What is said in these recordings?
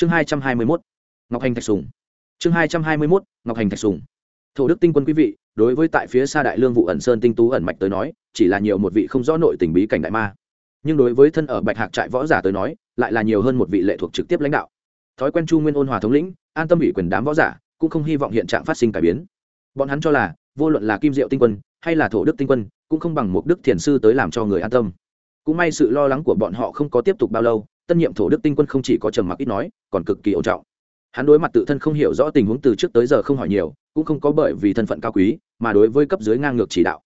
chương hai trăm hai mươi mốt, ngọc hành thạch sùng. Chương hai trăm hai mươi mốt, ngọc hành thạch sùng. Thổ đức tinh quân quý vị, đối với tại phía xa đại lương vụ ẩn sơn tinh tú ẩn mạch tới nói, chỉ là nhiều một vị không rõ nội tình bí cảnh đại ma. Nhưng đối với thân ở bạch hạc trại võ giả tới nói, lại là nhiều hơn một vị lệ thuộc trực tiếp lãnh đạo. Thói quen chu nguyên ôn hòa thống lĩnh, an tâm ủy quyền đám võ giả, cũng không hy vọng hiện trạng phát sinh cải biến. Bọn hắn cho là, vô luận là kim diệu tinh quân, hay là thổ đức tinh quân, cũng không bằng một đức thiền sư tới làm cho người an tâm. Cũng may sự lo lắng của bọn họ không có tiếp tục bao lâu tân nhiệm thổ đức tinh quân không chỉ có trầm mặc ít nói, còn cực kỳ ổn trọng. Hắn đối mặt tự thân không hiểu rõ tình huống từ trước tới giờ không hỏi nhiều, cũng không có bởi vì thân phận cao quý, mà đối với cấp dưới ngang ngược chỉ đạo.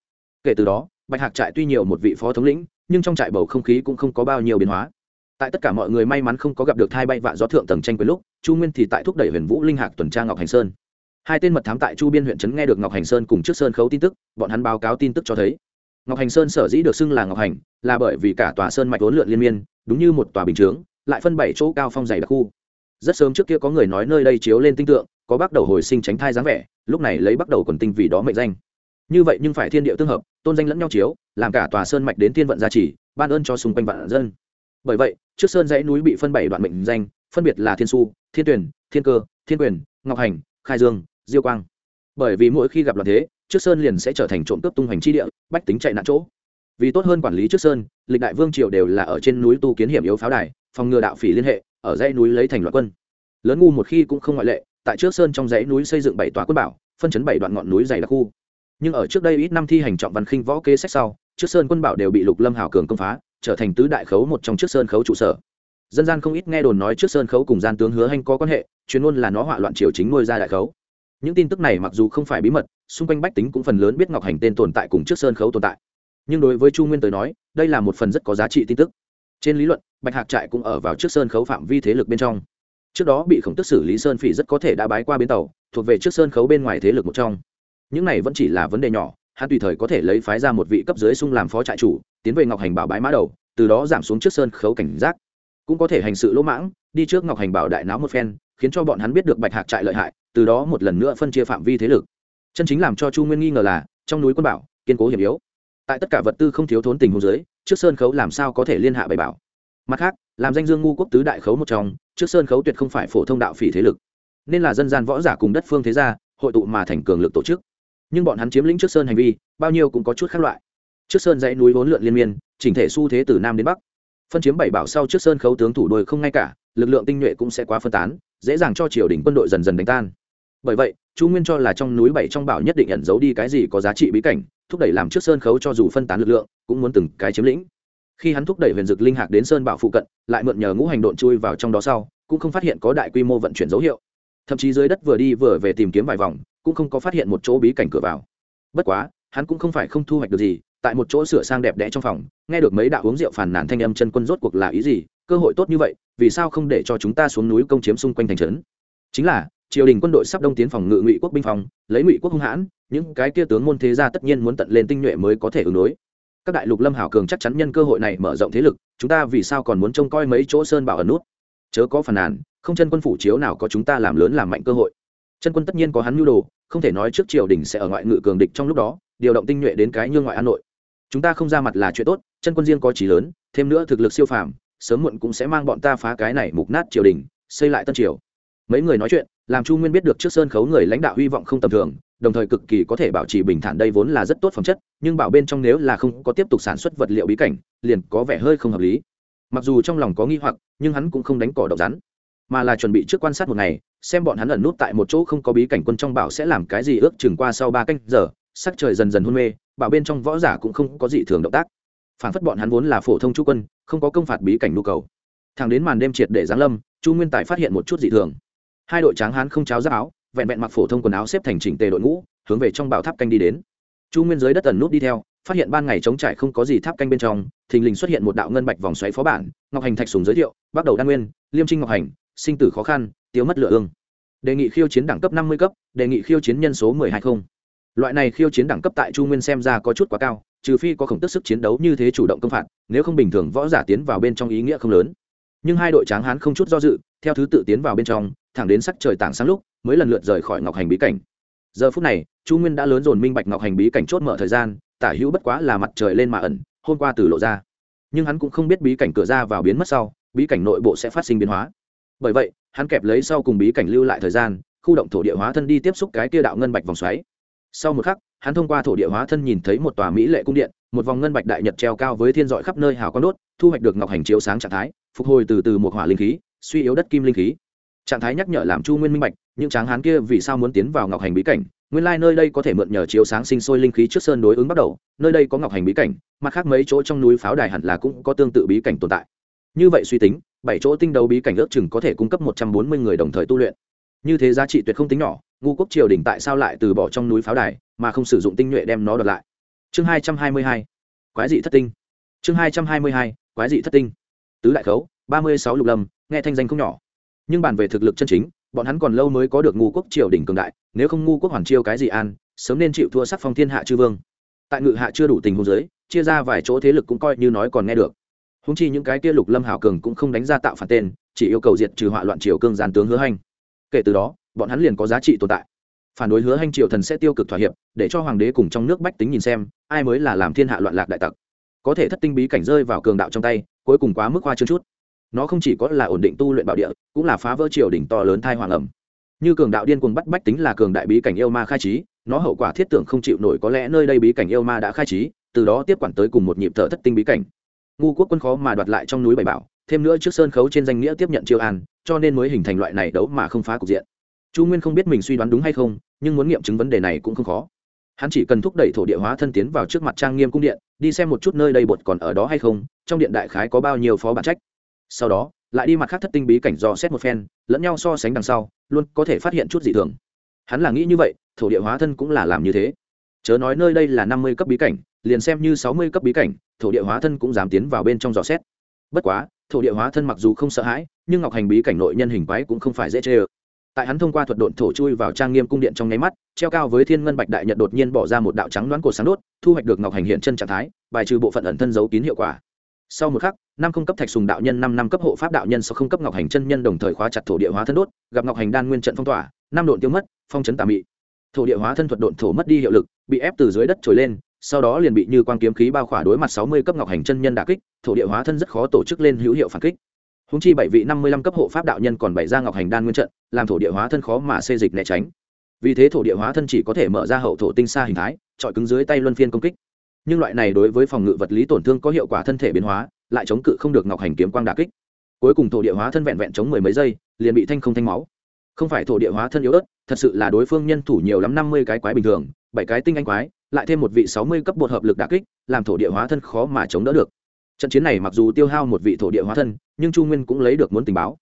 Kể từ đó, bạch hạc trại tuy nhiều một vị phó thống lĩnh, nhưng trong trại bầu không khí cũng không có bao nhiêu biến hóa. Tại tất cả mọi người may mắn không có gặp được thai bay vạ gió thượng tầng tranh quyền lúc, chu nguyên thì tại thúc đẩy huyền vũ linh hạc tuần tra ngọc hành sơn. Hai tên mật thám tại chu biên huyện trấn nghe được ngọc hành sơn cùng trước sơn khấu tin tức, bọn hắn báo cáo tin tức cho thấy ngọc hành sơn sở dĩ được xưng là ngọc hành là bởi vì cả tòa sơn mạch vốn lượn liên miên, đúng như một tòa bình chướng, lại phân bảy chỗ cao phong dày đặc khu. Rất sớm trước kia có người nói nơi đây chiếu lên tinh tượng, có bắt đầu hồi sinh tránh thai dáng vẻ, lúc này lấy bắt đầu quần tinh vì đó mệnh danh. Như vậy nhưng phải thiên địa tương hợp, tôn danh lẫn nhau chiếu, làm cả tòa sơn mạch đến thiên vận gia trì, ban ơn cho xung quanh vạn dân. Bởi vậy, trước sơn dãy núi bị phân bảy đoạn mệnh danh, phân biệt là thiên su, thiên tuyển thiên cơ, thiên quyền, ngọc hành, khai dương, diêu quang. Bởi vì mỗi khi gặp loạn thế trước sơn liền sẽ trở thành trộm cướp tung hoành chi địa, bách tính chạy nạn chỗ. Vì tốt hơn quản lý trước sơn, lịch đại vương triều đều là ở trên núi tu kiến hiểm yếu pháo đài, phòng ngừa đạo phỉ liên hệ, ở dãy núi lấy thành loạt quân. Lớn ngu một khi cũng không ngoại lệ, tại trước sơn trong dãy núi xây dựng bảy tòa quân bảo, phân chấn bảy đoạn ngọn núi dày đặc khu. Nhưng ở trước đây ít năm thi hành trọng văn khinh võ kế sách sau, trước sơn quân bảo đều bị lục lâm hào cường công phá, trở thành tứ đại khấu một trong trước sơn khấu trụ sở. Dân gian không ít nghe đồn nói trước sơn khấu cùng gian tướng hứa hanh có quan hệ, chuyên luôn là nó hỏa loạn triều chính nuôi ra đại khấu những tin tức này mặc dù không phải bí mật, xung quanh bách tính cũng phần lớn biết ngọc hành tên tồn tại cùng trước sơn khấu tồn tại. Nhưng đối với chu nguyên tới nói, đây là một phần rất có giá trị tin tức. Trên lý luận, bạch hạc trại cũng ở vào trước sơn khấu phạm vi thế lực bên trong. Trước đó bị khổng tức xử lý sơn phỉ rất có thể đã bái qua bến tàu, thuộc về trước sơn khấu bên ngoài thế lực một trong. Những này vẫn chỉ là vấn đề nhỏ, hắn tùy thời có thể lấy phái ra một vị cấp dưới sung làm phó trại chủ, tiến về ngọc hành bảo bái mã đầu, từ đó giảm xuống trước sơn khấu cảnh giác. Cũng có thể hành sự lỗ mãng, đi trước ngọc hành bảo đại náo một phen, khiến cho bọn hắn biết được bạch hạc trại lợi hại từ đó một lần nữa phân chia phạm vi thế lực. Chân chính làm cho chu nguyên nghi ngờ là, trong núi quân bảo, kiên cố hiểm yếu. Tại tất cả vật tư không thiếu thốn tình hồ dưới, trước sơn khấu làm sao có thể liên hạ bày bảo? Mặt khác, làm danh dương ngu quốc tứ đại khấu một trong, trước sơn khấu tuyệt không phải phổ thông đạo phỉ thế lực. Nên là dân gian võ giả cùng đất phương thế gia, hội tụ mà thành cường lực tổ chức. Nhưng bọn hắn chiếm lĩnh trước sơn hành vi, bao nhiêu cũng có chút khác loại. Trước sơn dãy núi vốn lượn liên miên, chỉnh thể xu thế từ nam đến bắc. Phân chiếm bảy bảo sau trước sơn khấu tướng thủ đôi không ngay cả, lực lượng tinh nhuệ cũng sẽ quá phân tán, dễ dàng cho triều đình quân đội dần dần đánh tan bởi vậy, chu nguyên cho là trong núi bảy trong bảo nhất định ẩn giấu đi cái gì có giá trị bí cảnh, thúc đẩy làm trước sơn khấu cho dù phân tán lực lượng, cũng muốn từng cái chiếm lĩnh. Khi hắn thúc đẩy huyền dực linh hạc đến sơn bảo phụ cận, lại mượn nhờ ngũ hành độn chui vào trong đó sau, cũng không phát hiện có đại quy mô vận chuyển dấu hiệu. Thậm chí dưới đất vừa đi vừa về tìm kiếm vài vòng, cũng không có phát hiện một chỗ bí cảnh cửa vào. Bất quá, hắn cũng không phải không thu hoạch được gì, tại một chỗ sửa sang đẹp đẽ trong phòng, nghe được mấy đạo uống rượu phàn nàn thanh âm chân quân rốt cuộc là ý gì, cơ hội tốt như vậy, vì sao không để cho chúng ta xuống núi công chiếm xung quanh thành trấn? Chính là triều đình quân đội sắp đông tiến phòng ngự ngụy quốc binh phòng, lấy ngụy quốc hung hãn, những cái kia tướng môn thế gia tất nhiên muốn tận lên tinh nhuệ mới có thể ứng đối. Các đại lục lâm hảo cường chắc chắn nhân cơ hội này mở rộng thế lực, chúng ta vì sao còn muốn trông coi mấy chỗ sơn bảo ẩn nút? Chớ có phàn nàn, không chân quân phủ chiếu nào có chúng ta làm lớn làm mạnh cơ hội. Chân quân tất nhiên có hắn nhu đồ, không thể nói trước triều đình sẽ ở ngoại ngự cường địch trong lúc đó, điều động tinh nhuệ đến cái như ngoại an nội. Chúng ta không ra mặt là chuyện tốt, chân quân riêng có trí lớn, thêm nữa thực lực siêu phàm, sớm muộn cũng sẽ mang bọn ta phá cái này mục nát triều đình, xây lại tân triều. Mấy người nói chuyện làm chu nguyên biết được trước sơn khấu người lãnh đạo hy vọng không tầm thường, đồng thời cực kỳ có thể bảo trì bình thản đây vốn là rất tốt phẩm chất, nhưng bảo bên trong nếu là không có tiếp tục sản xuất vật liệu bí cảnh, liền có vẻ hơi không hợp lý. Mặc dù trong lòng có nghi hoặc, nhưng hắn cũng không đánh cỏ độc rắn, mà là chuẩn bị trước quan sát một ngày, xem bọn hắn ẩn nút tại một chỗ không có bí cảnh quân trong bảo sẽ làm cái gì ước chừng qua sau ba canh giờ, sắc trời dần dần hôn mê, bảo bên trong võ giả cũng không có gì thường động tác. Phản phất bọn hắn vốn là phổ thông chú quân, không có công phạt bí cảnh nhu cầu. Thẳng đến màn đêm triệt để giáng lâm, chu nguyên tài phát hiện một chút dị thường hai đội tráng hán không cháo giáp áo, vẹn vẹn mặc phổ thông quần áo xếp thành chỉnh tề đội ngũ, hướng về trong bảo tháp canh đi đến. Chu nguyên dưới đất tần nút đi theo, phát hiện ban ngày trống trải không có gì tháp canh bên trong, thình lình xuất hiện một đạo ngân bạch vòng xoáy phó bản, ngọc hành thạch sùng giới thiệu, bắt đầu đan nguyên, liêm trinh ngọc hành, sinh tử khó khăn tiêu mất lửa ương. Đề nghị khiêu chiến đẳng cấp năm mươi cấp, đề nghị khiêu chiến nhân số mười hai không. Loại này khiêu chiến đẳng cấp tại chu nguyên xem ra có chút quá cao, trừ phi có khổng tức sức chiến đấu như thế chủ động công phạt, nếu không bình thường võ giả tiến vào bên trong ý nghĩa không lớn. Nhưng hai đội tráng hán không chút do dự, theo thứ tự tiến vào bên trong thẳng đến sắc trời tảng sáng lúc, mới lần lượt rời khỏi ngọc hành bí cảnh. Giờ phút này, chu nguyên đã lớn dồn minh bạch ngọc hành bí cảnh chốt mở thời gian, tả hữu bất quá là mặt trời lên mà ẩn, hôm qua từ lộ ra. Nhưng hắn cũng không biết bí cảnh cửa ra vào biến mất sau, bí cảnh nội bộ sẽ phát sinh biến hóa. Bởi vậy, hắn kẹp lấy sau cùng bí cảnh lưu lại thời gian, khu động thổ địa hóa thân đi tiếp xúc cái kia đạo ngân bạch vòng xoáy. Sau một khắc, hắn thông qua thổ địa hóa thân nhìn thấy một tòa mỹ lệ cung điện, một vòng ngân bạch đại nhật treo cao với thiên dọi khắp nơi hào quang đốt, thu hoạch được ngọc hành chiếu sáng trạng thái, phục hồi từ từ một hỏa linh khí, suy yếu đất kim linh khí trạng thái nhắc nhở làm chu nguyên minh bạch, những tráng hán kia vì sao muốn tiến vào ngọc hành bí cảnh? Nguyên lai nơi đây có thể mượn nhờ chiếu sáng sinh sôi linh khí trước sơn đối ứng bắt đầu, nơi đây có ngọc hành bí cảnh, mặt khác mấy chỗ trong núi pháo đài hẳn là cũng có tương tự bí cảnh tồn tại. Như vậy suy tính, bảy chỗ tinh đấu bí cảnh ước chừng có thể cung cấp một trăm bốn mươi người đồng thời tu luyện. Như thế giá trị tuyệt không tính nhỏ, ngu quốc triều đình tại sao lại từ bỏ trong núi pháo đài, mà không sử dụng tinh nhuệ đem nó đợt lại? Chương hai trăm hai mươi hai, quái dị thất tinh. Chương hai trăm hai mươi hai, quái dị thất tinh. Tứ đại khấu, ba mươi sáu lục lâm, nghe thanh danh không nhỏ nhưng bàn về thực lực chân chính, bọn hắn còn lâu mới có được ngu quốc triều đình cường đại, nếu không ngu quốc hoàn chiêu cái gì an, sớm nên chịu thua sắc phong thiên hạ chư vương. Tại ngự hạ chưa đủ tình hôn giới chia ra vài chỗ thế lực cũng coi như nói còn nghe được. Húng chi những cái kia lục lâm hào cường cũng không đánh ra tạo phản tên, chỉ yêu cầu diệt trừ họa loạn triều cương gián tướng hứa hành kể từ đó, bọn hắn liền có giá trị tồn tại. Phản đối hứa hành triều thần sẽ tiêu cực thỏa hiệp, để cho hoàng đế cùng trong nước bách tính nhìn xem, ai mới là làm thiên hạ loạn lạc đại tặc. Có thể thất tinh bí cảnh rơi vào cường đạo trong tay, cuối cùng quá mức hoa chương chút nó không chỉ có là ổn định tu luyện bảo địa, cũng là phá vỡ triều đỉnh to lớn thai hoàng ẩm. Như cường đạo điên cuồng bắt bách tính là cường đại bí cảnh yêu ma khai trí, nó hậu quả thiết tưởng không chịu nổi có lẽ nơi đây bí cảnh yêu ma đã khai trí, từ đó tiếp quản tới cùng một nhịp thở thất tinh bí cảnh. Ngu quốc quân khó mà đoạt lại trong núi bảy bảo, thêm nữa trước sơn khấu trên danh nghĩa tiếp nhận chiêu an, cho nên mới hình thành loại này đấu mà không phá cục diện. Chu nguyên không biết mình suy đoán đúng hay không, nhưng muốn nghiệm chứng vấn đề này cũng không khó. Hắn chỉ cần thúc đẩy thổ địa hóa thân tiến vào trước mặt trang nghiêm cung điện, đi xem một chút nơi đây bột còn ở đó hay không, trong điện đại khái có bao nhiêu phó bản trách sau đó, lại đi mặt khác thất tinh bí cảnh dò xét một phen, lẫn nhau so sánh đằng sau, luôn có thể phát hiện chút dị thường. Hắn là nghĩ như vậy, thổ địa hóa thân cũng là làm như thế. Chớ nói nơi đây là năm mươi cấp bí cảnh, liền xem như sáu mươi cấp bí cảnh, thổ địa hóa thân cũng dám tiến vào bên trong dò xét. Bất quá, thổ địa hóa thân mặc dù không sợ hãi, nhưng ngọc hành bí cảnh nội nhân hình quái cũng không phải dễ chê ơ. Tại hắn thông qua thuật độn thổ chui vào trang nghiêm cung điện trong nháy mắt, treo cao với thiên ngân bạch đại nhật đột nhiên bỏ ra một đạo trắng đoán cổ sáng đốt, thu hoạch được ngọc hành hiện chân trạng thái, bài trừ bộ phận ẩn thân giấu kín hiệu quả sau một khắc, năm không cấp thạch sùng đạo nhân năm năm cấp hộ pháp đạo nhân sau không cấp ngọc hành chân nhân đồng thời khóa chặt thổ địa hóa thân đốt, gặp ngọc hành đan nguyên trận phong tỏa, năm độn tiêu mất, phong chấn tà mị. Thổ địa hóa thân thuật độn thổ mất đi hiệu lực, bị ép từ dưới đất trồi lên, sau đó liền bị như quang kiếm khí bao khỏa đối mặt sáu mươi cấp ngọc hành chân nhân đả kích, thổ địa hóa thân rất khó tổ chức lên hữu hiệu phản kích. Húng chi bảy vị năm mươi lăm cấp hộ pháp đạo nhân còn bày ra ngọc hành đan nguyên trận, làm thổ địa hóa thân khó mà xê dịch né tránh. Vì thế thổ địa hóa thân chỉ có thể mở ra hậu thổ tinh xa hình thái trọi cứng dưới tay luân phiên công kích nhưng loại này đối với phòng ngự vật lý tổn thương có hiệu quả thân thể biến hóa, lại chống cự không được ngọc hành kiếm quang đà kích. Cuối cùng thổ địa hóa thân vẹn vẹn chống mười mấy giây, liền bị thanh không thanh máu. Không phải thổ địa hóa thân yếu ớt, thật sự là đối phương nhân thủ nhiều lắm năm mươi cái quái bình thường, bảy cái tinh anh quái, lại thêm một vị sáu mươi cấp bột hợp lực đà kích, làm thổ địa hóa thân khó mà chống đỡ được. Trận chiến này mặc dù tiêu hao một vị thổ địa hóa thân, nhưng chu nguyên cũng lấy được muốn tình báo.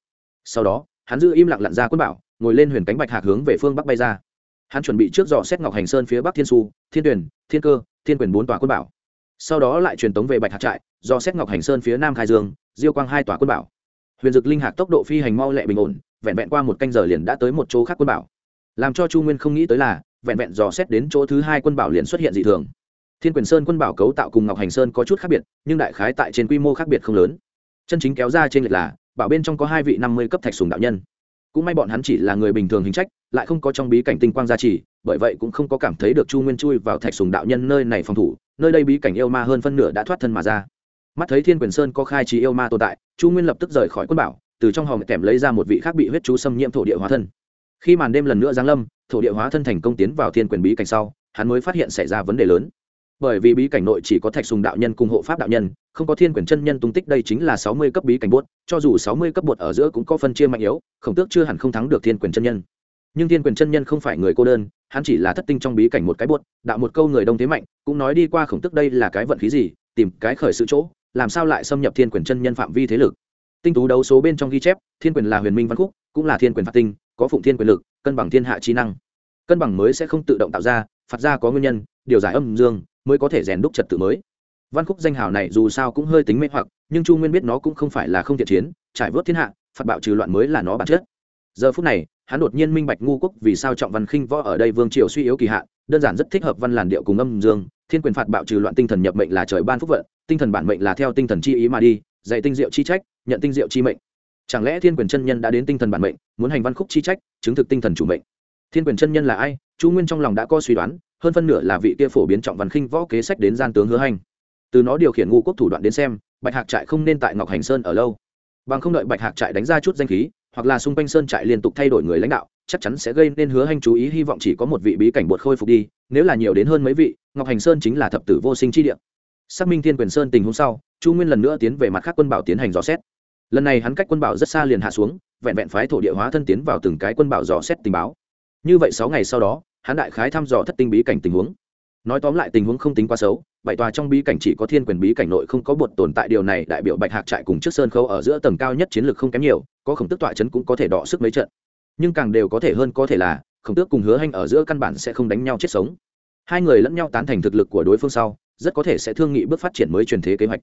Sau đó, hắn giữ im lặng lặn ra quân bảo, ngồi lên huyền cánh bạch hạc hướng về phương bắc bay ra. Hắn chuẩn bị trước dò xét ngọc hành sơn phía bắc thiên su, thiên tuyển thiên cơ thiên quyền bốn tòa quân bảo. Sau đó lại truyền tống về bạch hạc trại, do xét ngọc hành sơn phía nam khai dương, diêu quang hai tòa quân bảo. Huyền dực linh hạc tốc độ phi hành mau lẹ bình ổn, vẹn vẹn qua một canh giờ liền đã tới một chỗ khác quân bảo. Làm cho chu nguyên không nghĩ tới là, vẹn vẹn dò xét đến chỗ thứ hai quân bảo liền xuất hiện dị thường. Thiên quyền sơn quân bảo cấu tạo cùng ngọc hành sơn có chút khác biệt, nhưng đại khái tại trên quy mô khác biệt không lớn. Chân chính kéo ra trên lệch là, bảo bên trong có hai vị năm mươi cấp thạch sùng đạo nhân cũng may bọn hắn chỉ là người bình thường hình trách, lại không có trong bí cảnh tinh quang gia trì, bởi vậy cũng không có cảm thấy được chu nguyên chui vào thạch sùng đạo nhân nơi này phòng thủ, nơi đây bí cảnh yêu ma hơn phân nửa đã thoát thân mà ra. Mắt thấy thiên quyền sơn có khai trí yêu ma tồn tại, chu nguyên lập tức rời khỏi quân bảo, từ trong hòm kèm lấy ra một vị khác bị huyết chú xâm nhiễm thổ địa hóa thân. Khi màn đêm lần nữa giáng lâm, thổ địa hóa thân thành công tiến vào thiên quyền bí cảnh sau, hắn mới phát hiện xảy ra vấn đề lớn bởi vì bí cảnh nội chỉ có thạch sùng đạo nhân cùng hộ pháp đạo nhân, không có thiên quyền chân nhân tung tích đây chính là sáu mươi cấp bí cảnh bốt cho dù sáu mươi cấp bột ở giữa cũng có phân chia mạnh yếu, khổng tước chưa hẳn không thắng được thiên quyền chân nhân. Nhưng thiên quyền chân nhân không phải người cô đơn, hắn chỉ là thất tinh trong bí cảnh một cái bột đạo một câu người đông thế mạnh, cũng nói đi qua khổng tước đây là cái vận khí gì, tìm cái khởi sự chỗ, làm sao lại xâm nhập thiên quyền chân nhân phạm vi thế lực. Tinh tú đấu số bên trong ghi chép, thiên quyền là huyền minh văn khúc, cũng là thiên quyền phạt tinh, có phụng thiên quyền lực, cân bằng thiên hạ trí năng. Cân bằng mới sẽ không tự động tạo ra, phạt ra có nguyên nhân, điều giải âm dương mới có thể rèn đúc trật tự mới. Văn khúc danh hào này dù sao cũng hơi tính mê hoặc, nhưng chu nguyên biết nó cũng không phải là không thiện chiến, trải vớt thiên hạ, phạt bạo trừ loạn mới là nó bản chất. Giờ phút này, hắn đột nhiên minh bạch ngu quốc vì sao trọng văn khinh võ ở đây vương triều suy yếu kỳ hạn, đơn giản rất thích hợp văn làn điệu cùng âm dương, thiên quyền phạt bạo trừ loạn tinh thần nhập mệnh là trời ban phúc vận, tinh thần bản mệnh là theo tinh thần chi ý mà đi, dạy tinh diệu chi trách, nhận tinh diệu chi mệnh. Chẳng lẽ thiên quyền chân nhân đã đến tinh thần bản mệnh, muốn hành văn khúc chi trách, chứng thực tinh thần chủ mệnh? Thiên quyền chân nhân là ai? Chu nguyên trong lòng đã có suy đoán hơn phân nửa là vị kia phổ biến trọng văn khinh võ kế sách đến gian tướng hứa hành. Từ nó điều khiển ngu quốc thủ đoạn đến xem, bạch hạc trại không nên tại ngọc hành sơn ở lâu. Bằng không đợi bạch hạc trại đánh ra chút danh khí, hoặc là xung quanh sơn trại liên tục thay đổi người lãnh đạo, chắc chắn sẽ gây nên hứa hành chú ý, hy vọng chỉ có một vị bí cảnh bột khôi phục đi, nếu là nhiều đến hơn mấy vị, ngọc hành sơn chính là thập tử vô sinh chi địa. Xác minh thiên quyền sơn tình hôm sau, chu nguyên lần nữa tiến về mặt khác quân bảo tiến hành dò xét. Lần này hắn cách quân bảo rất xa liền hạ xuống, vẹn vẹn phái thổ địa hóa thân tiến vào từng cái quân bảo dò xét tình báo. Như vậy sáu ngày sau đó hắn đại khái thăm dò thất tinh bí cảnh tình huống. Nói tóm lại tình huống không tính quá xấu, bảy tòa trong bí cảnh chỉ có thiên quyền bí cảnh nội không có bột tồn tại điều này đại biểu bạch hạc trại cùng trước sơn khâu ở giữa tầng cao nhất chiến lược không kém nhiều, có khổng tức tọa chấn cũng có thể đọ sức mấy trận. Nhưng càng đều có thể hơn có thể là, khổng tước cùng hứa hanh ở giữa căn bản sẽ không đánh nhau chết sống. Hai người lẫn nhau tán thành thực lực của đối phương sau, rất có thể sẽ thương nghị bước phát triển mới truyền thế kế hoạch.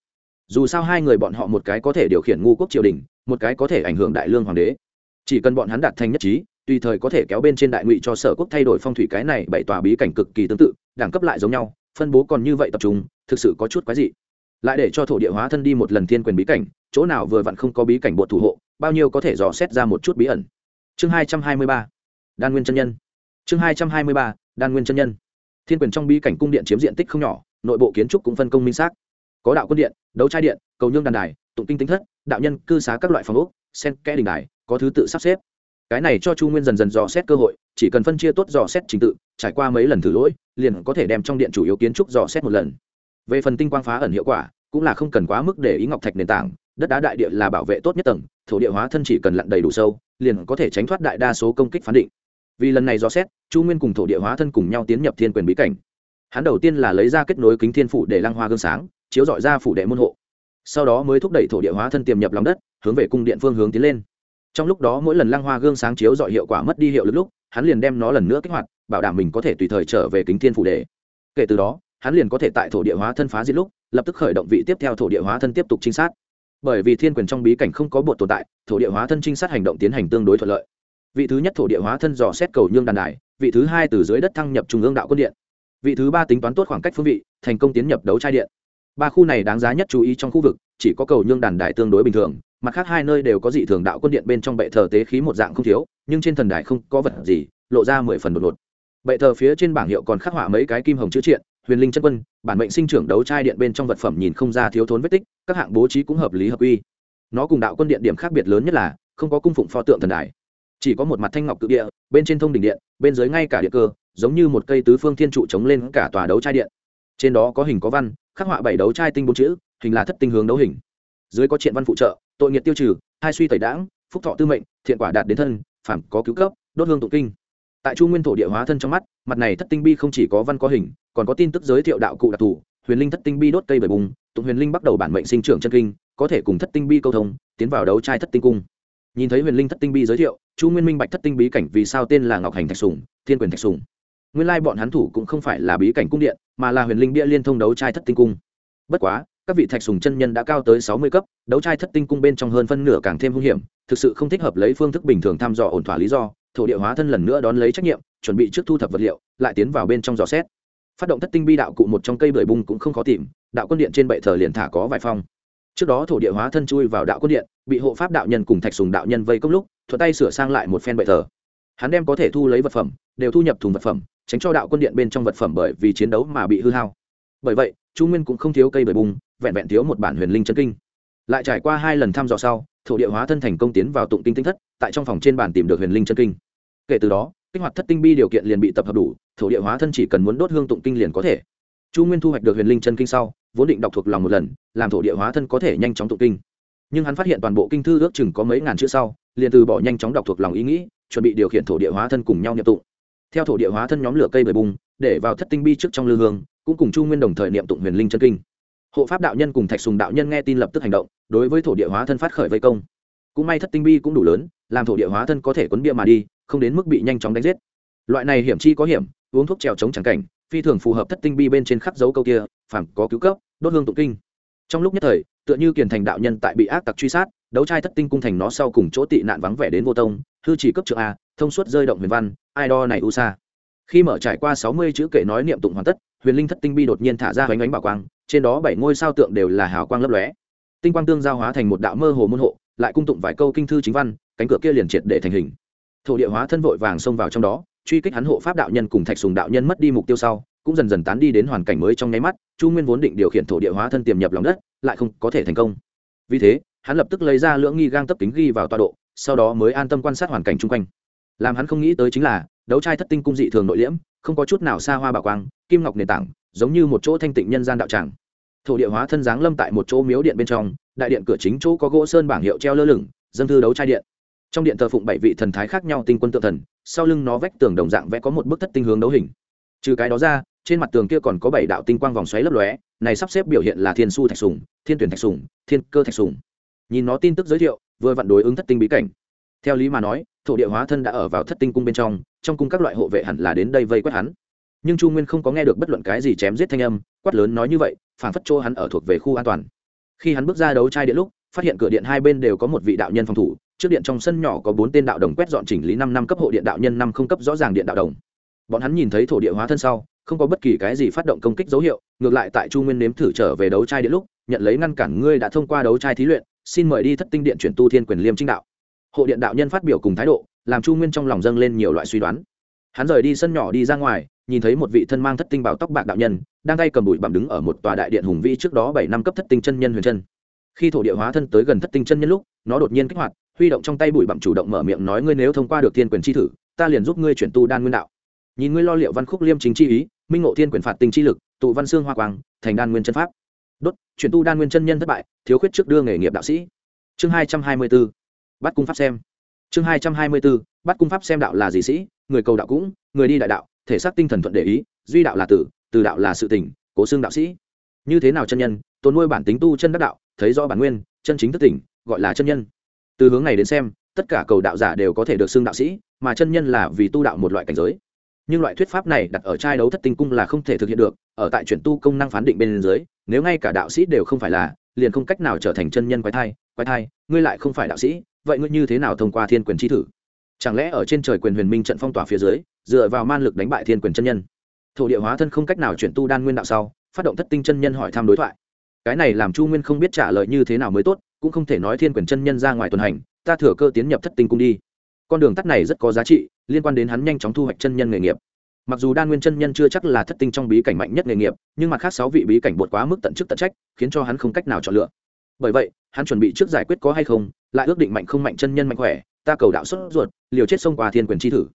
Dù sao hai người bọn họ một cái có thể điều khiển ngu quốc triều đình, một cái có thể ảnh hưởng đại lương hoàng đế. Chỉ cần bọn hắn đạt thành nhất trí tùy thời có thể kéo bên trên đại ngụy cho sở quốc thay đổi phong thủy cái này bảy tòa bí cảnh cực kỳ tương tự, đẳng cấp lại giống nhau, phân bố còn như vậy tập trung, thực sự có chút quái dị. Lại để cho thổ địa hóa thân đi một lần thiên quyền bí cảnh, chỗ nào vừa vặn không có bí cảnh bột thủ hộ, bao nhiêu có thể dò xét ra một chút bí ẩn. Chương hai trăm hai mươi ba, đan nguyên chân nhân. Chương hai trăm hai mươi ba, đan nguyên chân nhân. Thiên quyền trong bí cảnh cung điện chiếm diện tích không nhỏ, nội bộ kiến trúc cũng phân công minh xác. Có đạo quân điện, đấu trai điện, cầu nhương đàn đài, tụng kinh tính thất, đạo nhân cư xá các loại phòng úc sen kẽ đình đài, có thứ tự sắp xếp cái này cho chu nguyên dần dần dò xét cơ hội, chỉ cần phân chia tốt dò xét trình tự, trải qua mấy lần thử lỗi, liền có thể đem trong điện chủ yếu kiến trúc dò xét một lần. Về phần tinh quang phá ẩn hiệu quả, cũng là không cần quá mức để ý ngọc thạch nền tảng, đất đá đại địa là bảo vệ tốt nhất tầng, thổ địa hóa thân chỉ cần lặn đầy đủ sâu, liền có thể tránh thoát đại đa số công kích phán định. Vì lần này dò xét, chu nguyên cùng thổ địa hóa thân cùng nhau tiến nhập thiên quyền bí cảnh. Hắn đầu tiên là lấy ra kết nối kính thiên phủ để lăng hoa gương sáng, chiếu dọi ra phủ đệ môn hộ. Sau đó mới thúc đẩy thổ địa hóa thân tiềm nhập lòng đất, hướng về cung điện phương hướng tiến lên trong lúc đó mỗi lần lăng hoa gương sáng chiếu dọi hiệu quả mất đi hiệu lực lúc, hắn liền đem nó lần nữa kích hoạt, bảo đảm mình có thể tùy thời trở về kính thiên phủ đề kể từ đó, hắn liền có thể tại thổ địa hóa thân phá diệt lúc, lập tức khởi động vị tiếp theo thổ địa hóa thân tiếp tục trinh sát. Bởi vì thiên quyền trong bí cảnh không có bột tồn tại, thổ địa hóa thân trinh sát hành động tiến hành tương đối thuận lợi. Vị thứ nhất thổ địa hóa thân dò xét cầu nhương đàn đài, vị thứ hai từ dưới đất thăng nhập trung ương đạo quân điện. Vị thứ ba tính toán tốt khoảng cách phương vị, thành công tiến nhập đấu trai điện. Ba khu này đáng giá nhất chú ý trong khu vực, chỉ có cầu nhương đàn đài tương đối bình thường mặt khác hai nơi đều có dị thường đạo quân điện bên trong bệ thờ tế khí một dạng không thiếu, nhưng trên thần đài không có vật gì, lộ ra mười phần một ngột. Bệ thờ phía trên bảng hiệu còn khắc họa mấy cái kim hồng chữ triện, huyền linh chân quân, bản mệnh sinh trưởng đấu trai điện bên trong vật phẩm nhìn không ra thiếu thốn vết tích, các hạng bố trí cũng hợp lý hợp uy nó cùng đạo quân điện điểm khác biệt lớn nhất là, không có cung phụng pho tượng thần đài. Chỉ có một mặt thanh ngọc cự địa, bên trên thông đỉnh điện, bên dưới ngay cả địa cơ, giống như một cây tứ phương thiên trụ chống lên cả tòa đấu trai điện. Trên đó có hình có văn, khắc họa bảy đấu trai tinh bốn chữ, hình là thất tinh hướng đấu hình. Dưới có triện văn phụ trợ tội nghiệt tiêu trừ, hai suy tẩy đãng, phúc thọ tư mệnh, thiện quả đạt đến thân phản có cứu cấp, đốt hương tụng kinh. Tại chu nguyên thổ địa hóa thân trong mắt, mặt này thất tinh bi không chỉ có văn có hình, còn có tin tức giới thiệu đạo cụ đặc thù, huyền linh thất tinh bi đốt cây bởi bùng, tụng huyền linh bắt đầu bản mệnh sinh trưởng chân kinh, có thể cùng thất tinh bi câu thông, tiến vào đấu trai thất tinh cung. Nhìn thấy huyền linh thất tinh bi giới thiệu, chu nguyên minh bạch thất tinh bí cảnh vì sao tên là ngọc hành thạch sùng, thiên quyền thạch sùng. Nguyên lai bọn hắn thủ cũng không phải là bí cảnh cung điện, mà là huyền linh bia liên thông đấu trai thất tinh cung. Bất quá các vị thạch sùng chân nhân đã cao tới sáu mươi cấp, đấu trai thất tinh cung bên trong hơn phân nửa càng thêm hung hiểm, thực sự không thích hợp lấy phương thức bình thường thăm dò ổn thỏa lý do, thổ địa hóa thân lần nữa đón lấy trách nhiệm, chuẩn bị trước thu thập vật liệu, lại tiến vào bên trong dò xét. Phát động thất tinh bi đạo cụ một trong cây bưởi bung cũng không khó tìm, đạo quân điện trên bệ thờ liền thả có vài phong. Trước đó thổ địa hóa thân chui vào đạo quân điện, bị hộ pháp đạo nhân cùng thạch sùng đạo nhân vây công lúc thuật tay sửa sang lại một phen bệ thờ. Hắn đem có thể thu lấy vật phẩm, đều thu nhập thùng vật phẩm, tránh cho đạo quân điện bên trong vật phẩm bởi vì chiến đấu mà bị hư hao. Bởi vậy, chu nguyên cũng không thiếu cây bưởi bung vẹn vẹn thiếu một bản huyền linh chân kinh. Lại trải qua hai lần thăm dò sau, thổ địa hóa thân thành công tiến vào tụng kinh tinh thất, tại trong phòng trên bàn tìm được huyền linh chân kinh. Kể từ đó, kích hoạt thất tinh bi điều kiện liền bị tập hợp đủ, thổ địa hóa thân chỉ cần muốn đốt hương tụng kinh liền có thể. Chu nguyên thu hoạch được huyền linh chân kinh sau, vốn định đọc thuộc lòng một lần, làm thổ địa hóa thân có thể nhanh chóng tụng kinh. Nhưng hắn phát hiện toàn bộ kinh thư ước chừng có mấy ngàn chữ sau, liền từ bỏ nhanh chóng đọc thuộc lòng ý nghĩ, chuẩn bị điều khiển thổ địa hóa thân cùng nhau nhập tụng. Theo thổ địa hóa thân nhóm lửa cây bời bùng, để vào thất tinh bi trước trong lư hương, cũng cùng chu nguyên đồng thời niệm tụng huyền linh chân kinh hộ pháp đạo nhân cùng thạch sùng đạo nhân nghe tin lập tức hành động, đối với thổ địa hóa thân phát khởi vây công. Cũng may thất tinh bi cũng đủ lớn, làm thổ địa hóa thân có thể quấn bia mà đi, không đến mức bị nhanh chóng đánh giết. Loại này hiểm chi có hiểm, uống thuốc trèo chống chẳng cảnh, phi thường phù hợp thất tinh bi bên trên khắc dấu câu kia phản có cứu cấp, đốt hương tụng kinh. Trong lúc nhất thời, tựa như kiền thành đạo nhân tại bị ác tặc truy sát, đấu trai thất tinh cung thành nó sau cùng chỗ tị nạn vắng vẻ đến vô tông, hư chỉ cấp trượng a, thông suốt rơi động huyền văn, ai đo này u xa khi mở trải qua sáu mươi chữ kệ nói niệm tụng hoàn tất huyền linh thất tinh bi đột nhiên thả ra hoành ánh bảo quang, trên đó bảy ngôi sao tượng đều là hào quang lấp lóe. Tinh quang tương giao hóa thành một đạo mơ hồ môn hộ, lại cung tụng vài câu kinh thư chính văn, cánh cửa kia liền triệt để thành hình. Thổ địa hóa thân vội vàng xông vào trong đó, truy kích hắn hộ pháp đạo nhân cùng thạch sùng đạo nhân mất đi mục tiêu sau, cũng dần dần tán đi đến hoàn cảnh mới trong nháy mắt, chu nguyên vốn định điều khiển thổ địa hóa thân tiềm nhập lòng đất, lại không có thể thành công. Vì thế, hắn lập tức lấy ra lưỡng nghi gang tấp kính ghi vào tọa độ, sau đó mới an tâm quan sát hoàn cảnh chung quanh làm hắn không nghĩ tới chính là, đấu trai thất tinh cung dị thường nội liễm, không có chút nào xa hoa bảo quang, kim ngọc nền tảng, giống như một chỗ thanh tịnh nhân gian đạo tràng. Thổ địa hóa thân giáng lâm tại một chỗ miếu điện bên trong, đại điện cửa chính chỗ có gỗ sơn bảng hiệu treo lơ lửng, dân thư đấu trai điện. Trong điện thờ phụng bảy vị thần thái khác nhau tinh quân tự thần, sau lưng nó vách tường đồng dạng vẽ có một bức thất tinh hướng đấu hình. Trừ cái đó ra, trên mặt tường kia còn có bảy đạo tinh quang vòng xoáy lấp lóe, này sắp xếp biểu hiện là thiên su thạch sùng, thiên tuyển thạch sùng, thiên cơ thạch sùng. Nhìn nó tin tức giới thiệu, vừa vặn đối ứng thất tinh bí cảnh. Theo lý mà nói thổ địa hóa thân đã ở vào thất tinh cung bên trong trong cung các loại hộ vệ hẳn là đến đây vây quét hắn. Nhưng chu nguyên không có nghe được bất luận cái gì chém giết thanh âm, quát lớn nói như vậy phản phất chỗ hắn ở thuộc về khu an toàn. Khi hắn bước ra đấu trai điện lúc, phát hiện cửa điện hai bên đều có một vị đạo nhân phòng thủ, trước điện trong sân nhỏ có bốn tên đạo đồng quét dọn chỉnh lý năm năm cấp hộ điện đạo nhân năm không cấp rõ ràng điện đạo đồng. Bọn hắn nhìn thấy thổ địa hóa thân sau, không có bất kỳ cái gì phát động công kích dấu hiệu, ngược lại tại chu nguyên nếm thử trở về đấu trai điện lúc, nhận lấy ngăn cản ngươi đã thông qua đấu trai thí luyện, xin mời đi thất tinh điện chuyển tu thiên quyền liêm trinh đạo hộ điện đạo nhân phát biểu cùng thái độ, làm chu nguyên trong lòng dâng lên nhiều loại suy đoán. Hắn rời đi sân nhỏ đi ra ngoài, nhìn thấy một vị thân mang thất tinh bảo tóc bạc đạo nhân, đang tay cầm bụi bặm đứng ở một tòa đại điện hùng vĩ trước đó bảy năm cấp thất tinh chân nhân huyền chân. Khi thổ địa hóa thân tới gần thất tinh chân nhân lúc, nó đột nhiên kích hoạt, huy động trong tay bụi bặm chủ động mở miệng nói, ngươi nếu thông qua được thiên quyền chi thử, ta liền giúp ngươi chuyển tu đan nguyên đạo. Nhìn ngươi lo liệu văn khúc liêm chính chi ý, minh ngộ thiên quyền phạt tinh chi lực, tụ văn xương hoa quang, thành đan nguyên chân pháp. Đốt, chuyển tu đan nguyên chân nhân thất bại, thiếu khuyết trước đưa nghề nghiệp đạo sĩ. Chương hai trăm hai mươi bốn bắt cung pháp xem. Chương hai trăm hai mươi b ố bắt cung pháp xem đạo là gì sĩ? Người cầu đạo cũng, người đi đại đạo, thể xác tinh thần thuận để ý, duy đạo là tử, từ đạo là sự tỉnh, cố xương đạo sĩ. Như thế nào chân nhân, tồn nuôi bản tính tu chân đắc đạo, thấy rõ bản nguyên, chân chính thất tỉnh, gọi là chân nhân. Từ hướng này đến xem, tất cả cầu đạo giả đều có thể được xưng đạo sĩ, mà chân nhân là vì tu đạo một loại cảnh giới. Nhưng loại thuyết pháp này đặt ở trai đấu thất tinh cung là không thể thực hiện được, ở tại chuyển tu công năng phán định bên dưới, nếu ngay cả đạo sĩ đều không phải là, liền không cách nào trở thành chân nhân quái thai quái thai, ngươi lại không phải đạo sĩ, vậy ngươi như thế nào thông qua thiên quyền chi thử? Chẳng lẽ ở trên trời quyền huyền minh trận phong tỏa phía dưới, dựa vào man lực đánh bại thiên quyền chân nhân? Thổ địa hóa thân không cách nào chuyển tu đan nguyên đạo sau, phát động thất tinh chân nhân hỏi thăm đối thoại. Cái này làm chu nguyên không biết trả lời như thế nào mới tốt, cũng không thể nói thiên quyền chân nhân ra ngoài tuần hành, ta thừa cơ tiến nhập thất tinh cung đi. Con đường tắt này rất có giá trị, liên quan đến hắn nhanh chóng thu hoạch chân nhân nghề nghiệp. Mặc dù đan nguyên chân nhân chưa chắc là thất tinh trong bí cảnh mạnh nhất nghề nghiệp, nhưng mặt khác sáu vị bí cảnh bột quá mức tận chức tận trách, khiến cho hắn không cách nào chọn lựa bởi vậy, hắn chuẩn bị trước giải quyết có hay không, lại ước định mạnh không mạnh chân nhân mạnh khỏe, ta cầu đạo xuất ruột, liều chết xông qua thiên quyền chi thử.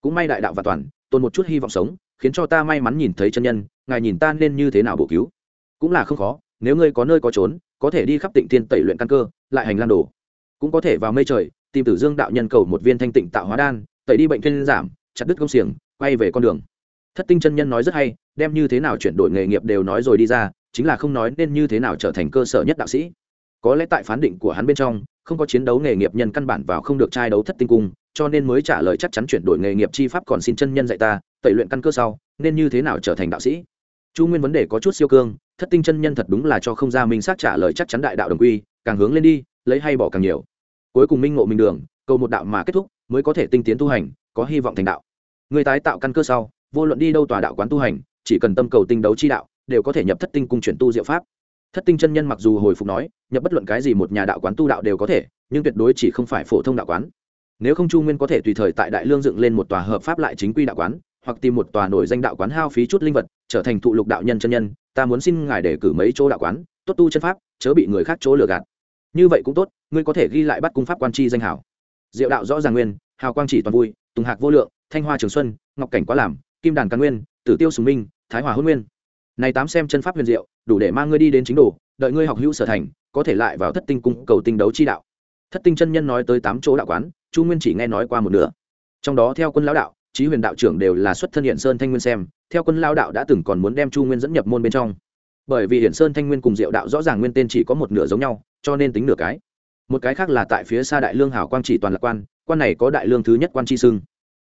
Cũng may đại đạo và toàn, tồn một chút hy vọng sống, khiến cho ta may mắn nhìn thấy chân nhân, ngài nhìn ta nên như thế nào bổ cứu. Cũng là không khó, nếu ngươi có nơi có trốn, có thể đi khắp tịnh thiên tẩy luyện căn cơ, lại hành lan đồ. Cũng có thể vào mây trời, tìm tử dương đạo nhân cầu một viên thanh tịnh tạo hóa đan, tẩy đi bệnh thiên giảm, chặt đứt công xiềng, quay về con đường. Thất tinh chân nhân nói rất hay, đem như thế nào chuyển đổi nghề nghiệp đều nói rồi đi ra, chính là không nói nên như thế nào trở thành cơ sở nhất đạo sĩ có lẽ tại phán định của hắn bên trong, không có chiến đấu nghề nghiệp nhân căn bản vào không được trai đấu thất tinh cung, cho nên mới trả lời chắc chắn chuyển đổi nghề nghiệp chi pháp còn xin chân nhân dạy ta, tẩy luyện căn cơ sau, nên như thế nào trở thành đạo sĩ? Chu nguyên vấn đề có chút siêu cương, thất tinh chân nhân thật đúng là cho không ra minh xác trả lời chắc chắn đại đạo đồng quy, càng hướng lên đi, lấy hay bỏ càng nhiều. Cuối cùng minh ngộ minh đường, cầu một đạo mà kết thúc, mới có thể tinh tiến tu hành, có hy vọng thành đạo. Người tái tạo căn cơ sau, vô luận đi đâu tòa đạo quán tu hành, chỉ cần tâm cầu tinh đấu chi đạo, đều có thể nhập thất tinh cung chuyển tu diệu pháp thất tinh chân nhân mặc dù hồi phục nói, nhập bất luận cái gì một nhà đạo quán tu đạo đều có thể, nhưng tuyệt đối chỉ không phải phổ thông đạo quán. Nếu không chu nguyên có thể tùy thời tại đại lương dựng lên một tòa hợp pháp lại chính quy đạo quán, hoặc tìm một tòa nổi danh đạo quán hao phí chút linh vật, trở thành thụ lục đạo nhân chân nhân, ta muốn xin ngài để cử mấy chỗ đạo quán, tốt tu chân pháp, chớ bị người khác chỗ lừa gạt. Như vậy cũng tốt, ngươi có thể ghi lại bắt cung pháp quan chi danh hảo. Diệu đạo rõ ràng nguyên, hào quang chỉ toàn vui, tùng hạc vô lượng, thanh hoa trường xuân, ngọc cảnh quá làm, kim đàn căn nguyên, tử tiêu sùng minh, thái hòa hôn nguyên này tám xem chân pháp huyền diệu, đủ để mang ngươi đi đến chính đồ, đợi ngươi học hữu sở thành, có thể lại vào thất tinh cung cầu tinh đấu chi đạo. Thất tinh chân nhân nói tới tám chỗ đạo quán, chu nguyên chỉ nghe nói qua một nửa. Trong đó theo quân lão đạo, chí huyền đạo trưởng đều là xuất thân hiện sơn thanh nguyên xem, theo quân lao đạo đã từng còn muốn đem chu nguyên dẫn nhập môn bên trong. Bởi vì hiển sơn thanh nguyên cùng diệu đạo rõ ràng nguyên tên chỉ có một nửa giống nhau, cho nên tính nửa cái. Một cái khác là tại phía xa đại lương hảo quang chỉ toàn lạc quan quan này có đại lương thứ nhất quan chi sưng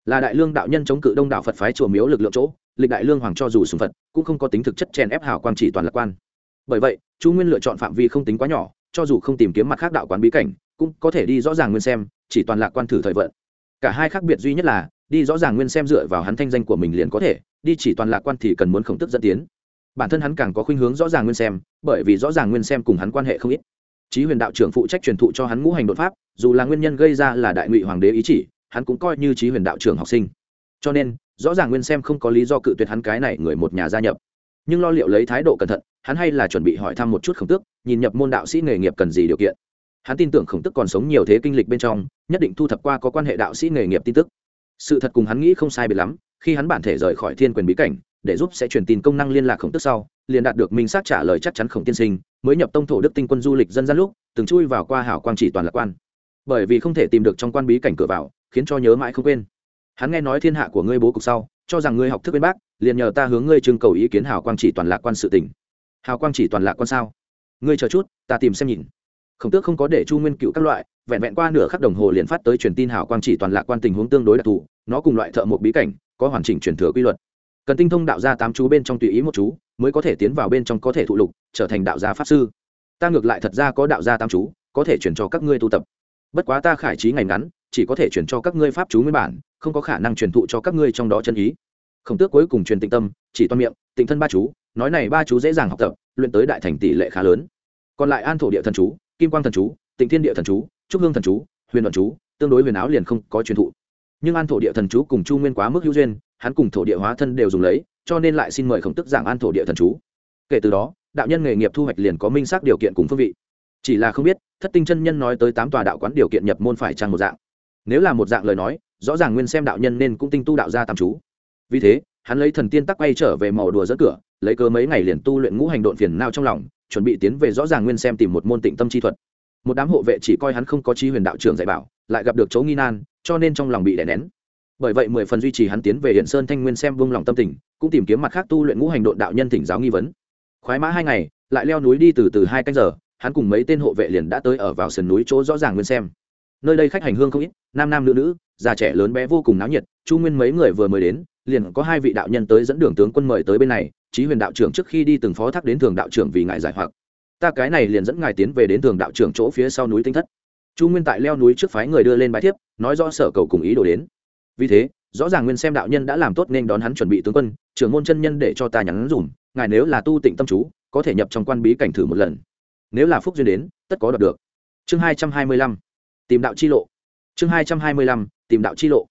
là đại lương đạo nhân chống cự đông đạo phật phái chùa miếu lực lượng chỗ, lịch đại lương hoàng cho dù sùng phật, cũng không có tính thực chất chèn ép hảo quang chỉ toàn lạc quan. Bởi vậy, chu nguyên lựa chọn phạm vi không tính quá nhỏ, cho dù không tìm kiếm mặt khác đạo quán bí cảnh, cũng có thể đi rõ ràng nguyên xem, chỉ toàn lạc quan thử thời vận. Cả hai khác biệt duy nhất là, đi rõ ràng nguyên xem dựa vào hắn thanh danh của mình liền có thể, đi chỉ toàn lạc quan thì cần muốn khổng tức dẫn tiến. Bản thân hắn càng có khuynh hướng rõ ràng nguyên xem, bởi vì rõ ràng nguyên xem cùng hắn quan hệ không ít. Chí huyền đạo trưởng phụ trách truyền thụ cho hắn ngũ hành đột pháp, dù là nguyên nhân gây ra là đại ngụy hoàng đế ý chỉ hắn cũng coi như trí huyền đạo trưởng học sinh. Cho nên, rõ ràng nguyên xem không có lý do cự tuyệt hắn cái này người một nhà gia nhập. Nhưng lo liệu lấy thái độ cẩn thận, hắn hay là chuẩn bị hỏi thăm một chút khổng tước, nhìn nhập môn đạo sĩ nghề nghiệp cần gì điều kiện. Hắn tin tưởng khổng tức còn sống nhiều thế kinh lịch bên trong, nhất định thu thập qua có quan hệ đạo sĩ nghề nghiệp tin tức. Sự thật cùng hắn nghĩ không sai biệt lắm, khi hắn bản thể rời khỏi thiên quyền bí cảnh, để giúp sẽ truyền tin công năng liên lạc khổng tức sau, liền đạt được minh xác trả lời chắc chắn khổng tiên sinh, mới nhập tông thổ đức tinh quân du lịch dân gian lúc, từng chui vào qua hảo quang chỉ toàn lạc quan. Bởi vì không thể tìm được trong quan bí cảnh cửa vào khiến cho nhớ mãi không quên. Hắn nghe nói thiên hạ của ngươi bố cục sau, cho rằng ngươi học thức bên bác, liền nhờ ta hướng ngươi trưng cầu ý kiến hào quang chỉ toàn lạc quan sự tình. Hào quang chỉ toàn lạc quan sao? Ngươi chờ chút, ta tìm xem nhìn. Khổng tước không có để chu nguyên cựu các loại, vẹn vẹn qua nửa khắc đồng hồ liền phát tới truyền tin hào quang chỉ toàn lạc quan tình huống tương đối đặc thù, nó cùng loại thợ một bí cảnh, có hoàn chỉnh truyền thừa quy luật. Cần tinh thông đạo gia tám chú bên trong tùy ý một chú, mới có thể tiến vào bên trong có thể thụ lục, trở thành đạo gia pháp sư. Ta ngược lại thật ra có đạo gia tám chú, có thể chuyển cho các ngươi tu tập. Bất quá ta khải trí ngày ngắn chỉ có thể chuyển cho các ngươi pháp chú nguyên bản, không có khả năng truyền thụ cho các ngươi trong đó chân ý. Khổng tước cuối cùng truyền tịnh tâm, chỉ toan miệng, tịnh thân ba chú, nói này ba chú dễ dàng học tập, luyện tới đại thành tỷ lệ khá lớn. Còn lại an thổ địa thần chú, kim quang thần chú, tịnh thiên địa thần chú, trúc hương thần chú, huyền đoạn chú, tương đối huyền áo liền không có truyền thụ. Nhưng an thổ địa thần chú cùng chu nguyên quá mức hữu duyên, hắn cùng thổ địa hóa thân đều dùng lấy, cho nên lại xin mời khổng tức giảng an thổ địa thần chú. Kể từ đó, đạo nhân nghề nghiệp thu hoạch liền có minh xác điều kiện cùng phương vị. Chỉ là không biết, thất tinh chân nhân nói tới tám tòa đạo quán điều kiện nhập môn phải trang một dạng nếu là một dạng lời nói, rõ ràng nguyên xem đạo nhân nên cũng tinh tu đạo gia tạm trú. vì thế, hắn lấy thần tiên tắc quay trở về màu đùa dẫn cửa, lấy cơ mấy ngày liền tu luyện ngũ hành độn phiền nao trong lòng, chuẩn bị tiến về rõ ràng nguyên xem tìm một môn tịnh tâm chi thuật. Một đám hộ vệ chỉ coi hắn không có chi huyền đạo trưởng dạy bảo, lại gặp được chỗ nghi nan, cho nên trong lòng bị đè nén. Bởi vậy mười phần duy trì hắn tiến về hiện sơn thanh nguyên xem vung lòng tâm tình, cũng tìm kiếm mặt khác tu luyện ngũ hành độn đạo nhân thỉnh giáo nghi vấn. Khoái mã hai ngày, lại leo núi đi từ từ hai canh giờ, hắn cùng mấy tên hộ vệ liền đã tới ở vào sườn núi chỗ rõ ràng nguyên xem nơi đây khách hành hương không ít, nam nam nữ nữ, già trẻ lớn bé vô cùng náo nhiệt, chu nguyên mấy người vừa mới đến, liền có hai vị đạo nhân tới dẫn đường tướng quân mời tới bên này, chí huyền đạo trưởng trước khi đi từng phó thác đến thường đạo trưởng vì ngài giải hoặc. Ta cái này liền dẫn ngài tiến về đến thường đạo trưởng chỗ phía sau núi tinh thất. Chu nguyên tại leo núi trước phái người đưa lên bài thiếp, nói rõ sở cầu cùng ý đồ đến. Vì thế, rõ ràng nguyên xem đạo nhân đã làm tốt nên đón hắn chuẩn bị tướng quân, trưởng môn chân nhân để cho ta nhắn dùm, ngài nếu là tu tịnh tâm chú, có thể nhập trong quan bí cảnh thử một lần. Nếu là phúc duyên đến, tất có đạt được. Chương hai trăm hai mươi lăm tìm đạo chi lộ. Chương hai trăm hai mươi lăm, tìm đạo chi lộ.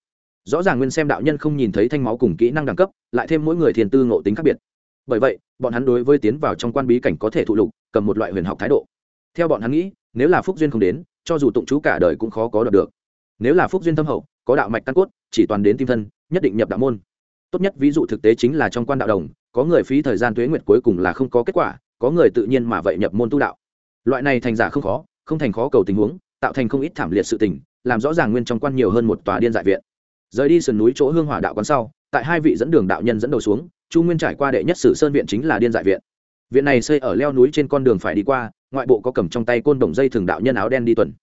Rõ ràng nguyên xem đạo nhân không nhìn thấy thanh máu cùng kỹ năng đẳng cấp, lại thêm mỗi người thiền tư ngộ tính khác biệt. Bởi vậy, bọn hắn đối với tiến vào trong quan bí cảnh có thể thụ lục, cầm một loại huyền học thái độ. Theo bọn hắn nghĩ, nếu là phúc duyên không đến, cho dù tụng chú cả đời cũng khó có đọc được. Nếu là phúc duyên thâm hậu, có đạo mạch căn cốt, chỉ toàn đến tim thân, nhất định nhập đạo môn. Tốt nhất ví dụ thực tế chính là trong quan đạo đồng, có người phí thời gian tuế nguyệt cuối cùng là không có kết quả, có người tự nhiên mà vậy nhập môn tu đạo. Loại này thành giả không khó, không thành khó cầu tình huống tạo thành không ít thảm liệt sự tình, làm rõ ràng nguyên trong quan nhiều hơn một tòa điên dại viện. Rời đi sườn núi chỗ hương hỏa đạo quán sau, tại hai vị dẫn đường đạo nhân dẫn đầu xuống, chu nguyên trải qua đệ nhất sử sơn viện chính là điên dại viện. Viện này xây ở leo núi trên con đường phải đi qua, ngoại bộ có cầm trong tay côn đồng dây thường đạo nhân áo đen đi tuần.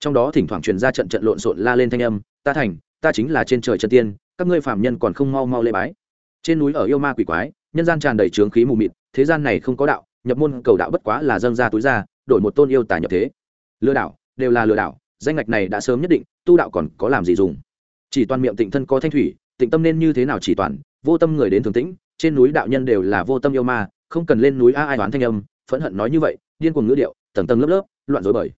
Trong đó thỉnh thoảng truyền ra trận trận lộn xộn la lên thanh âm, ta thành, ta chính là trên trời chân tiên, các ngươi phạm nhân còn không mau mau lê bái. Trên núi ở yêu ma quỷ quái, nhân gian tràn đầy trướng khí mù mịt, thế gian này không có đạo, nhập môn cầu đạo bất quá là dâng ra túi ra, đổi một tôn yêu tài nhập thế. Lừa đảo đều là lừa đảo, danh ngạch này đã sớm nhất định, tu đạo còn có làm gì dùng? Chỉ toàn miệng tịnh thân có thanh thủy, tịnh tâm nên như thế nào chỉ toàn, vô tâm người đến thường tĩnh, trên núi đạo nhân đều là vô tâm yêu ma, không cần lên núi a ai đoán thanh âm, phẫn hận nói như vậy, điên cuồng ngữ điệu, tầng tầng lớp lớp, loạn rối bời.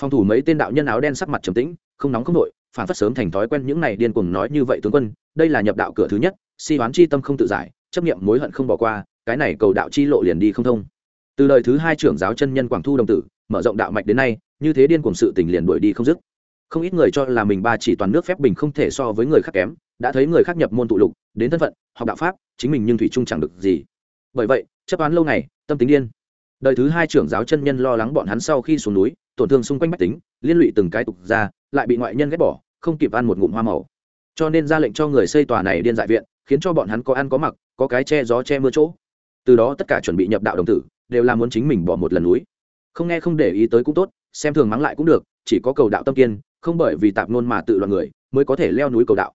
Phòng thủ mấy tên đạo nhân áo đen sắc mặt trầm tĩnh, không nóng không nội phản phát sớm thành thói quen những này điên cuồng nói như vậy tướng quân, đây là nhập đạo cửa thứ nhất, si đoán chi tâm không tự giải, chấp niệm mối hận không bỏ qua, cái này cầu đạo chi lộ liền đi không thông. Từ đời thứ hai trưởng giáo chân nhân quảng thu đồng tử, mở rộng đạo mạch đến nay như thế điên cuồng sự tình liền đuổi đi không dứt. Không ít người cho là mình ba chỉ toàn nước phép bình không thể so với người khác kém, đã thấy người khác nhập môn tụ lục, đến thân phận, học đạo pháp, chính mình nhưng thủy trung chẳng được gì. Bởi vậy, chấp án lâu ngày, tâm tính điên. Đời thứ hai trưởng giáo chân nhân lo lắng bọn hắn sau khi xuống núi, tổn thương xung quanh bách tính, liên lụy từng cái tục ra, lại bị ngoại nhân ghét bỏ, không kịp ăn một ngụm hoa màu. Cho nên ra lệnh cho người xây tòa này điên dại viện, khiến cho bọn hắn có ăn có mặc, có cái che gió che mưa chỗ. Từ đó tất cả chuẩn bị nhập đạo đồng tử, đều là muốn chính mình bỏ một lần núi. Không nghe không để ý tới cũng tốt xem thường mắng lại cũng được, chỉ có cầu đạo tâm kiên, không bởi vì tạp nôn mà tự loạn người, mới có thể leo núi cầu đạo.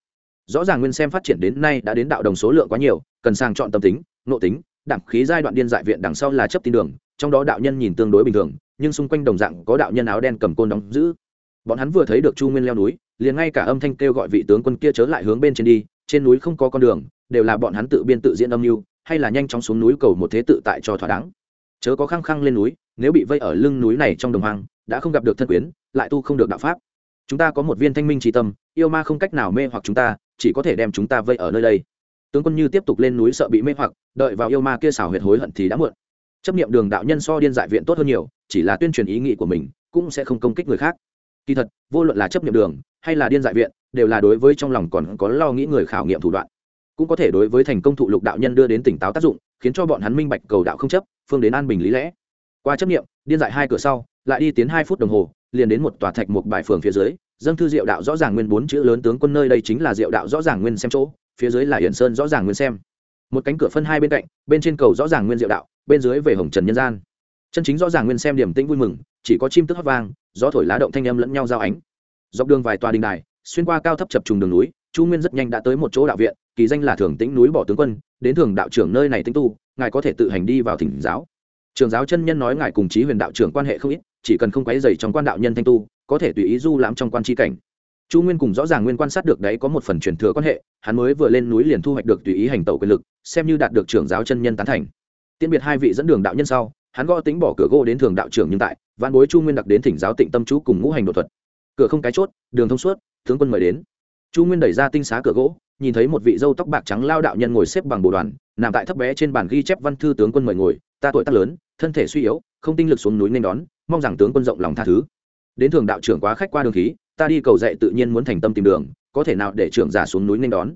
Rõ ràng nguyên xem phát triển đến nay đã đến đạo đồng số lượng quá nhiều, cần sàng chọn tâm tính nộ tính, đẳng khí giai đoạn điên dại viện đằng sau là chấp tin đường, trong đó đạo nhân nhìn tương đối bình thường, nhưng xung quanh đồng dạng có đạo nhân áo đen cầm côn đóng giữ. Bọn hắn vừa thấy được chu nguyên leo núi, liền ngay cả âm thanh kêu gọi vị tướng quân kia chớ lại hướng bên trên đi, trên núi không có con đường, đều là bọn hắn tự biên tự diễn âm mưu, hay là nhanh chóng xuống núi cầu một thế tự tại cho thỏa đáng. Chớ có khăng khăng lên núi, nếu bị vây ở lưng núi này trong đồng hoang đã không gặp được thân quyến lại tu không được đạo pháp. Chúng ta có một viên thanh minh tri tâm yêu ma không cách nào mê hoặc chúng ta chỉ có thể đem chúng ta vây ở nơi đây. Tướng quân như tiếp tục lên núi sợ bị mê hoặc đợi vào yêu ma kia xảo huyệt hối hận thì đã muộn. Chấp niệm đường đạo nhân so điên dại viện tốt hơn nhiều chỉ là tuyên truyền ý nghĩ của mình cũng sẽ không công kích người khác. Kỳ thật vô luận là chấp nghiệm đường hay là điên dại viện đều là đối với trong lòng còn có lo nghĩ người khảo nghiệm thủ đoạn. Cũng có thể đối với thành công thụ lục đạo nhân đưa đến tỉnh táo tác dụng khiến cho bọn hắn minh bạch cầu đạo không chấp phương đến an bình lý lẽ. Qua chấp niệm, điên dại hai cửa sau lại đi tiến hai phút đồng hồ, liền đến một tòa thạch một bài phường phía dưới. Dâng thư diệu đạo rõ ràng nguyên bốn chữ lớn tướng quân nơi đây chính là diệu đạo rõ ràng nguyên xem chỗ, phía dưới là hiển sơn rõ ràng nguyên xem. Một cánh cửa phân hai bên cạnh, bên trên cầu rõ ràng nguyên diệu đạo, bên dưới về hồng trần nhân gian. Chân chính rõ ràng nguyên xem điểm tĩnh vui mừng, chỉ có chim tức hót vang, gió thổi lá động thanh âm lẫn nhau giao ánh. Dọc đường vài tòa đình đài, xuyên qua cao thấp chập trùng đường núi, chu nguyên rất nhanh đã tới một chỗ đạo viện, kỳ danh là thường tĩnh núi bỏ tướng quân, đến thường đạo trưởng nơi này tinh tu, ngài có thể tự hành đi vào thỉnh giáo. Trường giáo chân nhân nói ngài cùng chí huyền đạo trưởng quan hệ không ít chỉ cần không quấy dày trong quan đạo nhân thanh tu, có thể tùy ý du lãm trong quan chi cảnh. Chu nguyên cùng rõ ràng nguyên quan sát được đấy có một phần truyền thừa quan hệ, hắn mới vừa lên núi liền thu hoạch được tùy ý hành tẩu quyền lực, xem như đạt được trưởng giáo chân nhân tán thành. Tiễn biệt hai vị dẫn đường đạo nhân sau, hắn gõ tính bỏ cửa gỗ đến thường đạo trưởng nhưng tại văn bối chu nguyên đặc đến thỉnh giáo tịnh tâm chú cùng ngũ hành độ thuật. Cửa không cái chốt, đường thông suốt, tướng quân mời đến. Chu nguyên đẩy ra tinh xá cửa gỗ, nhìn thấy một vị dâu tóc bạc trắng lao đạo nhân ngồi xếp bằng bồ đoàn, nằm tại thấp bé trên bàn ghi chép văn thư tướng quân mời ngồi, ta tuổi tác lớn, thân thể suy yếu không tinh lực xuống núi nên đón, mong rằng tướng quân rộng lòng tha thứ. Đến thường đạo trưởng quá khách qua đường khí, ta đi cầu dạy tự nhiên muốn thành tâm tìm đường, có thể nào để trưởng giả xuống núi nên đón?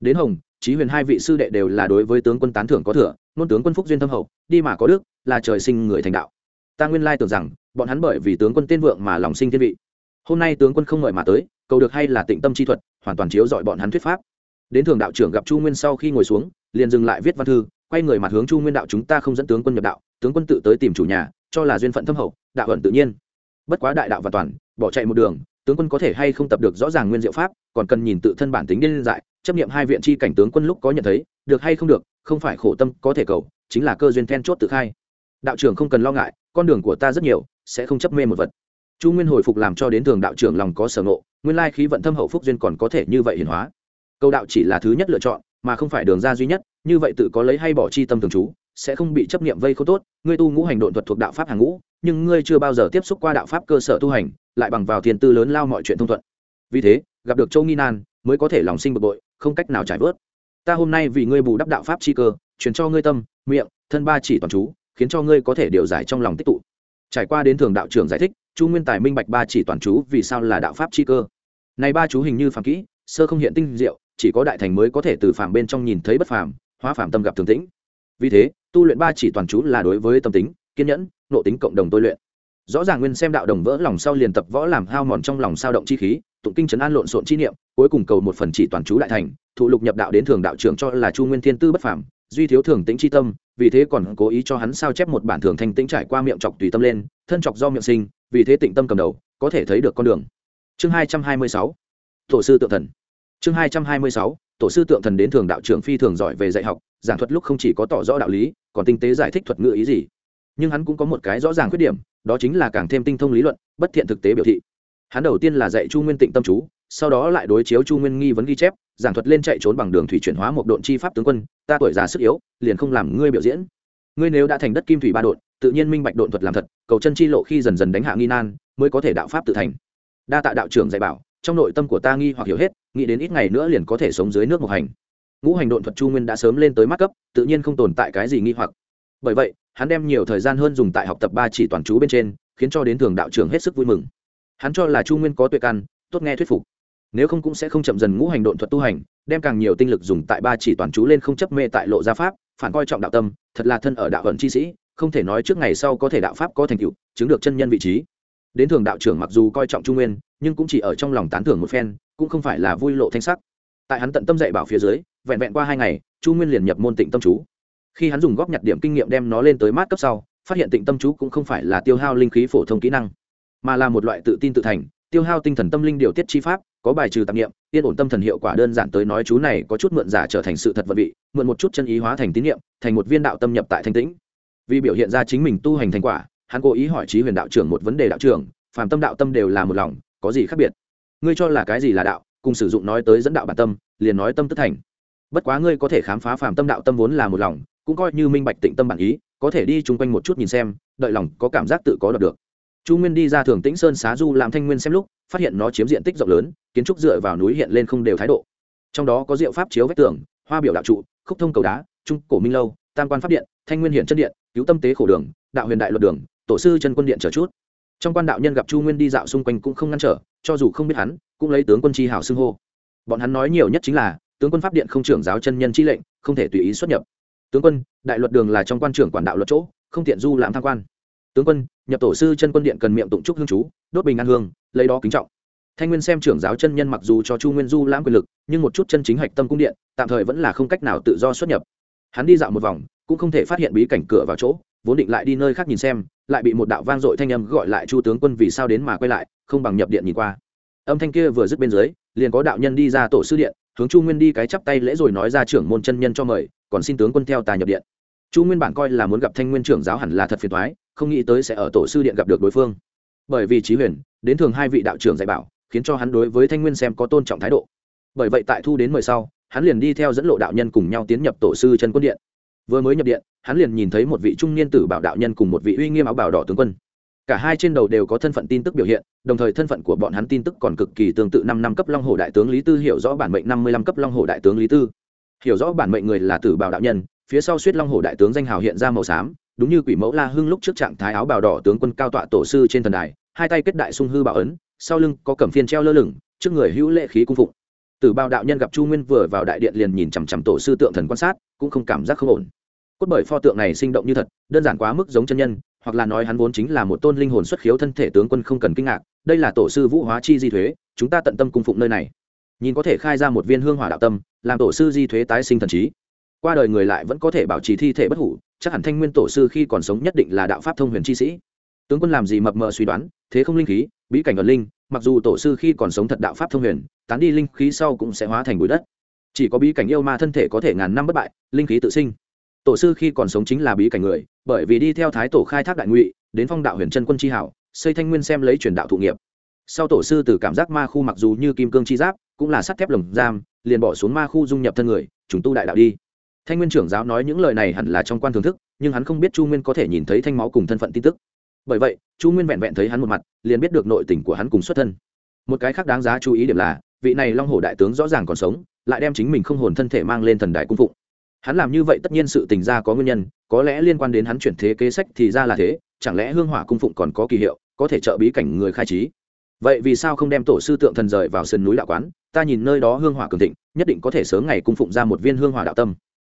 Đến hồng, chí huyền hai vị sư đệ đều là đối với tướng quân tán thưởng có thừa, nôn tướng quân phúc duyên thâm hậu, đi mà có đức, là trời sinh người thành đạo. Ta nguyên lai tưởng rằng, bọn hắn bởi vì tướng quân tiên vượng mà lòng sinh thiên vị. Hôm nay tướng quân không mời mà tới, cầu được hay là tịnh tâm chi thuật, hoàn toàn chiếu dọi bọn hắn thuyết pháp. Đến thường đạo trưởng gặp chu nguyên sau khi ngồi xuống, liền dừng lại viết văn thư, quay người mặt hướng chu nguyên đạo chúng ta không dẫn tướng quân nhập đạo tướng quân tự tới tìm chủ nhà, cho là duyên phận thâm hậu, đạo ẩn tự nhiên. Bất quá đại đạo và toàn, bỏ chạy một đường, tướng quân có thể hay không tập được rõ ràng nguyên diệu pháp, còn cần nhìn tự thân bản tính điên dại, chấp nghiệm hai viện chi cảnh tướng quân lúc có nhận thấy, được hay không được, không phải khổ tâm có thể cầu, chính là cơ duyên then chốt tự khai. Đạo trưởng không cần lo ngại, con đường của ta rất nhiều, sẽ không chấp mê một vật. Chu nguyên hồi phục làm cho đến thường đạo trưởng lòng có sở ngộ, nguyên lai khí vận thâm hậu phúc duyên còn có thể như vậy hiển hóa. Câu đạo chỉ là thứ nhất lựa chọn, mà không phải đường ra duy nhất, như vậy tự có lấy hay bỏ chi tâm thường trú sẽ không bị chấp niệm vây không tốt, ngươi tu ngũ hành độn thuật thuộc đạo pháp hàng ngũ, nhưng ngươi chưa bao giờ tiếp xúc qua đạo pháp cơ sở tu hành, lại bằng vào tiền tư lớn lao mọi chuyện thông thuận. Vì thế, gặp được châu nghi nan mới có thể lòng sinh bực bội, không cách nào trải vớt. Ta hôm nay vì ngươi bù đắp đạo pháp chi cơ, truyền cho ngươi tâm, miệng, thân ba chỉ toàn chú, khiến cho ngươi có thể điều giải trong lòng tích tụ. Trải qua đến thường đạo trưởng giải thích, chu nguyên tài minh bạch ba chỉ toàn chú vì sao là đạo pháp chi cơ. Này ba chú hình như phàm kỹ, sơ không hiện tinh diệu, chỉ có đại thành mới có thể từ phàm bên trong nhìn thấy bất phàm, hóa phàm tâm gặp thường tĩnh. Vì thế tu luyện ba chỉ toàn chú là đối với tâm tính, kiên nhẫn nộ tính cộng đồng tôi luyện. Rõ ràng nguyên xem đạo đồng vỡ lòng sau liền tập võ làm hao mòn trong lòng sao động chi khí, tụng kinh trấn an lộn xộn chi niệm, cuối cùng cầu một phần chỉ toàn chú đại thành, thụ lục nhập đạo đến thường đạo trưởng cho là chu nguyên thiên tư bất phàm, duy thiếu thường tĩnh chi tâm, vì thế còn cố ý cho hắn sao chép một bản thường thanh tĩnh trải qua miệng chọc tùy tâm lên, thân chọc do miệng sinh, vì thế tịnh tâm cầm đầu, có thể thấy được con đường. Chương hai trăm hai mươi sáu, tổ sư tự thần. Chương hai trăm hai mươi sáu tổ sư tượng thần đến thường đạo trưởng phi thường giỏi về dạy học, giảng thuật lúc không chỉ có tỏ rõ đạo lý, còn tinh tế giải thích thuật ngữ ý gì. Nhưng hắn cũng có một cái rõ ràng khuyết điểm, đó chính là càng thêm tinh thông lý luận, bất thiện thực tế biểu thị. Hắn đầu tiên là dạy chu nguyên tịnh tâm chú, sau đó lại đối chiếu chu nguyên nghi vấn ghi chép, giảng thuật lên chạy trốn bằng đường thủy chuyển hóa một độn chi pháp tướng quân, ta tuổi già sức yếu, liền không làm ngươi biểu diễn. Ngươi nếu đã thành đất kim thủy ba độn, tự nhiên minh bạch độn thuật làm thật, cầu chân chi lộ khi dần dần đánh hạ nghi nan, mới có thể đạo pháp tự thành. Đa tạ đạo trưởng dạy bảo trong nội tâm của ta nghi hoặc hiểu hết, nghĩ đến ít ngày nữa liền có thể sống dưới nước một hành. Ngũ hành độn thuật chu nguyên đã sớm lên tới mắt cấp, tự nhiên không tồn tại cái gì nghi hoặc. Bởi vậy, hắn đem nhiều thời gian hơn dùng tại học tập ba chỉ toàn chú bên trên, khiến cho đến thường đạo trưởng hết sức vui mừng. Hắn cho là chu nguyên có tuệ căn, tốt nghe thuyết phục. Nếu không cũng sẽ không chậm dần ngũ hành độn thuật tu hành, đem càng nhiều tinh lực dùng tại ba chỉ toàn chú lên không chấp mê tại lộ gia pháp, phản coi trọng đạo tâm, thật là thân ở đạo vận chi sĩ, không thể nói trước ngày sau có thể đạo pháp có thành tựu, chứng được chân nhân vị trí đến thường đạo trưởng mặc dù coi trọng trung nguyên, nhưng cũng chỉ ở trong lòng tán thưởng một phen, cũng không phải là vui lộ thanh sắc. Tại hắn tận tâm dạy bảo phía dưới, vẹn vẹn qua hai ngày chu nguyên liền nhập môn tịnh tâm chú. Khi hắn dùng góp nhặt điểm kinh nghiệm đem nó lên tới mát cấp sau, phát hiện tịnh tâm chú cũng không phải là tiêu hao linh khí phổ thông kỹ năng, mà là một loại tự tin tự thành, tiêu hao tinh thần tâm linh điều tiết chi pháp, có bài trừ tạp nghiệm yên ổn tâm thần hiệu quả đơn giản tới nói chú này có chút mượn giả trở thành sự thật vật vị, mượn một chút chân ý hóa thành tín nhiệm thành một viên đạo tâm nhập tại thanh tĩnh. Vì biểu hiện ra chính mình tu hành thành quả hắn cố ý hỏi trí huyền đạo trưởng một vấn đề đạo trưởng, phàm tâm đạo tâm đều là một lòng, có gì khác biệt? Ngươi cho là cái gì là đạo, cùng sử dụng nói tới dẫn đạo bản tâm, liền nói tâm tức thành. Bất quá ngươi có thể khám phá phàm tâm đạo tâm vốn là một lòng, cũng coi như minh bạch tịnh tâm bản ý, có thể đi chung quanh một chút nhìn xem, đợi lòng có cảm giác tự có đọc được. Chu nguyên đi ra thường tĩnh sơn xá du làm thanh nguyên xem lúc, phát hiện nó chiếm diện tích rộng lớn, kiến trúc dựa vào núi hiện lên không đều thái độ. Trong đó có diệu pháp chiếu vách tường, hoa biểu đạo trụ, khúc thông cầu đá, trung cổ minh lâu, tam quan pháp điện, thanh nguyên hiển chân điện, cứu tâm tế khổ đường, đạo huyền đại luật đường tổ sư chân quân điện chờ chút. Trong quan đạo nhân gặp chu nguyên đi dạo xung quanh cũng không ngăn trở, cho dù không biết hắn, cũng lấy tướng quân chi hảo xưng hô. Bọn hắn nói nhiều nhất chính là, tướng quân pháp điện không trưởng giáo chân nhân chi lệnh, không thể tùy ý xuất nhập. Tướng quân, đại luật đường là trong quan trưởng quản đạo luật chỗ, không tiện du lãm tham quan. Tướng quân, nhập tổ sư chân quân điện cần miệng tụng trúc hương chú, đốt bình an hương, lấy đó kính trọng. Thanh nguyên xem trưởng giáo chân nhân mặc dù cho chu nguyên du lãm quyền lực, nhưng một chút chân chính hạch tâm cung điện, tạm thời vẫn là không cách nào tự do xuất nhập. Hắn đi dạo một vòng, cũng không thể phát hiện bí cảnh cửa vào chỗ, vốn định lại đi nơi khác nhìn xem lại bị một đạo vang dội thanh âm gọi lại chu tướng quân vì sao đến mà quay lại, không bằng nhập điện nhìn qua. Âm thanh kia vừa dứt bên dưới, liền có đạo nhân đi ra tổ sư điện, hướng chu nguyên đi cái chắp tay lễ rồi nói ra trưởng môn chân nhân cho mời, còn xin tướng quân theo tà nhập điện. Chu nguyên bản coi là muốn gặp thanh nguyên trưởng giáo hẳn là thật phiền thoái không nghĩ tới sẽ ở tổ sư điện gặp được đối phương. Bởi vì trí huyền, đến thường hai vị đạo trưởng dạy bảo, khiến cho hắn đối với thanh nguyên xem có tôn trọng thái độ. Bởi vậy tại thu đến mời sau, hắn liền đi theo dẫn lộ đạo nhân cùng nhau tiến nhập tổ sư chân quân điện vừa mới nhập điện, hắn liền nhìn thấy một vị trung niên tử bảo đạo nhân cùng một vị uy nghiêm áo bảo đỏ tướng quân. Cả hai trên đầu đều có thân phận tin tức biểu hiện, đồng thời thân phận của bọn hắn tin tức còn cực kỳ tương tự năm năm cấp long hồ đại tướng lý tư hiểu rõ bản mệnh năm mươi lăm cấp long hồ đại tướng lý tư. Hiểu rõ bản mệnh người là tử bảo đạo nhân, phía sau suýt long hồ đại tướng danh hào hiện ra màu xám, đúng như quỷ mẫu la hưng lúc trước trạng thái áo bào đỏ tướng quân cao tọa tổ sư trên thần đài, hai tay kết đại sung hư bảo ấn, sau lưng có cẩm phiên treo lơ lửng, trước người hữu lệ khí cung phụng. Tử bao đạo nhân gặp chu nguyên vừa vào đại điện liền nhìn chằm chằm tổ sư tượng thần quan sát cũng không cảm giác không ổn. Cốt bởi pho tượng này sinh động như thật, đơn giản quá mức giống chân nhân, hoặc là nói hắn vốn chính là một tôn linh hồn xuất khiếu thân thể tướng quân không cần kinh ngạc, đây là tổ sư vũ hóa chi di thuế, chúng ta tận tâm cung phụng nơi này. Nhìn có thể khai ra một viên hương hỏa đạo tâm, làm tổ sư di thuế tái sinh thần trí. Qua đời người lại vẫn có thể bảo trì thi thể bất hủ, chắc hẳn thanh nguyên tổ sư khi còn sống nhất định là đạo pháp thông huyền chi sĩ. Tướng quân làm gì mập mờ suy đoán, thế không linh khí, bí cảnh ẩn linh, mặc dù tổ sư khi còn sống thật đạo pháp thông huyền, tán đi linh khí sau cũng sẽ hóa thành bụi đất chỉ có bí cảnh yêu ma thân thể có thể ngàn năm bất bại, linh khí tự sinh. Tổ sư khi còn sống chính là bí cảnh người, bởi vì đi theo thái tổ khai thác đại ngụy, đến phong đạo huyền chân quân chi hảo, xây thanh nguyên xem lấy truyền đạo thụ nghiệp. Sau tổ sư từ cảm giác ma khu mặc dù như kim cương chi giáp, cũng là sắt thép lồng giam, liền bỏ xuống ma khu dung nhập thân người chúng tu đại đạo đi. Thanh nguyên trưởng giáo nói những lời này hẳn là trong quan thưởng thức, nhưng hắn không biết chu nguyên có thể nhìn thấy thanh máu cùng thân phận tin tức. Bởi vậy, chu nguyên vẹn vẹn thấy hắn một mặt, liền biết được nội tình của hắn cùng xuất thân. Một cái khác đáng giá chú ý điểm là, vị này long hồ đại tướng rõ ràng còn sống lại đem chính mình không hồn thân thể mang lên thần đại cung phụng. Hắn làm như vậy tất nhiên sự tình ra có nguyên nhân, có lẽ liên quan đến hắn chuyển thế kế sách thì ra là thế, chẳng lẽ hương hỏa cung phụng còn có kỳ hiệu, có thể trợ bí cảnh người khai trí? Vậy vì sao không đem tổ sư tượng thần rời vào sườn núi đạo quán, ta nhìn nơi đó hương hỏa cường thịnh, nhất định có thể sớm ngày cung phụng ra một viên hương hỏa đạo tâm.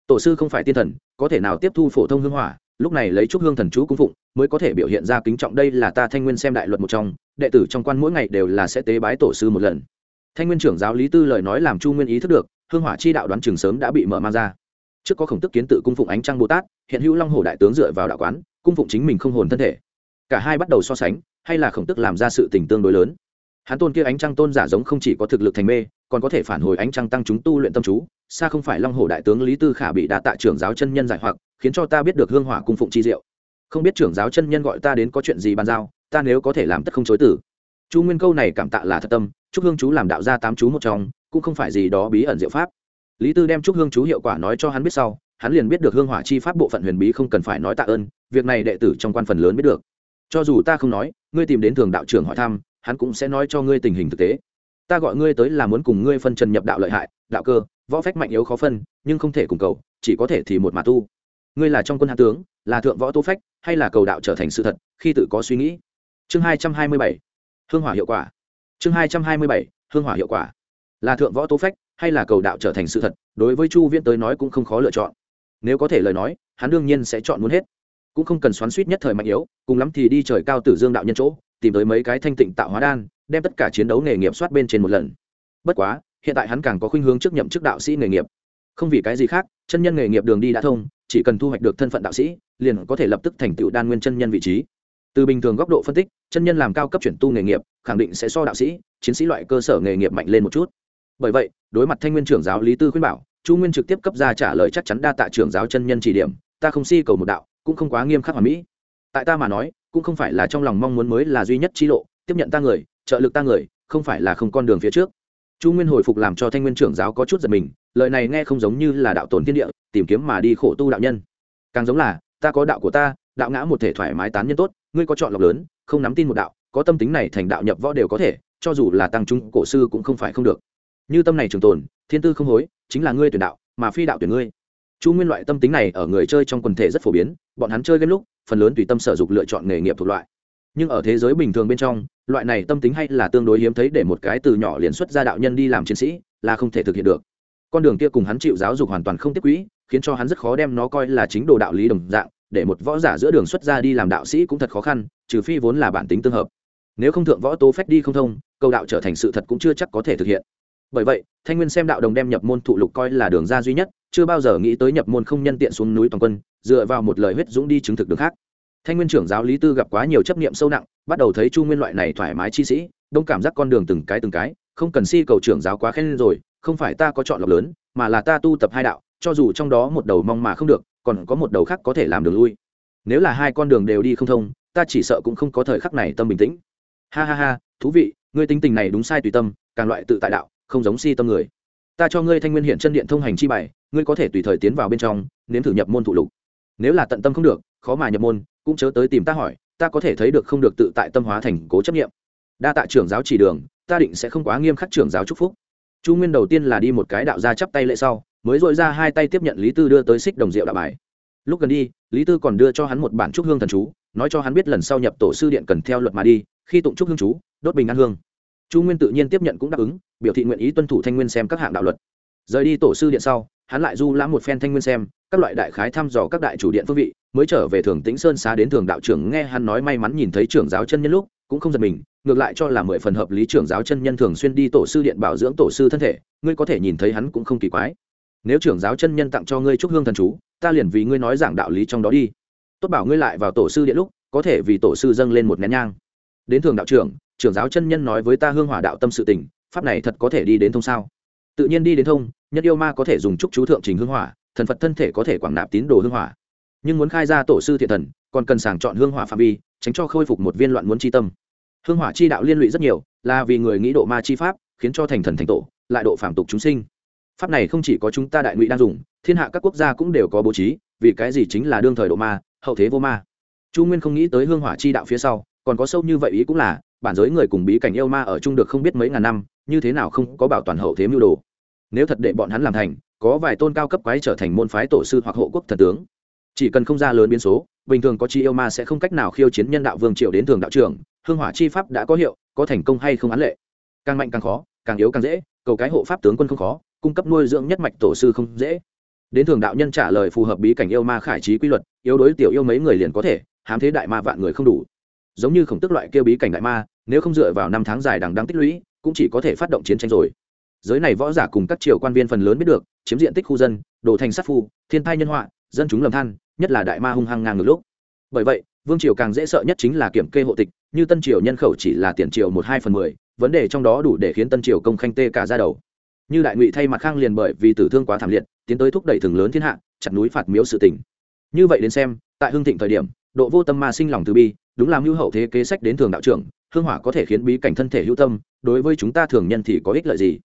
Tổ sư không phải tiên thần, có thể nào tiếp thu phổ thông hương hỏa, lúc này lấy chúc hương thần chú cung phụng, mới có thể biểu hiện ra kính trọng đây là ta thanh nguyên xem đại luật một trong, đệ tử trong quan mỗi ngày đều là sẽ tế bái tổ sư một lần thanh nguyên trưởng giáo lý tư lời nói làm chu nguyên ý thức được, hương hỏa chi đạo đoán trường sớm đã bị mở mang ra. Trước có khổng tức kiến tự cung phụng ánh trăng bồ tát, hiện hữu long hồ đại tướng dựa vào đạo quán, cung phụng chính mình không hồn thân thể. Cả hai bắt đầu so sánh, hay là khổng tức làm ra sự tình tương đối lớn. Hắn tôn kia ánh trăng tôn giả giống không chỉ có thực lực thành mê, còn có thể phản hồi ánh trăng tăng chúng tu luyện tâm chú, xa không phải long hồ đại tướng lý tư khả bị đạ tạ trưởng giáo chân nhân giải hoặc, khiến cho ta biết được hương hỏa cung phụng chi diệu. Không biết trưởng giáo chân nhân gọi ta đến có chuyện gì bàn giao, ta nếu có thể làm tất không chối tử chu nguyên câu này cảm tạ là thật tâm chúc hương chú làm đạo gia tám chú một trong, cũng không phải gì đó bí ẩn diệu pháp. Lý tư đem chúc hương chú hiệu quả nói cho hắn biết sau, hắn liền biết được hương hỏa chi pháp bộ phận huyền bí không cần phải nói tạ ơn, việc này đệ tử trong quan phần lớn biết được. Cho dù ta không nói, ngươi tìm đến thường đạo trưởng hỏi thăm, hắn cũng sẽ nói cho ngươi tình hình thực tế. Ta gọi ngươi tới là muốn cùng ngươi phân trần nhập đạo lợi hại, đạo cơ, võ phách mạnh yếu khó phân, nhưng không thể cùng cầu, chỉ có thể thì một mà tu. Ngươi là trong quân hạ tướng, là thượng võ tô phách, hay là cầu đạo trở thành sự thật, khi tự có suy nghĩ. Chương hai trăm hai mươi bảy. Hương hỏa hiệu quả chương hai trăm hai mươi bảy, hương hỏa hiệu quả. Là thượng võ tố phách, hay là cầu đạo trở thành sự thật, đối với chu viễn tới nói cũng không khó lựa chọn. Nếu có thể lời nói, hắn đương nhiên sẽ chọn muốn hết. Cũng không cần xoắn suýt nhất thời mạnh yếu, cùng lắm thì đi trời cao tử dương đạo nhân chỗ, tìm tới mấy cái thanh tịnh tạo hóa đan, đem tất cả chiến đấu nghề nghiệp soát bên trên một lần. Bất quá, hiện tại hắn càng có khuynh hướng trước nhậm chức đạo sĩ nghề nghiệp. Không vì cái gì khác, chân nhân nghề nghiệp đường đi đã thông, chỉ cần thu hoạch được thân phận đạo sĩ, liền có thể lập tức thành tựu đan nguyên chân nhân vị trí từ bình thường góc độ phân tích, chân nhân làm cao cấp chuyển tu nghề nghiệp, khẳng định sẽ so đạo sĩ, chiến sĩ loại cơ sở nghề nghiệp mạnh lên một chút. Bởi vậy, đối mặt thanh nguyên trưởng giáo lý tư khuyên bảo, chu nguyên trực tiếp cấp ra trả lời chắc chắn đa tạ trưởng giáo chân nhân chỉ điểm, ta không si cầu một đạo, cũng không quá nghiêm khắc hoàn mỹ. Tại ta mà nói, cũng không phải là trong lòng mong muốn mới là duy nhất chi lộ, tiếp nhận ta người, trợ lực ta người, không phải là không con đường phía trước. Chu nguyên hồi phục làm cho thanh nguyên trưởng giáo có chút giật mình, lời này nghe không giống như là đạo tồn thiên địa, tìm kiếm mà đi khổ tu đạo nhân. Càng giống là, ta có đạo của ta, đạo ngã một thể thoải mái tán nhân tốt ngươi có chọn lọc lớn, không nắm tin một đạo, có tâm tính này thành đạo nhập võ đều có thể, cho dù là tăng trung cổ sư cũng không phải không được. Như tâm này trường tồn, thiên tư không hối, chính là ngươi tuyển đạo, mà phi đạo tuyển ngươi. Chu nguyên loại tâm tính này ở người chơi trong quần thể rất phổ biến, bọn hắn chơi game lúc, phần lớn tùy tâm sở dục lựa chọn nghề nghiệp thuộc loại. Nhưng ở thế giới bình thường bên trong, loại này tâm tính hay là tương đối hiếm thấy để một cái từ nhỏ liền xuất ra đạo nhân đi làm chiến sĩ, là không thể thực hiện được. Con đường kia cùng hắn chịu giáo dục hoàn toàn không tiếp quỹ, khiến cho hắn rất khó đem nó coi là chính đồ đạo lý đồng dạng để một võ giả giữa đường xuất ra đi làm đạo sĩ cũng thật khó khăn, trừ phi vốn là bản tính tương hợp. Nếu không thượng võ tố phép đi không thông câu đạo trở thành sự thật cũng chưa chắc có thể thực hiện. Bởi vậy, thanh nguyên xem đạo đồng đem nhập môn thụ lục coi là đường ra duy nhất, chưa bao giờ nghĩ tới nhập môn không nhân tiện xuống núi toàn quân, dựa vào một lời huyết dũng đi chứng thực đường khác. Thanh nguyên trưởng giáo lý tư gặp quá nhiều chấp niệm sâu nặng, bắt đầu thấy chu nguyên loại này thoải mái chi sĩ, đông cảm giác con đường từng cái từng cái, không cần si cầu trưởng giáo quá khen rồi, không phải ta có chọn lọc lớn, mà là ta tu tập hai đạo, cho dù trong đó một đầu mong mà không được còn có một đầu khác có thể làm đường lui. Nếu là hai con đường đều đi không thông, ta chỉ sợ cũng không có thời khắc này tâm bình tĩnh. Ha ha ha, thú vị, ngươi tính tình này đúng sai tùy tâm, càng loại tự tại đạo, không giống si tâm người. Ta cho ngươi thanh nguyên hiện chân điện thông hành chi bài, ngươi có thể tùy thời tiến vào bên trong, nếm thử nhập môn thụ lục. Nếu là tận tâm không được, khó mà nhập môn, cũng chớ tới tìm ta hỏi, ta có thể thấy được không được tự tại tâm hóa thành cố chấp nghiệm. Đa tạ trưởng giáo chỉ đường, ta định sẽ không quá nghiêm khắc trưởng giáo chúc phúc chu nguyên đầu tiên là đi một cái đạo ra chắp tay lệ sau, mới dội ra hai tay tiếp nhận lý tư đưa tới xích đồng rượu đạo bài. Lúc gần đi, lý tư còn đưa cho hắn một bản trúc hương thần chú, nói cho hắn biết lần sau nhập tổ sư điện cần theo luật mà đi, khi tụng trúc hương chú, đốt bình ăn hương. Chu nguyên tự nhiên tiếp nhận cũng đáp ứng, biểu thị nguyện ý tuân thủ thanh nguyên xem các hạng đạo luật. Rời đi tổ sư điện sau, hắn lại du lãm một phen thanh nguyên xem, các loại đại khái thăm dò các đại chủ điện phương vị, mới trở về thường tĩnh sơn xá đến thường đạo trưởng nghe hắn nói may mắn nhìn thấy trưởng giáo chân nhân lúc cũng không giật mình, ngược lại cho là mười phần hợp lý trưởng giáo chân nhân thường xuyên đi tổ sư điện bảo dưỡng tổ sư thân thể, ngươi có thể nhìn thấy hắn cũng không kỳ quái. Nếu trưởng giáo chân nhân tặng cho ngươi chúc hương thần chú, ta liền vì ngươi nói giảng đạo lý trong đó đi. Tốt bảo ngươi lại vào tổ sư điện lúc, có thể vì tổ sư dâng lên một nén nhang. Đến thường đạo trưởng trưởng giáo chân nhân nói với ta hương hỏa đạo tâm sự tình, pháp này thật có thể đi đến thông sao? Tự nhiên đi đến thông, nhất yêu ma có thể dùng chúc chú thượng trình hương hỏa, thần phật thân thể có thể quảng nạp tín đồ hương hỏa. Nhưng muốn khai ra tổ sư thiện thần, còn cần sàng chọn hương hỏa phạm vi tránh cho khôi phục một viên loạn muốn chi tâm. Hương hỏa chi đạo liên lụy rất nhiều, là vì người nghĩ độ ma chi pháp, khiến cho thành thần thành tổ, lại độ phạm tục chúng sinh. Pháp này không chỉ có chúng ta đại ngụy đang dùng, thiên hạ các quốc gia cũng đều có bố trí, vì cái gì chính là đương thời độ ma, hậu thế vô ma. Chu nguyên không nghĩ tới hương hỏa chi đạo phía sau, còn có sâu như vậy ý cũng là, bản giới người cùng bí cảnh yêu ma ở chung được không biết mấy ngàn năm, như thế nào không có bảo toàn hậu thế mưu đồ. Nếu thật để bọn hắn làm thành, có vài tôn cao cấp quái trở thành môn phái tổ sư hoặc hộ quốc thần tướng chỉ cần không ra lớn biến số, bình thường có chi yêu ma sẽ không cách nào khiêu chiến nhân đạo vương triệu đến thường đạo trưởng, hương hỏa chi pháp đã có hiệu, có thành công hay không án lệ. Càng mạnh càng khó, càng yếu càng dễ, cầu cái hộ pháp tướng quân không khó, cung cấp nuôi dưỡng nhất mạch tổ sư không dễ. Đến thường đạo nhân trả lời phù hợp bí cảnh yêu ma khải trí quy luật, yếu đối tiểu yêu mấy người liền có thể, hám thế đại ma vạn người không đủ. Giống như khổng tức loại kêu bí cảnh đại ma, nếu không dựa vào năm tháng dài đằng đang tích lũy, cũng chỉ có thể phát động chiến tranh rồi. Giới này võ giả cùng các triều quan viên phần lớn biết được, chiếm diện tích khu dân đổ thành sát phu, thiên thai nhân họa, dân chúng lầm than nhất là đại ma hung hăng ngang ngược lúc. Bởi vậy, vương triều càng dễ sợ nhất chính là kiểm kê hộ tịch, như tân triều nhân khẩu chỉ là tiền triều một hai phần mười, vấn đề trong đó đủ để khiến tân triều công khanh tê cả ra đầu. Như đại ngụy thay mặt khang liền bởi vì tử thương quá thảm liệt, tiến tới thúc đẩy thường lớn thiên hạ, chặt núi phạt miếu sự tỉnh như vậy đến xem, tại hưng thịnh thời điểm, độ vô tâm ma sinh lòng từ bi, đúng làm hữu hậu thế kế sách đến thường đạo trưởng, hương hỏa có thể khiến bí cảnh thân thể hữu tâm, đối với chúng ta thường nhân thì có ích lợi gì?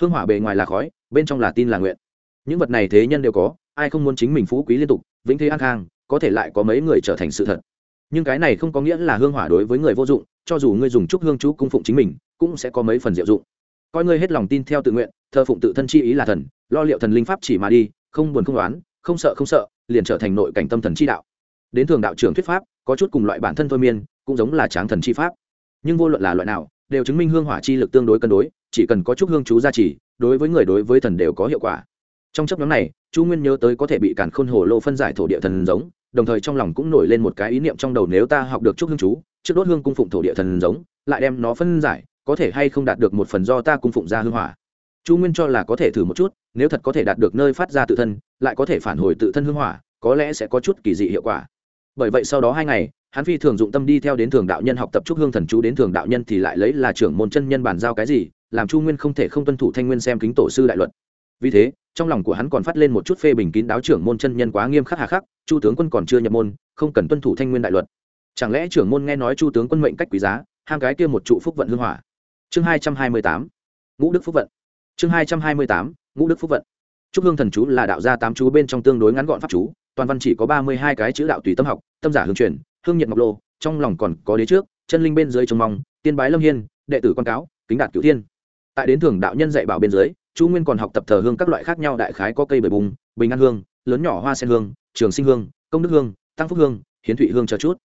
Hương hỏa bề ngoài là khói, bên trong là tin là nguyện. Những vật này thế nhân đều có, ai không muốn chính mình phú quý liên tục vĩnh thế an khang, có thể lại có mấy người trở thành sự thật. Nhưng cái này không có nghĩa là hương hỏa đối với người vô dụng, cho dù ngươi dùng chút hương chú cung phụng chính mình, cũng sẽ có mấy phần diệu dụng. Coi ngươi hết lòng tin theo tự nguyện, thờ phụng tự thân chi ý là thần, lo liệu thần linh pháp chỉ mà đi, không buồn không đoán không sợ không sợ, liền trở thành nội cảnh tâm thần chi đạo. Đến thường đạo trưởng thuyết pháp, có chút cùng loại bản thân thôi miên, cũng giống là tráng thần chi pháp. Nhưng vô luận là loại nào, đều chứng minh hương hỏa chi lực tương đối cân đối, chỉ cần có chút hương chú gia trì, đối với người đối với thần đều có hiệu quả. Trong chấp nhóm này chu nguyên nhớ tới có thể bị cản khôn hồ lô phân giải thổ địa thần giống, đồng thời trong lòng cũng nổi lên một cái ý niệm trong đầu nếu ta học được chút hương chú, trước đốt hương cung phụng thổ địa thần giống, lại đem nó phân giải, có thể hay không đạt được một phần do ta cung phụng ra hương hỏa? Chu nguyên cho là có thể thử một chút, nếu thật có thể đạt được nơi phát ra tự thân, lại có thể phản hồi tự thân hương hỏa, có lẽ sẽ có chút kỳ dị hiệu quả. Bởi vậy sau đó hai ngày, hắn phi thường dụng tâm đi theo đến thường đạo nhân học tập trúc hương thần chú đến thường đạo nhân thì lại lấy là trưởng môn chân nhân bàn giao cái gì, làm chu nguyên không thể không tuân thủ thanh nguyên xem kính tổ sư đại luật. Vì thế trong lòng của hắn còn phát lên một chút phê bình kín đáo trưởng môn chân nhân quá nghiêm khắc hà khắc, chu tướng quân còn chưa nhập môn, không cần tuân thủ thanh nguyên đại luật. Chẳng lẽ trưởng môn nghe nói chu tướng quân mệnh cách quý giá, ham cái kia một trụ phúc vận hương hỏa? Chương hai trăm hai mươi tám, ngũ đức phúc vận. Chương hai trăm hai mươi tám, ngũ đức phúc vận. Trúc hương thần chú là đạo gia tám chú bên trong tương đối ngắn gọn pháp chú, toàn văn chỉ có ba mươi hai cái chữ đạo tùy tâm học, tâm giả hương truyền, hương nhiệt ngọc lô, trong lòng còn có đế trước, chân linh bên dưới trông mong, tiên bái lâm hiên, đệ tử quan cáo, kính đạt cửu thiên tại đến thường đạo nhân dạy bảo bên dưới, chu nguyên còn học tập thờ hương các loại khác nhau, đại khái có cây bời bùng, bình an hương, lớn nhỏ hoa sen hương, trường sinh hương, công đức hương, tăng phúc hương, hiến thụy hương cho chút.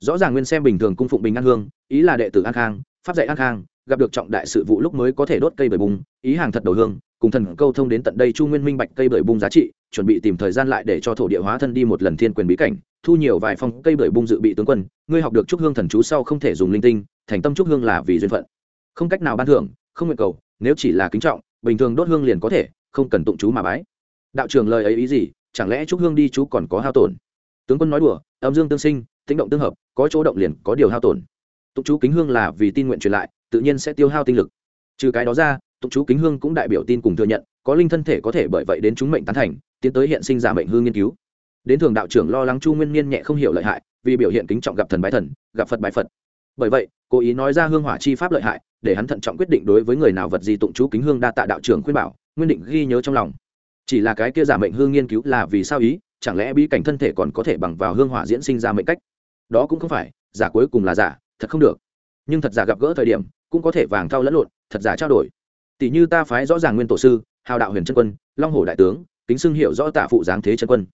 Rõ ràng nguyên xem bình thường cung phụng bình an hương, ý là đệ tử an khang, pháp dạy an khang, gặp được trọng đại sự vụ lúc mới có thể đốt cây bưởi bùng, ý hàng thật đầu hương, cùng thần câu thông đến tận đây chu nguyên minh bạch cây bưởi bung giá trị, chuẩn bị tìm thời gian lại để cho thổ địa hóa thân đi một lần thiên quyền bí cảnh, thu nhiều vài phong cây bưởi bung dự bị tướng quân, ngươi học được trúc hương thần chú sau không thể dùng linh tinh, thành tâm trúc hương là vì duyên phận. Không cách nào ban thưởng không nguyện cầu, nếu chỉ là kính trọng, bình thường đốt hương liền có thể, không cần tụng chú mà bái. Đạo trưởng lời ấy ý gì, chẳng lẽ trúc hương đi chú còn có hao tổn? Tướng quân nói đùa, âm dương tương sinh, tĩnh động tương hợp, có chỗ động liền có điều hao tổn. Tụng chú kính hương là vì tin nguyện truyền lại, tự nhiên sẽ tiêu hao tinh lực. Trừ cái đó ra, tụng chú kính hương cũng đại biểu tin cùng thừa nhận, có linh thân thể có thể bởi vậy đến chúng mệnh tán thành, tiến tới hiện sinh giả mệnh hương nghiên cứu. Đến thường đạo trưởng lo lắng chu nguyên niên nhẹ không hiểu lợi hại, vì biểu hiện kính trọng gặp thần bái thần, gặp phật bái phật. Bởi vậy, cố ý nói ra hương hỏa chi pháp lợi hại để hắn thận trọng quyết định đối với người nào vật gì tụng chú kính hương đa tạ đạo trưởng khuyên bảo, nguyên định ghi nhớ trong lòng. Chỉ là cái kia giả mệnh hương nghiên cứu là vì sao ý, chẳng lẽ bí cảnh thân thể còn có thể bằng vào hương hỏa diễn sinh ra mệnh cách? Đó cũng không phải, giả cuối cùng là giả, thật không được. Nhưng thật giả gặp gỡ thời điểm, cũng có thể vàng thao lẫn lộn, thật giả trao đổi. Tỷ như ta phái rõ ràng nguyên tổ sư, hào đạo huyền chân quân, long hồ đại tướng, kính xưng hiệu rõ tạ phụ giáng thế chân quân.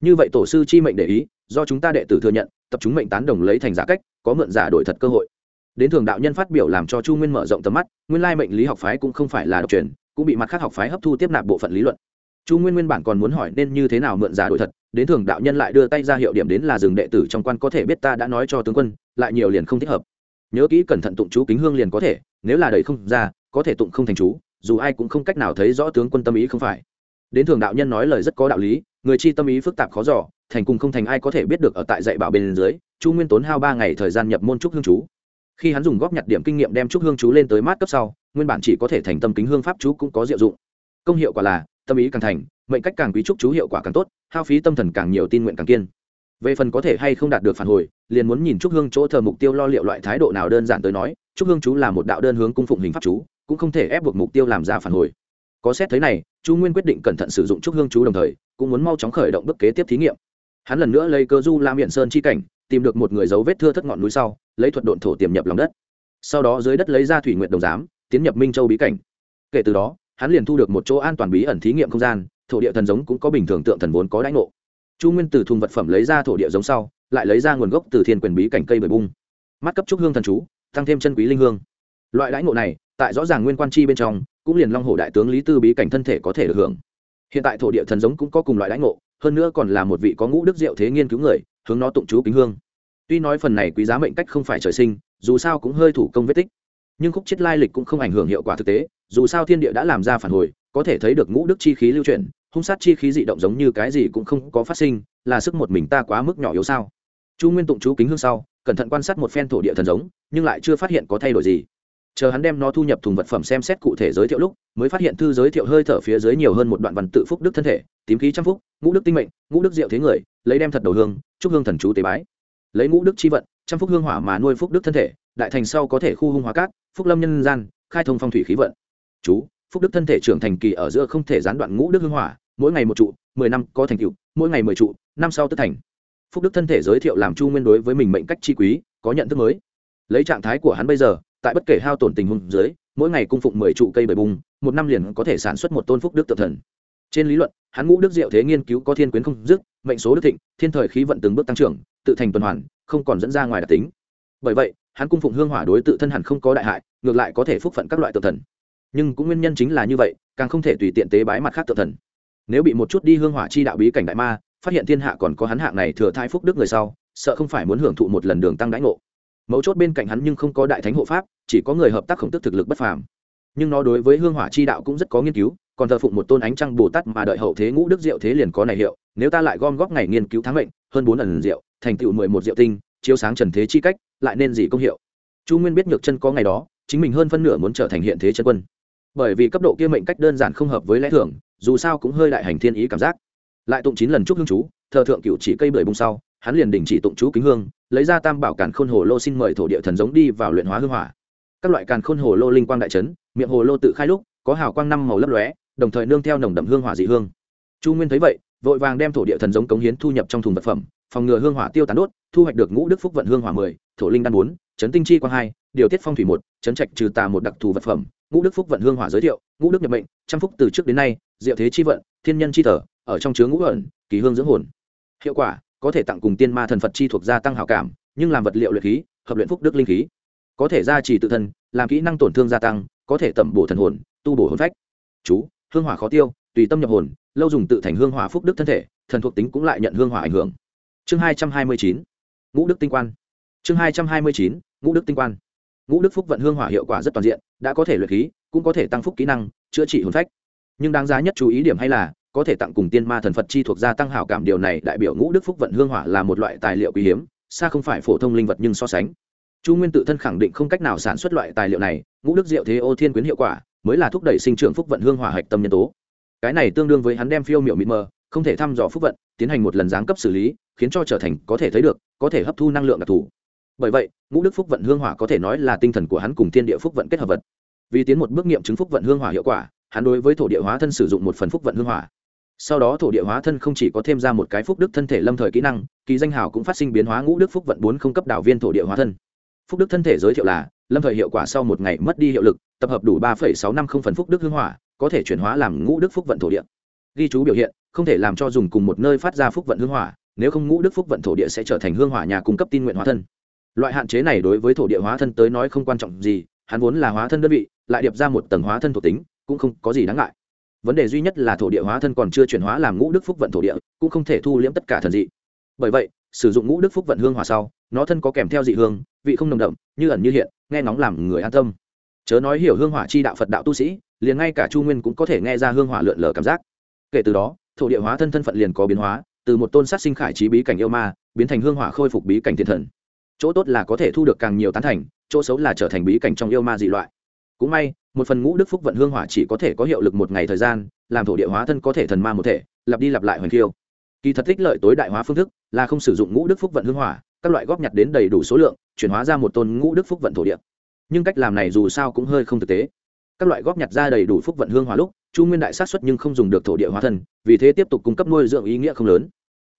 Như vậy tổ sư chi mệnh để ý, do chúng ta đệ tử thừa nhận, tập chúng mệnh tán đồng lấy thành giả cách, có mượn giả đổi thật cơ hội đến thường đạo nhân phát biểu làm cho chu nguyên mở rộng tầm mắt nguyên lai mệnh lý học phái cũng không phải là độc truyền cũng bị mặt khác học phái hấp thu tiếp nạp bộ phận lý luận. Chu nguyên nguyên bản còn muốn hỏi nên như thế nào mượn giả đổi thật đến thường đạo nhân lại đưa tay ra hiệu điểm đến là rừng đệ tử trong quan có thể biết ta đã nói cho tướng quân lại nhiều liền không thích hợp. Nhớ kỹ cẩn thận tụng chú kính hương liền có thể nếu là đầy không ra có thể tụng không thành chú dù ai cũng không cách nào thấy rõ tướng quân tâm ý không phải. Đến thường đạo nhân nói lời rất có đạo lý người chi tâm ý phức tạp khó dò, thành cùng không thành ai có thể biết được ở tại dạy bảo bên dưới chu nguyên tốn hao ba ngày thời gian nhập môn trúc hương chú khi hắn dùng góp nhặt điểm kinh nghiệm đem trúc hương chú lên tới mát cấp sau, nguyên bản chỉ có thể thành tâm kính hương pháp chú cũng có diệu dụng. Công hiệu quả là, tâm ý càng thành, mệnh cách càng quý trúc chú hiệu quả càng tốt, hao phí tâm thần càng nhiều tin nguyện càng kiên. Về phần có thể hay không đạt được phản hồi, liền muốn nhìn trúc hương chỗ thờ mục tiêu lo liệu loại thái độ nào đơn giản tới nói, trúc hương chú là một đạo đơn hướng cung phụng hình pháp chú, cũng không thể ép buộc mục tiêu làm ra phản hồi. Có xét thấy này, chú nguyên quyết định cẩn thận sử dụng trúc hương chú đồng thời, cũng muốn mau chóng khởi động bước kế tiếp thí nghiệm. Hắn lần nữa lấy cơ du la miệng sơn chi cảnh tìm được một người dấu vết thưa thất ngọn núi sau, lấy thuật độn thổ tiềm nhập lòng đất. Sau đó dưới đất lấy ra thủy nguyện đồng giám, tiến nhập minh châu bí cảnh. Kể từ đó, hắn liền thu được một chỗ an toàn bí ẩn thí nghiệm không gian, thổ địa thần giống cũng có bình thường tượng thần vốn có đãi ngộ. Chu nguyên từ thùng vật phẩm lấy ra thổ địa giống sau, lại lấy ra nguồn gốc từ thiên quyền bí cảnh cây bưởi bung. Mắt cấp trúc hương thần chú, tăng thêm chân quý linh hương. Loại đãi ngộ này, tại rõ ràng nguyên quan chi bên trong, cũng liền long hồ đại tướng lý tư bí cảnh thân thể có thể được hưởng. Hiện tại thổ địa thần giống cũng có cùng loại đãi ngộ, hơn nữa còn là một vị có ngũ đức diệu thế nghiên cứu người hướng nó tụng chú kính hương. Tuy nói phần này quý giá mệnh cách không phải trời sinh, dù sao cũng hơi thủ công vết tích. Nhưng khúc chết lai lịch cũng không ảnh hưởng hiệu quả thực tế, dù sao thiên địa đã làm ra phản hồi, có thể thấy được ngũ đức chi khí lưu chuyển, hung sát chi khí dị động giống như cái gì cũng không có phát sinh, là sức một mình ta quá mức nhỏ yếu sao? Chu nguyên tụng chú kính hương sau, cẩn thận quan sát một phen thổ địa thần giống, nhưng lại chưa phát hiện có thay đổi gì. Chờ hắn đem nó thu nhập thùng vật phẩm xem xét cụ thể giới thiệu lúc, mới phát hiện thư giới thiệu hơi thở phía dưới nhiều hơn một đoạn văn tự phúc đức thân thể, tím khí trăm phúc, ngũ đức tinh mệnh, ngũ đức diệu thế người lấy đem thật đầu hương, chúc hương thần chú tế bái. Lấy ngũ đức chi vận, trăm phúc hương hỏa mà nuôi phúc đức thân thể, đại thành sau có thể khu hung hóa cát, phúc lâm nhân gian, khai thông phong thủy khí vận. Chú, phúc đức thân thể trưởng thành kỳ ở giữa không thể gián đoạn ngũ đức hương hỏa, mỗi ngày một trụ, mười năm có thành tựu, mỗi ngày mười trụ, năm sau tức thành. Phúc đức thân thể giới thiệu làm chu nguyên đối với mình mệnh cách chi quý, có nhận thức mới. Lấy trạng thái của hắn bây giờ, tại bất kể hao tổn tình hung dưới, mỗi ngày cung phụng mười trụ cây bời bung, một năm liền có thể sản xuất một tôn phúc đức tự thần trên lý luận, hắn ngũ đức diệu thế nghiên cứu có thiên quyến không dứt, mệnh số đức thịnh, thiên thời khí vận từng bước tăng trưởng, tự thành tuần hoàn, không còn dẫn ra ngoài đặc tính. Bởi vậy, hắn cung phụng hương hỏa đối tự thân hẳn không có đại hại, ngược lại có thể phúc phận các loại tự thần. Nhưng cũng nguyên nhân chính là như vậy, càng không thể tùy tiện tế bái mặt khác tự thần. Nếu bị một chút đi hương hỏa chi đạo bí cảnh đại ma, phát hiện thiên hạ còn có hắn hạng này thừa thai phúc đức người sau, sợ không phải muốn hưởng thụ một lần đường tăng đãi ngộ. Mấu chốt bên cạnh hắn nhưng không có đại thánh hộ pháp, chỉ có người hợp tác khổng tức thực lực bất phàm. Nhưng nó đối với hương hỏa chi đạo cũng rất có nghiên cứu còn thờ phụng một tôn ánh trăng bồ tát mà đợi hậu thế ngũ đức diệu thế liền có này hiệu, nếu ta lại gom góp ngày nghiên cứu tháng mệnh, hơn bốn lần diệu, thành tựu mười một diệu tinh, chiếu sáng trần thế chi cách, lại nên gì công hiệu? Chu nguyên biết nhược chân có ngày đó, chính mình hơn phân nửa muốn trở thành hiện thế chân quân. Bởi vì cấp độ kia mệnh cách đơn giản không hợp với lẽ thường, dù sao cũng hơi đại hành thiên ý cảm giác. Lại tụng chín lần chúc hương chú, thờ thượng cựu chỉ cây bưởi bung sau, hắn liền đình chỉ tụng chú kính hương, lấy ra tam bảo càn khôn hồ lô xin mời thổ địa thần giống đi vào luyện hóa hương hỏa. Các loại càn khôn hồ lô linh quang đại trấn miệng hồ lô tự khai lúc, có hào quang năm màu lấp lóe đồng thời nương theo nồng đậm hương hỏa dị hương. Chu nguyên thấy vậy, vội vàng đem thổ địa thần giống cống hiến thu nhập trong thùng vật phẩm, phòng ngừa hương hỏa tiêu tán đốt, thu hoạch được ngũ đức phúc vận hương hỏa mười, thổ linh đan bốn, chấn tinh chi quang hai, điều tiết phong thủy một, chấn trạch trừ tà một đặc thù vật phẩm, ngũ đức phúc vận hương hỏa giới thiệu, ngũ đức nhập mệnh, trăm phúc từ trước đến nay, diệu thế chi vận, thiên nhân chi thở, ở trong chứa ngũ ẩn, kỳ hương dưỡng hồn. Hiệu quả, có thể tặng cùng tiên ma thần phật chi thuộc gia tăng hảo cảm, nhưng làm vật liệu luyện khí, hợp luyện phúc đức linh khí. Có thể gia trì tự thân, làm kỹ năng tổn thương gia tăng, có thể tẩm bổ thần hồn, tu bổ hồn phách. Chú hương hỏa khó tiêu, tùy tâm nhập hồn, lâu dùng tự thành hương hỏa phúc đức thân thể, thần thuộc tính cũng lại nhận hương hỏa ảnh hưởng. Chương hai trăm hai mươi chín, ngũ đức tinh quan. Chương hai trăm hai mươi chín, ngũ đức tinh quan. Ngũ đức phúc vận hương hỏa hiệu quả rất toàn diện, đã có thể luyện khí, cũng có thể tăng phúc kỹ năng, chữa trị hồn phách. Nhưng đáng giá nhất chú ý điểm hay là, có thể tặng cùng tiên ma thần phật chi thuộc gia tăng hảo cảm điều này đại biểu ngũ đức phúc vận hương hỏa là một loại tài liệu quý hiếm, xa không phải phổ thông linh vật nhưng so sánh. Chu nguyên tự thân khẳng định không cách nào sản xuất loại tài liệu này, ngũ đức diệu thế ô thiên quyến hiệu quả mới là thúc đẩy sinh trưởng phúc vận hương hỏa hạch tâm nhân tố. Cái này tương đương với hắn đem phiêu miệu mịt mờ, không thể thăm dò phúc vận, tiến hành một lần giáng cấp xử lý, khiến cho trở thành có thể thấy được, có thể hấp thu năng lượng đặc thù. Bởi vậy, ngũ đức phúc vận hương hỏa có thể nói là tinh thần của hắn cùng thiên địa phúc vận kết hợp vật. Vì tiến một bước nghiệm chứng phúc vận hương hỏa hiệu quả, hắn đối với thổ địa hóa thân sử dụng một phần phúc vận hương hỏa. Sau đó thổ địa hóa thân không chỉ có thêm ra một cái phúc đức thân thể lâm thời kỹ năng, kỳ danh hào cũng phát sinh biến hóa ngũ đức phúc vận bốn không cấp đảo viên thổ địa hóa thân. Phúc đức thân thể giới thiệu là, lâm thời hiệu quả sau một ngày mất đi hiệu lực tập hợp đủ ba sáu năm không phần phúc đức hương hỏa, có thể chuyển hóa làm ngũ đức phúc vận thổ địa. Ghi chú biểu hiện, không thể làm cho dùng cùng một nơi phát ra phúc vận hương hỏa, nếu không ngũ đức phúc vận thổ địa sẽ trở thành hương hỏa nhà cung cấp tin nguyện hóa thân. Loại hạn chế này đối với thổ địa hóa thân tới nói không quan trọng gì, hắn vốn là hóa thân đơn vị, lại điệp ra một tầng hóa thân thuộc tính, cũng không có gì đáng ngại. Vấn đề duy nhất là thổ địa hóa thân còn chưa chuyển hóa làm ngũ đức phúc vận thổ địa, cũng không thể thu liễm tất cả thần dị. Bởi vậy, sử dụng ngũ đức phúc vận hương hòa sau, nó thân có kèm theo dị hương, vị không nồng đậm, như ẩn như hiện, nghe ngóng làm người an tâm chớ nói hiểu hương hỏa chi đạo phật đạo tu sĩ, liền ngay cả chu nguyên cũng có thể nghe ra hương hỏa lượn lờ cảm giác. Kể từ đó, thổ địa hóa thân thân phận liền có biến hóa, từ một tôn sát sinh khải trí bí cảnh yêu ma, biến thành hương hỏa khôi phục bí cảnh thiên thần. Chỗ tốt là có thể thu được càng nhiều tán thành, chỗ xấu là trở thành bí cảnh trong yêu ma dị loại. Cũng may, một phần ngũ đức phúc vận hương hỏa chỉ có thể có hiệu lực một ngày thời gian, làm thổ địa hóa thân có thể thần ma một thể, lặp đi lặp lại hoành khiêu. Kỳ thật tích lợi tối đại hóa phương thức là không sử dụng ngũ đức phúc vận hương hỏa, các loại góp nhặt đến đầy đủ số lượng, chuyển hóa ra một tôn ngũ đức phúc vận thổ địa nhưng cách làm này dù sao cũng hơi không thực tế. Các loại góp nhặt ra đầy đủ phúc vận hương hỏa lúc, chu nguyên đại sát xuất nhưng không dùng được thổ địa hóa thân, vì thế tiếp tục cung cấp nuôi dưỡng ý nghĩa không lớn.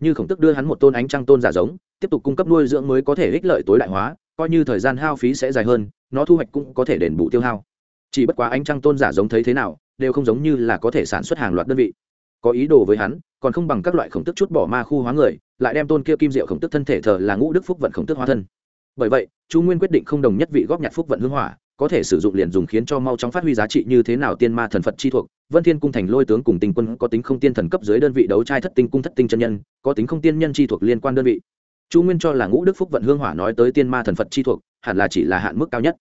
Như khổng tức đưa hắn một tôn ánh trăng tôn giả giống, tiếp tục cung cấp nuôi dưỡng mới có thể ích lợi tối đại hóa, coi như thời gian hao phí sẽ dài hơn, nó thu hoạch cũng có thể đền bù tiêu hao. Chỉ bất quá ánh trăng tôn giả giống thấy thế nào, đều không giống như là có thể sản xuất hàng loạt đơn vị. Có ý đồ với hắn, còn không bằng các loại khổng tức chút bỏ ma khu hóa người, lại đem tôn kia kim diệu khổng tức thân thể thờ là ngũ đức phúc vận khổng tức hóa thân bởi vậy, chu nguyên quyết định không đồng nhất vị góp nhặt phúc vận hưng hỏa, có thể sử dụng liền dùng khiến cho mau chóng phát huy giá trị như thế nào tiên ma thần phật chi thuộc. Vân thiên cung thành lôi tướng cùng tình quân có tính không tiên thần cấp dưới đơn vị đấu trai thất tinh cung thất tinh chân nhân, có tính không tiên nhân chi thuộc liên quan đơn vị. Chu nguyên cho là ngũ đức phúc vận hương hỏa nói tới tiên ma thần phật chi thuộc, hẳn là chỉ là hạn mức cao nhất.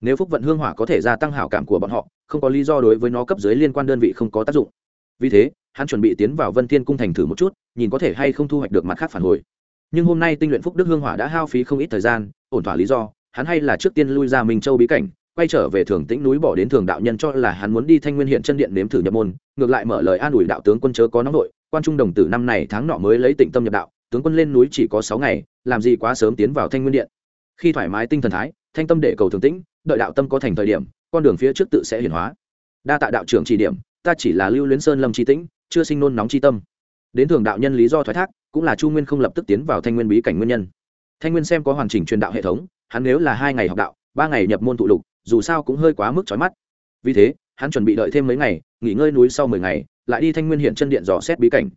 Nếu phúc vận hương hỏa có thể gia tăng hảo cảm của bọn họ, không có lý do đối với nó cấp dưới liên quan đơn vị không có tác dụng. Vì thế, hắn chuẩn bị tiến vào vân thiên cung thành thử một chút, nhìn có thể hay không thu hoạch được mặt khác phản hồi nhưng hôm nay tinh luyện phúc đức hương hỏa đã hao phí không ít thời gian, ổn thỏa lý do, hắn hay là trước tiên lui ra minh châu bí cảnh, quay trở về thường tĩnh núi bỏ đến thường đạo nhân cho là hắn muốn đi thanh nguyên hiện chân điện nếm thử nhập môn, ngược lại mở lời an ủi đạo tướng quân chớ có nóng nội, quan trung đồng tử năm này tháng nọ mới lấy tịnh tâm nhập đạo, tướng quân lên núi chỉ có sáu ngày, làm gì quá sớm tiến vào thanh nguyên điện. Khi thoải mái tinh thần thái, thanh tâm để cầu thường tĩnh, đợi đạo tâm có thành thời điểm, con đường phía trước tự sẽ hiển hóa. Đa tạ đạo trưởng chỉ điểm, ta chỉ là lưu luyến sơn lâm tri tĩnh, chưa sinh nôn nóng tri tâm đến thường đạo nhân lý do thoái thác, cũng là chu nguyên không lập tức tiến vào thanh nguyên bí cảnh nguyên nhân. Thanh nguyên xem có hoàn chỉnh truyền đạo hệ thống, hắn nếu là hai ngày học đạo, ba ngày nhập môn thụ lục, dù sao cũng hơi quá mức trói mắt. Vì thế, hắn chuẩn bị đợi thêm mấy ngày, nghỉ ngơi núi sau mười ngày, lại đi thanh nguyên hiện chân điện dò xét bí cảnh.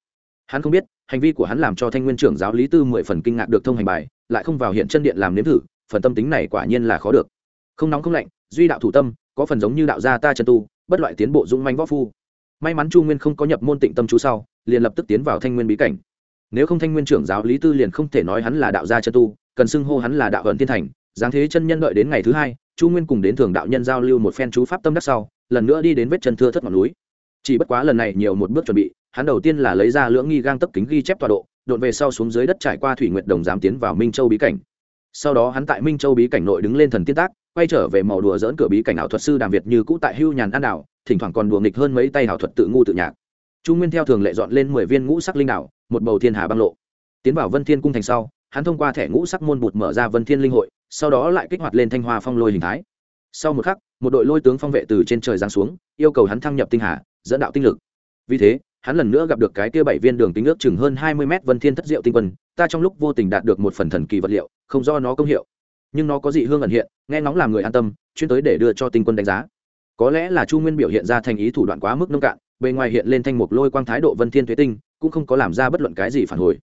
Hắn không biết, hành vi của hắn làm cho thanh nguyên trưởng giáo lý tư mười phần kinh ngạc được thông hành bài, lại không vào hiện chân điện làm nếm thử, phần tâm tính này quả nhiên là khó được. Không nóng không lạnh, duy đạo thủ tâm, có phần giống như đạo gia ta chân tu, bất loại tiến bộ dũng manh võ phu. May mắn chu nguyên không có nhập môn tịnh tâm chú sau liền lập tức tiến vào thanh nguyên bí cảnh. Nếu không thanh nguyên trưởng giáo lý tư liền không thể nói hắn là đạo gia chân tu, cần xưng hô hắn là đạo hận thiên thành, giáng thế chân nhân đợi đến ngày thứ hai, chu nguyên cùng đến thường đạo nhân giao lưu một phen chú pháp tâm đắc sau, lần nữa đi đến vết chân thưa thất ngọn núi. Chỉ bất quá lần này nhiều một bước chuẩn bị, hắn đầu tiên là lấy ra lưỡng nghi gang tấp kính ghi chép tọa độ, đột về sau xuống dưới đất trải qua thủy nguyệt đồng giám tiến vào minh châu bí cảnh. Sau đó hắn tại minh châu bí cảnh nội đứng lên thần tiên tác, quay trở về màu đùa dỡn cửa bí cảnh ảo thuật sư đàm việt như cũ tại hưu nhàn an đảo, thỉnh thoảng còn đùa nghịch hơn mấy tay ảo thuật tự ngu tự nhạc chu nguyên theo thường lệ dọn lên mười viên ngũ sắc linh đảo, một bầu thiên hà băng lộ. Tiến vào vân thiên cung thành sau, hắn thông qua thẻ ngũ sắc môn bụt mở ra vân thiên linh hội, sau đó lại kích hoạt lên thanh hoa phong lôi hình thái. Sau một khắc, một đội lôi tướng phong vệ từ trên trời giáng xuống, yêu cầu hắn thăng nhập tinh hà, dẫn đạo tinh lực. Vì thế, hắn lần nữa gặp được cái kia bảy viên đường tính ước chừng hơn hai mươi mét vân thiên thất diệu tinh quân, ta trong lúc vô tình đạt được một phần thần kỳ vật liệu, không do nó công hiệu. Nhưng nó có dị hương ẩn hiện, nghe ngóng làm người an tâm, chuyên tới để đưa cho tinh quân đánh giá. Có lẽ là chu nguyên biểu hiện ra thành ý thủ đoạn quá mức nông cạn bề ngoài hiện lên thanh mục lôi quang thái độ vân thiên thuế tinh, cũng không có làm ra bất luận cái gì phản hồi.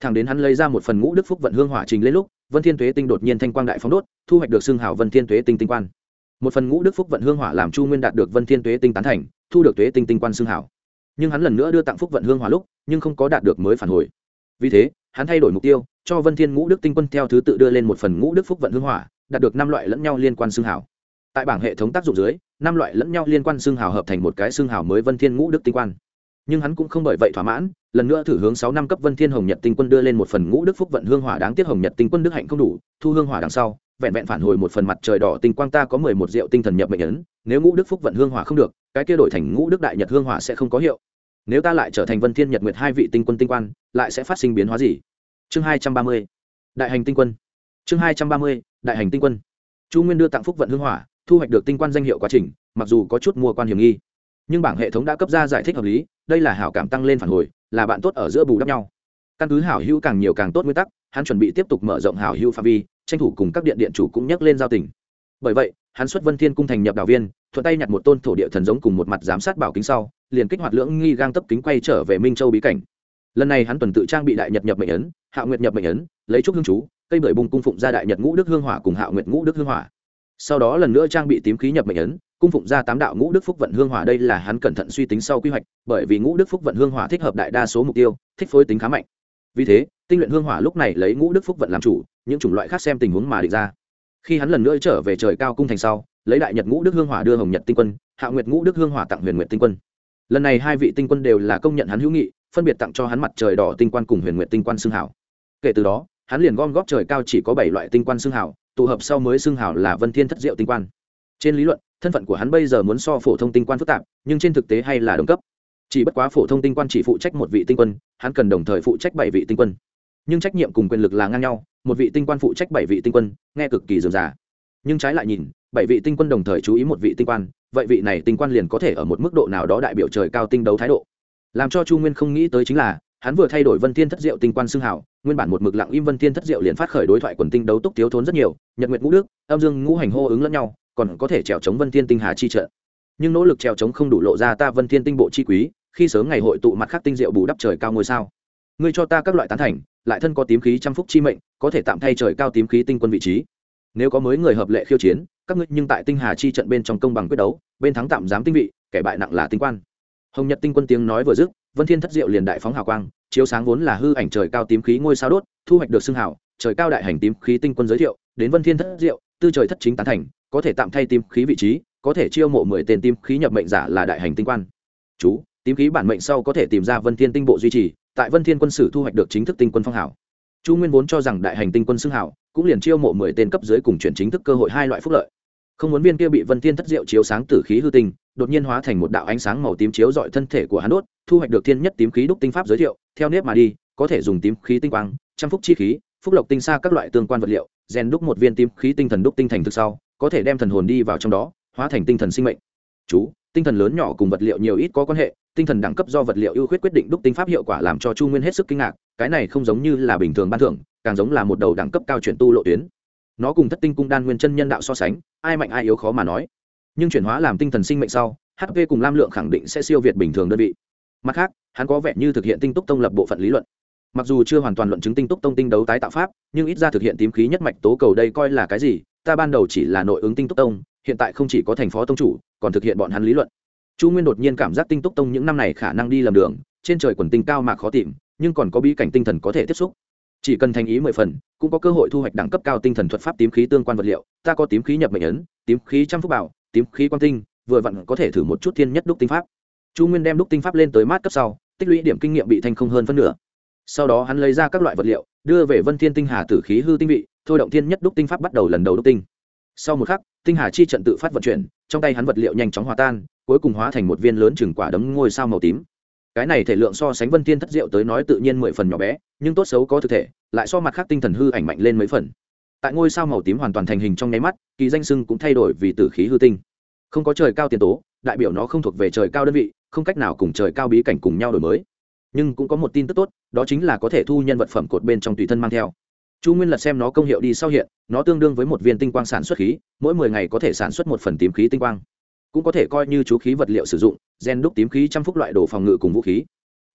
Thằng đến hắn lấy ra một phần ngũ đức phúc vận hương hỏa trình lên lúc, vân thiên tuế tinh đột nhiên thanh quang đại phóng đốt, thu hoạch được xương hào vân thiên tuế tinh tinh quan. Một phần ngũ đức phúc vận hương hỏa làm chu nguyên đạt được vân thiên tuế tinh tán thành, thu được tuế tinh tinh quan xương hào. Nhưng hắn lần nữa đưa tặng phúc vận hương hỏa lúc, nhưng không có đạt được mới phản hồi. Vì thế, hắn thay đổi mục tiêu, cho vân thiên ngũ đức tinh quân theo thứ tự đưa lên một phần ngũ đức phúc vận hương hỏa, đạt được năm loại lẫn nhau liên quan xương hào tại bảng hệ thống tác dụng dưới, năm loại lẫn nhau liên quan xương hào hợp thành một cái xương hào mới vân thiên ngũ đức tinh quan. Nhưng hắn cũng không bởi vậy thỏa mãn, lần nữa thử hướng sáu năm cấp vân thiên hồng nhật tinh quân đưa lên một phần ngũ đức phúc vận hương hỏa đáng tiếc hồng nhật tinh quân đức hạnh không đủ, thu hương hỏa đằng sau, vẹn vẹn phản hồi một phần mặt trời đỏ tinh quang ta có mười một rượu tinh thần nhập mệnh ấn, nếu ngũ đức phúc vận hương hỏa không được, cái kia đổi thành ngũ đức đại nhật hương hỏa sẽ không có hiệu. Nếu ta lại trở thành vân thiên nhật nguyệt hai vị tinh quân tinh quan, lại sẽ phát sinh biến hóa gì? Chương hai trăm ba mươi. Đại hành tinh quân. Chương hai trăm ba mươi, đại hành tinh quân. Chu nguyên đưa tặng phúc vận hương hỏa thu hoạch được tinh quan danh hiệu quá trình, mặc dù có chút mua quan hiểm nghi. Nhưng bảng hệ thống đã cấp ra giải thích hợp lý, đây là hảo cảm tăng lên phản hồi, là bạn tốt ở giữa bù đắp nhau. Căn cứ hảo hữu càng nhiều càng tốt nguyên tắc, hắn chuẩn bị tiếp tục mở rộng hảo hữu phạm vi, tranh thủ cùng các điện điện chủ cũng nhắc lên giao tình. Bởi vậy, hắn xuất vân thiên cung thành nhập đạo viên, thuận tay nhặt một tôn thổ địa thần giống cùng một mặt giám sát bảo kính sau, liền kích hoạt lưỡng nghi gang tấp kính quay trở về minh châu bí cảnh. Lần này hắn tuần tự trang bị đại nhật nhập mệnh ấn, hạ nguyệt nhập mệnh ấn, lấy trúc hương chú, cây bưởi bung cung phụng ra đại nhật ngũ đức hương hỏa cùng hạ nguyệt ngũ đức hương hỏa sau đó lần nữa trang bị tím khí nhập mệnh ấn, cung phụng ra tám đạo ngũ đức phúc vận hương hỏa. Đây là hắn cẩn thận suy tính sau quy hoạch, bởi vì ngũ đức phúc vận hương hỏa thích hợp đại đa số mục tiêu, thích phối tính khá mạnh. Vì thế, tinh luyện hương hỏa lúc này lấy ngũ đức phúc vận làm chủ, những chủng loại khác xem tình huống mà định ra. Khi hắn lần nữa trở về trời cao cung thành sau, lấy đại nhật ngũ đức hương hỏa đưa hồng nhật tinh quân, hạ nguyệt ngũ đức hương hỏa tặng huyền nguyệt tinh quân. Lần này hai vị tinh quân đều là công nhận hắn hữu nghị, phân biệt tặng cho hắn mặt trời đỏ tinh quan cùng huyền nguyệt tinh quan xương hảo. Kể từ đó, hắn liền gom góp trời cao chỉ có bảy loại tinh quan xương hảo tụ hợp sau mới xưng hảo là vân thiên thất diệu tinh quan. Trên lý luận, thân phận của hắn bây giờ muốn so phổ thông tinh quan phức tạp, nhưng trên thực tế hay là đồng cấp. Chỉ bất quá phổ thông tinh quan chỉ phụ trách một vị tinh quân, hắn cần đồng thời phụ trách bảy vị tinh quân. Nhưng trách nhiệm cùng quyền lực là ngang nhau, một vị tinh quan phụ trách bảy vị tinh quân, nghe cực kỳ dườm già nhưng trái lại nhìn, bảy vị tinh quân đồng thời chú ý một vị tinh quan, vậy vị này tinh quan liền có thể ở một mức độ nào đó đại biểu trời cao tinh đấu thái độ. Làm cho chu nguyên không nghĩ tới chính là hắn vừa thay đổi vân thiên thất diệu tinh quan xưng hảo, nguyên bản một mực lặng im vân thiên thất diệu liền phát khởi đối thoại quần tinh đấu túc thiếu thốn rất nhiều, nhật nguyệt ngũ đức, âm dương ngũ hành hô ứng lẫn nhau, còn có thể trèo chống vân thiên tinh hà chi trợ nhưng nỗ lực trèo chống không đủ lộ ra ta vân thiên tinh bộ chi quý, khi sớm ngày hội tụ mặt khắc tinh diệu bù đắp trời cao ngôi sao. ngươi cho ta các loại tán thành, lại thân có tím khí trăm phúc chi mệnh, có thể tạm thay trời cao tím khí tinh quân vị trí. nếu có mới người hợp lệ khiêu chiến, các ngươi nhưng tại tinh hà chi trận bên trong công bằng quyết đấu, bên thắng tạm giám tinh vị, kẻ bại nặng là tinh quan. hồng nhật tinh quân tiếng nói vừa dứt vân thiên thất diệu liền đại phóng hào quang, chiếu sáng vốn là hư ảnh trời cao tím khí ngôi sao đốt, thu hoạch được xưng hào, trời cao đại hành tím khí tinh quân giới thiệu, đến vân thiên thất diệu, tư trời thất chính tán thành, có thể tạm thay tím khí vị trí, có thể chiêu mộ mười tên tím khí nhập mệnh giả là đại hành tinh quan. Chú, tím khí bản mệnh sau có thể tìm ra vân thiên tinh bộ duy trì, tại vân thiên quân sử thu hoạch được chính thức tinh quân phong hảo chu nguyên vốn cho rằng đại hành tinh quân xưng hào, cũng liền chiêu mộ mười tên cấp dưới cùng chuyển chính thức cơ hội hai loại phúc lợi không muốn viên kia bị vân thiên thất diệu chiếu sáng tử khí hư tinh, đột nhiên hóa thành một đạo ánh sáng màu tím chiếu dọi thân thể của hắn đốt, thu hoạch được thiên nhất tím khí đúc tinh pháp giới thiệu, theo nếp mà đi, có thể dùng tím khí tinh quang, trăm phúc chi khí, phúc lộc tinh xa các loại tương quan vật liệu, rèn đúc một viên tím khí tinh thần đúc tinh thành thực sau, có thể đem thần hồn đi vào trong đó, hóa thành tinh thần sinh mệnh. Chú, tinh thần lớn nhỏ cùng vật liệu nhiều ít có quan hệ, tinh thần đẳng cấp do vật liệu ưu khuyết quyết định đúc tinh pháp hiệu quả làm cho chu nguyên hết sức kinh ngạc, cái này không giống như là bình thường ban thưởng, càng giống là một đầu đẳng cấp cao chuyển tu lộ tuyến nó cùng thất tinh cung đan nguyên chân nhân đạo so sánh, ai mạnh ai yếu khó mà nói. Nhưng chuyển hóa làm tinh thần sinh mệnh sau hp cùng lam lượng khẳng định sẽ siêu việt bình thường đơn vị. Mặt khác, hắn có vẻ như thực hiện tinh túc tông lập bộ phận lý luận. Mặc dù chưa hoàn toàn luận chứng tinh túc tông tinh đấu tái tạo pháp, nhưng ít ra thực hiện tím khí nhất mạch tố cầu đây coi là cái gì, ta ban đầu chỉ là nội ứng tinh túc tông, hiện tại không chỉ có thành phó tông chủ, còn thực hiện bọn hắn lý luận. Chu nguyên đột nhiên cảm giác tinh túc tông những năm này khả năng đi lầm đường, trên trời quần tinh cao mà khó tìm, nhưng còn có bí cảnh tinh thần có thể tiếp xúc chỉ cần thành ý mười phần, cũng có cơ hội thu hoạch đẳng cấp cao tinh thần thuật pháp tím khí tương quan vật liệu. Ta có tím khí nhập mệnh ấn, tím khí trăm phúc bảo, tím khí quan tinh, vừa vặn có thể thử một chút thiên nhất đúc tinh pháp. Chu nguyên đem đúc tinh pháp lên tới mát cấp sau, tích lũy điểm kinh nghiệm bị thành không hơn phân nửa. Sau đó hắn lấy ra các loại vật liệu, đưa về vân thiên tinh hà tử khí hư tinh vị, thôi động thiên nhất đúc tinh pháp bắt đầu lần đầu đúc tinh. Sau một khắc, tinh hà chi trận tự phát vận chuyển, trong tay hắn vật liệu nhanh chóng hòa tan, cuối cùng hóa thành một viên lớn chừng quả đấm ngôi sao màu tím. Cái này thể lượng so sánh vân thiên thất diệu tới nói tự nhiên mười phần nhỏ bé, nhưng tốt xấu có thực thể lại so mặt khác tinh thần hư ảnh mạnh lên mấy phần. Tại ngôi sao màu tím hoàn toàn thành hình trong nháy mắt, kỳ danh sưng cũng thay đổi vì tử khí hư tinh. Không có trời cao tiền tố, đại biểu nó không thuộc về trời cao đơn vị, không cách nào cùng trời cao bí cảnh cùng nhau đổi mới. Nhưng cũng có một tin tức tốt, đó chính là có thể thu nhân vật phẩm cột bên trong tùy thân mang theo. Chu nguyên lật xem nó công hiệu đi sau hiện, nó tương đương với một viên tinh quang sản xuất khí, mỗi mười ngày có thể sản xuất một phần tím khí tinh quang. Cũng có thể coi như chú khí vật liệu sử dụng, gen đúc tím khí trăm phúc loại đồ phòng ngự cùng vũ khí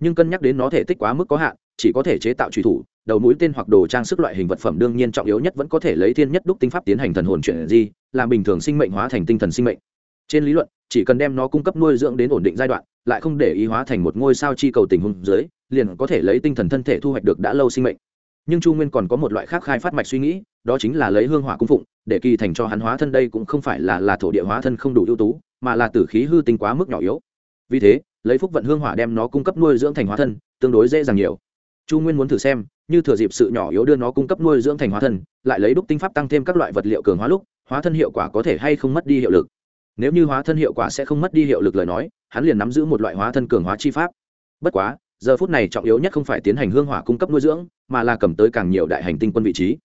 nhưng cân nhắc đến nó thể tích quá mức có hạn, chỉ có thể chế tạo truy thủ, đầu mũi tên hoặc đồ trang sức loại hình vật phẩm đương nhiên trọng yếu nhất vẫn có thể lấy thiên nhất đúc tinh pháp tiến hành thần hồn chuyển di, làm bình thường sinh mệnh hóa thành tinh thần sinh mệnh. Trên lý luận, chỉ cần đem nó cung cấp nuôi dưỡng đến ổn định giai đoạn, lại không để ý hóa thành một ngôi sao chi cầu tình huống dưới, liền có thể lấy tinh thần thân thể thu hoạch được đã lâu sinh mệnh. Nhưng chu nguyên còn có một loại khác khai phát mạch suy nghĩ, đó chính là lấy hương hỏa cung phụng, để kỳ thành cho hắn hóa thân đây cũng không phải là là thổ địa hóa thân không đủ ưu tú, mà là tử khí hư tinh quá mức nhỏ yếu. Vì thế lấy phúc vận hương hỏa đem nó cung cấp nuôi dưỡng thành hóa thân, tương đối dễ dàng nhiều. Chu nguyên muốn thử xem, như thừa dịp sự nhỏ yếu đưa nó cung cấp nuôi dưỡng thành hóa thân, lại lấy đúc tinh pháp tăng thêm các loại vật liệu cường hóa lúc, hóa thân hiệu quả có thể hay không mất đi hiệu lực. Nếu như hóa thân hiệu quả sẽ không mất đi hiệu lực lời nói, hắn liền nắm giữ một loại hóa thân cường hóa chi pháp. Bất quá, giờ phút này trọng yếu nhất không phải tiến hành hương hỏa cung cấp nuôi dưỡng, mà là cầm tới càng nhiều đại hành tinh quân vị trí.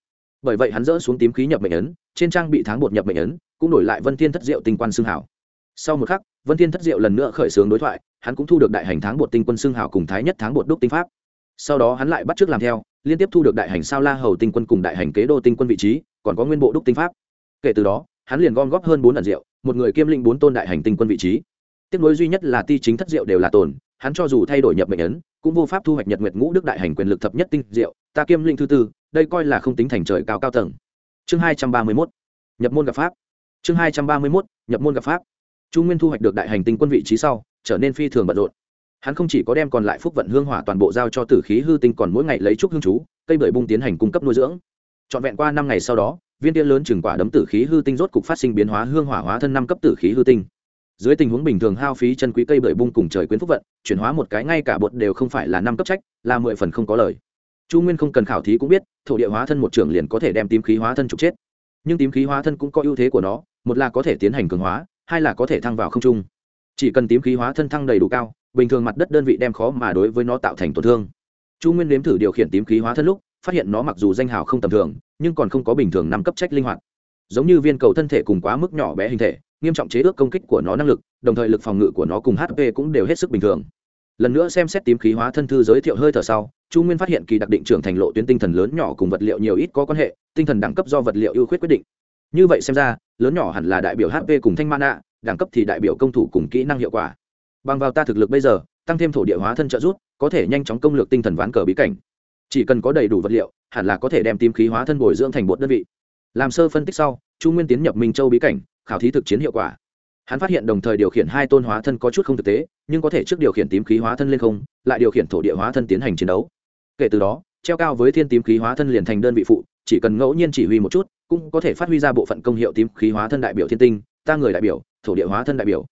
Bởi vậy hắn dỡ xuống tím khí nhập mệnh ấn, trên trang bị tháng bột nhập mệnh ấn, cũng đổi lại vân thiên thất diệu tinh quan xương hảo. Sau một khắc, vân thiên thất diệu lần nữa khởi xướng đối thoại hắn cũng thu được đại hành tháng bột tinh quân xương hảo cùng thái nhất tháng bột đúc tinh pháp. Sau đó hắn lại bắt trước làm theo, liên tiếp thu được đại hành sao la hầu tinh quân cùng đại hành kế đô tinh quân vị trí, còn có nguyên bộ đúc tinh pháp. Kể từ đó, hắn liền gom góp hơn bốn lần rượu, một người kiêm linh bốn tôn đại hành tinh quân vị trí. Tiếp nối duy nhất là ti chính thất rượu đều là tồn, hắn cho dù thay đổi nhập mệnh ấn, cũng vô pháp thu hoạch nhật nguyệt ngũ đức đại hành quyền lực thập nhất tinh diệu ta kiêm linh thứ tư, đây coi là không tính thành trời cao cao tầng. Chương hai trăm ba mươi mốt, nhập môn gặp pháp. Chương hai trăm ba mươi mốt, nhập môn gặp pháp. Chu nguyên thu hoạch được đại hành tinh quân vị trí sau trở nên phi thường bận rộn. Hắn không chỉ có đem còn lại phúc vận hương hỏa toàn bộ giao cho tử khí hư tinh còn mỗi ngày lấy trúc hương chú, cây bưởi bung tiến hành cung cấp nuôi dưỡng. Trọn vẹn qua năm ngày sau đó, viên tiên lớn chừng quả đấm tử khí hư tinh rốt cục phát sinh biến hóa hương hỏa hóa thân năm cấp tử khí hư tinh. Dưới tình huống bình thường hao phí chân quý cây bưởi bung cùng trời quyến phúc vận, chuyển hóa một cái ngay cả bột đều không phải là năm cấp trách, là mười phần không có lời. Chu nguyên không cần khảo thí cũng biết, thổ địa hóa thân một trưởng liền có thể đem tím khí hóa thân trục chết. Nhưng tím khí hóa thân cũng có ưu thế của nó, một là có thể tiến hành cường hóa, hai là có thể thăng vào không trung chỉ cần tím khí hóa thân thăng đầy đủ cao, bình thường mặt đất đơn vị đem khó mà đối với nó tạo thành tổn thương. Chu nguyên nếm thử điều khiển tím khí hóa thân lúc, phát hiện nó mặc dù danh hào không tầm thường, nhưng còn không có bình thường năm cấp trách linh hoạt. Giống như viên cầu thân thể cùng quá mức nhỏ bé hình thể, nghiêm trọng chế ước công kích của nó năng lực, đồng thời lực phòng ngự của nó cùng hp cũng đều hết sức bình thường. Lần nữa xem xét tím khí hóa thân thư giới thiệu hơi thở sau, chu nguyên phát hiện kỳ đặc định trưởng thành lộ tuyến tinh thần lớn nhỏ cùng vật liệu nhiều ít có quan hệ, tinh thần đẳng cấp do vật liệu ưu khuyết quyết định. Như vậy xem ra, lớn nhỏ hẳn là đại biểu hp cùng thanh mana đẳng cấp thì đại biểu công thủ cùng kỹ năng hiệu quả. Bằng vào ta thực lực bây giờ, tăng thêm thổ địa hóa thân trợ rút có thể nhanh chóng công lược tinh thần ván cờ bí cảnh. Chỉ cần có đầy đủ vật liệu, hẳn là có thể đem tím khí hóa thân bồi dưỡng thành bộ đơn vị. Làm sơ phân tích sau, chu nguyên tiến nhập minh châu bí cảnh, khảo thí thực chiến hiệu quả. Hắn phát hiện đồng thời điều khiển hai tôn hóa thân có chút không thực tế, nhưng có thể trước điều khiển tím khí hóa thân lên không, lại điều khiển thổ địa hóa thân tiến hành chiến đấu. Kể từ đó, treo cao với thiên tím khí hóa thân liền thành đơn vị phụ, chỉ cần ngẫu nhiên chỉ huy một chút, cũng có thể phát huy ra bộ phận công hiệu tím khí hóa thân đại biểu thiên tinh, ta người đại biểu thổ địa hóa thân đại biểu.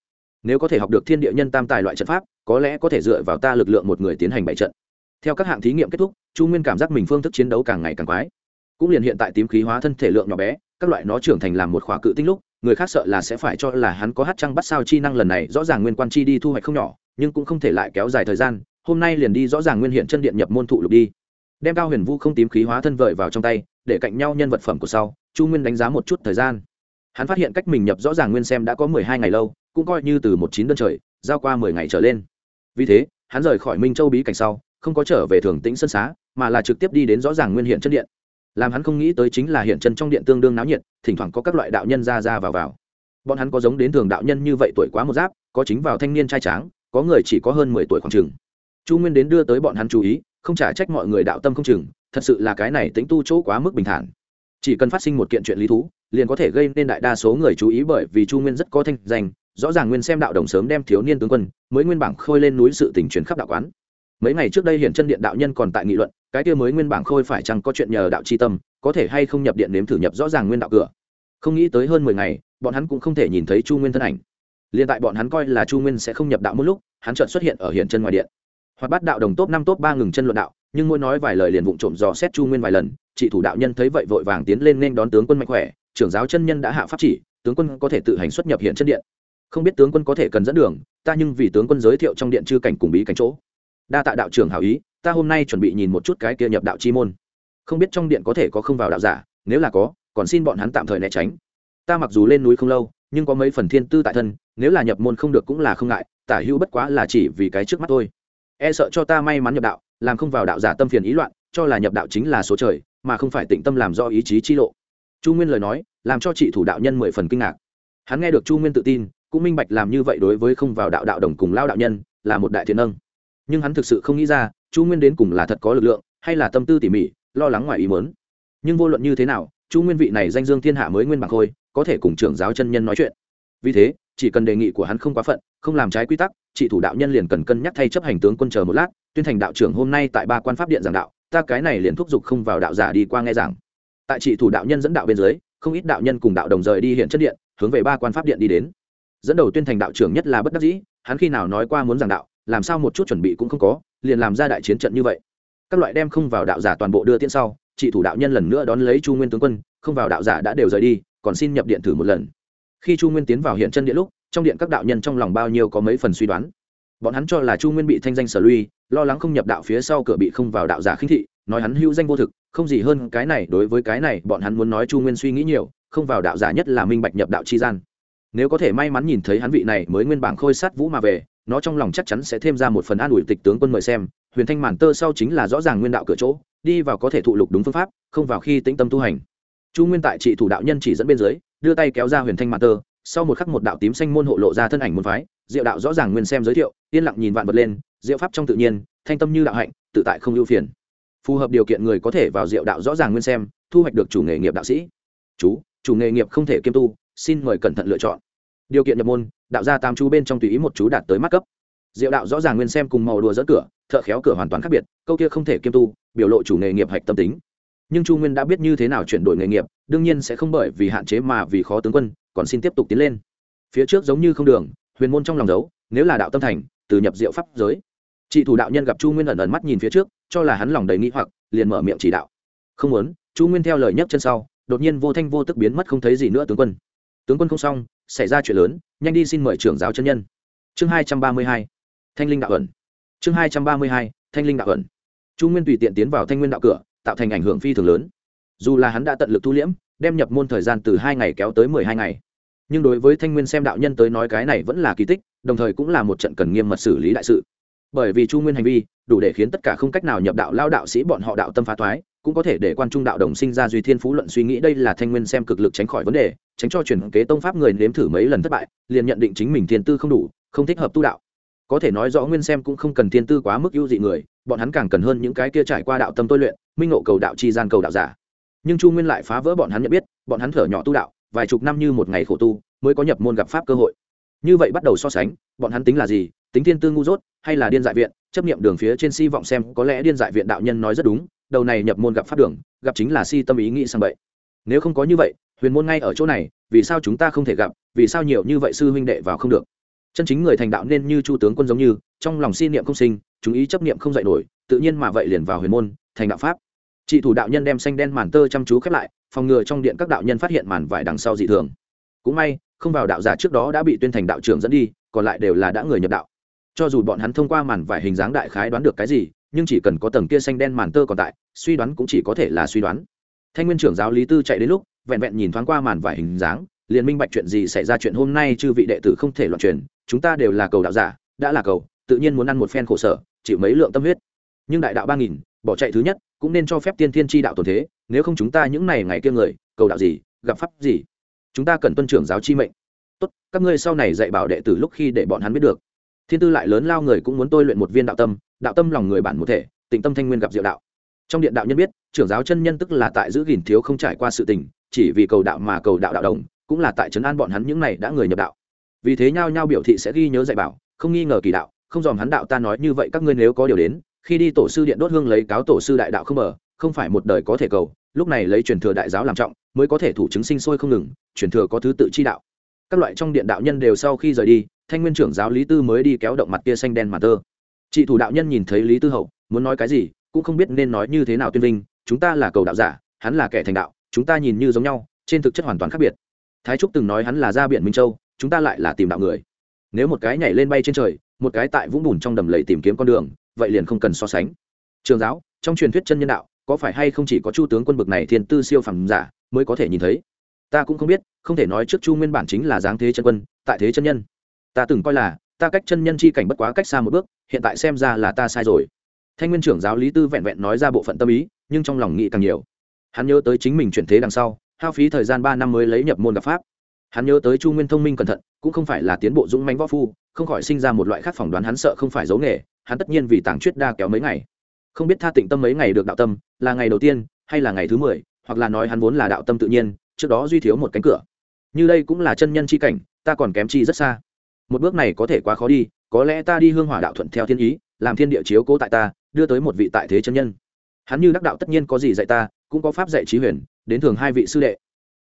Nếu có thể học được thiên địa nhân tam tài loại trận pháp, có lẽ có thể dựa vào ta lực lượng một người tiến hành bảy trận. Theo các hạng thí nghiệm kết thúc, chu nguyên cảm giác mình phương thức chiến đấu càng ngày càng quái. Cũng liền hiện tại tím khí hóa thân thể lượng nhỏ bé, các loại nó trưởng thành làm một khóa cự tinh lúc, người khác sợ là sẽ phải cho là hắn có hát trăng bắt sao chi năng lần này, rõ ràng nguyên quan chi đi thu hoạch không nhỏ, nhưng cũng không thể lại kéo dài thời gian, hôm nay liền đi rõ ràng nguyên hiện chân điện nhập môn thụ lục đi. Đem cao huyền vu không tím khí hóa thân vợi vào trong tay, để cạnh nhau nhân vật phẩm của sau, chu nguyên đánh giá một chút thời gian hắn phát hiện cách mình nhập rõ ràng nguyên xem đã có mười hai ngày lâu, cũng coi như từ một chín đơn trời, giao qua mười ngày trở lên. Vì thế, hắn rời khỏi minh châu bí cảnh sau, không có trở về thường tĩnh sân xá, mà là trực tiếp đi đến rõ ràng nguyên hiện chân điện. Làm hắn không nghĩ tới chính là hiện chân trong điện tương đương náo nhiệt, thỉnh thoảng có các loại đạo nhân ra ra vào vào. Bọn hắn có giống đến thường đạo nhân như vậy tuổi quá một giáp, có chính vào thanh niên trai tráng, có người chỉ có hơn mười tuổi khoảng chừng. Chu nguyên đến đưa tới bọn hắn chú ý, không trả trách mọi người đạo tâm không chừng, thật sự là cái này tính tu chỗ quá mức bình thản. Chỉ cần phát sinh một kiện chuyện lý thú liền có thể gây nên đại đa số người chú ý bởi vì chu nguyên rất có thanh danh, rõ ràng nguyên xem đạo đồng sớm đem thiếu niên tướng quân mới nguyên bảng khôi lên núi sự tình truyền khắp đạo quán. Mấy ngày trước đây hiển chân điện đạo nhân còn tại nghị luận, cái kia mới nguyên bảng khôi phải chăng có chuyện nhờ đạo c tâm, có thể hay không nhập điện nếm thử nhập rõ ràng nguyên đạo cửa. Không nghĩ tới hơn mười ngày, bọn hắn cũng không thể nhìn thấy chu nguyên thân ảnh. Liền tại bọn hắn coi là chu nguyên sẽ không nhập đạo một lúc, hắn chợt xuất hiện ở hiện chân ngoài điện. Hoặc bắt đạo đồng top năm top ba ngừng chân luận đạo, nhưng mỗi nói vài lời liền vụng trộm dò xét chu nguyên vài lần chị thủ đạo nhân thấy vậy vội vàng tiến lên nên đón tướng quân mạnh khỏe trưởng giáo chân nhân đã hạ pháp chỉ, tướng quân có thể tự hành xuất nhập hiện chân điện. Không biết tướng quân có thể cần dẫn đường, ta nhưng vì tướng quân giới thiệu trong điện chư cảnh cùng bí cảnh chỗ. Đa tạ đạo trưởng hảo ý, ta hôm nay chuẩn bị nhìn một chút cái kia nhập đạo chi môn. Không biết trong điện có thể có không vào đạo giả, nếu là có, còn xin bọn hắn tạm thời né tránh. Ta mặc dù lên núi không lâu, nhưng có mấy phần thiên tư tại thân, nếu là nhập môn không được cũng là không ngại, tả hữu bất quá là chỉ vì cái trước mắt thôi. E sợ cho ta may mắn nhập đạo, làm không vào đạo giả tâm phiền ý loạn, cho là nhập đạo chính là số trời, mà không phải tịnh tâm làm do ý chí chi lộ chu nguyên lời nói, làm cho chị thủ đạo nhân mười phần kinh ngạc. Hắn nghe được chu nguyên tự tin, cũng minh bạch làm như vậy đối với không vào đạo đạo đồng cùng lao đạo nhân, là một đại thiện nâng. Nhưng hắn thực sự không nghĩ ra, chu nguyên đến cùng là thật có lực lượng, hay là tâm tư tỉ mỉ, lo lắng ngoài ý mớn nhưng vô luận như thế nào, chu nguyên vị này danh dương thiên hạ mới nguyên bằng khôi, có thể cùng trưởng giáo chân nhân nói chuyện. Vì thế, chỉ cần đề nghị của hắn không quá phận, không làm trái quy tắc chị thủ đạo nhân liền cần cân nhắc thay chấp hành tướng quân chờ một lát, tuyên thành đạo trưởng hôm nay tại ba quan pháp điện giảng đạo, ta cái này liền thúc giục không vào đạo giả đi qua nghe giảng tại chỉ thủ đạo nhân dẫn đạo bên dưới, không ít đạo nhân cùng đạo đồng rời đi hiện chất điện, hướng về ba quan pháp điện đi đến. Dẫn đầu tuyên thành đạo trưởng nhất là bất đắc dĩ, hắn khi nào nói qua muốn giảng đạo, làm sao một chút chuẩn bị cũng không có, liền làm ra đại chiến trận như vậy. Các loại đem không vào đạo giả toàn bộ đưa tiễn sau, chỉ thủ đạo nhân lần nữa đón lấy chu nguyên tướng quân, không vào đạo giả đã đều rời đi, còn xin nhập điện thử một lần. Khi chu nguyên tiến vào hiện chân điện lúc, trong điện các đạo nhân trong lòng bao nhiêu có mấy phần suy đoán. Bọn hắn cho là chu nguyên bị thanh danh sở lui, lo lắng không nhập đạo phía sau cửa bị không vào đạo giả khinh thị nói hắn hữu danh vô thực, không gì hơn cái này, đối với cái này, bọn hắn muốn nói chu nguyên suy nghĩ nhiều, không vào đạo giả nhất là minh bạch nhập đạo chi gian. Nếu có thể may mắn nhìn thấy hắn vị này mới nguyên bảng khôi sát vũ mà về, nó trong lòng chắc chắn sẽ thêm ra một phần an ủi tịch tướng quân mời xem, huyền thanh màn tơ sau chính là rõ ràng nguyên đạo cửa chỗ, đi vào có thể thụ lục đúng phương pháp, không vào khi tĩnh tâm tu hành. Chu nguyên tại trị thủ đạo nhân chỉ dẫn bên dưới, đưa tay kéo ra huyền thanh màn tơ, sau một khắc một đạo tím xanh môn hộ lộ ra thân ảnh môn phái, diệu đạo rõ ràng nguyên xem giới thiệu, yên lặng nhìn vạn vật lên, diệu pháp trong tự nhiên, thanh tâm như đạo hạnh, tự tại không ưu phiền phù hợp điều kiện người có thể vào diệu đạo rõ ràng nguyên xem, thu hoạch được chủ nghề nghiệp đạo sĩ. Chú, chủ nghề nghiệp không thể kiêm tu, xin mời cẩn thận lựa chọn. Điều kiện nhập môn, đạo gia tam chú bên trong tùy ý một chú đạt tới mắt cấp. Diệu đạo rõ ràng nguyên xem cùng màu đùa dẫn cửa, thợ khéo cửa hoàn toàn khác biệt, câu kia không thể kiêm tu, biểu lộ chủ nghề nghiệp hạch tâm tính. Nhưng chu nguyên đã biết như thế nào chuyển đổi nghề nghiệp, đương nhiên sẽ không bởi vì hạn chế mà vì khó tướng quân, còn xin tiếp tục tiến lên. Phía trước giống như không đường, huyền môn trong lòng giấu nếu là đạo tâm thành, từ nhập diệu pháp giới. Chị thủ đạo nhân gặp chu nguyên ẩn ẩn mắt nhìn phía trước cho là hắn lòng đầy nghĩ hoặc, liền mở miệng chỉ đạo. Không muốn, chu nguyên theo lời nhấc chân sau, đột nhiên vô thanh vô tức biến mất không thấy gì nữa tướng quân. Tướng quân không xong, xảy ra chuyện lớn, nhanh đi xin mời trưởng giáo chân nhân. Chương hai trăm ba mươi hai, thanh linh đạo ẩn. Chương hai trăm ba mươi hai, thanh linh đạo ẩn. Chu nguyên tùy tiện tiến vào thanh nguyên đạo cửa, tạo thành ảnh hưởng phi thường lớn. Dù là hắn đã tận lực thu liễm, đem nhập môn thời gian từ hai ngày kéo tới mười hai ngày. Nhưng đối với thanh nguyên xem đạo nhân tới nói cái này vẫn là kỳ tích, đồng thời cũng là một trận cần nghiêm mật xử lý đại sự. Bởi vì chu nguyên hành vi đủ để khiến tất cả không cách nào nhập đạo lao đạo sĩ bọn họ đạo tâm phá thoái, cũng có thể để quan trung đạo đồng sinh ra duy thiên phú luận suy nghĩ đây là thanh nguyên xem cực lực tránh khỏi vấn đề, tránh cho truyền kế tông pháp người nếm thử mấy lần thất bại, liền nhận định chính mình thiên tư không đủ, không thích hợp tu đạo. Có thể nói rõ nguyên xem cũng không cần thiên tư quá mức ưu dị người, bọn hắn càng cần hơn những cái kia trải qua đạo tâm tôi luyện, minh ngộ cầu đạo chi gian cầu đạo giả. Nhưng chu nguyên lại phá vỡ bọn hắn nhận biết, bọn hắn thở nhỏ tu đạo, vài chục năm như một ngày khổ tu, mới có nhập môn gặp pháp cơ hội. Như vậy bắt đầu so sánh, bọn hắn tính là gì? Tính thiên tư ngu dốt, hay là điên dại viện? Chấp nghiệm đường phía trên si vọng xem có lẽ điên dại viện đạo nhân nói rất đúng, đầu này nhập môn gặp pháp đường, gặp chính là si tâm ý nghĩ sang vậy nếu không có như vậy, huyền môn ngay ở chỗ này, vì sao chúng ta không thể gặp, vì sao nhiều như vậy sư huynh đệ vào không được? Chân chính người thành đạo nên như chu tướng quân giống như, trong lòng si niệm không sinh, chúng ý chấp niệm không dạy nổi, tự nhiên mà vậy liền vào huyền môn, thành đạo pháp. Chị thủ đạo nhân đem xanh đen màn tơ chăm chú khép lại, phòng ngừa trong điện các đạo nhân phát hiện màn vải đằng sau dị thường. Cũng may, không vào đạo giả trước đó đã bị tuyên thành đạo trưởng dẫn đi, còn lại đều là đã người nhập đạo cho dù bọn hắn thông qua màn vải hình dáng đại khái đoán được cái gì, nhưng chỉ cần có tầng kia xanh đen màn tơ còn tại, suy đoán cũng chỉ có thể là suy đoán. Thanh nguyên trưởng giáo lý tư chạy đến lúc, vẹn vẹn nhìn thoáng qua màn vải hình dáng, liền minh bạch chuyện gì xảy ra chuyện hôm nay chư vị đệ tử không thể loạn truyền, chúng ta đều là cầu đạo giả, đã là cầu, tự nhiên muốn ăn một phen khổ sở, chịu mấy lượng tâm huyết. Nhưng đại đạo ba nghìn, bỏ chạy thứ nhất, cũng nên cho phép tiên thiên tri đạo tồn thế, nếu không chúng ta những ngày ngày kia người, cầu đạo gì, gặp pháp gì? Chúng ta cần tuân trưởng giáo chi mệnh. Tốt, các ngươi sau này dạy bảo đệ tử lúc khi để bọn hắn biết được thiên tư lại lớn lao người cũng muốn tôi luyện một viên đạo tâm đạo tâm lòng người bản một thể, tịnh tâm thanh nguyên gặp diệu đạo. Trong điện đạo nhân biết, trưởng giáo chân nhân tức là tại giữ gìn thiếu không trải qua sự tình, chỉ vì cầu đạo mà cầu đạo đạo đồng, cũng là tại trấn an bọn hắn những này đã người nhập đạo. Vì thế nhau nhau biểu thị sẽ ghi nhớ dạy bảo, không nghi ngờ kỳ đạo, không dòm hắn đạo ta nói như vậy các ngươi nếu có điều đến, khi đi tổ sư điện đốt hương lấy cáo tổ sư đại đạo không mở không phải một đời có thể cầu, lúc này lấy truyền thừa đại giáo làm trọng, mới có thể thủ chứng sinh sôi không ngừng, truyền thừa có thứ tự chi đạo. Các loại trong điện đạo nhân đều sau khi rời đi thanh nguyên trưởng giáo lý tư mới đi kéo động mặt kia xanh đen mà tơ. Chị thủ đạo nhân nhìn thấy lý tư hậu, muốn nói cái gì, cũng không biết nên nói như thế nào tuyên vinh, chúng ta là cầu đạo giả, hắn là kẻ thành đạo, chúng ta nhìn như giống nhau, trên thực chất hoàn toàn khác biệt. Thái trúc từng nói hắn là ra biển minh châu, chúng ta lại là tìm đạo người. Nếu một cái nhảy lên bay trên trời, một cái tại vũng bùn trong đầm lầy tìm kiếm con đường, vậy liền không cần so sánh. Trường giáo, trong truyền thuyết chân nhân đạo, có phải hay không chỉ có chu tướng quân bực này thiên tư siêu phẩm giả mới có thể nhìn thấy? Ta cũng không biết, không thể nói trước chu nguyên bản chính là dáng thế chân quân, tại thế chân nhân ta từng coi là, ta cách chân nhân chi cảnh bất quá cách xa một bước, hiện tại xem ra là ta sai rồi. Thanh nguyên trưởng giáo lý tư vẹn vẹn nói ra bộ phận tâm ý, nhưng trong lòng nghĩ càng nhiều. Hắn nhớ tới chính mình chuyển thế đằng sau, hao phí thời gian ba năm mới lấy nhập môn gặp pháp. Hắn nhớ tới chu nguyên thông minh cẩn thận, cũng không phải là tiến bộ dũng mánh võ phu, không khỏi sinh ra một loại khác phỏng đoán hắn sợ không phải giấu nghề, hắn tất nhiên vì tảng chuyết đa kéo mấy ngày. Không biết tha tịnh tâm mấy ngày được đạo tâm, là ngày đầu tiên, hay là ngày thứ mười, hoặc là nói hắn vốn là đạo tâm tự nhiên, trước đó duy thiếu một cánh cửa. Như đây cũng là chân nhân chi cảnh, ta còn kém chi rất xa một bước này có thể quá khó đi, có lẽ ta đi hương hỏa đạo thuận theo thiên ý, làm thiên địa chiếu cố tại ta, đưa tới một vị tại thế chân nhân. Hắn như đắc đạo tất nhiên có gì dạy ta, cũng có pháp dạy trí huyền, đến thường hai vị sư đệ.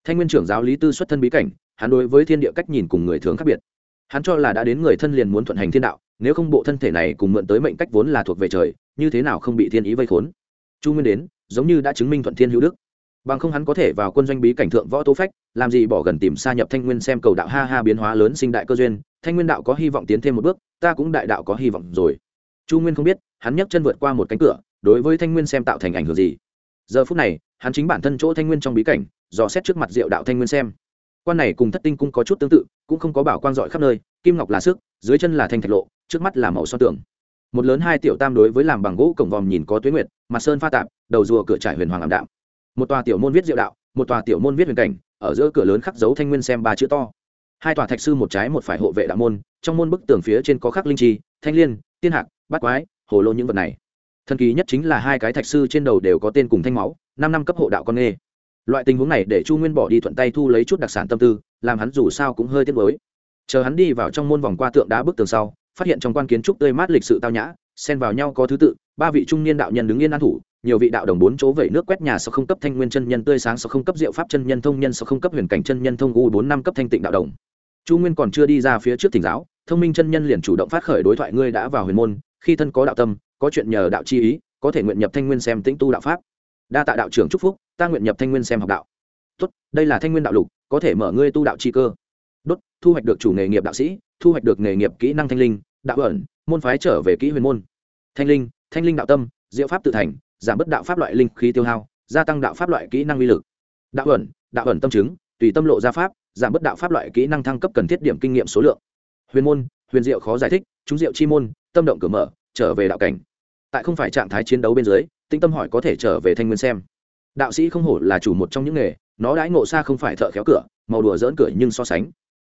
Thanh nguyên trưởng giáo lý tư xuất thân bí cảnh, hắn đối với thiên địa cách nhìn cùng người thường khác biệt. Hắn cho là đã đến người thân liền muốn thuận hành thiên đạo, nếu không bộ thân thể này cùng mượn tới mệnh cách vốn là thuộc về trời, như thế nào không bị thiên ý vây khốn? Chu nguyên đến, giống như đã chứng minh thuận thiên hữu đức. Bằng không hắn có thể vào quân doanh bí cảnh thượng võ tố phách, làm gì bỏ gần tìm xa nhập thanh nguyên xem cầu đạo ha ha biến hóa lớn sinh đại cơ duyên thanh nguyên đạo có hy vọng tiến thêm một bước, ta cũng đại đạo có hy vọng rồi. Chu nguyên không biết, hắn nhấc chân vượt qua một cánh cửa, đối với thanh nguyên xem tạo thành ảnh hưởng gì. Giờ phút này, hắn chính bản thân chỗ thanh nguyên trong bí cảnh, dò xét trước mặt diệu đạo thanh nguyên xem. Quan này cùng thất tinh cũng có chút tương tự, cũng không có bảo quan giỏi khắp nơi, kim ngọc là sức, dưới chân là thanh thạch lộ, trước mắt là màu son tường. Một lớn hai tiểu tam đối với làm bằng gỗ cổng vòm nhìn có tuyến nguyệt, mặt sơn pha tạp, đầu rùa cửa trải huyền hoàng ảm đạm. Một tòa tiểu môn viết diệu đạo, một tòa tiểu môn viết huyền cảnh, ở giữa cửa lớn khắc dấu thanh nguyên xem ba chữ to hai tòa thạch sư một trái một phải hộ vệ đạo môn, trong môn bức tường phía trên có khắc linh chi, thanh liên, tiên hạc, bát quái, hồ lô những vật này. Thần kỳ nhất chính là hai cái thạch sư trên đầu đều có tên cùng thanh máu, năm năm cấp hộ đạo con nghê. Loại tình huống này để chu nguyên bỏ đi thuận tay thu lấy chút đặc sản tâm tư, làm hắn dù sao cũng hơi tiếc mới chờ hắn đi vào trong môn vòng qua tượng đá bức tường sau, phát hiện trong quan kiến trúc tươi mát lịch sự tao nhã, xen vào nhau có thứ tự, ba vị trung niên đạo nhân đứng yên an thủ nhiều vị đạo đồng bốn chỗ vẩy nước quét nhà sau không cấp thanh nguyên chân nhân tươi sáng sau không cấp diệu pháp chân nhân thông nhân sau không cấp huyền cảnh chân nhân thông u bốn năm cấp thanh tịnh đạo đồng. Chu nguyên còn chưa đi ra phía trước thỉnh giáo, thông minh chân nhân liền chủ động phát khởi đối thoại ngươi đã vào huyền môn, khi thân có đạo tâm, có chuyện nhờ đạo chi ý, có thể nguyện nhập thanh nguyên xem tĩnh tu đạo pháp. Đa tạ đạo trưởng chúc phúc, ta nguyện nhập thanh nguyên xem học đạo. Tốt, đây là thanh nguyên đạo lục, có thể mở ngươi tu đạo chi cơ. Đốt, thu hoạch được chủ nghề nghiệp đạo sĩ, thu hoạch được nghề nghiệp kỹ năng thanh linh, đạo ẩn, môn phái trở về kỹ huyền môn. Thanh linh thanh linh đạo tâm, diệu pháp tự thành giảm bớt đạo pháp loại linh khí tiêu hao, gia tăng đạo pháp loại kỹ năng uy lực. Đạo ẩn đạo ẩn tâm chứng, tùy tâm lộ gia pháp, giảm bớt đạo pháp loại kỹ năng thăng cấp cần thiết điểm kinh nghiệm số lượng. Huyền môn, huyền diệu khó giải thích, chúng diệu chi môn, tâm động cửa mở, trở về đạo cảnh. Tại không phải trạng thái chiến đấu bên dưới tinh tâm hỏi có thể trở về thanh nguyên xem. Đạo sĩ không hổ là chủ một trong những nghề, nó đãi ngộ xa không phải thợ khéo cửa, màu đùa dỡn cửa nhưng so sánh.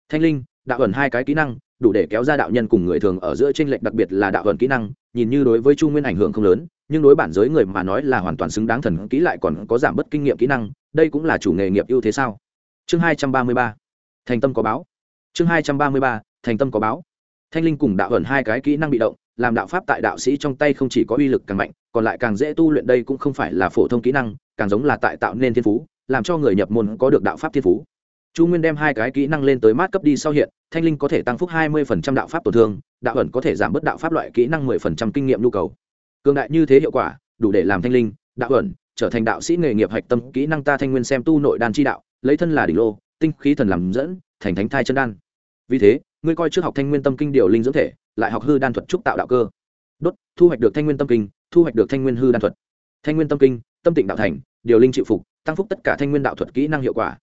Thanh linh, đạo ẩn hai cái kỹ năng, đủ để kéo ra đạo nhân cùng người thường ở giữa tranh lệch đặc biệt là đạo ẩn kỹ năng, nhìn như đối với chu nguyên ảnh hưởng không lớn nhưng đối bản giới người mà nói là hoàn toàn xứng đáng thần kỹ lại còn có giảm bớt kinh nghiệm kỹ năng, đây cũng là chủ nghề nghiệp ưu thế sao? Chương hai trăm ba mươi ba, thành tâm có báo. Chương hai trăm ba mươi ba, thành tâm có báo. Thanh linh cùng đạo ẩn hai cái kỹ năng bị động, làm đạo pháp tại đạo sĩ trong tay không chỉ có uy lực càng mạnh, còn lại càng dễ tu luyện đây cũng không phải là phổ thông kỹ năng, càng giống là tại tạo nên thiên phú, làm cho người nhập môn có được đạo pháp thiên phú. Chu nguyên đem hai cái kỹ năng lên tới mát cấp đi sau hiện, thanh linh có thể tăng phúc hai mươi đạo pháp tổn thương, đạo ẩn có thể giảm bớt đạo pháp loại kỹ năng 10% kinh nghiệm nhu cầu cường đại như thế hiệu quả, đủ để làm thanh linh, đạo ẩn, trở thành đạo sĩ nghề nghiệp hạch tâm kỹ năng ta thanh nguyên xem tu nội đan chi đạo, lấy thân là đỉnh lô, tinh khí thần làm dẫn, thành thánh thai chân đan. Vì thế, ngươi coi trước học thanh nguyên tâm kinh điều linh dưỡng thể, lại học hư đan thuật trúc tạo đạo cơ. Đốt, thu hoạch được thanh nguyên tâm kinh, thu hoạch được thanh nguyên hư đan thuật. Thanh nguyên tâm kinh, tâm tịnh đạo thành, điều linh chịu phục, tăng phúc tất cả thanh nguyên đạo thuật kỹ năng hiệu quả.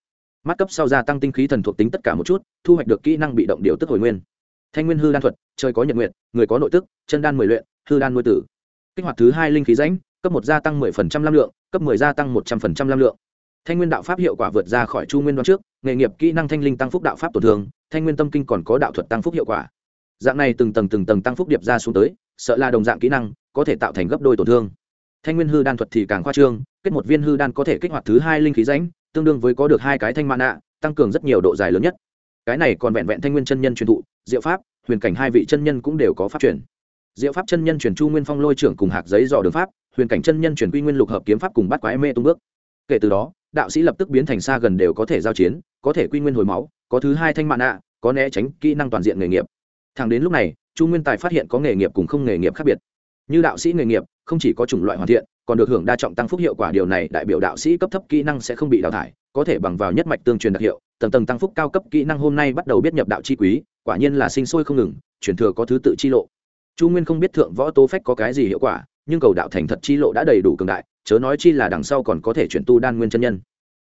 Mắt cấp sau gia tăng tinh khí thần thuộc tính tất cả một chút, thu hoạch được kỹ năng bị động điều tức hồi nguyên. Thanh nguyên hư đan thuật, trời có nhật nguyện người có nội tức, chân đan mười luyện, hư đan nuôi tử kích hoạt thứ hai linh khí rãnh, cấp một gia tăng mười phần trăm lam lượng, cấp mười gia tăng một trăm phần trăm lam lượng. Thanh nguyên đạo pháp hiệu quả vượt ra khỏi chu nguyên đoán trước, nghề nghiệp kỹ năng thanh linh tăng phúc đạo pháp tổn thương, thanh nguyên tâm kinh còn có đạo thuật tăng phúc hiệu quả. Dạng này từng tầng từng tầng tăng phúc điệp ra xuống tới, sợ là đồng dạng kỹ năng, có thể tạo thành gấp đôi tổn thương. Thanh nguyên hư đan thuật thì càng khoa trương, kết một viên hư đan có thể kích hoạt thứ hai linh khí rãnh, tương đương với có được hai cái thanh mạn nạ, tăng cường rất nhiều độ dài lớn nhất. Cái này còn vẹn vẹn thanh nguyên chân nhân truyền thụ, diệu pháp, huyền cảnh hai vị chân nhân cũng đều có pháp truyền diệu pháp chân nhân truyền chu nguyên phong lôi trưởng cùng hạc giấy dò đường pháp huyền cảnh chân nhân truyền quy nguyên lục hợp kiếm pháp cùng bắt quái mê tung bước. Kể từ đó đạo sĩ lập tức biến thành xa gần đều có thể giao chiến có thể quy nguyên hồi máu có thứ hai thanh mạn ạ, có né tránh kỹ năng toàn diện nghề nghiệp. Thẳng đến lúc này chu nguyên tài phát hiện có nghề nghiệp cùng không nghề nghiệp khác biệt. Như đạo sĩ nghề nghiệp không chỉ có chủng loại hoàn thiện còn được hưởng đa trọng tăng phúc hiệu quả điều này đại biểu đạo sĩ cấp thấp kỹ năng sẽ không bị đào thải có thể bằng vào nhất mạch tương truyền đặc hiệu tầng tầng tăng phúc cao cấp kỹ năng hôm nay bắt đầu biết nhập đạo chi quý quả nhiên là sinh sôi không ngừng truyền thừa có thứ tự chi lộ chu nguyên không biết thượng võ tố phách có cái gì hiệu quả, nhưng cầu đạo thành thật chi lộ đã đầy đủ cường đại, chớ nói chi là đằng sau còn có thể chuyển tu đan nguyên chân nhân.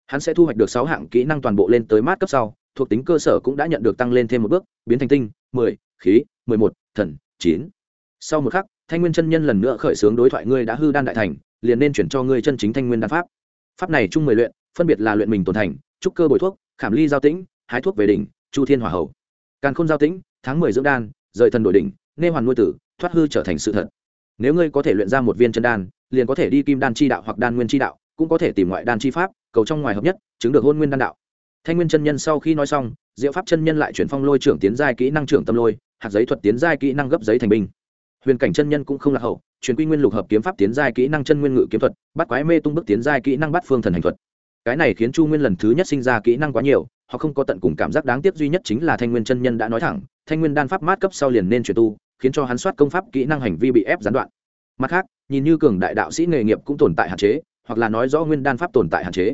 Hắn sẽ thu hoạch được sáu hạng kỹ năng toàn bộ lên tới mát cấp sau, thuộc tính cơ sở cũng đã nhận được tăng lên thêm một bước, biến thành tinh, mười, khí, mười một, thần, chín. Sau một khắc, thanh nguyên chân nhân lần nữa khởi xướng đối thoại ngươi đã hư đan đại thành, liền nên chuyển cho ngươi chân chính thanh nguyên đan pháp. Pháp này chung mười luyện, phân biệt là luyện mình tồn thành, trúc cơ bồi thuốc, khảm ly giao tĩnh, hái thuốc về đỉnh, chu thiên hỏa hậu. Càn khôn giao tĩnh, tháng mười dưỡng đan, rời thần đổi đỉnh nê hoàn nuôi tử, thoát hư trở thành sự thật. Nếu ngươi có thể luyện ra một viên chân đan, liền có thể đi kim đan chi đạo hoặc đan nguyên chi đạo, cũng có thể tìm ngoại đan chi pháp, cầu trong ngoài hợp nhất, chứng được hôn nguyên đan đạo. Thanh nguyên chân nhân sau khi nói xong, diệu pháp chân nhân lại chuyển phong lôi trưởng tiến giai kỹ năng trưởng tâm lôi, hạt giấy thuật tiến giai kỹ năng gấp giấy thành binh. Huyền cảnh chân nhân cũng không lạc hậu, truyền quy nguyên lục hợp kiếm pháp tiến giai kỹ năng chân nguyên ngự kiếm thuật, bắt quái mê tung bức tiến giai kỹ năng bắt phương thần hành thuật. Cái này khiến chu nguyên lần thứ nhất sinh ra kỹ năng quá nhiều họ không có tận cùng cảm giác đáng tiếc duy nhất chính là thanh nguyên chân nhân đã nói thẳng, thanh nguyên đan pháp mát cấp sau liền nên chuyển tu, khiến cho hắn soát công pháp kỹ năng hành vi bị ép gián đoạn. Mặt khác, nhìn như cường đại đạo sĩ nghề nghiệp cũng tồn tại hạn chế, hoặc là nói rõ nguyên đan pháp tồn tại hạn chế.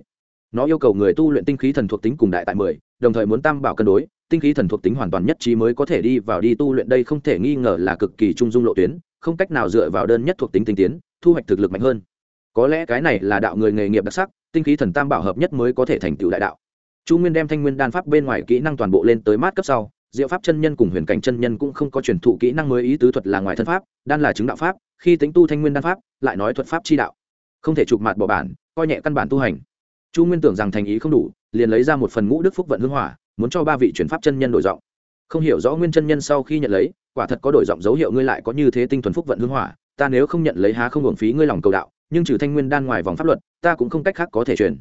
Nó yêu cầu người tu luyện tinh khí thần thuộc tính cùng đại tại mười, đồng thời muốn tam bảo cân đối, tinh khí thần thuộc tính hoàn toàn nhất trí mới có thể đi vào đi tu luyện đây không thể nghi ngờ là cực kỳ trung dung lộ tuyến, không cách nào dựa vào đơn nhất thuộc tính tinh tiến, thu hoạch thực lực mạnh hơn. Có lẽ cái này là đạo người nghề nghiệp đặc sắc, tinh khí thần tam bảo hợp nhất mới có thể thành tựu đại đạo chu nguyên đem thanh nguyên đan pháp bên ngoài kỹ năng toàn bộ lên tới mát cấp sau, diệu pháp chân nhân cùng huyền cảnh chân nhân cũng không có truyền thụ kỹ năng mới ý tứ thuật là ngoài thân pháp, đan là chứng đạo pháp, khi tính tu thanh nguyên đan pháp, lại nói thuật pháp chi đạo. Không thể chụp mặt bỏ bản, coi nhẹ căn bản tu hành. Chu nguyên tưởng rằng thành ý không đủ, liền lấy ra một phần ngũ đức phúc vận hưng hỏa, muốn cho ba vị chuyển pháp chân nhân đổi giọng. Không hiểu rõ nguyên chân nhân sau khi nhận lấy, quả thật có đổi giọng dấu hiệu ngươi lại có như thế tinh thuần phúc vận hưng hỏa, ta nếu không nhận lấy há không hưởng phí ngươi lòng cầu đạo, nhưng trừ thanh nguyên đan ngoài vòng pháp luật, ta cũng không cách khác có thể truyền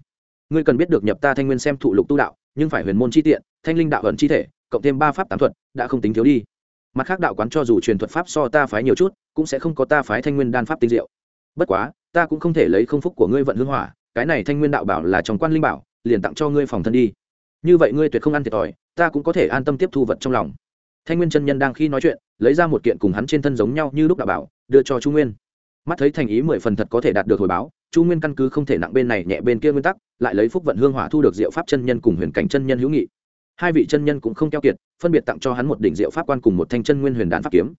ngươi cần biết được nhập ta thanh nguyên xem thụ lục tu đạo, nhưng phải huyền môn chi tiện, thanh linh đạo ẩn chi thể, cộng thêm ba pháp tám thuật, đã không tính thiếu đi. Mặt khác đạo quán cho dù truyền thuật pháp so ta phái nhiều chút, cũng sẽ không có ta phái thanh nguyên đan pháp tinh diệu. Bất quá, ta cũng không thể lấy không phúc của ngươi vận hương hỏa, cái này thanh nguyên đạo bảo là trong quan linh bảo, liền tặng cho ngươi phòng thân đi. Như vậy ngươi tuyệt không ăn thiệt thòi, ta cũng có thể an tâm tiếp thu vật trong lòng. Thanh nguyên chân nhân đang khi nói chuyện, lấy ra một kiện cùng hắn trên thân giống nhau như lúc đạo bảo, đưa cho chu nguyên. Mắt thấy thành ý mười phần thật có thể đạt được hồi báo chu nguyên căn cứ không thể nặng bên này nhẹ bên kia nguyên tắc, lại lấy phúc vận hương hỏa thu được diệu pháp chân nhân cùng huyền cảnh chân nhân hữu nghị. Hai vị chân nhân cũng không keo kiệt, phân biệt tặng cho hắn một đỉnh diệu pháp quan cùng một thanh chân nguyên huyền đàn pháp kiếm.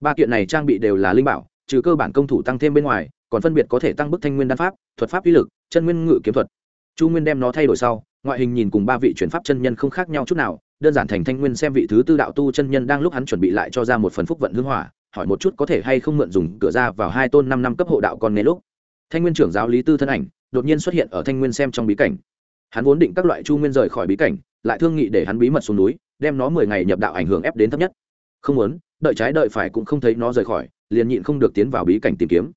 Ba kiện này trang bị đều là linh bảo, trừ cơ bản công thủ tăng thêm bên ngoài, còn phân biệt có thể tăng bức thanh nguyên đan pháp, thuật pháp uy lực, chân nguyên ngự kiếm thuật. Chu nguyên đem nó thay đổi sau, ngoại hình nhìn cùng ba vị chuyển pháp chân nhân không khác nhau chút nào, đơn giản thành thanh nguyên xem vị thứ tư đạo tu chân nhân đang lúc hắn chuẩn bị lại cho ra một phần phúc vận hương hỏa, hỏi một chút có thể hay không mượn dùng cửa ra vào hai tôn năm năm cấp hộ đạo con nế lúc thanh nguyên trưởng giáo lý tư thân ảnh đột nhiên xuất hiện ở thanh nguyên xem trong bí cảnh. Hắn vốn định các loại chu nguyên rời khỏi bí cảnh, lại thương nghị để hắn bí mật xuống núi, đem nó mười ngày nhập đạo ảnh hưởng ép đến thấp nhất. Không muốn, đợi trái đợi phải cũng không thấy nó rời khỏi, liền nhịn không được tiến vào bí cảnh tìm kiếm.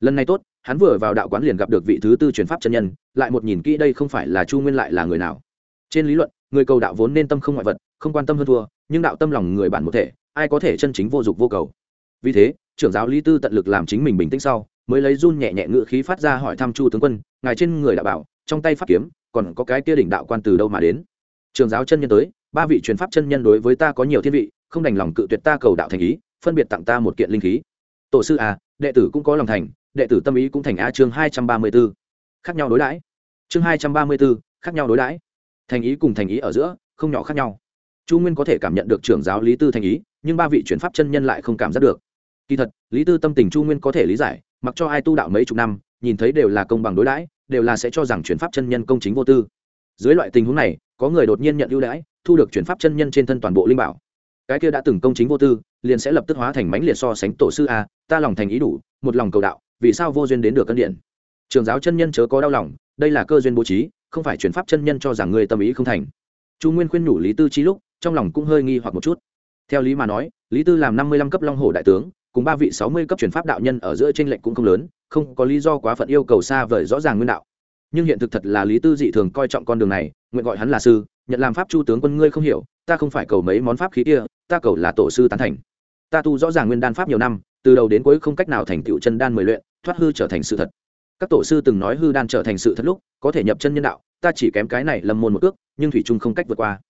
Lần này tốt, hắn vừa vào đạo quán liền gặp được vị thứ tư truyền pháp chân nhân, lại một nhìn kỹ đây không phải là chu nguyên lại là người nào. Trên lý luận, người cầu đạo vốn nên tâm không ngoại vật, không quan tâm hơn thua, nhưng đạo tâm lòng người bản một thể, ai có thể chân chính vô dụng vô cầu. Vì thế, trưởng giáo lý tư tận lực làm chính mình bình tĩnh sau mới lấy run nhẹ nhẹ ngựa khí phát ra hỏi thăm chu tướng quân, ngài trên người đã bảo, trong tay pháp kiếm, còn có cái kia đỉnh đạo quan từ đâu mà đến? Trường giáo chân nhân tới, ba vị truyền pháp chân nhân đối với ta có nhiều thiên vị, không đành lòng cự tuyệt ta cầu đạo thành ý, phân biệt tặng ta một kiện linh khí. Tổ sư à đệ tử cũng có lòng thành, đệ tử tâm ý cũng thành a chương hai trăm ba mươi b ố khác nhau đối đãi. Chương hai trăm ba mươi b ố khác nhau đối đãi. Thành ý cùng thành ý ở giữa, không nhỏ khác nhau. Chu nguyên có thể cảm nhận được trưởng giáo lý tư thành ý, nhưng ba vị chuyển pháp chân nhân lại không cảm giác được. Kỳ thật, lý tư tâm tình chu nguyên có thể lý giải mặc cho ai tu đạo mấy chục năm, nhìn thấy đều là công bằng đối đãi, đều là sẽ cho rằng chuyển pháp chân nhân công chính vô tư. Dưới loại tình huống này, có người đột nhiên nhận ưu đãi, thu được chuyển pháp chân nhân trên thân toàn bộ linh bảo. Cái kia đã từng công chính vô tư, liền sẽ lập tức hóa thành mánh liệt so sánh tổ sư a, ta lòng thành ý đủ, một lòng cầu đạo, vì sao vô duyên đến được cân điện? Trường giáo chân nhân chớ có đau lòng, đây là cơ duyên bố trí, không phải chuyển pháp chân nhân cho rằng người tâm ý không thành. Chu nguyên khuyên nhủ lý tư trí lúc, trong lòng cũng hơi nghi hoặc một chút. Theo lý mà nói, lý tư làm năm mươi lăm cấp long hồ đại tướng cùng ba vị sáu mươi cấp chuyển pháp đạo nhân ở giữa t r ê n lệch cũng không lớn, không có lý do quá phận yêu cầu xa vời rõ ràng nguyên đạo. Nhưng hiện thực thật là lý tư dị thường coi trọng con đường này, nguyện gọi hắn là sư, nhận làm pháp chu tướng quân ngươi không hiểu, ta không phải cầu mấy món pháp khí kia, ta cầu là tổ sư tán thành. Ta tu rõ ràng nguyên đan pháp nhiều năm, từ đầu đến cuối không cách nào thành tựu chân đan mười luyện, thoát hư trở thành sự thật. Các tổ sư từng nói hư đan trở thành sự thật lúc, có thể nhập chân nhân đạo, ta chỉ kém cái này lầm môn một ước, nhưng thủy trung không cách vượt qua.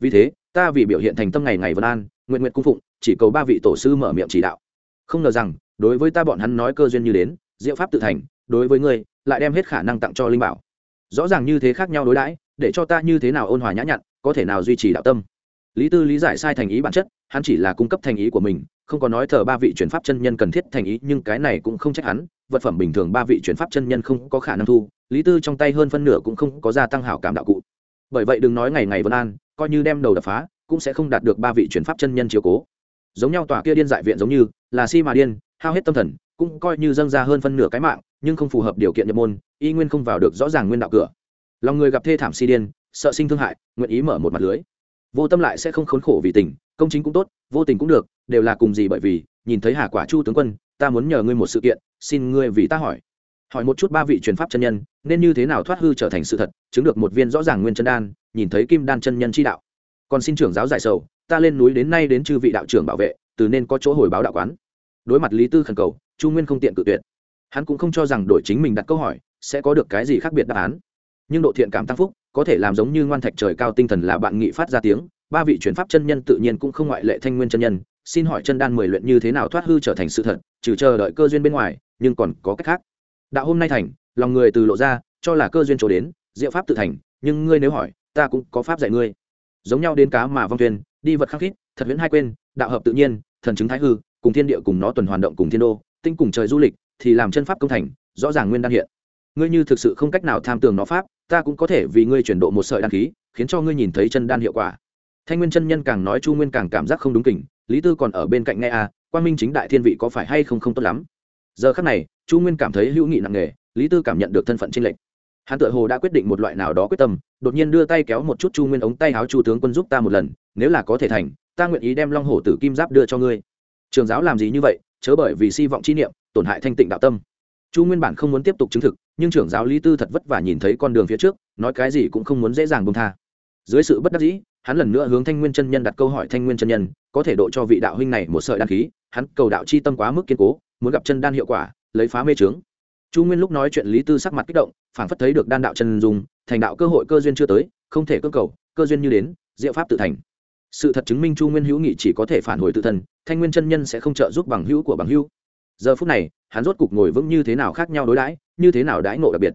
Vì thế, ta vì biểu hiện thành tâm ngày ngày vân an, nguyện nguyện cung phụng, chỉ cầu ba vị tổ sư mở miệng chỉ đạo không ngờ rằng, đối với ta bọn hắn nói cơ duyên như đến, diệu pháp tự thành, đối với ngươi, lại đem hết khả năng tặng cho linh bảo. Rõ ràng như thế khác nhau đối đãi, để cho ta như thế nào ôn hòa nhã nhặn, có thể nào duy trì đạo tâm. Lý tư lý giải sai thành ý bản chất, hắn chỉ là cung cấp thành ý của mình, không có nói thờ ba vị chuyển pháp chân nhân cần thiết thành ý, nhưng cái này cũng không trách hắn, vật phẩm bình thường ba vị chuyển pháp chân nhân không có khả năng thu, lý tư trong tay hơn phân nửa cũng không có gia tăng hảo cảm đạo cụ. Bởi vậy đừng nói ngày ngày vân an, coi như đem đầu đập phá, cũng sẽ không đạt được ba vị chuyển pháp chân nhân chiều cố giống nhau tòa kia điên dại viện giống như, là si mà điên, hao hết tâm thần, cũng coi như dâng ra hơn phân nửa cái mạng, nhưng không phù hợp điều kiện nhập môn, y nguyên không vào được rõ ràng nguyên đạo cửa. Lòng người gặp thê thảm si điên, sợ sinh thương hại, nguyện ý mở một mặt lưới. Vô tâm lại sẽ không khốn khổ vì tình, công chính cũng tốt, vô tình cũng được, đều là cùng gì bởi vì, nhìn thấy hà quả chu tướng quân, ta muốn nhờ ngươi một sự kiện, xin ngươi vì ta hỏi. Hỏi một chút ba vị truyền pháp chân nhân, nên như thế nào thoát hư trở thành sự thật, chứng được một viên rõ ràng nguyên chân đan, nhìn thấy kim đan chân nhân chi đạo. Còn xin trưởng giáo giải sầu ta lên núi đến nay đến chư vị đạo trưởng bảo vệ, từ nên có chỗ hồi báo đạo quán. Đối mặt lý tư khẩn cầu, chu nguyên không tiện cự tuyệt. Hắn cũng không cho rằng đổi chính mình đặt câu hỏi, sẽ có được cái gì khác biệt đáp án. Nhưng độ thiện cảm tăng phúc, có thể làm giống như ngoan thạch trời cao tinh thần là bạn nghị phát ra tiếng, ba vị chuyển pháp chân nhân tự nhiên cũng không ngoại lệ thanh nguyên chân nhân, xin hỏi chân đan mười luyện như thế nào thoát hư trở thành sự thật, trừ chờ đợi cơ duyên bên ngoài, nhưng còn có cách khác. Đạo hôm nay thành, lòng người từ lộ ra, cho là cơ duyên chỗ đến, diệu pháp tự thành, nhưng ngươi nếu hỏi, ta cũng có pháp dạy ngươi. Giống nhau đến cá mà vong tuyên đi vật khắc khít thật huyễn hai quên đạo hợp tự nhiên thần chứng thái hư cùng thiên địa cùng nó tuần hoàn động cùng thiên đô tinh cùng trời du lịch thì làm chân pháp công thành rõ ràng nguyên đan hiện. Ngươi như thực sự không cách nào tham tường nó pháp ta cũng có thể vì ngươi chuyển độ một sợi đan khí khiến cho ngươi nhìn thấy chân đan hiệu quả. Thanh nguyên chân nhân càng nói chu nguyên càng cảm giác không đúng kỉnh lý tư còn ở bên cạnh nghe a à, quan minh chính đại thiên vị có phải hay không không tốt lắm? Giờ khắc này chu nguyên cảm thấy hữu nghị nặng nề lý tư cảm nhận được thân phận trinh lệch. Hắn tự hồ đã quyết định một loại nào đó quyết tâm đột nhiên đưa tay kéo một chút chu nguyên ống tay áo chu tướng quân giúp ta một lần nếu là có thể thành, ta nguyện ý đem long hổ tử kim giáp đưa cho ngươi. Trường giáo làm gì như vậy, chớ bởi vì si vọng chi niệm, tổn hại thanh tịnh đạo tâm. Chu nguyên bản không muốn tiếp tục chứng thực, nhưng trưởng giáo lý tư thật vất vả nhìn thấy con đường phía trước, nói cái gì cũng không muốn dễ dàng bông tha. Dưới sự bất đắc dĩ, hắn lần nữa hướng thanh nguyên chân nhân đặt câu hỏi thanh nguyên chân nhân, có thể độ cho vị đạo huynh này một sợi đan khí, hắn cầu đạo chi tâm quá mức kiên cố, muốn gặp chân đan hiệu quả, lấy phá mê trướng chu nguyên lúc nói chuyện lý tư sắc mặt kích động, phảng phất thấy được đan đạo chân dùng thành đạo cơ hội cơ duyên chưa tới, không thể cơ cầu, cơ duyên như đến, diệu pháp tự thành sự thật chứng minh chu nguyên hữu nghị chỉ có thể phản hồi tự thân, thanh nguyên chân nhân sẽ không trợ giúp bằng hữu của bằng hữu. Giờ phút này, hắn rốt cục ngồi vững như thế nào khác nhau đối đãi, như thế nào đãi ngộ đặc biệt.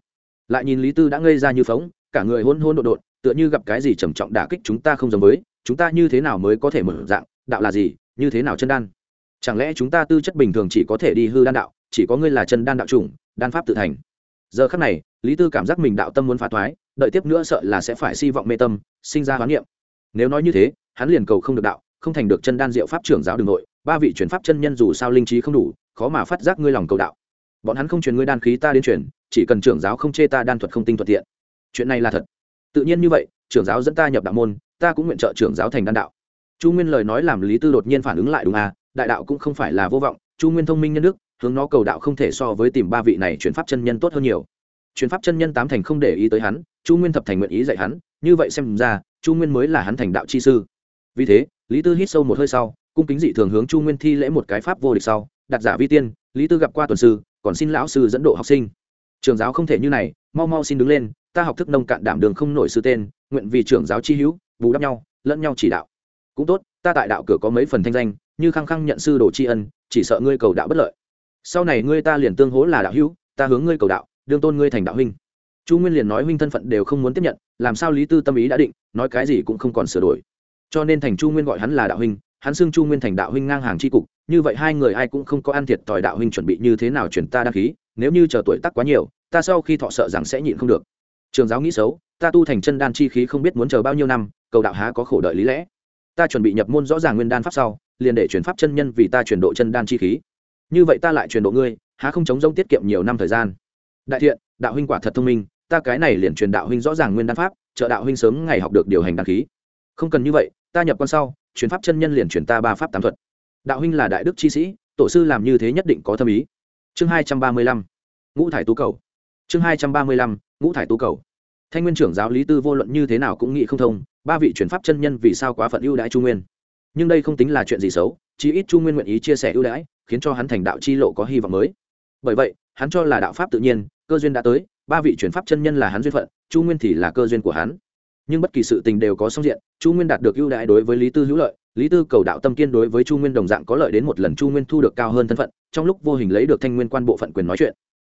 Lại nhìn lý tư đã ngây ra như phóng, cả người hôn hôn đột đột tựa như gặp cái gì trầm trọng đả kích chúng ta không giống với, chúng ta như thế nào mới có thể mở dạng, đạo là gì, như thế nào chân đan? Chẳng lẽ chúng ta tư chất bình thường chỉ có thể đi hư đan đạo, chỉ có ngươi là chân đan đạo chủng, đan pháp tự thành? Giờ khắc này, lý tư cảm giác mình đạo tâm muốn phá thoái, đợi tiếp nữa sợ là sẽ phải si vọng mê tâm, sinh ra hoán niệm. Nếu nói như thế hắn liền cầu không được đạo, không thành được chân đan diệu pháp trưởng giáo đường nội, ba vị chuyển pháp chân nhân dù sao linh trí không đủ, khó mà phát giác ngươi lòng cầu đạo. Bọn hắn không truyền ngươi đan khí ta đến truyền, chỉ cần trưởng giáo không chê ta đan thuật không tinh thuận tiện. Chuyện này là thật. Tự nhiên như vậy, trưởng giáo dẫn ta nhập đạo môn, ta cũng nguyện trợ trưởng giáo thành đan đạo. Chu nguyên lời nói làm lý tư đột nhiên phản ứng lại đúng à đại đạo cũng không phải là vô vọng, chu nguyên thông minh nhân đức, hướng nó cầu đạo không thể so với tìm ba vị này chuyển pháp chân nhân tốt hơn nhiều. Chuyển pháp chân nhân tám thành không để ý tới hắn, chu nguyên thập thành nguyện ý dạy hắn, như vậy xem ra, chu nguyên mới là hắn thành đạo chi sư vì thế, lý tư hít sâu một hơi sau, cung kính dị thường hướng chu nguyên thi lễ một cái pháp vô địch sau, đặt giả vi tiên, lý tư gặp qua tuần sư, còn xin lão sư dẫn độ học sinh. Trường giáo không thể như này, mau mau xin đứng lên, ta học thức nông cạn đảm đường không nổi sư tên, nguyện vì trưởng giáo chi hữu, bù đắp nhau, lẫn nhau chỉ đạo. Cũng tốt, ta tại đạo cửa có mấy phần thanh danh, như khăng khăng nhận sư đồ tri ân, chỉ sợ ngươi cầu đạo bất lợi. Sau này ngươi ta liền tương hố là đạo hữu, ta hướng ngươi cầu đạo, đương tôn ngươi thành đạo huynh. Chu nguyên liền nói huynh thân phận đều không muốn tiếp nhận, làm sao lý tư tâm ý đã định, nói cái gì cũng không còn sửa đổi cho nên thành chu nguyên gọi hắn là đạo huynh, hắn xưng chu nguyên thành đạo huynh ngang hàng c cục, như vậy hai người ai cũng không có ăn thiệt tỏi đạo huynh chuẩn bị như thế nào chuyển ta đăng ký, nếu như chờ tuổi tác quá nhiều, ta sau khi thọ sợ rằng sẽ nhịn không được. Trường giáo nghĩ xấu, ta tu thành chân đan chi khí không biết muốn chờ bao nhiêu năm, cầu đạo há có khổ đợi lý lẽ. Ta chuẩn bị nhập môn rõ ràng nguyên đan pháp sau, liền để chuyển pháp chân nhân vì ta chuyển độ chân đan chi khí. Như vậy ta lại chuyển độ ngươi, há không chống giống tiết kiệm nhiều năm thời gian. Đại thiện, đạo huynh quả thật thông minh, ta cái này liền truyền đạo huynh rõ ràng nguyên đan pháp, trợ đạo huynh sớm ngày học được điều hành đan khí không cần như vậy ta nhập con sau, chuyển pháp chân nhân liền chuyển ta ba pháp tám thuật. Đạo huynh là đại đức chi sĩ, tổ sư làm như thế nhất định có thâm ý. Chương hai trăm ba mươi lăm, ngũ thải tú cầu. Chương hai trăm ba mươi lăm, ngũ thải tú cầu. Thanh nguyên trưởng giáo lý tư vô luận như thế nào cũng nghĩ không thông, ba vị chuyển pháp chân nhân vì sao quá phận ưu đãi trung nguyên. Nhưng đây không tính là chuyện gì xấu, chí ít trung nguyên nguyện ý chia sẻ ưu đãi, khiến cho hắn thành đạo chi lộ có hy vọng mới. Bởi vậy, hắn cho là đạo pháp tự nhiên, cơ duyên đã tới, ba vị chuyển pháp chân nhân là hắn duyên phận, chu nguyên thì là cơ duyên của hắn nhưng bất kỳ sự tình đều có song diện, chu nguyên đạt được ưu đãi đối với lý tư hữu lợi, lý tư cầu đạo tâm kiên đối với chu nguyên đồng dạng có lợi đến một lần chu nguyên thu được cao hơn thân phận, trong lúc vô hình lấy được thanh nguyên quan bộ phận quyền nói chuyện.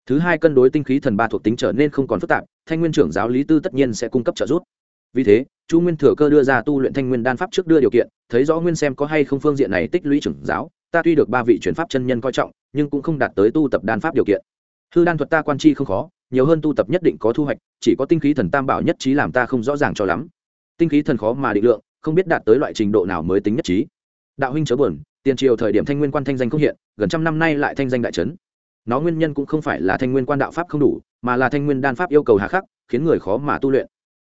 Thứ hai cân đối tinh khí thần ba thuộc tính trở nên không còn phức tạp, thanh nguyên trưởng giáo lý tư tất nhiên sẽ cung cấp trợ giúp. Vì thế, chu nguyên thừa cơ đưa ra tu luyện thanh nguyên đan pháp trước đưa điều kiện, thấy rõ nguyên xem có hay không phương diện này tích lũy trưởng giáo, ta tuy được ba vị chuyển pháp chân nhân coi trọng, nhưng cũng không đạt tới tu tập đan pháp điều kiện. Hư đan thuật ta quan chi không khó nhiều hơn tu tập nhất định có thu hoạch, chỉ có tinh khí thần tam bảo nhất trí làm ta không rõ ràng cho lắm. Tinh khí thần khó mà định lượng, không biết đạt tới loại trình độ nào mới tính nhất trí. Đạo huynh chớ buồn, tiền triều thời điểm thanh nguyên quan thanh danh không hiện, gần trăm năm nay lại thanh danh đại trấn nó nguyên nhân cũng không phải là thanh nguyên quan đạo pháp không đủ, mà là thanh nguyên đan pháp yêu cầu hà khắc, khiến người khó mà tu luyện.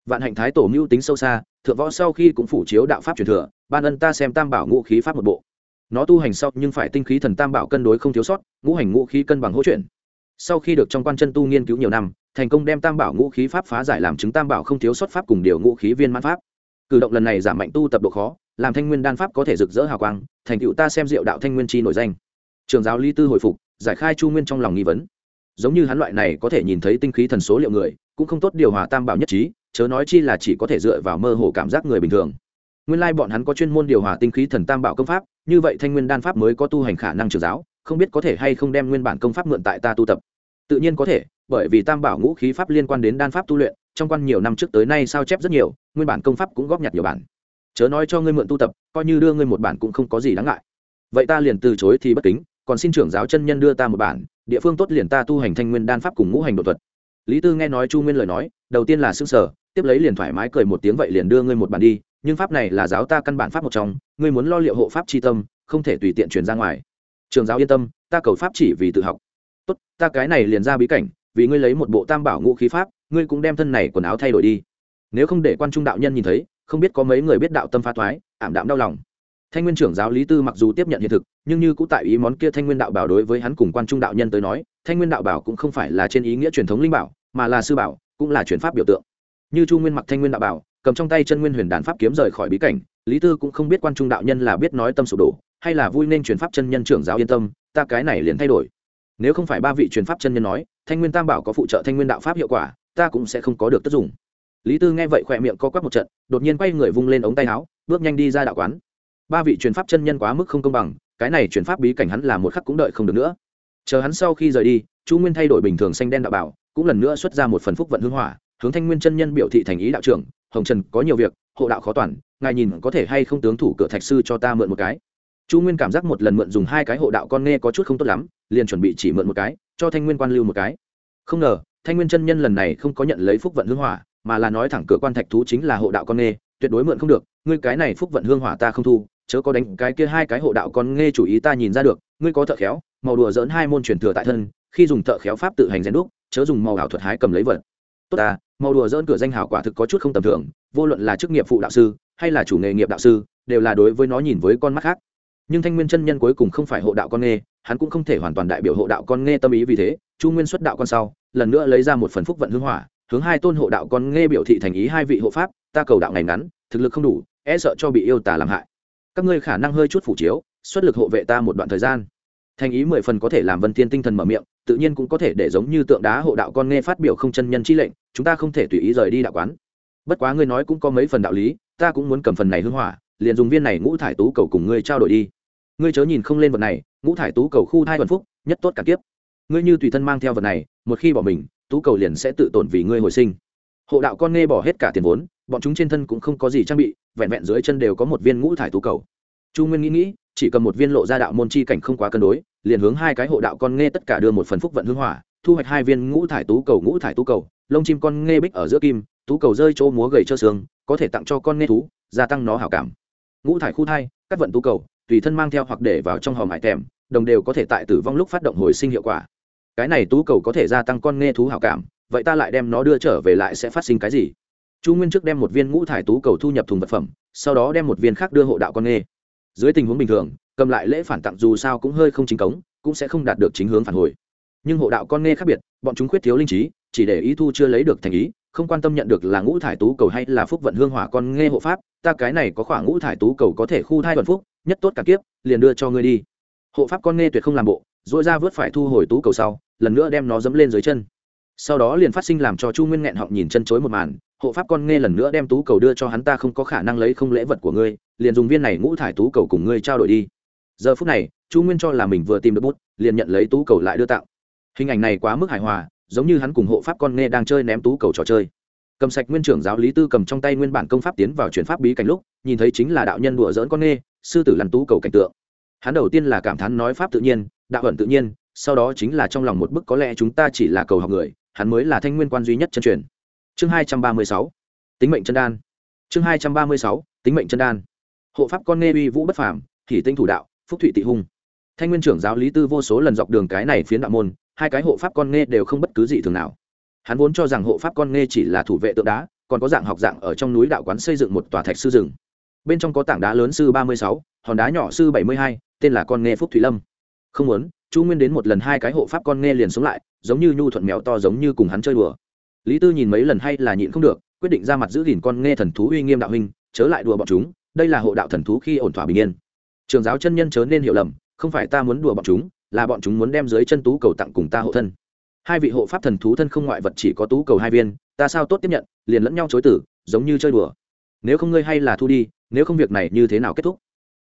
Vạn hạnh thái tổ mưu tính sâu xa, thượng võ sau khi cũng phủ chiếu đạo pháp truyền thừa, ban ân ta xem tam bảo ngũ khí pháp một bộ. Nó tu hành sau nhưng phải tinh khí thần tam bảo cân đối không thiếu sót, ngũ hành ngũ khí cân bằng hỗ chuyển sau khi được trong quan chân tu nghiên cứu nhiều năm, thành công đem tam bảo ngũ khí pháp phá giải làm chứng tam bảo không thiếu xuất pháp cùng điều ngũ khí viên mãn pháp. Cử động lần này giảm mạnh tu tập độ khó, làm thanh nguyên đan pháp có thể rực rỡ hào quang, thành tựu ta xem diệu đạo thanh nguyên chi nổi danh. Trường giáo lý tư hồi phục, giải khai chu nguyên trong lòng nghi vấn. Giống như hắn loại này có thể nhìn thấy tinh khí thần số liệu người, cũng không tốt điều hòa tam bảo nhất trí, chớ nói chi là chỉ có thể dựa vào mơ hồ cảm giác người bình thường. Nguyên lai bọn hắn có chuyên môn điều hòa tinh khí thần tam bảo công pháp, như vậy thanh nguyên đan pháp mới có tu hành khả năng trường giáo không biết có thể hay không đem nguyên bản công pháp mượn tại ta tu tập. Tự nhiên có thể, bởi vì tam bảo ngũ khí pháp liên quan đến đan pháp tu luyện, trong quan nhiều năm trước tới nay sao chép rất nhiều, nguyên bản công pháp cũng góp nhặt nhiều bản. Chớ nói cho ngươi mượn tu tập, coi như đưa ngươi một bản cũng không có gì đáng ngại. Vậy ta liền từ chối thì bất kính, còn xin trưởng giáo chân nhân đưa ta một bản, địa phương tốt liền ta tu hành thanh nguyên đan pháp cùng ngũ hành đột thuật. Lý tư nghe nói chu nguyên lời nói, đầu tiên là xương sở tiếp lấy liền thoải mái cười một tiếng vậy liền đưa ngươi một bản đi, nhưng pháp này là giáo ta căn bản pháp một trong, ngươi muốn lo liệu hộ pháp tri tâm, không thể tùy tiện truyền ra ngoài trường giáo yên tâm, ta cầu pháp chỉ vì tự học. Tốt, ta cái này liền ra bí cảnh, vì ngươi lấy một bộ tam bảo ngũ khí pháp, ngươi cũng đem thân này quần áo thay đổi đi. Nếu không để quan trung đạo nhân nhìn thấy, không biết có mấy người biết đạo tâm phá thoái, ảm đạm đau lòng. Thanh nguyên trưởng giáo lý tư mặc dù tiếp nhận hiện thực, nhưng như cũng tại ý món kia thanh nguyên đạo bảo đối với hắn cùng quan trung đạo nhân tới nói, thanh nguyên đạo bảo cũng không phải là trên ý nghĩa truyền thống linh bảo, mà là sư bảo, cũng là truyền pháp biểu tượng. Như chu nguyên mặc thanh nguyên đạo bảo, cầm trong tay chân nguyên huyền đàn pháp kiếm rời khỏi bí cảnh, lý tư cũng không biết quan trung đạo nhân là biết nói tâm sụp đổ hay là vui nên truyền pháp chân nhân trưởng giáo yên tâm, ta cái này liền thay đổi. Nếu không phải ba vị truyền pháp chân nhân nói, thanh nguyên tam bảo có phụ trợ thanh nguyên đạo pháp hiệu quả, ta cũng sẽ không có được tất dùng lý tư nghe vậy khỏe miệng co quắp một trận, đột nhiên quay người vung lên ống tay áo, bước nhanh đi ra đạo quán. Ba vị truyền pháp chân nhân quá mức không công bằng, cái này truyền pháp bí cảnh hắn là một khắc cũng đợi không được nữa. Chờ hắn sau khi rời đi, chu nguyên thay đổi bình thường xanh đen đạo bảo, cũng lần nữa xuất ra một phần phúc vận hưng hỏa, hướng thanh nguyên chân nhân biểu thị thành ý đạo trưởng, hồng trần, có nhiều việc, hộ đạo khó toàn, ngài nhìn có thể hay không tướng thủ cửa thạch sư cho ta mượn một cái? Chu nguyên cảm giác một lần mượn dùng hai cái hộ đạo con nghe có chút không tốt lắm, liền chuẩn bị chỉ mượn một cái, cho thanh nguyên quan lưu một cái. Không ngờ, thanh nguyên chân nhân lần này không có nhận lấy phúc vận hương hỏa, mà là nói thẳng cửa quan thạch thú chính là hộ đạo con nghe, tuyệt đối mượn không được, ngươi cái này phúc vận hương hỏa ta không thu, chớ có đánh cái kia hai cái hộ đạo con nghe chủ ý ta nhìn ra được, ngươi có thợ khéo, màu đùa dỡn hai môn truyền thừa tại thân, khi dùng thợ khéo pháp tự hành rèn đúc, chớ dùng màu ảo thuật hái cầm lấy vật. Tốt ta, màu đùa dỡn cửa danh hảo quả thực có chút không tầm thường, vô luận là chức nghiệp phụ đạo sư, hay là chủ nghề nghiệp đạo sư, đều là đối với nó nhìn với con mắt khác nhưng thanh nguyên chân nhân cuối cùng không phải hộ đạo con nghe hắn cũng không thể hoàn toàn đại biểu hộ đạo con nghe tâm ý vì thế, chu nguyên xuất đạo con sau, lần nữa lấy ra một phần phúc vận hưng hỏa, hướng hai tôn hộ đạo con nghe biểu thị thành ý hai vị hộ pháp, ta cầu đạo ngày ngắn, thực lực không đủ e sợ cho bị yêu tà làm hại. Các ngươi khả năng hơi chút phủ chiếu, xuất lực hộ vệ ta một đoạn thời gian. Thành ý mười phần có thể làm vân thiên tinh thần mở miệng, tự nhiên cũng có thể để giống như tượng đá hộ đạo con nghe phát biểu không chân nhân chi lệnh, chúng ta không thể tùy ý rời đi đạo quán. Bất quá ngươi nói cũng có mấy phần đạo lý, ta cũng muốn cầm phần này hưng hỏa, liền dùng viên này ngũ thải tú cầu cùng ngươi trao đổi đi ngươi chớ nhìn không lên vật này, ngũ thải tú cầu khu thai vận phúc, nhất tốt cả kiếp. Ngươi như tùy thân mang theo vật này, một khi bỏ mình, tú cầu liền sẽ tự tổn vì ngươi hồi sinh. Hộ đạo con nghe bỏ hết cả tiền vốn, bọn chúng trên thân cũng không có gì trang bị, vẹn vẹn dưới chân đều có một viên ngũ thải tú cầu. Chu nguyên nghĩ nghĩ, chỉ cần một viên lộ ra đạo môn chi cảnh không quá cân đối, liền hướng hai cái hộ đạo con nghe tất cả đưa một phần phúc vận hưng hỏa, thu hoạch hai viên ngũ thải tú cầu, ngũ thải tú cầu. Lông chim con nghe bích ở giữa kim, tú cầu rơi chỗ múa gầy trơ xương, có thể tặng cho con nghe thú, gia tăng nó hảo cảm. Ngũ thải khu thai, cắt vận tú cầu tùy thân mang theo hoặc để vào trong hòm hải tèm, đồng đều có thể tại tử vong lúc phát động hồi sinh hiệu quả. Cái này tú cầu có thể gia tăng con nghe thú hảo cảm, vậy ta lại đem nó đưa trở về lại sẽ phát sinh cái gì? Chu nguyên trước đem một viên ngũ thải tú cầu thu nhập thùng vật phẩm, sau đó đem một viên khác đưa hộ đạo con nghe. Dưới tình huống bình thường, cầm lại lễ phản tặng dù sao cũng hơi không chính cống, cũng sẽ không đạt được chính hướng phản hồi. Nhưng hộ đạo con nghe khác biệt, bọn chúng khuyết thiếu linh trí, chỉ để ý thu chưa lấy được thành ý, không quan tâm nhận được là ngũ thải tú cầu hay là phúc vận hương hỏa con nghe hộ pháp, ta cái này có khoảng ngũ thải tú cầu có thể khu thai vận phúc nhất tốt cả kiếp, liền đưa cho ngươi đi. Hộ pháp con nghe tuyệt không làm bộ dội ra vớt phải thu hồi tú cầu sau, lần nữa đem nó dẫm lên dưới chân. Sau đó liền phát sinh làm cho chu nguyên nghẹn họng nhìn chân chối một màn, hộ pháp con nghe lần nữa đem tú cầu đưa cho hắn ta không có khả năng lấy không lễ vật của ngươi, liền dùng viên này ngũ thải tú cầu cùng ngươi trao đổi đi. Giờ phút này, chu nguyên cho là mình vừa tìm được bút, liền nhận lấy tú cầu lại đưa tặng hình ảnh này quá mức hài hòa, giống như hắn cùng hộ pháp con nghe đang chơi ném tú cầu trò chơi. Cầm sạch nguyên trưởng giáo lý tư cầm trong tay nguyên bản công pháp tiến vào chuyển pháp bí cảnh lúc, nhìn thấy chính là đạo nhân đùa dỡn con nghe sư tử lăn tú cầu cảnh tượng. Hắn đầu tiên là cảm thán nói pháp tự nhiên, đạo ẩn tự nhiên, sau đó chính là trong lòng một bức có lẽ chúng ta chỉ là cầu học người, hắn mới là thanh nguyên quan duy nhất chân truyền. Chương hai trăm ba mươi sáu, tính mệnh chân đan. Chương hai trăm ba mươi sáu, tính mệnh chân đan. Hộ pháp con nghe uy vũ bất phàm thì tinh thủ đạo, phúc thụy tị hung. Thanh nguyên trưởng giáo lý tư vô số lần dọc đường cái này phiến đạo môn, hai cái hộ pháp con nghe đều không bất cứ gì thường nào. Hắn vốn cho rằng hộ pháp con nghe chỉ là thủ vệ tượng đá, còn có dạng học dạng ở trong núi đạo quán xây dựng một tòa thạch sư rừng bên trong có tảng đá lớn sư ba mươi sáu, hòn đá nhỏ sư bảy mươi hai, tên là con nghe phúc thủy lâm. Không muốn, chu nguyên đến một lần hai cái hộ pháp con nghe liền sống lại, giống như nhu thuận mèo to giống như cùng hắn chơi đùa. Lý tư nhìn mấy lần hay là nhịn không được, quyết định ra mặt giữ gìn con nghe thần thú uy nghiêm đạo huynh, chớ lại đùa bọn chúng, đây là hộ đạo thần thú khi ổn thỏa bình yên. Trường giáo chân nhân chớ nên hiểu lầm, không phải ta muốn đùa bọn chúng, là bọn chúng muốn đem dưới chân tú cầu tặng cùng ta hộ thân. Hai vị hộ pháp thần thú thân không ngoại vật chỉ có tú cầu hai viên, ta sao tốt tiếp nhận, liền lẫn nhau chối tử, giống như chơi đùa nếu không ngươi hay là thu đi, nếu không việc này như thế nào kết thúc?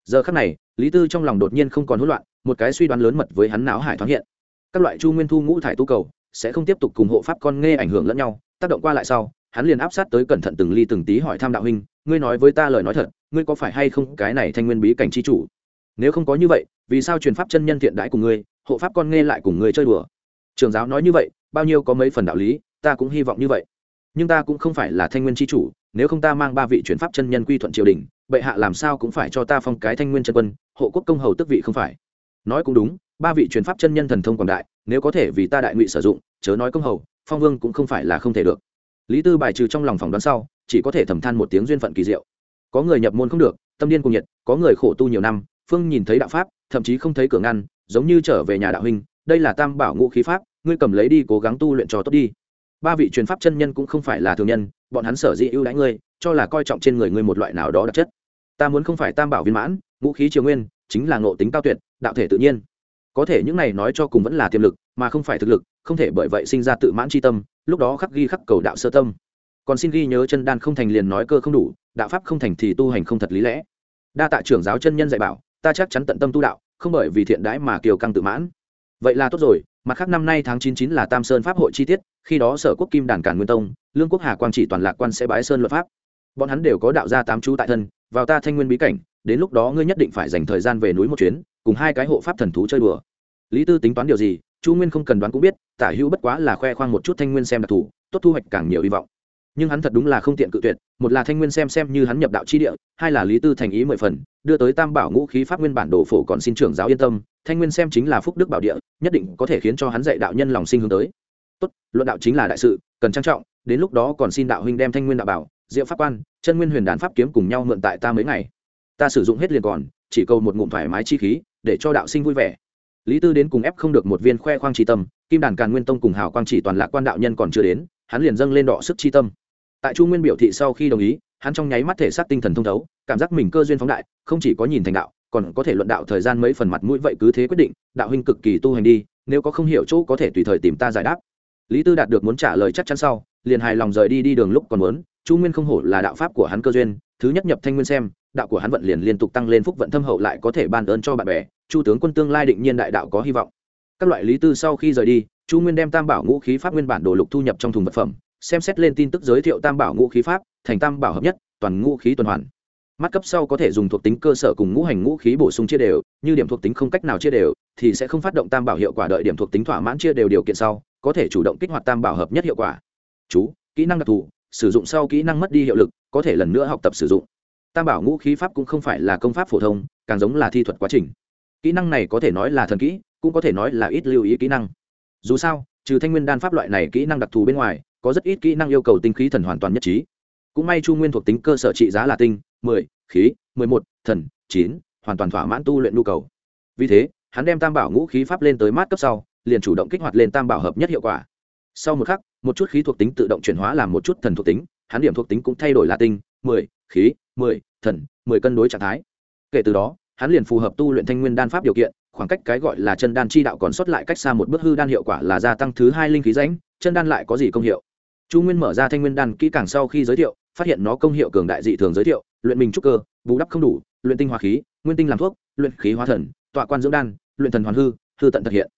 Giờ khắc này, lý tư trong lòng đột nhiên không còn hỗn loạn, một cái suy đoán lớn mật với hắn não hải thoáng hiện. Các loại chu nguyên thu ngũ thải tu cầu sẽ không tiếp tục cùng hộ pháp con nghe ảnh hưởng lẫn nhau, tác động qua lại sau, hắn liền áp sát tới cẩn thận từng ly từng tí hỏi tham đạo huynh, ngươi nói với ta lời nói thật, ngươi có phải hay không cái này thanh nguyên bí cảnh chi chủ? Nếu không có như vậy, vì sao truyền pháp chân nhân thiện đãi cùng ngươi, hộ pháp con nghe lại cùng ngươi chơi đùa? Trường giáo nói như vậy, bao nhiêu có mấy phần đạo lý, ta cũng hy vọng như vậy. Nhưng ta cũng không phải là thanh nguyên chi chủ nếu không ta mang ba vị truyền pháp chân nhân quy thuận triều đình, bệ hạ làm sao cũng phải cho ta phong cái thanh nguyên chân quân, hộ quốc công hầu tức vị không phải. Nói cũng đúng, ba vị truyền pháp chân nhân thần thông quảng đại, nếu có thể vì ta đại ngụy sử dụng, chớ nói công hầu, phong vương cũng không phải là không thể được. Lý tư bài trừ trong lòng phỏng đoán sau, chỉ có thể thầm than một tiếng duyên phận kỳ diệu. Có người nhập môn không được, tâm điên cùng nhiệt, có người khổ tu nhiều năm, phương nhìn thấy đạo pháp, thậm chí không thấy cửa ngăn, giống như trở về nhà đạo huynh, đây là tam bảo ngũ khí pháp, ngươi cầm lấy đi cố gắng tu luyện cho tốt đi. Ba vị truyền pháp chân nhân cũng không phải là thường nhân bọn hắn sở dĩ ưu đãi ngươi, cho là coi trọng trên người ngươi một loại nào đó đặc chất. Ta muốn không phải tam bảo viên mãn, ngũ khí triều nguyên, chính là ngộ tính cao tuyệt, đạo thể tự nhiên. Có thể những này nói cho cùng vẫn là tiềm lực, mà không phải thực lực, không thể bởi vậy sinh ra tự mãn c tâm, lúc đó khắc ghi khắc cầu đạo sơ tâm. Còn xin ghi nhớ chân đan không thành liền nói cơ không đủ, đạo pháp không thành thì tu hành không thật lý lẽ. Đa tạ trưởng giáo chân nhân dạy bảo, ta chắc chắn tận tâm tu đạo, không bởi vì thiện đãi mà kiều căng tự mãn. Vậy là tốt rồi, mặt khác năm nay tháng chín chín là tam sơn pháp hội chi tiết khi đó sở quốc kim đàn cản nguyên tông, lương quốc hà quang chỉ toàn lạc quan sẽ bái sơn luật pháp. Bọn hắn đều có đạo gia tám chú tại thân, vào ta thanh nguyên bí cảnh, đến lúc đó ngươi nhất định phải dành thời gian về núi một chuyến, cùng hai cái hộ pháp thần thú chơi đùa. Lý tư tính toán điều gì, chu nguyên không cần đoán cũng biết, tả hữu bất quá là khoe khoang một chút thanh nguyên xem đặc thù, tốt thu hoạch càng nhiều hy vọng. Nhưng hắn thật đúng là không tiện cự tuyệt, một là thanh nguyên xem xem như hắn nhập đạo chi địa, hai là lý tư thành ý mười phần, đưa tới tam bảo ngũ khí pháp nguyên bản đồ phổ còn xin trưởng giáo yên tâm, thanh nguyên xem chính là phúc đức bảo địa, nhất định có thể khiến cho hắn dạy đạo nhân lòng sinh hướng tới tốt, luận đạo chính là đại sự, cần trang trọng, đến lúc đó còn xin đạo huynh đem thanh nguyên đạo bảo, diệu pháp quan, chân nguyên huyền đàn pháp kiếm cùng nhau mượn tại ta mấy ngày. Ta sử dụng hết liền còn, chỉ cầu một ngụm thoải mái chi khí, để cho đạo sinh vui vẻ. Lý tư đến cùng ép không được một viên khoe khoang tri tâm, kim đàn càn nguyên tông cùng hào quang chỉ toàn lạc quan đạo nhân còn chưa đến, hắn liền dâng lên đọ sức chi tâm. Tại chu nguyên biểu thị sau khi đồng ý, hắn trong nháy mắt thể xác tinh thần thông thấu, cảm giác mình cơ duyên phóng đại, không chỉ có nhìn thành đạo, còn có thể luận đạo thời gian mấy phần mặt mũi vậy cứ thế quyết định, đạo huynh cực kỳ tu hành đi, nếu có không hiểu chỗ có thể tùy thời tìm ta giải đáp lý tư đạt được muốn trả lời chắc chắn sau, liền hài lòng rời đi đi đường lúc còn muốn, chu nguyên không hổ là đạo pháp của hắn cơ duyên, thứ nhất nhập thanh nguyên xem, đạo của hắn vận liền liên tục tăng lên phúc vận thâm hậu lại có thể ban ơn cho bạn bè, chu tướng quân tương lai định nhiên đại đạo có hy vọng. Các loại lý tư sau khi rời đi, chu nguyên đem tam bảo ngũ khí pháp nguyên bản đồ lục thu nhập trong thùng vật phẩm, xem xét lên tin tức giới thiệu tam bảo ngũ khí pháp, thành tam bảo hợp nhất, toàn ngũ khí tuần hoàn. Mắt cấp sau có thể dùng thuộc tính cơ sở cùng ngũ hành ngũ khí bổ sung chia đều, như điểm thuộc tính không cách nào chia đều, thì sẽ không phát động tam bảo hiệu quả đợi điểm thuộc tính thỏa mãn chia đều điều kiện sau có thể chủ động kích hoạt tam bảo hợp nhất hiệu quả. Chú, kỹ năng đặc thù, sử dụng sau kỹ năng mất đi hiệu lực, có thể lần nữa học tập sử dụng. Tam bảo ngũ khí pháp cũng không phải là công pháp phổ thông, càng giống là thi thuật quá trình. Kỹ năng này có thể nói là thần kỹ, cũng có thể nói là ít lưu ý kỹ năng. Dù sao, trừ thanh nguyên đan pháp loại này kỹ năng đặc thù bên ngoài, có rất ít kỹ năng yêu cầu tinh khí thần hoàn toàn nhất trí. Cũng may chu nguyên thuộc tính cơ sở trị giá là tinh, mười, khí, mười một, thần, chín, hoàn toàn thỏa mãn tu luyện nhu cầu. Vì thế, hắn đem tam bảo ngũ khí pháp lên tới mát cấp sau liền chủ động kích hoạt lên tam bảo hợp nhất hiệu quả. Sau một khắc, một chút khí thuộc tính tự động chuyển hóa làm một chút thần thuộc tính, hắn điểm thuộc tính cũng thay đổi là tinh, mười, khí, mười, thần, mười cân đối trạng thái. Kể từ đó, hắn liền phù hợp tu luyện thanh nguyên đan pháp điều kiện, khoảng cách cái gọi là chân đan chi đạo còn xuất lại cách xa một bước hư đan hiệu quả là gia tăng thứ hai linh khí rãnh, chân đan lại có gì công hiệu? Chu nguyên mở ra thanh nguyên đan kỹ càng sau khi giới thiệu, phát hiện nó công hiệu cường đại dị thường giới thiệu, luyện mình trúc cơ, bù đắp không đủ, luyện tinh hóa khí, nguyên tinh làm thuốc, luyện khí hóa thần, tọa quan dưỡng đan, luyện thần hoàn hư hư tận thực hiện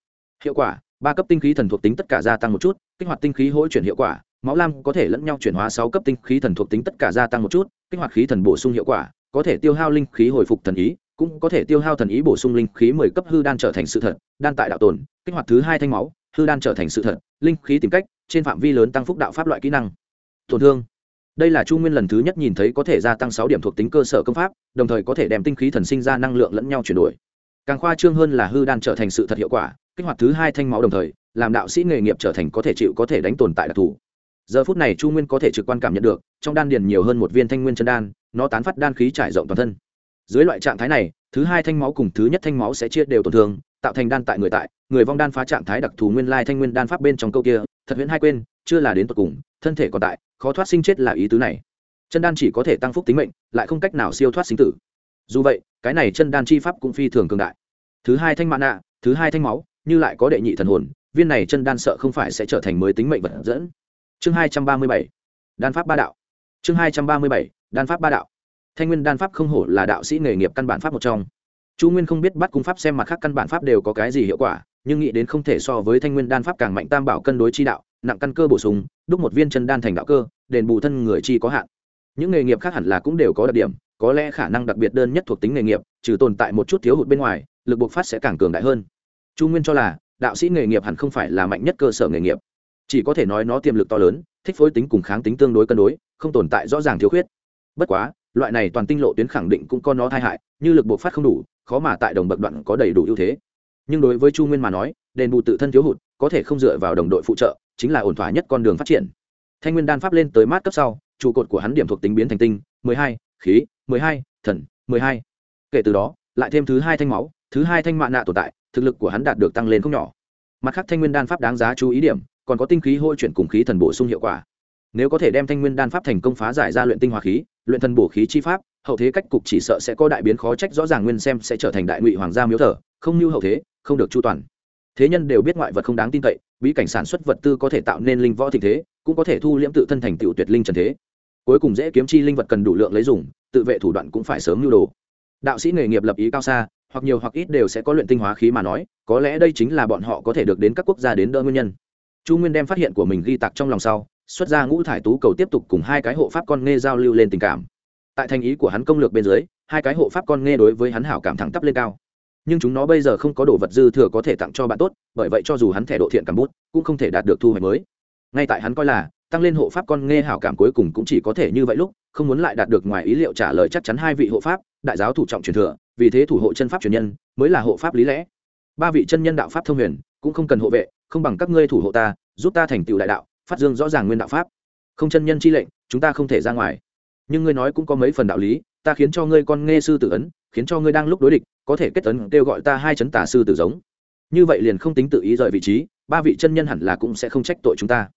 hiệu quả, ba cấp tinh khí thần thuộc tính tất cả gia tăng một chút, kích hoạt tinh khí hỗ chuyển hiệu quả, máu lam có thể lẫn nhau chuyển hóa sáu cấp tinh khí thần thuộc tính tất cả gia tăng một chút, kích hoạt khí thần bổ sung hiệu quả, có thể tiêu hao linh khí hồi phục thần ý, cũng có thể tiêu hao thần ý bổ sung linh khí mười cấp hư đan trở thành sự thật, đan tại đạo tồn, kích hoạt thứ hai thanh máu, hư đan trở thành sự thật, linh khí tìm cách, trên phạm vi lớn tăng phúc đạo pháp loại kỹ năng. Tổn thương. Đây là chu nguyên lần thứ nhất nhìn thấy có thể gia tăng sáu điểm thuộc tính cơ sở công pháp, đồng thời có thể đem tinh khí thần sinh ra năng lượng lẫn nhau chuyển đổi. Càng khoa trương hơn là hư đan trở thành sự thật hiệu quả kích hoạt thứ hai thanh máu đồng thời, làm đạo sĩ nghề nghiệp trở thành có thể chịu có thể đánh tồn tại đặc thù. Giờ phút này chu nguyên có thể trực quan cảm nhận được, trong đan điền nhiều hơn một viên thanh nguyên chân đan, nó tán phát đan khí trải rộng toàn thân. Dưới loại trạng thái này, thứ hai thanh máu cùng thứ nhất thanh máu sẽ chia đều tổn thương, tạo thành đan tại người tại, người vong đan phá trạng thái đặc thù nguyên lai thanh nguyên đan pháp bên trong câu kia, thật huyễn hai quên, chưa là đến tận cùng, thân thể còn tại, khó thoát sinh chết là ý tứ này. Chân đan chỉ có thể tăng phúc tính mệnh, lại không cách nào siêu thoát sinh tử. Dù vậy, cái này chân đan chi pháp cũng phi thường cường đại. Thứ hai thanh mạn nạ, thứ hai thanh máu như lại có đệ nhị thần hồn, viên này chân đan sợ không phải sẽ trở thành mới tính mệnh vật dẫn. Chương hai trăm ba mươi bảy, đan pháp ba đạo. Chương hai trăm ba mươi bảy, đan pháp ba đạo. Thanh nguyên đan pháp không hổ là đạo sĩ nghề nghiệp căn bản pháp một trong. Chu nguyên không biết bắt cung pháp xem mặt khác căn bản pháp đều có cái gì hiệu quả, nhưng nghĩ đến không thể so với thanh nguyên đan pháp càng mạnh tam bảo cân đối chi đạo, nặng căn cơ bổ sung, đúc một viên chân đan thành đạo cơ, đền bù thân người chi có hạn. Những nghề nghiệp khác hẳn là cũng đều có đặc điểm, có lẽ khả năng đặc biệt đơn nhất thuộc tính nghề nghiệp, trừ tồn tại một chút thiếu hụt bên ngoài, lực bộc phát sẽ càng cường đại hơn chu nguyên cho là, đạo sĩ nghề nghiệp hẳn không phải là mạnh nhất cơ sở nghề nghiệp. Chỉ có thể nói nó tiềm lực to lớn, thích phối tính cùng kháng tính tương đối cân đối, không tồn tại rõ ràng thiếu khuyết. Bất quá, loại này toàn tinh lộ tuyến khẳng định cũng có nó tai hại, như lực bộc phát không đủ, khó mà tại đồng bậc đoạn có đầy đủ ưu thế. Nhưng đối với chu nguyên mà nói, đền bù tự thân thiếu hụt, có thể không dựa vào đồng đội phụ trợ, chính là ổn thỏa nhất con đường phát triển. Thanh nguyên đan pháp lên tới mát cấp sau, trụ cột của hắn điểm thuộc tính biến thành tinh, mười hai, khí, mười hai, thần, mười hai. Kể từ đó, lại thêm thứ hai thanh máu, thứ hai thanh mạ nạ tồn tại thực lực của hắn đạt được tăng lên không nhỏ. Mặt khác thanh nguyên đan pháp đáng giá chú ý điểm, còn có tinh khí hôi chuyển cùng khí thần bổ sung hiệu quả. Nếu có thể đem thanh nguyên đan pháp thành công phá giải ra luyện tinh hoa khí, luyện thần bổ khí chi pháp, hậu thế cách cục chỉ sợ sẽ có đại biến khó trách, rõ ràng nguyên xem sẽ trở thành đại ngụy hoàng gia miếu thờ, không như hậu thế, không được chu toàn. Thế nhân đều biết ngoại vật không đáng tin cậy, bí cảnh sản xuất vật tư có thể tạo nên linh võ thịnh thế, cũng có thể thu liễm tự thân thành tựu tuyệt linh trần thế. Cuối cùng dễ kiếm chi linh vật cần đủ lượng lấy dùng, tự vệ thủ đoạn cũng phải sớm nhu đồ. Đạo sĩ nghề nghiệp lập ý cao xa hoặc nhiều hoặc ít đều sẽ có luyện tinh hóa khí mà nói, có lẽ đây chính là bọn họ có thể được đến các quốc gia đến đỡ nguyên nhân. Chu nguyên đem phát hiện của mình ghi tạc trong lòng sau, xuất ra ngũ thải tú cầu tiếp tục cùng hai cái hộ pháp con nghe giao lưu lên tình cảm. Tại thành ý của hắn công lược bên dưới, hai cái hộ pháp con nghe đối với hắn hảo cảm thẳng tắp lên cao. Nhưng chúng nó bây giờ không có đồ vật dư thừa có thể tặng cho bạn tốt, bởi vậy cho dù hắn thẻ độ thiện cảm bút, cũng không thể đạt được thu hoạch mới ngay tại hắn coi là, tăng lên hộ pháp con nghe hảo cảm cuối cùng cũng chỉ có thể như vậy lúc, không muốn lại đạt được ngoài ý liệu trả lời chắc chắn hai vị hộ pháp, đại giáo thủ trọng truyền thừa, vì thế thủ hộ chân pháp truyền nhân, mới là hộ pháp lý lẽ. Ba vị chân nhân đạo pháp thông huyền, cũng không cần hộ vệ, không bằng các ngươi thủ hộ ta, giúp ta thành tựu đại đạo, phát dương rõ ràng nguyên đạo pháp. Không chân nhân chi lệnh, chúng ta không thể ra ngoài. Nhưng ngươi nói cũng có mấy phần đạo lý, ta khiến cho ngươi con nghe sư tử ấn, khiến cho ngươi đang lúc đối địch, có thể kết tấn kêu gọi ta hai chấn tà sư tử giống. Như vậy liền không tính tự ý rời vị trí, ba vị chân nhân hẳn là cũng sẽ không trách tội chúng ta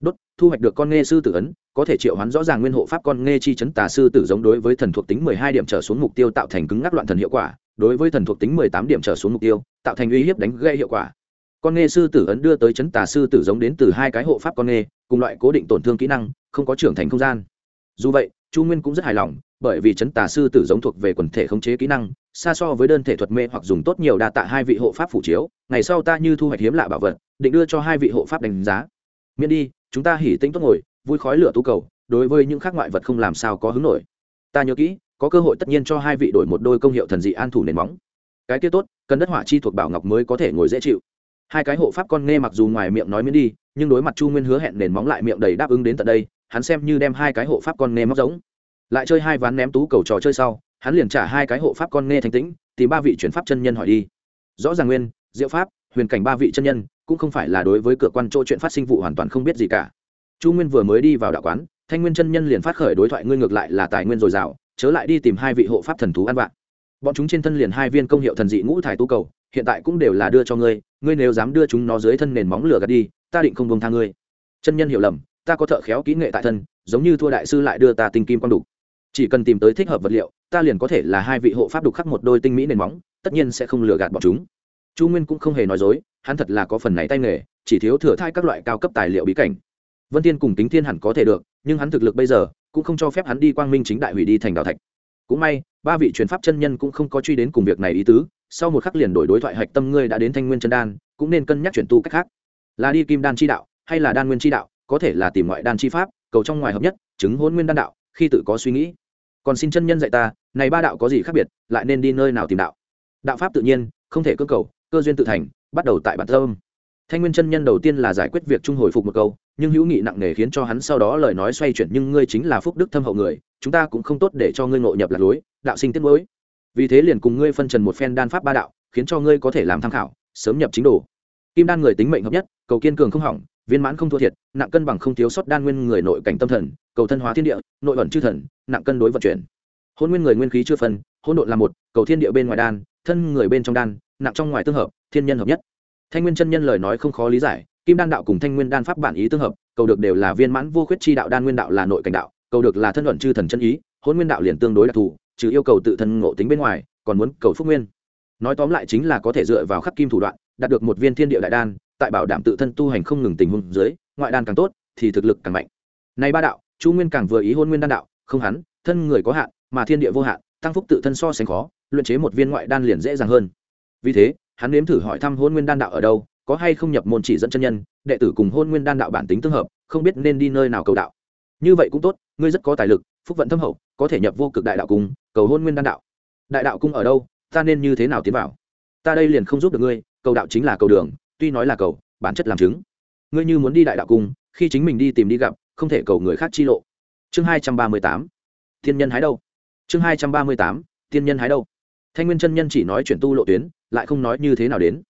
đốt, thu hoạch được con nghe sư tử ấn, có thể triệu hoán rõ ràng nguyên hộ pháp con nghe chi chấn tà sư tử giống đối với thần thuộc tính mười hai điểm trở xuống mục tiêu tạo thành cứng ngắc loạn thần hiệu quả, đối với thần thuộc tính mười tám điểm trở xuống mục tiêu, tạo thành uy hiếp đánh gây hiệu quả. Con nghe sư tử ấn đưa tới chấn tà sư tử giống đến từ hai cái hộ pháp con nghe, cùng loại cố định tổn thương kỹ năng, không có trưởng thành không gian. Dù vậy, chu nguyên cũng rất hài lòng, bởi vì chấn tà sư tử giống thuộc về quần thể khống chế kỹ năng, xa so với đơn thể thuật mê hoặc dùng tốt nhiều đa tạ hai vị hộ pháp phủ chiếu, ngày sau ta như thu hoạch hiếm lạ bảo vật, định đưa cho hai vị hộ pháp đánh giá miễn đi, chúng ta hỉ tĩnh tốt ngồi, vui khói lửa tú cầu, đối với những khác ngoại vật không làm sao có hứng nổi. Ta nhớ kỹ, có cơ hội tất nhiên cho hai vị đổi một đôi công hiệu thần dị an thủ nền móng. Cái kia tốt, cần đất hỏa chi thuộc bảo ngọc mới có thể ngồi dễ chịu. Hai cái hộ pháp con nghe mặc dù ngoài miệng nói miễn đi, nhưng đối mặt chu nguyên hứa hẹn nền móng lại miệng đầy đáp ứng đến tận đây, hắn xem như đem hai cái hộ pháp con nghe móc giống. Lại chơi hai ván ném tú cầu trò chơi sau, hắn liền trả hai cái hộ pháp con nghe thanh tĩnh, tìm ba vị chuyển pháp chân nhân hỏi đi. Rõ ràng nguyên, diệu pháp, huyền cảnh ba vị chân nhân cũng không phải là đối với cửa quan chỗ chuyện phát sinh vụ hoàn toàn không biết gì cả. Chu nguyên vừa mới đi vào đạo quán, thanh nguyên chân nhân liền phát khởi đối thoại ngươi ngược lại là tài nguyên dồi dào, chớ lại đi tìm hai vị hộ pháp thần thú ăn vạn bọn chúng trên thân liền hai viên công hiệu thần dị ngũ thải tu cầu, hiện tại cũng đều là đưa cho ngươi ngươi nếu dám đưa chúng nó dưới thân nền móng lửa gạt đi, ta định không buông tha ngươi. Chân nhân hiểu lầm, ta có thợ khéo kỹ nghệ tại thân, giống như thua đại sư lại đưa ta tinh kim quang đục. Chỉ cần tìm tới thích hợp vật liệu, ta liền có thể là hai vị hộ pháp đục khắc một đôi tinh mỹ nền móng, tất nhiên sẽ không lừa gạt bọn chúng chu nguyên cũng không hề nói dối, hắn thật là có phần này tay nghề, chỉ thiếu thừa thai các loại cao cấp tài liệu bí cảnh. Vân tiên cùng tính thiên hẳn có thể được, nhưng hắn thực lực bây giờ cũng không cho phép hắn đi quang minh chính đại hủy đi thành đạo thạch. Cũng may, ba vị truyền pháp chân nhân cũng không có truy đến cùng việc này ý tứ, sau một khắc liền đổi đối thoại hạch tâm ngươi đã đến thanh nguyên chân đan, cũng nên cân nhắc chuyển tu cách khác. Là đi kim đan chi đạo, hay là đan nguyên chi đạo, có thể là tìm ngoại đan chi pháp, cầu trong ngoài hợp nhất, chứng hôn nguyên đan đạo, khi tự có suy nghĩ. Còn xin chân nhân dạy ta, này ba đạo có gì khác biệt, lại nên đi nơi nào tìm đạo? Đạo pháp tự nhiên, không thể cơ cầu cơ duyên tự thành, bắt đầu tại bản tâm thanh nguyên chân nhân đầu tiên là giải quyết việc trung hồi phục một câu, nhưng hữu nghị nặng nề khiến cho hắn sau đó lời nói xoay chuyển, nhưng ngươi chính là phúc đức thâm hậu người, chúng ta cũng không tốt để cho ngươi ngộ nhập lạc lối, đạo sinh tiết mới vì thế liền cùng ngươi phân trần một phen đan pháp ba đạo, khiến cho ngươi có thể làm tham khảo, sớm nhập chính đồ. Kim đan người tính mệnh hợp nhất, cầu kiên cường không hỏng, viên mãn không thua thiệt, nặng cân bằng không thiếu sót đan nguyên người nội cảnh tâm thần, cầu thân hóa thiên địa, nội ẩn chư thần, nặng cân đối vận chuyển. Hôn nguyên người nguyên khí chưa phân hôn độn là một, cầu thiên địa bên ngoài đan, thân người bên trong đan nặng trong ngoài tương hợp, thiên nhân hợp nhất. Thanh nguyên chân nhân lời nói không khó lý giải, kim đan đạo cùng thanh nguyên đan pháp bản ý tương hợp, cầu được đều là viên mãn vô khuyết chi đạo đan nguyên đạo là nội cảnh đạo, cầu được là thân luận chư thần chân ý, hôn nguyên đạo liền tương đối đặc thù, trừ yêu cầu tự thân ngộ tính bên ngoài, còn muốn cầu phúc nguyên. Nói tóm lại chính là có thể dựa vào khắc kim thủ đoạn, đạt được một viên thiên địa đại đan, tại bảo đảm tự thân tu hành không ngừng tình huống dưới, ngoại đan càng tốt, thì thực lực càng mạnh. Nay ba đạo, chu nguyên càng vừa ý hôn nguyên đan đạo, không hắn, thân người có hạn, mà thiên địa vô hạn, tăng phúc tự thân so sánh khó, luyện chế một viên ngoại đan liền dễ dàng hơn vì thế, hắn nếm thử hỏi thăm hôn nguyên đan đạo ở đâu, có hay không nhập môn chỉ dẫn chân nhân, đệ tử cùng hôn nguyên đan đạo bản tính tương hợp, không biết nên đi nơi nào cầu đạo. Như vậy cũng tốt, ngươi rất có tài lực, phúc vận thâm hậu, có thể nhập vô cực đại đạo cung cầu hôn nguyên đan đạo. Đại đạo cung ở đâu, ta nên như thế nào tiến vào? Ta đây liền không giúp được ngươi, cầu đạo chính là cầu đường, tuy nói là cầu, bản chất làm chứng. Ngươi như muốn đi đại đạo cung, khi chính mình đi tìm đi gặp, không thể cầu người khác chi lộ. Chương hai trăm ba mươi tám, thiên nhân hái đâu? Chương hai trăm ba mươi tám, thiên nhân hái đâu? Thanh nguyên chân nhân chỉ nói chuyển tu lộ tuyến, lại không nói như thế nào đến.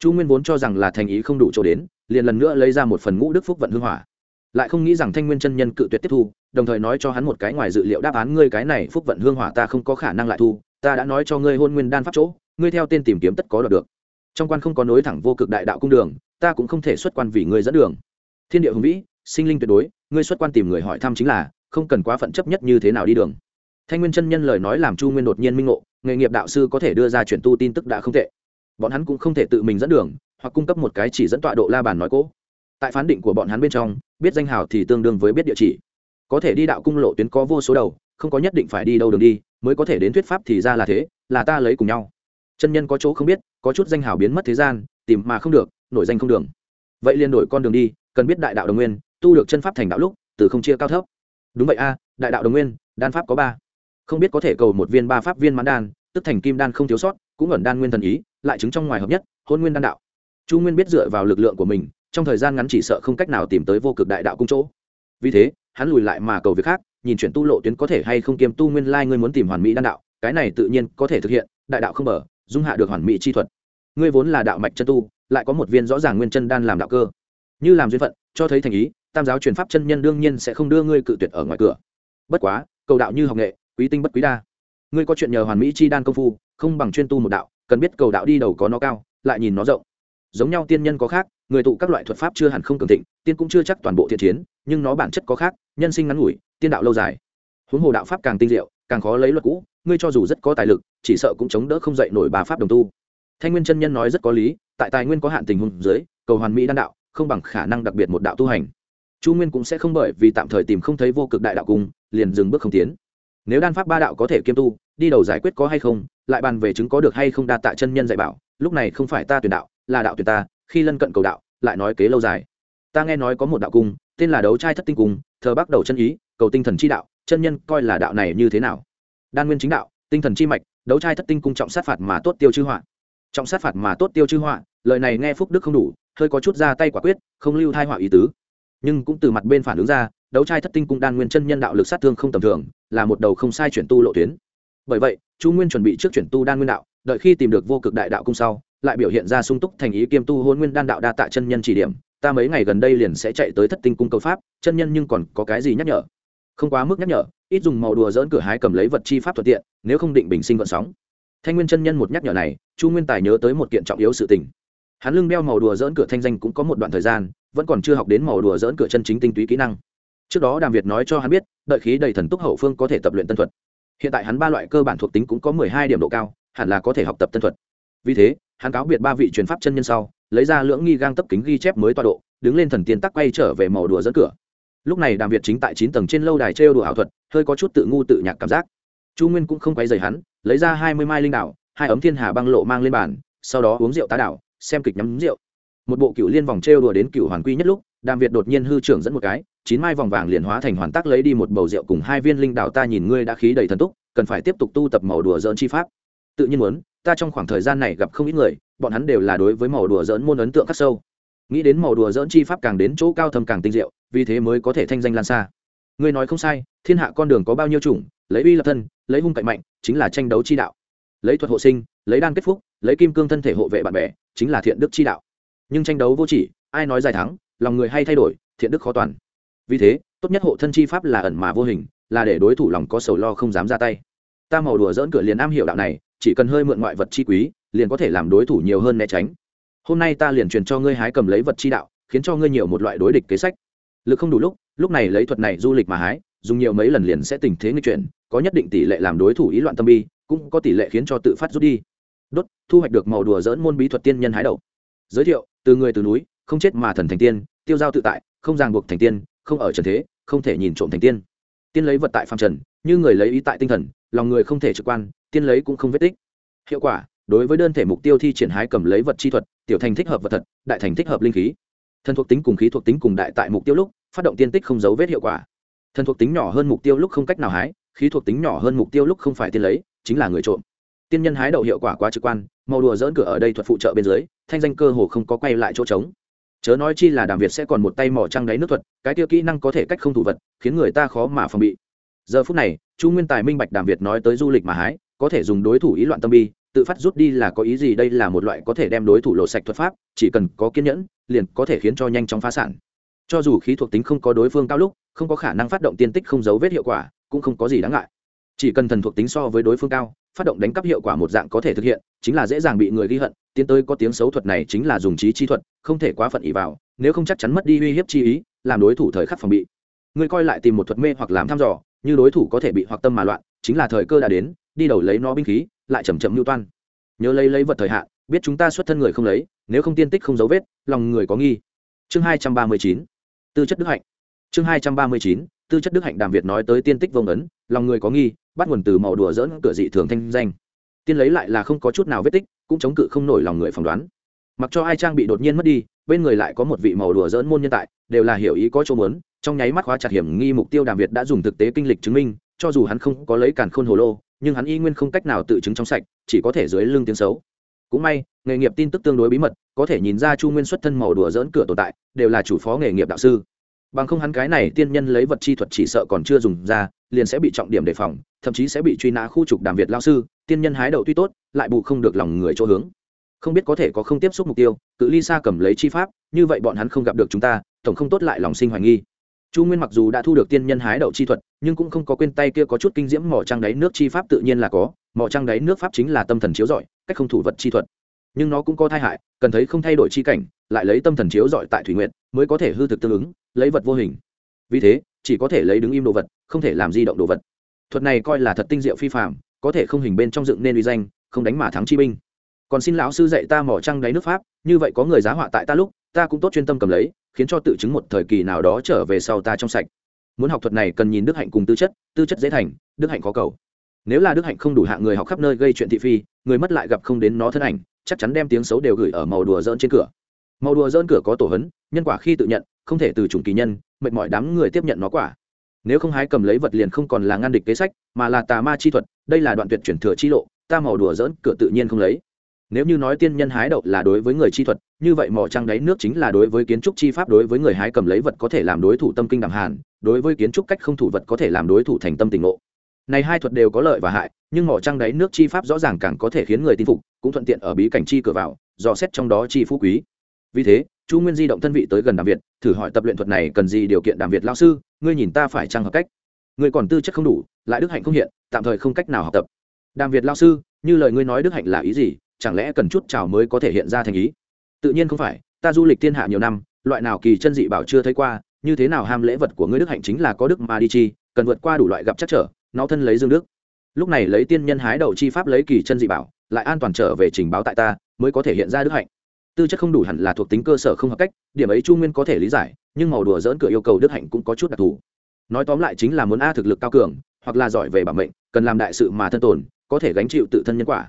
Chu nguyên vốn cho rằng là thành ý không đủ chỗ đến, liền lần nữa lấy ra một phần ngũ đức phúc vận hương hỏa. Lại không nghĩ rằng thanh nguyên chân nhân cự tuyệt tiếp thu, đồng thời nói cho hắn một cái ngoài dự liệu đáp án, ngươi cái này phúc vận hương hỏa ta không có khả năng lại thu, ta đã nói cho ngươi hôn nguyên đan pháp chỗ, ngươi theo tên tìm kiếm tất có đoạt được. Trong quan không có nối thẳng vô cực đại đạo cung đường, ta cũng không thể xuất quan vì ngươi dẫn đường. Thiên địa hùng vĩ, sinh linh tuyệt đối, ngươi xuất quan tìm người hỏi thăm chính là, không cần quá phận chấp nhất như thế nào đi đường thanh nguyên chân nhân lời nói làm chu nguyên đột nhiên minh ngộ, nghề nghiệp đạo sư có thể đưa ra chuyển tu tin tức đã không tệ. Bọn hắn cũng không thể tự mình dẫn đường, hoặc cung cấp một cái chỉ dẫn tọa độ la bàn nói cố. Tại phán định của bọn hắn bên trong, biết danh hào thì tương đương với biết địa chỉ. Có thể đi đạo cung lộ tuyến có vô số đầu, không có nhất định phải đi đâu đường đi, mới có thể đến thuyết pháp thì ra là thế, là ta lấy cùng nhau. Chân nhân có chỗ không biết, có chút danh hào biến mất thế gian, tìm mà không được, nổi danh không đường. Vậy liền đổi con đường đi, cần biết đại đạo đồng nguyên, tu được chân pháp thành đạo lúc, từ không chia cao thấp. Đúng vậy a, đại đạo đồng nguyên, đan pháp có ba không biết có thể cầu một viên ba pháp viên mãn đan, tức thành kim đan không thiếu sót, cũng ẩn đan nguyên thần ý, lại chứng trong ngoài hợp nhất, hôn nguyên đan đạo. Chu nguyên biết dựa vào lực lượng của mình, trong thời gian ngắn chỉ sợ không cách nào tìm tới vô cực đại đạo cung chỗ. Vì thế, hắn lùi lại mà cầu việc khác, nhìn chuyển tu lộ tuyến có thể hay không kiêm tu nguyên lai ngươi muốn tìm hoàn mỹ đan đạo, cái này tự nhiên có thể thực hiện, đại đạo không mở dung hạ được hoàn mỹ chi thuật. Ngươi vốn là đạo mạch chân tu, lại có một viên rõ ràng nguyên chân đan làm đạo cơ. Như làm duyên phận, cho thấy thành ý, tam giáo truyền pháp chân nhân đương nhiên sẽ không đưa ngươi cự tuyệt ở ngoài cửa. Bất quá, cầu đạo như học nghệ quý tinh bất quý đa. Ngươi có chuyện nhờ hoàn mỹ chi đan công phu, không bằng chuyên tu một đạo, cần biết cầu đạo đi đầu có nó cao, lại nhìn nó rộng. Giống nhau tiên nhân có khác, người tụ các loại thuật pháp chưa hẳn không cường thịnh, tiên cũng chưa chắc toàn bộ thiện chiến, nhưng nó bản chất có khác, nhân sinh ngắn ngủi, tiên đạo lâu dài. Huống hồ đạo pháp càng tinh diệu, càng khó lấy luật cũ, ngươi cho dù rất có tài lực, chỉ sợ cũng chống đỡ không dậy nổi bà pháp đồng tu. Thanh nguyên chân nhân nói rất có lý, tại tài nguyên có hạn tình huống dưới, cầu hoàn mỹ đan đạo, không bằng khả năng đặc biệt một đạo tu hành. Chu nguyên cũng sẽ không bởi vì tạm thời tìm không thấy vô cực đại đạo cung, liền dừng bước không tiến nếu đan pháp ba đạo có thể kiêm tu, đi đầu giải quyết có hay không, lại bàn về chứng có được hay không đa tạ chân nhân dạy bảo, lúc này không phải ta tuyển đạo, là đạo tuyển ta, khi lân cận cầu đạo, lại nói kế lâu dài. Ta nghe nói có một đạo cung, tên là đấu trai thất tinh cung, thờ bắt đầu chân ý, cầu tinh thần chi đạo, chân nhân coi là đạo này như thế nào? Đan nguyên chính đạo, tinh thần chi mạch, đấu trai thất tinh cung trọng sát phạt mà tốt tiêu chư họa. Trọng sát phạt mà tốt tiêu chư họa, lời này nghe phúc đức không đủ, hơi có chút ra tay quả quyết, không lưu thai họa ý tứ. Nhưng cũng từ mặt bên phản ứng ra đấu trai thất tinh cung đan nguyên chân nhân đạo lực sát thương không tầm thường, là một đầu không sai chuyển tu lộ tuyến. Bởi vậy, chu nguyên chuẩn bị trước chuyển tu đan nguyên đạo, đợi khi tìm được vô cực đại đạo cung sau, lại biểu hiện ra sung túc thành ý kiêm tu hôn nguyên đan đạo đa tạ chân nhân chỉ điểm, ta mấy ngày gần đây liền sẽ chạy tới thất tinh cung cầu pháp, chân nhân nhưng còn có cái gì nhắc nhở? Không quá mức nhắc nhở, ít dùng màu đùa dỡn cửa hái cầm lấy vật chi pháp thuận tiện, nếu không định bình sinh vận sóng. Thanh nguyên chân nhân một nhắc nhở này, chu nguyên tài nhớ tới một kiện trọng yếu sự tình. Hắn lưng đeo màu đùa dỡn cửa thanh danh cũng có một đoạn thời gian, vẫn còn chưa học đến màu đùa dỡn cửa chân chính tinh túy kỹ năng trước đó đàm việt nói cho hắn biết, đợi khí đầy thần túc hậu phương có thể tập luyện tân thuật. Hiện tại hắn ba loại cơ bản thuộc tính cũng có mười hai điểm độ cao, hẳn là có thể học tập tân thuật. Vì thế, hắn cáo biệt ba vị truyền pháp chân nhân sau, lấy ra lưỡng nghi gang tấp kính ghi chép mới tọa độ, đứng lên thần tiên tắc quay trở về màu đùa dẫn cửa. Lúc này đàm việt chính tại chín tầng trên lâu đài trêu đùa ảo thuật, hơi có chút tự ngu tự nhạc cảm giác. Chu nguyên cũng không quay dày hắn, lấy ra hai mươi mai linh đảo, hai ấm thiên hà băng lộ mang lên bàn, sau đó uống rượu tá đảo, xem kịch nhắm rượu. Một bộ cựu liên vòng trêu đùa đến cựu hoàn quy nhất lúc, đàm việt đột nhiên hư trưởng dẫn một cái chín mai vòng vàng liền hóa thành hoàn tác lấy đi một bầu rượu cùng hai viên linh đào. ta nhìn ngươi đã khí đầy thần túc, cần phải tiếp tục tu tập màu đùa dỡn chi pháp. Tự nhiên muốn, ta trong khoảng thời gian này gặp không ít người, bọn hắn đều là đối với màu đùa dỡn môn ấn tượng khắc sâu. Nghĩ đến màu đùa dỡn chi pháp càng đến chỗ cao thâm càng tinh diệu, vì thế mới có thể thanh danh lan xa. Ngươi nói không sai, thiên hạ con đường có bao nhiêu chủng, lấy uy lập thân, lấy hung cạnh mạnh, chính là tranh đấu chi đạo. Lấy thuật hộ sinh, lấy đan kết phúc, lấy kim cương thân thể hộ vệ bạn bè, chính là thiện đức chi đạo. Nhưng tranh đấu vô chỉ, ai nói dài thắng, lòng người hay thay đổi, thiện đức khó toàn vì thế, tốt nhất hộ thân chi pháp là ẩn mà vô hình, là để đối thủ lòng có sầu lo không dám ra tay. Ta màu đùa dỡn cửa liền am hiểu đạo này, chỉ cần hơi mượn ngoại vật chi quý, liền có thể làm đối thủ nhiều hơn né tránh. Hôm nay ta liền truyền cho ngươi hái cầm lấy vật chi đạo, khiến cho ngươi nhiều một loại đối địch kế sách. Lực không đủ lúc lúc này lấy thuật này du lịch mà hái, dùng nhiều mấy lần liền sẽ tình thế nghi chuyển, có nhất định tỷ lệ làm đối thủ ý loạn tâm bi, cũng có tỷ lệ khiến cho tự phát rút đi. Đốt, thu hoạch được màu đùa dỡn môn bí thuật tiên nhân hái đầu giới thiệu, từ người từ núi, không chết mà thần thành tiên, tiêu giao tự tại, không ràng buộc thành tiên không ở trần thế, không thể nhìn trộm thành tiên. Tiên lấy vật tại phàm trần, như người lấy ý tại tinh thần, lòng người không thể trực quan, tiên lấy cũng không vết tích. Hiệu quả, đối với đơn thể mục tiêu thi triển hái cầm lấy vật chi thuật, tiểu thành thích hợp vật thật, đại thành thích hợp linh khí. Thần thuộc tính cùng khí thuộc tính cùng đại tại mục tiêu lúc, phát động tiên tích không dấu vết hiệu quả. Thần thuộc tính nhỏ hơn mục tiêu lúc không cách nào hái, khí thuộc tính nhỏ hơn mục tiêu lúc không phải tiên lấy, chính là người trộm. Tiên nhân hái đậu hiệu quả quá trực quan, màu đùa dỡn cửa ở đây thuật phụ trợ bên dưới, thanh danh cơ hồ không có quay lại chỗ trống chớ nói chi là đàm việt sẽ còn một tay mỏ trăng đáy nước thuật, cái tiêu kỹ năng có thể cách không thủ vật, khiến người ta khó mà phòng bị. Giờ phút này, chu nguyên tài minh bạch đàm việt nói tới du lịch mà hái, có thể dùng đối thủ ý loạn tâm bi, tự phát rút đi là có ý gì đây là một loại có thể đem đối thủ lộ sạch thuật pháp, chỉ cần có kiên nhẫn, liền có thể khiến cho nhanh chóng phá sản. Cho dù khí thuộc tính không có đối phương cao lúc, không có khả năng phát động tiên tích không dấu vết hiệu quả, cũng không có gì đáng ngại. Chỉ cần thần thuộc tính so với đối phương cao phát động đánh cắp hiệu quả một dạng có thể thực hiện, chính là dễ dàng bị người ghi hận, tiến tới có tiếng xấu thuật này chính là dùng trí chi thuật, không thể quá phận ý vào, nếu không chắc chắn mất đi uy hiếp chi ý, làm đối thủ thời khắc phòng bị. Người coi lại tìm một thuật mê hoặc làm thăm dò, như đối thủ có thể bị hoặc tâm mà loạn, chính là thời cơ đã đến, đi đầu lấy nó binh khí, lại chầm chậm mưu toan. Nhớ lấy lấy vật thời hạn, biết chúng ta xuất thân người không lấy, nếu không tiên tích không dấu vết, lòng người có nghi. Chương hai trăm ba mươi chín, tư chất đức hạnh. Chương hai trăm ba mươi chín, tư chất đức hạnh đàm việt nói tới tiên tích vông ấn lòng người có nghi bắt nguồn từ màu đùa dỡn cửa dị thường thanh danh. Tiên lấy lại là không có chút nào vết tích, cũng chống cự không nổi lòng người phỏng đoán. Mặc cho ai trang bị đột nhiên mất đi, bên người lại có một vị màu đùa dỡn môn nhân tại, đều là hiểu ý có chỗ muốn, trong nháy mắt khóa chặt hiểm nghi mục tiêu đàm việt đã dùng thực tế kinh lịch chứng minh, cho dù hắn không có lấy cản khôn hồ lô, nhưng hắn y nguyên không cách nào tự chứng trong sạch, chỉ có thể dưới lưng tiếng xấu. Cũng may, nghề nghiệp tin tức tương đối bí mật, có thể nhìn ra chu nguyên xuất thân màu đùa dỡn cửa tồn tại, đều là chủ phó nghề nghiệp đạo sư bằng không hắn cái này tiên nhân lấy vật chi thuật chỉ sợ còn chưa dùng ra, liền sẽ bị trọng điểm đề phòng, thậm chí sẽ bị truy nã khu trục đàm việt lao sư, tiên nhân hái đậu tuy tốt, lại bù không được lòng người chỗ hướng. Không biết có thể có không tiếp xúc mục tiêu, cự ly xa cầm lấy chi pháp, như vậy bọn hắn không gặp được chúng ta, tổng không tốt lại lòng sinh hoài nghi. Chu nguyên mặc dù đã thu được tiên nhân hái đậu chi thuật, nhưng cũng không có quên tay kia có chút kinh diễm mỏ trăng đáy nước chi pháp tự nhiên là có, mỏ trăng đáy nước pháp chính là tâm thần chiếu giỏi cách không thủ vật chi thuật. Nhưng nó cũng có thai hại, cần thấy không thay đổi chi cảnh lại lấy tâm thần chiếu dọi tại thủy nguyện mới có thể hư thực tương ứng, lấy vật vô hình. Vì thế, chỉ có thể lấy đứng im đồ vật, không thể làm di động đồ vật. Thuật này coi là thật tinh diệu phi phạm có thể không hình bên trong dựng nên uy danh, không đánh mà thắng chi binh. Còn xin lão sư dạy ta mỏ trăng đáy nước pháp, như vậy có người giá họa tại ta lúc, ta cũng tốt chuyên tâm cầm lấy, khiến cho tự chứng một thời kỳ nào đó trở về sau ta trong sạch. Muốn học thuật này cần nhìn đức hạnh cùng tư chất tư chất dễ thành, đức hạnh khó cầu. Nếu là đức hạnh không đủ hạng người học khắp nơi gây chuyện thị phi, người mất lại gặp không đến nó thân ảnh, chắc chắn đem tiếng xấu đều gửi ở màu đùa dỡn trên cửa màu đùa dỡn cửa có tổ hấn, nhân quả khi tự nhận, không thể từ chủng kỳ nhân, mệt mỏi đám người tiếp nhận nó quả. Nếu không hái cầm lấy vật liền không còn là ngăn địch kế sách, mà là tà ma chi thuật, đây là đoạn tuyệt chuyển thừa chi lộ, ta màu đùa dỡn cửa tự nhiên không lấy. Nếu như nói tiên nhân hái đậu là đối với người chi thuật, như vậy mỏ trăng đáy nước chính là đối với kiến trúc chi pháp đối với người hái cầm lấy vật có thể làm đối thủ tâm kinh đẳng hàn, đối với kiến trúc cách không thủ vật có thể làm đối thủ thành tâm tình ngộ. Này hai thuật đều có lợi và hại, nhưng mỏ trăng đáy nước chi pháp rõ ràng càng có thể khiến người tin phục, cũng thuận tiện ở bí cảnh chi cửa vào, dò xét trong đó chi phú quý vì thế, chu nguyên di động thân vị tới gần đàm việt, thử hỏi tập luyện thuật này cần gì điều kiện đàm việt lao sư, ngươi nhìn ta phải trăng hợp cách? Ngươi còn tư chất không đủ, lại đức hạnh không hiện, tạm thời không cách nào học tập. Đàm việt lao sư, như lời ngươi nói đức hạnh là ý gì? Chẳng lẽ cần chút chào mới có thể hiện ra thành ý? Tự nhiên không phải, ta du lịch thiên hạ nhiều năm, loại nào kỳ chân dị bảo chưa thấy qua, như thế nào ham lễ vật của ngươi đức hạnh chính là có đức mà đi chi, cần vượt qua đủ loại gặp chắc trở, nó thân lấy dương đức. Lúc này lấy tiên nhân hái đầu chi pháp lấy kỳ chân dị bảo, lại an toàn trở về trình báo tại ta, mới có thể hiện ra đức hạnh tư chất không đủ hẳn là thuộc tính cơ sở không hợp cách, điểm ấy chu nguyên có thể lý giải, nhưng màu đùa dỡn cửa yêu cầu đức hạnh cũng có chút đặc thù. Nói tóm lại chính là muốn a thực lực cao cường, hoặc là giỏi về bản mệnh, cần làm đại sự mà thân tồn, có thể gánh chịu tự thân nhân quả.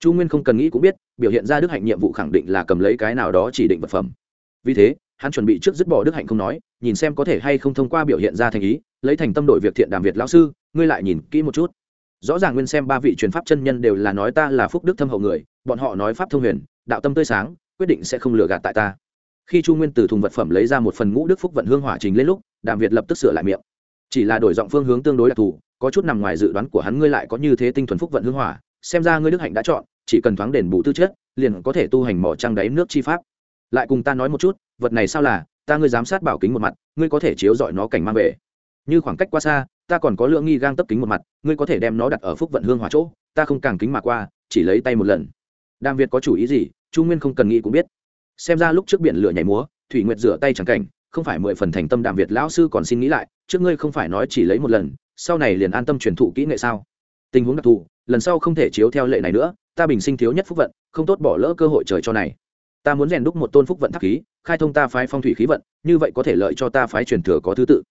Chu nguyên không cần nghĩ cũng biết, biểu hiện ra đức hạnh nhiệm vụ khẳng định là cầm lấy cái nào đó chỉ định vật phẩm. Vì thế, hắn chuẩn bị trước dứt bỏ đức hạnh không nói, nhìn xem có thể hay không thông qua biểu hiện ra thành ý, lấy thành tâm đổi việc thiện đàm việt lão sư, ngươi lại nhìn kỹ một chút. Rõ ràng nguyên xem ba vị truyền pháp chân nhân đều là nói ta là phúc đức thâm hậu người, bọn họ nói pháp thông huyền, đạo tâm tươi sáng quyết định sẽ không lừa gạt tại ta. Khi chu nguyên từ thùng vật phẩm lấy ra một phần ngũ đức phúc vận hương hỏa trình lên lúc, đàm việt lập tức sửa lại miệng. Chỉ là đổi giọng phương hướng tương đối đặc thù, có chút nằm ngoài dự đoán của hắn ngươi lại có như thế tinh thuần phúc vận hương hỏa, xem ra ngươi đức hạnh đã chọn, chỉ cần thoáng đền bù tư chất, liền có thể tu hành mỏ trăng đáy nước chi pháp. Lại cùng ta nói một chút, vật này sao là, ta ngươi giám sát bảo kính một mặt, ngươi có thể chiếu dọi nó cảnh mang về. Như khoảng cách qua xa, ta còn có lượng nghi gang tấp kính một mặt, ngươi có thể đem nó đặt ở phúc vận hương hỏa chỗ, ta không càng kính mà qua, chỉ lấy tay một lần. Đàm việt có chủ ý gì? Chu nguyên không cần nghĩ cũng biết. Xem ra lúc trước biển lửa nhảy múa, thủy nguyệt rửa tay chẳng cảnh, không phải mười phần thành tâm đàm việt lão sư còn xin nghĩ lại, trước ngươi không phải nói chỉ lấy một lần, sau này liền an tâm truyền thụ kỹ nghệ sao? Tình huống đặc thù, lần sau không thể chiếu theo lệ này nữa, ta bình sinh thiếu nhất phúc vận, không tốt bỏ lỡ cơ hội trời cho này. Ta muốn rèn đúc một tôn phúc vận tháp khí, khai thông ta phái phong thủy khí vận, như vậy có thể lợi cho ta phái truyền thừa có thứ tự.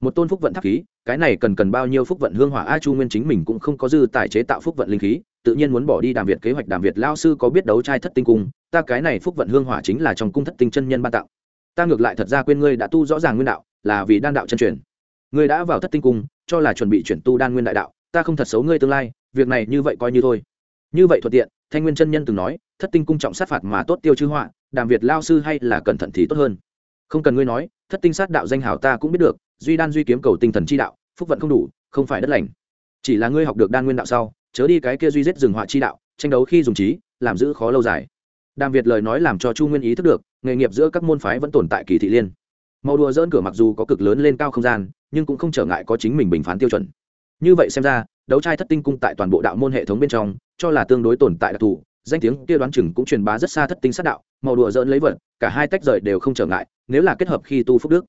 Một tôn phúc vận tháp khí, cái này cần cần bao nhiêu phúc vận hương hỏa a chu nguyên chính mình cũng không có dư tài chế tạo phúc vận linh khí tự nhiên muốn bỏ đi đàm việt kế hoạch, đàm việt lao sư có biết đấu trai thất tinh cung, ta cái này phúc vận hương hỏa chính là trong cung thất tinh chân nhân ban tặng. Ta ngược lại thật ra quên ngươi đã tu rõ ràng nguyên đạo, là vì đan đạo chân truyền. Ngươi đã vào thất tinh cung, cho là chuẩn bị chuyển tu đan nguyên đại đạo, ta không thật xấu ngươi tương lai, việc này như vậy coi như thôi. Như vậy thuận tiện, thanh nguyên chân nhân từng nói, thất tinh cung trọng sát phạt mà tốt tiêu chư họa, đàm việt lao sư hay là cẩn thận thì tốt hơn. Không cần ngươi nói, thất tinh sát đạo danh hảo ta cũng biết được, duy đan duy kiếm cầu tinh thần chi đạo, phúc vận không đủ, không phải đất lành. Chỉ là ngươi học được đan nguyên đạo sau chớ đi cái kia duy giết rừng họa chi đạo, tranh đấu khi dùng trí, làm giữ khó lâu dài. Đàm việt lời nói làm cho chu nguyên ý thức được, nghề nghiệp giữa các môn phái vẫn tồn tại kỳ thị liên. Màu đùa dỡn cửa mặc dù có cực lớn lên cao không gian, nhưng cũng không trở ngại có chính mình bình phán tiêu chuẩn. Như vậy xem ra, đấu trai thất tinh cung tại toàn bộ đạo môn hệ thống bên trong, cho là tương đối tồn tại đặc thù, danh tiếng kia đoán chừng cũng truyền bá rất xa thất tinh sát đạo màu đùa dỡn lấy vật, cả hai tách rời đều không trở ngại, nếu là kết hợp khi tu phúc đức.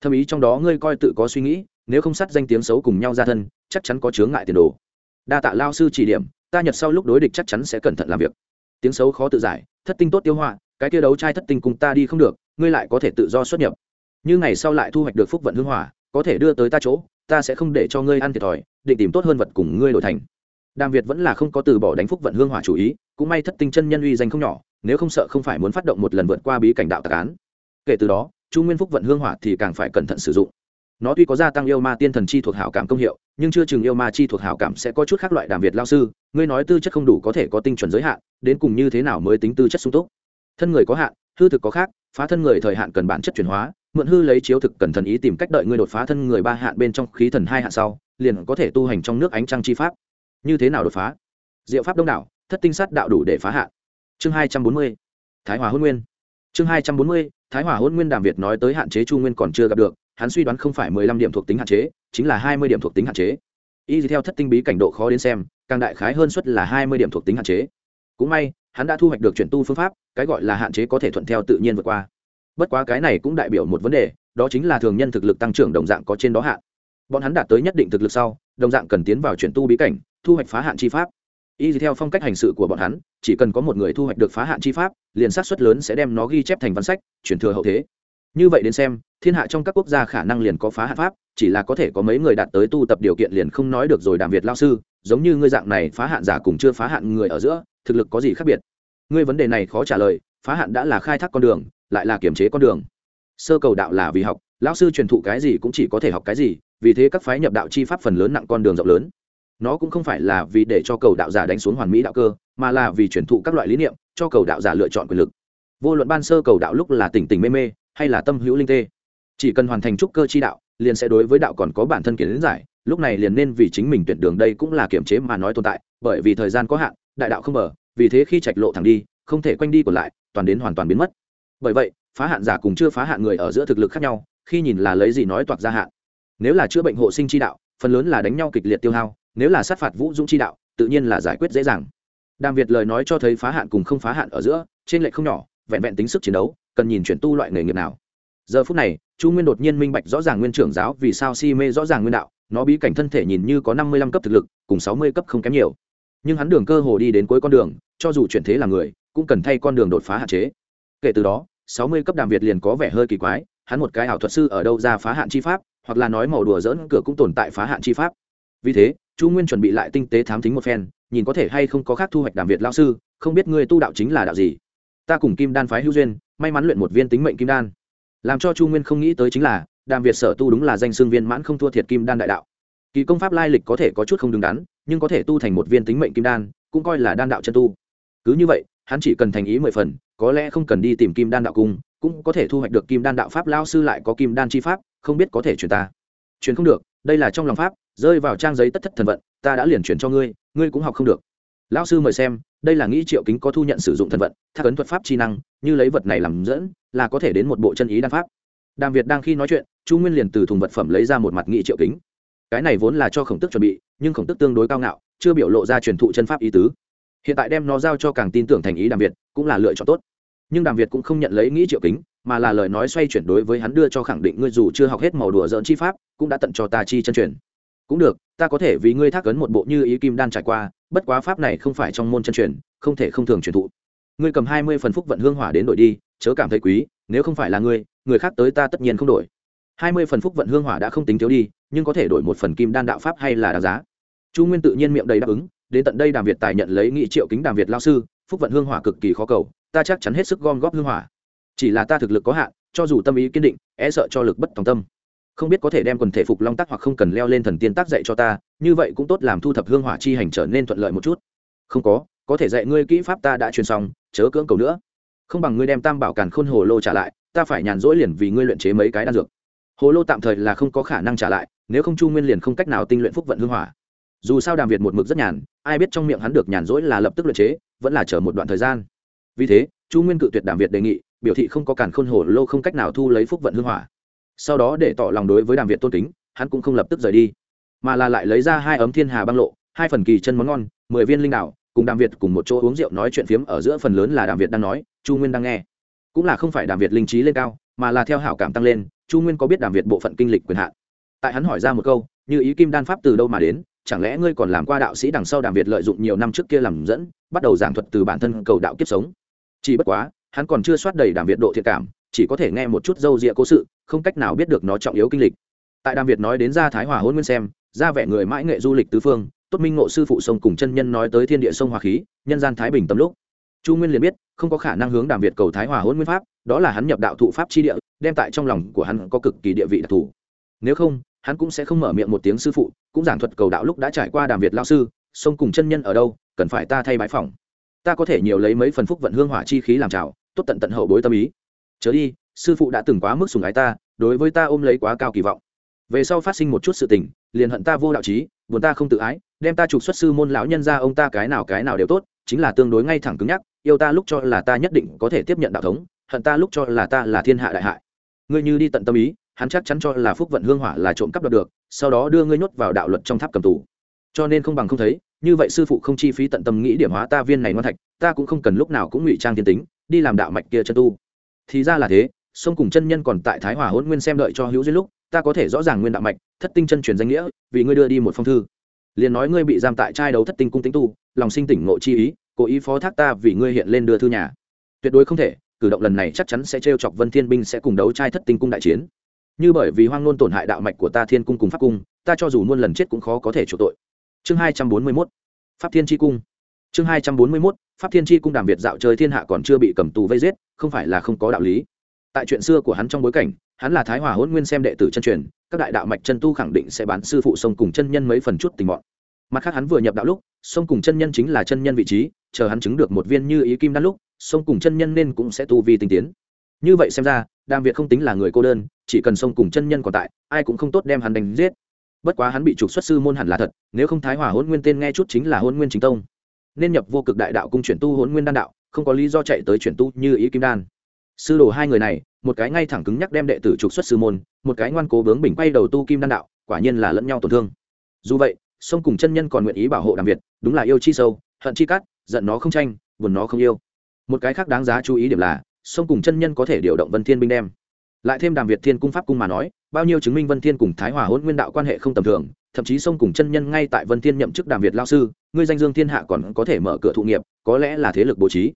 Thâm ý trong đó ngươi coi tự có suy nghĩ, nếu không sát danh tiếng xấu cùng nhau ra thân, chắc chắn có chướng ngại tiền đồ đa tạ lao sư chỉ điểm, ta nhật sau lúc đối địch chắc chắn sẽ cẩn thận làm việc. Tiếng xấu khó tự giải, thất tinh tốt tiêu hóa cái kia đấu trai thất tinh cùng ta đi không được, ngươi lại có thể tự do xuất nhập. Như ngày sau lại thu hoạch được phúc vận hưng hỏa có thể đưa tới ta chỗ, ta sẽ không để cho ngươi ăn thiệt thòi, định tìm tốt hơn vật cùng ngươi đổi thành. Đàm việt vẫn là không có từ bỏ đánh phúc vận hương hỏa chủ ý, cũng may thất tinh chân nhân uy danh không nhỏ, nếu không sợ không phải muốn phát động một lần vượt qua bí cảnh đạo tạc án. Kể từ đó, chu nguyên phúc vận hương hỏa thì càng phải cẩn thận sử dụng nó tuy có gia tăng yêu ma tiên thần chi thuộc hảo cảm công hiệu, nhưng chưa chừng yêu ma chi thuộc hảo cảm sẽ có chút khác loại đàm việt lao sư. Ngươi nói tư chất không đủ có thể có tinh chuẩn giới hạn, đến cùng như thế nào mới tính tư chất sung túc? Thân người có hạn, hư thực có khác, phá thân người thời hạn cần bản chất chuyển hóa, mượn hư lấy chiếu thực cần thần ý tìm cách đợi ngươi đột phá thân người ba hạn bên trong khí thần hai hạn sau, liền có thể tu hành trong nước ánh trăng chi pháp. Như thế nào đột phá? Diệu pháp đông đảo, thất tinh sát đạo đủ để phá hạn. Chương hai trăm bốn mươi, thái hòa hôn nguyên. Chương hai trăm bốn mươi, thái hòa hôn nguyên đàm việt nói tới hạn chế chu nguyên còn chưa gặp được hắn suy đoán không phải mười lăm điểm thuộc tính hạn chế, chính là hai mươi điểm thuộc tính hạn chế. Y theo thất tinh bí cảnh độ khó đến xem, càng đại khái hơn suất là hai mươi điểm thuộc tính hạn chế. Cũng may, hắn đã thu hoạch được chuyển tu phương pháp, cái gọi là hạn chế có thể thuận theo tự nhiên vượt qua. Bất quá cái này cũng đại biểu một vấn đề, đó chính là thường nhân thực lực tăng trưởng đồng dạng có trên đó hạn. Bọn hắn đạt tới nhất định thực lực sau, đồng dạng cần tiến vào chuyển tu bí cảnh, thu hoạch phá hạn chi pháp. Y theo phong cách hành sự của bọn hắn, chỉ cần có một người thu hoạch được phá hạn chi pháp, liền sát xuất lớn sẽ đem nó ghi chép thành văn sách, chuyển thừa hậu thế như vậy đến xem, thiên hạ trong các quốc gia khả năng liền có phá hạ pháp, chỉ là có thể có mấy người đạt tới tu tập điều kiện liền không nói được rồi đàm việt lao sư, giống như ngươi dạng này phá hạn giả cùng chưa phá hạn người ở giữa, thực lực có gì khác biệt? Ngươi vấn đề này khó trả lời, phá hạn đã là khai thác con đường, lại là kiểm chế con đường. Sơ cầu đạo là vì học lão sư truyền thụ cái gì cũng chỉ có thể học cái gì, vì thế các phái nhập đạo chi pháp phần lớn nặng con đường rộng lớn. Nó cũng không phải là vì để cho cầu đạo giả đánh xuống hoàn mỹ đạo cơ, mà là vì truyền thụ các loại lý niệm, cho cầu đạo giả lựa chọn quyền lực. Vô luận ban sơ cầu đạo lúc là tỉnh tỉnh mê mê hay là tâm hữu linh tê. Chỉ cần hoàn thành trúc cơ chi đạo, liền sẽ đối với đạo còn có bản thân kiến giải, lúc này liền nên vì chính mình tuyển đường đây cũng là kiểm chế mà nói tồn tại, bởi vì thời gian có hạn, đại đạo không mở, vì thế khi trạch lộ thẳng đi, không thể quanh đi còn lại, toàn đến hoàn toàn biến mất. Bởi vậy, phá hạn giả cùng chưa phá hạn người ở giữa thực lực khác nhau, khi nhìn là lấy gì nói toạc ra hạn. Nếu là chữa bệnh hộ sinh chi đạo, phần lớn là đánh nhau kịch liệt tiêu hao, nếu là sát phạt vũ dũng chi đạo, tự nhiên là giải quyết dễ dàng. Đàm việt lời nói cho thấy phá hạn cùng không phá hạn ở giữa, trên lệch không nhỏ vẹn vẹn tính sức chiến đấu, cần nhìn chuyển tu loại nghề nghiệp nào. Giờ phút này, chu nguyên đột nhiên minh bạch rõ ràng nguyên trưởng giáo vì sao si mê rõ ràng nguyên đạo, nó bí cảnh thân thể nhìn như có năm mươi lăm cấp thực lực, cùng sáu mươi cấp không kém nhiều. Nhưng hắn đường cơ hồ đi đến cuối con đường, cho dù chuyển thế là người, cũng cần thay con đường đột phá hạn chế. Kể từ đó, sáu mươi cấp đàm việt liền có vẻ hơi kỳ quái, hắn một cái ảo thuật sư ở đâu ra phá hạn chi pháp, hoặc là nói màu đùa dỡn cửa cũng tồn tại phá hạn chi pháp. Vì thế, chu nguyên chuẩn bị lại tinh tế thám thính một phen, nhìn có thể hay không có khác thu hoạch đàm việt lao sư, không biết ngươi tu đạo chính là đạo gì ta cùng kim đan phái hữu duyên, may mắn luyện một viên tính mệnh kim đan. Làm cho chu nguyên không nghĩ tới chính là, đàm việt sở tu đúng là danh xương viên mãn không thua thiệt kim đan đại đạo. Kỳ công pháp lai lịch có thể có chút không đứng đắn, nhưng có thể tu thành một viên tính mệnh kim đan, cũng coi là đan đạo chân tu. Cứ như vậy, hắn chỉ cần thành ý mười phần, có lẽ không cần đi tìm kim đan đạo cung, cũng có thể thu hoạch được kim đan đạo pháp lao sư lại có kim đan chi pháp, không biết có thể chuyển ta. Chuyển không được, đây là trong lòng pháp, rơi vào trang giấy tất thất thần vận, ta đã liền chuyển cho ngươi ngươi cũng học không được lão sư mời xem, đây là nghĩ triệu kính có thu nhận sử dụng thần vận, thác ấn thuật pháp chi năng, như lấy vật này làm dẫn, là có thể đến một bộ chân ý đan pháp. Đàm việt đang khi nói chuyện, chu nguyên liền từ thùng vật phẩm lấy ra một mặt nghị triệu kính. Cái này vốn là cho khổng tức chuẩn bị, nhưng khổng tức tương đối cao ngạo, chưa biểu lộ ra truyền thụ chân pháp ý tứ. Hiện tại đem nó giao cho càng tin tưởng thành ý đàm việt, cũng là lựa chọn tốt. Nhưng đàm việt cũng không nhận lấy nghĩ triệu kính, mà là lời nói xoay chuyển đối với hắn đưa cho khẳng định ngươi dù chưa học hết màu đùa dỡn chi pháp, cũng đã tận cho ta chi chân truyền. Cũng được, ta có thể vì ngươi thác ấn một bộ như ý kim đan trải qua bất quá pháp này không phải trong môn chân truyền, không thể không thường truyền thụ. Ngươi cầm hai mươi phần phúc vận hương hỏa đến đổi đi, chớ cảm thấy quý, nếu không phải là ngươi, người khác tới ta tất nhiên không đổi. Hai mươi phần phúc vận hương hỏa đã không tính thiếu đi, nhưng có thể đổi một phần kim đan đạo pháp hay là đáng giá. Chu nguyên tự nhiên miệng đầy đáp ứng, đến tận đây đàm việt tài nhận lấy nghị triệu kính đàm việt lao sư, phúc vận hương hỏa cực kỳ khó cầu, ta chắc chắn hết sức gom góp hương hỏa. Chỉ là ta thực lực có hạn, cho dù tâm ý kiên định e sợ cho lực bất tòng tâm không biết có thể đem quần thể phục long tác hoặc không cần leo lên thần tiên tác dạy cho ta, như vậy cũng tốt làm thu thập hương hỏa chi hành trở nên thuận lợi một chút. Không có có thể dạy ngươi kỹ pháp ta đã truyền xong, chớ cưỡng cầu nữa. Không bằng ngươi đem tam bảo càn khôn hồ lô trả lại, ta phải nhàn rỗi liền vì ngươi luyện chế mấy cái đan dược. Hồ lô tạm thời là không có khả năng trả lại, nếu không chu nguyên liền không cách nào tinh luyện phúc vận hương hỏa. Dù sao đàm việt một mực rất nhàn, ai biết trong miệng hắn được nhàn rỗi là lập tức luyện chế, vẫn là chờ một đoạn thời gian. Vì thế, chu nguyên cự tuyệt đàm việt đề nghị, biểu thị không có càn khôn hồ lô không cách nào thu lấy phúc vận hương hỏa sau đó để tỏ lòng đối với đàm việt tôn kính, hắn cũng không lập tức rời đi, mà là lại lấy ra hai ấm thiên hà băng lộ, hai phần kỳ chân món ngon, mười viên linh đạo cùng đàm việt cùng một chỗ uống rượu nói chuyện phiếm ở giữa phần lớn là đàm việt đang nói, chu nguyên đang nghe. Cũng là không phải đàm việt linh trí lên cao, mà là theo hảo cảm tăng lên, chu nguyên có biết đàm việt bộ phận kinh lịch quyền hạn. Tại hắn hỏi ra một câu, như ý kim đan pháp từ đâu mà đến, chẳng lẽ ngươi còn làm qua đạo sĩ đằng sau đàm việt lợi dụng nhiều năm trước kia làm dẫn, bắt đầu giảng thuật từ bản thân cầu đạo kiếp sống? Chỉ bất quá, hắn còn chưa soát đầy đàm việt độ thiện cảm chỉ có thể nghe một chút dâu dịa cố sự, không cách nào biết được nó trọng yếu kinh lịch. Tại đàm việt nói đến ra thái hòa hôn nguyên xem, ra vẻ người mãi nghệ du lịch tứ phương, tốt minh ngộ sư phụ sông cùng chân nhân nói tới thiên địa sông hòa khí, nhân gian thái bình tâm lúc. Chu nguyên liền biết, không có khả năng hướng đàm việt cầu thái hòa hôn nguyên pháp, đó là hắn nhập đạo thụ pháp chi địa, đem tại trong lòng của hắn có cực kỳ địa vị đặc thù. Nếu không, hắn cũng sẽ không mở miệng một tiếng sư phụ, cũng giảng thuật cầu đạo lúc đã trải qua đàm việt lao sư, sông cùng chân nhân ở đâu, cần phải ta thay bãi phòng ta có thể nhiều lấy mấy phần phúc vận hương hỏa chi khí làm trào, tốt tận tận hậu bối tâm ý chớ đi, sư phụ đã từng quá mức sùng ái ta, đối với ta ôm lấy quá cao kỳ vọng. Về sau phát sinh một chút sự tình, liền hận ta vô đạo trí, buồn ta không tự ái, đem ta trục xuất sư môn lão nhân ra ông ta cái nào cái nào đều tốt, chính là tương đối ngay thẳng cứng nhắc, yêu ta lúc cho là ta nhất định có thể tiếp nhận đạo thống, hận ta lúc cho là ta là thiên hạ đại hại. Ngươi như đi tận tâm ý, hắn chắc chắn cho là phúc vận hương hỏa là trộm cắp đoạt được, sau đó đưa ngươi nhốt vào đạo luật trong tháp cầm tù. Cho nên không bằng không thấy, như vậy sư phụ không chi phí tận tâm nghĩ điểm hóa ta viên này ngon thạch, ta cũng không cần lúc nào cũng ngụy trang thiên tính, đi làm đạo mạch kia chân tu thì ra là thế, sông cùng chân nhân còn tại thái hòa hôn nguyên xem đợi cho hữu duyên lúc, ta có thể rõ ràng nguyên đạo mạch, thất tinh chân truyền danh nghĩa, vì ngươi đưa đi một phong thư. Liền nói ngươi bị giam tại trai đấu thất tinh cung tính tu, lòng sinh tỉnh ngộ chi ý, cố ý phó thác ta vì ngươi hiện lên đưa thư nhà. Tuyệt đối không thể, cử động lần này chắc chắn sẽ trêu chọc vân thiên binh sẽ cùng đấu trai thất tinh cung đại chiến. Như bởi vì hoang nôn tổn hại đạo mạch của ta thiên cung cùng pháp cung, ta cho dù muôn lần chết cũng khó có thể chủ tội. Chương hai trăm bốn mươi 241 pháp thiên chi cung. Chương hai trăm bốn mươi 241 pháp thiên chi cung đàm việt dạo chơi thiên hạ còn chưa bị cầm tù vây giết, không phải là không có đạo lý. Tại chuyện xưa của hắn trong bối cảnh, hắn là thái hòa hôn nguyên xem đệ tử chân truyền, các đại đạo mạch chân tu khẳng định sẽ bán sư phụ sông cùng chân nhân mấy phần chút tình bọn. Mặt khác hắn vừa nhập đạo lúc, sông cùng chân nhân chính là chân nhân vị trí, chờ hắn chứng được một viên như ý kim đan lúc, sông cùng chân nhân nên cũng sẽ tu vi tinh tiến. Như vậy xem ra, đàm việt không tính là người cô đơn, chỉ cần sông cùng chân nhân còn tại, ai cũng không tốt đem hắn đánh giết. Bất quá hắn bị trục xuất sư môn hẳn là thật, nếu không thái hòa hôn nguyên tên nghe chút chính là hôn nguyên chính tông nên nhập vô cực đại đạo cung chuyển tu hỗn nguyên đan đạo, không có lý do chạy tới chuyển tu như ý kim đan. Sư đồ hai người này, một cái ngay thẳng cứng nhắc đem đệ tử trục xuất sư môn, một cái ngoan cố bướng bình quay đầu tu kim đan đạo, quả nhiên là lẫn nhau tổn thương. Dù vậy sông cùng chân nhân còn nguyện ý bảo hộ đàm việt, đúng là yêu chi sâu, hận chi cắt giận nó không tranh, buồn nó không yêu. Một cái khác đáng giá chú ý điểm là sông cùng chân nhân có thể điều động vân thiên binh đem. Lại thêm đàm việt thiên cung pháp cung mà nói, bao nhiêu chứng minh vân thiên cùng thái hòa hôn nguyên đạo quan hệ không tầm thường thậm chí sông cùng chân nhân ngay tại vân thiên nhậm chức đàm việt lao sư, ngươi danh dương thiên hạ còn có thể mở cửa thụ nghiệp, có lẽ là thế lực bố trí.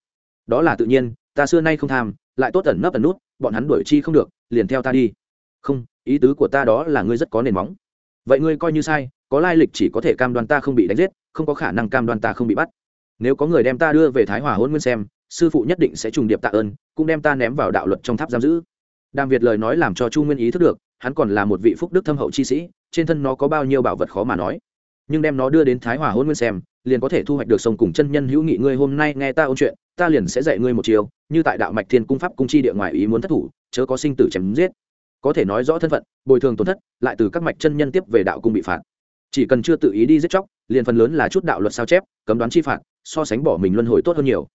Đó là tự nhiên, ta xưa nay không tham, lại tốt ẩn nấp ẩn nút, bọn hắn đuổi chi không được, liền theo ta đi. Không, ý tứ của ta đó là ngươi rất có nền móng. Vậy ngươi coi như sai, có lai lịch chỉ có thể cam đoan ta không bị đánh giết, không có khả năng cam đoan ta không bị bắt. Nếu có người đem ta đưa về thái hòa hôn nguyên xem, sư phụ nhất định sẽ trùng điệp tạ ơn, cũng đem ta ném vào đạo luật trong tháp giam giữ. Đàm việt lời nói làm cho chu nguyên ý thức được hắn còn là một vị phúc đức thâm hậu chi sĩ, trên thân nó có bao nhiêu bảo vật khó mà nói. Nhưng đem nó đưa đến thái hòa hôn nguyên xem, liền có thể thu hoạch được sông cùng chân nhân hữu nghị. Ngươi hôm nay nghe ta ôn chuyện, ta liền sẽ dạy ngươi một chiều như tại đạo mạch thiên cung pháp cung chi địa ngoài ý muốn thất thủ, chớ có sinh tử chém giết. Có thể nói rõ thân phận, bồi thường tổn thất, lại từ các mạch chân nhân tiếp về đạo cung bị phạt. Chỉ cần chưa tự ý đi giết chóc, liền phần lớn là chút đạo luật sao chép, cấm đoán chi phạt, so sánh bỏ mình luân hồi tốt hơn nhiều.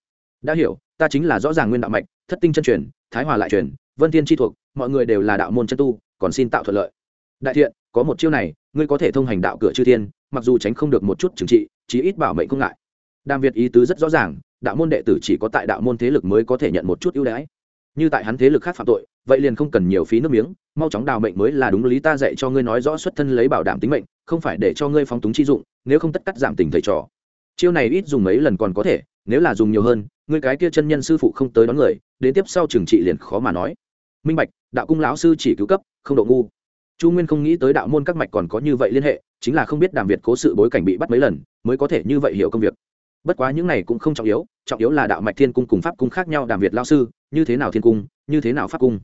Đã hiểu, ta chính là rõ ràng nguyên đạo mạch, thất tinh chân truyền, thái hòa lại truyền, vân thiên chi thuộc, mọi người đều là đạo môn chân tu còn xin tạo thuận lợi. Đại thiện, có một chiêu này, ngươi có thể thông hành đạo cửa chư thiên, mặc dù tránh không được một chút trừng trị, chí ít bảo mệnh không ngại. Đàm việt ý tứ rất rõ ràng, đạo môn đệ tử chỉ có tại đạo môn thế lực mới có thể nhận một chút ưu đãi. Như tại hắn thế lực khác phạm tội, vậy liền không cần nhiều phí nước miếng, mau chóng đào mệnh mới là đúng lý ta dạy cho ngươi nói rõ xuất thân lấy bảo đảm tính mệnh, không phải để cho ngươi phóng túng chi dụng, nếu không tất cắt giảm tình thầy trò. Chiêu này ít dùng mấy lần còn có thể, nếu là dùng nhiều hơn, ngươi cái kia chân nhân sư phụ không tới đón người, đến tiếp sau trường trị liền khó mà nói. Minh bạch, đạo cung lão sư chỉ cứu cấp không độ ngu. Chu nguyên không nghĩ tới đạo môn các mạch còn có như vậy liên hệ, chính là không biết đàm việt cố sự bối cảnh bị bắt mấy lần, mới có thể như vậy hiểu công việc. Bất quá những này cũng không trọng yếu trọng yếu là đạo mạch thiên cung cùng pháp cung khác nhau, đàm việt lao sư, như thế nào thiên cung, như thế nào pháp cung?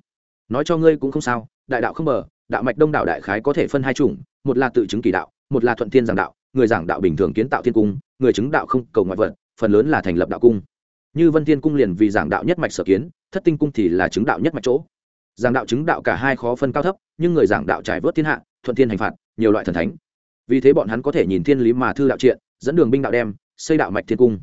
Nói cho ngươi cũng không sao, đại đạo không bờ, đạo mạch đông đạo đại khái có thể phân hai chủng, một là tự chứng kỳ đạo, một là thuận thiên giảng đạo, người giảng đạo bình thường kiến tạo thiên cung, người chứng đạo không cầu ngoại vật, phần lớn là thành lập đạo cung. Như vân thiên cung liền vì giảng đạo nhất mạch sở kiến, thất tinh cung thì là chứng đạo nhất mạch chỗ giảng đạo chứng đạo cả hai khó phân cao thấp, nhưng người giảng đạo trải vớt thiên hạ, thuận thiên hành phạt, nhiều loại thần thánh. Vì thế bọn hắn có thể nhìn thiên lý mà thư đạo triện, dẫn đường binh đạo đem, xây đạo mạch thiên cung.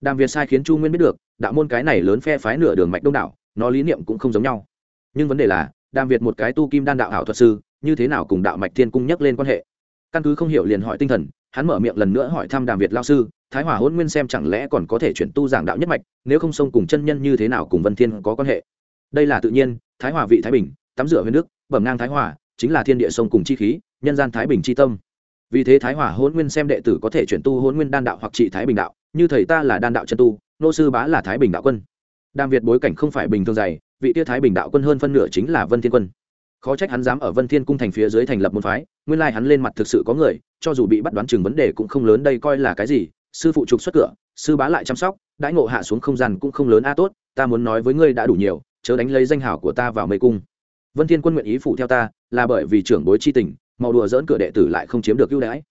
Đàm việt sai khiến chu nguyên biết được, đạo môn cái này lớn phe phái nửa đường mạch đông đảo, nó lý niệm cũng không giống nhau. Nhưng vấn đề là, đàm việt một cái tu kim đan đạo hảo thuật sư, như thế nào cùng đạo mạch thiên cung nhắc lên quan hệ? Căn cứ không hiểu liền hỏi tinh thần, hắn mở miệng lần nữa hỏi thăm đàm việt lao sư, thái hòa hôn nguyên xem chẳng lẽ còn có thể chuyển tu giảng đạo nhất mạch, nếu không xông cùng chân nhân như thế nào cùng vân thiên có quan hệ? Đây là tự nhiên, thái hòa vị thái bình, tắm rửa huyền đức bẩm ngang thái hòa, chính là thiên địa sông cùng chi khí, nhân gian thái bình chi tâm. Vì thế thái hòa hôn nguyên xem đệ tử có thể chuyển tu hôn nguyên đan đạo hoặc trị thái bình đạo, như thầy ta là đan đạo chân tu, nô sư bá là thái bình đạo quân. Đàm việt bối cảnh không phải bình thường dày, vị tia thái bình đạo quân hơn phân nửa chính là vân thiên quân. Khó trách hắn dám ở vân thiên cung thành phía dưới thành lập môn phái, nguyên lai hắn lên mặt thực sự có người, cho dù bị bắt đoán chừng vấn đề cũng không lớn, đây coi là cái gì? Sư phụ trục xuất cửa, sư bá lại chăm sóc, đãi ngộ hạ xuống không gian cũng không lớn a tốt, ta muốn nói với ngươi đã đủ nhiều chớ đánh lấy danh hảo của ta vào mê cung. Vân thiên quân nguyện ý phụ theo ta, là bởi vì trưởng bối chi tình màu đùa dỡn cửa đệ tử lại không chiếm được ưu đãi.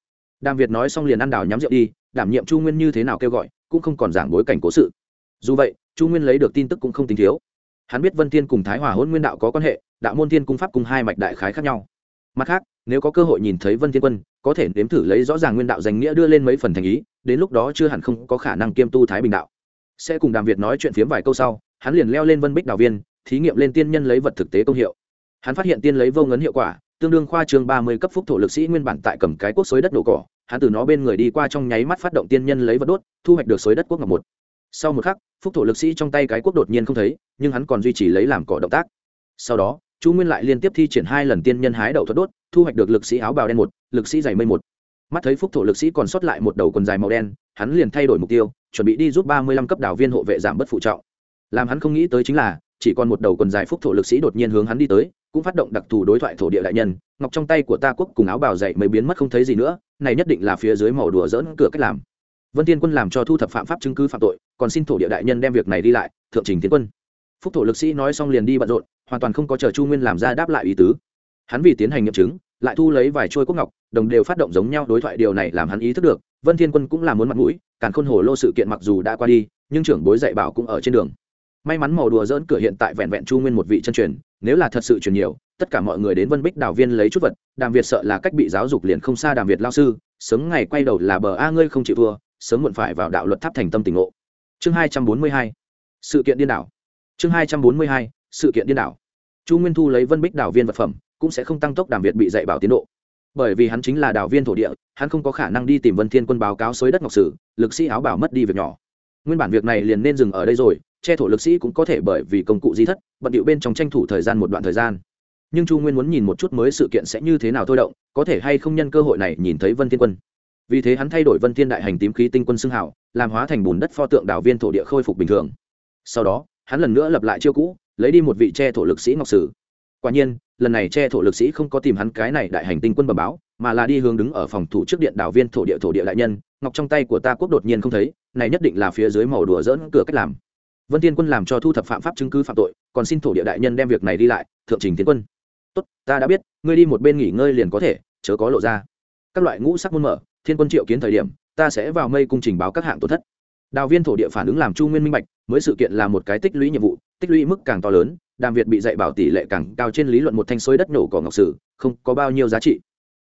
Đàm việt nói xong liền ăn đào nhắm rượu đi, đảm nhiệm chu nguyên như thế nào kêu gọi, cũng không còn giảng bối cảnh cố sự. Dù vậy, chu nguyên lấy được tin tức cũng không tính thiếu. Hắn biết vân thiên cùng thái hòa hôn nguyên đạo có quan hệ, đạo môn thiên cung pháp cùng hai mạch đại khái khác nhau. Mặt khác, nếu có cơ hội nhìn thấy vân thiên quân, có thể nếm thử lấy rõ ràng nguyên đạo danh nghĩa đưa lên mấy phần thành ý, đến lúc đó chưa hẳn không có khả năng kiêm tu thái bình đạo. Sẽ cùng đàm việt nói chuyện phiếm vài câu sau hắn liền leo lên vân bích đào viên, thí nghiệm lên tiên nhân lấy vật thực tế công hiệu. Hắn phát hiện tiên lấy vô ngấn hiệu quả, tương đương khoa trường ba mươi cấp phúc thổ lực sĩ nguyên bản tại cầm cái quốc xới đất nổ cỏ, hắn từ nó bên người đi qua trong nháy mắt phát động tiên nhân lấy vật đốt, thu hoạch được xới đất quốc ngọc một. Sau một khắc, phúc thổ lực sĩ trong tay cái quốc đột nhiên không thấy, nhưng hắn còn duy trì lấy làm cỏ động tác. Sau đó, chu nguyên lại liên tiếp thi triển hai lần tiên nhân hái đậu thuật đốt, thu hoạch được lực sĩ áo bào đen một, lực sĩ dày mây một. Mắt thấy phúc thổ lực sĩ còn sót lại một đầu quần dài màu đen, hắn liền thay đổi mục tiêu, chuẩn bị đi giúp ba mươi lăm cấp đảo viên hộ vệ giảm bất phụ trọng làm hắn không nghĩ tới chính là, chỉ còn một đầu quần dài phúc thổ lực sĩ đột nhiên hướng hắn đi tới, cũng phát động đặc thù đối thoại thổ địa đại nhân, ngọc trong tay của ta quốc cùng áo bào dậy mới biến mất không thấy gì nữa, này nhất định là phía dưới màu đùa dỡn cửa cách làm. Vân tiên quân làm cho thu thập phạm pháp chứng cứ phạm tội, còn xin thổ địa đại nhân đem việc này đi lại, thượng trình tiến quân. Phúc thổ lực sĩ nói xong liền đi bận rộn, hoàn toàn không có chờ chu nguyên làm ra đáp lại ý tứ. Hắn vì tiến hành nghiệm chứng, lại thu lấy vài trôi quốc ngọc, đồng đều phát động giống nhau đối thoại điều này làm hắn ý thức được, vân thiên quân cũng là muốn mặt mũi, càn khôn hồ lô sự kiện mặc dù đã qua đi, nhưng trưởng bối dạy bảo cũng ở trên đường may mắn màu đùa dỡn cửa hiện tại vẹn vẹn chu nguyên một vị chân truyền, nếu là thật sự truyền nhiều, tất cả mọi người đến vân bích đào viên lấy chút vật, đàm việt sợ là cách bị giáo dục liền không xa đàm việt lao sư, sớm ngày quay đầu là bờ a ngươi không chịu thua, sớm muộn phải vào đạo luật tháp thành tâm tình ngộ. Chương hai trăm bốn mươi hai, sự kiện điên đảo. Chương hai trăm bốn mươi hai, sự kiện điên đảo. Chu nguyên thu lấy vân bích đào viên vật phẩm, cũng sẽ không tăng tốc đàm việt bị dạy bảo tiến độ. Bởi vì hắn chính là đào viên thổ địa, hắn không có khả năng đi tìm vân thiên quân báo cáo xới đất ngọc sử, lực sĩ áo bảo mất đi việc nhỏ. Nguyên bản việc này liền nên dừng ở đây rồi che thổ lực sĩ cũng có thể bởi vì công cụ di thất, bận điệu bên trong tranh thủ thời gian một đoạn thời gian. Nhưng chu nguyên muốn nhìn một chút mới sự kiện sẽ như thế nào thôi động, có thể hay không nhân cơ hội này nhìn thấy vân thiên quân. Vì thế hắn thay đổi vân thiên đại hành tím khí tinh quân xưng hảo làm hóa thành bùn đất pho tượng đảo viên thổ địa khôi phục bình thường. Sau đó, hắn lần nữa lập lại chiêu cũ, lấy đi một vị che thổ lực sĩ ngọc sử. Quả nhiên, lần này che thổ lực sĩ không có tìm hắn cái này đại hành tinh quân bẩm báo, mà là đi hướng đứng ở phòng thủ trước điện đảo viên thổ địa thổ địa đại nhân, ngọc trong tay của ta quốc đột nhiên không thấy, này nhất định là phía dưới màu đùa dỡn cửa cách làm vân tiên quân làm cho thu thập phạm pháp chứng cứ phạm tội, còn xin thổ địa đại nhân đem việc này đi lại, thượng trình tiến quân. Tốt, ta đã biết, ngươi đi một bên nghỉ ngơi liền có thể, chớ có lộ ra. Các loại ngũ sắc môn mở, thiên quân triệu kiến thời điểm, ta sẽ vào mây cung trình báo các hạng tổn thất. Đào viên thổ địa phản ứng làm chu nguyên minh bạch, mới sự kiện là một cái tích lũy nhiệm vụ, tích lũy mức càng to lớn, đàm việt bị dạy bảo tỷ lệ càng cao trên lý luận một thanh xối đất nổ cỏ ngọc sử, không có bao nhiêu giá trị.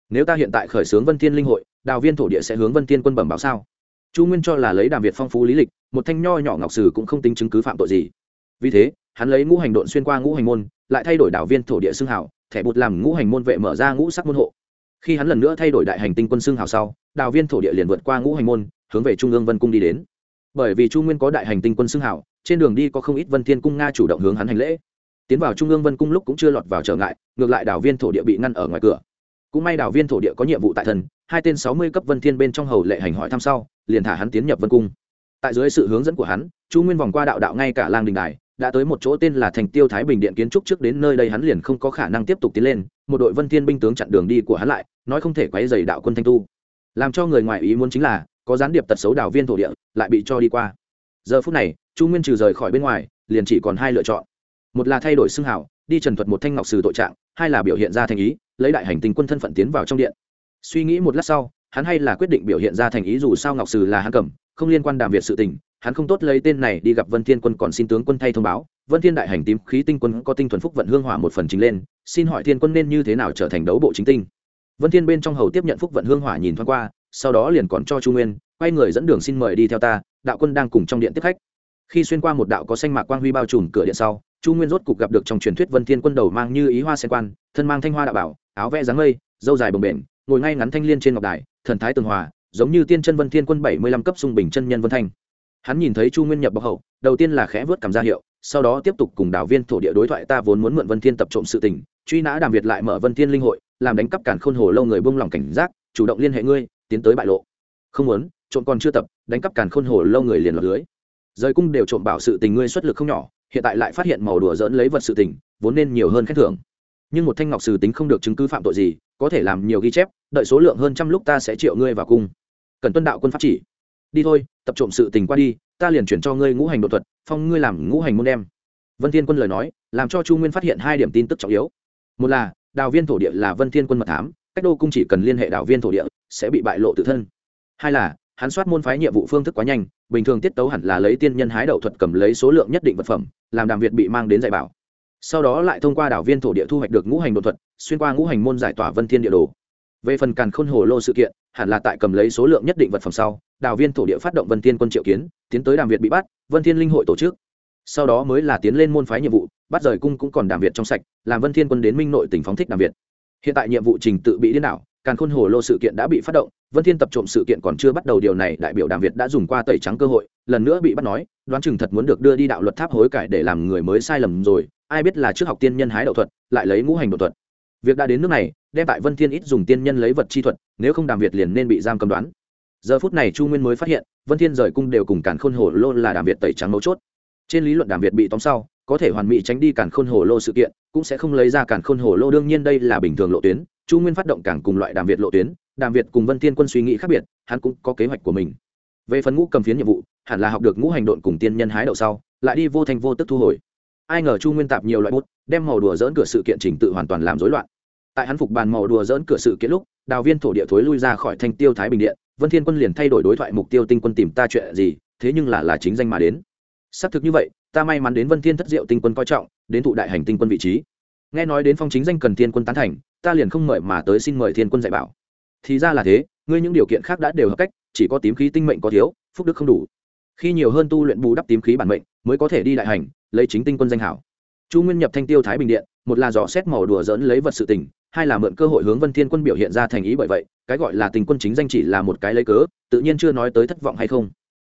Nếu ta hiện tại khởi xướng vân thiên linh hội, đào viên thổ địa sẽ hướng vân thiên quân bẩm báo sao? Chu nguyên cho là lấy đàm việt phong phú lý lịch, một thanh nho nhỏ ngọc sử cũng không tính chứng cứ phạm tội gì. Vì thế, hắn lấy ngũ hành độn xuyên qua ngũ hành môn, lại thay đổi đảo viên thổ địa xương hảo, thẻ bụt làm ngũ hành môn vệ mở ra ngũ sắc môn hộ. Khi hắn lần nữa thay đổi đại hành tinh quân xương hào sau đào viên thổ địa liền vượt qua ngũ hành môn, hướng về trung ương vân cung đi đến. Bởi vì chu nguyên có đại hành tinh quân xương hảo, trên đường đi có không ít vân thiên cung nga chủ động hướng hắn hành lễ. Tiến vào trung ương vân cung lúc cũng chưa lọt vào trở ngại, ngược lại đảo viên thổ địa bị ngăn ở ngoài cửa. Cũng may đảo viên thổ địa có nhiệm vụ tại thần, hai tên sáu mươi cấp vân thiên bên trong hầu lệ hành hỏi thăm sau liền thả hắn tiến nhập vân cung. Tại dưới sự hướng dẫn của hắn, chu nguyên vòng qua đạo đạo ngay cả lang đình đài, đã tới một chỗ tên là thành tiêu thái bình điện kiến trúc trước đến nơi đây hắn liền không có khả năng tiếp tục tiến lên, một đội vân thiên binh tướng chặn đường đi của hắn lại, nói không thể quấy dày đạo quân thanh tu. Làm cho người ngoài ý muốn chính là, có gián điệp tật xấu đào viên thổ địa lại bị cho đi qua. Giờ phút này, chu nguyên trừ rời khỏi bên ngoài, liền chỉ còn hai lựa chọn. Một là thay đổi xưng hảo đi trần thuật một thanh ngọc sử tội trạng, hai là biểu hiện ra thành ý, lấy đại hành tinh quân thân phận tiến vào trong điện. Suy nghĩ một lát sau hắn hay là quyết định biểu hiện ra thành ý dù sao ngọc sử là hắn cầm, không liên quan đàm việt sự tình, hắn không tốt lấy tên này đi gặp vân thiên quân còn xin tướng quân thay thông báo. Vân thiên đại hành tím khí tinh quân có tinh thuần phúc vận hương hỏa một phần chính lên, xin hỏi thiên quân nên như thế nào trở thành đấu bộ chính tinh? Vân thiên bên trong hầu tiếp nhận phúc vận hương hỏa nhìn thoáng qua, sau đó liền còn cho chu nguyên, quay người dẫn đường xin mời đi theo ta, đạo quân đang cùng trong điện tiếp khách. Khi xuyên qua một đạo có xanh mạc quang huy bao trùm cửa điện sau, chu nguyên rốt cục gặp được trong truyền thuyết vân thiên quân đầu mang như ý hoa sen quan, thân mang thanh hoa đạo bảo, áo vẽ dáng mây dâu dài bồng bềnh ngồi ngay ngắn thanh liên trên ngọc đài, thần thái tường hòa, giống như tiên chân vân thiên quân bảy mươi lăm cấp sung bình chân nhân vân thanh. Hắn nhìn thấy chu nguyên nhập bọc hậu, đầu tiên là khẽ vớt cảm gia hiệu, sau đó tiếp tục cùng đạo viên thổ địa đối thoại ta vốn muốn mượn vân thiên tập trộm sự tình, truy nã đàm việt lại mở vân thiên linh hội, làm đánh cắp cản khôn hồ lâu người buông lòng cảnh giác, chủ động liên hệ ngươi, tiến tới bại lộ. Không muốn, trộm còn chưa tập, đánh cắp cản khôn hồ lâu người liền lọt lưới. Rời cung đều trộm bảo sự tình ngươi xuất lực không nhỏ, hiện tại lại phát hiện màu đùa dỡn lấy vật sự tình, vốn nên nhiều hơn khen thưởng nhưng một thanh ngọc sử tính không được chứng cứ phạm tội gì, có thể làm nhiều ghi chép, đợi số lượng hơn trăm lúc ta sẽ triệu ngươi vào cung. Cần tuân đạo quân pháp chỉ. Đi thôi, tập trộm sự tình qua đi, ta liền chuyển cho ngươi ngũ hành đột thuật, phong ngươi làm ngũ hành môn đem. Vân thiên quân lời nói, làm cho chu nguyên phát hiện hai điểm tin tức trọng yếu. Một là, đào viên thổ địa là vân thiên quân mật thám, cách đô cung chỉ cần liên hệ đào viên thổ địa, sẽ bị bại lộ tự thân. Hai là, hắn soát môn phái nhiệm vụ phương thức quá nhanh, bình thường tiết tấu hẳn là lấy tiên nhân hái đậu thuật cầm lấy số lượng nhất định vật phẩm, làm đàm việt bị mang đến dạy bảo sau đó lại thông qua đảo viên thổ địa thu hoạch được ngũ hành đột thuật, xuyên qua ngũ hành môn giải tỏa vân thiên địa đồ. Về phần càn khôn hồ lô sự kiện, hẳn là tại cầm lấy số lượng nhất định vật phẩm sau, đảo viên thổ địa phát động vân thiên quân triệu kiến, tiến tới đàm việt bị bắt, vân thiên linh hội tổ chức. Sau đó mới là tiến lên môn phái nhiệm vụ, bắt rời cung cũng còn đàm việt trong sạch, làm vân thiên quân đến minh nội tỉnh phóng thích đàm việt. Hiện tại nhiệm vụ trình tự bị điên đảo, càn khôn hồ lô sự kiện đã bị phát động, vân thiên tập trộm sự kiện còn chưa bắt đầu điều này, đại biểu đàm việt đã dùng qua tẩy trắng cơ hội, lần nữa bị bắt nói, đoán chừng thật muốn được đưa đi đạo luật tháp hối cải để làm người mới sai lầm rồi ai biết là trước học tiên nhân hái đậu thuật, lại lấy ngũ hành đậu thuật. Việc đã đến nước này, đem tại vân thiên ít dùng tiên nhân lấy vật chi thuật, nếu không đàm việt liền nên bị giam cầm đoán. Giờ phút này chu nguyên mới phát hiện, vân thiên rời cung đều cùng càn khôn hổ lô là đàm việt tẩy trắng mấu chốt. Trên lý luận đàm việt bị tóm sau, có thể hoàn mỹ tránh đi càn khôn hổ lô sự kiện, cũng sẽ không lấy ra càn khôn hổ lô, đương nhiên đây là bình thường lộ tuyến, chu nguyên phát động càng cùng loại đàm việt lộ tuyến, đàm việt cùng vân thiên quân suy nghĩ khác biệt, hắn cũng có kế hoạch của mình. Về phần ngũ cầm phiến nhiệm vụ, hẳn là học được ngũ hành độn cùng tiên nhân hái đậu sau, lại đi vô thành vô tức thu hồi ai ngờ chu nguyên tạp nhiều loại bút, đem màu đùa dỡn cửa sự kiện trình tự hoàn toàn làm rối loạn. Tại hắn phục bàn màu đùa dỡn cửa sự kiện lúc, đào viên thổ địa thối lui ra khỏi thanh tiêu thái bình điện, vân thiên quân liền thay đổi đối thoại mục tiêu tinh quân tìm ta chuyện gì, thế nhưng là là chính danh mà đến. Xác thực như vậy, ta may mắn đến vân thiên thất diệu tinh quân coi trọng, đến thụ đại hành tinh quân vị trí. Nghe nói đến phong chính danh cần thiên quân tán thành, ta liền không mời mà tới xin mời thiên quân dạy bảo. Thì ra là thế, ngươi những điều kiện khác đã đều hợp cách, chỉ có tím khí tinh mệnh có thiếu, phúc đức không đủ. Khi nhiều hơn tu luyện bù đắp tím khí bản mệnh mới có thể đi đại hành, lấy chính tinh quân danh hảo. Chu nguyên nhập thanh tiêu thái bình điện, một là dò xét màu đùa dỡn lấy vật sự tình, hai là mượn cơ hội hướng vân thiên quân biểu hiện ra thành ý bởi vậy, cái gọi là tình quân chính danh chỉ là một cái lấy cớ, tự nhiên chưa nói tới thất vọng hay không.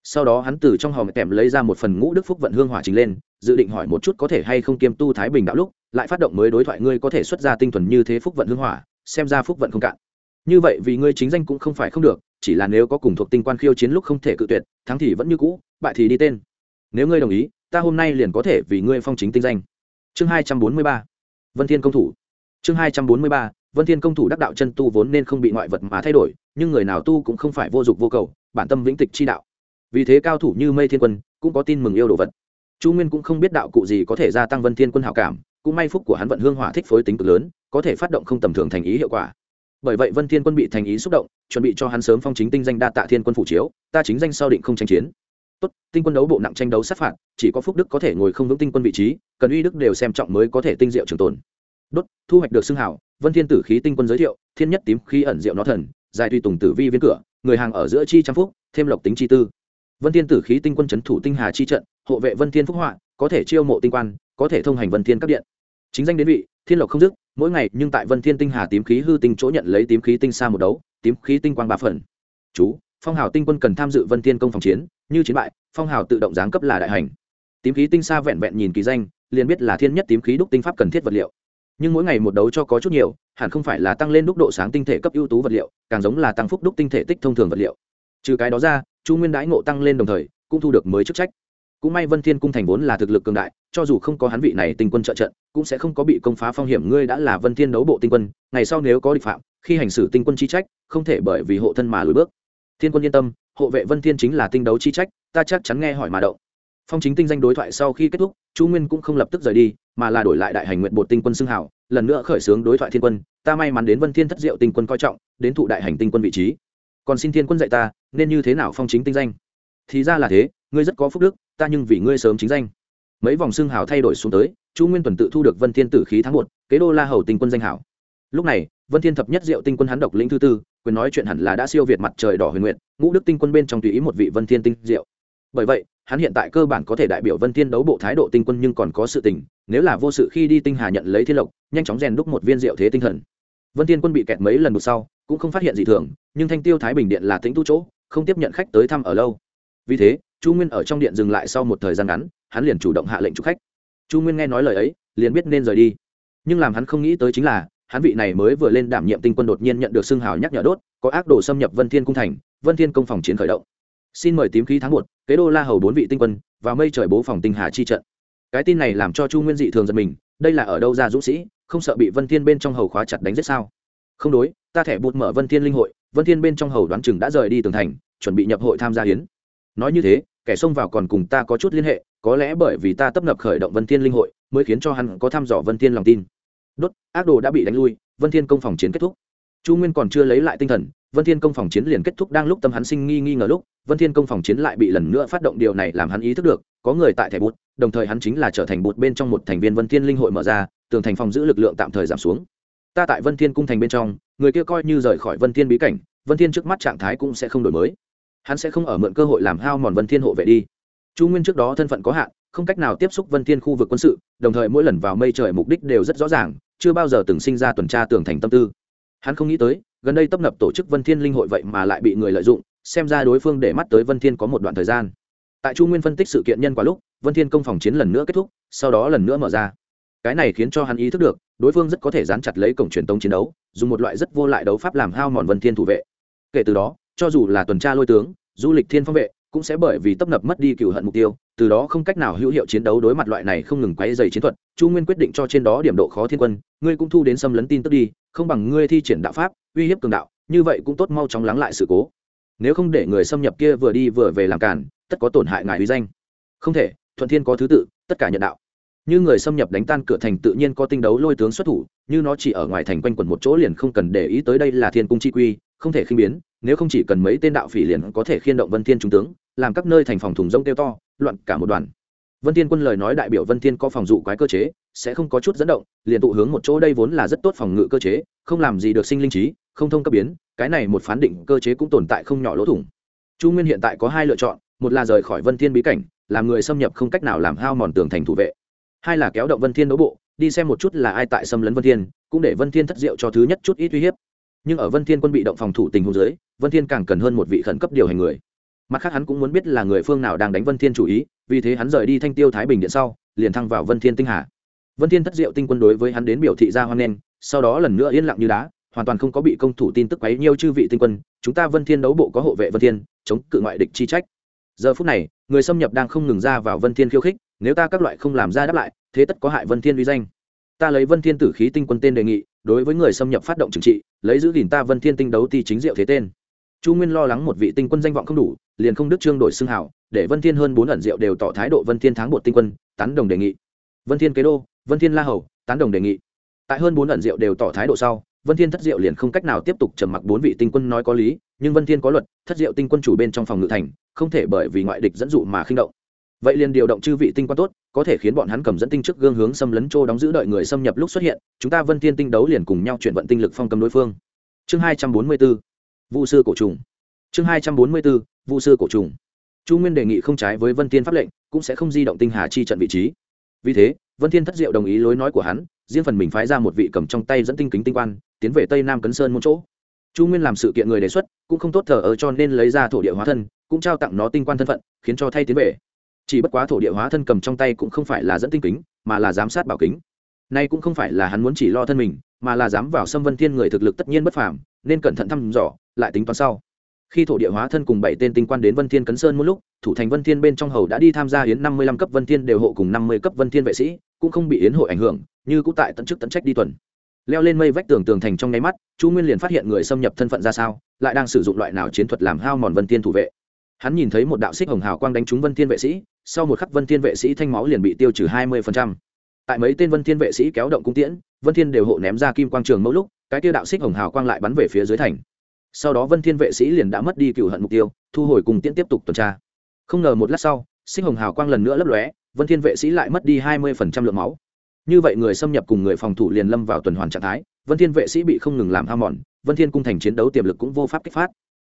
Sau đó hắn từ trong hòm kèm lấy ra một phần ngũ đức phúc vận hương hỏa trình lên, dự định hỏi một chút có thể hay không kiêm tu thái bình đạo lúc, lại phát động mới đối thoại ngươi có thể xuất ra tinh thuần như thế phúc vận hương hỏa, xem ra phúc vận không cạn. Như vậy vì ngươi chính danh cũng không phải không được, chỉ là nếu có cùng thuộc tinh quan khiêu chiến lúc không thể cự tuyệt, thắng thì vẫn như cũ, bại thì đi tên nếu ngươi đồng ý, ta hôm nay liền có thể vì ngươi phong chính tinh danh. Chương hai trăm bốn mươi ba. Vân thiên công thủ. Chương hai trăm bốn mươi ba, vân thiên công thủ đắc đạo chân tu vốn nên không bị ngoại vật mà thay đổi, nhưng người nào tu cũng không phải vô dụng vô cầu, bản tâm vĩnh tịch chi đạo. Vì thế cao thủ như mây thiên quân cũng có tin mừng yêu đồ vật. Chu nguyên cũng không biết đạo cụ gì có thể gia tăng vân thiên quân hảo cảm, cũng may phúc của hắn vận hương hỏa thích phối tính cực lớn, có thể phát động không tầm thường thành ý hiệu quả. Bởi vậy vân thiên quân bị thành ý xúc động, chuẩn bị cho hắn sớm phong chính tinh danh đa tạ thiên quân phủ chiếu, ta chính danh sau định không tranh chiến tốt, tinh quân đấu bộ nặng tranh đấu sát phạt, chỉ có phúc đức có thể ngồi không vững tinh quân vị trí, cần uy đức đều xem trọng mới có thể tinh diệu trường tồn. Đốt, thu hoạch được xưng hảo vân thiên tử khí tinh quân giới thiệu, thiên nhất tím khí ẩn diệu nó thần dài tùy tùng tử vi viên cửa, người hàng ở giữa chi trăm phúc, thêm lộc tính chi tư. Vân thiên tử khí tinh quân chấn thủ tinh hà chi trận, hộ vệ vân thiên phúc họa, có thể chiêu mộ tinh quan, có thể thông hành vân thiên các điện. Chính danh đến vị, thiên lộc không dứt, mỗi ngày nhưng tại vân thiên tinh hà tím khí hư tinh chỗ nhận lấy tím khí tinh xa một đấu, tím khí tinh quang ba phần. Chú phong hào tinh quân cần tham dự vân thiên công phòng chiến, như chiến bại, phong hào tự động giáng cấp là đại hành. Tím khí tinh xa vẹn vẹn nhìn kỳ danh, liền biết là thiên nhất tím khí đúc tinh pháp cần thiết vật liệu. Nhưng mỗi ngày một đấu cho có chút nhiều, hẳn không phải là tăng lên đúc độ sáng tinh thể cấp ưu tú vật liệu, càng giống là tăng phúc đúc tinh thể tích thông thường vật liệu. Trừ cái đó ra, chu nguyên đãi ngộ tăng lên đồng thời, cũng thu được mới chức trách. Cũng may vân thiên cung thành vốn là thực lực cường đại, cho dù không có hắn vị này tinh quân trợ trận, cũng sẽ không có bị công phá phong hiểm. Ngươi đã là vân thiên đấu bộ tinh quân, ngày sau nếu có địch phạm, khi hành xử tinh quân chi trách, không thể bởi vì hộ thân mà lùi bước thiên quân yên tâm, hộ vệ vân thiên chính là tinh đấu chi trách, ta chắc chắn nghe hỏi mà động. Phong chính tinh danh đối thoại sau khi kết thúc, chu nguyên cũng không lập tức rời đi, mà là đổi lại đại hành nguyện bột tinh quân xưng hảo lần nữa khởi xướng đối thoại thiên quân, ta may mắn đến vân thiên thất diệu tinh quân coi trọng, đến thụ đại hành tinh quân vị trí. Còn xin thiên quân dạy ta, nên như thế nào phong chính tinh danh? Thì ra là thế, ngươi rất có phúc đức, ta nhưng vì ngươi sớm chính danh. Mấy vòng xưng hào thay đổi xuống tới, chu nguyên tuần tự thu được vân thiên tử khí tháng một, kế đô la hầu tinh quân danh hảo. Lúc này, vân thiên thập nhất diệu tinh quân hắn độc lĩnh thứ tư quyền nói chuyện hẳn là đã siêu việt mặt trời đỏ huyền nguyện ngũ đức tinh quân bên trong tùy ý một vị vân thiên tinh diệu. Bởi vậy, hắn hiện tại cơ bản có thể đại biểu vân thiên đấu bộ thái độ tinh quân nhưng còn có sự tình, nếu là vô sự khi đi tinh hà nhận lấy thiên lộc, nhanh chóng rèn đúc một viên diệu thế tinh thần. Vân thiên quân bị kẹt mấy lần một sau, cũng không phát hiện gì thường, nhưng thanh tiêu thái bình điện là tĩnh tu chỗ, không tiếp nhận khách tới thăm ở lâu. Vì thế, chu nguyên ở trong điện dừng lại sau một thời gian ngắn, hắn liền chủ động hạ lệnh chủ khách. Chu nguyên nghe nói lời ấy, liền biết nên rời đi. Nhưng làm hắn không nghĩ tới chính là hắn vị này mới vừa lên đảm nhiệm tinh quân đột nhiên nhận được xưng hào nhắc nhở đốt, có ác đồ xâm nhập vân thiên cung thành, vân thiên công phòng chiến khởi động. Xin mời tím khí tháng một, kế đô la hầu bốn vị tinh quân và mây trời bố phòng tinh hà chi trận. Cái tin này làm cho chu nguyên dị thường giật mình, đây là ở đâu ra dũng sĩ, không sợ bị vân thiên bên trong hầu khóa chặt đánh giết sao? Không đối, ta thẻ bụt mở vân thiên linh hội, vân thiên bên trong hầu đoán chừng đã rời đi tường thành, chuẩn bị nhập hội tham gia hiến. Nói như thế, kẻ xông vào còn cùng ta có chút liên hệ, có lẽ bởi vì ta tấp nập khởi động vân thiên linh hội, mới khiến cho hắn có thăm dò vân thiên lòng tin đốt, ác đồ đã bị đánh lui, vân thiên công phòng chiến kết thúc. Chu nguyên còn chưa lấy lại tinh thần, vân thiên công phòng chiến liền kết thúc đang lúc tâm hắn sinh nghi nghi ngờ lúc, vân thiên công phòng chiến lại bị lần nữa phát động điều này làm hắn ý thức được, có người tại thẻ bút, đồng thời hắn chính là trở thành bút bên trong một thành viên vân thiên linh hội mở ra, tường thành phòng giữ lực lượng tạm thời giảm xuống. Ta tại vân thiên cung thành bên trong, người kia coi như rời khỏi vân thiên bí cảnh, vân thiên trước mắt trạng thái cũng sẽ không đổi mới. Hắn sẽ không ở mượn cơ hội làm hao mòn vân thiên hộ vệ đi. Chu nguyên trước đó thân phận có hạn, không cách nào tiếp xúc vân thiên khu vực quân sự, đồng thời mỗi lần vào mây trời mục đích đều rất rõ ràng chưa bao giờ từng sinh ra tuần tra tường thành tâm tư. Hắn không nghĩ tới, gần đây tấp nập tổ chức vân thiên linh hội vậy mà lại bị người lợi dụng, xem ra đối phương để mắt tới vân thiên có một đoạn thời gian. Tại chu nguyên phân tích sự kiện nhân quả lúc, vân thiên công phòng chiến lần nữa kết thúc, sau đó lần nữa mở ra. Cái này khiến cho hắn ý thức được, đối phương rất có thể dán chặt lấy cổng truyền tống chiến đấu, dùng một loại rất vô lại đấu pháp làm hao mòn vân thiên thủ vệ. Kể từ đó, cho dù là tuần tra lôi tướng, du lịch thiên phong vệ cũng sẽ bởi vì tấp nập mất đi cựu hận mục tiêu, từ đó không cách nào hữu hiệu chiến đấu đối mặt loại này không ngừng quay dày chiến thuật. Chu nguyên quyết định cho trên đó điểm độ khó thiên quân, ngươi cũng thu đến xâm lấn tin tức đi, không bằng ngươi thi triển đạo pháp, uy hiếp cường đạo, như vậy cũng tốt mau chóng lắng lại sự cố. Nếu không để người xâm nhập kia vừa đi vừa về làm cản tất có tổn hại ngài uy danh. Không thể, thuận thiên có thứ tự, tất cả nhận đạo. Như người xâm nhập đánh tan cửa thành tự nhiên có tinh đấu lôi tướng xuất thủ, như nó chỉ ở ngoài thành quanh quẩn một chỗ liền không cần để ý tới đây là thiên cung chi quy, không thể khinh biến nếu không chỉ cần mấy tên đạo phỉ liền có thể khiên động vân thiên trung tướng, làm các nơi thành phòng thùng rông tiêu to, loạn cả một đoàn. Vân thiên quân lời nói đại biểu vân thiên có phòng dụ quái cơ chế, sẽ không có chút dẫn động, liền tụ hướng một chỗ đây vốn là rất tốt phòng ngự cơ chế, không làm gì được sinh linh trí, không thông cấp biến, cái này một phán định cơ chế cũng tồn tại không nhỏ lỗ thủng. Chu nguyên hiện tại có hai lựa chọn, một là rời khỏi vân thiên bí cảnh, làm người xâm nhập không cách nào làm hao mòn tường thành thủ vệ. Hai là kéo động vân thiên đấu bộ, đi xem một chút là ai tại xâm lấn vân thiên, cũng để vân thiên thất diệu cho thứ nhất chút ít uy hiếp nhưng ở vân thiên quân bị động phòng thủ tình huống dưới, vân thiên càng cần hơn một vị khẩn cấp điều hành người. Mặt khác hắn cũng muốn biết là người phương nào đang đánh vân thiên chủ ý, vì thế hắn rời đi thanh tiêu thái bình điện sau, liền thăng vào vân thiên tinh hà. Vân thiên thất diệu tinh quân đối với hắn đến biểu thị ra hoan nghênh, sau đó lần nữa yên lặng như đá, hoàn toàn không có bị công thủ tin tức quấy nhiêu chư vị tinh quân, chúng ta vân thiên đấu bộ có hộ vệ vân thiên, chống cự ngoại địch chi trách. Giờ phút này, người xâm nhập đang không ngừng ra vào vân thiên khiêu khích, nếu ta các loại không làm ra đáp lại, thế tất có hại vân thiên uy danh ta lấy vân thiên tử khí tinh quân tên đề nghị, đối với người xâm nhập phát động trừng trị, lấy giữ gìn ta vân thiên tinh đấu ti chính diệu thế tên. Chu nguyên lo lắng một vị tinh quân danh vọng không đủ, liền không đức trương đổi xưng hảo, để vân thiên hơn bốn ẩn diệu đều tỏ thái độ vân thiên thắng bột tinh quân, tán đồng đề nghị. Vân thiên kế đô, vân thiên la hầu, tán đồng đề nghị. Tại hơn bốn ẩn diệu đều tỏ thái độ sau, vân thiên thất diệu liền không cách nào tiếp tục trầm mặc bốn vị tinh quân nói có lý, nhưng vân thiên có luật, thất diệu tinh quân chủ bên trong phòng ngự thành, không thể bởi vì ngoại địch dẫn dụ mà khinh động vậy liền điều động chư vị tinh quan tốt, có thể khiến bọn hắn cầm dẫn tinh trước gương hướng xâm lấn châu đóng giữ đợi người xâm nhập lúc xuất hiện, chúng ta vân thiên tinh đấu liền cùng nhau chuyển vận tinh lực phong cầm đối phương. Chương hai trăm bốn mươi bốn vụ sư cổ trùng. Chương hai trăm bốn mươi bốn vụ sư cổ trùng. Chu nguyên đề nghị không trái với vân thiên pháp lệnh, cũng sẽ không di động tinh hà chi trận vị trí. Vì thế, vân thiên thất diệu đồng ý lối nói của hắn, riêng phần mình phái ra một vị cầm trong tay dẫn tinh kính tinh quan tiến về tây nam cấn sơn một chỗ. Chu nguyên làm sự kiện người đề xuất, cũng không tốt thờ ở cho nên lấy ra thổ địa hóa thân, cũng trao tặng nó tinh quan thân phận, khiến cho thay tiến về chỉ bất quá thổ địa hóa thân cầm trong tay cũng không phải là dẫn tinh kính, mà là giám sát bảo kính. Nay cũng không phải là hắn muốn chỉ lo thân mình, mà là dám vào xâm vân thiên người thực lực tất nhiên bất phàm, nên cẩn thận thăm dò, lại tính toán sau. Khi thổ địa hóa thân cùng bảy tên tinh quan đến vân thiên cấn sơn một lúc, thủ thành vân thiên bên trong hầu đã đi tham gia hiến năm mươi lăm cấp vân thiên đều hộ cùng năm mươi cấp vân thiên vệ sĩ, cũng không bị yến hội ảnh hưởng, như cũng tại tận chức tận trách đi tuần. Leo lên mây vách tường tường thành trong nháy mắt, chu nguyên liền phát hiện người xâm nhập thân phận ra sao, lại đang sử dụng loại nào chiến thuật làm hao mòn vân thiên thủ vệ hắn nhìn thấy một đạo xích hồng hào quang đánh trúng vân thiên vệ sĩ, sau một khắc vân thiên vệ sĩ thanh máu liền bị tiêu trừ hai mươi tại mấy tên vân thiên vệ sĩ kéo động cung tiễn, vân thiên đều hộ ném ra kim quang trường mẫu lúc, cái tiêu đạo xích hồng hào quang lại bắn về phía dưới thành. Sau đó vân thiên vệ sĩ liền đã mất đi cựu hận mục tiêu, thu hồi cùng tiễn tiếp tục tuần tra. Không ngờ một lát sau, xích hồng hào quang lần nữa lấp lóe, vân thiên vệ sĩ lại mất đi hai mươi lượng máu. Như vậy người xâm nhập cùng người phòng thủ liền lâm vào tuần hoàn trạng thái, vân thiên vệ sĩ bị không ngừng làm ham mòn, vân thiên cung thành chiến đấu tiềm lực cũng vô pháp kích phát.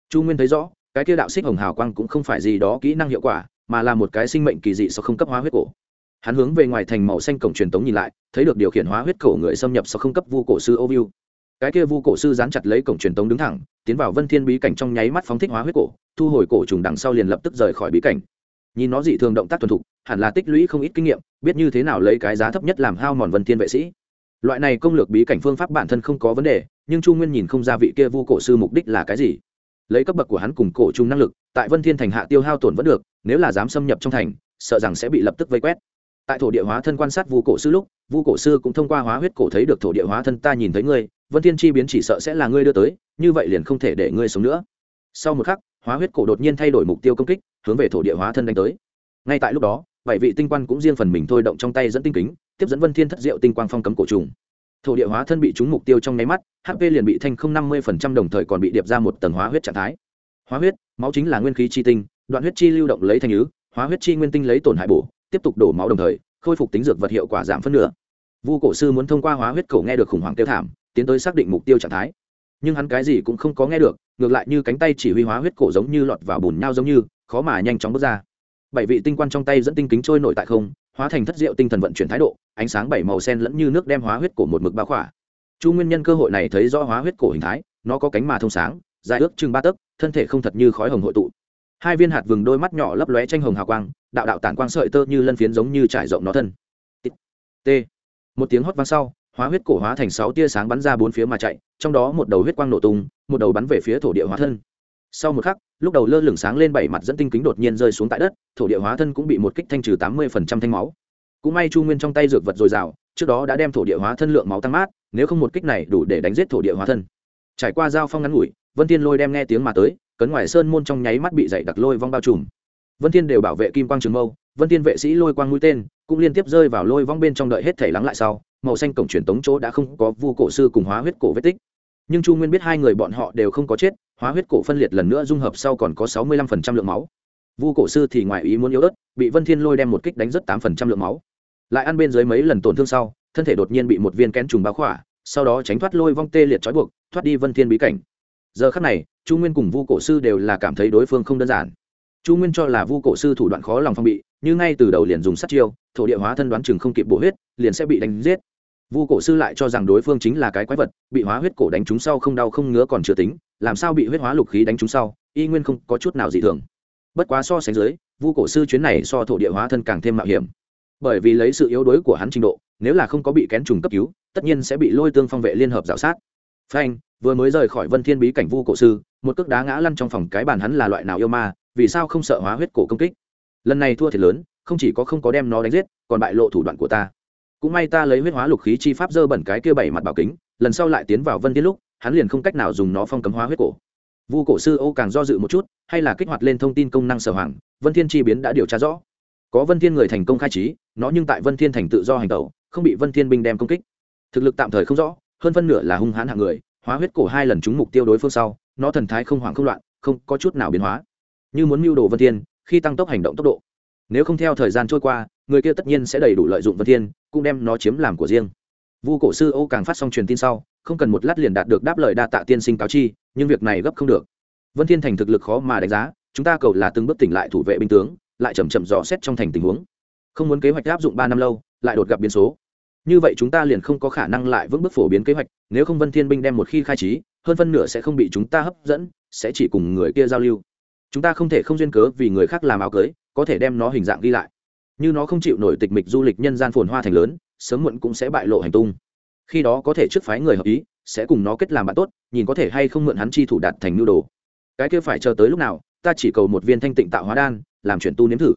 Chu nguyên thấy rõ cái kia đạo xích hồng hào quang cũng không phải gì đó kỹ năng hiệu quả, mà là một cái sinh mệnh kỳ dị sau không cấp hóa huyết cổ. Hắn hướng về ngoài thành màu xanh cổng truyền tống nhìn lại, thấy được điều khiển hóa huyết cổ người xâm nhập sau không cấp vu cổ sư ô viu cái kia vu cổ sư dán chặt lấy cổng truyền tống đứng thẳng, tiến vào vân thiên bí cảnh trong nháy mắt phóng thích hóa huyết cổ, thu hồi cổ trùng đằng sau liền lập tức rời khỏi bí cảnh. Nhìn nó dị thường động tác thuần thục, hẳn là tích lũy không ít kinh nghiệm, biết như thế nào lấy cái giá thấp nhất làm hao mòn vân thiên vệ sĩ. Loại này công lược bí cảnh phương pháp bản thân không có vấn đề, nhưng chu nguyên nhìn không ra vị kia vu cổ sư mục đích là cái gì lấy cấp bậc của hắn cùng cổ trung năng lực, tại vân thiên thành hạ tiêu hao tổn vẫn được, nếu là dám xâm nhập trong thành, sợ rằng sẽ bị lập tức vây quét. Tại thổ địa hóa thân quan sát vu cổ sư lúc, vu cổ sư cũng thông qua hóa huyết cổ thấy được thổ địa hóa thân ta nhìn thấy ngươi, vân thiên chi biến chỉ sợ sẽ là ngươi đưa tới, như vậy liền không thể để ngươi sống nữa. Sau một khắc, hóa huyết cổ đột nhiên thay đổi mục tiêu công kích, hướng về thổ địa hóa thân đánh tới. Ngay tại lúc đó, bảy vị tinh quan cũng riêng phần mình thôi động trong tay dẫn tinh kính, tiếp dẫn vân thiên thất diệu tinh quang phong cấm cổ trùng thổ địa hóa thân bị trúng mục tiêu trong nháy mắt hp liền bị thanh không năm mươi đồng thời còn bị điệp ra một tầng hóa huyết trạng thái. Hóa huyết, máu chính là nguyên khí chi tinh, đoạn huyết chi lưu động lấy thành ứ, hóa huyết chi nguyên tinh lấy tổn hại bổ, tiếp tục đổ máu đồng thời, khôi phục tính dược vật hiệu quả giảm phân nửa. Vu cổ sư muốn thông qua hóa huyết cổ nghe được khủng hoảng tiêu thảm, tiến tới xác định mục tiêu trạng thái. Nhưng hắn cái gì cũng không có nghe được, ngược lại như cánh tay chỉ huy hóa huyết cổ giống như lọt vào bùn nhau giống như, khó mà nhanh chóng bước ra. Bảy vị tinh quan trong tay dẫn tinh kính trôi nổi tại không hóa thành thất diệu tinh thần vận chuyển thái độ, ánh sáng bảy màu sen lẫn như nước đem hóa huyết cổ một mực bao khỏa. Chu nguyên nhân cơ hội này thấy rõ hóa huyết cổ hình thái, nó có cánh mà thông sáng, dài ước chừng ba tấc, thân thể không thật như khói hồng hội tụ. Hai viên hạt vừng đôi mắt nhỏ lấp lóe tranh hồng hào quang, đạo đạo tản quang sợi tơ như lân phiến giống như trải rộng nó thân. T một tiếng hót vang sau, hóa huyết cổ hóa thành sáu tia sáng bắn ra bốn phía mà chạy, trong đó một đầu huyết quang nổ tung, một đầu bắn về phía thổ địa hóa thân sau một khắc, lúc đầu lơ lửng sáng lên bảy mặt dẫn tinh kính đột nhiên rơi xuống tại đất, thổ địa hóa thân cũng bị một kích thanh trừ tám mươi thanh máu. Cũng may chu nguyên trong tay dược vật dồi dào, trước đó đã đem thổ địa hóa thân lượng máu tăng mát, nếu không một kích này đủ để đánh giết thổ địa hóa thân. Trải qua giao phong ngắn ngủi, vân thiên lôi đem nghe tiếng mà tới, cấn ngoài sơn môn trong nháy mắt bị dày đặc lôi vong bao trùm. Vân thiên đều bảo vệ kim quang trường mâu, vân thiên vệ sĩ lôi quang mũi tên, cũng liên tiếp rơi vào lôi vong bên trong đợi hết thể lắng lại sau, màu xanh cổng truyền tống chỗ đã không có vu cổ sư cùng hóa huyết cổ vết tích nhưng chu nguyên biết hai người bọn họ đều không có chết, hóa huyết cổ phân liệt lần nữa dung hợp sau còn có sáu mươi lăm phần trăm lượng máu. Vu cổ sư thì ngoài ý muốn yếu ớt, bị vân thiên lôi đem một kích đánh rất tám phần trăm lượng máu. Lại ăn bên dưới mấy lần tổn thương sau, thân thể đột nhiên bị một viên kén trùng báo khỏa, sau đó tránh thoát lôi vong tê liệt trói buộc, thoát đi vân thiên bí cảnh. Giờ khắc này, chu nguyên cùng vu cổ sư đều là cảm thấy đối phương không đơn giản. Chu nguyên cho là vu cổ sư thủ đoạn khó lòng phong bị, như ngay từ đầu liền dùng sát chiêu, thổ địa hóa thân đoán chừng không kịp bổ huyết, liền sẽ bị đánh giết vu cổ sư lại cho rằng đối phương chính là cái quái vật, bị hóa huyết cổ đánh trúng sau không đau không ngứa còn chưa tính, làm sao bị huyết hóa lục khí đánh trúng sau, y nguyên không có chút nào dị thường. Bất quá so sánh dưới, vu cổ sư chuyến này so thổ địa hóa thân càng thêm mạo hiểm. Bởi vì lấy sự yếu đuối của hắn trình độ, nếu là không có bị kén trùng cấp cứu, tất nhiên sẽ bị lôi tương phong vệ liên hợp g sát. Phanh, vừa mới rời khỏi vân thiên bí cảnh vu cổ sư, một cước đá ngã lăn trong phòng cái bàn hắn là loại nào yêu ma, vì sao không sợ hóa huyết cổ công kích? Lần này thua thiệt lớn, không chỉ có không có đem nó đánh giết, còn bại lộ thủ đoạn của ta cũng may ta lấy huyết hóa lục khí chi pháp dơ bẩn cái kia bảy mặt bảo kính, lần sau lại tiến vào vân thiên lúc, hắn liền không cách nào dùng nó phong cấm hóa huyết cổ. Vu cổ sư ô càng do dự một chút, hay là kích hoạt lên thông tin công năng sở hoàng, vân thiên chi biến đã điều tra rõ. Có vân thiên người thành công khai trí, nó nhưng tại vân thiên thành tự do hành tẩu, không bị vân thiên binh đem công kích. Thực lực tạm thời không rõ, hơn phân nửa là hung hãn hạng người, hóa huyết cổ hai lần trúng mục tiêu đối phương sau, nó thần thái không hoảng không loạn, không có chút nào biến hóa. Như muốn mưu đồ vân thiên, khi tăng tốc hành động tốc độ. Nếu không theo thời gian trôi qua người kia tất nhiên sẽ đầy đủ lợi dụng vân thiên, cũng đem nó chiếm làm của riêng. Vu cổ sư ô càng phát xong truyền tin sau, không cần một lát liền đạt được đáp lời đa tạ tiên sinh cáo chi, nhưng việc này gấp không được. Vân thiên thành thực lực khó mà đánh giá, chúng ta cầu là từng bước tỉnh lại thủ vệ binh tướng, lại chậm chậm dò xét trong thành tình huống. Không muốn kế hoạch áp dụng ba năm lâu, lại đột gặp biến số. Như vậy chúng ta liền không có khả năng lại vững bước phổ biến kế hoạch, nếu không vân thiên binh đem một khi khai trí, hơn phân nửa sẽ không bị chúng ta hấp dẫn, sẽ chỉ cùng người kia giao lưu. Chúng ta không thể không duyên cớ vì người khác làm áo cưới, có thể đem nó hình dạng ghi lại như nó không chịu nổi tịch mịch du lịch nhân gian phồn hoa thành lớn, sớm muộn cũng sẽ bại lộ hành tung. Khi đó có thể trước phái người hợp ý, sẽ cùng nó kết làm bạn tốt, nhìn có thể hay không mượn hắn chi thủ đạt thành nhu đồ. Cái kia phải chờ tới lúc nào, ta chỉ cầu một viên thanh tịnh tạo hóa đan, làm chuyển tu nếm thử.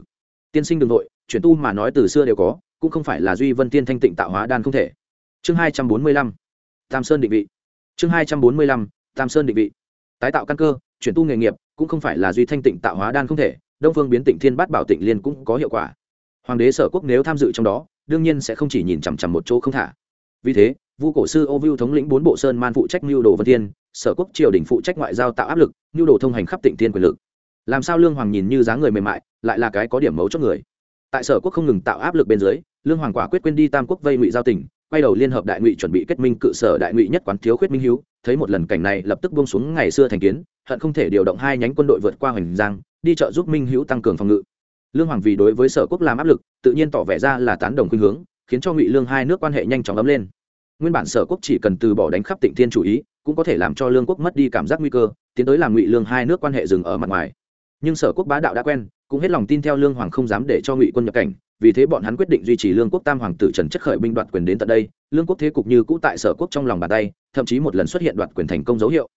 Tiên sinh đường nội chuyển tu mà nói từ xưa đều có, cũng không phải là duy vân tiên thanh tịnh tạo hóa đan không thể. Chương hai trăm bốn mươi lăm, tam sơn định vị. Chương hai trăm bốn mươi lăm, tam sơn định vị. Tái tạo căn cơ, chuyển tu nghề nghiệp, cũng không phải là duy thanh tịnh tạo hóa đan không thể, đông phương biến tịnh thiên bát bảo tịnh liên cũng có hiệu quả hoàng đế sở quốc nếu tham dự trong đó, đương nhiên sẽ không chỉ nhìn chằm chằm một chỗ không thả. Vì thế, vu cổ sư ô viu thống lĩnh bốn bộ sơn man phụ trách mưu đồ vân thiên, sở quốc triều đình phụ trách ngoại giao tạo áp lực mưu đồ thông hành khắp tỉnh thiên quyền lực. Làm sao lương hoàng nhìn như dáng người mềm mại, lại là cái có điểm mấu chốt người. Tại sở quốc không ngừng tạo áp lực bên dưới, lương hoàng quả quyết quên đi tam quốc vây ngụy giao tỉnh quay đầu liên hợp đại ngụy chuẩn bị kết minh cự sở đại ngụy nhất quán thiếu khuyết minh hiếu thấy một lần cảnh này lập tức buông xuống ngày xưa thành kiến, hận không thể điều động hai nhánh quân đội vượt qua hoành giang, đi trợ giúp minh hữu tăng cường phòng ngự lương hoàng vì đối với sở quốc làm áp lực, tự nhiên tỏ vẻ ra là tán đồng khuynh hướng, khiến cho ngụy lương hai nước quan hệ nhanh chóng ấm lên. Nguyên bản sở quốc chỉ cần từ bỏ đánh khắp tịnh thiên chủ ý, cũng có thể làm cho lương quốc mất đi cảm giác nguy cơ, tiến tới làm ngụy lương hai nước quan hệ dừng ở mặt ngoài. Nhưng sở quốc bá đạo đã quen, cũng hết lòng tin theo lương hoàng không dám để cho ngụy quân nhập cảnh, vì thế bọn hắn quyết định duy trì lương quốc tam hoàng tử trần chất khởi binh đoạt quyền đến tận đây. Lương quốc thế cục như cũ tại sở quốc trong lòng bàn tay, thậm chí một lần xuất hiện đoạt quyền thành công dấu hiệu.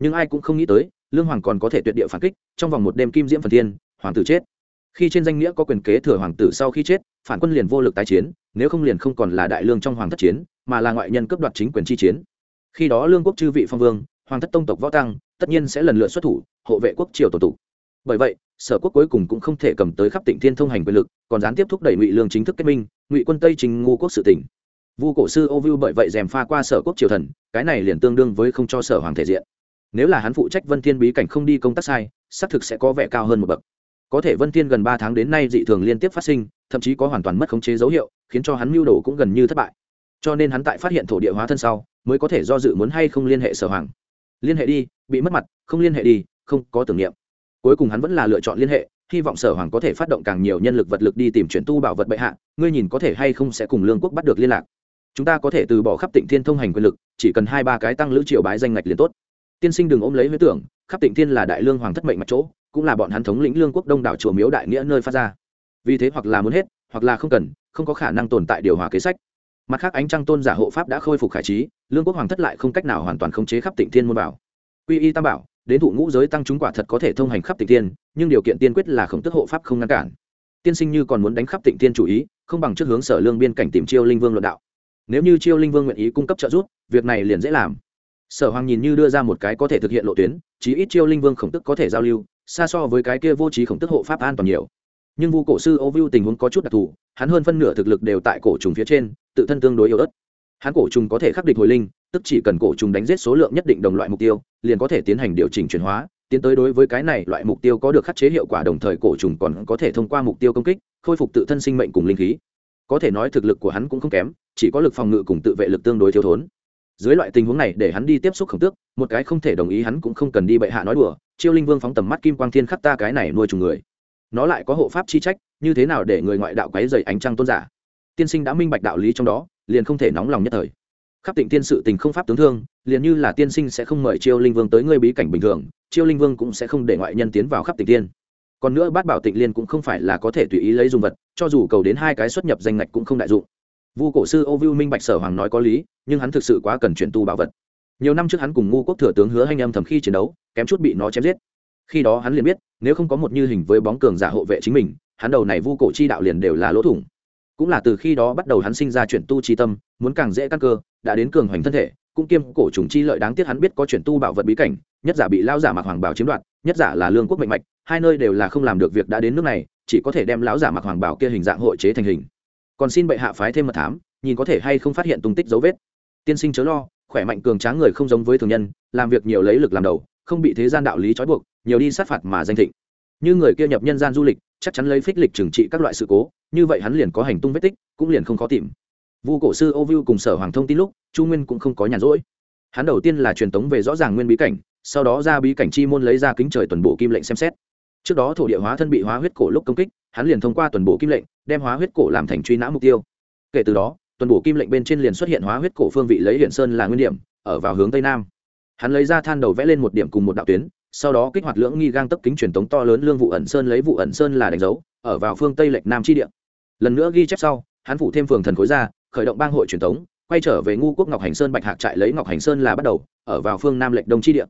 Nhưng ai cũng không nghĩ tới, lương hoàng còn có thể tuyệt địa phản kích, trong vòng một đêm kim diễm phần thiên, hoàng tử chết khi trên danh nghĩa có quyền kế thừa hoàng tử sau khi chết, phản quân liền vô lực tái chiến, nếu không liền không còn là đại lương trong hoàng thất chiến, mà là ngoại nhân cấp đoạt chính quyền chi chiến. Khi đó lương quốc chư vị phong vương, hoàng thất tông tộc võ tăng, tất nhiên sẽ lần lượt xuất thủ, hộ vệ quốc triều tổ tụ. Bởi vậy, sở quốc cuối cùng cũng không thể cầm tới khắp tỉnh thiên thông hành quyền lực, còn gián tiếp thúc đẩy ngụy lương chính thức kết minh, ngụy quân tây trình ngu quốc sự tỉnh. Vu cổ sư ô vu bởi vậy dèm pha qua sở quốc triều thần, cái này liền tương đương với không cho sở hoàng thể diện. Nếu là hắn phụ trách vân thiên bí cảnh không đi công tác sai, xác thực sẽ có vẻ cao hơn một bậc có thể vân thiên gần ba tháng đến nay dị thường liên tiếp phát sinh, thậm chí có hoàn toàn mất khống chế dấu hiệu, khiến cho hắn mưu đồ cũng gần như thất bại. Cho nên hắn tại phát hiện thổ địa hóa thân sau, mới có thể do dự muốn hay không liên hệ sở hoàng. Liên hệ đi, bị mất mặt, không liên hệ đi, không có tưởng niệm. Cuối cùng hắn vẫn là lựa chọn liên hệ, hy vọng sở hoàng có thể phát động càng nhiều nhân lực vật lực đi tìm chuyển tu bảo vật bệ hạ, ngươi nhìn có thể hay không sẽ cùng lương quốc bắt được liên lạc. Chúng ta có thể từ bỏ khắp tịnh thiên thông hành quyền lực, chỉ cần hai ba cái tăng lữ triều bái danh ngạch liền tốt. Tiên sinh đừng ôm lấy huế tưởng khắp tịnh thiên là đại lương hoàng thất mệnh mặt chỗ, cũng là bọn hắn thống lĩnh lương quốc đông đảo chùa miếu đại nghĩa nơi phát ra. Vì thế hoặc là muốn hết, hoặc là không cần, không có khả năng tồn tại điều hòa kế sách. Mặt khác ánh trăng tôn giả hộ pháp đã khôi phục khải trí, lương quốc hoàng thất lại không cách nào hoàn toàn khống chế khắp tịnh thiên môn bảo. Quy y tam bảo, đến thụ ngũ giới tăng chúng quả thật có thể thông hành khắp tịnh thiên, nhưng điều kiện tiên quyết là khổng tức hộ pháp không ngăn cản. Tiên sinh như còn muốn đánh khắp tịnh thiên chủ ý, không bằng trước hướng sở lương biên cảnh tìm chiêu linh vương luận đạo. Nếu như chiêu linh vương nguyện ý cung cấp trợ giúp, việc này liền dễ làm sở hoàng nhìn như đưa ra một cái có thể thực hiện lộ tuyến, chí ít chiêu linh vương khổng tức có thể giao lưu, xa so với cái kia vô trí khổng tức hộ pháp an toàn nhiều. Nhưng vu cổ sư ô vu tình huống có chút đặc thù, hắn hơn phân nửa thực lực đều tại cổ trùng phía trên, tự thân tương đối yếu ớt. Hắn cổ trùng có thể khắc địch hồi linh, tức chỉ cần cổ trùng đánh giết số lượng nhất định đồng loại mục tiêu, liền có thể tiến hành điều chỉnh chuyển hóa, tiến tới đối với cái này loại mục tiêu có được khắc chế hiệu quả đồng thời cổ trùng còn có thể thông qua mục tiêu công kích, khôi phục tự thân sinh mệnh cùng linh khí. Có thể nói thực lực của hắn cũng không kém, chỉ có lực phòng ngự cùng tự vệ lực tương đối thiếu thốn dưới loại tình huống này, để hắn đi tiếp xúc khổng tước, một cái không thể đồng ý hắn cũng không cần đi bệ hạ nói đùa. Chiêu linh vương phóng tầm mắt kim quang thiên khắc ta cái này nuôi trùng người. Nó lại có hộ pháp chi trách, như thế nào để người ngoại đạo quấy dày ánh trăng tôn giả? Tiên sinh đã minh bạch đạo lý trong đó, liền không thể nóng lòng nhất thời. Khắp tịnh tiên sự tình không pháp tướng thương, liền như là tiên sinh sẽ không mời chiêu linh vương tới ngươi bí cảnh bình thường chiêu linh vương cũng sẽ không để ngoại nhân tiến vào khắp tịnh tiên còn nữa bát bảo tịnh liên cũng không phải là có thể tùy ý lấy dùng vật, cho dù cầu đến hai cái xuất nhập danh ngạch cũng không đại dụng vu cổ sư ô vu minh bạch sở hoàng nói có lý nhưng hắn thực sự quá cần chuyển tu bảo vật nhiều năm trước hắn cùng ngu quốc thừa tướng hứa anh âm thầm khi chiến đấu kém chút bị nó chém giết khi đó hắn liền biết nếu không có một như hình với bóng cường giả hộ vệ chính mình hắn đầu này vu cổ chi đạo liền đều là lỗ thủng cũng là từ khi đó bắt đầu hắn sinh ra chuyển tu chi tâm muốn càng dễ căn cơ đã đến cường hoành thân thể cũng kiêm cổ trùng chi lợi đáng tiếc hắn biết có chuyển tu bảo vật bí cảnh nhất giả bị lao giả mặc hoàng bảo chiếm đoạt nhất giả là lương quốc mạnh mạch hai nơi đều là không làm được việc đã đến nước này chỉ có thể đem lão giả mặc hoàng bảo kia hình dạng hội chế thành hình còn xin bệ hạ phái thêm mật thám, nhìn có thể hay không phát hiện tung tích dấu vết. Tiên sinh chớ lo, khỏe mạnh cường tráng người không giống với thường nhân, làm việc nhiều lấy lực làm đầu, không bị thế gian đạo lý trói buộc, nhiều đi sát phạt mà danh thịnh. Như người kia nhập nhân gian du lịch, chắc chắn lấy phích lịch trừng trị các loại sự cố, như vậy hắn liền có hành tung vết tích, cũng liền không khó tìm. Vu cổ sư ô vu cùng sở hoàng thông tin lúc, chu nguyên cũng không có nhàn rỗi. Hắn đầu tiên là truyền tống về rõ ràng nguyên bí cảnh, sau đó ra bí cảnh chi môn lấy ra kính trời tuần bộ kim lệnh xem xét. Trước đó thổ địa hóa thân bị hóa huyết cổ lúc công kích, hắn liền thông qua tuần bộ kim lệnh đem hóa huyết cổ làm thành truy nã mục tiêu. Kể từ đó tuần bộ kim lệnh bên trên liền xuất hiện hóa huyết cổ phương vị lấy hiển sơn là nguyên điểm ở vào hướng tây nam. Hắn lấy ra than đầu vẽ lên một điểm cùng một đạo tuyến sau đó kích hoạt lưỡng nghi gang tấp kính truyền tống to lớn lương vụ ẩn sơn lấy vụ ẩn sơn là đánh dấu ở vào phương tây lệch nam chi địa. Lần nữa ghi chép sau hắn phủ thêm phường thần khối ra khởi động bang hội truyền tống, quay trở về ngu quốc ngọc hành sơn bạch hạc trại lấy ngọc hành sơn là bắt đầu ở vào phương nam lệch đông chi địa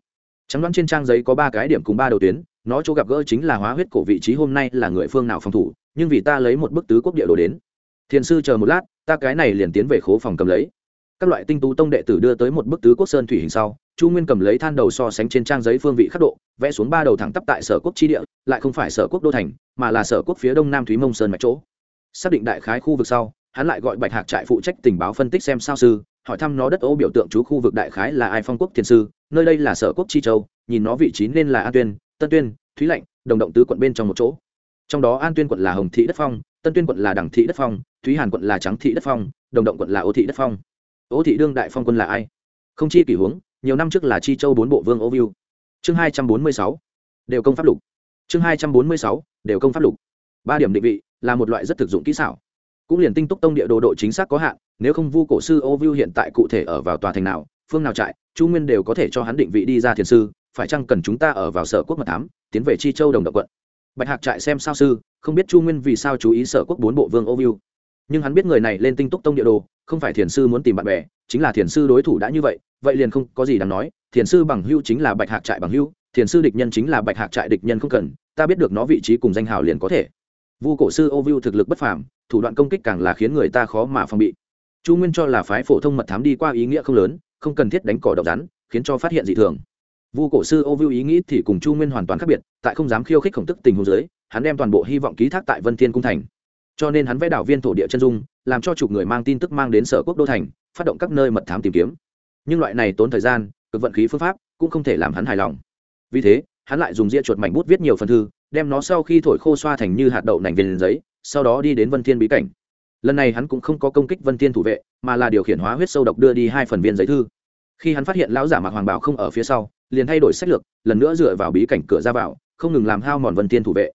trắng đoán trên trang giấy có ba cái điểm cùng ba đầu tuyến, nó chỗ gặp gỡ chính là hóa huyết cổ vị trí hôm nay là người phương nào phòng thủ, nhưng vì ta lấy một bức tứ quốc địa đồ đến. Thiền sư chờ một lát, ta cái này liền tiến về khố phòng cầm lấy. Các loại tinh tú tông đệ tử đưa tới một bức tứ quốc sơn thủy hình sau, chu nguyên cầm lấy than đầu so sánh trên trang giấy phương vị khắc độ, vẽ xuống ba đầu thẳng tắp tại sở quốc chi địa, lại không phải sở quốc đô thành, mà là sở quốc phía đông nam thúy mông sơn mạch chỗ. Xác định đại khái khu vực sau, hắn lại gọi bạch hạc trại phụ trách tình báo phân tích xem sao sư hỏi thăm nó đất ô biểu tượng chú khu vực đại khái là ai phong quốc thiền sư, nơi đây là sở quốc chi châu, nhìn nó vị trí nên là an tuyên, tân tuyên, thúy lạnh, đồng động tứ quận bên trong một chỗ. Trong đó an tuyên quận là hồng thị đất phong, tân tuyên quận là đẳng thị đất phong, thúy hàn quận là trắng thị đất phong, đồng động quận là ô thị đất phong. Ô thị đương đại phong quân là ai? Không chi kỷ huống, nhiều năm trước là chi châu bốn bộ vương ô viu chương hai trăm bốn mươi sáu, đều công pháp lục. Chương hai trăm bốn mươi sáu, đều công pháp lục. Ba điểm định vị, là một loại rất thực dụng kỹ xảo cũng liền tinh túc tông địa đồ độ chính xác có hạn nếu không vu cổ sư ô Vu hiện tại cụ thể ở vào tòa thành nào phương nào trại chu nguyên đều có thể cho hắn định vị đi ra thiền sư phải chăng cần chúng ta ở vào sở quốc mật thám tiến về chi châu đồng động quận. Bạch hạc trại xem sao sư không biết chu nguyên vì sao chú ý sở quốc bốn bộ vương ô Vu, nhưng hắn biết người này lên tinh túc tông địa đồ không phải thiền sư muốn tìm bạn bè chính là thiền sư đối thủ đã như vậy vậy liền không có gì đáng nói thiền sư bằng hưu chính là bạch hạc trại bằng hưu thiền sư địch nhân chính là bạch hạc trại địch nhân không cần ta biết được nó vị trí cùng danh hào liền có thể. Vu cổ sư ô Vu thực lực bất phàm thủ đoạn công kích càng là khiến người ta khó mà phòng bị. Chu nguyên cho là phái phổ thông mật thám đi qua ý nghĩa không lớn, không cần thiết đánh cỏ độc rắn, khiến cho phát hiện dị thường. Vu cổ sư ô viu ý nghĩ thì cùng chu nguyên hoàn toàn khác biệt, tại không dám khiêu khích khổng tức tình huống dưới, hắn đem toàn bộ hy vọng ký thác tại vân thiên cung thành. Cho nên hắn vẽ đảo viên thổ địa chân dung, làm cho chục người mang tin tức mang đến sở quốc đô thành, phát động các nơi mật thám tìm kiếm. Nhưng loại này tốn thời gian, cực vận khí phương pháp, cũng không thể làm hắn hài lòng. Vì thế, hắn lại dùng ria chuột mảnh bút viết nhiều phần thư, đem nó sau khi thổi khô xoa thành như hạt đậu nành viên giấy sau đó đi đến vân thiên bí cảnh. Lần này hắn cũng không có công kích vân thiên thủ vệ, mà là điều khiển hóa huyết sâu độc đưa đi hai phần viên giấy thư. Khi hắn phát hiện lão giả mạc hoàng bảo không ở phía sau, liền thay đổi sách lược, lần nữa dựa vào bí cảnh cửa ra vào, không ngừng làm hao mòn vân thiên thủ vệ.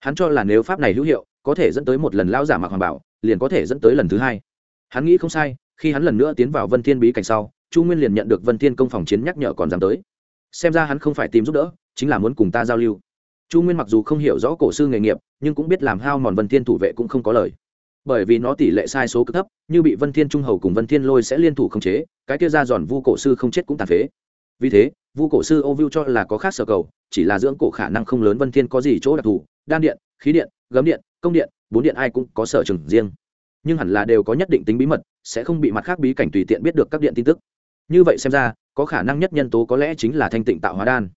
Hắn cho là nếu pháp này hữu hiệu, có thể dẫn tới một lần lão giả mạc hoàng bảo, liền có thể dẫn tới lần thứ hai. Hắn nghĩ không sai, khi hắn lần nữa tiến vào vân thiên bí cảnh sau, chu nguyên liền nhận được vân thiên công phòng chiến nhắc nhở còn dám tới. Xem ra hắn không phải tìm giúp đỡ, chính là muốn cùng ta giao lưu chu nguyên mặc dù không hiểu rõ cổ sư nghề nghiệp, nhưng cũng biết làm hao mòn vân thiên thủ vệ cũng không có lời. Bởi vì nó tỷ lệ sai số cực thấp, như bị vân thiên trung hầu cùng vân thiên lôi sẽ liên thủ khống chế, cái kia ra giòn vu cổ sư không chết cũng tàn phế. Vì thế, vu cổ sư ô vu cho là có khác sở cầu, chỉ là dưỡng cổ khả năng không lớn vân thiên có gì chỗ đặc thù, đan điện, khí điện, gấm điện, công điện, bốn điện ai cũng có sở trường riêng. Nhưng hẳn là đều có nhất định tính bí mật, sẽ không bị mặt khác bí cảnh tùy tiện biết được các điện tin tức. Như vậy xem ra, có khả năng nhất nhân tố có lẽ chính là thanh tịnh tạo hóa đan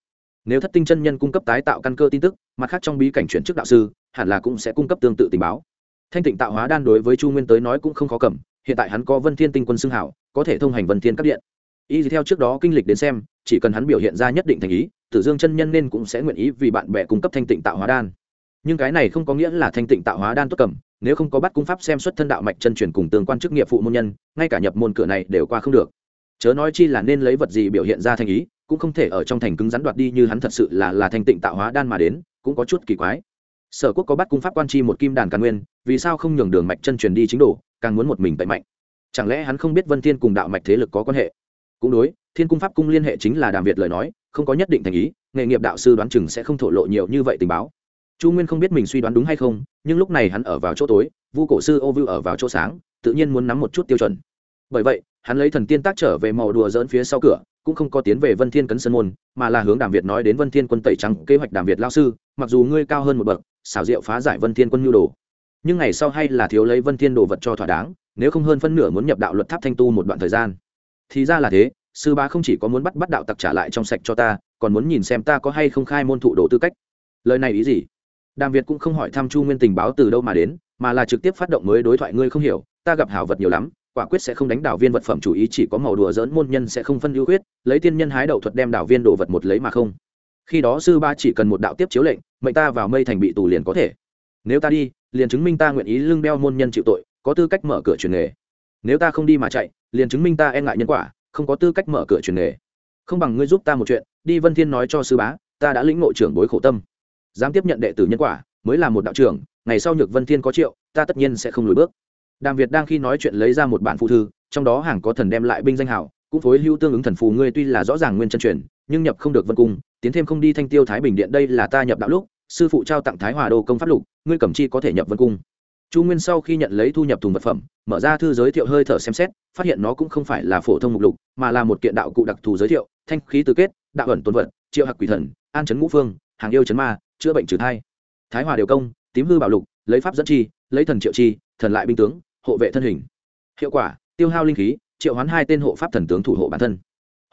nếu thất tinh chân nhân cung cấp tái tạo căn cơ tin tức, mặt khác trong bí cảnh chuyển chức đạo sư, hẳn là cũng sẽ cung cấp tương tự tình báo. Thanh tịnh tạo hóa đan đối với chu nguyên tới nói cũng không khó cầm, hiện tại hắn có vân thiên tinh quân xưng hảo, có thể thông hành vân thiên các điện. Y theo trước đó kinh lịch đến xem, chỉ cần hắn biểu hiện ra nhất định thành ý, tử dương chân nhân nên cũng sẽ nguyện ý vì bạn bè cung cấp thanh tịnh tạo hóa đan. Nhưng cái này không có nghĩa là thanh tịnh tạo hóa đan tốt cầm, nếu không có bắt cung pháp xem xuất thân đạo mạch chân truyền cùng tương quan chức nghiệp phụ môn nhân, ngay cả nhập môn cửa này đều qua không được. Chớ nói chi là nên lấy vật gì biểu hiện ra thành ý cũng không thể ở trong thành cứng rắn đoạt đi như hắn thật sự là là thanh tịnh tạo hóa đan mà đến, cũng có chút kỳ quái. Sở quốc có bắt cung pháp quan chi một kim đàn càn nguyên, vì sao không nhường đường mạch chân truyền đi chính đồ, càng muốn một mình tẩy mạnh? Chẳng lẽ hắn không biết vân thiên cùng đạo mạch thế lực có quan hệ? Cũng đối, thiên cung pháp cung liên hệ chính là đàm việt lời nói, không có nhất định thành ý, nghề nghiệp đạo sư đoán chừng sẽ không thổ lộ nhiều như vậy tình báo. Chu nguyên không biết mình suy đoán đúng hay không, nhưng lúc này hắn ở vào chỗ tối, vu cổ sư ô vưu ở vào chỗ sáng, tự nhiên muốn nắm một chút tiêu chuẩn. Bởi vậy, hắn lấy thần tiên tác trở về màu đùa dỡn phía sau cửa cũng không có tiến về vân thiên cấn sơn môn, mà là hướng đàm việt nói đến vân thiên quân tẩy trắng kế hoạch đàm việt lao sư, mặc dù ngươi cao hơn một bậc, xảo diệu phá giải vân thiên quân nhu đồ, nhưng ngày sau hay là thiếu lấy vân thiên đồ vật cho thỏa đáng, nếu không hơn phân nửa muốn nhập đạo luật tháp thanh tu một đoạn thời gian. Thì ra là thế, sư bá không chỉ có muốn bắt bắt đạo tặc trả lại trong sạch cho ta, còn muốn nhìn xem ta có hay không khai môn thụ đồ tư cách. Lời này ý gì? Đàm việt cũng không hỏi thăm chu nguyên tình báo từ đâu mà đến, mà là trực tiếp phát động mới đối thoại ngươi không hiểu, ta gặp hảo vật nhiều lắm quả quyết sẽ không đánh đảo viên vật phẩm chủ ý, chỉ có màu đùa dỡn môn nhân sẽ không phân ưu quyết lấy tiên nhân hái đậu thuật đem đảo viên đồ vật một lấy mà không. Khi đó sư ba chỉ cần một đạo tiếp chiếu lệnh, mệnh ta vào mây thành bị tù liền có thể. Nếu ta đi, liền chứng minh ta nguyện ý lưng đeo môn nhân chịu tội, có tư cách mở cửa truyền nghề. Nếu ta không đi mà chạy, liền chứng minh ta e ngại nhân quả, không có tư cách mở cửa truyền nghề. Không bằng ngươi giúp ta một chuyện, đi vân thiên nói cho sư bá, ta đã lĩnh ngộ trưởng bối khổ tâm. Dám tiếp nhận đệ tử nhân quả, mới là một đạo trưởng, ngày sau nhược vân thiên có triệu, ta tất nhiên sẽ không lùi bước đàm việt đang khi nói chuyện lấy ra một bản phụ thư, trong đó hàng có thần đem lại binh danh hào cũng phối hữu tương ứng thần phù ngươi tuy là rõ ràng nguyên chân truyền, nhưng nhập không được vân cung, tiến thêm không đi thanh tiêu thái bình điện, đây là ta nhập đạo lúc, sư phụ trao tặng thái hòa đô công pháp lục, ngươi cẩm chi có thể nhập vân cung. Chu nguyên sau khi nhận lấy thu nhập thùng vật phẩm, mở ra thư giới thiệu hơi thở xem xét, phát hiện nó cũng không phải là phổ thông mục lục, mà là một kiện đạo cụ đặc thù giới thiệu, thanh khí tứ kết, đạo ẩn tuần vật, triệu hạc quỷ thần, an chấn ngũ phương, hàng yêu chấn ma, chữa bệnh trừ thai. Thái hòa điều công, tím hư bảo lục, lấy pháp dẫn chi, lấy thần triệu chi, thần lại binh tướng hộ vệ thân hình. Hiệu quả, tiêu hao linh khí, triệu hoán hai tên hộ pháp thần tướng thủ hộ bản thân.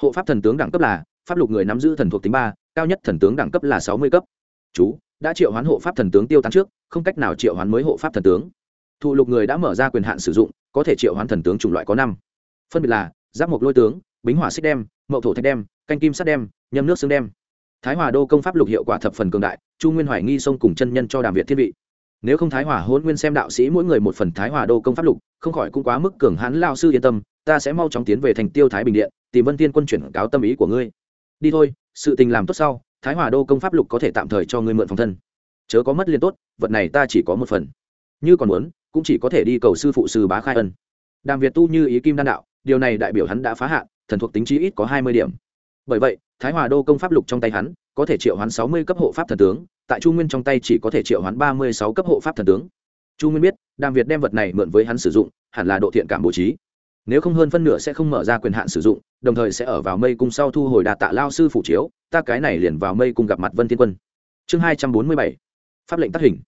Hộ pháp thần tướng đẳng cấp là, pháp lục người nắm giữ thần thuộc tính ba, cao nhất thần tướng đẳng cấp là sáu mươi cấp. Chú, đã triệu hoán hộ pháp thần tướng tiêu tán trước, không cách nào triệu hoán mới hộ pháp thần tướng. Thụ lục người đã mở ra quyền hạn sử dụng, có thể triệu hoán thần tướng chủng loại có năm. Phân biệt là, giáp mộc lôi tướng, bính hỏa xích đem, mậu thổ thạch đem, canh kim sắt đem, nhâm nước xương đem. Thái hòa đô công pháp lục hiệu quả thập phần cường đại, chu nguyên hoài nghi sông cùng chân nhân cho đàm việt thiên vị nếu không thái hòa hôn nguyên xem đạo sĩ mỗi người một phần thái hòa đô công pháp lục, không khỏi cũng quá mức cường hãn lao sư yên tâm, ta sẽ mau chóng tiến về thành tiêu thái bình điện, tìm vân thiên quân chuyển cáo tâm ý của ngươi. Đi thôi, sự tình làm tốt sau, thái hòa đô công pháp lục có thể tạm thời cho ngươi mượn phòng thân. Chớ có mất liên tốt, vật này ta chỉ có một phần. Như còn muốn, cũng chỉ có thể đi cầu sư phụ sư bá khai ân. Đàm việt tu như ý kim đan đạo, điều này đại biểu hắn đã phá hạn, thần thuộc tính chí ít có hai mươi điểm. Bởi vậy, thái hòa đô công pháp lục trong tay hắn, có thể triệu hoán sáu mươi cấp hộ pháp thần tướng tại chu nguyên trong tay chỉ có thể triệu hoán ba mươi sáu cấp hộ pháp thần tướng. Chu nguyên biết, đàm việt đem vật này mượn với hắn sử dụng, hẳn là độ thiện cảm bố trí. Nếu không hơn phân nửa sẽ không mở ra quyền hạn sử dụng, đồng thời sẽ ở vào mây cung sau thu hồi đà tạ lao sư phủ chiếu, ta cái này liền vào mây cung gặp mặt vân thiên quân. Chương hai trăm bốn mươi bảy, pháp lệnh tác hình.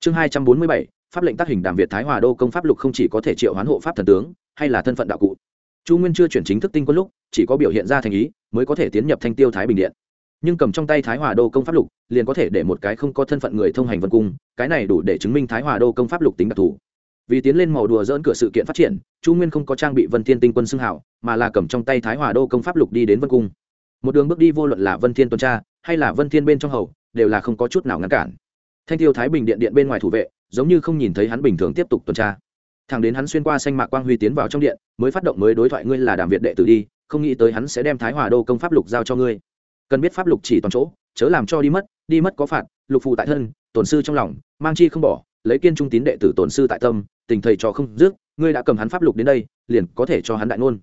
Chương hai trăm bốn mươi bảy, pháp lệnh tác hình đàm việt thái hòa đô công pháp lục không chỉ có thể triệu hoán hộ pháp thần tướng, hay là thân phận đạo cụ. Chu nguyên chưa chuyển chính thức tinh quân lúc, chỉ có biểu hiện ra thành ý, mới có thể tiến nhập thanh tiêu thái bình điện nhưng cầm trong tay thái hòa đô công pháp lục, liền có thể để một cái không có thân phận người thông hành vân cung, cái này đủ để chứng minh thái hòa đô công pháp lục tính đặc thù. Vì tiến lên màu đùa dỡn cửa sự kiện phát triển, chu nguyên không có trang bị vân thiên tinh quân xưng hảo mà là cầm trong tay thái hòa đô công pháp lục đi đến vân cung. Một đường bước đi vô luận là vân thiên tuần tra, hay là vân thiên bên trong hầu, đều là không có chút nào ngăn cản. Thanh tiêu thái bình điện điện bên ngoài thủ vệ, giống như không nhìn thấy hắn bình thường tiếp tục tuần tra. Thằng đến hắn xuyên qua xanh mạc quang huy tiến vào trong điện, mới phát động mới đối thoại, ngươi là đàm việt đệ tử đi, không nghĩ tới hắn sẽ đem thái hòa đô công pháp lục giao cho ngươi cần biết pháp lục chỉ toàn chỗ, chớ làm cho đi mất đi mất có phạt, lục phù tại thân, tổn sư trong lòng, mang chi không bỏ, lấy kiên trung tín đệ tử tổn sư tại tâm, tình thầy trò không dứt, ngươi đã cầm hắn pháp lục đến đây, liền có thể cho hắn đại ngôn.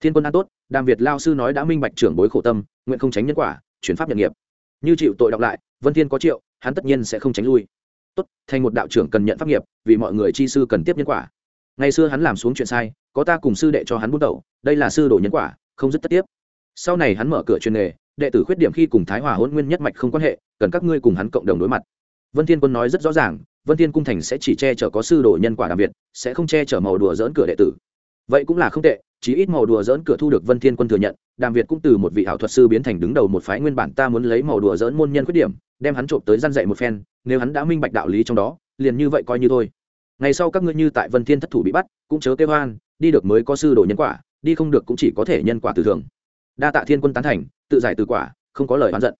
Thiên quân an tốt, đàm việt lao sư nói đã minh bạch trưởng bối khổ tâm, nguyện không tránh nhân quả, chuyển pháp nhận nghiệp. Như chịu tội đọc lại, vân thiên có triệu, hắn tất nhiên sẽ không tránh lui. Tốt, thành một đạo trưởng cần nhận pháp nghiệp, vì mọi người chi sư cần tiếp nhân quả. Ngày xưa hắn làm xuống chuyện sai, có ta cùng sư đệ cho hắn bút đầu, đây là sư đồ nhân quả, không dứt tất tiếp. Sau này hắn mở cửa chuyên nghề đệ tử khuyết điểm khi cùng thái hòa hôn nguyên nhất mạch không quan hệ, cần các ngươi cùng hắn cộng đồng đối mặt. Vân thiên quân nói rất rõ ràng, vân thiên cung thành sẽ chỉ che chở có sư đồ nhân quả đặc biệt sẽ không che chở màu đùa dỡn cửa đệ tử. Vậy cũng là không tệ, chí ít màu đùa dỡn cửa thu được vân thiên quân thừa nhận, đàm việt cũng từ một vị ảo thuật sư biến thành đứng đầu một phái nguyên bản ta muốn lấy màu đùa dỡn môn nhân khuyết điểm, đem hắn trộm tới gian dạy một phen, nếu hắn đã minh bạch đạo lý trong đó, liền như vậy coi như thôi. Ngày sau các ngươi như tại vân thiên thất thủ bị bắt, cũng chớ kêu hoan đi được mới có sư đồ nhân quả, đi không được cũng chỉ có thể nhân quả từ thường đa tạ thiên quân tán thành, tự giải từ quả, không có lời oán giận.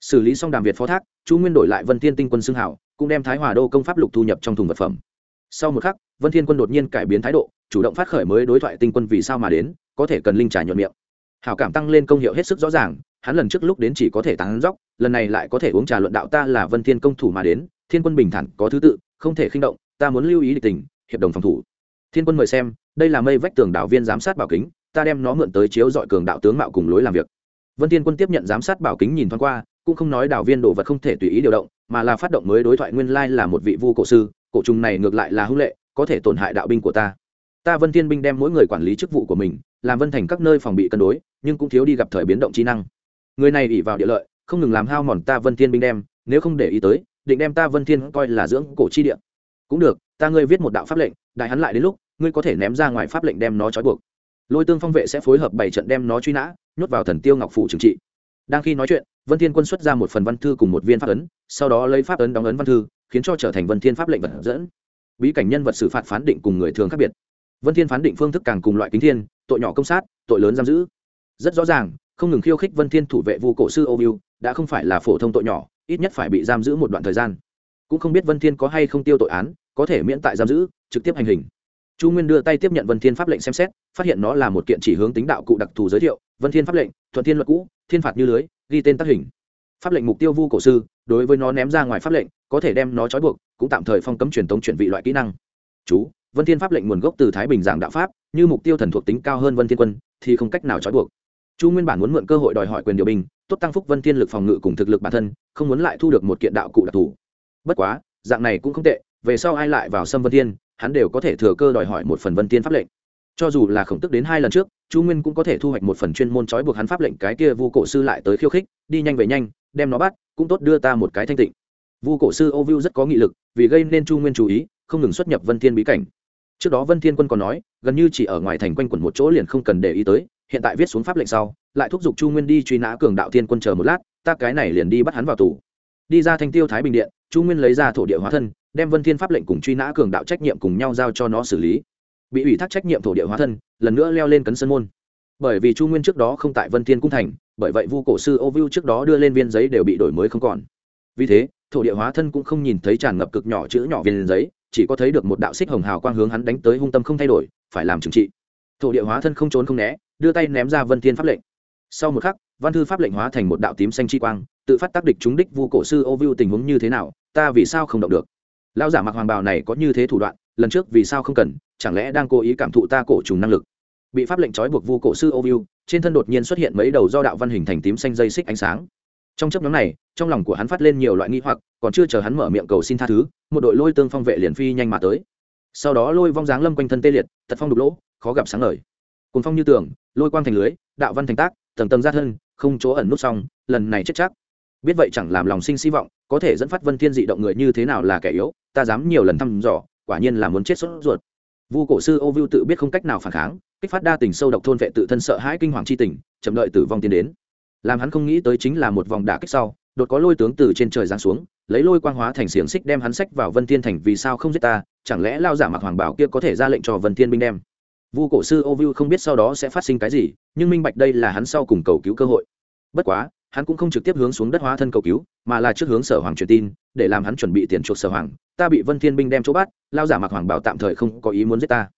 Xử lý xong đàm việt phó thác chu nguyên đổi lại vân thiên tinh quân xưng hảo cũng đem thái hòa đô công pháp lục thu nhập trong thùng vật phẩm. Sau một khắc, vân thiên quân đột nhiên cải biến thái độ, chủ động phát khởi mới đối thoại tinh quân vì sao mà đến, có thể cần linh trà nhuận miệng. Hảo cảm tăng lên công hiệu hết sức rõ ràng, hắn lần trước lúc đến chỉ có thể tán dóc, lần này lại có thể uống trà luận đạo ta là vân thiên công thủ mà đến, thiên quân bình thản, có thứ tự, không thể khinh động, ta muốn lưu ý địch tình, hiệp đồng phòng thủ. Thiên quân mời xem, đây là mây vách tường đạo viên giám sát bảo kính ta đem nó mượn tới chiếu dọi cường đạo tướng mạo cùng lối làm việc. Vân thiên quân tiếp nhận giám sát bảo kính nhìn thoáng qua, cũng không nói đạo viên đồ vật không thể tùy ý điều động, mà là phát động mới đối thoại nguyên lai là một vị vu cổ sư, cổ trùng này ngược lại là hung lệ, có thể tổn hại đạo binh của ta. Ta vân thiên binh đem mỗi người quản lý chức vụ của mình, làm vân thành các nơi phòng bị cân đối, nhưng cũng thiếu đi gặp thời biến động trí năng. Người này ỉ vào địa lợi, không ngừng làm hao mòn ta vân thiên binh đem, nếu không để ý tới, định đem ta vân thiên coi là dưỡng cổ chi địa. Cũng được, ta ngươi viết một đạo pháp lệnh, đại hắn lại đến lúc, ngươi có thể ném ra ngoài pháp lệnh đem nó trói buộc lôi tương phong vệ sẽ phối hợp bảy trận đem nó truy nã, nhốt vào thần tiêu ngọc phủ trừng trị. Đang khi nói chuyện, vân thiên quân xuất ra một phần văn thư cùng một viên pháp ấn, sau đó lấy pháp ấn đóng ấn văn thư, khiến cho trở thành vân thiên pháp lệnh vật dẫn. Bí cảnh nhân vật xử phạt phán định cùng người thường khác biệt. Vân thiên phán định phương thức càng cùng loại kính thiên, tội nhỏ công sát, tội lớn giam giữ. Rất rõ ràng, không ngừng khiêu khích vân thiên thủ vệ vu cổ sư âu đã không phải là phổ thông tội nhỏ, ít nhất phải bị giam giữ một đoạn thời gian. Cũng không biết vân thiên có hay không tiêu tội án, có thể miễn tại giam giữ, trực tiếp hành hình chu nguyên đưa tay tiếp nhận vân thiên pháp lệnh xem xét, phát hiện nó là một kiện chỉ hướng tính đạo cụ đặc thù giới thiệu, vân thiên pháp lệnh, thuận thiên luật cũ, thiên phạt như lưới, ghi tên tác hình. Pháp lệnh mục tiêu vu cổ sư, đối với nó ném ra ngoài pháp lệnh, có thể đem nó trói buộc, cũng tạm thời phong cấm truyền tống chuyển vị loại kỹ năng. Chú, vân thiên pháp lệnh nguồn gốc từ thái bình giảng đạo pháp, như mục tiêu thần thuộc tính cao hơn vân thiên quân, thì không cách nào trói buộc. Chu nguyên bản muốn mượn cơ hội đòi hỏi quyền điều binh tốt tăng phúc vân thiên lực phòng ngự cùng thực lực bản thân, không muốn lại thu được một kiện đạo cụ đặc thù. Bất quá, dạng này cũng không tệ, về sau ai lại vào xâm vân thiên hắn đều có thể thừa cơ đòi hỏi một phần vân thiên pháp lệnh. Cho dù là khổng tức đến hai lần trước, chu nguyên cũng có thể thu hoạch một phần chuyên môn trói buộc hắn pháp lệnh cái kia vu cổ sư lại tới khiêu khích, đi nhanh về nhanh, đem nó bắt, cũng tốt đưa ta một cái thanh tịnh. Vu cổ sư ô vu rất có nghị lực, vì gây nên chu nguyên chú ý, không ngừng xuất nhập vân thiên bí cảnh. Trước đó vân thiên quân còn nói, gần như chỉ ở ngoài thành quanh quẩn một chỗ liền không cần để ý tới, hiện tại viết xuống pháp lệnh sau, lại thúc giục chu nguyên đi truy nã cường đạo thiên quân chờ một lát, ta cái này liền đi bắt hắn vào tù. Đi ra thanh tiêu thái bình điện chu nguyên lấy ra thổ địa hóa thân, đem vân thiên pháp lệnh cùng truy nã cường đạo trách nhiệm cùng nhau giao cho nó xử lý. Bị ủy thác trách nhiệm thổ địa hóa thân, lần nữa leo lên cấn sân môn. Bởi vì chu nguyên trước đó không tại vân thiên cung thành, bởi vậy vu cổ sư ô viu trước đó đưa lên viên giấy đều bị đổi mới không còn. Vì thế, thổ địa hóa thân cũng không nhìn thấy tràn ngập cực nhỏ chữ nhỏ viên giấy, chỉ có thấy được một đạo xích hồng hào quang hướng hắn đánh tới hung tâm không thay đổi, phải làm trừng trị. Thổ địa hóa thân không trốn không né, đưa tay ném ra vân thiên pháp lệnh. Sau một khắc, văn thư pháp lệnh hóa thành một đạo tím xanh chi quang tự phát tác địch chúng đích vu cổ sư ô viu tình huống như thế nào, ta vì sao không động được? Lão giả mặc hoàng bào này có như thế thủ đoạn, lần trước vì sao không cần, chẳng lẽ đang cố ý cảm thụ ta cổ trùng năng lực? Bị pháp lệnh trói buộc vu cổ sư ô viu trên thân đột nhiên xuất hiện mấy đầu do đạo văn hình thành tím xanh dây xích ánh sáng. Trong chấp nhóm này, trong lòng của hắn phát lên nhiều loại nghi hoặc, còn chưa chờ hắn mở miệng cầu xin tha thứ, một đội lôi tương phong vệ liền phi nhanh mà tới. Sau đó lôi vong dáng lâm quanh thân tê liệt, tật phong đục lỗ, khó gặp sáng ngời. Cồn phong như tường, lôi quang thành lưới, đạo văn thành tác, tầng tầng ra thân, không chỗ ẩn nút xong, lần này chết chắc biết vậy chẳng làm lòng sinh si vọng, có thể dẫn phát vân thiên dị động người như thế nào là kẻ yếu, ta dám nhiều lần thăm dò, quả nhiên là muốn chết sốt ruột. Vu cổ sư ô vu tự biết không cách nào phản kháng, kích phát đa tình sâu độc thôn vệ tự thân sợ hãi kinh hoàng chi tình, chậm đợi tử vong tiến đến. Làm hắn không nghĩ tới chính là một vòng đả kích sau, đột có lôi tướng từ trên trời giáng xuống, lấy lôi quang hóa thành xiềng xích đem hắn sách vào vân thiên thành vì sao không giết ta, chẳng lẽ lao giả mặc hoàng bảo kia có thể ra lệnh cho vân thiên binh đem? Vu cổ sư ô vu không biết sau đó sẽ phát sinh cái gì, nhưng minh bạch đây là hắn sau cùng cầu cứu cơ hội. Bất quá hắn cũng không trực tiếp hướng xuống đất hóa thân cầu cứu, mà là trước hướng sở hoàng truyền tin, để làm hắn chuẩn bị tiền chuộc sở hoàng. Ta bị vân thiên binh đem chỗ bắt, lao giả mặc hoàng bảo tạm thời không có ý muốn giết ta.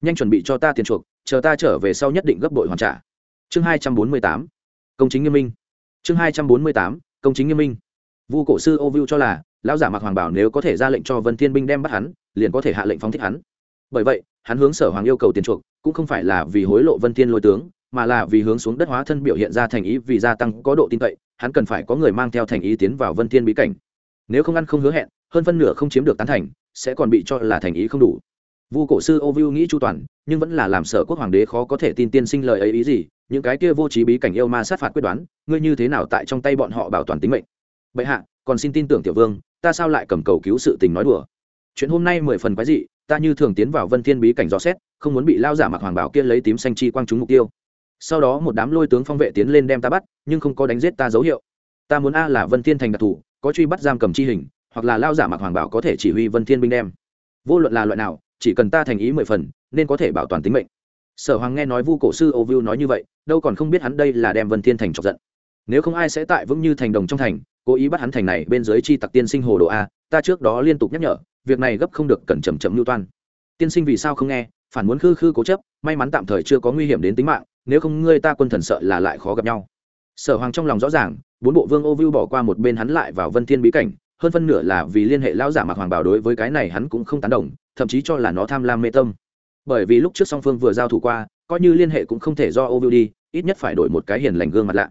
Nhanh chuẩn bị cho ta tiền chuộc, chờ ta trở về sau nhất định gấp đội hoàn trả. Chương hai trăm bốn mươi tám, công chính nghiêm minh. Chương hai trăm bốn mươi tám, công chính nghiêm minh. Vu cổ sư ô vu cho là, lão giả mặc hoàng bảo nếu có thể ra lệnh cho vân thiên binh đem bắt hắn, liền có thể hạ lệnh phóng thích hắn. Bởi vậy, hắn hướng sở hoàng yêu cầu tiền chuộc, cũng không phải là vì hối lộ vân thiên lôi tướng mà là vì hướng xuống đất hóa thân biểu hiện ra thành ý vì gia tăng có độ tin cậy, hắn cần phải có người mang theo thành ý tiến vào vân thiên bí cảnh. Nếu không ăn không hứa hẹn, hơn phân nửa không chiếm được tán thành, sẽ còn bị cho là thành ý không đủ. Vu cổ sư ô vu nghĩ chu toàn, nhưng vẫn là làm sở quốc hoàng đế khó có thể tin tiên sinh lời ấy ý gì, những cái kia vô trí bí cảnh yêu ma sát phạt quyết đoán, ngươi như thế nào tại trong tay bọn họ bảo toàn tính mệnh? Bệ hạ, còn xin tin tưởng tiểu vương, ta sao lại cầm cầu cứu sự tình nói đùa? Chuyện hôm nay mười phần quái dị, ta như thường tiến vào vân thiên bí cảnh dò xét, không muốn bị lao giả mặc hoàng bảo kia lấy tím xanh chi quang trúng mục tiêu sau đó một đám lôi tướng phong vệ tiến lên đem ta bắt, nhưng không có đánh giết ta dấu hiệu. Ta muốn a là vân thiên thành đặc thù có truy bắt giam cầm chi hình, hoặc là lao giả mặc hoàng bảo có thể chỉ huy vân thiên binh đem. Vô luận là loại nào, chỉ cần ta thành ý mười phần, nên có thể bảo toàn tính mệnh. Sở hoàng nghe nói vu cổ sư ô vu nói như vậy, đâu còn không biết hắn đây là đem vân thiên thành chọc giận. Nếu không ai sẽ tại vững như thành đồng trong thành, cố ý bắt hắn thành này bên dưới chi tặc tiên sinh hồ đồ a, ta trước đó liên tục nhắc nhở, việc này gấp không được cẩn chậm chậm lưu toan. Tiên sinh vì sao không nghe, phản muốn khư khư cố chấp, may mắn tạm thời chưa có nguy hiểm đến tính mạng nếu không ngươi ta quân thần sợ là lại khó gặp nhau. Sở hoàng trong lòng rõ ràng, bốn bộ vương ô vưu bỏ qua một bên hắn lại vào vân thiên bí cảnh, hơn phân nửa là vì liên hệ lão giả mạc hoàng bảo đối với cái này hắn cũng không tán đồng, thậm chí cho là nó tham lam mê tâm. Bởi vì lúc trước song phương vừa giao thủ qua, coi như liên hệ cũng không thể do ô vưu đi, ít nhất phải đổi một cái hiền lành gương mặt lạ.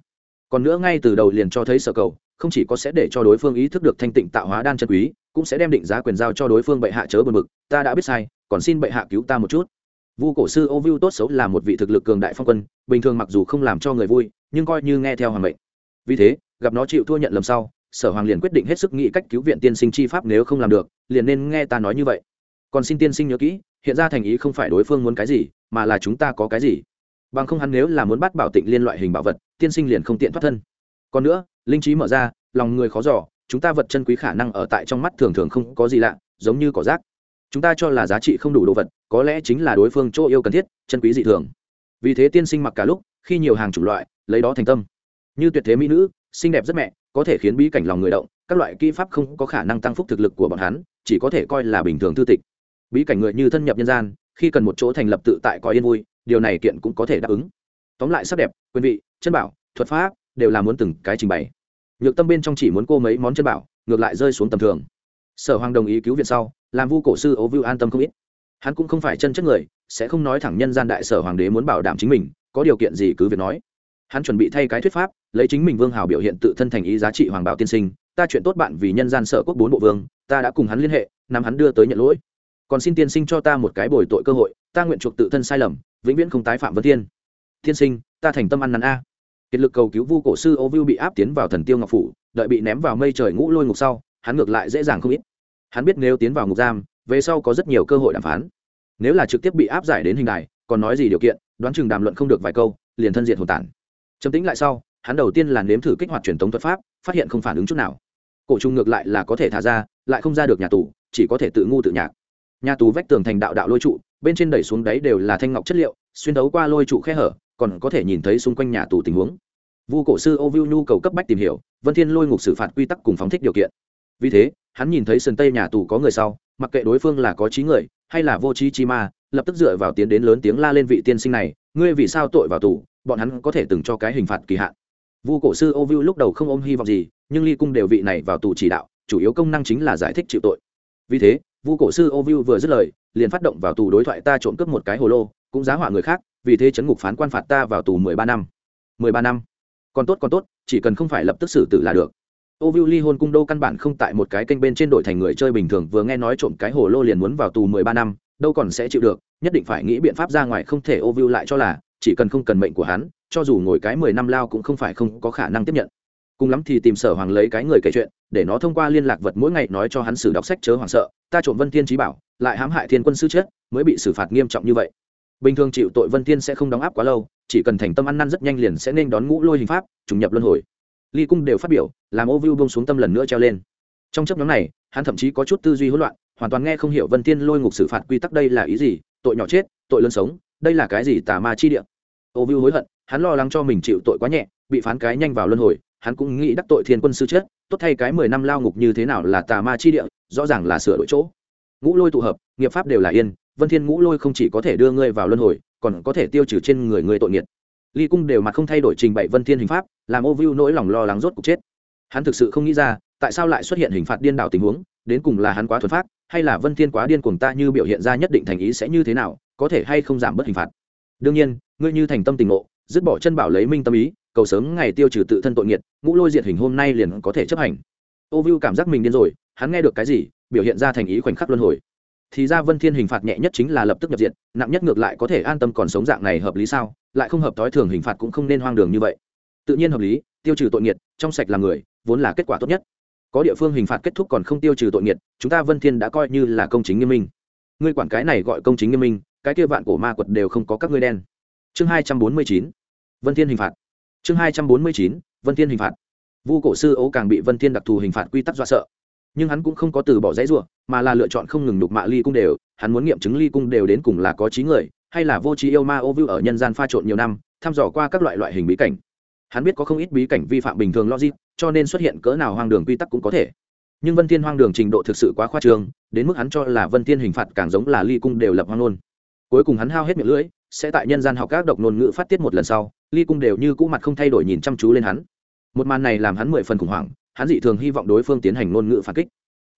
Còn nữa ngay từ đầu liền cho thấy sở cầu, không chỉ có sẽ để cho đối phương ý thức được thanh tịnh tạo hóa đan chân quý, cũng sẽ đem định giá quyền giao cho đối phương bệ hạ chớ bờ mực ta đã biết sai, còn xin bệ hạ cứu ta một chút vu cổ sư ô vu tốt xấu là một vị thực lực cường đại phong quân, bình thường mặc dù không làm cho người vui, nhưng coi như nghe theo hoàng mệnh. Vì thế, gặp nó chịu thua nhận lầm sau, sở hoàng liền quyết định hết sức nghĩ cách cứu viện tiên sinh chi pháp nếu không làm được, liền nên nghe ta nói như vậy. Còn xin tiên sinh nhớ kỹ, hiện ra thành ý không phải đối phương muốn cái gì, mà là chúng ta có cái gì. Bằng không hắn nếu là muốn bắt bảo tịnh liên loại hình bảo vật, tiên sinh liền không tiện thoát thân. Còn nữa, linh trí mở ra, lòng người khó giỏ chúng ta vật chân quý khả năng ở tại trong mắt thường thường không có gì lạ, giống như cỏ rác chúng ta cho là giá trị không đủ đồ vật, có lẽ chính là đối phương chỗ yêu cần thiết, chân quý dị thường. Vì thế tiên sinh mặc cả lúc, khi nhiều hàng chủng loại, lấy đó thành tâm. Như tuyệt thế mỹ nữ, xinh đẹp rất mẹ, có thể khiến bí cảnh lòng người động, các loại kỹ pháp không có khả năng tăng phúc thực lực của bọn hắn, chỉ có thể coi là bình thường thư tịch. Bí cảnh người như thân nhập nhân gian, khi cần một chỗ thành lập tự tại có yên vui, điều này kiện cũng có thể đáp ứng. Tóm lại sắc đẹp, quyền vị, chân bảo, thuật pháp đều là muốn từng cái trình bày. Nhược tâm bên trong chỉ muốn cô mấy món chân bảo, ngược lại rơi xuống tầm thường. Sở hoàng đồng ý cứu viện sau làm vu cổ sư ố vưu an tâm không ít. Hắn cũng không phải chân chất người, sẽ không nói thẳng nhân gian đại sở hoàng đế muốn bảo đảm chính mình, có điều kiện gì cứ việc nói. Hắn chuẩn bị thay cái thuyết pháp, lấy chính mình vương hào biểu hiện tự thân thành ý giá trị hoàng bảo tiên sinh, ta chuyện tốt bạn vì nhân gian sở quốc bốn bộ vương, ta đã cùng hắn liên hệ nằm hắn đưa tới nhận lỗi. Còn xin tiên sinh cho ta một cái bồi tội cơ hội, ta nguyện chuộc tự thân sai lầm, vĩnh viễn không tái phạm vân thiên. Tiên sinh, ta thành tâm ăn năn a. Kiệt lực cầu cứu vu cổ sư ô vưu bị áp tiến vào thần tiêu ngọc phủ, đợi bị ném vào mây trời ngũ lôi ngục sau, hắn ngược lại dễ dàng không ít hắn biết nếu tiến vào ngục giam, về sau có rất nhiều cơ hội đàm phán. Nếu là trực tiếp bị áp giải đến hình đài, còn nói gì điều kiện, đoán chừng đàm luận không được vài câu, liền thân diện hồn tản. Chấm tính lại sau, hắn đầu tiên là nếm thử kích hoạt truyền thống thuật pháp, phát hiện không phản ứng chút nào. Cổ trùng ngược lại là có thể thả ra, lại không ra được nhà tù, chỉ có thể tự ngu tự nhạc. Nhà tù vách tường thành đạo đạo lôi trụ, bên trên đẩy xuống đáy đều là thanh ngọc chất liệu, xuyên đấu qua lôi trụ khe hở, còn có thể nhìn thấy xung quanh nhà tù tình huống. Vu cổ sư ô viu nhu cầu cấp bách tìm hiểu, vân thiên lôi ngục xử phạt quy tắc cùng phóng thích điều kiện vì thế, hắn nhìn thấy sườn tây nhà tù có người sau, mặc kệ đối phương là có trí người hay là vô trí chi ma, lập tức dựa vào tiến đến lớn tiếng la lên vị tiên sinh này, ngươi vì sao tội vào tù? Bọn hắn có thể từng cho cái hình phạt kỳ hạn. Vu cổ sư ô vu lúc đầu không ôm hy vọng gì, nhưng ly cung đều vị này vào tù chỉ đạo, chủ yếu công năng chính là giải thích chịu tội. Vì thế, vu cổ sư ô vu vừa dứt lời, liền phát động vào tù đối thoại ta trộm cướp một cái hồ lô, cũng giá họa người khác, vì thế chấn ngục phán quan phạt ta vào tù mười ba năm. Mười ba năm. Còn tốt còn tốt, chỉ cần không phải lập tức xử tử là được ô viu ly hôn cung đô căn bản không tại một cái kênh bên trên đội thành người chơi bình thường, vừa nghe nói trộm cái hồ lô liền muốn vào tù mười ba năm, đâu còn sẽ chịu được, nhất định phải nghĩ biện pháp ra ngoài không thể ô viu lại cho là, chỉ cần không cần mệnh của hắn, cho dù ngồi cái mười năm lao cũng không phải không có khả năng tiếp nhận. Cùng lắm thì tìm sở hoàng lấy cái người kể chuyện, để nó thông qua liên lạc vật mỗi ngày nói cho hắn xử đọc sách chớ hoàng sợ, ta trộm vân thiên trí bảo, lại hãm hại thiên quân sư chết, mới bị xử phạt nghiêm trọng như vậy. Bình thường chịu tội vân thiên sẽ không đóng áp quá lâu, chỉ cần thành tâm ăn năn rất nhanh liền sẽ nên đón ngũ lôi hình pháp, trùng nhập luân hồi ly cung đều phát biểu, làm ô viu bông xuống tâm lần nữa treo lên. Trong chấp nhóm này, hắn thậm chí có chút tư duy hỗn loạn, hoàn toàn nghe không hiểu vân thiên lôi ngục xử phạt quy tắc đây là ý gì, tội nhỏ chết, tội lớn sống, đây là cái gì tà ma chi địa. Ô viu hối hận, hắn lo lắng cho mình chịu tội quá nhẹ, bị phán cái nhanh vào luân hồi, hắn cũng nghĩ đắc tội thiên quân sư chết, tốt thay cái mười năm lao ngục như thế nào là tà ma chi địa, rõ ràng là sửa đổi chỗ. Ngũ lôi tụ hợp, nghiệp pháp đều là yên, vân thiên ngũ lôi không chỉ có thể đưa ngươi vào luân hồi, còn có thể tiêu trừ trên người người tội nghiệt ly cung đều mặt không thay đổi trình bày vân thiên hình pháp, làm ô viu nỗi lòng lo lắng rốt cuộc chết. Hắn thực sự không nghĩ ra, tại sao lại xuất hiện hình phạt điên đảo tình huống, đến cùng là hắn quá thuần phát hay là vân thiên quá điên cuồng ta như biểu hiện ra nhất định thành ý sẽ như thế nào, có thể hay không giảm bớt hình phạt. Đương nhiên, ngươi như thành tâm tình ngộ, dứt bỏ chân bảo lấy minh tâm ý, cầu sớm ngày tiêu trừ tự thân tội nghiệt, ngũ lôi diệt hình hôm nay liền có thể chấp hành. Ô viu cảm giác mình điên rồi, hắn nghe được cái gì, biểu hiện ra thành ý khoảnh khắc luân hồi thì ra vân thiên hình phạt nhẹ nhất chính là lập tức nhập diện, nặng nhất ngược lại có thể an tâm còn sống dạng này hợp lý sao? Lại không hợp thói thường hình phạt cũng không nên hoang đường như vậy. Tự nhiên hợp lý, tiêu trừ tội nghiệt, trong sạch là người, vốn là kết quả tốt nhất. Có địa phương hình phạt kết thúc còn không tiêu trừ tội nghiệt, chúng ta vân thiên đã coi như là công chính nghiêm minh. Ngươi quản cái này gọi công chính nghiêm minh, cái kia vạn cổ ma quật đều không có các ngươi đen. Chương hai trăm bốn mươi chín, vân thiên hình phạt. Chương hai trăm bốn mươi chín, vân thiên hình phạt. Vu cổ sư ấu càng bị vân thiên đặc thù hình phạt quy tắc dọa sợ nhưng hắn cũng không có từ bỏ dãy rủa, mà là lựa chọn không ngừng đục mạ ly cung đều. Hắn muốn nghiệm chứng ly cung đều đến cùng là có trí người, hay là vô trí yêu ma ô view ở nhân gian pha trộn nhiều năm, thăm dò qua các loại loại hình bí cảnh. Hắn biết có không ít bí cảnh vi phạm bình thường logic, cho nên xuất hiện cỡ nào hoang đường quy tắc cũng có thể. Nhưng vân thiên hoang đường trình độ thực sự quá khoa trương, đến mức hắn cho là vân thiên hình phạt càng giống là ly cung đều lập hoang nôn cuối cùng hắn hao hết miệng lưỡi, sẽ tại nhân gian học các độc ngôn ngữ phát tiết một lần sau, ly cung đều như cũ mặt không thay đổi nhìn chăm chú lên hắn. Một màn này làm hắn mười phần khủng hoảng hắn dị thường hy vọng đối phương tiến hành ngôn ngữ phản kích.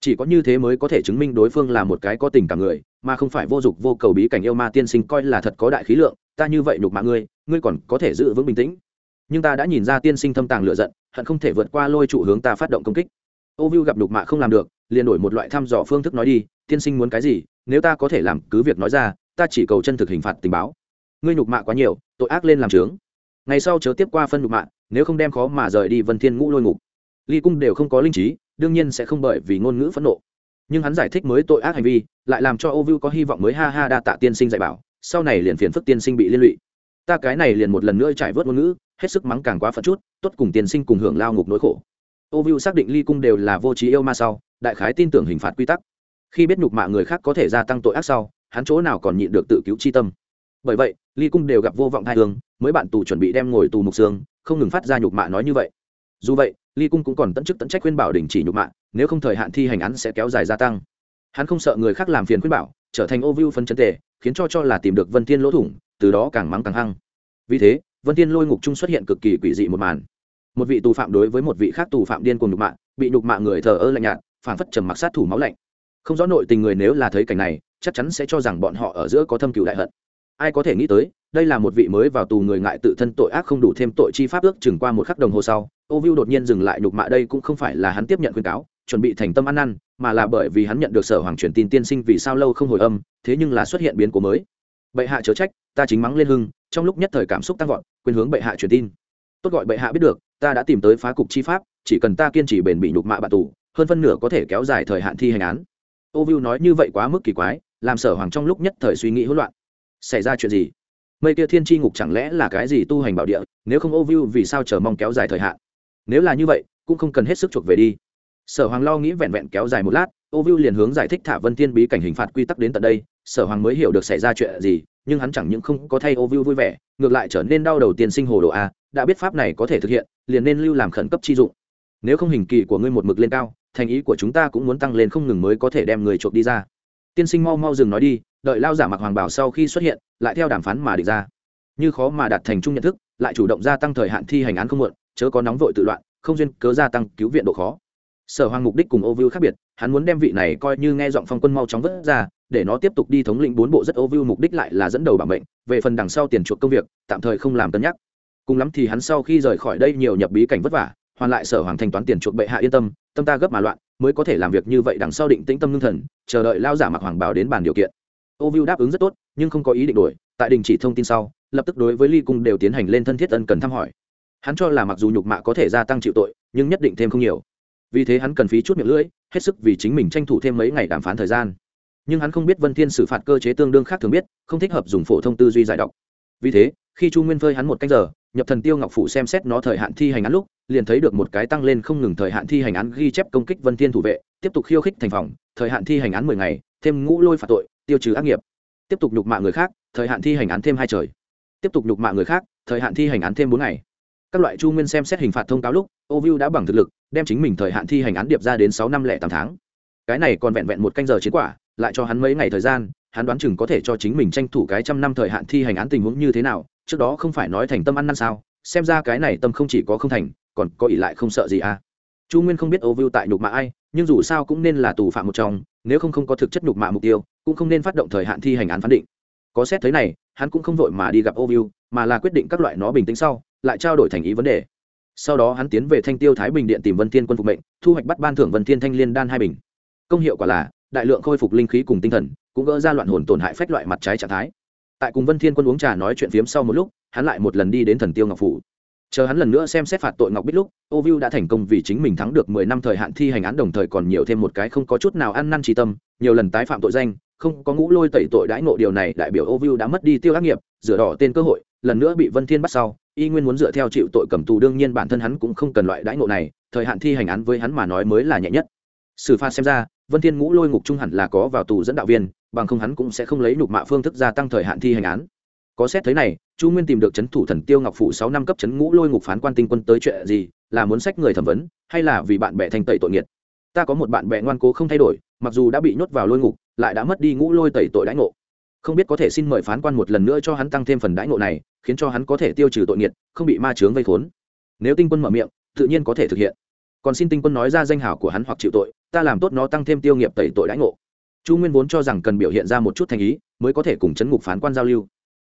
Chỉ có như thế mới có thể chứng minh đối phương là một cái có tình cảm người, mà không phải vô dụng, vô cầu bí cảnh yêu ma tiên sinh coi là thật có đại khí lượng, ta như vậy nhục mạ ngươi ngươi còn có thể giữ vững bình tĩnh. Nhưng ta đã nhìn ra tiên sinh thâm tàng lựa giận, hận không thể vượt qua lôi trụ hướng ta phát động công kích. Ô viu gặp nhục mạ không làm được, liền đổi một loại thăm dò phương thức nói đi, tiên sinh muốn cái gì, nếu ta có thể làm cứ việc nói ra, ta chỉ cầu chân thực hình phạt tình báo. Ngươi nhục mạ quá nhiều, tội ác lên làm trướng. Ngày sau chớ tiếp qua phân nhục mạ, nếu không đem khó mà rời đi vân thiên ngũ lôi ngục ly cung đều không có linh trí, đương nhiên sẽ không bởi vì ngôn ngữ phẫn nộ. Nhưng hắn giải thích mới tội ác hành vi, lại làm cho ô vu có hy vọng mới ha ha đa tạ tiên sinh dạy bảo, sau này liền phiền phức tiên sinh bị liên lụy. Ta cái này liền một lần nữa trải vớt ngôn ngữ, hết sức mắng càng quá phật chút, tốt cùng tiên sinh cùng hưởng lao ngục nỗi khổ. Ô vu xác định ly cung đều là vô trí yêu ma sau, đại khái tin tưởng hình phạt quy tắc. Khi biết nhục mạ người khác có thể gia tăng tội ác sau, hắn chỗ nào còn nhịn được tự cứu chi tâm. Bởi vậy, ly cung đều gặp vô vọng thai hương mới bạn tù chuẩn bị đem ngồi tù mục xương, không ngừng phát ra nhục mạ nói như vậy. Dù vậy ly cung cũng còn tận chức tận trách khuyên bảo đình chỉ nhục mạ, nếu không thời hạn thi hành án sẽ kéo dài gia tăng. Hắn không sợ người khác làm phiền khuyên bảo, trở thành ô viu phân chân tề, khiến cho cho là tìm được vân thiên lỗ thủng, từ đó càng mắng càng hăng. Vì thế, vân thiên lôi ngục trung xuất hiện cực kỳ quỷ dị một màn. Một vị tù phạm đối với một vị khác tù phạm điên cùng nhục mạ, bị nhục mạ người thờ ơ lạnh nhạt phản phất trầm mặc sát thủ máu lạnh. Không rõ nội tình người nếu là thấy cảnh này, chắc chắn sẽ cho rằng bọn họ ở giữa có thâm cựu đại hận. Ai có thể nghĩ tới đây là một vị mới vào tù người ngại tự thân tội ác không đủ thêm tội chi pháp ước chừng qua một khắc đồng hồ sau, ô viu đột nhiên dừng lại nhục mạ đây cũng không phải là hắn tiếp nhận khuyên cáo, chuẩn bị thành tâm ăn năn, mà là bởi vì hắn nhận được sở hoàng truyền tin tiên sinh vì sao lâu không hồi âm, thế nhưng là xuất hiện biến cố mới. Bệ hạ chớ trách, ta chính mắng lên hưng, trong lúc nhất thời cảm xúc tăng vọt, quên hướng bệ hạ truyền tin. Tốt gọi bệ hạ biết được, ta đã tìm tới phá cục chi pháp, chỉ cần ta kiên trì bền bị nhục mạ bạn tù, hơn phân nửa có thể kéo dài thời hạn thi hành án. Ô viu nói như vậy quá mức kỳ quái, làm sở hoàng trong lúc nhất thời suy nghĩ hỗn loạn. Xảy ra chuyện gì? Mây kia thiên tri ngục chẳng lẽ là cái gì tu hành bảo địa, nếu không ô view vì sao chờ mong kéo dài thời hạn? Nếu là như vậy, cũng không cần hết sức chuộc về đi. Sở hoàng lo nghĩ vẹn vẹn kéo dài một lát, ô view liền hướng giải thích thả vân thiên bí cảnh hình phạt quy tắc đến tận đây. Sở hoàng mới hiểu được xảy ra chuyện gì, nhưng hắn chẳng những không có thay ô view vui vẻ, ngược lại trở nên đau đầu tiên sinh hồ đồ a, đã biết pháp này có thể thực hiện, liền nên lưu làm khẩn cấp chi dụng. Nếu không hình kỳ của ngươi một mực lên cao, thành ý của chúng ta cũng muốn tăng lên không ngừng mới có thể đem người chuộc đi ra tiên sinh mau mau dừng nói đi, đợi lao giả mặc hoàng bảo sau khi xuất hiện, lại theo đàm phán mà địch ra. Như khó mà đạt thành chung nhận thức, lại chủ động gia tăng thời hạn thi hành án không muộn, chớ có nóng vội tự loạn, không duyên cớ gia tăng cứu viện độ khó. Sở hoàng mục đích cùng ô vưu khác biệt, hắn muốn đem vị này coi như nghe giọng phong quân mau chóng vớt ra, để nó tiếp tục đi thống lĩnh bốn bộ rất ô vưu mục đích lại là dẫn đầu bảo mệnh, về phần đằng sau tiền chuộc công việc, tạm thời không làm cân nhắc. Cùng lắm thì hắn sau khi rời khỏi đây nhiều nhập bí cảnh vất vả, hoàn lại sở hoàng thanh toán tiền chuộc bệ hạ yên tâm tâm ta gấp mà loạn mới có thể làm việc như vậy đằng sau định tĩnh tâm ngưng thần, chờ đợi lao giả mặc hoàng bảo đến bàn điều kiện. Ô view đáp ứng rất tốt, nhưng không có ý định đổi. Tại đình chỉ thông tin sau, lập tức đối với ly cung đều tiến hành lên thân thiết ân cần thăm hỏi. Hắn cho là mặc dù nhục mạ có thể gia tăng chịu tội, nhưng nhất định thêm không nhiều. Vì thế hắn cần phí chút miệng lưỡi, hết sức vì chính mình tranh thủ thêm mấy ngày đàm phán thời gian. Nhưng hắn không biết vân thiên xử phạt cơ chế tương đương khác thường biết, không thích hợp dùng phổ thông tư duy giải độc. Vì thế, khi chu nguyên phơi hắn một cách giờ, nhập thần tiêu ngọc phụ xem xét nó thời hạn thi hành án lúc liền thấy được một cái tăng lên không ngừng thời hạn thi hành án ghi chép công kích vân thiên thủ vệ, tiếp tục khiêu khích thành phòng, thời hạn thi hành án mười ngày, thêm ngũ lôi phạt tội, tiêu trừ ác nghiệp. Tiếp tục nhục mạ người khác, thời hạn thi hành án thêm hai trời. Tiếp tục nhục mạ người khác, thời hạn thi hành án thêm bốn ngày. Các loại chu nguyên xem xét hình phạt thông cáo lúc, ô viu đã bằng thực lực, đem chính mình thời hạn thi hành án điệp ra đến sáu năm lẻ tám tháng. Cái này còn vẹn vẹn một canh giờ chiến quả, lại cho hắn mấy ngày thời gian, hắn đoán chừng có thể cho chính mình tranh thủ cái trăm năm thời hạn thi hành án tình huống như thế nào, trước đó không phải nói thành tâm ăn năn sao, xem ra cái này tâm không chỉ có không thành còn có ỷ lại không sợ gì à? Chu nguyên không biết ô viu tại nhục mạ ai, nhưng dù sao cũng nên là tù phạm một trong, nếu không không có thực chất nhục mạ mục tiêu, cũng không nên phát động thời hạn thi hành án phán định. Có xét thế này, hắn cũng không vội mà đi gặp ô viu mà là quyết định các loại nó bình tĩnh sau, lại trao đổi thành ý vấn đề. Sau đó hắn tiến về thanh tiêu thái bình điện tìm vân thiên quân phục mệnh, thu hoạch bắt ban thưởng vân thiên thanh liên đan hai bình. Công hiệu quả là, đại lượng khôi phục linh khí cùng tinh thần, cũng gỡ ra loạn hồn tổn hại phách loại mặt trái trạng thái. Tại cùng vân thiên quân uống trà nói chuyện phiếm sau một lúc, hắn lại một lần đi đến thần tiêu ngọc phủ chờ hắn lần nữa xem xét phạt tội ngọc bích lúc, ô viu đã thành công vì chính mình thắng được mười năm thời hạn thi hành án, đồng thời còn nhiều thêm một cái không có chút nào ăn năn trí tâm, nhiều lần tái phạm tội danh, không có ngũ lôi tẩy tội đãi ngộ điều này, đại biểu ô viu đã mất đi tiêu ác nghiệp, rửa đỏ tên cơ hội, lần nữa bị vân thiên bắt sau, y nguyên muốn dựa theo chịu tội cầm tù, đương nhiên bản thân hắn cũng không cần loại đãi ngộ này, thời hạn thi hành án với hắn mà nói mới là nhẹ nhất. Xử phạt xem ra, vân thiên ngũ lôi ngục trung hẳn là có vào tù dẫn đạo viên, bằng không hắn cũng sẽ không lấy nhục mạ phương thức gia tăng thời hạn thi hành án. Có xét thấy này chu nguyên tìm được c h ấ n thủ thần tiêu ngọc phủ sáu năm cấp c h ấ n ngũ lôi ngục phán quan tinh quân tới chuyện gì, là muốn sách người thẩm vấn, hay là vì bạn bè thanh tẩy tội nghiệt? Ta có một bạn bè ngoan cố không thay đổi, mặc dù đã bị nhốt vào lôi ngục, lại đã mất đi ngũ lôi tẩy tội đãi ngộ. Không biết có thể xin mời phán quan một lần nữa cho hắn tăng thêm phần đãi ngộ này, khiến cho hắn có thể tiêu trừ tội nghiệt, không bị ma chướng vây khốn. Nếu tinh quân mở miệng, tự nhiên có thể thực hiện. Còn xin tinh quân nói ra danh hảo của hắn hoặc chịu tội, ta làm tốt nó tăng thêm tiêu nghiệp tẩy tội đãi ngộ. Chu nguyên vốn cho rằng cần biểu hiện ra một chút thành ý, mới có thể cùng chấn ngục phán quan giao lưu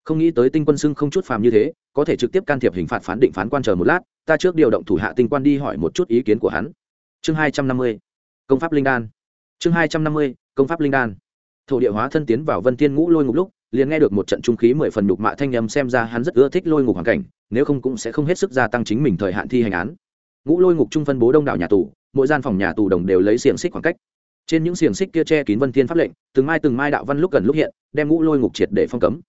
không nghĩ tới tinh quân xưng không chút phàm như thế, có thể trực tiếp can thiệp hình phạt phán định phán quan chờ một lát, ta trước điều động thủ hạ tinh quan đi hỏi một chút ý kiến của hắn. Chương hai trăm năm mươi, công pháp linh đan. Chương hai trăm năm mươi, công pháp linh đan. Thổ địa hóa thân tiến vào vân tiên ngũ lôi ngục lúc, liền nghe được một trận trung khí mười phần nhục mạ thanh â m xem ra hắn rất ưa thích lôi ngục hoàn cảnh, nếu không cũng sẽ không hết sức gia tăng chính mình thời hạn thi hành án. Ngũ lôi ngục trung phân bố đông đảo nhà tù, mỗi gian phòng nhà tù đồng đều lấy xiềng xích khoảng cách. Trên những xiềng xích kia che kín vân thiên pháp lệnh, từng mai từng mai đạo văn lúc gần lúc hiện, đem ngũ lôi ngục triệt để phong cấm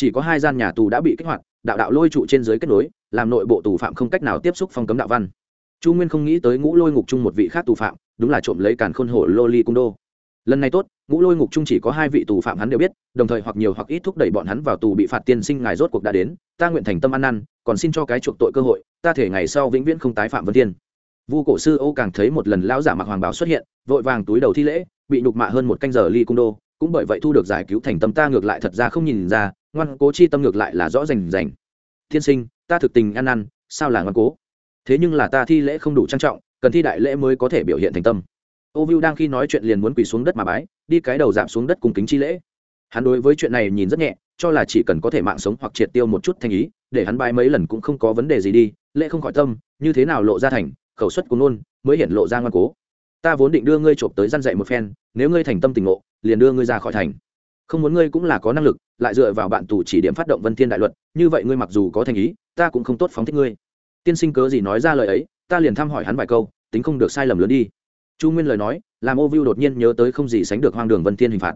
chỉ có hai gian nhà tù đã bị kích hoạt, đạo đạo lôi trụ trên dưới kết nối, làm nội bộ tù phạm không cách nào tiếp xúc phong cấm đạo văn. Chu nguyên không nghĩ tới ngũ lôi ngục chung một vị khác tù phạm, đúng là trộm lấy càn khôn hổ lô ly cung đô. Lần này tốt, ngũ lôi ngục chung chỉ có hai vị tù phạm hắn đều biết, đồng thời hoặc nhiều hoặc ít thúc đẩy bọn hắn vào tù bị phạt tiên sinh ngài rốt cuộc đã đến, ta nguyện thành tâm ăn năn, còn xin cho cái chuộc tội cơ hội, ta thể ngày sau vĩnh viễn không tái phạm vân tiên vu cổ sư ô càng thấy một lần lão giả mặc hoàng bảo xuất hiện, vội vàng túi đầu thi lễ, bị nhục mạ hơn một canh giờ ly cung đô, cũng bởi vậy thu được giải cứu thành tâm ta ngược lại thật ra không nhìn ra ngoan cố chi tâm ngược lại là rõ rành rành. Thiên sinh, ta thực tình ăn ăn sao là ngoan cố? Thế nhưng là ta thi lễ không đủ trang trọng, cần thi đại lễ mới có thể biểu hiện thành tâm. Ô viu đang khi nói chuyện liền muốn quỳ xuống đất mà bái, đi cái đầu giảm xuống đất cung kính chi lễ. Hắn đối với chuyện này nhìn rất nhẹ, cho là chỉ cần có thể mạng sống hoặc triệt tiêu một chút thành ý, để hắn bái mấy lần cũng không có vấn đề gì đi, lễ không khỏi tâm, như thế nào lộ ra thành, khẩu suất của nôn mới hiện lộ ra ngoan cố. Ta vốn định đưa ngươi trộm tới gian dậy một phen, nếu ngươi thành tâm tình ngộ, liền đưa ngươi ra khỏi thành không muốn ngươi cũng là có năng lực, lại dựa vào bạn tù chỉ điểm phát động vân thiên đại luật, như vậy ngươi mặc dù có thành ý, ta cũng không tốt phóng thích ngươi. Tiên sinh cớ gì nói ra lời ấy, ta liền thăm hỏi hắn vài câu, tính không được sai lầm lớn đi. Chu nguyên lời nói, làm ô viu đột nhiên nhớ tới không gì sánh được hoang đường vân thiên hình phạt.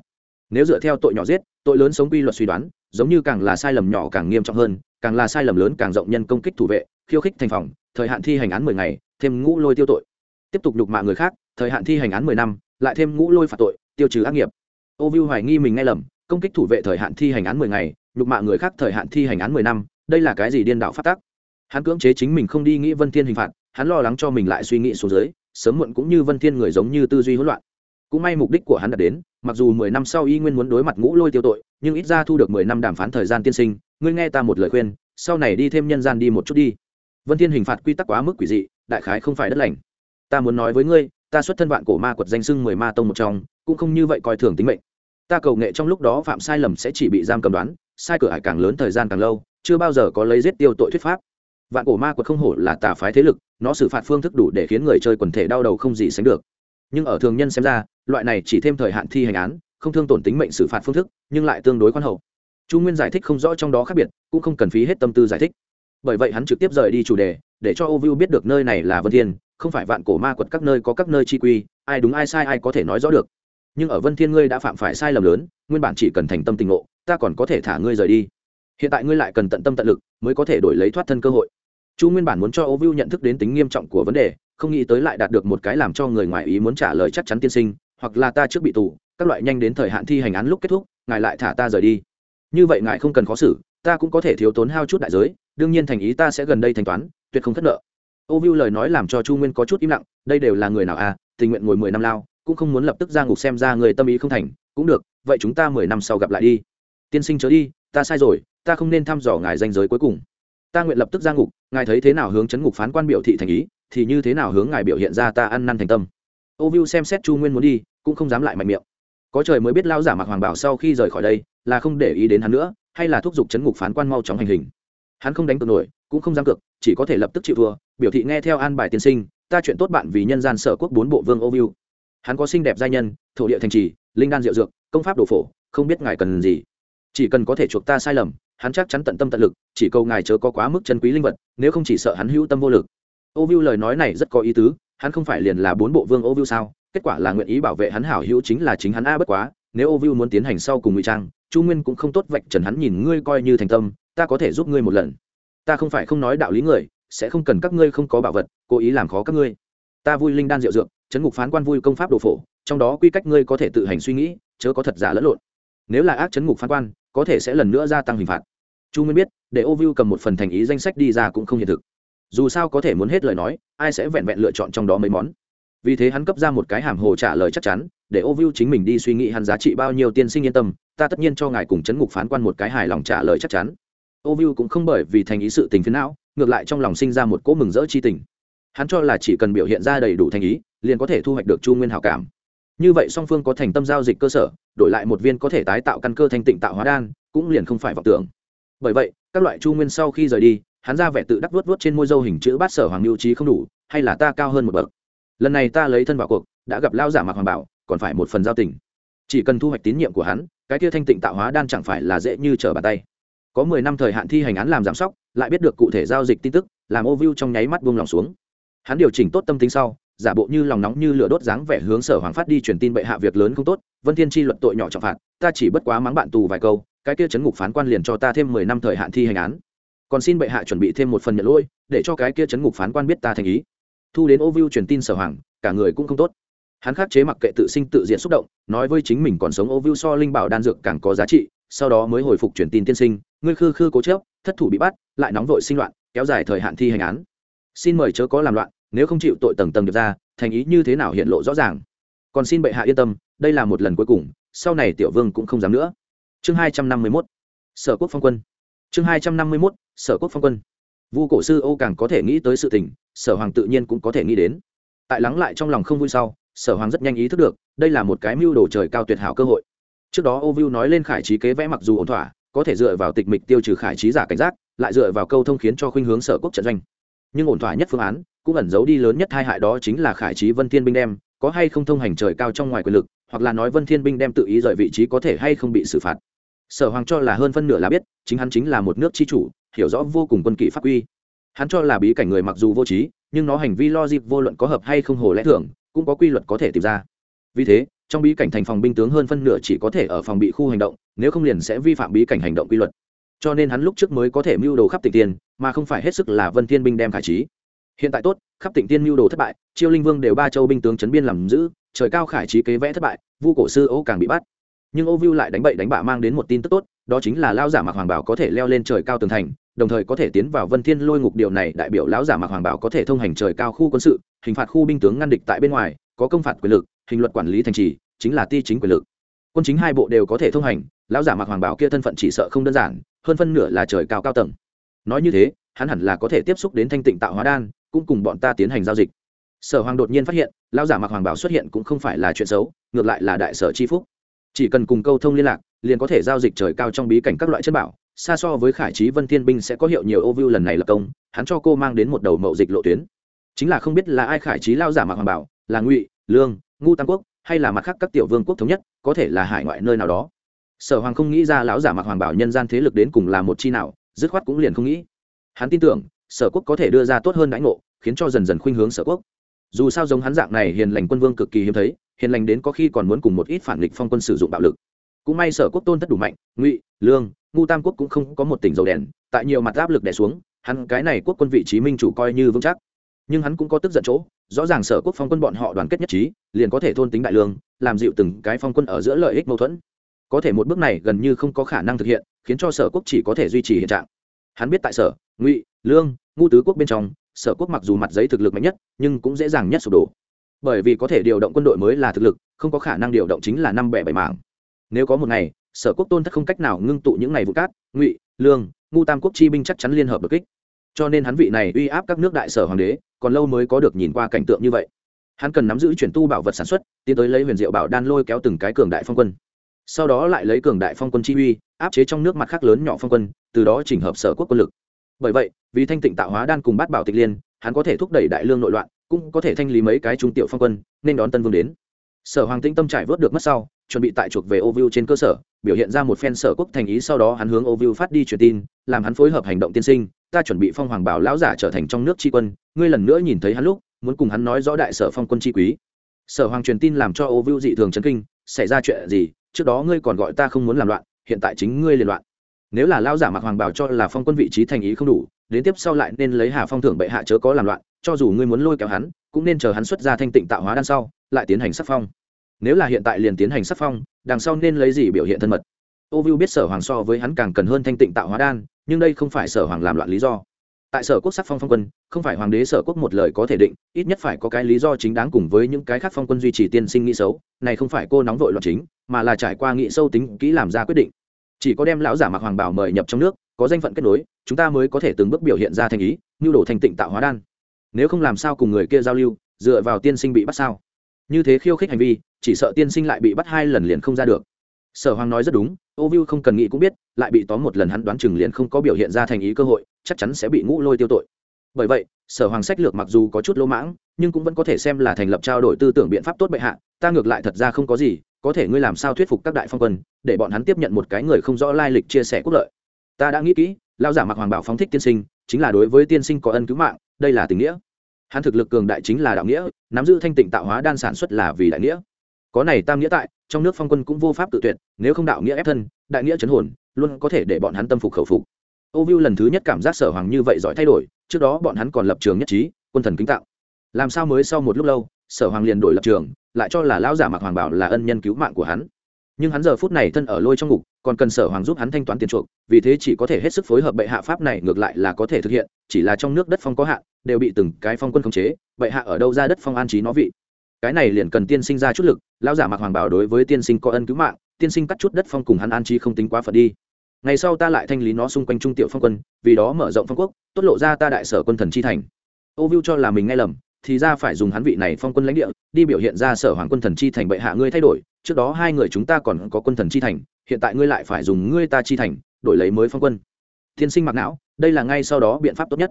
Nếu dựa theo tội nhỏ giết, tội lớn sống quy luật suy đoán, giống như càng là sai lầm nhỏ càng nghiêm trọng hơn, càng là sai lầm lớn càng rộng nhân công kích thủ vệ, khiêu khích thành phòng, thời hạn thi hành án mười ngày, thêm ngũ lôi tiêu tội. Tiếp tục nhục mạ người khác, thời hạn thi hành án mười năm, lại thêm ngũ lôi phạt tội, tiêu trừ ác nghiệp ô viu hoài nghi mình nghe lầm, công kích thủ vệ thời hạn thi hành án mười ngày, nhục mạ người khác thời hạn thi hành án mười năm, đây là cái gì điên đạo phát tác hắn cưỡng chế chính mình không đi nghĩ vân thiên hình phạt, hắn lo lắng cho mình lại suy nghĩ xuống dưới, sớm muộn cũng như vân thiên người giống như tư duy hỗn loạn. Cũng may mục đích của hắn đã đến, mặc dù mười năm sau y nguyên muốn đối mặt ngũ lôi tiêu tội, nhưng ít ra thu được mười năm đàm phán thời gian tiên sinh, ngươi nghe ta một lời khuyên, sau này đi thêm nhân gian đi một chút đi. Vân thiên hình phạt quy tắc quá mức quỷ dị, đại khái không phải đất lành. Ta muốn nói với ngươi ta xuất thân vạn cổ ma quật danh sưng mười ma tông một trong, cũng không như vậy coi thường tính mệnh. Ta cầu nghệ trong lúc đó phạm sai lầm sẽ chỉ bị giam cầm đoán, sai cửa hải càng lớn thời gian càng lâu, chưa bao giờ có lấy giết tiêu tội thuyết pháp. Vạn cổ ma quật không hổ là tà phái thế lực, nó xử phạt phương thức đủ để khiến người chơi quần thể đau đầu không gì sánh được. Nhưng ở thường nhân xem ra, loại này chỉ thêm thời hạn thi hành án, không thương tổn tính mệnh xử phạt phương thức, nhưng lại tương đối khoan hậu. Chu nguyên giải thích không rõ trong đó khác biệt, cũng không cần phí hết tâm tư giải thích. Bởi vậy hắn trực tiếp rời đi chủ đề, để cho ô viu biết được nơi này là vân thiên không phải vạn cổ ma quật các nơi có các nơi chi quy, ai đúng ai sai ai có thể nói rõ được. Nhưng ở vân thiên ngươi đã phạm phải sai lầm lớn, nguyên bản chỉ cần thành tâm tình ngộ, ta còn có thể thả ngươi rời đi. Hiện tại ngươi lại cần tận tâm tận lực, mới có thể đổi lấy thoát thân cơ hội. Chu nguyên bản muốn cho ô viu nhận thức đến tính nghiêm trọng của vấn đề, không nghĩ tới lại đạt được một cái làm cho người ngoài ý muốn trả lời chắc chắn tiên sinh, hoặc là ta trước bị tù, các loại nhanh đến thời hạn thi hành án lúc kết thúc, ngài lại thả ta rời đi. Như vậy ngài không cần khó xử, ta cũng có thể thiếu tốn hao chút đại giới, đương nhiên thành ý ta sẽ gần đây thanh toán, tuyệt không thất nợ ô viu lời nói làm cho chu nguyên có chút im lặng, đây đều là người nào à tình nguyện ngồi mười năm lao, cũng không muốn lập tức ra ngục xem ra người tâm ý không thành, cũng được, vậy chúng ta mười năm sau gặp lại đi. Tiên sinh chớ đi, ta sai rồi, ta không nên thăm dò ngài danh giới cuối cùng. Ta nguyện lập tức ra ngục, ngài thấy thế nào hướng chấn ngục phán quan biểu thị thành ý, thì như thế nào hướng ngài biểu hiện ra ta ăn năn thành tâm. Ô viu xem xét chu nguyên muốn đi, cũng không dám lại mạnh miệng. Có trời mới biết lao giả mặc hoàng bảo sau khi rời khỏi đây, là không để ý đến hắn nữa, hay là thúc giục chấn ngục phán quan mau chóng hành hình. Hắn không đánh cược nổi cũng không dám cược, chỉ có thể lập tức chịu thua. Biểu thị nghe theo an bài tiên sinh, ta chuyện tốt bạn vì nhân gian sở quốc bốn bộ vương ô viu hắn có xinh đẹp giai nhân, thổ địa thành trì, linh đan diệu dược, công pháp đồ phổ, không biết ngài cần gì. Chỉ cần có thể chuộc ta sai lầm, hắn chắc chắn tận tâm tận lực, chỉ cầu ngài chớ có quá mức chân quý linh vật, nếu không chỉ sợ hắn hữu tâm vô lực. Ô viu lời nói này rất có ý tứ, hắn không phải liền là bốn bộ vương ô viu sao? Kết quả là nguyện ý bảo vệ hắn hảo hữu chính là chính hắn a, bất quá, nếu ô viu muốn tiến hành sau cùng ngụy trang, chu nguyên cũng không tốt vạch trần hắn nhìn ngươi coi như thành tâm, ta có thể giúp ngươi một lần ta không phải không nói đạo lý người, sẽ không cần các ngươi không có bảo vật, cố ý làm khó các ngươi. Ta vui linh đan diệu dược, chấn ngục phán quan vui công pháp đồ phổ, trong đó quy cách ngươi có thể tự hành suy nghĩ, chớ có thật giả lẫn lộn. Nếu là ác chấn ngục phán quan, có thể sẽ lần nữa gia tăng hình phạt. Chu nguyên biết, để ô viu cầm một phần thành ý danh sách đi ra cũng không hiện thực. Dù sao có thể muốn hết lời nói, ai sẽ vẹn vẹn lựa chọn trong đó mấy món? Vì thế hắn cấp ra một cái hàm hồ trả lời chắc chắn, để ô viu chính mình đi suy nghĩ hắn giá trị bao nhiêu tiên sinh yên tâm, ta tất nhiên cho ngài cùng chấn ngục phán quan một cái hài lòng trả lời chắc chắn ô viu cũng không bởi vì thành ý sự tình phiến não, ngược lại trong lòng sinh ra một cỗ mừng rỡ chi tình. Hắn cho là chỉ cần biểu hiện ra đầy đủ thành ý, liền có thể thu hoạch được chu nguyên hảo cảm. Như vậy song phương có thành tâm giao dịch cơ sở, đổi lại một viên có thể tái tạo căn cơ thanh tịnh tạo hóa đan, cũng liền không phải vọng tưởng. Bởi vậy, các loại chu nguyên sau khi rời đi, hắn ra vẻ tự đắc vuốt vuốt trên môi dâu hình chữ bát sở hoàng lưu trí không đủ, hay là ta cao hơn một bậc? Lần này ta lấy thân vào cuộc, đã gặp lao giả mạc hoàng bảo, còn phải một phần giao tình. Chỉ cần thu hoạch tín nhiệm của hắn, cái kia thanh tịnh tạo hóa đan chẳng phải là dễ như trở bàn tay có mười năm thời hạn thi hành án làm giám sóc, lại biết được cụ thể giao dịch tin tức, làm ô viu trong nháy mắt buông lòng xuống. Hắn điều chỉnh tốt tâm tính sau, giả bộ như lòng nóng như lửa đốt dáng vẻ hướng sở hoàng phát đi truyền tin bệ hạ việc lớn không tốt, vân thiên chi luật tội nhỏ trọng phạt, ta chỉ bất quá mắng bạn tù vài câu, cái kia chấn ngục phán quan liền cho ta thêm mười năm thời hạn thi hành án. Còn xin bệ hạ chuẩn bị thêm một phần nhận lỗi, để cho cái kia chấn ngục phán quan biết ta thành ý. Thu đến ô viu truyền tin sở hoàng, cả người cũng không tốt. Hắn khắc chế mặc kệ tự sinh tự diệt xúc động, nói với chính mình còn sống ô viu so linh bảo đan dược càng có giá trị, sau đó mới hồi phục truyền tin tiên sinh ngươi khư khư cố chớp thất thủ bị bắt, lại nóng vội sinh loạn, kéo dài thời hạn thi hành án. Xin mời chớ có làm loạn, nếu không chịu tội tầng tầng được ra, thành ý như thế nào hiện lộ rõ ràng. Còn xin bệ hạ yên tâm, đây là một lần cuối cùng, sau này tiểu vương cũng không dám nữa. Chương hai trăm năm mươi mốt. Sở quốc phong quân. Chương hai trăm năm mươi mốt, sở quốc phong quân. Vu cổ sư ô càng có thể nghĩ tới sự tình, sở hoàng tự nhiên cũng có thể nghĩ đến. Tại lắng lại trong lòng không vui sau, sở hoàng rất nhanh ý thức được, đây là một cái mưu đồ trời cao tuyệt hảo cơ hội. Trước đó ô Vu nói lên khải trí kế vẽ mặc dù ổn thỏa có thể dựa vào tịch mịch tiêu trừ khải trí giả cảnh giác, lại dựa vào câu thông khiến cho khuynh hướng sở quốc trận doanh. Nhưng ổn thỏa nhất phương án, cũng ẩn giấu đi lớn nhất hai hại đó chính là khải trí vân thiên binh đem, có hay không thông hành trời cao trong ngoài quyền lực, hoặc là nói vân thiên binh đem tự ý rời vị trí có thể hay không bị xử phạt. Sở hoàng cho là hơn phân nửa là biết, chính hắn chính là một nước chi chủ, hiểu rõ vô cùng quân kỷ pháp quy. Hắn cho là bí cảnh người mặc dù vô trí, nhưng nó hành vi lo dịp vô luận có hợp hay không hồ lẽ thường, cũng có quy luật có thể tìm ra. Vì thế trong bí cảnh thành phòng binh tướng hơn phân nửa chỉ có thể ở phòng bị khu hành động, nếu không liền sẽ vi phạm bí cảnh hành động quy luật. Cho nên hắn lúc trước mới có thể mưu đồ khắp tịnh tiên mà không phải hết sức là vân thiên binh đem khải trí. Hiện tại tốt, khắp tịnh tiên mưu đồ thất bại, chiêu linh vương đều ba châu binh tướng chấn biên làm giữ, trời cao khải trí kế vẽ thất bại, vu cổ sư ô càng bị bắt. Nhưng ô vu lại đánh bậy đánh bạ mang đến một tin tức tốt, đó chính là lao giả mặc hoàng bảo có thể leo lên trời cao tường thành, đồng thời có thể tiến vào vân thiên lôi ngục điều này đại biểu lão giả mặc hoàng bảo có thể thông hành trời cao khu quân sự, hình phạt khu binh tướng ngăn địch tại bên ngoài, có công phạt quyền lực hình luật quản lý thành trì, chính là ti chính quyền lực. Quân chính hai bộ đều có thể thông hành, lão giả mặc hoàng bảo kia thân phận chỉ sợ không đơn giản, hơn phân nửa là trời cao cao tầng. Nói như thế, hắn hẳn là có thể tiếp xúc đến thanh tịnh tạo hóa đan, cũng cùng bọn ta tiến hành giao dịch. Sở hoàng đột nhiên phát hiện, lão giả mặc hoàng bảo xuất hiện cũng không phải là chuyện xấu, ngược lại là đại sở chi phúc. Chỉ cần cùng câu thông liên lạc, liền có thể giao dịch trời cao trong bí cảnh các loại chất bảo, xa so với khải trí vân thiên binh sẽ có hiệu nhiều ô vu lần này lập công, hắn cho cô mang đến một đầu mậu dịch lộ tuyến. Chính là không biết là ai khải trí lao giả mặc hoàng bảo, là ngụy, lương ngu tam quốc, hay là mặt khác các tiểu vương quốc thống nhất, có thể là hải ngoại nơi nào đó. Sở hoàng không nghĩ ra lão giả mặc hoàng bảo nhân gian thế lực đến cùng là một chi nào, dứt khoát cũng liền không nghĩ. Hắn tin tưởng, sở quốc có thể đưa ra tốt hơn đãi ngộ, khiến cho dần dần khuynh hướng sở quốc. Dù sao giống hắn dạng này hiền lành quân vương cực kỳ hiếm thấy, hiền lành đến có khi còn muốn cùng một ít phản nghịch phong quân sử dụng bạo lực. Cũng may sở quốc tôn thất đủ mạnh, ngụy, lương, ngu tam quốc cũng không có một tỉnh dầu đèn, tại nhiều mặt áp lực đè xuống, hắn cái này quốc quân vị trí minh chủ coi như vững chắc. Nhưng hắn cũng có tức giận chỗ rõ ràng sở quốc phong quân bọn họ đoàn kết nhất trí, liền có thể thôn tính đại lương, làm dịu từng cái phong quân ở giữa lợi ích mâu thuẫn. Có thể một bước này gần như không có khả năng thực hiện, khiến cho sở quốc chỉ có thể duy trì hiện trạng. Hắn biết tại sở, ngụy, lương, ngu tứ quốc bên trong, sở quốc mặc dù mặt giấy thực lực mạnh nhất, nhưng cũng dễ dàng nhất sụp đổ. Bởi vì có thể điều động quân đội mới là thực lực, không có khả năng điều động chính là năm bẻ bảy mảng. Nếu có một ngày, sở quốc tôn thất không cách nào ngưng tụ những ngày vụ cát, ngụy, lương, ngu tam quốc chi binh chắc chắn liên hợp đột kích. Cho nên hắn vị này uy áp các nước đại sở hoàng đế còn lâu mới có được nhìn qua cảnh tượng như vậy. Hắn cần nắm giữ chuyển tu bảo vật sản xuất, tiến tới lấy huyền diệu bảo đan lôi kéo từng cái cường đại phong quân. Sau đó lại lấy cường đại phong quân chi uy, áp chế trong nước mặt khác lớn nhỏ phong quân, từ đó chỉnh hợp sở quốc quân lực. Bởi vậy, vì thanh tịnh tạo hóa đan cùng bát bảo tịch liên, hắn có thể thúc đẩy đại lương nội loạn, cũng có thể thanh lý mấy cái trung tiểu phong quân, nên đón tân vương đến. Sở hoàng tĩnh tâm trải vớt được mất sau, chuẩn bị tại chuộc về ô viu trên cơ sở, biểu hiện ra một phen sở quốc thành ý sau đó hắn hướng ô viu phát đi truyền tin, làm hắn phối hợp hành động tiên sinh ta chuẩn bị phong hoàng bảo lão giả trở thành trong nước tri quân, ngươi lần nữa nhìn thấy hắn lúc, muốn cùng hắn nói rõ đại sở phong quân tri quý. Sở hoàng truyền tin làm cho ô viu dị thường chấn kinh, xảy ra chuyện gì, trước đó ngươi còn gọi ta không muốn làm loạn, hiện tại chính ngươi liên loạn. Nếu là lão giả mặc hoàng bảo cho là phong quân vị trí thành ý không đủ, đến tiếp sau lại nên lấy hà phong thưởng bệ hạ chớ có làm loạn, cho dù ngươi muốn lôi kéo hắn, cũng nên chờ hắn xuất ra thanh tịnh tạo hóa đan sau, lại tiến hành sắc phong. Nếu là hiện tại liền tiến hành sắc phong, đằng sau nên lấy gì biểu hiện thân mật? Ô viu biết sở hoàng so với hắn càng cần hơn thanh tịnh tạo hóa đan nhưng đây không phải sở hoàng làm loạn lý do. Tại sở quốc sắc phong phong quân, không phải hoàng đế sở quốc một lời có thể định, ít nhất phải có cái lý do chính đáng cùng với những cái khác phong quân duy trì tiên sinh nghĩ xấu, này không phải cô nóng vội loạn chính, mà là trải qua nghị sâu tính kỹ làm ra quyết định. Chỉ có đem lão giả mặc hoàng bảo mời nhập trong nước, có danh phận kết nối, chúng ta mới có thể từng bước biểu hiện ra thành ý, nhu đổ thành tịnh tạo hóa đan. Nếu không làm sao cùng người kia giao lưu, dựa vào tiên sinh bị bắt sao? Như thế khiêu khích hành vi, chỉ sợ tiên sinh lại bị bắt hai lần liền không ra được sở hoàng nói rất đúng, ô viu không cần nghĩ cũng biết, lại bị tóm một lần hắn đoán chừng liền không có biểu hiện ra thành ý cơ hội, chắc chắn sẽ bị ngũ lôi tiêu tội. Bởi vậy, sở hoàng sách lược mặc dù có chút lỗ mãng, nhưng cũng vẫn có thể xem là thành lập trao đổi tư tưởng biện pháp tốt bệ hạ, ta ngược lại thật ra không có gì, có thể ngươi làm sao thuyết phục các đại phong quân, để bọn hắn tiếp nhận một cái người không rõ lai lịch chia sẻ quốc lợi. Ta đã nghĩ kỹ lao giả mặc hoàng bảo phóng thích tiên sinh, chính là đối với tiên sinh có ân cứu mạng, đây là tình nghĩa. Hắn thực lực cường đại chính là đạo nghĩa, nắm giữ thanh tịnh tạo hóa đan sản xuất là vì đại nghĩa có này tam nghĩa tại, trong nước phong quân cũng vô pháp tự tuyệt, nếu không đạo nghĩa ép thân, đại nghĩa chấn hồn, luôn có thể để bọn hắn tâm phục khẩu phục. Ô viu lần thứ nhất cảm giác sở hoàng như vậy giỏi thay đổi, trước đó bọn hắn còn lập trường nhất trí, quân thần kính tạo. Làm sao mới sau một lúc lâu, sở hoàng liền đổi lập trường, lại cho là lão giả mặc hoàng bảo là ân nhân cứu mạng của hắn. Nhưng hắn giờ phút này thân ở lôi trong ngục, còn cần sở hoàng giúp hắn thanh toán tiền chuộc, vì thế chỉ có thể hết sức phối hợp bệ hạ pháp này ngược lại là có thể thực hiện, chỉ là trong nước đất phong có hạn, đều bị từng cái phong quân khống chế, bệ hạ ở đâu ra đất phong an trí nó vị cái này liền cần tiên sinh ra chút lực, lão giả mặc hoàng bảo đối với tiên sinh có ân cứu mạng, tiên sinh cắt chút đất phong cùng hắn an trí không tính quá phật đi. Ngày sau ta lại thanh lý nó xung quanh trung tiểu phong quân, vì đó mở rộng phong quốc, tốt lộ ra ta đại sở quân thần chi thành. Ô viu cho là mình nghe lầm, thì ra phải dùng hắn vị này phong quân lãnh địa, đi biểu hiện ra sở hoàng quân thần chi thành bệ hạ ngươi thay đổi, trước đó hai người chúng ta còn có quân thần chi thành, hiện tại ngươi lại phải dùng ngươi ta chi thành, đổi lấy mới phong quân. Tiên sinh mặc não, đây là ngay sau đó biện pháp tốt nhất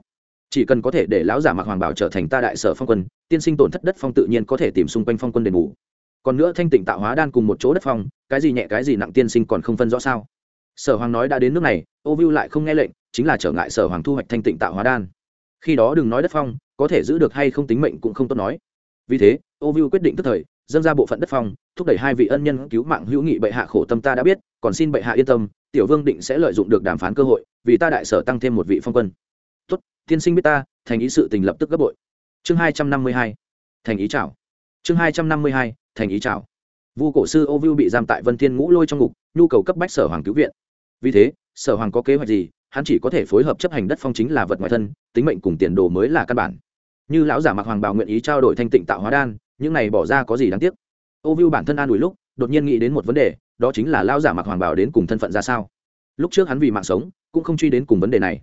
chỉ cần có thể để lão giả mặc hoàng bảo trở thành ta đại sở phong quân, tiên sinh tổn thất đất phong tự nhiên có thể tìm xung quanh phong quân đền bù. Còn nữa thanh tịnh tạo hóa đan cùng một chỗ đất phong, cái gì nhẹ cái gì nặng tiên sinh còn không phân rõ sao? Sở hoàng nói đã đến nước này, ô viu lại không nghe lệnh, chính là trở ngại sở hoàng thu hoạch thanh tịnh tạo hóa đan. Khi đó đừng nói đất phong, có thể giữ được hay không tính mệnh cũng không tốt nói. Vì thế, ô viu quyết định tức thời, dâng ra bộ phận đất phong, thúc đẩy hai vị ân nhân cứu mạng hữu nghị bệ hạ khổ tâm ta đã biết, còn xin bệ hạ yên tâm, tiểu vương định sẽ lợi dụng được đàm phán cơ hội, vì ta đại sở tăng thêm một vị phong quân tiên sinh biết ta, thành ý sự tình lập tức gấp bội. Chương hai trăm năm mươi hai, thành ý chào chương hai trăm năm mươi hai, thành ý chào vu cổ sư ô viu bị giam tại vân thiên ngũ lôi trong ngục, nhu cầu cấp bách sở hoàng cứu viện. Vì thế, sở hoàng có kế hoạch gì, hắn chỉ có thể phối hợp chấp hành đất phong chính là vật ngoại thân, tính mệnh cùng tiền đồ mới là căn bản. Như lão giả mặc hoàng bào nguyện ý trao đổi thanh tịnh tạo hóa đan, những này bỏ ra có gì đáng tiếc? Ô viu bản thân an ủi lúc, đột nhiên nghĩ đến một vấn đề, đó chính là lão giả mặc hoàng bào đến cùng thân phận ra sao. Lúc trước hắn vì mạng sống, cũng không truy đến cùng vấn đề này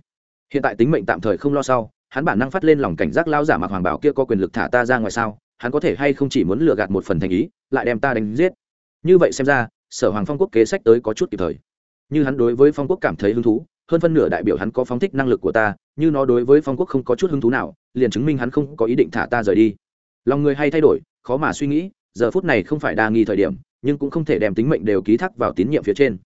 hiện tại tính mệnh tạm thời không lo sau, hắn bản năng phát lên lòng cảnh giác lao giả mặc hoàng bảo kia có quyền lực thả ta ra ngoài sao, hắn có thể hay không chỉ muốn lừa gạt một phần thành ý, lại đem ta đánh giết? Như vậy xem ra, sở hoàng phong quốc kế sách tới có chút kịp thời. Như hắn đối với phong quốc cảm thấy hứng thú, hơn phân nửa đại biểu hắn có phóng thích năng lực của ta, như nó đối với phong quốc không có chút hứng thú nào, liền chứng minh hắn không có ý định thả ta rời đi. Lòng người hay thay đổi, khó mà suy nghĩ, giờ phút này không phải đa nghi thời điểm, nhưng cũng không thể đem tính mệnh đều ký thác vào tín nhiệm phía trên.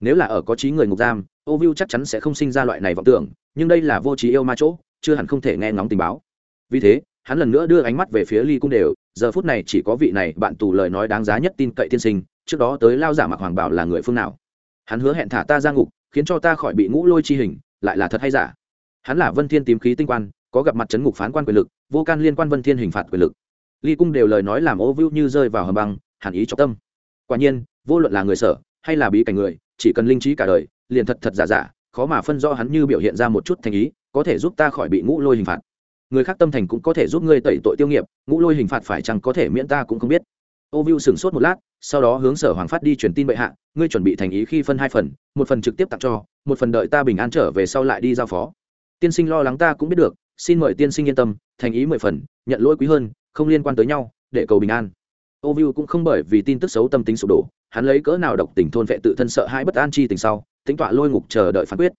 Nếu là ở có trí người ngục giam ô Vu chắc chắn sẽ không sinh ra loại này vọng tưởng, nhưng đây là vô trí yêu ma chỗ, chưa hẳn không thể nghe ngóng tình báo. Vì thế, hắn lần nữa đưa ánh mắt về phía ly cung đều, giờ phút này chỉ có vị này bạn tù lời nói đáng giá nhất tin cậy tiên sinh, trước đó tới lao giả mặc hoàng bảo là người phương nào. Hắn hứa hẹn thả ta ra ngục, khiến cho ta khỏi bị ngũ lôi chi hình, lại là thật hay giả? Hắn là vân thiên tìm khí tinh quan, có gặp mặt chấn ngục phán quan quyền lực, vô can liên quan vân thiên hình phạt quyền lực. Ly cung đều lời nói làm ô vưu như rơi vào hầm băng, hàn ý trọng tâm. Quả nhiên, vô luận là người sở, hay là bí cảnh người, chỉ cần linh trí cả đời liền thật thật giả giả, khó mà phân rõ hắn như biểu hiện ra một chút thành ý, có thể giúp ta khỏi bị ngũ lôi hình phạt. Người khác tâm thành cũng có thể giúp ngươi tẩy tội tiêu nghiệp, ngũ lôi hình phạt phải chăng có thể miễn ta cũng không biết. Ô viu sửng sốt một lát, sau đó hướng sở hoàng phát đi truyền tin bệ hạ, ngươi chuẩn bị thành ý khi phân hai phần, một phần trực tiếp tặng cho, một phần đợi ta bình an trở về sau lại đi giao phó. Tiên sinh lo lắng ta cũng biết được, xin mời tiên sinh yên tâm, thành ý mười phần, nhận lỗi quý hơn, không liên quan tới nhau, để cầu bình an. Ô viu cũng không bởi vì tin tức xấu tâm tính sụp đổ, hắn lấy cỡ nào độc tình thôn vệ tự thân sợ hãi bất an chi tình sau tính tọa lôi ngục chờ đợi phán quyết.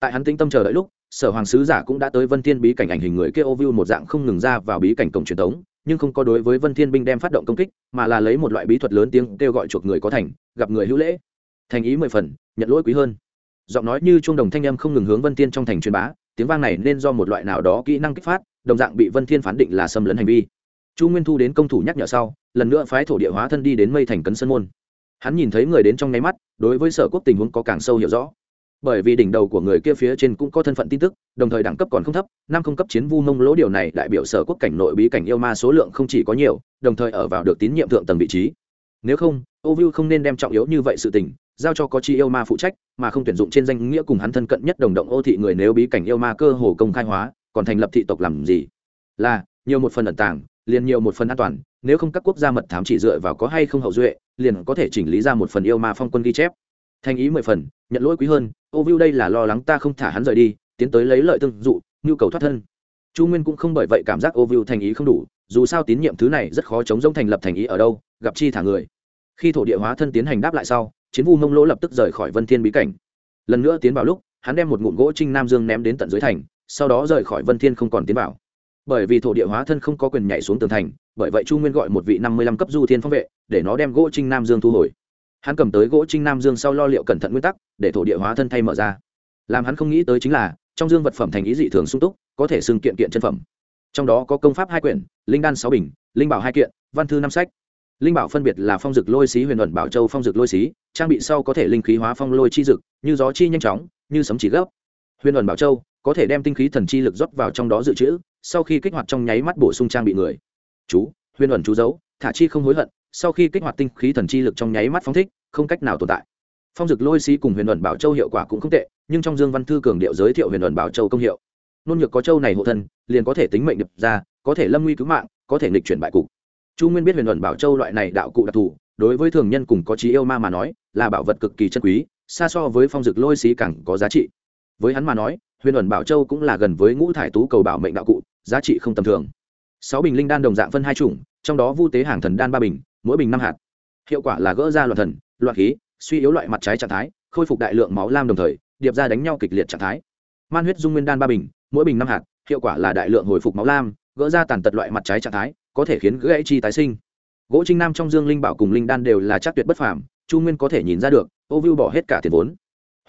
Tại hắn tĩnh tâm chờ đợi lúc, sở hoàng sứ giả cũng đã tới vân thiên bí cảnh ảnh hình người kia ô vu một dạng không ngừng ra vào bí cảnh cổng truyền thống, nhưng không có đối với vân thiên binh đem phát động công kích, mà là lấy một loại bí thuật lớn tiếng kêu gọi chuộc người có thành, gặp người hữu lễ. Thành ý mười phần, nhận lỗi quý hơn. Giọng nói như chuông đồng thanh âm không ngừng hướng vân thiên trong thành truyền bá, tiếng vang này nên do một loại nào đó kỹ năng kích phát, đồng dạng bị vân thiên phán định là xâm lấn hành vi. Chu nguyên thu đến công thủ nhắc nhở sau, lần nữa phái thổ địa hóa thân đi đến mây thành cấn sơn môn hắn nhìn thấy người đến trong nháy mắt, đối với sở quốc tình huống có càng sâu hiểu rõ. Bởi vì đỉnh đầu của người kia phía trên cũng có thân phận tin tức, đồng thời đẳng cấp còn không thấp, năm không cấp chiến vu mông lỗ điều này đại biểu sở quốc cảnh nội bí cảnh yêu ma số lượng không chỉ có nhiều, đồng thời ở vào được tín nhiệm thượng tầng vị trí. Nếu không, ô vu không nên đem trọng yếu như vậy sự tình, giao cho có chi yêu ma phụ trách, mà không tuyển dụng trên danh nghĩa cùng hắn thân cận nhất đồng động ô thị người nếu bí cảnh yêu ma cơ hồ công khai hóa, còn thành lập thị tộc làm gì? Là, nhiều một phần ẩn tàng liền nhiều một phần an toàn, nếu không các quốc gia mật thám chỉ dựa vào có hay không hậu duệ, liền có thể chỉnh lý ra một phần yêu ma phong quân ghi chép. Thành ý mười phần, nhận lỗi quý hơn, ô viu đây là lo lắng ta không thả hắn rời đi, tiến tới lấy lợi tương dụ, nhu cầu thoát thân. Chu nguyên cũng không bởi vậy cảm giác ô viu thành ý không đủ, dù sao tín nhiệm thứ này rất khó chống giống thành lập thành ý ở đâu, gặp chi thả người. Khi thổ địa hóa thân tiến hành đáp lại sau, chiến vu mông lỗ lập tức rời khỏi vân thiên bí cảnh. Lần nữa tiến vào lúc, hắn đem một ngụm gỗ trinh nam dương ném đến tận dưới thành, sau đó rời khỏi vân thiên không còn tiến vào bởi vì thổ địa hóa thân không có quyền nhảy xuống tường thành, bởi vậy chu nguyên gọi một vị năm mươi lăm cấp du thiên phong vệ, để nó đem gỗ trinh nam dương thu hồi. Hắn cầm tới gỗ trinh nam dương sau lo liệu cẩn thận nguyên tắc, để thổ địa hóa thân thay mở ra. Làm hắn không nghĩ tới chính là, trong dương vật phẩm thành ý dị thường sung túc, có thể xưng kiện kiện chân phẩm. Trong đó có công pháp hai quyển, linh đan sáu bình, linh bảo hai kiện, văn thư năm sách. Linh bảo phân biệt là phong dực lôi xí huyền luận bảo châu phong dực lôi xí, trang bị sau có thể linh khí hóa phong lôi chi dực, như gió chi nhanh chóng, như sấm chỉ gấp. Huyền luận bảo châu có thể đem tinh khí thần chi lực rót vào trong đó dự trữ sau khi kích hoạt trong nháy mắt bổ sung trang bị người. Chú huyền luận chú giấu, thả chi không hối hận sau khi kích hoạt tinh khí thần chi lực trong nháy mắt phóng thích không cách nào tồn tại. Phong dực lôi xí cùng huyền luận bảo châu hiệu quả cũng không tệ nhưng trong dương văn thư cường điệu giới thiệu huyền luận bảo châu công hiệu. Nôn nhược có châu này hộ thân liền có thể tính mệnh nhập ra có thể lâm nguy cứu mạng có thể nghịch chuyển bại cục. Chu nguyên biết huyền luận bảo châu loại này đạo cụ đặc thù đối với thường nhân cùng có trí yêu ma mà nói là bảo vật cực kỳ chân quý xa so với phong dực lôi xí càng có giá trị. Với hắn mà nói huyền ẩn bảo châu cũng là gần với ngũ thải tú cầu bảo mệnh đạo cụ, giá trị không tầm thường. Sáu bình linh đan đồng dạng phân hai chủng, trong đó vu tế hàng thần đan ba bình, mỗi bình năm hạt. Hiệu quả là gỡ ra loạn thần, loạn khí, suy yếu loại mặt trái trạng thái, khôi phục đại lượng máu lam đồng thời, điệp ra đánh nhau kịch liệt trạng thái. Man huyết dung nguyên đan ba bình, mỗi bình năm hạt, hiệu quả là đại lượng hồi phục máu lam, gỡ ra tàn tật loại mặt trái trạng thái, có thể khiến gãy chi tái sinh. Gỗ trinh nam trong dương linh bảo cùng linh đan đều là chắc tuyệt bất phàm, chu nguyên có thể nhìn ra được, ô vưu bỏ hết cả tiền vốn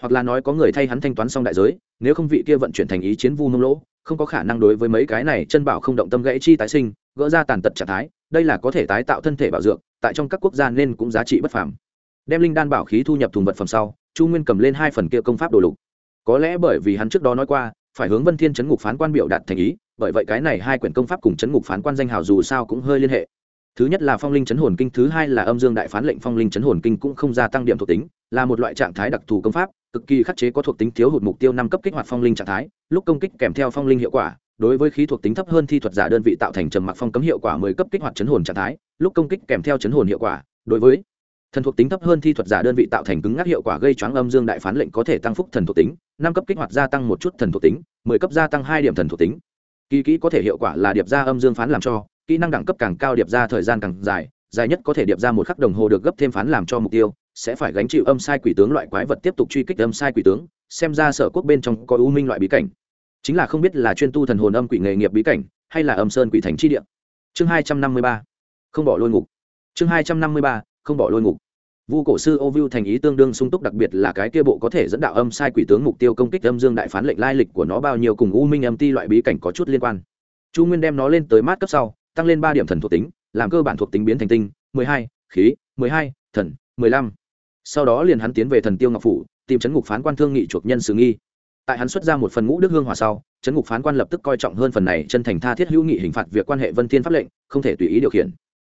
hoặc là nói có người thay hắn thanh toán xong đại giới, nếu không vị kia vận chuyển thành ý chiến vu nông lỗ, không có khả năng đối với mấy cái này chân bảo không động tâm gãy chi tái sinh, gỡ ra tàn tật trạng thái, đây là có thể tái tạo thân thể bảo dược, tại trong các quốc gia nên cũng giá trị bất phàm. Đem linh đan bảo khí thu nhập thùng vật phẩm sau, chu nguyên cầm lên hai phần kia công pháp đồ lục. Có lẽ bởi vì hắn trước đó nói qua, phải hướng vân thiên chấn ngục phán quan biểu đạt thành ý, bởi vậy cái này hai quyển công pháp cùng chấn ngục phán quan danh hào dù sao cũng hơi liên hệ. Thứ nhất là phong linh chấn hồn kinh, thứ hai là âm dương đại phán lệnh phong linh chấn hồn kinh cũng không gia tăng điểm thuộc tính là một loại trạng thái đặc thù công pháp, cực kỳ khắc chế có thuộc tính thiếu hụt mục tiêu năm cấp kích hoạt phong linh trạng thái, lúc công kích kèm theo phong linh hiệu quả, đối với khí thuộc tính thấp hơn thi thuật giả đơn vị tạo thành trầm mặc phong cấm hiệu quả mười cấp kích hoạt chấn hồn trạng thái, lúc công kích kèm theo chấn hồn hiệu quả, đối với thần thuộc tính thấp hơn thi thuật giả đơn vị tạo thành cứng ngắc hiệu quả gây choáng âm dương đại phán lệnh có thể tăng phúc thần thuộc tính, năm cấp kích hoạt gia tăng một chút thần thuộc tính, mười cấp gia tăng hai điểm thần thuộc tính. Kỳ kỹ có thể hiệu quả là điệp ra âm dương phán làm cho, kỹ năng đẳng cấp càng cao điệp ra thời gian càng dài dài nhất có thể điệp ra một khắc đồng hồ được gấp thêm phán làm cho mục tiêu sẽ phải gánh chịu âm sai quỷ tướng loại quái vật tiếp tục truy kích âm sai quỷ tướng, xem ra sở quốc bên trong có ưu minh loại bí cảnh. Chính là không biết là chuyên tu thần hồn âm quỷ nghề nghiệp bí cảnh, hay là âm sơn quỷ thành chi địa. Chương hai trăm năm mươi ba, không bỏ lôi ngục. Chương hai trăm năm mươi ba, không bỏ lôi ngục. Vu cổ sư ô vu thành ý tương đương sung túc đặc biệt là cái kia bộ có thể dẫn đạo âm sai quỷ tướng mục tiêu công kích âm dương đại phán lệnh lai lịch của nó bao nhiêu cùng u minh âm ti loại bí cảnh có chút liên quan. Chu nguyên đem nó lên tới mát cấp sau, tăng lên ba điểm thần thuộc tính, làm cơ bản thuộc tính biến thành tinh, mười hai, khí, mười hai, thần, mười lăm sau đó liền hắn tiến về thần tiêu ngọc phủ, tìm chấn ngục phán quan thương nghị chuộc nhân sự nghi. Tại hắn xuất ra một phần ngũ đức hương hòa sau, chấn ngục phán quan lập tức coi trọng hơn phần này chân thành tha thiết hữu nghị hình phạt việc quan hệ vân thiên pháp lệnh, không thể tùy ý điều khiển.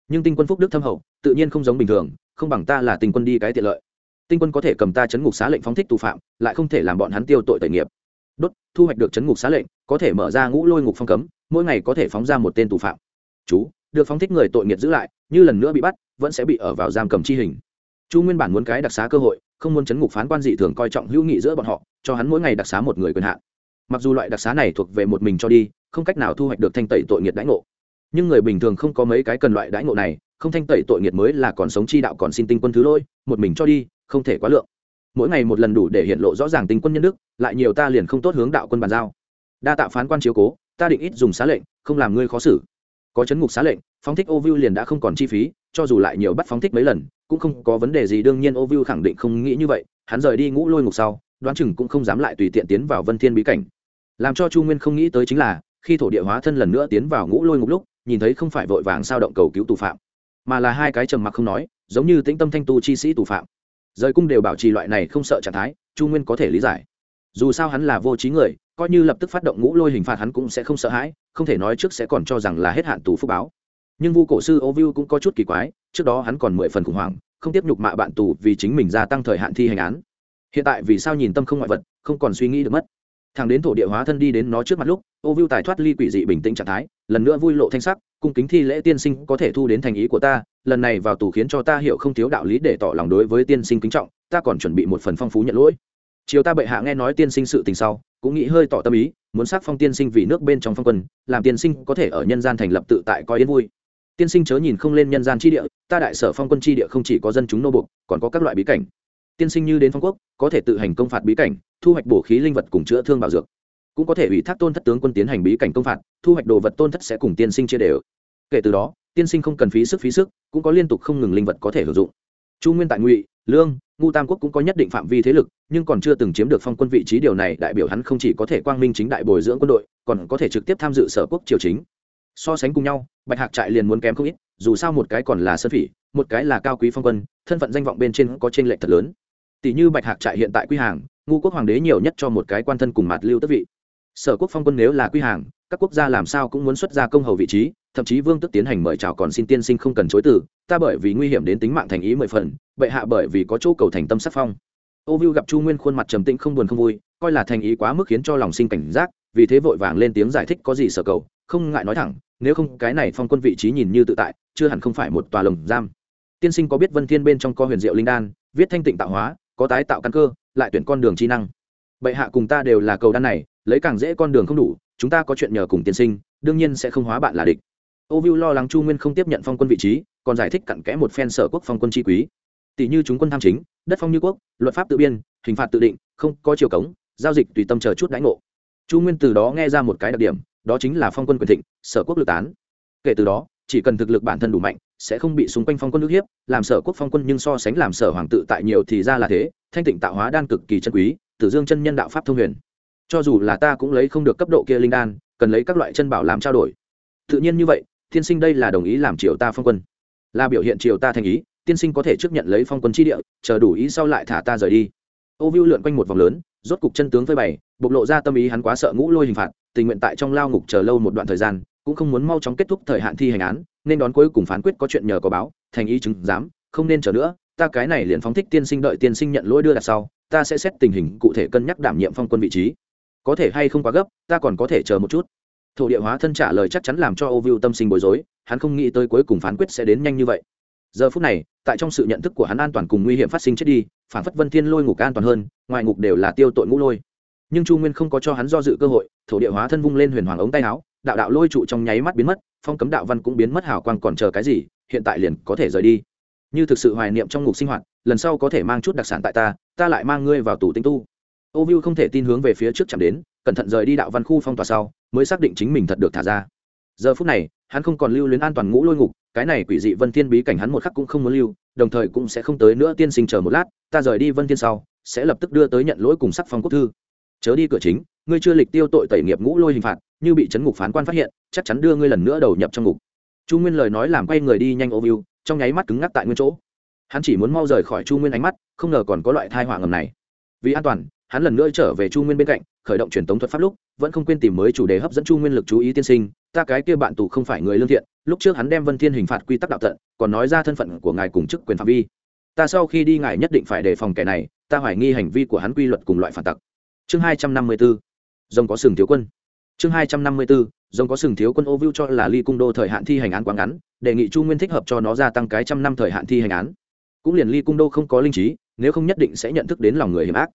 Nhưng tinh quân phúc đức thâm hậu, tự nhiên không giống bình thường, không bằng ta là tinh quân đi cái tiện lợi. Tinh quân có thể cầm ta chấn ngục xá lệnh phóng thích tù phạm, lại không thể làm bọn hắn tiêu tội tội nghiệp. Đốt, thu hoạch được chấn ngục xá lệnh, có thể mở ra ngũ lôi ngục phong cấm, mỗi ngày có thể phóng ra một tên tù phạm. Chú, được phóng thích người tội nghiệt giữ lại, như lần nữa bị bắt, vẫn sẽ bị ở vào giam cầm chi hình chu nguyên bản muốn cái đặc xá cơ hội, không muốn chấn ngục phán quan dị thường coi trọng hữu nghị giữa bọn họ, cho hắn mỗi ngày đặc xá một người quyền hạn. Mặc dù loại đặc xá này thuộc về một mình cho đi, không cách nào thu hoạch được thanh tẩy tội nghiệt đãi ngộ. Nhưng người bình thường không có mấy cái cần loại đãi ngộ này, không thanh tẩy tội nghiệt mới là còn sống chi đạo còn xin tinh quân thứ lôi, một mình cho đi, không thể quá lượng. Mỗi ngày một lần đủ để hiện lộ rõ ràng tinh quân nhân đức, lại nhiều ta liền không tốt hướng đạo quân bàn giao. Đa tạ phán quan chiếu cố, ta định ít dùng xá lệnh, không làm ngươi khó xử có chấn ngục xá lệnh, phóng thích ô vu liền đã không còn chi phí, cho dù lại nhiều bắt phóng thích mấy lần, cũng không có vấn đề gì, đương nhiên ô vu khẳng định không nghĩ như vậy, hắn rời đi ngũ lôi ngục sau, đoán chừng cũng không dám lại tùy tiện tiến vào vân thiên bí cảnh. Làm cho chu nguyên không nghĩ tới chính là, khi thổ địa hóa thân lần nữa tiến vào ngũ lôi ngục lúc, nhìn thấy không phải vội vàng sao động cầu cứu tù phạm, mà là hai cái trầm mặc không nói, giống như tĩnh tâm thanh tu chi sĩ tù phạm. Rời cung đều bảo trì loại này không sợ trạng thái, chu nguyên có thể lý giải. Dù sao hắn là vô trí người, coi như lập tức phát động ngũ lôi hình phạt hắn cũng sẽ không sợ hãi không thể nói trước sẽ còn cho rằng là hết hạn tù phúc báo. Nhưng vu cổ sư ô viu cũng có chút kỳ quái, trước đó hắn còn mười phần khủng hoảng, không tiếp nhục mạ bạn tù vì chính mình gia tăng thời hạn thi hành án. Hiện tại vì sao nhìn tâm không ngoại vật, không còn suy nghĩ được mất. Thằng đến thổ địa hóa thân đi đến nó trước mặt lúc, ô viu tài thoát ly quỷ dị bình tĩnh trạng thái, lần nữa vui lộ thanh sắc, cung kính thi lễ tiên sinh có thể thu đến thành ý của ta, lần này vào tù khiến cho ta hiểu không thiếu đạo lý để tỏ lòng đối với tiên sinh kính trọng, ta còn chuẩn bị một phần phong phú nhận lỗi. Chiều ta bệ hạ nghe nói tiên sinh sự tình sau cũng nghĩ hơi tỏ tâm ý, muốn xác phong tiên sinh vì nước bên trong phong quân, làm tiên sinh có thể ở nhân gian thành lập tự tại coi yên vui. Tiên sinh chớ nhìn không lên nhân gian tri địa, ta đại sở phong quân tri địa không chỉ có dân chúng nô bục còn có các loại bí cảnh. Tiên sinh như đến phong quốc, có thể tự hành công phạt bí cảnh, thu hoạch bổ khí linh vật cùng chữa thương bảo dược. Cũng có thể ủy thác tôn thất tướng quân tiến hành bí cảnh công phạt, thu hoạch đồ vật tôn thất sẽ cùng tiên sinh chia đều. Kể từ đó, tiên sinh không cần phí sức phí sức, cũng có liên tục không ngừng linh vật có thể hưởng dụng chu nguyên tại ngụy, lương ngu tam quốc cũng có nhất định phạm vi thế lực, nhưng còn chưa từng chiếm được phong quân vị trí điều này, đại biểu hắn không chỉ có thể quang minh chính đại bồi dưỡng quân đội, còn có thể trực tiếp tham dự sở quốc triều chính. So sánh cùng nhau, bạch hạc trại liền muốn kém không ít, dù sao một cái còn là sơn phỉ, một cái là cao quý phong quân, thân phận danh vọng bên trên có t r ê n lệch thật lớn. Tỷ như bạch hạc trại hiện tại quy hàng ngu quốc hoàng đế nhiều nhất cho một cái quan thân cùng mặt lưu tất vị. Sở quốc phong quân nếu là quy hàng, các quốc gia làm sao cũng muốn xuất ra công hầu vị trí thậm chí vương tức tiến hành mời chào còn xin tiên sinh không cần chối từ, ta bởi vì nguy hiểm đến tính mạng thành ý mười phần, bệ hạ bởi vì có chỗ cầu thành tâm sắc phong. Ô viu gặp chu nguyên khuôn mặt trầm tĩnh không buồn không vui, coi là thành ý quá mức khiến cho lòng sinh cảnh giác, vì thế vội vàng lên tiếng giải thích có gì sở cầu, không ngại nói thẳng, nếu không cái này phong quân vị trí nhìn như tự tại, chưa hẳn không phải một tòa lồng giam. Tiên sinh có biết vân thiên bên trong có huyền diệu linh đan, viết thanh tịnh tạo hóa, có tái tạo căn cơ, lại tuyển con đường chi năng. Bệ hạ cùng ta đều là cầu đan này, lấy càng dễ con đường không đủ, chúng ta có chuyện nhờ cùng tiên sinh, đương nhiên sẽ không hóa bạn là địch ô viu lo lắng chu nguyên không tiếp nhận phong quân vị trí, còn giải thích cặn kẽ một phen sở quốc phong quân chi quý. Tỷ như chúng quân tham chính, đất phong như quốc, luật pháp tự biên, hình phạt tự định, không có chiều cống, giao dịch tùy tâm chờ chút đãi ngộ. Chu nguyên từ đó nghe ra một cái đặc điểm, đó chính là phong quân quyền thịnh, sở quốc lực tán. Kể từ đó, chỉ cần thực lực bản thân đủ mạnh, sẽ không bị xung quanh phong quân nước hiếp, làm sở quốc phong quân nhưng so sánh làm sở hoàng tự tại nhiều thì ra là thế, thanh tịnh tạo hóa đan cực kỳ chân quý, tử dương chân nhân đạo pháp thông huyền. Cho dù là ta cũng lấy không được cấp độ kia linh đan, cần lấy các loại chân bảo làm trao đổi. Tự nhiên như vậy tiên sinh đây là đồng ý làm triều ta phong quân. Là biểu hiện triều ta thành ý, tiên sinh có thể trước nhận lấy phong quân tri địa, chờ đủ ý sau lại thả ta rời đi. Ô viu lượn quanh một vòng lớn, rốt cục chân tướng phơi bày, bộc lộ ra tâm ý hắn quá sợ ngũ lôi hình phạt, tình nguyện tại trong lao ngục chờ lâu một đoạn thời gian, cũng không muốn mau chóng kết thúc thời hạn thi hành án, nên đón cuối cùng phán quyết có chuyện nhờ có báo, thành ý chứng giám, không nên chờ nữa, ta cái này liền phóng thích tiên sinh đợi tiên sinh nhận lỗi đưa đặt sau, ta sẽ xét tình hình cụ thể cân nhắc đảm nhiệm phong quân vị trí. Có thể hay không quá gấp, ta còn có thể chờ một chút thổ địa hóa thân trả lời chắc chắn làm cho ô viu tâm sinh bối rối, hắn không nghĩ tới cuối cùng phán quyết sẽ đến nhanh như vậy. Giờ phút này, tại trong sự nhận thức của hắn an toàn cùng nguy hiểm phát sinh chết đi, phản phất vân thiên lôi ngục an toàn hơn ngoài ngục đều là tiêu tội ngũ lôi. Nhưng chu nguyên không có cho hắn do dự cơ hội, thổ địa hóa thân vung lên huyền hoàng ống tay áo, đạo đạo lôi trụ trong nháy mắt biến mất, phong cấm đạo văn cũng biến mất hào quang còn chờ cái gì, hiện tại liền có thể rời đi. Như thực sự hoài niệm trong ngục sinh hoạt, lần sau có thể mang chút đặc sản tại ta ta lại mang ngươi vào tủ tinh tu. Ô viu không thể tin hướng về phía trước chạm đến cẩn thận rời đi đạo văn khu phong tỏa sau, mới xác định chính mình thật được thả ra. Giờ phút này, hắn không còn lưu luyến an toàn ngũ lôi ngục, cái này quỷ dị vân thiên bí cảnh hắn một khắc cũng không muốn lưu, đồng thời cũng sẽ không tới nữa tiên sinh chờ một lát, ta rời đi vân thiên sau, sẽ lập tức đưa tới nhận lỗi cùng sắc phong quốc thư. Chớ đi cửa chính, ngươi chưa lịch tiêu tội tẩy nghiệp ngũ lôi hình phạt, như bị chấn ngục phán quan phát hiện, chắc chắn đưa ngươi lần nữa đầu nhập trong ngục. Chu nguyên lời nói làm quay người đi nhanh ô viu trong nháy mắt cứng ngắc tại nguyên chỗ. Hắn chỉ muốn mau rời khỏi chu nguyên ánh mắt, không ngờ còn có loại thai họa ngầm này. Vì an toàn, hắn lần nữa trở về chu nguyên bên cạnh khởi động truyền tống thuật pháp lúc, vẫn không quên tìm mới chủ đề hấp dẫn chu nguyên lực chú ý tiên sinh, ta cái kia bạn tù không phải người lương thiện, lúc trước hắn đem vân thiên hình phạt quy tắc đạo tận, còn nói ra thân phận của ngài cùng chức quyền phạm vi. Ta sau khi đi ngài nhất định phải đề phòng kẻ này, ta hoài nghi hành vi của hắn quy luật cùng loại phản tặc. Chương hai trăm năm mươi 254 rồng có sừng thiếu quân. Chương hai trăm năm mươi 254 rồng có sừng thiếu quân ô view cho là ly cung đô thời hạn thi hành án quá ngắn, đề nghị chu nguyên thích hợp cho nó gia tăng cái trăm năm thời hạn thi hành án. Cũng liền ly cung đô không có linh trí, nếu không nhất định sẽ nhận thức đến lòng người hiểm ác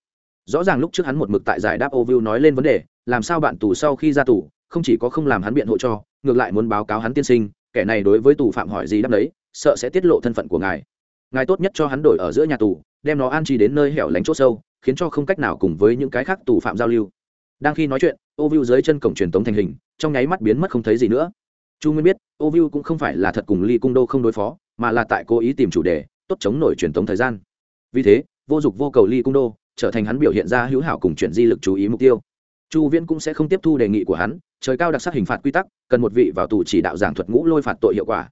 rõ ràng lúc trước hắn một mực tại giải đáp ô view nói lên vấn đề, làm sao bạn tù sau khi ra tù, không chỉ có không làm hắn biện hộ cho, ngược lại muốn báo cáo hắn tiên sinh, kẻ này đối với tù phạm hỏi gì đáp đấy sợ sẽ tiết lộ thân phận của ngài. Ngài tốt nhất cho hắn đổi ở giữa nhà tù, đem nó an trí đến nơi hẻo lánh c h ỗ sâu, khiến cho không cách nào cùng với những cái khác tù phạm giao lưu. Đang khi nói chuyện ô viu dưới chân cổng truyền tống thành hình, trong nháy mắt biến mất không thấy gì nữa. Chu nguyên biết ô viu cũng không phải là thật cùng ly cung đô không đối phó, mà là tại cố ý tìm chủ đề, tốt chống nổi truyền tống thời gian. Vì thế, vô dụng vô cầu ly cung đô trở thành hắn biểu hiện ra hữu hảo cùng chuyển di lực chú ý mục tiêu. Chu viễn cũng sẽ không tiếp thu đề nghị của hắn, trời cao đặc sắc hình phạt quy tắc, cần một vị vào tù chỉ đạo giảng thuật ngũ lôi phạt tội hiệu quả.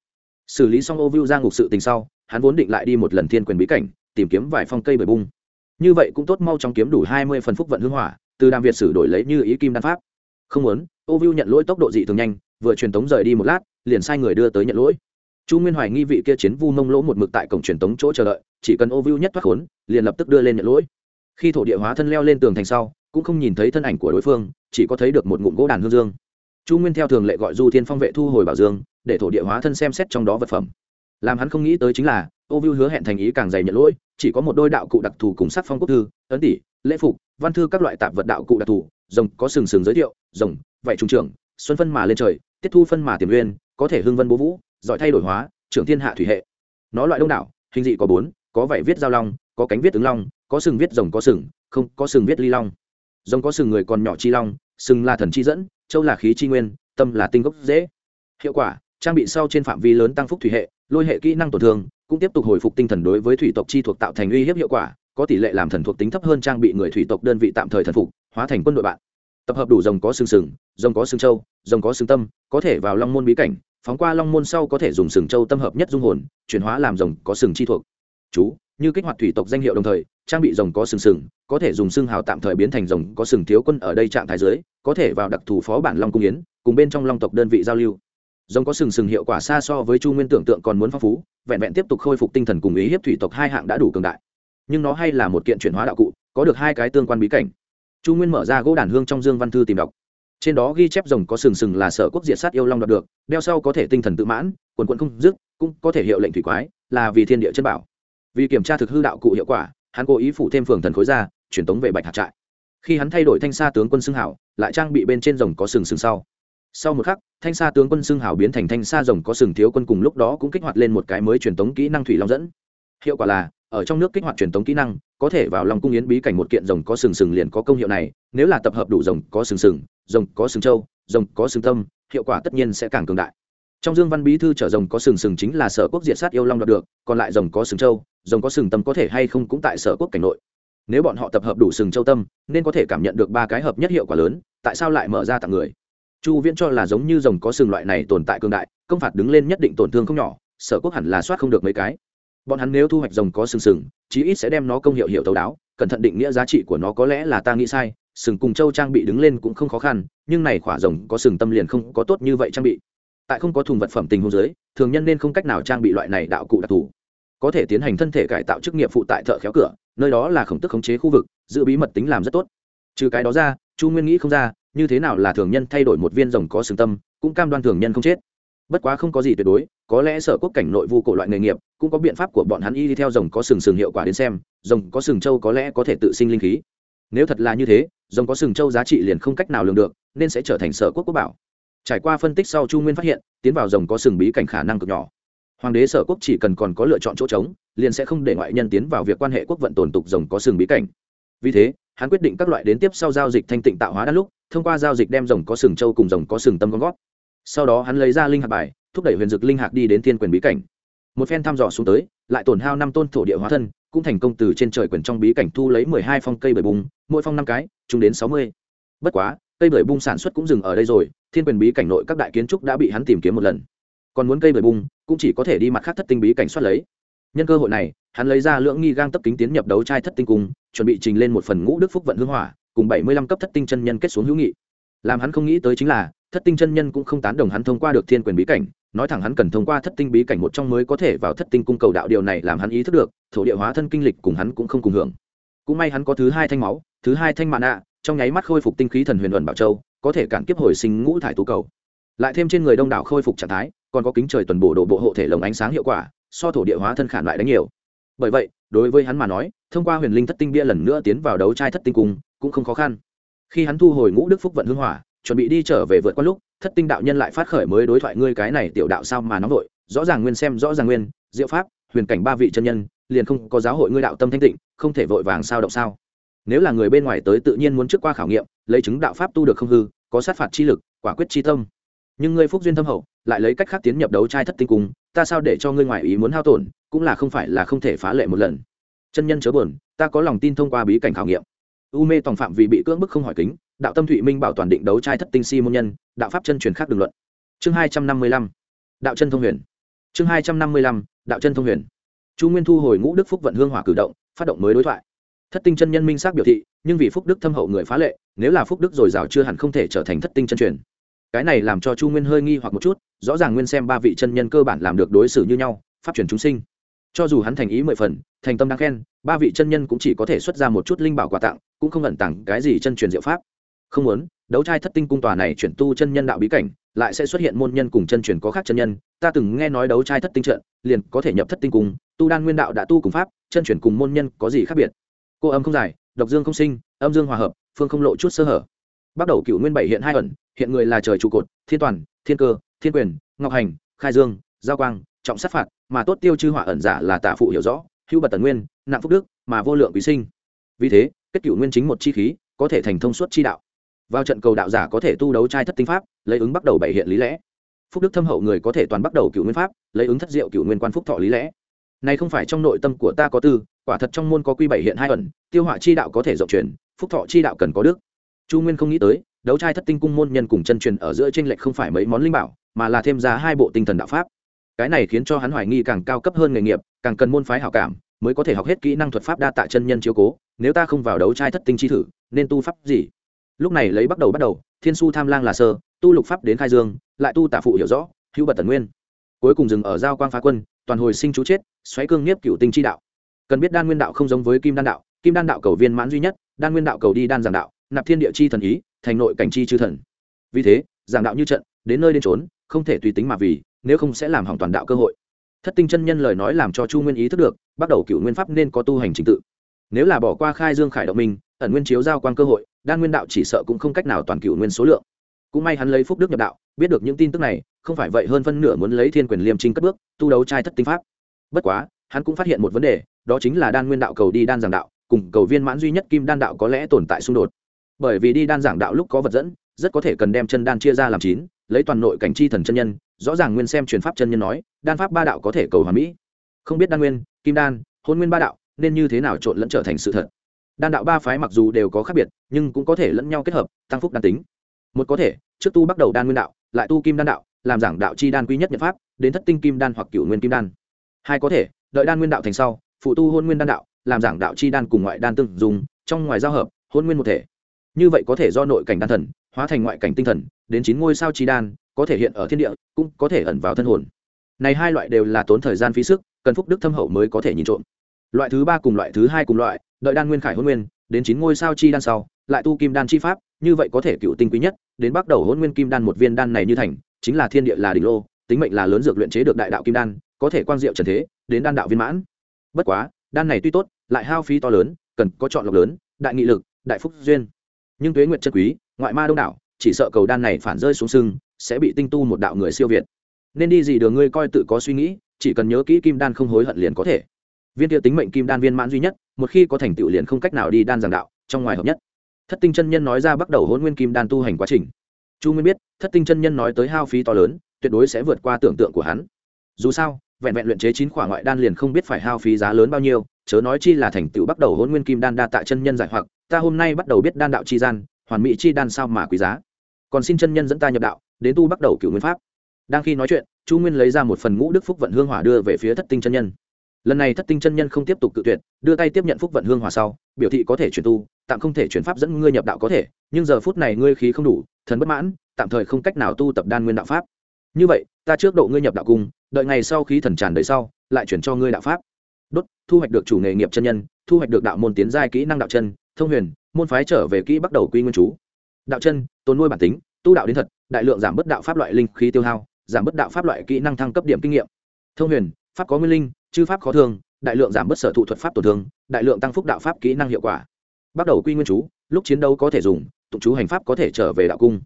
Xử lý xong ô viu ra ngục sự tình sau, hắn vốn định lại đi một lần thiên quyền bí cảnh, tìm kiếm vài phong cây bời bung. Như vậy cũng tốt mau trong kiếm đủ hai mươi phần phúc vận hưng hỏa, từ đàm việt sử đổi lấy như ý kim đan pháp. Không muốn ô viu nhận lỗi tốc độ dị thường nhanh, vừa truyền tống rời đi một lát, liền sai người đưa tới nhận lỗi. Chu nguyên hoài nghi vị kia chiến vu mông lỗ một mực tại cổng truyền tống chỗ chờ đợi, chỉ cần ô viu nhất thoát khốn, liền lập tức đưa lên nhận lỗi khi thổ địa hóa thân leo lên tường thành sau, cũng không nhìn thấy thân ảnh của đối phương, chỉ có thấy được một ngụm gỗ đàn hương dương. Chu nguyên theo thường lệ gọi du thiên phong vệ thu hồi bảo dương, để thổ địa hóa thân xem xét trong đó vật phẩm. Làm hắn không nghĩ tới chính là, ô viu hứa hẹn thành ý càng dày nhận lỗi, chỉ có một đôi đạo cụ đặc thù cùng sắc phong quốc thư, ấn tỷ, lễ phục, văn thư các loại tạp vật đạo cụ đặc thù, rồng có sừng sừng giới thiệu, rồng vậy trung trưởng, xuân phân mà lên trời, tiết thu phân mà tiềm uyên có thể hưng vân bố vũ, giỏi thay đổi hóa, trưởng thiên hạ thủy hệ. Nó loại đông đảo, hình dị có bốn, có vảy viết giao long, có cánh viết ứng long có sừng viết rồng có sừng, không có sừng viết ly long. Rồng có sừng người còn nhỏ chi long, sừng là thần chi dẫn, châu là khí chi nguyên, tâm là tinh gốc dễ. Hiệu quả, trang bị sau trên phạm vi lớn tăng phúc thủy hệ, lôi hệ kỹ năng tổn thương, cũng tiếp tục hồi phục tinh thần đối với thủy tộc chi thuộc tạo thành uy hiếp hiệu quả, có tỷ lệ làm thần thuộc tính thấp hơn trang bị người thủy tộc đơn vị tạm thời thần phục, hóa thành quân đội bạn. Tập hợp đủ rồng có sừng sừng, rồng có sừng châu, rồng có sừng tâm, có thể vào long môn bí cảnh, phóng qua long môn sau có thể dùng sừng châu tâm hợp nhất dung hồn, chuyển hóa làm rồng có sừng chi thuộc. Chú như kích hoạt thủy tộc danh hiệu đồng thời, trang bị rồng có sừng sừng, có thể dùng xương hào tạm thời biến thành rồng, có sừng thiếu quân ở đây trạng thái dưới, có thể vào đặc thù phó bản long cung yến, cùng bên trong long tộc đơn vị giao lưu. Rồng có sừng sừng hiệu quả xa so với chu nguyên tưởng tượng còn muốn phong phú, vẹn vẹn tiếp tục khôi phục tinh thần cùng ý hiếp thủy tộc hai hạng đã đủ cường đại. Nhưng nó hay là một kiện chuyển hóa đạo cụ, có được hai cái tương quan bí cảnh. Chu nguyên mở ra gỗ đàn hương trong dương văn thư tìm đọc. Trên đó ghi chép rồng có sừng sừng là sở quốc diệt sát yêu long đoạt được, đeo sau có thể tinh thần tự mãn, quần quận không dứt, cũng có thể hiệu lệnh thủy quái, là vì thiên địa chân bảo vì kiểm tra thực hư đạo cụ hiệu quả, hắn cố ý phủ thêm phường thần khối ra, truyền tống về bạch hạt trại. Khi hắn thay đổi thanh sa tướng quân xưng hảo, lại trang bị bên trên rồng có sừng sừng sau. Sau một khắc, thanh sa tướng quân xưng hảo biến thành thanh sa rồng có sừng thiếu quân cùng lúc đó cũng kích hoạt lên một cái mới truyền tống kỹ năng thủy long dẫn. Hiệu quả là, ở trong nước kích hoạt truyền tống kỹ năng, có thể vào lòng cung yến bí cảnh một kiện rồng có sừng sừng liền có công hiệu này, nếu là tập hợp đủ rồng có sừng sừng, rồng có sừng trâu rồng có sừng tâm, hiệu quả tất nhiên sẽ càng cường đại trong dương văn bí thư chở rồng có sừng sừng chính là sở quốc diệt sát yêu long đoạt được còn lại rồng có sừng châu, rồng có sừng tâm có thể hay không cũng tại sở quốc cảnh nội. Nếu bọn họ tập hợp đủ sừng châu tâm nên có thể cảm nhận được ba cái hợp nhất hiệu quả lớn tại sao lại mở ra tặng người? Chu viễn cho là giống như rồng có sừng loại này tồn tại cường đại công phạt đứng lên nhất định tổn thương không nhỏ sở quốc hẳn là soát không được mấy cái. Bọn hắn nếu thu hoạch rồng có sừng sừng chí ít sẽ đem nó công hiệu hiệu thấu đáo cẩn thận định nghĩa giá trị của nó có lẽ là ta nghĩ sai sừng cùng châu trang bị đứng lên cũng không khó khăn nhưng này khỏa rồng có sừng tâm liền không có tốt như vậy trang bị tại không có thùng vật phẩm tình huống giới thường nhân nên không cách nào trang bị loại này đạo cụ đặc thù. Có thể tiến hành thân thể cải tạo chức nghiệp phụ tại thợ khéo cửa, nơi đó là khổng tức khống chế khu vực, giữ bí mật tính làm rất tốt. Trừ cái đó ra, chu nguyên nghĩ không ra, như thế nào là thường nhân thay đổi một viên rồng có sừng tâm, cũng cam đoan thường nhân không chết. Bất quá không có gì tuyệt đối, có lẽ sở quốc cảnh nội vu cổ loại nghề nghiệp, cũng có biện pháp của bọn hắn y đi theo rồng có sừng sừng hiệu quả đến xem, rồng có sừng châu có lẽ có thể tự sinh linh khí. Nếu thật là như thế, rồng có sừng châu giá trị liền không cách nào lường được, nên sẽ trở thành sở quốc quốc bảo trải qua phân tích sau chu nguyên phát hiện, tiến vào rồng có sừng bí cảnh khả năng cực nhỏ. Hoàng đế sở quốc chỉ cần còn có lựa chọn chỗ trống, liền sẽ không để ngoại nhân tiến vào việc quan hệ quốc vận tồn tục rồng có sừng bí cảnh. Vì thế, hắn quyết định các loại đến tiếp sau giao dịch thanh tịnh tạo hóa đan lúc, thông qua giao dịch đem rồng có sừng châu cùng rồng có sừng tâm con gót sau đó hắn lấy ra linh hạt bài, thúc đẩy huyền dực linh hạt đi đến thiên quyền bí cảnh. Một phen thăm dò xuống tới, lại tổn hao năm tôn thổ địa hóa thân, cũng thành công từ trên trời quyền trong bí cảnh thu lấy mười hai phong cây bởi bùng, mỗi phong năm cái, chúng đến sáu mươi. Bất quá cây bưởi bung sản xuất cũng dừng ở đây rồi, thiên quyền bí cảnh nội các đại kiến trúc đã bị hắn tìm kiếm một lần. Còn muốn cây bưởi bung, cũng chỉ có thể đi mặt khác thất tinh bí cảnh soát lấy. Nhân cơ hội này, hắn lấy ra lưỡng nghi gang tấp kính tiến nhập đấu trai thất tinh cung, chuẩn bị trình lên một phần ngũ đức phúc vận hương hỏa, cùng bảy mươi lăm cấp thất tinh chân nhân kết xuống hữu nghị. Làm hắn không nghĩ tới chính là, thất tinh chân nhân cũng không tán đồng hắn thông qua được thiên quyền bí cảnh, nói thẳng hắn cần thông qua thất tinh bí cảnh một trong mới có thể vào thất tinh cung cầu đạo điều này làm hắn ý thức được, thổ địa hóa thân kinh lịch cùng hắn cũng không cùng hưởng. Cũng may hắn có thứ hai thanh máu, thứ hai thanh mạn ạ trong nháy mắt khôi phục tinh khí thần huyền luận bảo châu, có thể cản kiếp hồi sinh ngũ thải tú cầu. Lại thêm trên người đông đảo khôi phục trạng thái, còn có kính trời tuần bổ độ bộ hộ thể lồng ánh sáng hiệu quả, so thổ địa hóa thân khản lại đánh nhiều. Bởi vậy, đối với hắn mà nói, thông qua huyền linh thất tinh bia lần nữa tiến vào đấu trai thất tinh cung cũng không khó khăn. Khi hắn thu hồi ngũ đức phúc vận hương hỏa, chuẩn bị đi trở về vượt qua lúc, thất tinh đạo nhân lại phát khởi mới đối thoại ngươi cái này tiểu đạo sao mà nóng vội, rõ ràng nguyên xem rõ ràng nguyên, diệu pháp, huyền cảnh ba vị chân nhân, liền không có giáo hội ngươi đạo tâm thanh tịnh, không thể vội vàng sao động sao nếu là người bên ngoài tới tự nhiên muốn trước qua khảo nghiệm, lấy chứng đạo pháp tu được không hư, có sát phạt chi lực, quả quyết chi tâm. Nhưng ngươi phúc duyên thâm hậu, lại lấy cách khác tiến nhập đấu trai thất tinh cung, ta sao để cho ngươi ngoài ý muốn hao tổn, cũng là không phải là không thể phá lệ một lần. Chân nhân chớ buồn, ta có lòng tin thông qua bí cảnh khảo nghiệm. U mê tòng phạm vì bị cưỡng bức không hỏi kính, đạo tâm thụy minh bảo toàn định đấu trai thất tinh si môn nhân, đạo pháp chân truyền khác đường luận. Chương hai trăm năm mươi lăm, đạo chân thông huyền. Chương hai trăm năm mươi lăm, đạo chân thông huyền. Chu nguyên thu hồi ngũ đức phúc vận hương hỏa cử động, phát động mới đối thoại thất tinh chân nhân minh xác biểu thị, nhưng vì phúc đức thâm hậu người phá lệ, nếu là phúc đức dồi dào chưa hẳn không thể trở thành thất tinh chân truyền. Cái này làm cho chu nguyên hơi nghi hoặc một chút, rõ ràng nguyên xem ba vị chân nhân cơ bản làm được đối xử như nhau, pháp truyền chúng sinh. Cho dù hắn thành ý mười phần, thành tâm đáng khen, ba vị chân nhân cũng chỉ có thể xuất ra một chút linh bảo quà tặng, cũng không ẩn tặng cái gì chân truyền diệu pháp. Không muốn, đấu trai thất tinh cung tòa này chuyển tu chân nhân đạo bí cảnh, lại sẽ xuất hiện môn nhân cùng chân truyền có khác chân nhân. Ta từng nghe nói đấu trai thất tinh trận, liền có thể nhập thất tinh cung, tu đan nguyên đạo đã tu cùng pháp, chân truyền cùng môn nhân có gì khác biệt? Cô âm không dài, độc dương không sinh, âm dương hòa hợp, phương không lộ chút sơ hở. Bắt đầu cựu nguyên bảy hiện hai ẩn, hiện người là trời trụ cột, thiên toàn, thiên cơ, thiên quyền, ngọc hành, khai dương, giao quang, trọng sát phạt, mà tốt tiêu chư hỏa ẩn giả là tả phụ hiểu rõ, hữu bật tần nguyên, nặng phúc đức, mà vô lượng quý sinh. Vì thế, kết cựu nguyên chính một chi khí, có thể thành thông suốt chi đạo. Vào trận cầu đạo giả có thể tu đấu trai thất tinh pháp, lấy ứng bắt đầu bảy hiện lý lẽ. Phúc đức thâm hậu người có thể toàn bắt đầu cựu nguyên pháp, lấy ứng thất diệu cựu nguyên quan phúc thọ lý lẽ. Này không phải trong nội tâm của ta có tư quả thật trong môn có quy bảy hiện hai ẩn, tiêu họa chi đạo có thể rộng truyền, phúc thọ chi đạo cần có đức. Chu nguyên không nghĩ tới, đấu trai thất tinh cung môn nhân cùng chân truyền ở giữa tranh lệch không phải mấy món linh bảo, mà là thêm ra hai bộ tinh thần đạo pháp. Cái này khiến cho hắn hoài nghi càng cao cấp hơn nghề nghiệp, càng cần môn phái hảo cảm, mới có thể học hết kỹ năng thuật pháp đa tạ chân nhân chiếu cố, nếu ta không vào đấu trai thất tinh chi thử, nên tu pháp gì? Lúc này lấy bắt đầu bắt đầu, thiên su tham lang là sơ, tu lục pháp đến khai dương, lại tu tả phụ hiểu rõ, hữu bật tần nguyên. Cuối cùng dừng ở giao quang phá quân, toàn hồi sinh chú chết, xoáy cương nhiếp cựu tinh chi đạo cần biết đan nguyên đạo không giống với kim đan đạo, kim đan đạo cầu viên mãn duy nhất, đan nguyên đạo cầu đi đan giảng đạo, nạp thiên địa chi thần ý, thành nội cảnh chi chư thần. Vì thế, giảng đạo như trận, đến nơi đến trốn không thể tùy tính mà vì, nếu không sẽ làm hỏng toàn đạo cơ hội. Thất tinh chân nhân lời nói làm cho chu nguyên ý thức được, bắt đầu cựu nguyên pháp nên có tu hành trình tự. Nếu là bỏ qua khai dương khải động minh, ẩn nguyên chiếu giao quan cơ hội, đan nguyên đạo chỉ sợ cũng không cách nào toàn cựu nguyên số lượng. Cũng may hắn lấy phúc đức nhập đạo, biết được những tin tức này, không phải vậy hơn phân nửa muốn lấy thiên quyền liêm trinh cất bước, tu đấu trai thất tinh pháp. Bất quá, hắn cũng phát hiện một vấn đề đó chính là đan nguyên đạo cầu đi đan giảng đạo, cùng cầu viên mãn duy nhất kim đan đạo có lẽ tồn tại xung đột. Bởi vì đi đan giảng đạo lúc có vật dẫn, rất có thể cần đem chân đan chia ra làm chín, lấy toàn nội cảnh chi thần chân nhân, rõ ràng nguyên xem truyền pháp chân nhân nói, đan pháp ba đạo có thể cầu hòa mỹ. Không biết đan nguyên, kim đan, hôn nguyên ba đạo, nên như thế nào trộn lẫn trở thành sự thật. Đan đạo ba phái mặc dù đều có khác biệt, nhưng cũng có thể lẫn nhau kết hợp, tăng phúc đan tính. Một có thể, trước tu bắt đầu đan nguyên đạo, lại tu kim đan đạo, làm giảng đạo chi đan quý nhất nhật pháp, đến thất tinh kim đan hoặc cựu nguyên kim đan. Hai có thể, đợi đan nguyên đạo thành sau phụ tu hôn nguyên đan đạo, làm giảng đạo chi đan cùng ngoại đan tương dùng trong ngoài giao hợp, hôn nguyên một thể. Như vậy có thể do nội cảnh đan thần, hóa thành ngoại cảnh tinh thần, đến chín ngôi sao chi đan, có thể hiện ở thiên địa, cũng có thể ẩn vào thân hồn. Này hai loại đều là tốn thời gian phí sức, cần phúc đức thâm hậu mới có thể nhìn trộm. Loại thứ ba cùng loại thứ hai cùng loại, đợi đan nguyên khải hôn nguyên, đến chín ngôi sao chi đan sau, lại tu kim đan chi pháp, như vậy có thể cựu tinh quý nhất, đến bắt đầu hôn nguyên kim đan một viên đan này như thành, chính là thiên địa là đỉnh lô, tính mệnh là lớn dược luyện chế được đại đạo kim đan, có thể quang diệu trần thế, đến đan đạo viên mãn bất quá, đan này tuy tốt, lại hao phí to lớn, cần có chọn lọc lớn, đại nghị lực, đại phúc duyên. Nhưng tuế nguyện chân quý, ngoại ma đông đảo, chỉ sợ cầu đan này phản rơi xuống sưng, sẽ bị tinh tu một đạo người siêu việt. Nên đi gì đường ngươi coi tự có suy nghĩ, chỉ cần nhớ kỹ kim đan không hối hận liền có thể. Viên kia tính mệnh kim đan viên mãn duy nhất, một khi có thành tựu liền không cách nào đi đan giảng đạo, trong ngoài hợp nhất. Thất tinh chân nhân nói ra bắt đầu hôn nguyên kim đan tu hành quá trình. Chu nguyên biết, thất tinh chân nhân nói tới hao phí to lớn, tuyệt đối sẽ vượt qua tưởng tượng của hắn. Dù sao vẹn vẹn luyện chế chín khỏa ngoại đan liền không biết phải hao phí giá lớn bao nhiêu, chớ nói chi là thành tựu bắt đầu hôn nguyên kim đan đa tạ chân nhân giải hoặc, ta hôm nay bắt đầu biết đan đạo chi gian, hoàn mỹ chi đan sao mà quý giá. Còn xin chân nhân dẫn ta nhập đạo, đến tu bắt đầu cựu nguyên pháp. Đang khi nói chuyện, chu nguyên lấy ra một phần ngũ đức phúc vận hương hỏa đưa về phía thất tinh chân nhân. Lần này thất tinh chân nhân không tiếp tục cự tuyệt, đưa tay tiếp nhận phúc vận hương hỏa sau, biểu thị có thể chuyển tu, tạm không thể chuyển pháp dẫn ngươi nhập đạo có thể, nhưng giờ phút này ngươi khí không đủ, thần bất mãn, tạm thời không cách nào tu tập đan nguyên đạo pháp. Như vậy, ta trước độ ngươi nhập đạo cung đợi ngày sau khí thần tràn đầy sau, lại chuyển cho ngươi đạo pháp. Đốt, thu hoạch được chủ nghề nghiệp chân nhân, thu hoạch được đạo môn tiến giai kỹ năng đạo chân, thông huyền, môn phái trở về kỹ bắt đầu quy nguyên chú. Đạo chân, tồn nuôi bản tính, tu đạo đến thật, đại lượng giảm bất đạo pháp loại linh khí tiêu hao, giảm bất đạo pháp loại kỹ năng thăng cấp điểm kinh nghiệm. Thông huyền, pháp có nguyên linh, chư pháp khó thương đại lượng giảm bất sở thụ thuật pháp tổn thương, đại lượng tăng phúc đạo pháp kỹ năng hiệu quả. Bắt đầu quy nguyên chú, lúc chiến đấu có thể dùng, tụng chú hành pháp có thể trở về đạo cung.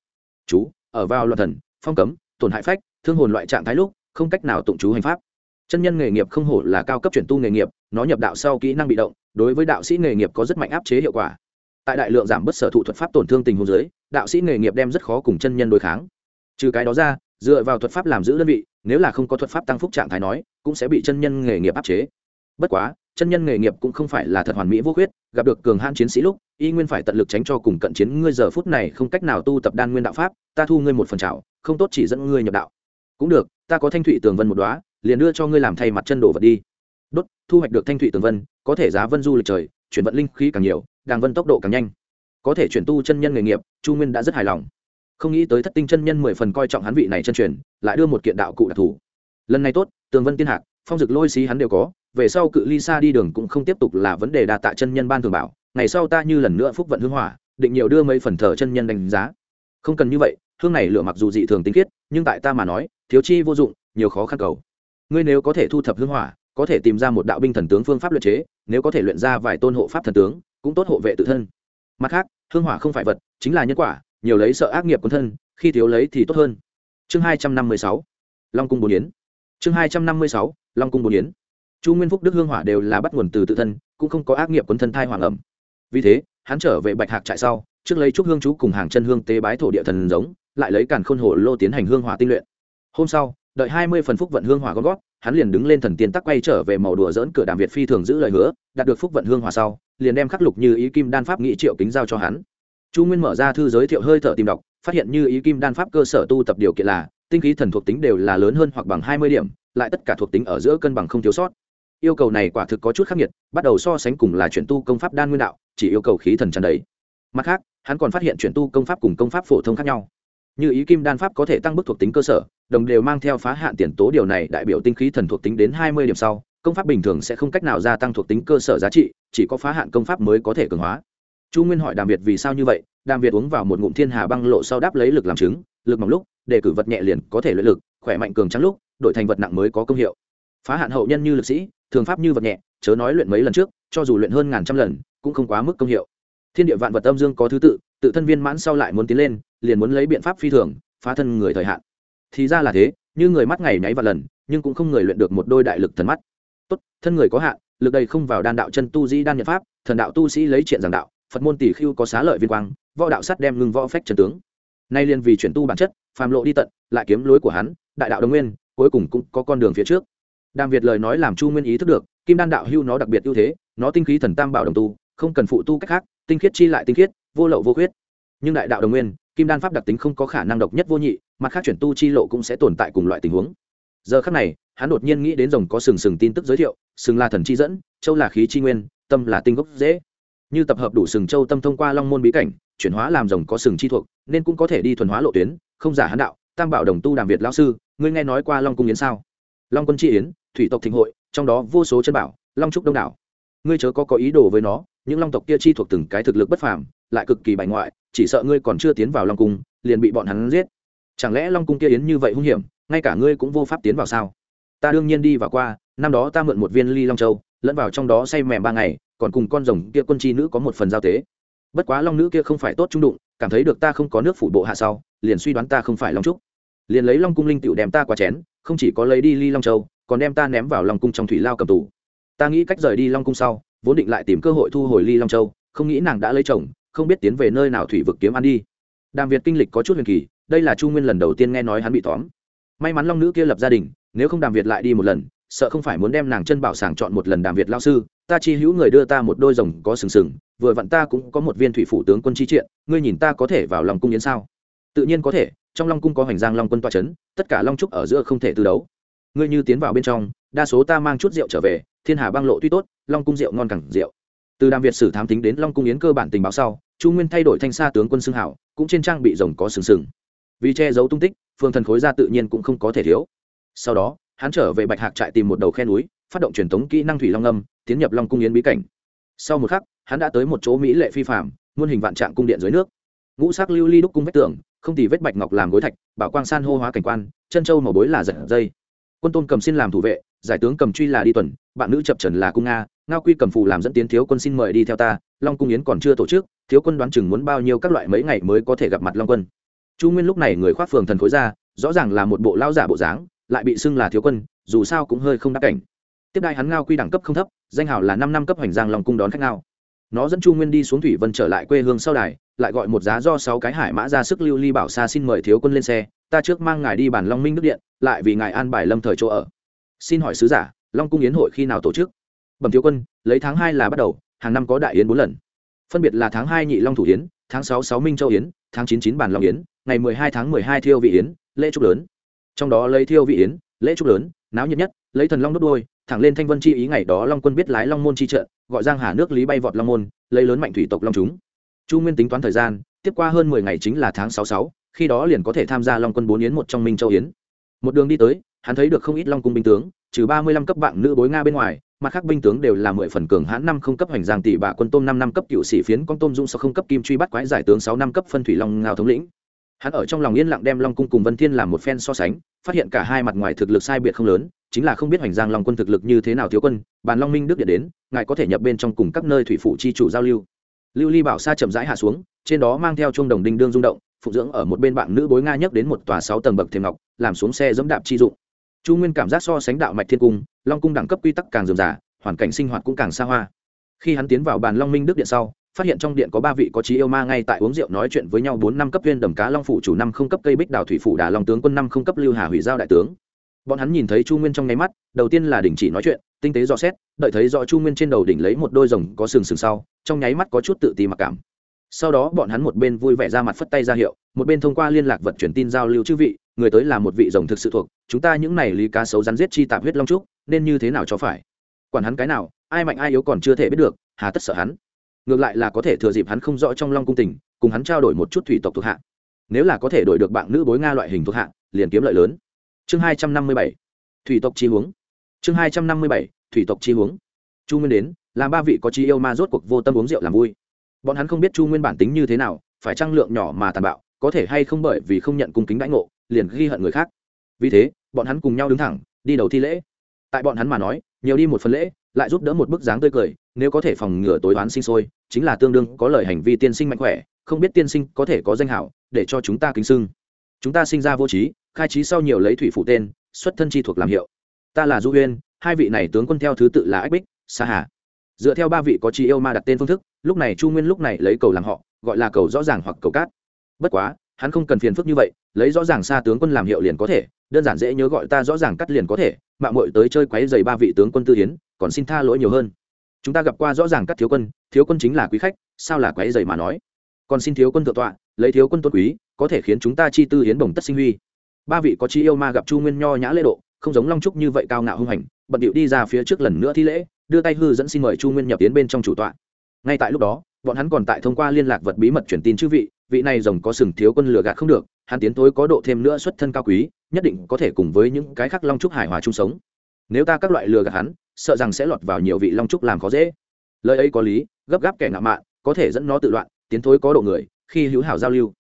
Chú, ở vào loạn thần, phong cấm, tổn hại phách, thương hồn loại trạng thái lúc không cách nào tụng chú hành pháp. Chân nhân nghề nghiệp không hổ là cao cấp chuyển tu nghề nghiệp, nó nhập đạo sau kỹ năng bị động, đối với đạo sĩ nghề nghiệp có rất mạnh áp chế hiệu quả. Tại đại lượng giảm bớt sở thụ thuật pháp tổn thương tình huống giới đạo sĩ nghề nghiệp đem rất khó cùng chân nhân đối kháng. Trừ cái đó ra, dựa vào thuật pháp làm giữ đơn vị, nếu là không có thuật pháp tăng phúc trạng thái nói, cũng sẽ bị chân nhân nghề nghiệp áp chế. Bất quá, chân nhân nghề nghiệp cũng không phải là thật hoàn mỹ vô khuyết, gặp được cường hãn chiến sĩ lúc, y nguyên phải tận lực tránh cho cùng cận chiến, ngươi giờ phút này không cách nào tu tập đan nguyên đạo pháp, ta thu ngươi một phần trào không tốt chỉ dẫn ngươi nhập đạo. Cũng được ta có thanh thụy tường vân một đóa, liền đưa cho ngươi làm thay mặt chân đồ vật đi. Đốt thu hoạch được thanh thụy tường vân có thể giá vân du lịch trời chuyển vận linh khí càng nhiều đàng vân tốc độ càng nhanh. Có thể chuyển tu chân nhân nghề nghiệp chu nguyên đã rất hài lòng. Không nghĩ tới thất tinh chân nhân mười phần coi trọng hắn vị này chân truyền lại đưa một kiện đạo cụ đặc thù. Lần này tốt tường vân tiên hạc phong dực lôi xí hắn đều có về sau cự ly xa đi đường cũng không tiếp tục là vấn đề đa tạ chân nhân ban thường bảo ngày sau ta như lần nữa phúc vận hương hỏa định nhiều đưa mấy phần thờ chân nhân đánh giá. Không cần như vậy hương này lửa mặc dù dị thường tinh khiết nhưng tại ta mà nói thiếu chi vô dụng, nhiều khó khăn cầu. Ngươi nếu có thể thu thập hương hỏa, có thể tìm ra một đạo binh thần tướng phương pháp luyện chế, nếu có thể luyện ra vài tôn hộ pháp thần tướng, cũng tốt hộ vệ tự thân. Mặt khác, hương hỏa không phải vật, chính là nhân quả, nhiều lấy sợ ác nghiệp quân thân, khi thiếu lấy thì tốt hơn. Chương hai trăm năm mươi sáu, long cung bốn yến. Chương hai trăm năm mươi sáu, long cung bốn yến. Chu nguyên phúc đức hương hỏa đều là bắt nguồn từ tự thân, cũng không có ác nghiệp quân thân thai hoàng ẩm. Vì thế, hắn trở về bạch hạc trại sau, trước lấy trúc hương chú cùng hàng chân hương tế bái thổ địa thần giống, lại lấy càn khôn hồ lô tiến hành hương hỏa tinh luyện hôm sau, đợi hai mươi phần phúc vận hương hỏa gom gót hắn liền đứng lên thần tiên tắc quay trở về màu đùa dỡn cửa đàm việt phi thường giữ lời hứa, đạt được phúc vận hương hỏa sau, liền đem khắc lục như ý kim đan pháp nghị triệu kính giao cho hắn. Chu nguyên mở ra thư giới thiệu hơi thở tìm đọc, phát hiện như ý kim đan pháp cơ sở tu tập điều kiện là, tinh khí thần thuộc tính đều là lớn hơn hoặc bằng hai mươi điểm, lại tất cả thuộc tính ở giữa cân bằng không thiếu sót. Yêu cầu này quả thực có chút khắc nghiệt, bắt đầu so sánh cùng là chuyển tu công pháp đan nguyên đạo, chỉ yêu cầu khí thần tràn đầy. Mặt khác, hắn còn phát hiện chuyển tu công pháp cùng công pháp phổ thông khác nhau như ý kim đan pháp có thể tăng bức thuộc tính cơ sở, đồng đều mang theo phá hạn tiền tố điều này đại biểu tinh khí thần thuộc tính đến hai mươi điểm sau, công pháp bình thường sẽ không cách nào gia tăng thuộc tính cơ sở giá trị, chỉ có phá hạn công pháp mới có thể cường hóa. Chu nguyên hỏi đàm việt vì sao như vậy, đàm việt uống vào một ngụm thiên hà băng lộ sau đáp lấy lực làm chứng, lực mỏng lúc, để cử vật nhẹ liền có thể luyện lực, khỏe mạnh cường trắng lúc, đổi thành vật nặng mới có công hiệu. Phá hạn hậu nhân như lực sĩ, thường pháp như vật nhẹ, chớ nói luyện mấy lần trước, cho dù luyện hơn ngàn trăm lần, cũng không quá mức công hiệu. Thiên địa vạn vật âm dương có thứ tự tự thân viên mãn sau lại muốn tiến lên, liền muốn lấy biện pháp phi thường, phá thân người thời hạn. Thì ra là thế, như người mắt ngày nháy vài lần, nhưng cũng không người luyện được một đôi đại lực thần mắt. Tốt, thân người có hạn, lực đầy không vào đan đạo chân tu di đan nhật pháp, thần đạo tu sĩ lấy triện giảng đạo, phật môn tỷ khưu có xá lợi viên quang, võ đạo sắt đem ngưng võ phách trần tướng. Nay liền vì chuyển tu bản chất, phàm lộ đi tận, lại kiếm lối của hắn, đại đạo đồng nguyên, cuối cùng cũng có con đường phía trước. Đàm việt lời nói làm chu nguyên ý thức được, kim đan đạo hưu nó đặc biệt ưu thế, nó tinh khí thần tam bảo đồng tu, không cần phụ tu cách khác, tinh khiết chi lại tinh khiết vô lậu vô khuyết. Nhưng đại đạo đồng nguyên, kim đan pháp đặc tính không có khả năng độc nhất vô nhị, mặt khác chuyển tu chi lộ cũng sẽ tồn tại cùng loại tình huống. Giờ khắc này, hắn đột nhiên nghĩ đến rồng có sừng sừng tin tức giới thiệu, sừng là thần chi dẫn, châu là khí chi nguyên, tâm là tinh gốc dễ. Như tập hợp đủ sừng châu tâm thông qua long môn bí cảnh, chuyển hóa làm rồng có sừng chi thuộc, nên cũng có thể đi thuần hóa lộ tuyến, không giả hắn đạo, tam bảo đồng tu đàm việt lão sư, ngươi nghe nói qua long cung yến sao? Long quân chi yến, thủy tộc thịnh hội, trong đó vô số chân bảo, long trúc đông đảo. Ngươi chớ có có ý đồ với nó, những long tộc kia chi thuộc từng cái thực lực bất phàm lại cực kỳ bài ngoại, chỉ sợ ngươi còn chưa tiến vào long cung, liền bị bọn hắn giết. Chẳng lẽ long cung kia yến như vậy hung hiểm, ngay cả ngươi cũng vô pháp tiến vào sao? Ta đương nhiên đi vào qua, năm đó ta mượn một viên ly long châu, lẫn vào trong đó say mèm ba ngày, còn cùng con rồng kia quân chi nữ có một phần giao tế. Bất quá long nữ kia không phải tốt trung đụng, cảm thấy được ta không có nước phủ bộ hạ sau, liền suy đoán ta không phải long trúc. Liền lấy long cung linh tựu đem ta qua chén, không chỉ có lấy đi ly long châu, còn đem ta ném vào long cung trong thủy lao cầm tù. Ta nghĩ cách rời đi long cung sau, vốn định lại tìm cơ hội thu hồi ly long châu, không nghĩ nàng đã lấy chồng không biết tiến về nơi nào thủy vực kiếm ăn đi. Đàm việt kinh lịch có chút huyền kỳ, đây là chu nguyên lần đầu tiên nghe nói hắn bị tóm. May mắn long nữ kia lập gia đình, nếu không đàm việt lại đi một lần, sợ không phải muốn đem nàng chân bảo sàng chọn một lần đàm việt lao sư, ta chi hữu người đưa ta một đôi rồng có sừng sừng, vừa vặn ta cũng có một viên thủy phủ tướng quân chi triện, ngươi nhìn ta có thể vào lòng cung yến sao? Tự nhiên có thể, trong long cung có hoành giang long quân toa c h ấ n tất cả long trúc ở giữa không thể tư đấu. Ngươi như tiến vào bên trong, đa số ta mang chút rượu trở về, thiên hà băng lộ tuy tốt, long cung rượu ngon cẳng rượu từ đàm việt sử thám tính đến long cung yến cơ bản tình báo sau, chu nguyên thay đổi thanh xa tướng quân xưng hảo, cũng trên trang bị rồng có sừng sừng. Vì che giấu tung tích, phương thần khối ra tự nhiên cũng không có thể thiếu. Sau đó, hắn trở về bạch hạc trại tìm một đầu khe núi, phát động truyền thống kỹ năng thủy long âm tiến nhập long cung yến bí cảnh. Sau một khắc, hắn đã tới một chỗ mỹ lệ phi phạm muôn hình vạn trạng cung điện dưới nước. Ngũ sắc lưu ly đúc cung vách tường, không thì vết bạch ngọc làm gối thạch, bảo quang san hô hóa cảnh quan, chân châu màu bối là giật dây. Quân tôn cầm xin làm thủ vệ giải tướng cầm truy là đi tuần, bạn nữ chập trần là cung nga, ngao quy cầm phù làm dẫn tiến thiếu quân xin mời đi theo ta, long cung yến còn chưa tổ chức, thiếu quân đoán chừng muốn bao nhiêu các loại mấy ngày mới có thể gặp mặt long quân. Chu nguyên lúc này người khoác phường thần khối ra, rõ ràng là một bộ lao giả bộ dáng, lại bị xưng là thiếu quân, dù sao cũng hơi không đắc cảnh. Tiếp đại hắn ngao quy đẳng cấp không thấp, danh hào là năm năm cấp hoành giang long cung đón khách ngao. Nó dẫn chu nguyên đi xuống thủy vân trở lại quê hương sau đài, lại gọi một giá do sáu cái hải mã ra sức lưu ly bảo xa xin mời thiếu quân lên xe, ta trước mang ngài đi bản long minh đức điện, lại vì ngài an bài lâm thời chỗ ở xin hỏi sứ giả long cung yến hội khi nào tổ chức? Bẩm thiếu quân lấy tháng hai là bắt đầu hàng năm có đại yến bốn lần. Phân biệt là tháng hai nhị long thủ yến tháng sáu sáu minh châu yến tháng chín chín bản long yến ngày mười hai tháng mười hai thiêu vị yến lễ trúc lớn. Trong đó lấy thiêu vị yến lễ trúc lớn náo nhiệt nhất lấy thần long đốt đôi thẳng lên thanh vân chi ý ngày đó long quân biết lái long môn chi trợ, gọi giang hà nước lý bay vọt long môn lấy lớn mạnh thủy tộc long chúng. Chu nguyên tính toán thời gian tiếp qua hơn mười ngày chính là tháng sáu sáu khi đó liền có thể tham gia long quân bốn yến một trong minh châu yến. Một đường đi tới hắn thấy được không ít long cung binh tướng, trừ ba mươi lăm cấp bạn nữ bối nga bên ngoài, mặt khác binh tướng đều là mười phần cường hãn năm không cấp hoành giang tỷ bạ quân tôm năm năm cấp cựu sĩ phiến con tôm dung sau không cấp kim truy bắt quái giải tướng sáu năm cấp phân thủy long ngao thống lĩnh. Hắn ở trong lòng yên lặng đem long cung cùng vân thiên làm một phen so sánh, phát hiện cả hai mặt ngoài thực lực sai biệt không lớn, chính là không biết hoành giang long quân thực lực như thế nào thiếu quân, bàn long minh đức điện đến, ngài có thể nhập bên trong cùng các nơi thủy phủ chi chủ giao lưu. Lưu ly bảo sa chậm rãi hạ xuống, trên đó mang theo chuông đồng đinh đương rung động, phụ dưỡng ở một bên bạn nữ bối nga nhất đến một tòa sáu tầng bậc thềm ngọc, làm xuống xe dẫm đạp chi dụng chu nguyên cảm giác so sánh đạo mạch thiên cung, long cung đẳng cấp quy tắc càng dườm giả hoàn cảnh sinh hoạt cũng càng xa hoa. Khi hắn tiến vào bàn long minh đức điện sau, phát hiện trong điện có ba vị có trí yêu ma ngay tại uống rượu nói chuyện với nhau bốn năm cấp viên đầm cá long phủ chủ năm không cấp cây bích đào thủy phủ đà long tướng quân năm không cấp lưu hà hủy giao đại tướng. Bọn hắn nhìn thấy chu nguyên trong nháy mắt, đầu tiên là đình chỉ nói chuyện, tinh tế dò xét, đợi thấy rõ chu nguyên trên đầu đỉnh lấy một đôi rồng có sừng sừng sau, trong nháy mắt có chút tự ti mặc cảm. Sau đó bọn hắn một bên vui vẻ ra mặt phất tay ra hiệu, một bên thông qua liên lạc vật truyền tin giao lưu chư vị người tới là một vị rồng thực sự thuộc, chúng ta những này lý cá sấu rắn giết chi tạp huyết long trúc, nên như thế nào cho phải? Quản hắn cái nào, ai mạnh ai yếu còn chưa thể biết được, hà tất sợ hắn. Ngược lại là có thể thừa dịp hắn không rõ trong long cung tình, cùng hắn trao đổi một chút thủy tộc thuộc hạ. Nếu là có thể đổi được bạn nữ bối nga loại hình thuộc hạ, liền kiếm lợi lớn. Chương hai trăm năm mươi bảy, thủy tộc chi huống. Chương hai trăm năm mươi bảy, thủy tộc chi huống. Chu nguyên đến, làm ba vị có chi yêu ma rốt cuộc vô tâm uống rượu làm vui. Bọn hắn không biết chu nguyên bản tính như thế nào, phải trăng lượng nhỏ mà tàn bạo, có thể hay không bởi vì không nhận cung kính đãi ngộ liền ghi hận người khác. Vì thế, bọn hắn cùng nhau đứng thẳng, đi đầu thi lễ. Tại bọn hắn mà nói, nhiều đi một phần lễ, lại giúp đỡ một bức dáng tươi cười, nếu có thể phòng ngừa tối oán sinh sôi, chính là tương đương có lời hành vi tiên sinh mạnh khỏe, không biết tiên sinh có thể có danh hảo, để cho chúng ta kính sưng. Chúng ta sinh ra vô trí, khai trí sau nhiều lấy thủy phụ tên, xuất thân chi thuộc làm hiệu. Ta là du huyên, hai vị này tướng quân theo thứ tự là ách bích, sa hà. Dựa theo ba vị có chi yêu ma đặt tên phương thức, lúc này chu nguyên lúc này lấy cầu làm họ, gọi là cầu rõ ràng hoặc cầu cát. Bất quá hắn không cần phiền phức như vậy, lấy rõ ràng xa tướng quân làm hiệu liền có thể, đơn giản dễ nhớ gọi ta rõ ràng cắt liền có thể mạng mội tới chơi quấy dày ba vị tướng quân tư hiến còn xin tha lỗi nhiều hơn. Chúng ta gặp qua rõ ràng cắt thiếu quân thiếu quân chính là quý khách, sao là quấy dày mà nói? Còn xin thiếu quân thượng tọa, lấy thiếu quân tôn quý, có thể khiến chúng ta chi tư hiến bổng tất sinh huy. Ba vị có chi yêu ma gặp chu nguyên nho nhã lễ độ, không giống long trúc như vậy cao ngạo hung hành, bận điệu đi ra phía trước lần nữa thi lễ, đưa tay hư dẫn xin mời chu nguyên nhập tiến bên trong chủ tọa. Ngay tại lúc đó, bọn hắn còn tại thông qua liên lạc vật bí mật truyền tin chư vị vị này rồng có sừng thiếu quân lừa gạt không được, hắn tiến tối có độ thêm nữa xuất thân cao quý, nhất định có thể cùng với những cái khác long trúc hài hòa chung sống. Nếu ta các loại lừa gạt hắn, sợ rằng sẽ lọt vào nhiều vị long trúc làm khó dễ. Lời ấy có lý, gấp gáp kẻ ngạo mạn, có thể dẫn nó tự loạn, tiến thối có độ người, khi hữu hảo giao lưu.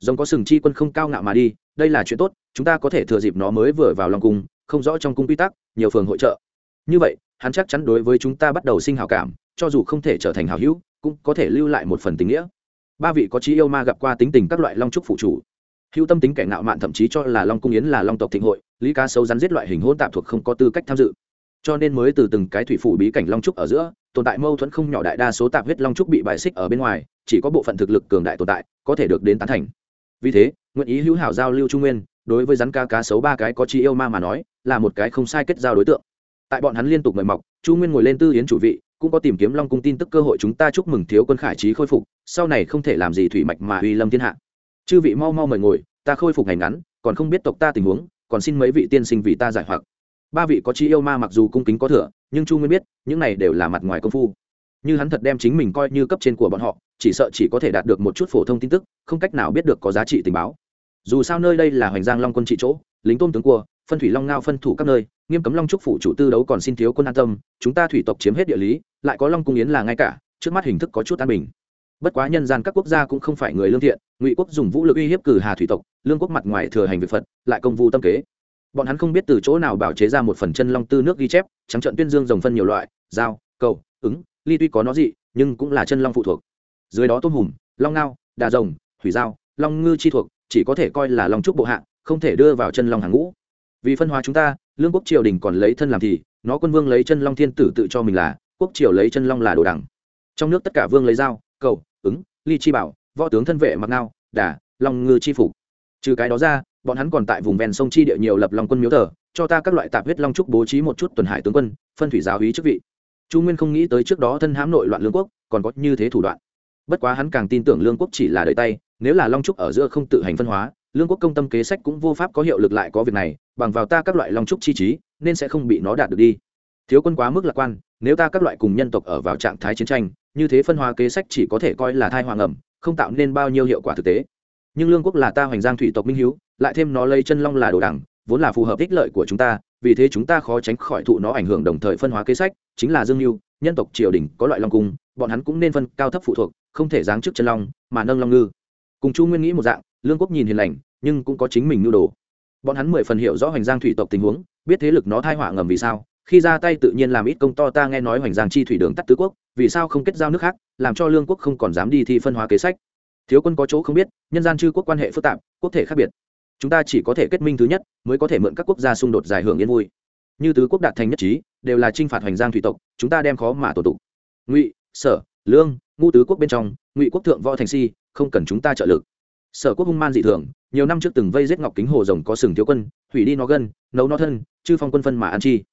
Rồng có sừng chi quân không cao ngạo mà đi, đây là chuyện tốt, chúng ta có thể thừa dịp nó mới vừa vào long cung, không rõ trong cung quy tắc, nhiều phường hội trợ. Như vậy, hắn chắc chắn đối với chúng ta bắt đầu sinh hào cảm, cho dù không thể trở thành hào hữu, cũng có thể lưu lại một phần tình nghĩa ba vị có trí yêu ma gặp qua tính tình các loại long trúc phụ chủ. Hữu tâm tính kẻ ngạo mạn thậm chí cho là long cung yến là long tộc thịnh hội, lý ca sâu rắn giết loại hình hôn tạp thuộc không có tư cách tham dự. Cho nên mới từ từng cái thủy phủ bí cảnh long trúc ở giữa, tồn tại mâu thuẫn không nhỏ đại đa số tạp huyết long trúc bị bài xích ở bên ngoài, chỉ có bộ phận thực lực cường đại tồn tại, có thể được đến tán thành. Vì thế, nguyện ý hữu hảo giao lưu trung nguyên, đối với rắn ca cá sấu ba cái có chi yêu ma mà nói, là một cái không sai kết giao đối tượng. Tại bọn hắn liên tục mời mọc chu nguyên ngồi lên tư yến chủ vị cũng có tìm kiếm long cung tin tức cơ hội chúng ta chúc mừng thiếu quân khải trí khôi phục, sau này không thể làm gì thủy mạch mà uy lâm thiên hạ. Chư vị mau mau mời ngồi, ta khôi phục ngày ngắn, còn không biết tộc ta tình huống, còn xin mấy vị tiên sinh vì ta giải hoặc. Ba vị có chi yêu ma mặc dù cung kính có thừa, nhưng chu nguyên biết, những này đều là mặt ngoài công phu. Như hắn thật đem chính mình coi như cấp trên của bọn họ, chỉ sợ chỉ có thể đạt được một chút phổ thông tin tức, không cách nào biết được có giá trị tình báo. Dù sao nơi đây là hoành giang long quân trị chỗ, lính tôm tướng cua phân thủy long ngao phân thủ các nơi, nghiêm cấm long trúc phủ chủ tư đấu còn xin thiếu quân an tâm, chúng ta thủy tộc chiếm hết địa lý, lại có long cung yến là ngay cả, trước mắt hình thức có chút an bình. Bất quá nhân gian các quốc gia cũng không phải người lương thiện, ngụy quốc dùng vũ lực uy hiếp cử hà thủy tộc, lương quốc mặt ngoài thừa hành việc phật, lại công vu tâm kế. Bọn hắn không biết từ chỗ nào bảo chế ra một phần chân long tư nước ghi chép, trắng trận tuyên dương dòng phân nhiều loại, dao, cầu, ứng, ly tuy có nó dị, nhưng cũng là chân long phụ thuộc. Dưới đó tôm hùm, long ngao, đà rồng, thủy dao, long ngư chi thuộc, chỉ có thể coi là long trúc bộ hạ, không thể đưa vào chân long hàng ngũ vì phân hóa chúng ta, lương quốc triều đình còn lấy thân làm thì, nó quân vương lấy chân long thiên tử tự cho mình là, quốc triều lấy chân long là đồ đằng. Trong nước tất cả vương lấy dao, cầu, ứng, ly chi bảo, võ tướng thân vệ mặc ngao, đà, long ngư chi phục. Trừ cái đó ra, bọn hắn còn tại vùng ven sông chi địa nhiều lập long quân miếu thờ, cho ta các loại tạp huyết long trúc bố trí một chút tuần hải tướng quân, phân thủy giáo hí chức vị. Chu nguyên không nghĩ tới trước đó thân hãm nội loạn lương quốc, còn có như thế thủ đoạn. Bất quá hắn càng tin tưởng lương quốc chỉ là đời tay, nếu là long trúc ở giữa không tự hành phân hóa, lương quốc công tâm kế sách cũng vô pháp có hiệu lực lại có việc này bằng vào ta các loại long trúc chi trí, nên sẽ không bị nó đạt được đi. Thiếu quân quá mức lạc quan, nếu ta các loại cùng nhân tộc ở vào trạng thái chiến tranh, như thế phân hóa kế sách chỉ có thể coi là thai hoàng ẩm, không tạo nên bao nhiêu hiệu quả thực tế. Nhưng lương quốc là ta hoành giang thủy tộc minh hiếu, lại thêm nó lây chân long là đồ đẳng, vốn là phù hợp ích lợi của chúng ta, vì thế chúng ta khó tránh khỏi thụ nó ảnh hưởng đồng thời phân hóa kế sách, chính là dương mưu nhân tộc triều đình có loại long cung, bọn hắn cũng nên phân cao thấp phụ thuộc, không thể giáng chức chân long, mà nâng long ngư. Cùng chu nguyên nghĩ một dạng, lương quốc nhìn hiền lành, nhưng cũng có chính mình nhu đồ bọn hắn mười phần hiểu rõ hoành giang thủy tộc tình huống, biết thế lực nó thai họa ngầm vì sao, khi ra tay tự nhiên làm ít công to ta nghe nói hoành giang chi thủy đường tắt tứ quốc, vì sao không kết giao nước khác, làm cho lương quốc không còn dám đi thi phân hóa kế sách. Thiếu quân có chỗ không biết, nhân gian chư quốc quan hệ phức tạp, quốc thể khác biệt. Chúng ta chỉ có thể kết minh thứ nhất, mới có thể mượn các quốc gia xung đột dài hưởng yên vui. Như tứ quốc đạt thành nhất trí, đều là t r i n h phạt hoành giang thủy tộc, chúng ta đem khó mà tổ tụ. Ngụy, sở, lương ngũ tứ quốc bên trong, ngụy quốc thượng võ thành si, không cần chúng ta trợ lực. Sở quốc hung man dị thường nhiều năm trước từng vây giết ngọc kính hồ rồng có sừng thiếu quân, hủy đi nó gân, nấu nó thân, chư phong quân phân mà ăn chi.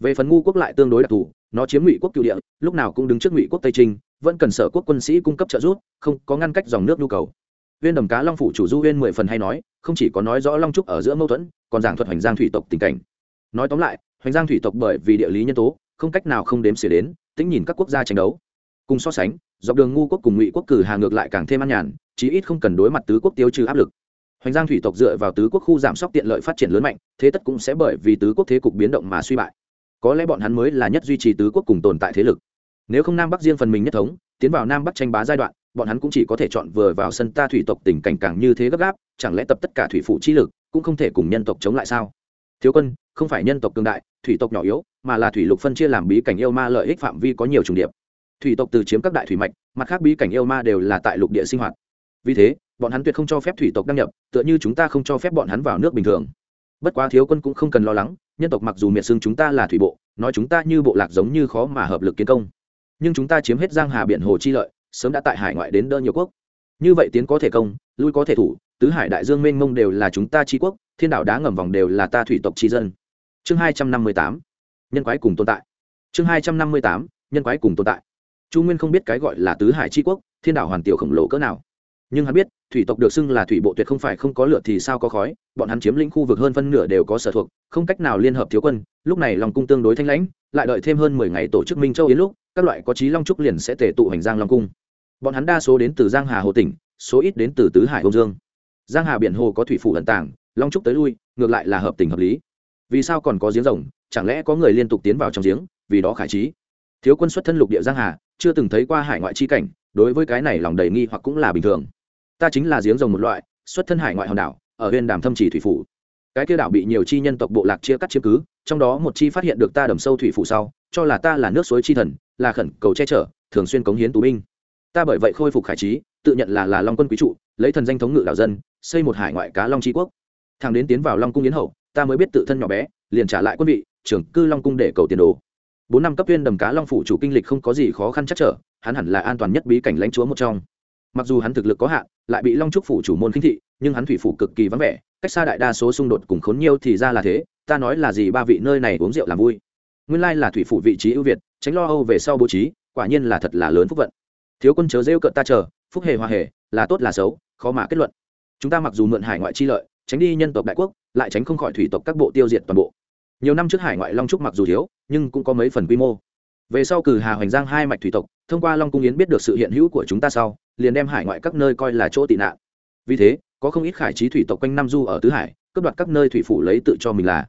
Về phần ngu quốc lại tương đối đặc thù, nó chiếm ngụy quốc cựu địa, lúc nào cũng đứng trước ngụy quốc tây trinh, vẫn cần sở quốc quân sĩ cung cấp trợ giúp, không có ngăn cách dòng nước nhu cầu. Viên đầm cá long phủ chủ du huyên mười phần hay nói, không chỉ có nói rõ long trúc ở giữa mâu thuẫn, còn giảng thuật hoành giang thủy tộc tình cảnh. Nói tóm lại, hoành giang thủy tộc bởi vì địa lý nhân tố, không cách nào không đếm xỉa đến, tính nhìn các quốc gia tranh đấu. Cùng so sánh, dọc đường ngu quốc cùng ngụy quốc cử hà ngược lại càng thêm an nhàn, chí ít không cần đối mặt tứ quốc tiêu trừ áp lực hoành giang thủy tộc dựa vào tứ quốc khu giảm sóc tiện lợi phát triển lớn mạnh, thế tất cũng sẽ bởi vì tứ quốc thế cục biến động mà suy bại. Có lẽ bọn hắn mới là nhất duy trì tứ quốc cùng tồn tại thế lực. Nếu không nam bắc riêng phần mình nhất thống, tiến vào nam bắc tranh bá giai đoạn, bọn hắn cũng chỉ có thể chọn vừa vào sân ta thủy tộc tình cảnh càng như thế gấp gáp, chẳng lẽ tập tất cả thủy phủ chi lực cũng không thể cùng nhân tộc chống lại sao? Thiếu quân, không phải nhân tộc cường đại, thủy tộc nhỏ yếu, mà là thủy lục phân chia làm bí cảnh yêu ma lợi ích phạm vi có nhiều trùng điệp. Thủy tộc từ chiếm các đại thủy mạch, mặt khác bí cảnh yêu ma đều là tại lục địa sinh hoạt. Vì thế bọn hắn tuyệt không cho phép thủy tộc đăng nhập, tựa như chúng ta không cho phép bọn hắn vào nước bình thường. Bất quá thiếu quân cũng không cần lo lắng, nhân tộc mặc dù miệt xưng chúng ta là thủy bộ, nói chúng ta như bộ lạc giống như khó mà hợp lực kiến công. Nhưng chúng ta chiếm hết giang hà biển hồ chi lợi, sớm đã tại hải ngoại đến đỡ nhiều quốc. Như vậy tiến có thể công, lui có thể thủ, tứ hải đại dương mênh mông đều là chúng ta tri quốc, thiên đảo đá ngầm vòng đều là ta thủy tộc tri dân. Chương hai trăm năm mươi tám, nhân quái cùng tồn tại. Chương hai trăm năm mươi tám, nhân quái cùng tồn tại. Chu nguyên không biết cái gọi là tứ hải tri quốc, thiên đảo hoàn tiểu khổng lồ cỡ nào nhưng hắn biết, thủy tộc được xưng là thủy bộ tuyệt không phải không có lửa thì sao có khói, bọn hắn chiếm lĩnh khu vực hơn phân nửa đều có sở thuộc, không cách nào liên hợp thiếu quân, lúc này lòng cung tương đối thanh lãnh, lại đợi thêm hơn mười ngày tổ chức minh châu yến lúc, các loại có trí long trúc liền sẽ tề tụ hành giang long cung. Bọn hắn đa số đến từ giang hà hồ tỉnh, số ít đến từ tứ hải hồ dương. Giang hà biển hồ có thủy phủ ẩn tàng, long trúc tới lui, ngược lại là hợp tình hợp lý. Vì sao còn có giếng rồng, chẳng lẽ có người liên tục tiến vào trong giếng, vì đó khải trí? Thiếu quân xuất thân lục địa giang hà, chưa từng thấy qua hải ngoại chi cảnh, đối với cái này lòng đầy nghi hoặc cũng là bình thường ta chính là giếng rồng một loại, xuất thân hải ngoại hòn đảo, ở huyện đàm thâm trì thủy phủ. Cái kia đảo bị nhiều chi nhân tộc bộ lạc chia cắt chiếm cứ, trong đó một chi phát hiện được ta đầm sâu thủy phủ sau, cho là ta là nước suối chi thần, là khẩn cầu che chở, thường xuyên cống hiến tù binh. Ta bởi vậy khôi phục khải trí, tự nhận là là long quân quý trụ, lấy thần danh thống ngự đảo dân, xây một hải ngoại cá long tri quốc. Thằng đến tiến vào long cung yến hậu, ta mới biết tự thân nhỏ bé, liền trả lại quân vị, trưởng cư long cung để cầu tiền đồ. Bốn năm cấp viên đầm cá long phủ chủ kinh lịch không có gì khó khăn chắc trở, hắn hẳn là an toàn nhất bí cảnh lãnh chúa một trong mặc dù hắn thực lực có hạn, lại bị long trúc phủ chủ môn khinh thị, nhưng hắn thủy phủ cực kỳ vắng vẻ, cách xa đại đa số xung đột cùng khốn nhiều thì ra là thế, ta nói là gì ba vị nơi này uống rượu làm vui. Nguyên lai là thủy phủ vị trí ưu việt, tránh lo âu về sau bố trí, quả nhiên là thật là lớn phúc vận. Thiếu quân chớ rêu cợt ta chờ, phúc hề hòa hề, là tốt là xấu, khó mà kết luận. Chúng ta mặc dù mượn hải ngoại chi lợi, tránh đi nhân tộc đại quốc, lại tránh không khỏi thủy tộc các bộ tiêu diệt toàn bộ. Nhiều năm trước hải ngoại long trúc mặc dù thiếu, nhưng cũng có mấy phần quy mô. Về sau cử hà hoành giang hai mạch thủy tộc, thông qua long cung yến biết được sự hiện hữu của chúng ta sau liền đem hải ngoại các nơi coi là chỗ tị nạn. Vì thế, có không ít khải trí thủy tộc quanh năm du ở tứ hải, cướp đoạt các nơi thủy phủ lấy tự cho mình là.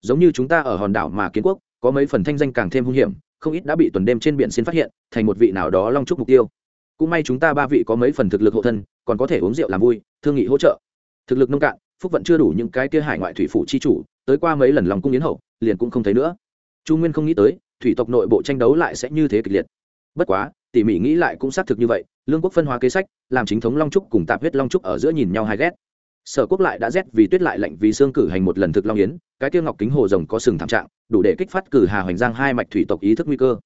Giống như chúng ta ở hòn đảo mà kiến quốc, có mấy phần thanh danh càng thêm hung hiểm, không ít đã bị tuần đêm trên biển xin phát hiện, thành một vị nào đó long trúc mục tiêu. Cũng may chúng ta ba vị có mấy phần thực lực hộ thân, còn có thể uống rượu làm vui, thương nghị hỗ trợ. Thực lực nông cạn, phúc vận chưa đủ những cái kia hải ngoại thủy phủ chi chủ, tới qua mấy lần lòng cung yến hậu, liền cũng không thấy nữa. Chu nguyên không nghĩ tới, thủy tộc nội bộ tranh đấu lại sẽ như thế kịch liệt. Bất quá tỉ mỉ nghĩ lại cũng xác thực như vậy, lương quốc phân hóa kế sách, làm chính thống long trúc cùng tạp huyết long trúc ở giữa nhìn nhau hai ghét. Sở quốc lại đã rét vì tuyết lại lạnh vì xương cử hành một lần thực long yến, cái tiêu ngọc kính hồ rồng có sừng thảm trạng, đủ để kích phát cử hà hoành giang hai mạch thủy tộc ý thức nguy cơ.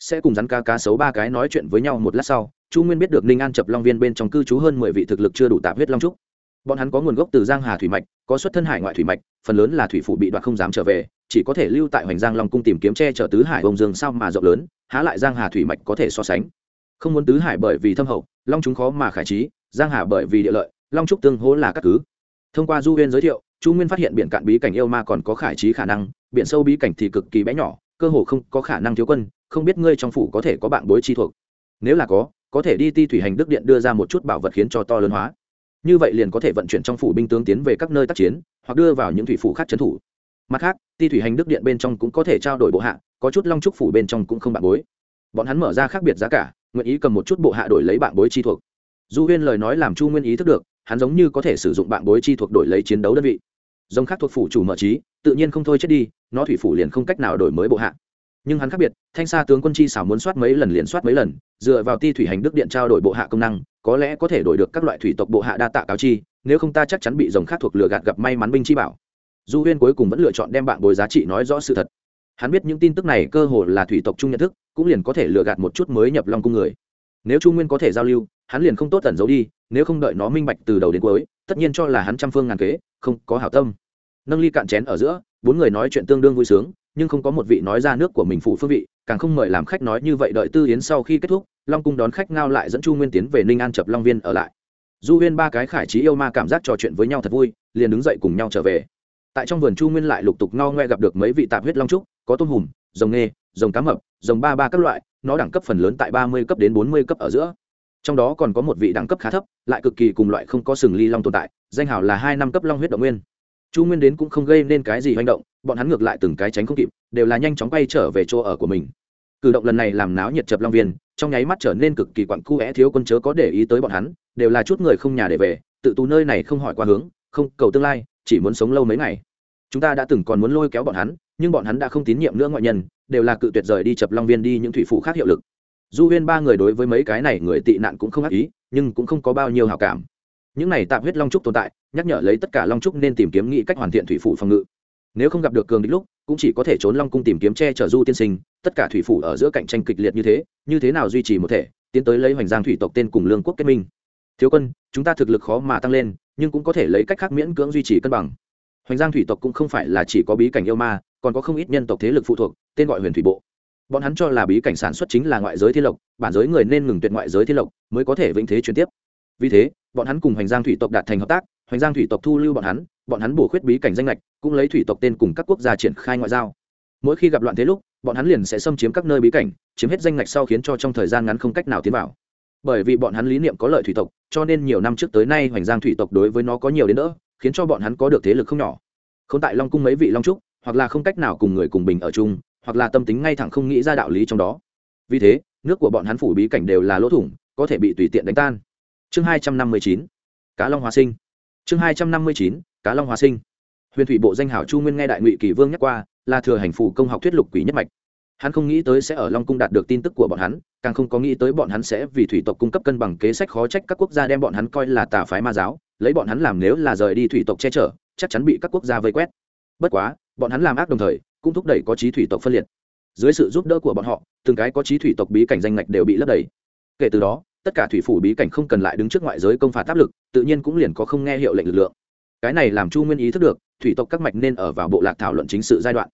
Sẽ cùng rắn cá cá sấu ba cái nói chuyện với nhau một lát sau, chu nguyên biết được ninh an chập long viên bên trong cư trú hơn mười vị thực lực chưa đủ tạp huyết long trúc. Bọn hắn có nguồn gốc từ giang hà thủy mạch, có xuất thân hải ngoại thủy mạch, phần lớn là thủy phủ bị đoạt không dám trở về chỉ có thể lưu tại hoành giang long cung tìm kiếm che chở tứ hải bông dương sao mà rộng lớn, há lại giang hà thủy mạch có thể so sánh. Không muốn tứ hải bởi vì thâm hậu, long chúng khó mà khải trí, giang hà bởi vì địa lợi, long trúc tương hố là các cứ. Thông qua du huyên giới thiệu, chu nguyên phát hiện biển cạn bí cảnh yêu ma còn có khải trí khả năng, biển sâu bí cảnh thì cực kỳ bé nhỏ, cơ hồ không có khả năng thiếu quân, không biết ngươi trong phủ có thể có bạn bối chi thuộc. Nếu là có có thể đi ti thủy hành đức điện đưa ra một chút bảo vật khiến cho to lớn hóa. Như vậy liền có thể vận chuyển trong phủ binh tướng tiến về các nơi tác chiến, hoặc đưa vào những thủy phủ khác trấn thủ mặt khác, ti thủy hành đức điện bên trong cũng có thể trao đổi bộ hạ, có chút long trúc phủ bên trong cũng không bạn bối. Bọn hắn mở ra khác biệt giá cả, nguyện ý cầm một chút bộ hạ đổi lấy bạn bối chi thuộc. Du huyên lời nói làm chu nguyên ý thức được, hắn giống như có thể sử dụng bạn bối chi thuộc đổi lấy chiến đấu đơn vị. Dòng khác thuộc phủ chủ mở trí, tự nhiên không thôi chết đi, nó thủy phủ liền không cách nào đổi mới bộ hạ. Nhưng hắn khác biệt, thanh xa tướng quân chi xảo muốn soát mấy lần liền soát mấy lần, dựa vào ti thủy hành đức điện trao đổi bộ hạ công năng, có lẽ có thể đổi được các loại thủy tộc bộ hạ đa tạ cáo chi, nếu không ta chắc chắn bị dòng khác thuộc lừa gạt gặp may mắn binh chi bảo du huyên cuối cùng vẫn lựa chọn đem bạn bồi giá trị nói rõ sự thật. Hắn biết những tin tức này cơ hồ là thủy tộc chung nhận thức, cũng liền có thể lừa gạt một chút mới nhập long cung người. Nếu chu nguyên có thể giao lưu, hắn liền không tốt tẩn giấu đi, nếu không đợi nó minh bạch từ đầu đến cuối, tất nhiên cho là hắn trăm phương ngàn kế, không có hảo tâm. Nâng ly cạn chén ở giữa, bốn người nói chuyện tương đương vui sướng, nhưng không có một vị nói ra nước của mình phụ phương vị, càng không mời làm khách nói như vậy đợi tư yến sau khi kết thúc, long cung đón khách ngao lại dẫn chu nguyên tiến về ninh an chập long viên ở lại. Du huyên ba cái khải trí yêu ma cảm giác trò chuyện với nhau thật vui, liền đứng dậy cùng nhau trở về tại trong vườn chu nguyên lại lục tục no ngoe gặp được mấy vị tạp huyết long trúc, có tôm hùm, rồng nghê, rồng cá mập, rồng ba ba các loại, nó đẳng cấp phần lớn tại ba mươi cấp đến bốn mươi cấp ở giữa. Trong đó còn có một vị đẳng cấp khá thấp, lại cực kỳ cùng loại không có sừng ly long tồn tại, danh hảo là hai năm cấp long huyết động nguyên. Chu nguyên đến cũng không gây nên cái gì hành động, bọn hắn ngược lại từng cái tránh không kịp, đều là nhanh chóng bay trở về chỗ ở của mình. Cử động lần này làm náo nhiệt chập long viên, trong nháy mắt trở nên cực kỳ quặn cu é, thiếu quân chớ có để ý tới bọn hắn, đều là chút người không nhà để về, tự tù nơi này không hỏi qua hướng, không cầu tương lai, chỉ muốn sống lâu mấy ngày chúng ta đã từng còn muốn lôi kéo bọn hắn, nhưng bọn hắn đã không tín nhiệm nữa ngoại nhân, đều là cự tuyệt rời đi chập long viên đi những thủy phủ khác hiệu lực. Du huyên ba người đối với mấy cái này người tị nạn cũng không ác ý, nhưng cũng không có bao nhiêu hảo cảm. Những này tạm huyết long trúc tồn tại, nhắc nhở lấy tất cả long trúc nên tìm kiếm nghĩ cách hoàn thiện thủy phủ phòng ngự. Nếu không gặp được cường địch lúc, cũng chỉ có thể trốn long cung tìm kiếm che chở du tiên sinh, tất cả thủy phủ ở giữa cạnh tranh kịch liệt như thế như thế nào duy trì một thể, tiến tới lấy hoành giang thủy tộc tên cùng lương quốc kết minh. Thiếu quân, chúng ta thực lực khó mà tăng lên, nhưng cũng có thể lấy cách khác miễn cưỡng duy trì cân bằng hoành giang thủy tộc cũng không phải là chỉ có bí cảnh yêu ma, còn có không ít nhân tộc thế lực phụ thuộc, tên gọi huyền thủy bộ. Bọn hắn cho là bí cảnh sản xuất chính là ngoại giới thiên lộc, bản giới người nên ngừng tuyệt ngoại giới thiên lộc mới có thể vĩnh thế chuyển tiếp. Vì thế, bọn hắn cùng hoành giang thủy tộc đạt thành hợp tác, hoành giang thủy tộc thu lưu bọn hắn bọn hắn bổ khuyết bí cảnh danh lệch cũng lấy thủy tộc tên cùng các quốc gia triển khai ngoại giao. Mỗi khi gặp loạn thế lúc, bọn hắn liền sẽ xâm chiếm các nơi bí cảnh, chiếm hết danh lệch sau khiến cho trong thời gian ngắn không cách nào tiến vào. Bởi vì bọn hắn lý niệm có lợi thủy tộc, cho nên nhiều năm trước tới nay hoành giang thủy tộc đối với nó có nhiều đến đỡ khiến cho bọn hắn có được thế lực không nhỏ. Không tại long cung mấy vị long trúc, hoặc là không cách nào cùng người cùng bình ở chung, hoặc là tâm tính ngay thẳng không nghĩ ra đạo lý trong đó. Vì thế, nước của bọn hắn phủ bí cảnh đều là lỗ thủng, có thể bị tùy tiện đánh tan. Chương hai trăm năm mươi chín, cá long hóa sinh. Chương hai trăm năm mươi chín, cá long hóa sinh. Huyền thủy bộ danh hảo chu nguyên nghe đại ngụy kỳ vương nhắc qua, là thừa hành phủ công học thuyết lục quỷ nhất mạch. Hắn không nghĩ tới sẽ ở long cung đạt được tin tức của bọn hắn, càng không có nghĩ tới bọn hắn sẽ vì thủy tộc cung cấp cân bằng kế sách khó trách các quốc gia đem bọn hắn coi là tà phái ma giáo lấy bọn hắn làm nếu là rời đi thủy tộc che chở, chắc chắn bị các quốc gia vây quét. Bất quá, bọn hắn làm ác đồng thời, cũng thúc đẩy có trí thủy tộc phân liệt. Dưới sự giúp đỡ của bọn họ, từng cái có trí thủy tộc bí cảnh danh ngạch đều bị lấp đầy. Kể từ đó, tất cả thủy phủ bí cảnh không cần lại đứng trước ngoại giới công phạt áp lực, tự nhiên cũng liền có không nghe hiệu lệnh lực lượng. Cái này làm chu nguyên ý thức được, thủy tộc các mạch nên ở vào bộ lạc thảo luận chính sự giai đoạn.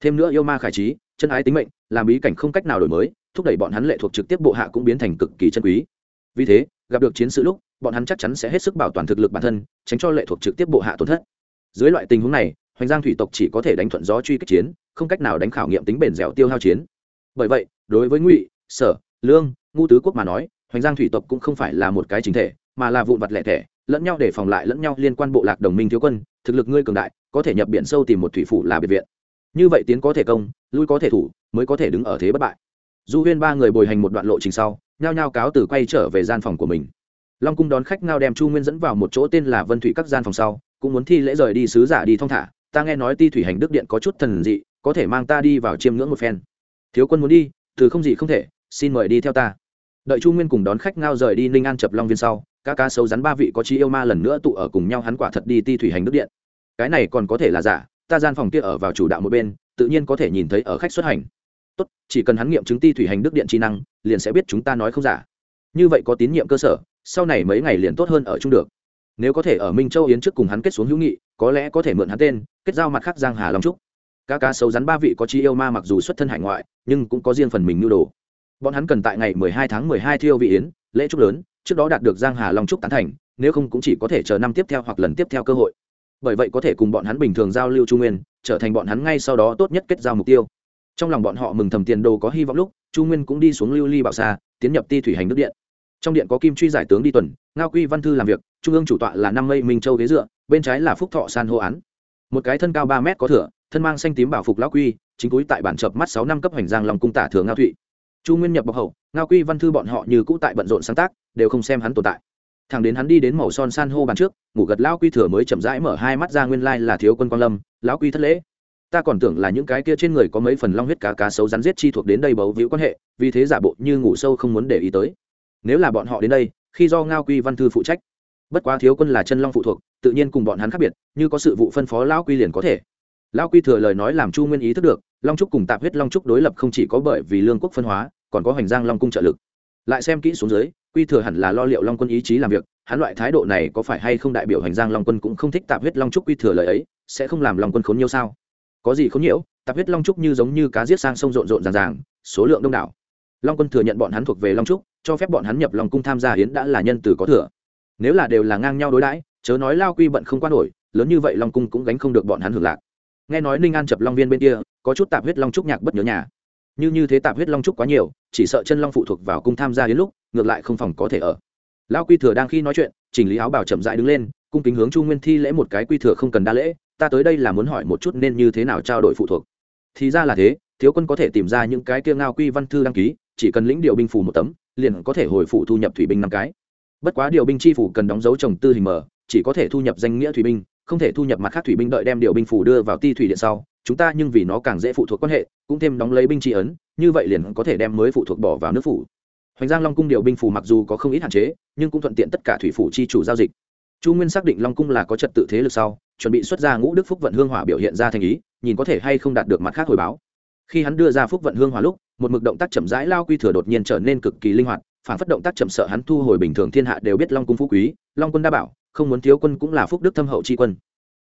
Thêm nữa yêu ma khải trí, chân ái tính mệnh, làm bí cảnh không cách nào đổi mới, thúc đẩy bọn hắn lệ thuộc trực tiếp bộ hạ cũng biến thành cực kỳ chân quý. Vì thế, gặp được chiến sự lúc bọn hắn chắc chắn sẽ hết sức bảo toàn thực lực bản thân, tránh cho lệ thuộc trực tiếp bộ hạ tổn thất. Dưới loại tình huống này, hoành giang thủy tộc chỉ có thể đánh thuận gió truy kích chiến, không cách nào đánh khảo nghiệm tính bền dẻo tiêu hao chiến. Bởi vậy, đối với ngụy, sở, lương, ngu tứ quốc mà nói, hoành giang thủy tộc cũng không phải là một cái chính thể, mà là vụn vặt lẻ thẻ, lẫn nhau để phòng lại lẫn nhau liên quan bộ lạc đồng minh thiếu quân, thực lực ngươi cường đại, có thể nhập biển sâu tìm một thủy phủ là biệt viện. Như vậy tiến có thể công, lui có thể thủ, mới có thể đứng ở thế bất bại. Du huyên ba người bồi hành một đoạn lộ trình sau, nhao nhao cáo từ quay trở về gian phòng của mình long cung đón khách ngao đem chu nguyên dẫn vào một chỗ tên là vân thủy các gian phòng sau, cũng muốn thi lễ rời đi sứ giả đi thong thả. Ta nghe nói ti thủy hành đức điện có chút thần dị, có thể mang ta đi vào chiêm ngưỡng một phen. Thiếu quân muốn đi, từ không gì không thể, xin mời đi theo ta. Đợi chu nguyên cùng đón khách ngao rời đi ninh an chập long viên sau các ca sâu rắn ba vị có chi yêu ma lần nữa tụ ở cùng nhau hắn quả thật đi ti thủy hành đức điện. Cái này còn có thể là giả, ta gian phòng kia ở vào chủ đạo một bên, tự nhiên có thể nhìn thấy ở khách xuất hành. Tốt, chỉ cần hắn nghiệm chứng ti thủy hành đức điện chi năng, liền sẽ biết chúng ta nói không giả như vậy có tín nhiệm cơ sở, sau này mấy ngày liền tốt hơn ở chung được. Nếu có thể ở minh châu yến trước cùng hắn kết xuống hữu nghị, có lẽ có thể mượn hắn tên, kết giao mặt khác giang hà long trúc. Các cá sâu rắn ba vị có chi yêu ma mặc dù xuất thân hải ngoại, nhưng cũng có riêng phần mình nhu đồ. Bọn hắn cần tại ngày 12 tháng 12 thiêu vị yến, lễ trúc lớn, trước đó đạt được giang hà long trúc tán thành, nếu không cũng chỉ có thể chờ năm tiếp theo hoặc lần tiếp theo cơ hội. Bởi vậy có thể cùng bọn hắn bình thường giao lưu trung nguyên, trở thành bọn hắn ngay sau đó tốt nhất kết giao mục tiêu trong lòng bọn họ mừng thầm tiền đồ có hy vọng lúc, chu nguyên cũng đi xuống lưu ly bảo xa, tiến nhập ti thủy hành nước điện. Trong điện có kim truy giải tướng đi tuần, ngao quy văn thư làm việc, trung ương chủ tọa là năm mây minh châu ghế dựa, bên trái là phúc thọ san hô án. Một cái thân cao ba mét có thửa, thân mang xanh tím bảo phục lão quy, chính cúi tại bản chập mắt sáu năm cấp hoành giang lòng cung tả thường ngao thụy. Chu nguyên nhập bọc hậu, ngao quy văn thư bọn họ như cũ tại bận rộn sáng tác, đều không xem hắn tồn tại. Thằng đến hắn đi đến màu son san hô bàn trước, ngủ gật lão quy thừa mới chậm rãi mở hai mắt ra nguyên lai là thiếu quân quang lâm, lão quy thất lễ ta còn tưởng là những cái kia trên người có mấy phần long huyết cá cá sấu rắn giết chi thuộc đến đây bấu víu quan hệ, vì thế giả bộ như ngủ sâu không muốn để ý tới. Nếu là bọn họ đến đây, khi do ngao quy văn thư phụ trách, bất quá thiếu quân là chân long phụ thuộc, tự nhiên cùng bọn hắn khác biệt, như có sự vụ phân phó lão quy liền có thể. Lão quy thừa lời nói làm chu nguyên ý thức được, long trúc cùng tạp huyết long trúc đối lập không chỉ có bởi vì lương quốc phân hóa, còn có hành giang long cung trợ lực. Lại xem kỹ xuống dưới, quy thừa hẳn là lo liệu long quân ý chí làm việc, hắn loại thái độ này có phải hay không đại biểu hành giang long quân cũng không thích tạp huyết long trúc quy thừa lời ấy, sẽ không làm long quân khốn nhiều sao? Có gì không nhiễu, tạp huyết long trúc như giống như cá giết sang sông rộn rộn ràng ràng, số lượng đông đảo. Long quân thừa nhận bọn hắn thuộc về long trúc, cho phép bọn hắn nhập long cung tham gia hiến đã là nhân từ có thừa. Nếu là đều là ngang nhau đối đãi, chớ nói lao quy bận không quan nổi, lớn như vậy long cung cũng gánh không được bọn hắn hưởng lạc. Nghe nói ninh an chập long viên bên kia, có chút tạp huyết long trúc nhạc bất nhớ nhà. Như như thế tạp huyết long trúc quá nhiều, chỉ sợ chân long phụ thuộc vào cung tham gia đến lúc, ngược lại không phòng có thể ở. Lao quy thừa đang khi nói chuyện, chỉnh lý áo bảo chậm dại đứng lên, cung kính hướng chu nguyên thi lễ một cái quy thừa không cần đa lễ ta tới đây là muốn hỏi một chút nên như thế nào trao đổi phụ thuộc. Thì ra là thế, thiếu quân có thể tìm ra những cái kia ngao quy văn thư đăng ký, chỉ cần lĩnh điều binh phủ một tấm, liền có thể hồi phụ thu nhập thủy binh năm cái. Bất quá điều binh chi phủ cần đóng dấu trồng tư hình mở, chỉ có thể thu nhập danh nghĩa thủy binh, không thể thu nhập mặt khác thủy binh đợi đem điều binh phủ đưa vào ti thủy điện sau, chúng ta nhưng vì nó càng dễ phụ thuộc quan hệ, cũng thêm đóng lấy binh tri ấn, như vậy liền có thể đem mới phụ thuộc bỏ vào nước phủ. Hoành giang long cung điều binh phủ mặc dù có không ít hạn chế, nhưng cũng thuận tiện tất cả thủy phủ chi chủ giao dịch chu nguyên xác định long cung là có trật tự thế lực sau, chuẩn bị xuất ra ngũ đức phúc vận hương hỏa biểu hiện ra thành ý, nhìn có thể hay không đạt được mặt khác hồi báo. Khi hắn đưa ra phúc vận hương hỏa lúc, một mực động tác chậm rãi lao quy thừa đột nhiên trở nên cực kỳ linh hoạt, phản phất động tác chậm sợ hắn thu hồi bình thường thiên hạ đều biết long cung phú quý, long quân đa bảo, không muốn thiếu quân cũng là phúc đức thâm hậu tri quân.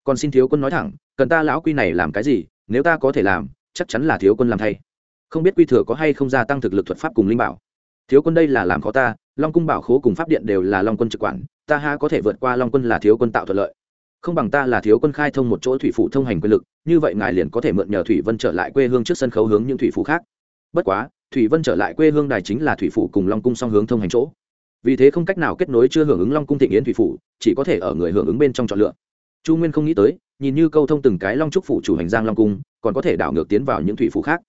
Còn xin thiếu quân nói thẳng, cần ta lão quy này làm cái gì, nếu ta có thể làm, chắc chắn là thiếu quân làm thay. Không biết quy thừa có hay không gia tăng thực lực thuật pháp cùng linh bảo. Thiếu quân đây là làm khó ta, long cung bảo khố cùng pháp điện đều là long quân trực quản ta ha có thể vượt qua long quân là thiếu quân tạo thuận lợi. Không bằng ta là thiếu quân khai thông một chỗ thủy phủ thông hành quyền lực, như vậy ngài liền có thể mượn nhờ thủy vân trở lại quê hương trước sân khấu hướng những thủy phủ khác. Bất quá, thủy vân trở lại quê hương đài chính là thủy phủ cùng long cung song hướng thông hành chỗ. Vì thế không cách nào kết nối chưa hưởng ứng long cung thịnh yến thủy phủ, chỉ có thể ở người hưởng ứng bên trong chọn lựa. Chu nguyên không nghĩ tới, nhìn như câu thông từng cái long trúc phủ chủ hành giang long cung, còn có thể đảo ngược tiến vào những thủy phủ khác.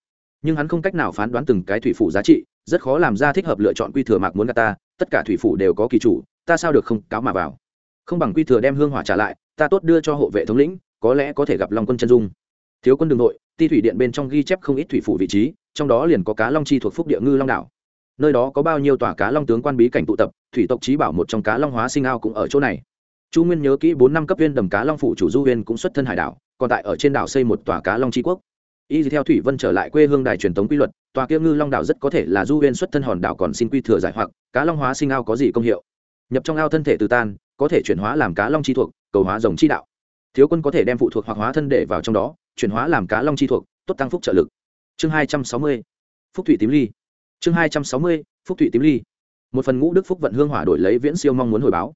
Nhưng hắn không cách nào phán đoán từng cái thủy phủ giá trị, rất khó làm ra thích hợp lựa chọn quy thừa mạc muốn gà ta, tất cả thủy phủ đều có kỳ chủ ta sao được không cáo mà vào? Không bằng quy thừa đem hương hỏa trả lại, ta tốt đưa cho hộ vệ thống lĩnh, có lẽ có thể gặp long quân chân dung. Thiếu quân đường nội, ti thủy điện bên trong ghi chép không ít thủy phủ vị trí, trong đó liền có cá long chi thuộc phúc địa ngư long đảo. Nơi đó có bao nhiêu tòa cá long tướng quan bí cảnh tụ tập, thủy tộc trí bảo một trong cá long hóa sinh ao cũng ở chỗ này. Chu nguyên nhớ kỹ bốn năm cấp viên đầm cá long phủ chủ du huyên cũng xuất thân hải đảo, còn tại ở trên đảo xây một tòa cá long tri quốc. Y theo thủy vân trở lại quê hương đài truyền thống quy luật, tòa kia ngư long đảo rất có thể là du huyên xuất thân hòn đảo còn xin quy thừa giải hoặc, cá long hóa sinh ao có gì công hiệu? Nhập trong ao thân thể từ tan, có thể chuyển hóa làm cá long chi thuộc, cầu hóa rồng chi đạo. Thiếu quân có thể đem phụ thuộc hoặc hóa thân để vào trong đó, chuyển hóa làm cá long chi thuộc, tốt tăng phúc trợ lực. Chương hai trăm sáu mươi, phúc thủy tím ly. Chương hai trăm sáu mươi, phúc thủy tím ly. Một phần ngũ đức phúc vận hương hỏa đổi lấy viễn siêu mong muốn hồi báo.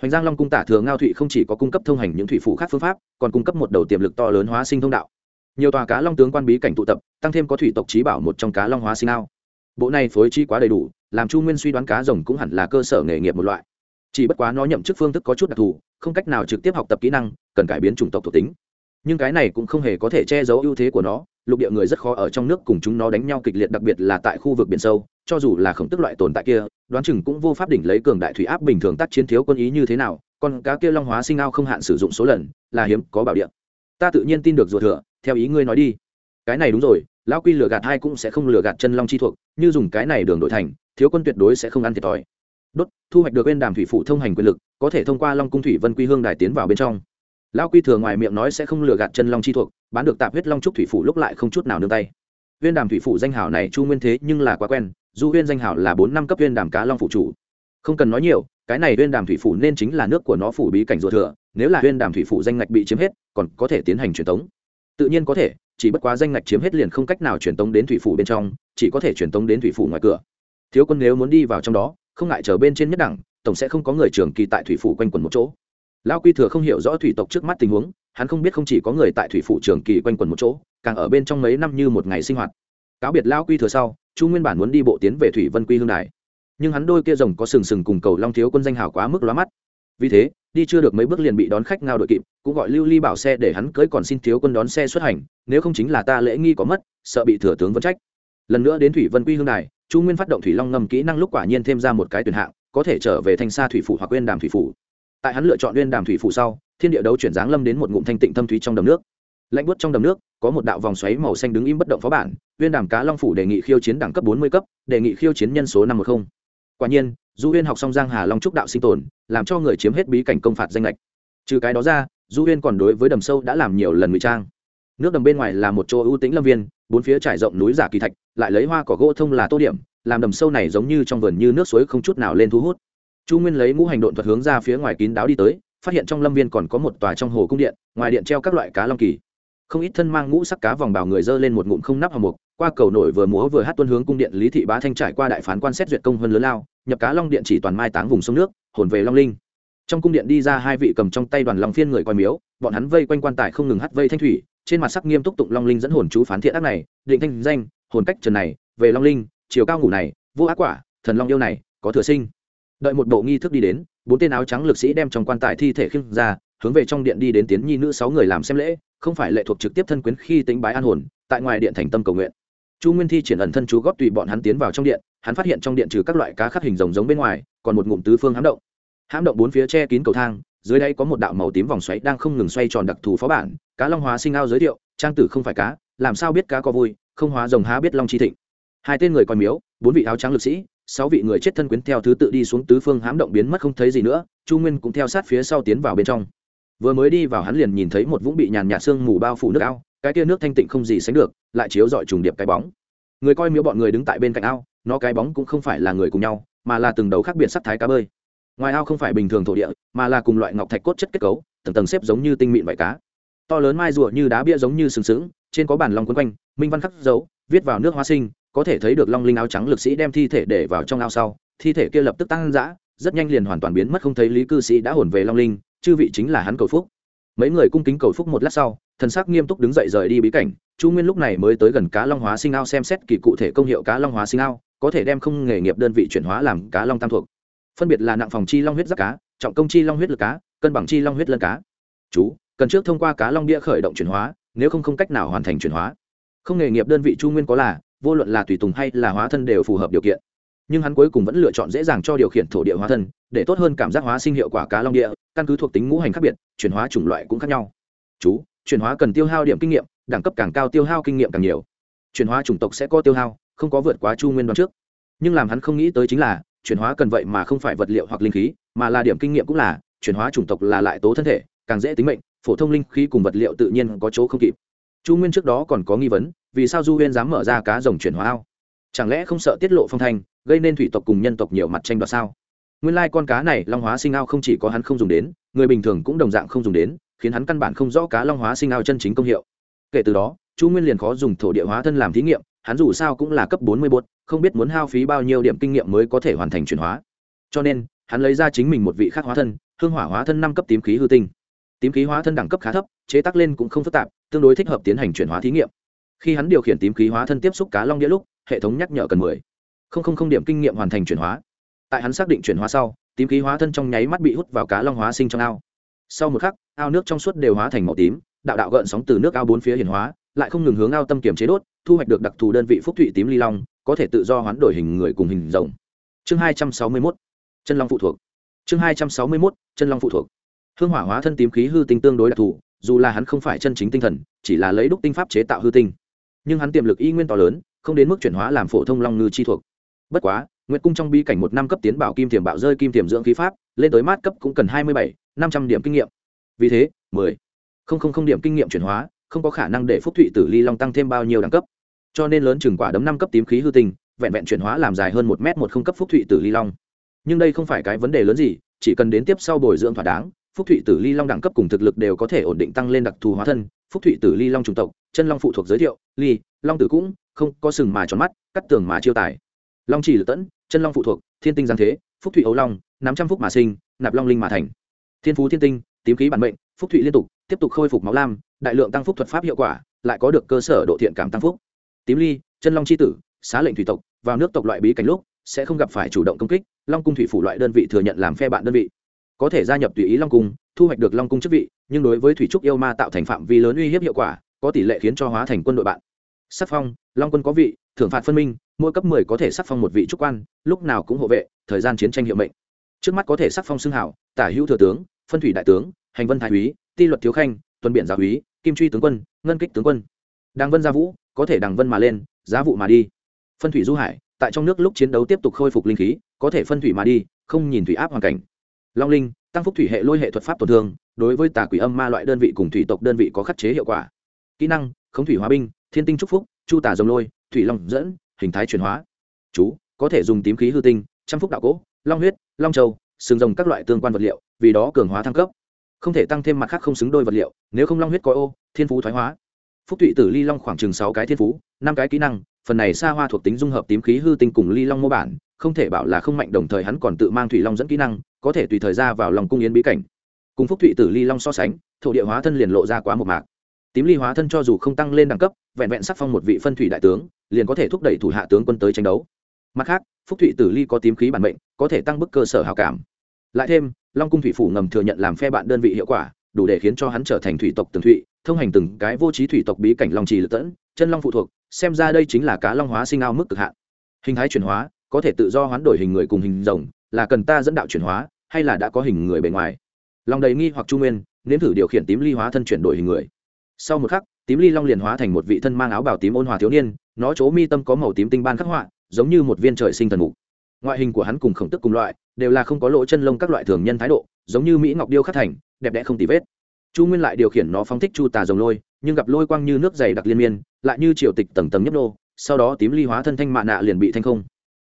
Hoành giang long cung tả thừa ngao thụy không chỉ có cung cấp thông hành những thủy phủ khác phương pháp, còn cung cấp một đầu tiềm lực to lớn hóa sinh thông đạo. Nhiều tòa cá long tướng quan bí cảnh tụ tập, tăng thêm có thủy tộc trí bảo một trong cá long hóa sinh ao. Bộ này phối chi quá đầy đủ, làm chu nguyên suy đoán cá rồng cũng hẳn là cơ sở nghề nghiệp một loại chỉ bất quá nó nhậm chức phương thức có chút đặc thù, không cách nào trực tiếp học tập kỹ năng, cần cải biến chủng tộc thuộc tính. Nhưng cái này cũng không hề có thể che giấu ưu thế của nó, lục địa người rất khó ở trong nước cùng chúng nó đánh nhau kịch liệt, đặc biệt là tại khu vực biển sâu, cho dù là khổng tức loại tồn tại kia, đoán chừng cũng vô pháp đỉnh lấy cường đại thủy áp bình thường tác chiến thiếu quân ý như thế nào còn cá kia long hóa sinh ao không hạn sử dụng số lần, là hiếm, có bảo địa. Ta tự nhiên tin được ruột thừa, theo ý ngươi nói đi. Cái này đúng rồi, lão quy lừa gạt hai cũng sẽ không lừa gạt chân long chi thuộc, như dùng cái này đường đổi thành, thiếu quân tuyệt đối sẽ không ăn thiệt thòi đốt, thu hoạch được bên đàm thủy phụ thông hành quyền lực, có thể thông qua long cung thủy vân quy hương đài tiến vào bên trong. Lão quy thừa ngoài miệng nói sẽ không lừa gạt chân long chi thuộc, bán được tạp huyết long trúc thủy phủ lúc lại không chút nào nương tay. Viên đàm thủy phủ danh hảo này chu nguyên thế nhưng là quá quen du huyên danh hảo là bốn năm cấp viên đàm cá long phụ chủ. Không cần nói nhiều, cái này huyên đàm thủy phủ nên chính là nước của nó phủ bí cảnh ruột thừa, nếu là huyên đàm thủy phủ danh ngạch bị chiếm hết, còn có thể tiến hành truyền tống. Tự nhiên có thể, chỉ bất quá danh ngạch chiếm hết liền không cách nào truyền tống đến thủy phủ bên trong, chỉ có thể truyền tống đến thủy phủ ngoài cửa. Thiếu quân nếu muốn đi vào trong đó không ngại chờ bên trên nhất đẳng, tổng sẽ không có người trường kỳ tại thủy phủ quanh quẩn một chỗ. Lão quy thừa không hiểu rõ thủy tộc trước mắt tình huống, hắn không biết không chỉ có người tại thủy phủ trường kỳ quanh quẩn một chỗ, càng ở bên trong mấy năm như một ngày sinh hoạt. Cáo biệt lão quy thừa sau, chu nguyên bản muốn đi bộ tiến về thủy vân quy hương đài. Nhưng hắn đôi kia rồng có sừng sừng cùng cầu long thiếu quân danh hào quá mức lóa mắt. Vì thế, đi chưa được mấy bước liền bị đón khách ngao đội kịp, cũng gọi lưu ly bảo xe để hắn cưới còn xin thiếu quân đón xe xuất hành, nếu không chính là ta lễ nghi có mất, sợ bị thừa tướng vẫn trách. Lần nữa đến thủy vân quy hương đài chu nguyên phát động thủy long ngầm kỹ năng lúc quả nhiên thêm ra một cái tuyển hạng, có thể trở về thanh xa thủy phủ hoặc quên đàm thủy phủ. Tại hắn lựa chọn uyên đàm thủy phủ sau, thiên địa đấu chuyển giáng lâm đến một ngụm thanh tịnh thâm thúy trong đầm nước. Lạnh buốt trong đầm nước, có một đạo vòng xoáy màu xanh đứng im bất động phó bản, uyên đàm cá long phủ đề nghị khiêu chiến đẳng cấp bốn mươi cấp, đề nghị khiêu chiến nhân số năm một không. Quả nhiên, du uyên học xong giang hà long trúc đạo sinh tồn, làm cho người chiếm hết bí cảnh công phạt danh lệch. Trừ cái đó ra, du uyên còn đối với đầm sâu đã làm nhiều lần ngụy trang nước đầm bên ngoài là một chỗ ưu tĩnh lâm viên, bốn phía trải rộng núi giả kỳ thạch, lại lấy hoa cỏ gỗ thông là tô điểm, làm đầm sâu này giống như trong vườn như nước suối không chút nào lên thu hút. Chu nguyên lấy ngũ hành độn thuật hướng ra phía ngoài kín đáo đi tới, phát hiện trong lâm viên còn có một tòa trong hồ cung điện, ngoài điện treo các loại cá long kỳ. Không ít thân mang ngũ sắc cá vòng bào người dơ lên một ngụm không nắp hầm mục, qua cầu nổi vừa múa vừa hát tuân hướng cung điện lý thị bá thanh trải qua đại phán quan xét duyệt công hơn lớn lao, nhập cá long điện chỉ toàn mai táng vùng sông nước, hồn về long linh. Trong cung điện đi ra hai vị cầm trong tay đoàn long phiên người coi miếu, bọn hắn vây quanh quan tài không ngừng hát vây thanh thủy trên mặt sắc nghiêm túc tụng long linh dẫn hồn chú phán thiện ác này, định thanh danh, hồn cách trần này, về long linh, chiều cao ngủ này, vô ác quả, thần long yêu này, có thừa sinh. Đợi một bộ nghi thức đi đến, bốn tên áo trắng lực sĩ đem trong quan tài thi thể khiêng ra, hướng về trong điện đi đến tiến nhi nữ sáu người làm xem lễ, không phải lệ thuộc trực tiếp thân quyến khi tính bái an hồn, tại ngoài điện thành tâm cầu nguyện. Chu nguyên thi triển ẩn thân chú góp tùy bọn hắn tiến vào trong điện, hắn phát hiện trong điện trừ các loại cá khắc hình rồng giống bên ngoài, còn một ngụm tứ phương hám động. Hám động bốn phía che kín cầu thang dưới đây có một đạo màu tím vòng xoáy đang không ngừng xoay tròn đặc thù phó bản, cá long hóa sinh ao giới thiệu, trang tử không phải cá, làm sao biết cá có vui, không hóa rồng há biết long chi thịnh. Hai tên người coi miếu, bốn vị áo trắng lực sĩ, sáu vị người chết thân quyến theo thứ tự đi xuống tứ phương hãm động biến mất không thấy gì nữa, chu nguyên cũng theo sát phía sau tiến vào bên trong. Vừa mới đi vào hắn liền nhìn thấy một vũng bị nhàn nhạt sương mù bao phủ nước ao, cái kia nước thanh tịnh không gì sánh được, lại chiếu dọi trùng điệp cái bóng. Người coi miếu bọn người đứng tại bên cạnh ao, nó cái bóng cũng không phải là người cùng nhau, mà là từng đầu khác biệt sắc thái cá bơi ngoài ao không phải bình thường thổ địa, mà là cùng loại ngọc thạch cốt chất kết cấu, tầng tầng xếp giống như tinh mịn vải cá. To lớn mai rùa như đá bia giống như sừng sững, trên có bản long quấn quanh, minh văn khắc dấu, viết vào nước hoa sinh, có thể thấy được long linh áo trắng lực sĩ đem thi thể để vào trong ao sau. Thi thể kia lập tức tăng dã, rất nhanh liền hoàn toàn biến mất không thấy lý cư sĩ đã hồn về long linh, chư vị chính là hắn cầu phúc. Mấy người cung kính cầu phúc một lát sau, thần sắc nghiêm túc đứng dậy rời đi bí cảnh. Chu nguyên lúc này mới tới gần cá long hóa sinh ao xem xét kỳ cụ thể công hiệu cá long hóa sinh ao, có thể đem không nghề nghiệp đơn vị chuyển hóa làm cá long tam thuộc phân biệt là nặng phòng chi long huyết giáp cá, trọng công chi long huyết lực cá, cân bằng chi long huyết lân cá. Chú, cần trước thông qua cá long đĩa khởi động chuyển hóa, nếu không không cách nào hoàn thành chuyển hóa. Không nghề nghiệp đơn vị chu nguyên có là, vô luận là tùy tùng hay là hóa thân đều phù hợp điều kiện. Nhưng hắn cuối cùng vẫn lựa chọn dễ dàng cho điều khiển thổ địa hóa thân, để tốt hơn cảm giác hóa sinh hiệu quả cá long địa căn cứ thuộc tính ngũ hành khác biệt, chuyển hóa chủng loại cũng khác nhau. Chú, chuyển hóa cần tiêu hao điểm kinh nghiệm, đẳng cấp càng cao tiêu hao kinh nghiệm càng nhiều. Chuyển hóa chủng tộc sẽ có tiêu hao, không có vượt quá chu nguyên đoán trước. Nhưng làm hắn không nghĩ tới chính là chuyển hóa cần vậy mà không phải vật liệu hoặc linh khí, mà là điểm kinh nghiệm cũng là, chuyển hóa chủng tộc là lại tố thân thể, càng dễ tính mệnh, phổ thông linh khí cùng vật liệu tự nhiên có chỗ không kịp. Chu nguyên trước đó còn có nghi vấn, vì sao du huyên dám mở ra cá rồng chuyển hóa ao? Chẳng lẽ không sợ tiết lộ phong thanh, gây nên thủy tộc cùng nhân tộc nhiều mặt tranh đoạt sao? Nguyên lai con cá này long hóa sinh ao không chỉ có hắn không dùng đến, người bình thường cũng đồng dạng không dùng đến, khiến hắn căn bản không rõ cá long hóa sinh ao chân chính công hiệu. Kể từ đó, chu nguyên liền khó dùng thổ địa hóa thân làm thí nghiệm hắn dù sao cũng là cấp bốn mươi bột không biết muốn hao phí bao nhiêu điểm kinh nghiệm mới có thể hoàn thành chuyển hóa. Cho nên, hắn lấy ra chính mình một vị khác hóa thân, hương hỏa hóa thân năm cấp tím khí hư tinh. Tím khí hóa thân đẳng cấp khá thấp, chế tác lên cũng không phức tạp, tương đối thích hợp tiến hành chuyển hóa thí nghiệm. Khi hắn điều khiển tím khí hóa thân tiếp xúc cá long đĩa lúc, hệ thống nhắc nhở cần mười. Không không không điểm kinh nghiệm hoàn thành chuyển hóa. Tại hắn xác định chuyển hóa sau, tím khí hóa thân trong nháy mắt bị hút vào cá long hóa sinh trong ao. Sau một khắc, ao nước trong suốt đều hóa thành màu tím, đạo đạo gợn sóng từ nước ao bốn phía hiển hóa lại không ngừng hướng ao tâm kiểm chế đốt, thu hoạch được đặc thù đơn vị phúc thụy tím ly long, có thể tự do hoán đổi hình người cùng hình rồng. Chương hai trăm sáu mươi mốt, chân long phụ thuộc. Chương hai trăm sáu mươi mốt, chân long phụ thuộc. Hương hỏa hóa thân tím khí hư tinh tương đối đặc thù, dù là hắn không phải chân chính tinh thần, chỉ là lấy đúc tinh pháp chế tạo hư tinh. Nhưng hắn tiềm lực y nguyên to lớn, không đến mức chuyển hóa làm phổ thông long ngư chi thuộc. Bất quá, nguyệt cung trong bi cảnh một năm cấp tiến bảo kim tiềm bạo rơi kim tiềm dưỡng khí pháp, lên tới mát cấp cũng cần hai mươi bảy, năm trăm điểm kinh nghiệm. Vì thế, mười không không không điểm kinh nghiệm chuyển hóa không có khả năng để phúc thụy tử ly long tăng thêm bao nhiêu đẳng cấp. Cho nên lớn chừng quả đấm năm cấp tím khí hư tình, vẹn vẹn chuyển hóa làm dài hơn một m một không cấp phúc thụy tử ly long. Nhưng đây không phải cái vấn đề lớn gì chỉ cần đến tiếp sau bồi dưỡng thỏa đáng phúc thụy tử ly long đẳng cấp cùng thực lực đều có thể ổn định tăng lên đặc thù hóa thân. Phúc thụy tử ly long chủng tộc chân long phụ thuộc giới thiệu ly long tử cũng không có sừng mà tròn mắt cắt tường mà chiêu tài. Long chỉ lựa tẫn chân long phụ thuộc thiên tinh giang thế phúc thụy ấu long năm trăm phúc mà sinh nạp long linh mà thành. Thiên phú thiên tinh tím khí bản mệnh phúc thụy liên tục tiếp tục khôi phục máu lam, đại lượng tăng phúc thuật pháp hiệu quả, lại có được cơ sở độ thiện cảm tăng phúc. Tím ly, chân long c h i tử, xá lệnh thủy tộc, vào nước tộc loại bí cảnh lúc, sẽ không gặp phải chủ động công kích, long cung thủy phủ loại đơn vị thừa nhận làm phe bạn đơn vị. Có thể gia nhập tùy ý long cung, thu hoạch được long cung chức vị, nhưng đối với thủy trúc yêu ma tạo thành phạm vi lớn uy hiếp hiệu quả, có tỷ lệ khiến cho hóa thành quân đội bạn. Sắc phong, long quân có vị, thưởng phạt phân minh, mỗi cấp mười có thể sắc phong một vị trúc quan, lúc nào cũng hộ vệ, thời gian chiến tranh hiệu mệnh. Trước mắt có thể sắc phong xưng hảo tả hữu thừa tướng, phân thủy đại tướng hành vân thái úy, ti luật thiếu khanh, tuần Biện gia úy, kim truy tướng quân, ngân kích tướng quân. Đàng vân gia vũ, có thể đàng vân mà lên, giá vụ mà đi. Phân thủy du hải, tại trong nước lúc chiến đấu tiếp tục khôi phục linh khí, có thể phân thủy mà đi, không nhìn thủy áp hoàn cảnh. Long linh, tăng phúc thủy hệ lôi hệ thuật pháp tổn thương, đối với tà quỷ âm ma loại đơn vị cùng thủy tộc đơn vị có khắc chế hiệu quả. Kỹ năng, khống thủy hóa binh, thiên tinh trúc phúc, chu tả dòng lôi, thủy long dẫn, hình thái chuyển hóa. Chú, có thể dùng tím khí hư tinh, trăm phúc đạo cỗ, long huyết, long châu sừng rồng các loại tương quan vật liệu, vì đó cường hóa thăng cấp không thể tăng thêm mặt khác không xứng đôi vật liệu, nếu không long huyết có ô, thiên phú thoái hóa. Phúc thụy tử ly long khoảng chừng sáu cái thiên phú, năm cái kỹ năng, phần này xa hoa thuộc tính dung hợp tím khí hư tinh cùng ly long mô bản, không thể bảo là không mạnh, đồng thời hắn còn tự mang thủy long dẫn kỹ năng, có thể tùy thời ra vào lòng cung yến bí cảnh. Cùng phúc thụy tử ly long so sánh, thổ địa hóa thân liền lộ ra quá một mạc. Tím ly hóa thân cho dù không tăng lên đẳng cấp, vẹn vẹn sắc phong một vị phân thủy đại tướng, liền có thể thúc đẩy thủ hạ tướng quân tới tranh đấu. Mặt khác, phúc thụy tử ly có tím khí bản mệnh, có thể tăng bức cơ sở hào cảm lại thêm, long cung thủy phủ ngầm thừa nhận làm phe bạn đơn vị hiệu quả, đủ để khiến cho hắn trở thành thủy tộc tường thụy, thông hành từng cái vô trí thủy tộc bí cảnh long trì lự tẫn, chân long phụ thuộc, xem ra đây chính là cá long hóa sinh ao mức cực hạn. Hình thái chuyển hóa, có thể tự do hoán đổi hình người cùng hình rồng, là cần ta dẫn đạo chuyển hóa, hay là đã có hình người bề ngoài? Lòng đầy nghi hoặc trung nguyên, nếm thử điều khiển tím ly hóa thân chuyển đổi hình người. Sau một khắc, tím ly long liền hóa thành một vị thân mang áo bào tím ôn hòa thiếu niên, nó chỗ mi tâm có màu tím tinh ban khắc họa, giống như một viên trời sinh thần mục ngoại hình của hắn cùng khổng tức cùng loại, đều là không có lỗ chân lông các loại thường nhân thái độ, giống như mỹ ngọc điêu khắc thành, đẹp đẽ không tì vết. Chu nguyên lại điều khiển nó phóng thích chu tà dòng lôi, nhưng gặp lôi quang như nước dày đặc liên miên, lại như triều tịch tầng tầng nhấp nô, sau đó tím ly hóa thân thanh mạ nạ liền bị thanh không.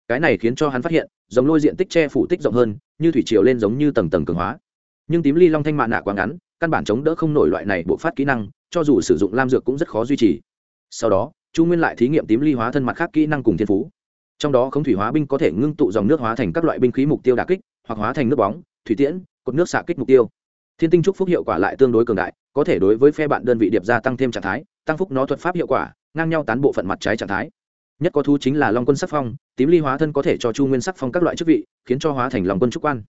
Cái này khiến cho hắn phát hiện dòng lôi diện tích che phủ tích rộng hơn, như thủy triều lên giống như tầng tầng cường hóa. Nhưng tím ly long thanh mạ nạ quá ngắn, căn bản chống đỡ không nổi loại này bộ phát kỹ năng, cho dù sử dụng lam dược cũng rất khó duy trì. Sau đó, chu nguyên lại thí nghiệm tím ly hóa thân mặt khác kỹ năng cùng thiên phú trong đó không thủy hóa binh có thể ngưng tụ dòng nước hóa thành các loại binh khí mục tiêu đà kích, hoặc hóa thành nước bóng, thủy tiễn, cột nước xạ kích mục tiêu. Thiên tinh trúc phúc hiệu quả lại tương đối cường đại, có thể đối với phe bạn đơn vị điệp gia tăng thêm trạng thái, tăng phúc nó thuật pháp hiệu quả, ngang nhau tán bộ phận mặt trái trạng thái. Nhất có thú chính là long quân sắc phong, tím ly hóa thân có thể cho chu nguyên sắc phong các loại chức vị, khiến cho hóa thành lòng quân trúc quan.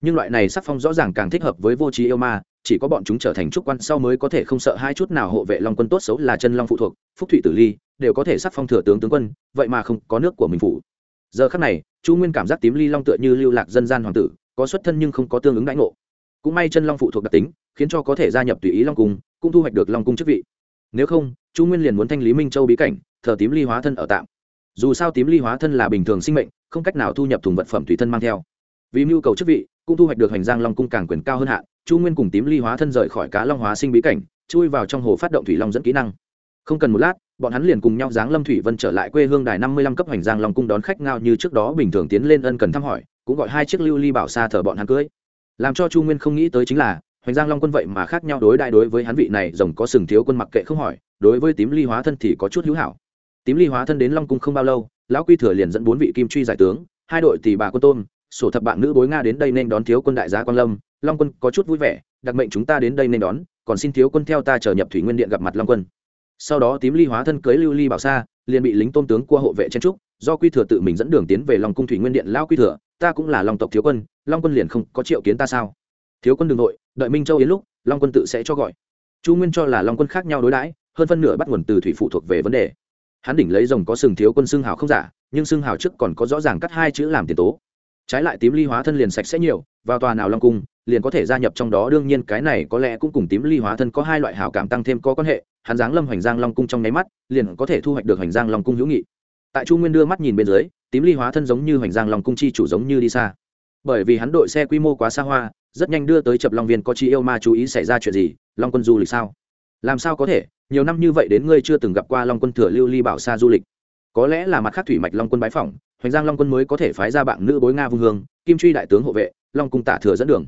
Nhưng loại này sắc phong rõ ràng càng thích hợp với vô trí yêu ma, chỉ có bọn chúng trở thành trúc quan sau mới có thể không sợ hai chút nào hộ vệ long quân tốt xấu là chân long phụ thuộc, phúc thủy tử ly đều có thể sắc phong thừa tướng tướng quân, vậy mà không có nước của mình phủ. Giờ khắc này, chu nguyên cảm giác tím ly long tựa như lưu lạc dân gian hoàng tử, có xuất thân nhưng không có tương ứng đãi ngộ. Cũng may chân long phụ thuộc đặc tính, khiến cho có thể gia nhập tùy ý long cung, cũng thu hoạch được long cung chức vị. Nếu không, chu nguyên liền muốn thanh lý minh châu bí cảnh, thờ tím ly hóa thân ở tạm. Dù sao tím ly hóa thân là bình thường sinh mệnh, không cách nào thu nhập thùng vật phẩm tùy thân mang theo. Vì mưu cầu chức vị, cũng thu hoạch được hành giang long cung càng quyền cao hơn hạn, chu nguyên cùng tím ly hóa thân rời khỏi cá long hóa sinh bí cảnh, chui vào trong hồ phát động thủy long dẫn kỹ năng. Không cần một lát bọn hắn liền cùng nhau dáng lâm thủy vân trở lại quê hương đài năm mươi lăm cấp hành giang long cung đón khách ngao như trước đó bình thường tiến lên ân cần thăm hỏi, cũng gọi hai chiếc lưu ly bảo xa thờ bọn hắn cưới. Làm cho chu nguyên không nghĩ tới chính là, hoành giang long quân vậy mà khác nhau đối đại đối với hắn vị này, rồng có sừng thiếu quân mặc kệ không hỏi, đối với tím ly hóa thân thì có chút hữu hảo. Tím ly hóa thân đến long cung không bao lâu, lão quy thừa liền dẫn bốn vị kim truy giải tướng, hai đội tỷ bà quân tôn, sổ thập bạn nữ bối nga đến đây nên đón thiếu quân đại gia quan lâm. Long quân có chút vui vẻ, đặc mệnh chúng ta đến đây nên đón, còn xin thiếu quân theo ta trở nhập thủy nguyên điện gặp mặt long quân sau đó tím ly hóa thân cưới lưu ly bảo xa liền bị lính tôn tướng qua hộ vệ chen trúc do quy thừa tự mình dẫn đường tiến về long cung thủy nguyên điện lao quy thừa, ta cũng là long tộc thiếu quân, long quân liền không có triệu kiến ta sao? Thiếu quân đ n g nội đợi minh châu yến lúc, long quân tự sẽ cho gọi. Chu nguyên cho là long quân khác nhau đối đãi, hơn phân nửa bắt nguồn từ thủy phụ thuộc về vấn đề. Hắn đỉnh lấy rồng có sừng thiếu quân xương hào không giả, nhưng xương hào trước còn có rõ ràng cắt hai chữ làm tiền tố. Trái lại tím ly hóa thân liền sạch sẽ nhiều, vào tòa nào long cung liền có thể gia nhập trong đó. Đương nhiên, cái này có lẽ cũng cùng tím ly hóa thân có hai loại hảo cảm tăng thêm có quan hệ. Hắn giáng lâm hoành giang long cung trong nháy mắt, liền có thể thu hoạch được hoành giang long cung hữu nghị. Tại chu nguyên đưa mắt nhìn bên dưới, tím ly hóa thân giống như hoành giang long cung chi chủ giống như đi xa. Bởi vì hắn đội xe quy mô quá xa hoa, rất nhanh đưa tới chập long viên, có chi yêu ma chú ý xảy ra chuyện gì? Long quân du lịch sao? Làm sao có thể? Nhiều năm như vậy đến ngươi chưa từng gặp qua long quân thừa lưu ly bảo xa du lịch. Có lẽ là mặt khác thủy mạch long quân bái phỏng, hoành giang long quân mới có thể phái ra bạn nữ bối nga vương hương, kim truy đại tướng hộ vệ, long cung tả thừa dẫn đường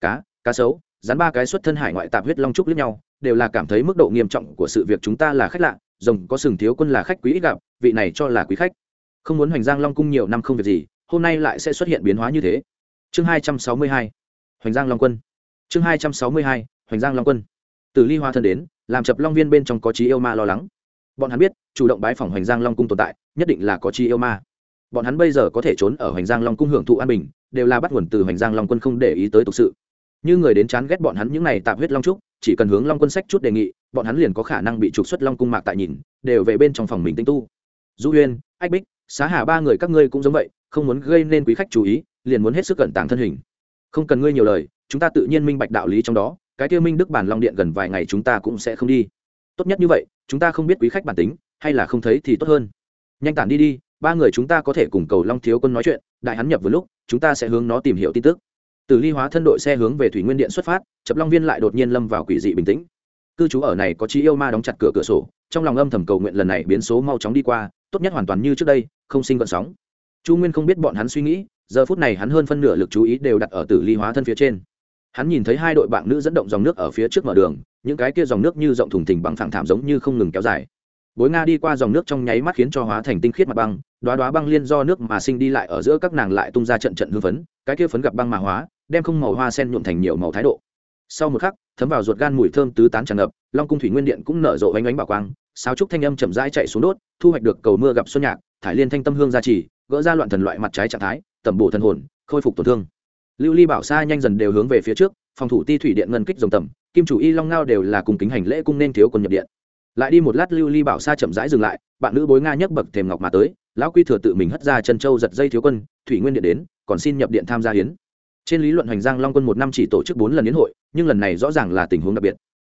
cá cá sấu dán ba cái xuất thân hải ngoại tạp huyết long trúc lẫn nhau, đều là cảm thấy mức độ nghiêm trọng của sự việc chúng ta là khách lạ, rồng có sừng thiếu quân là khách quý ít gặp, vị này cho là quý khách. Không muốn hoành giang long cung nhiều năm không việc gì, hôm nay lại sẽ xuất hiện biến hóa như thế. Chương hai trăm sáu mươi hai, hoành giang long quân. Chương hai trăm sáu mươi hai, hoành giang long quân. Từ ly hoa thân đến, làm chập long viên bên trong có trí yêu ma lo lắng. Bọn hắn biết, chủ động bái phỏng hoành giang long cung tồn tại, nhất định là có trí yêu ma. Bọn hắn bây giờ có thể trốn ở hoành giang long cung hưởng thụ an bình, đều là bắt nguồn từ hoành giang long quân không để ý tới thực sự như người đến chán ghét bọn hắn những này tạp huyết long trúc, chỉ cần hướng long quân sách chút đề nghị, bọn hắn liền có khả năng bị trục xuất long cung mạc tại nhìn, đều về bên trong phòng mình tinh tu. Du huyên ách bích, xá hà ba người các ngươi cũng giống vậy, không muốn gây nên quý khách chú ý, liền muốn hết sức cẩn tàng thân hình. Không cần ngươi nhiều lời, chúng ta tự nhiên minh bạch đạo lý trong đó, cái tiêu minh đức bản long điện gần vài ngày chúng ta cũng sẽ không đi. Tốt nhất như vậy, chúng ta không biết quý khách bản tính, hay là không thấy thì tốt hơn. Nhanh tản đi đi, ba người chúng ta có thể cùng cầu long thiếu quân nói chuyện, đại hắn nhập vừa lúc, chúng ta sẽ hướng nó tìm hiểu tin tức từ ly hóa thân đội xe hướng về thủy nguyên điện xuất phát, chập long viên lại đột nhiên lâm vào quỷ dị bình tĩnh. Cư trú ở này có chi yêu ma đóng chặt cửa cửa sổ, trong lòng âm thầm cầu nguyện lần này biến số mau chóng đi qua, tốt nhất hoàn toàn như trước đây, không sinh vận sóng. Chu nguyên không biết bọn hắn suy nghĩ, giờ phút này hắn hơn phân nửa lực chú ý đều đặt ở tử ly hóa thân phía trên. Hắn nhìn thấy hai đội bạn nữ dẫn động dòng nước ở phía trước mở đường, những cái kia dòng nước như rộng thùng thình bằng phẳng thảm giống như không ngừng kéo dài. Bối nga đi qua dòng nước trong nháy mắt khiến cho hóa thành tinh khiết mặt băng đoá đoá băng liên do nước mà sinh đi lại ở giữa các nàng lại tung ra trận trận hư phấn, cái kia phấn gặp băng mà hóa đem không màu hoa sen nhuộm thành nhiều màu thái độ. Sau một khắc, thấm vào ruột gan mùi thơm tứ tán tràn ngập, long cung thủy nguyên điện cũng nở rộ ánh ánh bảo quang sao trúc thanh âm chậm rãi chạy xuống đốt, thu hoạch được cầu mưa gặp xuân nhạc, thải liên thanh tâm hương gia trì, gỡ ra loạn thần loại mặt trái trạng thái, tẩm bổ thần hồn, khôi phục tổn thương. Lưu ly bảo Sa nhanh dần đều hướng về phía trước, phòng thủ ti thủy điện ngân kích dòng tầm, kim chủ y long ngao đều là cùng kính hành lễ cung nên thiếu quân nhập điện. Lại đi một lát, lưu ly bảo Sa chậm rãi dừng lại, bạn nữ bối nga nhấc bậc thềm ngọc mà tới, lão quy thừa tự mình hất ra chân châu giật dây thiếu quân, thủy nguyên điện đến, còn xin nhập điện tham gia hiến trên lý luận hoành giang long quân một năm chỉ tổ chức bốn lần yến hội, nhưng lần này rõ ràng là tình huống đặc biệt.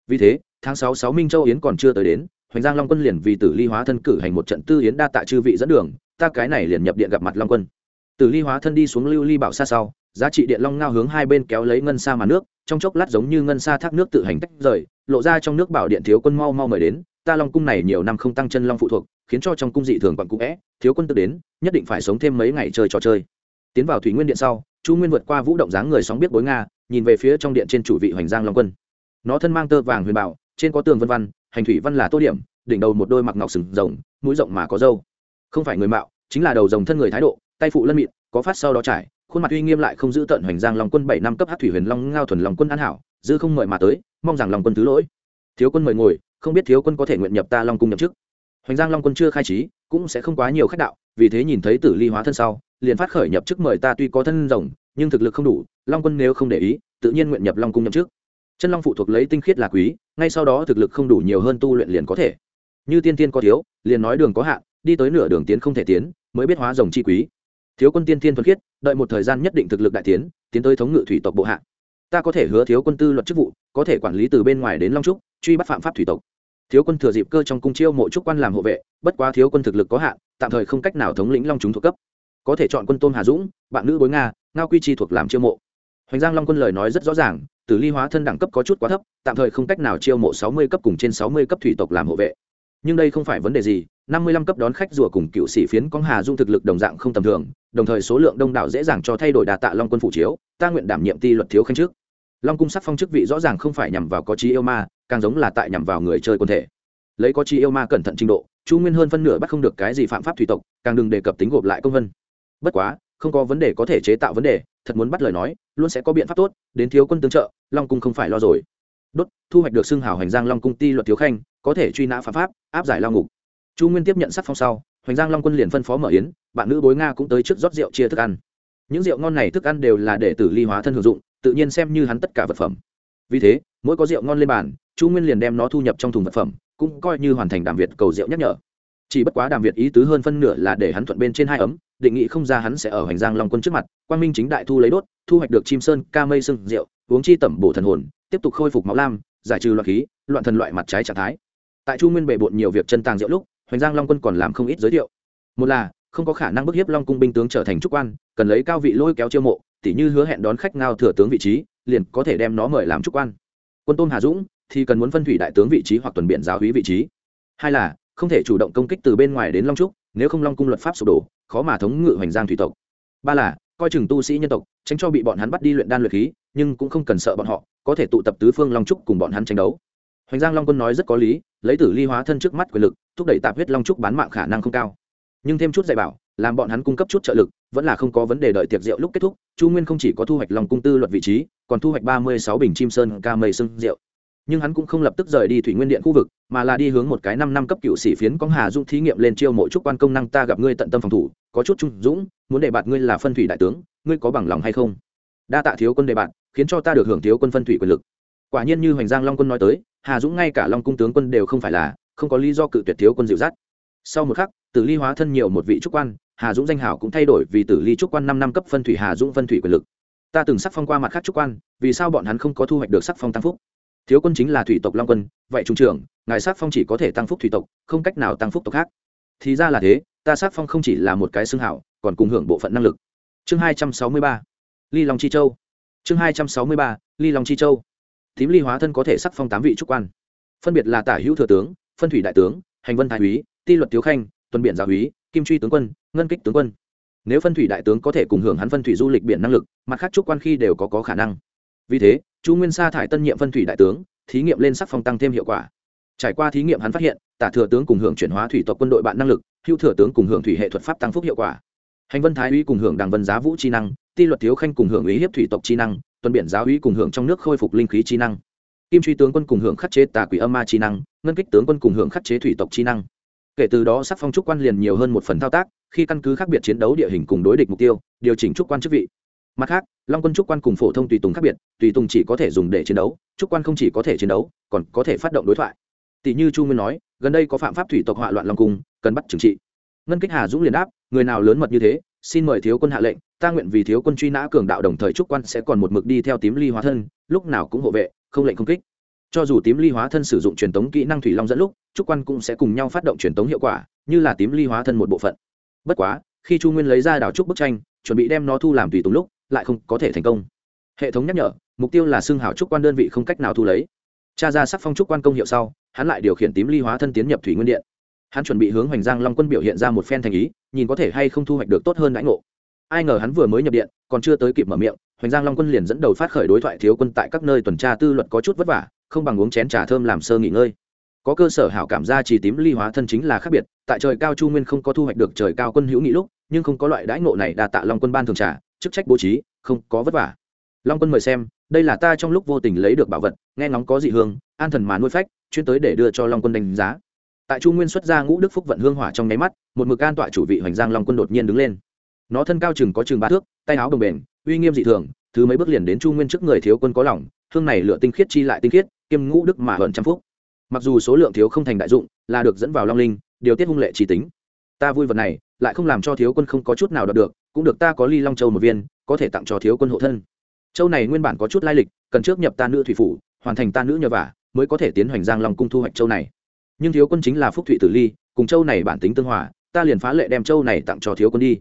Vì thế, tháng sáu sáu minh châu yến còn chưa tới đến, hoành giang long quân liền vì tử ly hóa thân cử hành một trận tư yến đa tạ chư vị dẫn đường, ta cái này liền nhập điện gặp mặt long quân. Tử ly hóa thân đi xuống lưu ly bảo xa sau, giá trị điện long ngao hướng hai bên kéo lấy ngân xa mà nước, trong chốc lát giống như ngân xa thác nước tự hành tách rời, lộ ra trong nước bảo điện thiếu quân mau mau mời đến, ta long cung này nhiều năm không tăng chân long phụ thuộc, khiến cho trong cung dị thường quặn cũ vẽ thiếu quân tự đến, nhất định phải sống thêm mấy ngày chơi trò chơi. Tiến vào thủy nguyên điện sau chu nguyên vượt qua vũ động dáng người sóng biết bối nga, nhìn về phía trong điện trên chủ vị hoành giang long quân. Nó thân mang tơ vàng huyền bảo trên có tường vân văn, hành thủy văn là tô điểm, đỉnh đầu một đôi mặc ngọc sừng rồng, mũi rộng mà có râu. Không phải người mạo, chính là đầu rồng thân người thái độ, tay phụ lân mịn, có phát sau đó trải, khuôn mặt uy nghiêm lại không giữ tận hoành giang long quân bảy năm cấp hát thủy huyền long ngao thuần long quân an hảo, dư không mời mà tới, mong rằng long quân thứ lỗi. Thiếu quân mời ngồi, không biết thiếu quân có thể nguyện nhập ta long cung nhậm chức. Hoành giang long quân chưa khai trí, cũng sẽ không quá nhiều khách đạo, vì thế nhìn thấy tử ly hóa thân sau liền phát khởi nhập chức mời ta tuy có thân rồng, nhưng thực lực không đủ, long quân nếu không để ý, tự nhiên nguyện nhập long cung nhậm chức. Chân long phụ thuộc lấy tinh khiết là quý, ngay sau đó thực lực không đủ nhiều hơn tu luyện liền có thể. Như tiên tiên có thiếu, liền nói đường có hạn, đi tới nửa đường tiến không thể tiến, mới biết hóa rồng chi quý. Thiếu quân tiên tiên thuần khiết, đợi một thời gian nhất định thực lực đại tiến tiến tới thống ngự thủy tộc bộ hạ. Ta có thể hứa thiếu quân tư luật chức vụ, có thể quản lý từ bên ngoài đến long trúc, truy bắt phạm pháp thủy tộc. Thiếu quân thừa dịp cơ trong cung chiêu mộ trúc quan làm hộ vệ, bất quá thiếu quân thực lực có hạn, tạm thời không cách nào thống lĩnh long chúng thuộc cấp có thể chọn quân tôn hà dũng, bạn nữ bối nga, ngao quy chi thuộc làm chiêu mộ. Hoành giang long quân lời nói rất rõ ràng, tử ly hóa thân đẳng cấp có chút quá thấp, tạm thời không cách nào chiêu mộ sáu mươi cấp cùng trên sáu mươi cấp thủy tộc làm hộ vệ. Nhưng đây không phải vấn đề gì, năm mươi lăm cấp đón khách rùa cùng cựu sĩ phiến con hà dung thực lực đồng dạng không tầm thường, đồng thời số lượng đông đảo dễ dàng cho thay đổi đà tạ long quân phủ chiếu, ta nguyện đảm nhiệm ti luật thiếu khanh trước. Long cung sắc phong chức vị rõ ràng không phải nhằm vào có trí yêu ma, càng giống là tại nhằm vào người chơi quân thể. Lấy có trí yêu ma cẩn thận trình độ, chu nguyên hơn phân nửa bắt không được cái gì phạm pháp thủy tộc, càng đừng đề cập tính gộp lại công vân bất quá, không có vấn đề có thể chế tạo vấn đề, thật muốn bắt lời nói, luôn sẽ có biện pháp tốt, đến thiếu quân tương trợ, long cung không phải lo rồi. Đốt, thu hoạch được xưng hào hành giang long cung ti luật thiếu khanh, có thể truy nã phạm pháp, áp giải lao ngục. Chu nguyên tiếp nhận sắc phong sau, hoành giang long quân liền phân phó mở yến, bạn nữ bối nga cũng tới trước rót rượu chia thức ăn. Những rượu ngon này thức ăn đều là để tử ly hóa thân hưởng dụng, tự nhiên xem như hắn tất cả vật phẩm. Vì thế, mỗi có rượu ngon lên bàn, chu nguyên liền đem nó thu nhập trong thùng vật phẩm, cũng coi như hoàn thành đàm việt cầu rượu nhắc nhở. Chỉ bất quá đàm việt ý tứ hơn phân nửa là để hắn thuận bên trên hai ấm định nghị không ra hắn sẽ ở hành giang long quân trước mặt Quan minh chính đại thu lấy đốt, thu hoạch được chim sơn, ca mây sưng rượu, uống chi tẩm bổ thần hồn, tiếp tục khôi phục máu lam, giải trừ loạn khí, loạn thần loại mặt trái trạng thái. Tại chu nguyên bề bộn nhiều việc chân tàng rượu lúc, hoành giang long quân còn làm không ít giới thiệu. Một là, không có khả năng bức hiếp long cung binh tướng trở thành trúc quan, cần lấy cao vị lôi kéo chiêu mộ, tỉ như hứa hẹn đón khách ngao thừa tướng vị trí, liền có thể đem nó mời làm trúc quan. Quân tôn hà dũng thì cần muốn phân thủy đại tướng vị trí hoặc tuần biện giáo hí vị trí. Hai là không thể chủ động công kích từ bên ngoài đến long trúc, nếu không long cung luật pháp sụp đổ, khó mà thống ngự hoành giang thủy tộc. Ba là, coi chừng tu sĩ nhân tộc, tránh cho bị bọn hắn bắt đi luyện đan luyện khí, nhưng cũng không cần sợ bọn họ, có thể tụ tập tứ phương long trúc cùng bọn hắn tranh đấu. Hoành giang long quân nói rất có lý, lấy tử ly hóa thân trước mắt quyền lực, thúc đẩy tạp huyết long trúc bán mạng khả năng không cao. Nhưng thêm chút dạy bảo, làm bọn hắn cung cấp chút trợ lực, vẫn là không có vấn đề đợi tiệc rượu lúc kết thúc, chu nguyên không chỉ có thu hoạch lòng cung tư luật vị trí, còn thu hoạch ba mươi sáu bình chim sơn ca mây sưng rượu nhưng hắn cũng không lập tức rời đi thủy nguyên điện khu vực, mà là đi hướng một cái năm năm cấp cựu sĩ phiến có hà dung thí nghiệm lên chiêu mộ trúc quan công năng ta gặp ngươi tận tâm phòng thủ, có chút trung dũng, muốn đề bạt ngươi là phân thủy đại tướng, ngươi có bằng lòng hay không? Đa tạ thiếu quân đề bạt, khiến cho ta được hưởng thiếu quân phân thủy quyền lực. Quả nhiên như hoành giang long quân nói tới, hà dũng ngay cả long cung tướng quân đều không phải là, không có lý do cự tuyệt thiếu quân dịu dắt. Sau một khắc, tử ly hóa thân nhiều một vị trúc quan, hà dũng danh hảo cũng thay đổi vì tử ly trúc quan năm năm cấp phân thủy hà dũng phân thủy quyền lực. Ta từng sắc phong qua mặt khác trúc quan, vì sao bọn hắn không có thu hoạch được sắc phong tăng phúc? Thiếu quân chính là thủy tộc long quân vậy trung trưởng ngài sát phong chỉ có thể tăng phúc thủy tộc không cách nào tăng phúc tộc khác. Thì ra là thế ta sát phong không chỉ là một cái xương hảo còn cùng hưởng bộ phận năng lực. Chương hai trăm sáu mươi ba ly long chi châu. Chương hai trăm sáu mươi ba ly long chi châu. Thím ly hóa thân có thể sắc phong tám vị trúc quan. Phân biệt là tả hữu thừa tướng phân thủy đại tướng hành vân thái úy ti luật thiếu khanh tuần biển giáo úy kim truy tướng quân ngân kích tướng quân. Nếu phân thủy đại tướng có thể cùng hưởng hắn phân thủy du lịch biển năng lực mặt khác trúc quan khi đều có, có khả năng. Vì thế chu nguyên sa thải tân nhiệm phân thủy đại tướng, thí nghiệm lên sắc phong tăng thêm hiệu quả. Trải qua thí nghiệm hắn phát hiện, tả thừa tướng cùng hưởng chuyển hóa thủy tộc quân đội bạn năng lực, hữu thừa tướng cùng hưởng thủy hệ thuật pháp tăng phúc hiệu quả. Hành vân thái úy cùng hưởng đằng vân giá vũ chi năng, ti luật thiếu khanh cùng hưởng ý hiếp thủy tộc chi năng, tuần biển giáo úy cùng hưởng trong nước khôi phục linh khí chi năng. Kim truy tướng quân cùng hưởng khắc chế tà quỷ âm ma chi năng, ngân kích tướng quân cùng hưởng khắc chế thủy tộc chi năng. Kể từ đó sắc phong trúc quan liền nhiều hơn một phần thao tác, khi căn cứ khác biệt chiến đấu địa hình cùng đối địch mục tiêu, điều chỉnh trúc quan chức vị mặt khác, long quân trúc quan cùng phổ thông tùy tùng khác biệt, tùy tùng chỉ có thể dùng để chiến đấu, trúc quan không chỉ có thể chiến đấu, còn có thể phát động đối thoại. Tỷ như chu nguyên nói, gần đây có phạm pháp thủy tộc họa loạn long cung, cần bắt trừng trị. Ngân kích hà dũng liền đáp, người nào lớn mật như thế, xin mời thiếu quân hạ lệnh, ta nguyện vì thiếu quân truy nã cường đạo đồng thời trúc quan sẽ còn một mực đi theo tím ly hóa thân, lúc nào cũng hộ vệ, không lệnh không kích. Cho dù tím ly hóa thân sử dụng truyền tống kỹ năng thủy long dẫn lúc, trúc quan cũng sẽ cùng nhau phát động truyền tống hiệu quả, như là tím ly hóa thân một bộ phận. Bất quá, khi chu nguyên lấy ra đảo trúc bức tranh, chuẩn bị đem nó thu làm tùy tùng lúc lại không có thể thành công. Hệ thống nhắc nhở, mục tiêu là xưng hảo trúc quan đơn vị không cách nào thu lấy. Cha ra sắc phong trúc quan công hiệu sau, hắn lại điều khiển tím ly hóa thân tiến nhập thủy nguyên điện. Hắn chuẩn bị hướng hoành giang long quân biểu hiện ra một phen thành ý, nhìn có thể hay không thu hoạch được tốt hơn đãi ngộ. Ai ngờ hắn vừa mới nhập điện, còn chưa tới kịp mở miệng, hoành giang long quân liền dẫn đầu phát khởi đối thoại thiếu quân tại các nơi tuần tra tư luật có chút vất vả, không bằng uống chén trà thơm làm sơ nghỉ ngơi. Có cơ sở hảo cảm ra chỉ tím ly hóa thân chính là khác biệt, tại trời cao chu nguyên không có thu hoạch được trời cao quân hữu nghị lúc, nhưng không có loại đãi ngộ này đa tạ long quân ban thường trà chức trách bố trí, không có vất vả. Long quân mời xem, đây là ta trong lúc vô tình lấy được bảo vật, nghe ngóng có dị hương, an thần mà nuôi phách, chuyên tới để đưa cho long quân đánh giá. Tại chu nguyên xuất ra ngũ đức phúc vận hương hỏa trong nháy mắt, một mực an tọa chủ vị hoành giang long quân đột nhiên đứng lên. Nó thân cao chừng có chừng ba thước, tay áo đồng bền, uy nghiêm dị thường, thứ mấy bước liền đến chu nguyên trước người thiếu quân có lòng, hương này lựa tinh khiết chi lại tinh khiết, kiêm ngũ đức mà hơn trăm phúc. Mặc dù số lượng thiếu không thành đại dụng, là được dẫn vào long linh, điều tiết hung lệ trí tính. Ta vui vật này, lại không làm cho thiếu quân không có chút nào đạt được cũng được ta có ly long châu một viên, có thể tặng cho thiếu quân hộ thân. Châu này nguyên bản có chút lai lịch, cần trước nhập ta nữ thủy phủ, hoàn thành ta nữ nhờ vả, mới có thể tiến hành giang long cung thu hoạch châu này. Nhưng thiếu quân chính là phúc thụy tử ly, cùng châu này bản tính tương hòa, ta liền phá lệ đem châu này tặng cho thiếu quân đi.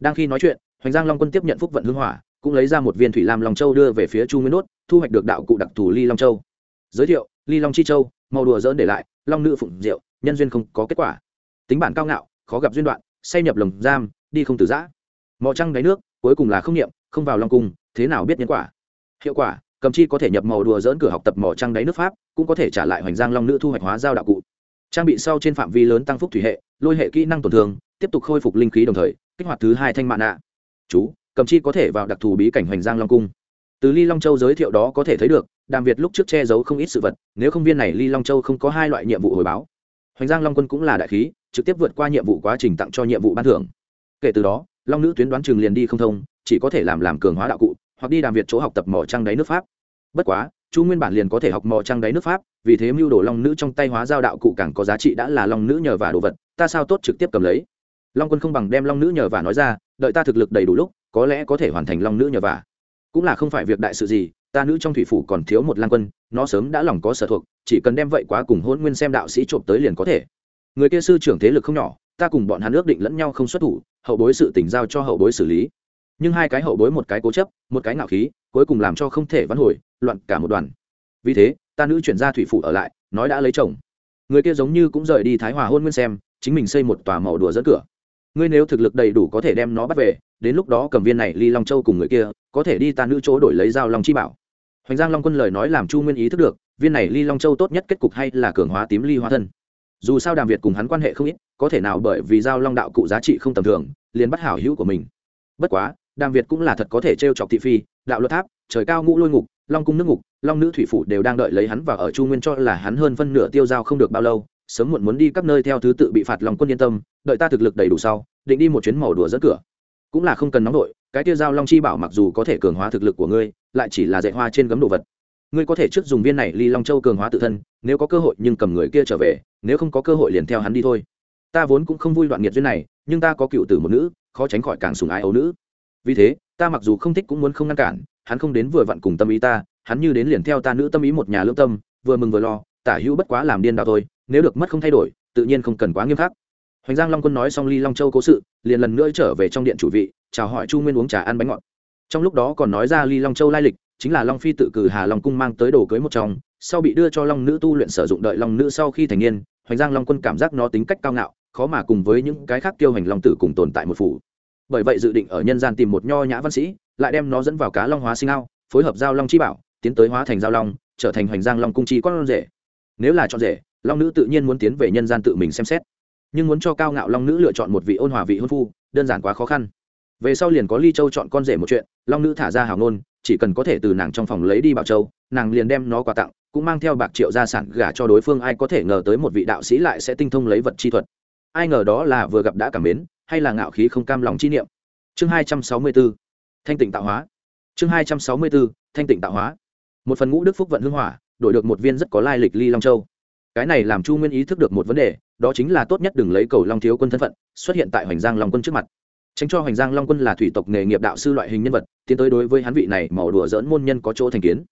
Đang khi nói chuyện, hoành giang long quân tiếp nhận phúc vận hưng hỏa, cũng lấy ra một viên thủy lam long châu đưa về phía chu nguyên đốt, thu hoạch được đạo cụ đặc thù ly long châu. Giới thiệu, ly long chi châu, màu đùa dỡn để lại, long nữ phụng diệu, nhân duyên không có kết quả. Tính bản cao ngạo, khó gặp duyên đoạn, say nhập lồng giam, đi không từ giã mò trăng đáy nước, cuối cùng là không niệm, không vào long cung, thế nào biết nhân quả? Hiệu quả, cầm chi có thể nhập màu đùa dỡn cửa học tập mỏ trăng đáy nước pháp, cũng có thể trả lại hoành giang long nữ thu hoạch hóa giao đạo cụ. Trang bị sau trên phạm vi lớn tăng phúc thủy hệ, lôi hệ kỹ năng tổn thương, tiếp tục khôi phục linh khí đồng thời, kích hoạt thứ hai thanh mạ nạ. Chú, cầm chi có thể vào đặc thù bí cảnh hoành giang long cung. Từ ly long châu giới thiệu đó có thể thấy được, đàm việt lúc trước che giấu không ít sự vật, nếu không viên này ly long châu không có hai loại nhiệm vụ hồi báo. Hoành giang long quân cũng là đại khí, trực tiếp vượt qua nhiệm vụ quá trình tặng cho nhiệm vụ ban thưởng. Kể từ đó long nữ tuyến đoán trường liền đi không thông, chỉ có thể làm làm cường hóa đạo cụ, hoặc đi đàm việt chỗ học tập mỏ trăng đáy nước pháp. Bất quá, chu nguyên bản liền có thể học mò trăng đáy nước pháp, vì thế mưu đồ long nữ trong tay hóa giao đạo cụ càng có giá trị đã là long nữ nhờ và đồ vật, ta sao tốt trực tiếp cầm lấy? Long quân không bằng đem long nữ nhờ và nói ra, đợi ta thực lực đầy đủ lúc, có lẽ có thể hoàn thành long nữ nhờ và cũng là không phải việc đại sự gì, ta nữ trong thủy phủ còn thiếu một lang quân, nó sớm đã lòng có sở thuộc, chỉ cần đem vậy quá cùng hôn nguyên xem đạo sĩ trộm tới liền có thể. Người kia sư trưởng thế lực không nhỏ, ta cùng bọn hắn ước định lẫn nhau không xuất thủ hậu bối sự tình giao cho hậu bối xử lý. Nhưng hai cái hậu bối một cái cố chấp, một cái ngạo khí, cuối cùng làm cho không thể vãn hồi, loạn cả một đoàn. Vì thế, ta nữ chuyển ra thủy phủ ở lại, nói đã lấy chồng. Người kia giống như cũng rời đi thái hòa hôn nguyên xem, chính mình xây một tòa màu đùa dẫn cửa. Ngươi nếu thực lực đầy đủ có thể đem nó bắt về, đến lúc đó cầm viên này ly long châu cùng người kia, có thể đi ta nữ chỗ đổi lấy dao long chi bảo. Hoành giang long quân lời nói làm chu nguyên ý thức được, viên này ly long châu tốt nhất kết cục hay là cường hóa tím ly hóa thân. Dù sao đàm việt cùng hắn quan hệ không ít có thể nào bởi vì giao long đạo cụ giá trị không tầm thường, liền bắt hảo hữu của mình. Bất quá, đàm việt cũng là thật có thể t r e o chọc thị phi, đạo luật tháp, trời cao ngũ lôi ngục, long cung nước ngục, long nữ thủy phủ đều đang đợi lấy hắn và ở chu nguyên cho là hắn hơn phân nửa tiêu dao không được bao lâu, sớm muộn muốn đi các nơi theo thứ tự bị phạt lòng quân yên tâm, đợi ta thực lực đầy đủ sau, định đi một chuyến màu đùa dẫn cửa. Cũng là không cần nóng đội, cái tiêu dao long chi bảo mặc dù có thể cường hóa thực lực của ngươi, lại chỉ là dạy hoa trên gấm đồ vật. Ngươi có thể trước dùng viên này ly long châu cường hóa tự thân, nếu có cơ hội nhưng cầm người kia trở về, nếu không có cơ hội liền theo hắn đi thôi ta vốn cũng không vui đoạn nghiệt duyên này, nhưng ta có cựu tử một nữ, khó tránh khỏi càng sùng ái ấu nữ. Vì thế, ta mặc dù không thích cũng muốn không ngăn cản, hắn không đến vừa vặn cùng tâm ý ta, hắn như đến liền theo ta nữ tâm ý một nhà lương tâm, vừa mừng vừa lo, tả hữu bất quá làm điên đạo thôi, nếu được mất không thay đổi, tự nhiên không cần quá nghiêm khắc. Hoành giang long quân nói xong ly long châu cố sự, liền lần nữa trở về trong điện chủ vị, chào hỏi chu nguyên uống trà ăn bánh ngọt. Trong lúc đó còn nói ra ly long châu lai lịch, chính là long phi tự cử hà long cung mang tới đồ cưới một trong, sau bị đưa cho long nữ tu luyện sử dụng đợi long nữ sau khi thành niên, hoành giang long quân cảm giác nó tính cách cao ngạo khó mà cùng với những cái khác tiêu hành long tử cùng tồn tại một phủ. Bởi vậy dự định ở nhân gian tìm một nho nhã văn sĩ, lại đem nó dẫn vào cá long hóa sinh ao, phối hợp giao long chi bảo, tiến tới hóa thành giao long, trở thành hoành giang long cung chi con rể. Nếu là chọn rể, long nữ tự nhiên muốn tiến về nhân gian tự mình xem xét. Nhưng muốn cho cao ngạo long nữ lựa chọn một vị ôn hòa vị hôn phu, đơn giản quá khó khăn. Về sau liền có ly châu chọn con rể một chuyện, long nữ thả ra hào nôn chỉ cần có thể từ nàng trong phòng lấy đi bảo châu, nàng liền đem nó quà tặng, cũng mang theo bạc triệu gia sản gả cho đối phương, ai có thể ngờ tới một vị đạo sĩ lại sẽ tinh thông lấy vật chi thuật ai ngờ đó là vừa gặp đã cảm mến, hay là ngạo khí không cam lòng chi niệm. Chương hai trăm sáu mươi b ố thanh tịnh tạo hóa. Chương hai trăm sáu mươi b ố thanh tịnh tạo hóa. Một phần ngũ đức phúc vận hưng hỏa, đổi được một viên rất có lai lịch ly long châu. Cái này làm chu nguyên ý thức được một vấn đề, đó chính là tốt nhất đừng lấy cầu long thiếu quân thân phận, xuất hiện tại hoành giang long quân trước mặt. Tránh cho hoành giang long quân là thủy tộc nghề nghiệp đạo sư loại hình nhân vật, tiến tới đối với hắn vị này màu đùa dỡn môn nhân có chỗ thành kiến.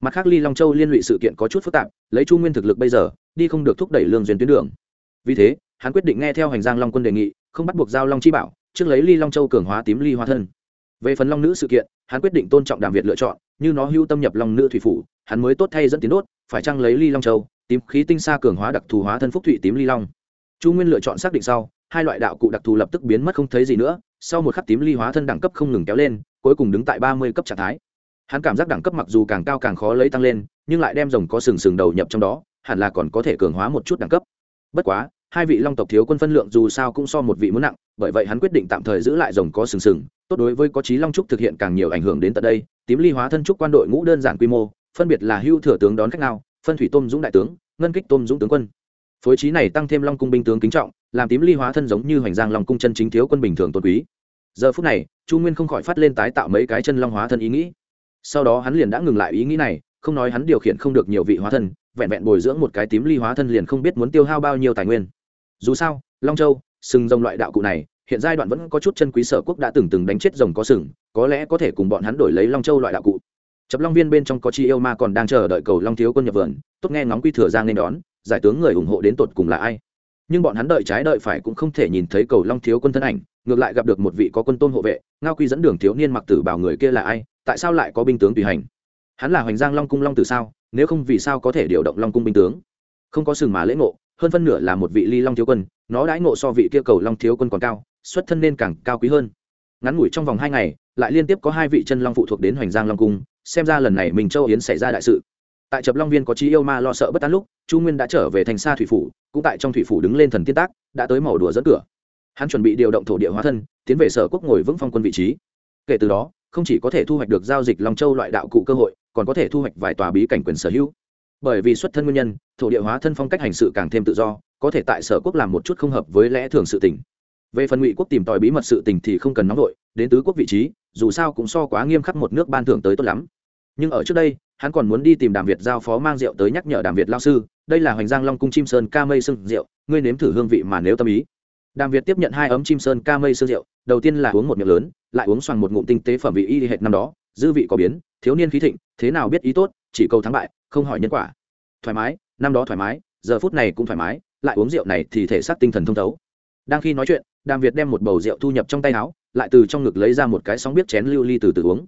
Mặt khác ly long châu liên lụy sự kiện có chút phức tạp, lấy chu nguyên thực lực bây giờ, đi không được thúc đẩy lương duyên tuyến đường. Vì thế hắn quyết định nghe theo hành giang long quân đề nghị, không bắt buộc giao long chi bảo, trước lấy ly long châu cường hóa tím ly hóa thân. Về phần long nữ sự kiện, hắn quyết định tôn trọng đàm việt lựa chọn, như nó hưu tâm nhập long nữ thủy phủ, hắn mới tốt thay dẫn tiến đốt, phải chăng lấy ly long châu, tím khí tinh xa cường hóa đặc thù hóa thân phúc thụy tím ly long. Chu nguyên lựa chọn xác định sau, hai loại đạo cụ đặc thù lập tức biến mất không thấy gì nữa, sau một khắc tím ly hóa thân đẳng cấp không ngừng kéo lên, cuối cùng đứng tại ba mươi cấp trạng thái. Hắn cảm giác đẳng cấp mặc dù càng cao càng khó lấy tăng lên, nhưng lại đem rồng có sừng sừng đầu nhập trong đó, hẳn là còn có thể cường hóa một chút đẳng cấp. Bất quá hai vị long tộc thiếu quân phân lượng dù sao cũng so một vị muốn nặng, bởi vậy hắn quyết định tạm thời giữ lại rồng có sừng sừng, tốt đối với có chí long trúc thực hiện càng nhiều ảnh hưởng đến tận đây. Tím ly hóa thân trúc quan đội ngũ đơn giản quy mô, phân biệt là hưu thừa tướng đón khách nào, phân thủy tôm dũng đại tướng, ngân kích tôm dũng tướng quân. Phối trí này tăng thêm long cung binh tướng kính trọng, làm tím ly hóa thân giống như hoành giang long cung chân chính thiếu quân bình thường tôn quý. Giờ phút này, chu nguyên không khỏi phát lên tái tạo mấy cái chân long hóa thân ý nghĩ. Sau đó hắn liền đã ngừng lại ý nghĩ này, không nói hắn điều khiển không được nhiều vị hóa thân, vẹn vẹn bồi dưỡng một cái tím ly hóa thân liền không biết muốn tiêu hao bao nhiêu tài nguyên dù sao, long châu, sừng rồng loại đạo cụ này, hiện giai đoạn vẫn có chút chân quý sở quốc đã từng từng đánh chết rồng có sừng, có lẽ có thể cùng bọn hắn đổi lấy long châu loại đạo cụ. Chập long viên bên trong có chi yêu ma còn đang chờ đợi cầu long thiếu quân nhập vườn, tốt nghe ngóng quy thừa giang nên đón, giải tướng người ủng hộ đến tột cùng là ai. Nhưng bọn hắn đợi trái đợi phải cũng không thể nhìn thấy cầu long thiếu quân thân ảnh, ngược lại gặp được một vị có quân tôn hộ vệ, ngao quy dẫn đường thiếu niên mặc tử bảo người kia là ai, tại sao lại có binh tướng tùy hành? Hắn là hoành giang long cung long tử sao, nếu không vì sao có thể điều động long cung binh tướng? Không có sừng mà lễ ngộ hơn phân nửa là một vị ly long thiếu quân, nó đãi ngộ so vị kia cầu long thiếu quân còn cao, xuất thân nên càng cao quý hơn. Ngắn ngủi trong vòng hai ngày, lại liên tiếp có hai vị chân long phụ thuộc đến hoành giang long cung, xem ra lần này mình châu yến xảy ra đại sự. Tại chập long viên có chí yêu ma lo sợ bất tán lúc, chu nguyên đã trở về thành xa thủy phủ, cũng tại trong thủy phủ đứng lên thần tiên tác, đã tới màu đùa dẫn cửa. Hắn chuẩn bị điều động thổ địa hóa thân, tiến về sở quốc ngồi vững phong quân vị trí. Kể từ đó, không chỉ có thể thu hoạch được giao dịch long châu loại đạo cụ cơ hội, còn có thể thu hoạch vài tòa bí cảnh quyền sở hữu bởi vì xuất thân nguyên nhân, thổ địa hóa thân phong cách hành sự càng thêm tự do, có thể tại sở quốc làm một chút không hợp với lẽ thường sự tình. Về phần ngụy quốc tìm tòi bí mật sự tình thì không cần nóng vội, đến tứ quốc vị trí, dù sao cũng so quá nghiêm khắc một nước ban thưởng tới tốt lắm. Nhưng ở trước đây, hắn còn muốn đi tìm đàm việt giao phó mang rượu tới nhắc nhở đàm việt lao sư, đây là hoành giang long cung chim sơn ca mây sưng rượu, ngươi nếm thử hương vị mà nếu tâm ý. Đàm việt tiếp nhận hai ấm chim sơn ca mây sương rượu, đầu tiên là uống một miệng lớn, lại uống xoàng một ngụm tinh tế phẩm vị y hệt năm đó, dư vị có biến, thiếu niên khí thịnh, thế nào biết ý tốt, chỉ câu thắng bại không hỏi nhân quả. Thoải mái, năm đó thoải mái, giờ phút này cũng thoải mái, lại uống rượu này thì thể xác tinh thần thông thấu. Đang khi nói chuyện, đàm việt đem một bầu rượu thu nhập trong tay áo, lại từ trong ngực lấy ra một cái sóng biết chén lưu ly từ từ uống.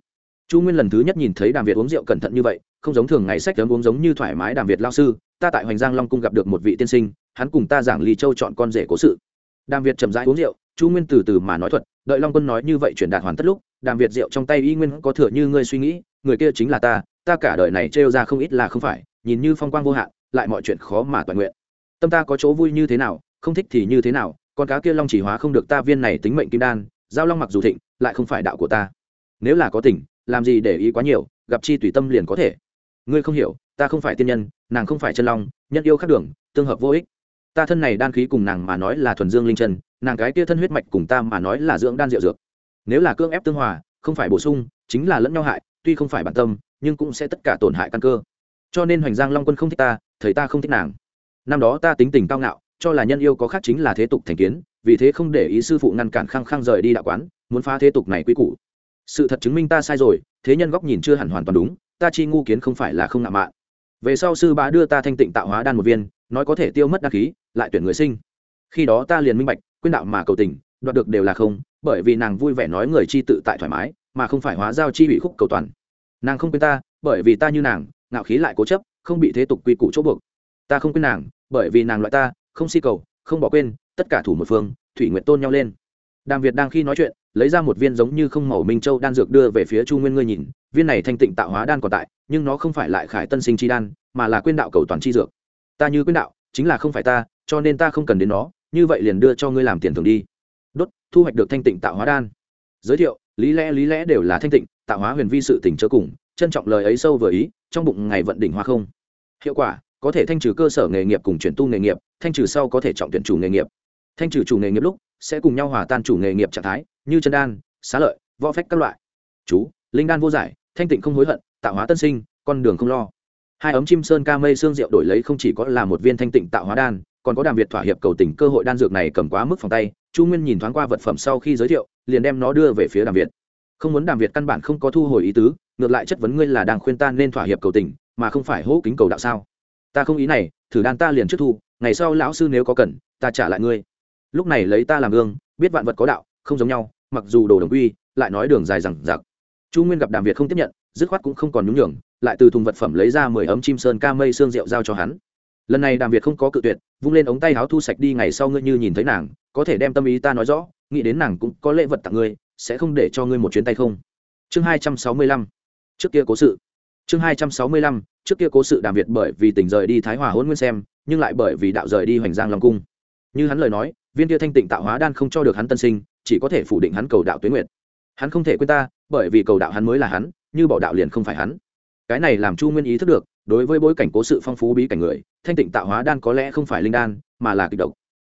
Chu nguyên lần thứ nhất nhìn thấy đàm việt uống rượu cẩn thận như vậy, không giống thường ngày sách cấm uống giống như thoải mái đàm việt lao sư, ta tại hoành giang long cung gặp được một vị tiên sinh, hắn cùng ta giảng ly châu chọn con rể cố sự. Đàm việt chậm rãi uống rượu, chu nguyên từ từ mà nói thuật, đợi long quân nói như vậy chuyển đạt hoàn tất lúc, đàm việt rượu trong tay y nguyên có thừa như ngươi suy nghĩ, người kia chính là ta ta cả đời này trêu ra không ít là không phải, nhìn như phong quang vô hạn, lại mọi chuyện khó mà toàn nguyện. Tâm ta có chỗ vui như thế nào, không thích thì như thế nào, con cá kia long chỉ hóa không được ta viên này tính mệnh kim đan, giao long mặc dù thịnh, lại không phải đạo của ta. Nếu là có tình, làm gì để ý quá nhiều, gặp chi tùy tâm liền có thể. Ngươi không hiểu, ta không phải tiên nhân, nàng không phải chân long, nhân yêu khác đường, tương hợp vô ích. Ta thân này đan khí cùng nàng mà nói là thuần dương linh chân, nàng cái kia thân huyết mạch cùng ta mà nói là dưỡng đan rượu dược. Nếu là cưỡng ép tương hòa, không phải bổ sung, chính là lẫn nhau hại, tuy không phải bản tâm nhưng cũng sẽ tất cả tổn hại căn cơ. Cho nên hoành giang long quân không thích ta thấy ta không thích nàng. Năm đó ta tính tình cao ngạo, cho là nhân yêu có khác chính là thế tục thành kiến, vì thế không để ý sư phụ ngăn cản khăng khăng rời đi đạo quán, muốn phá thế tục này quy củ. Sự thật chứng minh ta sai rồi, thế nhân góc nhìn chưa hẳn hoàn toàn đúng, ta chi ngu kiến không phải là không ngạo mạn. Về sau sư bá đưa ta thanh tịnh tạo hóa đan một viên, nói có thể tiêu mất đăng khí, lại tuyển người sinh. Khi đó ta liền minh bạch, quyên đạo mà cầu tình, đoạt được đều là không, bởi vì nàng vui vẻ nói người chi tự tại thoải mái, mà không phải hóa giao chi ủy khúc cầu toàn nàng không quên ta, bởi vì ta như nàng, ngạo khí lại cố chấp, không bị thế tục quy củ chỗ buộc. Ta không quên nàng, bởi vì nàng loại ta, không si cầu, không bỏ quên, tất cả thủ một phương, thủy nguyện tôn nhau lên. Đàm việt đang khi nói chuyện, lấy ra một viên giống như không màu minh châu đan dược đưa về phía chu nguyên ngươi nhìn, viên này thanh tịnh tạo hóa đan còn tại, nhưng nó không phải lại khải tân sinh chi đan, mà là Quyên đạo cầu toàn chi dược. Ta như Quyên đạo, chính là không phải ta, cho nên ta không cần đến nó, như vậy liền đưa cho ngươi làm tiền thường đi. Đốt, thu hoạch được thanh tịnh tạo hóa đan. Giới thiệu lý lẽ lý lẽ đều là thanh tịnh, tạo hóa huyền vi sự tỉnh chớ cùng, trân trọng lời ấy sâu vừa ý, trong bụng ngày vận đỉnh hoa không. Hiệu quả, có thể thanh trừ cơ sở nghề nghiệp cùng chuyển tu nghề nghiệp, thanh trừ sau có thể trọng tuyển chủ nghề nghiệp. Thanh trừ chủ nghề nghiệp lúc, sẽ cùng nhau hòa tan chủ nghề nghiệp trạng thái, như chân đan, xá lợi, võ phách các loại. Chú, linh đan vô giải, thanh tịnh không hối hận, tạo hóa tân sinh, con đường không lo. Hai ấm chim sơn ca mây xương rượu đổi lấy không chỉ có là một viên thanh tịnh tạo hóa đan, còn có đàm việt thỏa hiệp cầu tình cơ hội đan dược này cầm quá mức phòng tay. Chu nguyên nhìn thoáng qua vật phẩm sau khi giới thiệu liền đem nó đưa về phía đàm việt. Không muốn đàm việt căn bản không có thu hồi ý tứ, ngược lại chất vấn ngươi là đang khuyên ta nên thỏa hiệp cầu tình, mà không phải hỗ kính cầu đạo sao? Ta không ý này, thử đan ta liền trước thu, ngày sau lão sư nếu có cần, ta trả lại ngươi. Lúc này lấy ta làm gương, biết vạn vật có đạo, không giống nhau, mặc dù đồ đồng quy, lại nói đường dài rằng giặc chu nguyên gặp đàm việt không tiếp nhận, dứt khoát cũng không còn nhúng nhường, lại từ thùng vật phẩm lấy ra mười ấm chim sơn ca mây xương rượu giao cho hắn. Lần này đàm việt không có cự tuyệt, vung lên ống tay háo thu sạch đi, ngày sau ngươi như nhìn thấy nàng, có thể đem tâm ý ta nói rõ nghĩ đến nàng cũng có lễ vật tặng ngươi, sẽ không để cho ngươi một chuyến tay không? Chương hai trăm sáu mươi lăm, trước kia cố sự. Chương hai trăm sáu mươi lăm, trước kia cố sự đàm việt bởi vì tỉnh rời đi thái hòa hôn nguyên xem, nhưng lại bởi vì đạo rời đi hoành giang long cung. Như hắn lời nói, viên kia thanh tịnh tạo hóa đan không cho được hắn tân sinh, chỉ có thể phủ định hắn cầu đạo tuyến nguyệt. Hắn không thể quên ta, bởi vì cầu đạo hắn mới là hắn, như bỏ đạo liền không phải hắn. Cái này làm chu nguyên ý thức được, đối với bối cảnh cố sự phong phú bí cảnh người, thanh tịnh tạo hóa đan có lẽ không phải linh đan, mà là kịch độc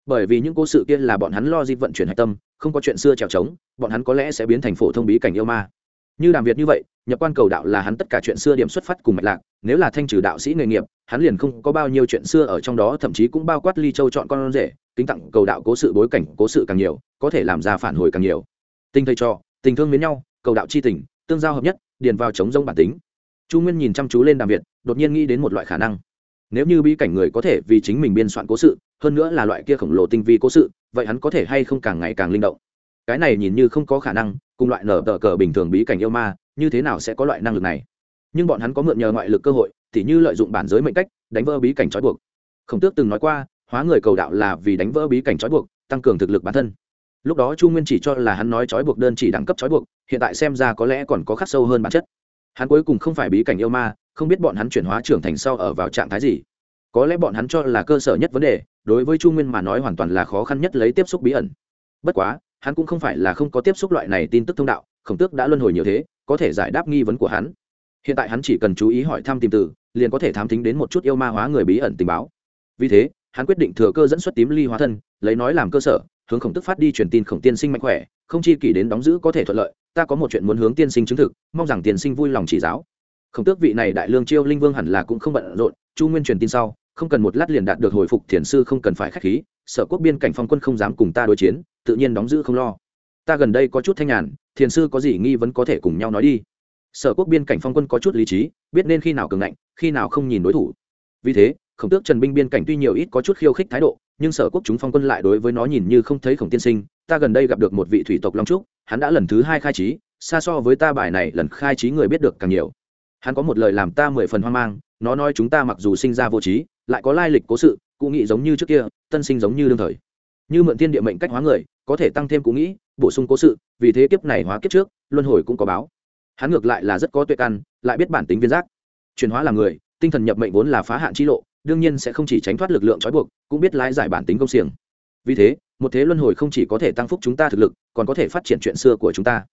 bởi vì những cố sự kia là bọn hắn lo di vận chuyển hạch tâm, không có chuyện xưa trèo trống, bọn hắn có lẽ sẽ biến thành phổ thông bí cảnh yêu ma. Như đàm việt như vậy, nhập quan cầu đạo là hắn tất cả chuyện xưa điểm xuất phát cùng mạch lạc, nếu là thanh trừ đạo sĩ nghề nghiệp, hắn liền không có bao nhiêu chuyện xưa ở trong đó, thậm chí cũng bao quát ly châu chọn con rể, kính tặng cầu đạo cố sự bối cảnh, cố sự càng nhiều, có thể làm ra phản hồi càng nhiều. Tình thầy trò, tình thương mến nhau, cầu đạo c h i tình, tương giao hợp nhất, điền vào chống rông bản tính. Chu nguyên nhìn chăm chú lên đàm việt, đột nhiên nghĩ đến một loại khả năng nếu như bí cảnh người có thể vì chính mình biên soạn cố sự, hơn nữa là loại kia khổng lồ tinh vi cố sự, vậy hắn có thể hay không càng ngày càng linh động? Cái này nhìn như không có khả năng, cùng loại nở tờ cờ bình thường bí cảnh yêu ma, như thế nào sẽ có loại năng lực này? Nhưng bọn hắn có mượn nhờ ngoại lực cơ hội thì như lợi dụng bản giới mệnh cách, đánh vỡ bí cảnh trói buộc. Khổng tước từng nói qua, hóa người cầu đạo là vì đánh vỡ bí cảnh trói buộc, tăng cường thực lực bản thân. Lúc đó chu nguyên chỉ cho là hắn nói trói buộc đơn chỉ đẳng cấp trói buộc, hiện tại xem ra có lẽ còn có khắc sâu hơn bản chất. Hắn cuối cùng không phải bí cảnh yêu ma không biết bọn hắn chuyển hóa trưởng thành sau ở vào trạng thái gì. Có lẽ bọn hắn cho là cơ sở nhất vấn đề, đối với chu nguyên mà nói hoàn toàn là khó khăn nhất lấy tiếp xúc bí ẩn. Bất quá, hắn cũng không phải là không có tiếp xúc loại này tin tức thông đạo, khổng tước đã luân hồi nhiều thế, có thể giải đáp nghi vấn của hắn. Hiện tại hắn chỉ cần chú ý hỏi thăm tìm từ, liền có thể thám tính đến một chút yêu ma hóa người bí ẩn tình báo. Vì thế, hắn quyết định thừa cơ dẫn xuất tím ly hóa thân, lấy nói làm cơ sở, hướng khổng tức phát đi truyền tin khổng tiên sinh mạnh khỏe, không chi kỷ đến đóng giữ có thể thuận lợi, ta có một chuyện muốn hướng tiên sinh chứng thực, mong rằng tiên sinh vui lòng chỉ giáo khổng tước vị này đại lương chiêu linh vương hẳn là cũng không bận rộn, chu nguyên truyền tin sau, không cần một lát liền đạt được hồi phục thiền sư không cần phải k h á c h khí, sở quốc biên cảnh phong quân không dám cùng ta đối chiến, tự nhiên đóng giữ không lo. Ta gần đây có chút thanh nhàn, thiền sư có gì nghi vấn có thể cùng nhau nói đi. Sở quốc biên cảnh phong quân có chút lý trí, biết nên khi nào cường ngạnh, khi nào không nhìn đối thủ. Vì thế, khổng tước trần binh biên cảnh tuy nhiều ít có chút khiêu khích thái độ, nhưng sở quốc chúng phong quân lại đối với nó nhìn như không thấy khổng tiên sinh, ta gần đây gặp được một vị thủy tộc long trúc, hắn đã lần thứ hai khai trí, xa so với ta bài này lần khai trí người biết được càng nhiều hắn có một lời làm ta mười phần hoang mang, nó nói chúng ta mặc dù sinh ra vô trí, lại có lai lịch cố sự cụ nghĩ giống như trước kia, tân sinh giống như đương thời. Như mượn tiên địa mệnh cách hóa người, có thể tăng thêm cụ nghĩ, bổ sung cố sự, vì thế kiếp này hóa kiếp trước, luân hồi cũng có báo. Hắn ngược lại là rất có tuệ căn, lại biết bản tính viên giác. Chuyển hóa là người, tinh thần nhập mệnh vốn là phá hạn chi lộ, đương nhiên sẽ không chỉ tránh thoát lực lượng trói buộc, cũng biết lái giải bản tính công xiềng. Vì thế, một thế luân hồi không chỉ có thể tăng phúc chúng ta thực lực, còn có thể phát triển chuyện xưa của chúng ta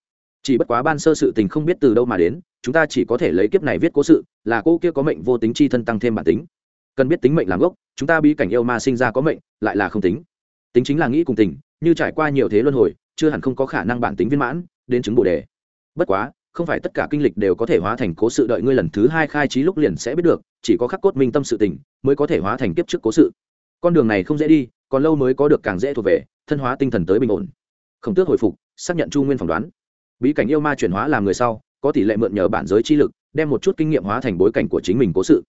chỉ bất quá ban sơ sự tình không biết từ đâu mà đến, chúng ta chỉ có thể lấy kiếp này viết cố sự, là cô kia có mệnh vô tính chi thân tăng thêm bản tính. Cần biết tính mệnh làm gốc, chúng ta bí cảnh yêu ma sinh ra có mệnh, lại là không tính. Tính chính là nghĩ cùng tình, như trải qua nhiều thế luân hồi, chưa hẳn không có khả năng bản tính viên mãn, đến chứng bồ đề. Bất quá, không phải tất cả kinh lịch đều có thể hóa thành cố sự đợi ngươi lần thứ hai khai trí lúc liền sẽ biết được, chỉ có khắc cốt minh tâm sự tình, mới có thể hóa thành kiếp trước cố sự. Con đường này không dễ đi, còn lâu mới có được càng dễ thuộc về, thân hóa tinh thần tới bình ổn. Không tước hồi phục, xác nhận chu nguyên phỏng đoán bí cảnh yêu ma chuyển hóa làm người sau, có tỷ lệ mượn nhờ bản giới chi lực, đem một chút kinh nghiệm hóa thành bối cảnh của chính mình cố sự.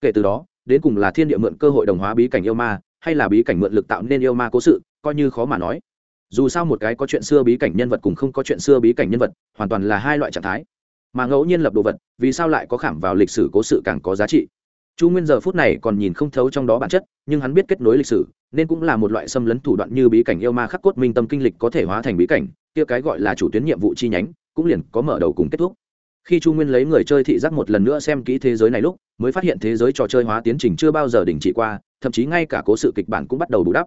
Kể từ đó, đến cùng là thiên địa mượn cơ hội đồng hóa bí cảnh yêu ma, hay là bí cảnh mượn lực tạo nên yêu ma cố sự, coi như khó mà nói. Dù sao một cái có chuyện xưa bí cảnh nhân vật cùng không có chuyện xưa bí cảnh nhân vật, hoàn toàn là hai loại trạng thái. Mà ngẫu nhiên lập đồ vật, vì sao lại có khảm vào lịch sử cố sự càng có giá trị? Chu nguyên giờ phút này còn nhìn không thấu trong đó bản chất, nhưng hắn biết kết nối lịch sử, nên cũng là một loại xâm lấn thủ đoạn như bí cảnh yêu ma khắc cốt minh tâm kinh lịch có thể hóa thành bí cảnh, kia cái gọi là chủ tuyến nhiệm vụ chi nhánh, cũng liền có mở đầu cùng kết thúc. Khi chu nguyên lấy người chơi thị giác một lần nữa xem kỹ thế giới này lúc, mới phát hiện thế giới trò chơi hóa tiến trình chưa bao giờ đình chỉ qua, thậm chí ngay cả cố sự kịch bản cũng bắt đầu bù đắp.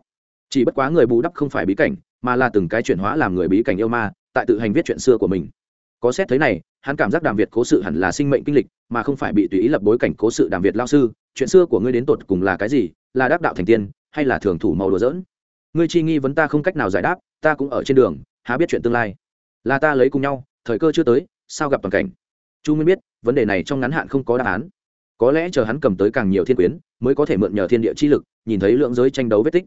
Chỉ bất quá người bù đắp không phải bí cảnh, mà là từng cái chuyển hóa làm người bí cảnh yêu ma, tại tự hành viết chuyện xưa của mình. Có xét thấy này hắn cảm giác đàm việt cố sự hẳn là sinh mệnh kinh lịch, mà không phải bị tùy ý lập bối cảnh cố sự đàm việt lao sư. Chuyện xưa của ngươi đến tột cùng là cái gì? Là đắc đạo thành tiên, hay là thường thủ màu đồ dỡn ngươi chi nghi vấn ta không cách nào giải đáp, ta cũng ở trên đường, há biết chuyện tương lai. Là ta lấy cùng nhau, thời cơ chưa tới, sao gặp toàn cảnh? Chu nguyên biết, vấn đề này trong ngắn hạn không có đáp án. Có lẽ chờ hắn cầm tới càng nhiều thiên quyến, mới có thể mượn nhờ thiên địa chi lực, nhìn thấy lượng giới tranh đấu vết tích.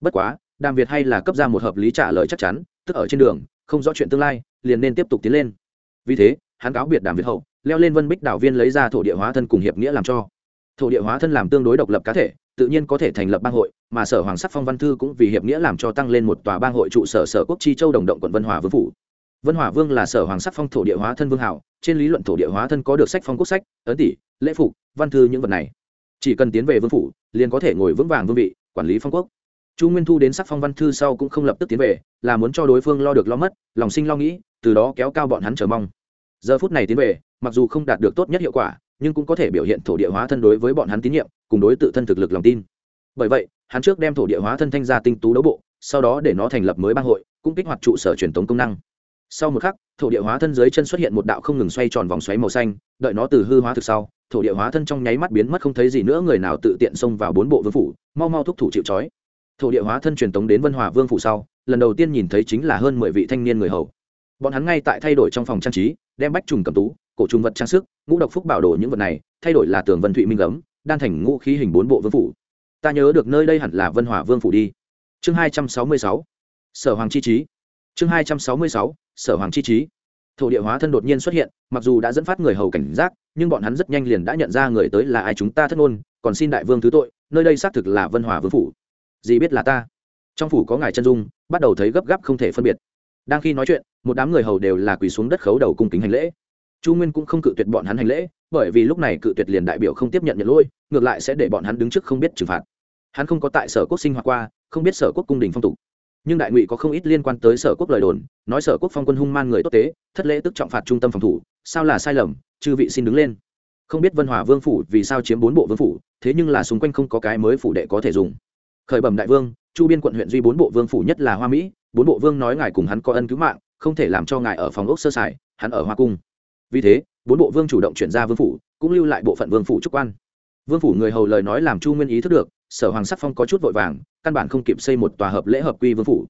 Bất quá, đàm việt hay là cấp ra một hợp lý trả lời chắc chắn, tức ở trên đường, không rõ chuyện tương lai, liền nên tiếp tục tiến lên. Vì thế hắn cáo biệt đàm việt hậu, leo lên vân bích đảo viên lấy ra thổ địa hóa thân cùng hiệp nghĩa làm cho. Thổ địa hóa thân làm tương đối độc lập cá thể, tự nhiên có thể thành lập bang hội, mà sở hoàng sắc phong văn thư cũng vì hiệp nghĩa làm cho tăng lên một tòa bang hội trụ sở sở quốc chi châu đồng động quận vân hòa vương phủ. Vân hòa vương là sở hoàng sắc phong thổ địa hóa thân vương hảo, trên lý luận thổ địa hóa thân có được sách phong quốc sách, ấn tỷ, lễ phục, văn thư những vật này. Chỉ cần tiến về vương phủ, liền có thể ngồi vững vàng vương vị, quản lý phong quốc. Chu nguyên thu đến sắc phong văn thư sau cũng không lập tức tiến về, là muốn cho đối phương lo được lo mất, lòng sinh lo nghĩ, từ đó kéo cao bọn hắn chờ mong giờ phút này tiến về, mặc dù không đạt được tốt nhất hiệu quả, nhưng cũng có thể biểu hiện thổ địa hóa thân đối với bọn hắn tín nhiệm, cùng đối tự thân thực lực lòng tin. Bởi vậy, hắn trước đem thổ địa hóa thân thanh ra tinh tú đấu bộ, sau đó để nó thành lập mới bang hội, cũng kích hoạt trụ sở truyền thống công năng. Sau một khắc, thổ địa hóa thân dưới chân xuất hiện một đạo không ngừng xoay tròn vòng xoáy màu xanh, đợi nó từ hư hóa thực sau, thổ địa hóa thân trong nháy mắt biến mất không thấy gì nữa, người nào tự tiện xông vào bốn bộ vương phủ, mau mau thúc thủ chịu trói. Thổ địa hóa thân truyền tống đến vân hòa vương phủ sau, lần đầu tiên nhìn thấy chính là hơn mười vị thanh niên người hầu. Bọn hắn ngay tại thay đổi trong phòng trang trí đem bách trùng cầm tú, cổ trùng vật trang sức, ngũ độc phúc bảo đồ những vật này, thay đổi là tường vân thụy minh ấm đan thành ngũ khí hình bốn bộ vương phủ. Ta nhớ được nơi đây hẳn là vân hòa vương phủ đi. Chương hai trăm sáu mươi sáu, sở hoàng chi trí chương hai trăm sáu mươi sáu, sở hoàng chi trí thổ địa hóa thân đột nhiên xuất hiện, mặc dù đã dẫn phát người hầu cảnh giác, nhưng bọn hắn rất nhanh liền đã nhận ra người tới là ai chúng ta thất ngôn còn xin đại vương thứ tội, nơi đây xác thực là vân hòa vương phủ. Gì biết là ta? Trong phủ có ngài chân dung, bắt đầu thấy gấp gáp không thể phân biệt. Đang khi nói chuyện một đám người hầu đều là quỳ xuống đất khấu đầu cung kính hành lễ. Chu nguyên cũng không cự tuyệt bọn hắn hành lễ, bởi vì lúc này cự tuyệt liền đại biểu không tiếp nhận nhận lỗi, ngược lại sẽ để bọn hắn đứng trước không biết trừng phạt. Hắn không có tại sở quốc sinh hoạt qua, không biết sở quốc cung đình phong tục. Nhưng đại ngụy có không ít liên quan tới sở quốc lời đồn, nói sở quốc phong quân hung man người tốt tế, thất lễ tức trọng phạt trung tâm phòng thủ, sao là sai lầm, chư vị xin đứng lên. Không biết vân hòa vương phủ vì sao chiếm bốn bộ vương phủ, thế nhưng là xung quanh không có cái mới phủ đệ có thể dùng. Khởi bẩm đại vương, chu biên quận huyện duy bốn bộ vương phủ nhất là hoa mỹ, bốn bộ vương nói ngài cùng hắn có ân cứu mạng không thể làm cho ngài ở phòng ốc sơ sài, hắn ở hoa cung. Vì thế, bốn bộ vương chủ động chuyển ra vương phủ, cũng lưu lại bộ phận vương phủ trúc quan. Vương phủ người hầu lời nói làm chu nguyên ý thức được, sở hoàng sắc phong có chút vội vàng, căn bản không kịp xây một tòa hợp lễ hợp quy vương phủ.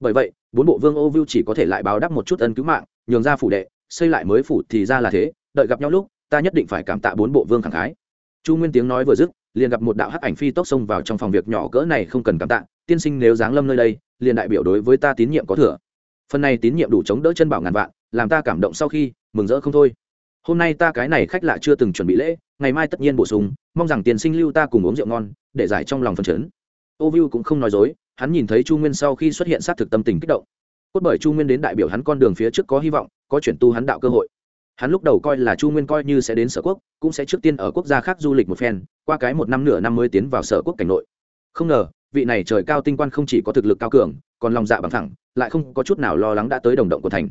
Bởi vậy, bốn bộ vương ô vưu chỉ có thể lại báo đáp một chút ân cứu mạng, nhường ra phủ đệ, xây lại mới phủ thì ra là thế, đợi gặp nhau lúc, ta nhất định phải cảm tạ bốn bộ vương khẳng khái. Chu nguyên tiếng nói vừa dứt, liền gặp một đạo hắc ảnh phi tốc xông vào trong phòng việc nhỏ cỡ này không cần cảm tạ, tiên sinh nếu giáng lâm nơi đây, liền đại biểu đối với ta tín nhiệm có thừa phần này tín nhiệm đủ chống đỡ chân bảo ngàn vạn, làm ta cảm động sau khi, mừng rỡ không thôi. Hôm nay ta cái này khách lạ chưa từng chuẩn bị lễ, ngày mai tất nhiên bổ sung, mong rằng tiền sinh lưu ta cùng uống rượu ngon, để giải trong lòng phần chấn. Ô viu cũng không nói dối, hắn nhìn thấy chu nguyên sau khi xuất hiện xác thực tâm tình kích động. Cốt bởi chu nguyên đến đại biểu hắn con đường phía trước có hy vọng, có chuyển tu hắn đạo cơ hội. Hắn lúc đầu coi là chu nguyên coi như sẽ đến sở quốc, cũng sẽ trước tiên ở quốc gia khác du lịch một phen, qua cái một năm nửa năm mới tiến vào sở quốc cảnh nội. Không ngờ, vị này trời cao tinh quan không chỉ có thực lực cao cường còn lòng dạ bằng thẳng, lại không có chút nào lo lắng đã tới đồng động của thành.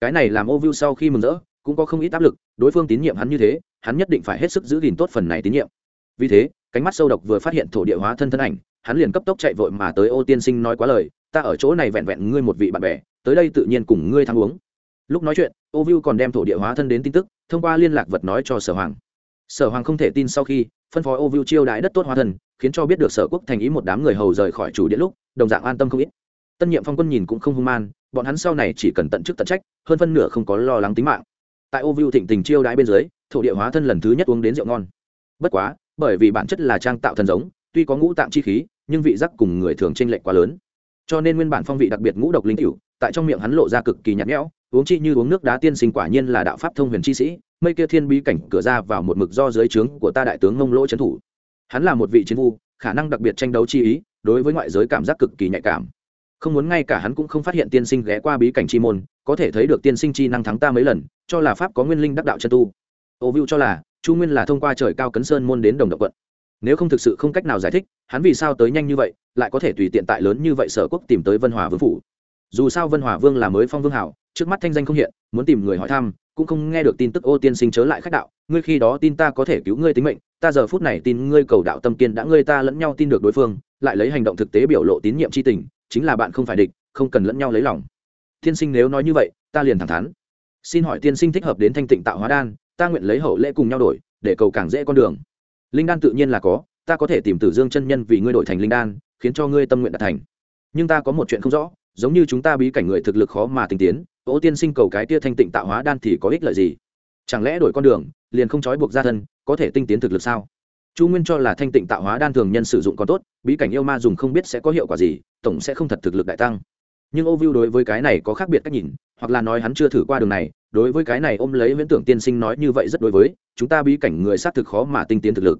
Cái này làm ô viu sau khi mừng rỡ, cũng có không ít áp lực, đối phương tín nhiệm hắn như thế, hắn nhất định phải hết sức giữ gìn tốt phần này tín nhiệm. Vì thế, cánh mắt sâu độc vừa phát hiện thổ địa hóa thân thân ảnh, hắn liền cấp tốc chạy vội mà tới ô tiên sinh nói quá lời, ta ở chỗ này vẹn vẹn ngươi một vị bạn bè, tới đây tự nhiên cùng ngươi thắng uống. Lúc nói chuyện, ô viu còn đem thổ địa hóa thân đến tin tức, thông qua liên lạc vật nói cho sở hoàng. Sở hoàng không thể tin sau khi, phân phó ô viu chiêu đãi đất tốt hóa thân, khiến cho biết được sở quốc thành ý một đám người hầu rời khỏi chủ điện lúc, đồng dạng an tâm không ít tân nhiệm phong quân nhìn cũng không hung man, bọn hắn sau này chỉ cần tận chức tận trách, hơn phân nửa không có lo lắng tính mạng. Tại ô viu thịnh tình chiêu đãi bên dưới, thổ địa hóa thân lần thứ nhất uống đến rượu ngon. Bất quá, bởi vì bản chất là trang tạo thần giống, tuy có ngũ tạng chi khí, nhưng vị giác cùng người thường chênh lệch quá lớn. Cho nên nguyên bản phong vị đặc biệt ngũ độc linh cửu, tại trong miệng hắn lộ ra cực kỳ nhạt nhẽo, uống chi như uống nước đá tiên sinh quả nhiên là đạo pháp thông huyền chi sĩ, mây kia thiên bí cảnh cửa ra vào một mực do dưới trướng của ta đại tướng ngông lỗ trấn thủ. Hắn là một vị chiến vu, khả năng đặc biệt tranh đấu chi ý, đối với ngoại giới cảm giác cực kỳ nhạy cảm không muốn ngay cả hắn cũng không phát hiện tiên sinh ghé qua bí cảnh chi môn, có thể thấy được tiên sinh chi năng thắng ta mấy lần, cho là pháp có nguyên linh đắc đạo chân tu. Ô view cho là, chu nguyên là thông qua trời cao cấn sơn môn đến đồng đạo quận. Nếu không thực sự không cách nào giải thích, hắn vì sao tới nhanh như vậy, lại có thể tùy tiện tại lớn như vậy sở quốc tìm tới vân hòa vương phủ. Dù sao vân hòa vương là mới phong vương hảo, trước mắt thanh danh không hiện, muốn tìm người hỏi thăm, cũng không nghe được tin tức ô tiên sinh chớ lại khách đạo, ngươi khi đó tin ta có thể cứu ngươi tính mệnh, ta giờ phút này tin ngươi cầu đạo tâm kiên đã ngươi ta lẫn nhau tin được đối phương, lại lấy hành động thực tế biểu lộ tín nhiệm c h i tình chính là bạn không phải địch, không cần lẫn nhau lấy lòng. Tiên sinh nếu nói như vậy, ta liền thẳng thắn. Xin hỏi tiên sinh thích hợp đến thanh tịnh tạo hóa đan, ta nguyện lấy hậu lễ cùng nhau đổi, để cầu càng dễ con đường. Linh đan tự nhiên là có, ta có thể tìm tử dương chân nhân vì ngươi đổi thành linh đan, khiến cho ngươi tâm nguyện đạt thành. Nhưng ta có một chuyện không rõ, giống như chúng ta bí cảnh người thực lực khó mà tinh tiến, ô tiên sinh cầu cái tia thanh tịnh tạo hóa đan thì có ích lợi gì? Chẳng lẽ đổi con đường, liền không trói buộc gia thân, có thể tinh tiến thực lực sao? Chu nguyên cho là thanh tịnh tạo hóa đan thường nhân sử dụng còn tốt, bí cảnh yêu ma dùng không biết sẽ có hiệu quả gì, tổng sẽ không thật thực lực đại tăng. Nhưng ô viu đối với cái này có khác biệt cách nhìn, hoặc là nói hắn chưa thử qua đường này, đối với cái này ôm lấy viễn tưởng tiên sinh nói như vậy rất đối với, chúng ta bí cảnh người xác thực khó mà tinh tiến thực lực.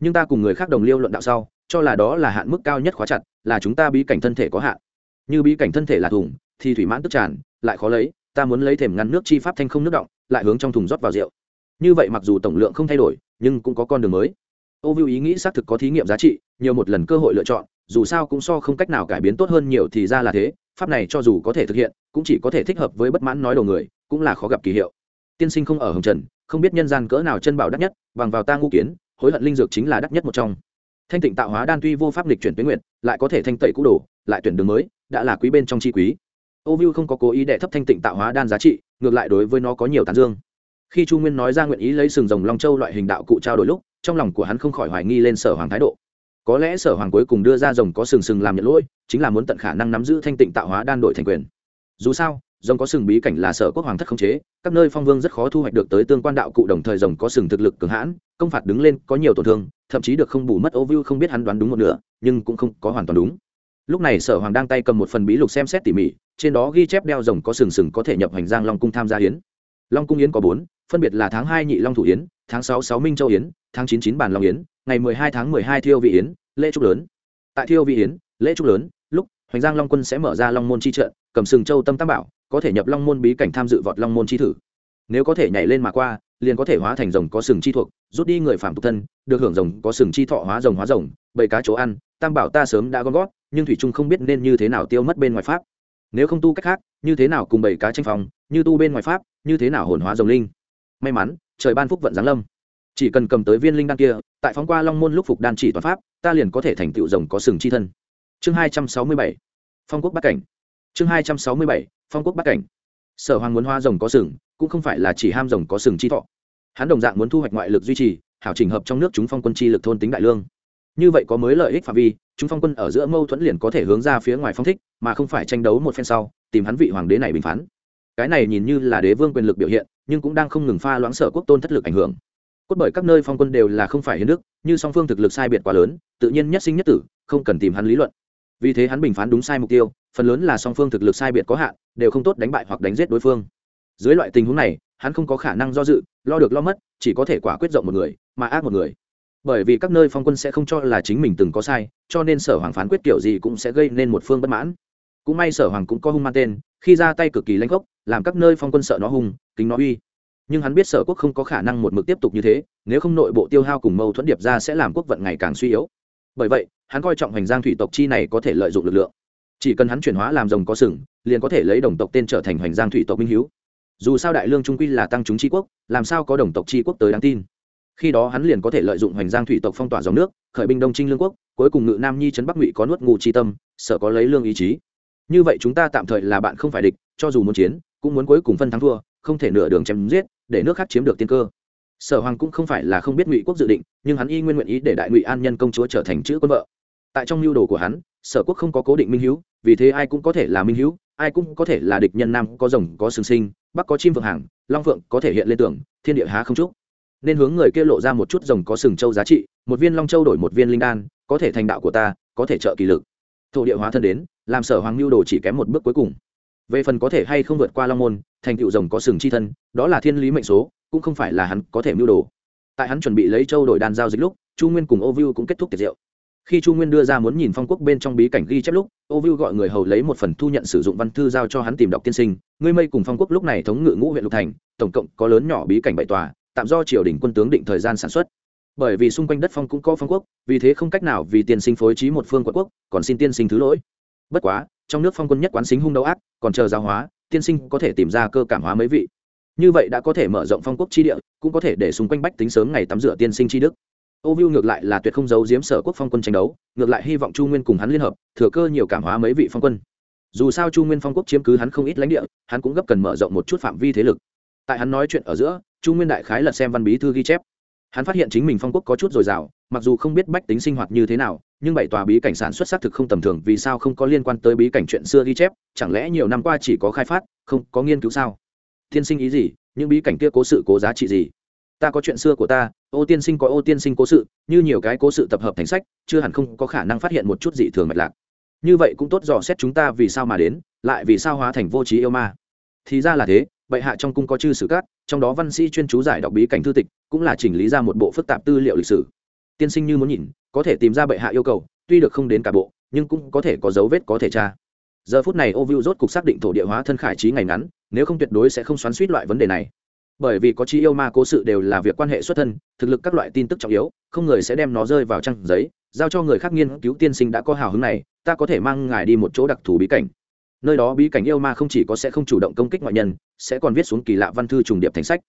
Nhưng ta cùng người khác đồng liêu luận đạo sau, cho là đó là hạn mức cao nhất khóa chặt, là chúng ta bí cảnh thân thể có hạn. Như bí cảnh thân thể là thùng, thì thủy mãn tức tràn, lại khó lấy, ta muốn lấy thềm ngăn nước chi pháp thanh không nước động, lại hướng trong thùng rót vào rượu. Như vậy mặc dù tổng lượng không thay đổi, nhưng cũng có con đường mới ô viu ý nghĩ xác thực có thí nghiệm giá trị, nhiều một lần cơ hội lựa chọn, dù sao cũng so không cách nào cải biến tốt hơn nhiều thì ra là thế, pháp này cho dù có thể thực hiện, cũng chỉ có thể thích hợp với bất mãn nói đầu người, cũng là khó gặp kỳ hiệu. Tiên sinh không ở hồng trần, không biết nhân gian cỡ nào chân bảo đắt nhất, bằng vào ta ngũ kiến, hối hận linh dược chính là đắt nhất một trong. Thanh tịnh tạo hóa đan tuy vô pháp lịch chuyển tuyến nguyện lại có thể thanh tẩy cũ đồ, lại tuyển đường mới, đã là quý bên trong chi quý. Ô viu không có cố ý đệ thấp thanh tịnh tạo hóa đan giá trị, ngược lại đối với nó có nhiều tán dương. Khi chu nguyên nói ra nguyện ý lấy sừng rồng long châu loại hình đạo cụ trao đổi lúc trong lòng của hắn không khỏi hoài nghi lên sở hoàng thái độ. Có lẽ sở hoàng cuối cùng đưa ra rồng có sừng sừng làm nhận lỗi, chính là muốn tận khả năng nắm giữ thanh tịnh tạo hóa đan đổi thành quyền. Dù sao, rồng có sừng bí cảnh là sở quốc hoàng thất không chế, các nơi phong vương rất khó thu hoạch được tới tương quan đạo cụ đồng thời rồng có sừng thực lực cường hãn, công phạt đứng lên có nhiều tổn thương, thậm chí được không bù mất ô vu không biết hắn đoán đúng một nửa, nhưng cũng không có hoàn toàn đúng. Lúc này sở hoàng đang tay cầm một phần bí lục xem xét tỉ mỉ, trên đó ghi chép đeo rồng có sừng sừng có thể nhập hành giang long cung tham gia hiến long cung yến có bốn, phân biệt là tháng hai nhị long thủ yến, tháng sáu sáu minh châu yến, tháng chín chín bản long yến, ngày mười hai tháng mười hai thiêu vị yến, lễ trúc lớn. Tại thiêu vị yến, lễ trúc lớn, lúc, hoành giang long quân sẽ mở ra long môn chi trận, cầm sừng châu tâm tam bảo, có thể nhập long môn bí cảnh tham dự vọt long môn chi thử. Nếu có thể nhảy lên mà qua, liền có thể hóa thành rồng có sừng chi thuộc, rút đi người phạm tục thân, được hưởng rồng có sừng chi thọ hóa rồng hóa rồng bầy cá chỗ ăn, tam bảo ta sớm đã gom gót, nhưng thủy trung không biết nên như thế nào tiêu mất bên ngoài pháp nếu không tu cách khác, như thế nào cùng bảy cá tranh phòng như tu bên ngoài pháp, như thế nào hồn hóa rồng linh? May mắn, trời ban phúc vận giáng lâm. Chỉ cần cầm tới viên linh đan kia, tại phóng qua long môn lúc phục đan chỉ toàn pháp, ta liền có thể thành tựu rồng có sừng chi thân. Chương hai trăm sáu mươi bảy, phong quốc bắc cảnh. Chương hai trăm sáu mươi bảy, phong quốc bắc cảnh. Sở hoàng muốn hoa rồng có sừng, cũng không phải là chỉ ham rồng có sừng chi thọ. Hắn đồng dạng muốn thu hoạch ngoại lực duy trì, hảo trình hợp trong nước chúng phong quân chi lực thôn tính đại lương như vậy có mới lợi ích phạm vi, chúng phong quân ở giữa mâu thuẫn liền có thể hướng ra phía ngoài phong thích, mà không phải tranh đấu một phen sau, tìm hắn vị hoàng đế này bình phán. Cái này nhìn như là đế vương quyền lực biểu hiện, nhưng cũng đang không ngừng pha loãng sở quốc tôn thất lực ảnh hưởng. Cốt bởi các nơi phong quân đều là không phải hiến đức, như song phương thực lực sai biệt quá lớn, tự nhiên nhất sinh nhất tử, không cần tìm hắn lý luận. Vì thế hắn bình phán đúng sai mục tiêu, phần lớn là song phương thực lực sai biệt có hạn, đều không tốt đánh bại hoặc đánh giết đối phương. Dưới loại tình huống này, hắn không có khả năng do dự, lo được lo mất, chỉ có thể quả quyết rộng một người, mà ác một người bởi vì các nơi phong quân sẽ không cho là chính mình từng có sai, cho nên sở hoàng phán quyết kiểu gì cũng sẽ gây nên một phương bất mãn. Cũng may sở hoàng cũng có hung man tên, khi ra tay cực kỳ lanh gốc, làm các nơi phong quân sợ nó hung, kính nó uy. Nhưng hắn biết sở quốc không có khả năng một mực tiếp tục như thế, nếu không nội bộ tiêu hao cùng mâu thuẫn điệp ra sẽ làm quốc vận ngày càng suy yếu. Bởi vậy, hắn coi trọng hành giang thủy tộc chi này có thể lợi dụng lực lượng. Chỉ cần hắn chuyển hóa làm rồng có sừng, liền có thể lấy đồng tộc tên trở thành hoành giang thủy tộc minh hiếu dù sao đại lương trung quy là tăng chúng tri quốc, làm sao có đồng tộc tri quốc tới đáng tin? Khi đó hắn liền có thể lợi dụng hoành giang thủy tộc phong tỏa dòng nước, khởi binh đông trinh lương quốc, cuối cùng ngự nam nhi trấn bắc ngụy có nuốt ngụ tri tâm, sợ có lấy lương ý chí. Như vậy chúng ta tạm thời là bạn không phải địch, cho dù muốn chiến, cũng muốn cuối cùng phân thắng thua, không thể nửa đường chém giết, để nước khác chiếm được tiên cơ. Sở hoàng cũng không phải là không biết ngụy quốc dự định, nhưng hắn y nguyên nguyện ý để đại ngụy an nhân công chúa trở thành chữ quân vợ. Tại trong mưu đồ của hắn, sở quốc không có cố định minh hữu vì thế ai cũng có thể là minh hữu ai cũng có thể là địch nhân nam, có rồng, có sừng sinh, bắc có chim vượng hàng long phượng có thể hiện lên tưởng thiên địa há không trúc nên hướng người kia lộ ra một chút rồng có sừng châu giá trị, một viên long châu đổi một viên linh đan, có thể thành đạo của ta, có thể trợ kỳ lực. Thổ địa hóa thân đến, làm sở hoàng lưu đồ chỉ kém một bước cuối cùng. Về phần có thể hay không vượt qua long môn, thành tựu rồng có sừng chi thân, đó là thiên lý mệnh số, cũng không phải là hắn có thể mưu đồ. Tại hắn chuẩn bị lấy châu đổi đan giao dịch lúc, chu nguyên cùng ô viu cũng kết thúc tiệc rượu. Khi chu nguyên đưa ra muốn nhìn phong quốc bên trong bí cảnh ghi chép lúc, ô viu gọi người hầu lấy một phần thu nhận sử dụng văn thư giao cho hắn tìm đọc tiên sinh, ngươi mây cùng phong quốc lúc này thống ngự ngũ huyện lục thành, tổng cộng có lớn nhỏ bí cảnh bảy tòa tạm do triều đình quân tướng định thời gian sản xuất. Bởi vì xung quanh đất phong cũng có phong quốc, vì thế không cách nào vì tiên sinh phối trí một phương quận quốc, còn xin tiên sinh thứ lỗi. Bất quá, trong nước phong quân nhất quán xính hung đấu ác, còn chờ giáo hóa, tiên sinh có thể tìm ra cơ cảm hóa mấy vị. Như vậy đã có thể mở rộng phong quốc chi địa, cũng có thể để xung quanh bách tính sớm ngày tắm rửa tiên sinh chi đức. Ô viu ngược lại là tuyệt không giấu giếm sở quốc phong quân tranh đấu, ngược lại hy vọng chu nguyên cùng hắn liên hợp, thừa cơ nhiều cảm hóa mấy vị phong quân. Dù sao chu nguyên phong quốc chiếm cứ hắn không ít lãnh địa, hắn cũng gấp cần mở rộng một chút phạm vi thế lực. Tại hắn nói chuyện ở giữa chu nguyên đại khái lật xem văn bí thư ghi chép. Hắn phát hiện chính mình phong quốc có chút dồi dào, mặc dù không biết bách tính sinh hoạt như thế nào, nhưng bảy tòa bí cảnh sản xuất xác thực không tầm thường, vì sao không có liên quan tới bí cảnh chuyện xưa ghi chép, chẳng lẽ nhiều năm qua chỉ có khai phát, không có nghiên cứu sao? Tiên sinh ý gì? Những bí cảnh kia cố sự cố giá trị gì? Ta có chuyện xưa của ta, ô tiên sinh có ô tiên sinh cố sự, như nhiều cái cố sự tập hợp thành sách, chưa hẳn không có khả năng phát hiện một chút dị thường mạch lạc. Như vậy cũng tốt dò xét chúng ta vì sao mà đến, lại vì sao hóa thành vô trí yêu ma. Thì ra là thế bệ hạ trong cung có chư sử cát trong đó văn sĩ chuyên chú giải đọc bí cảnh thư tịch, cũng là chỉnh lý ra một bộ phức tạp tư liệu lịch sử. Tiên sinh như muốn nhìn, có thể tìm ra bệ hạ yêu cầu, tuy được không đến cả bộ, nhưng cũng có thể có dấu vết có thể tra. Giờ phút này ô vu rốt cục xác định thổ địa hóa thân khải trí ngày ngắn, nếu không tuyệt đối sẽ không xoắn suýt loại vấn đề này. Bởi vì có chi yêu ma cố sự đều là việc quan hệ xuất thân, thực lực các loại tin tức trọng yếu, không người sẽ đem nó rơi vào trang giấy, giao cho người khác nghiên cứu tiên sinh đã có hào hứng này, ta có thể mang ngài đi một chỗ đặc thù bí cảnh nơi đó bí cảnh yêu ma không chỉ có sẽ không chủ động công kích ngoại nhân, sẽ còn viết xuống kỳ lạ văn thư trùng điệp thành sách.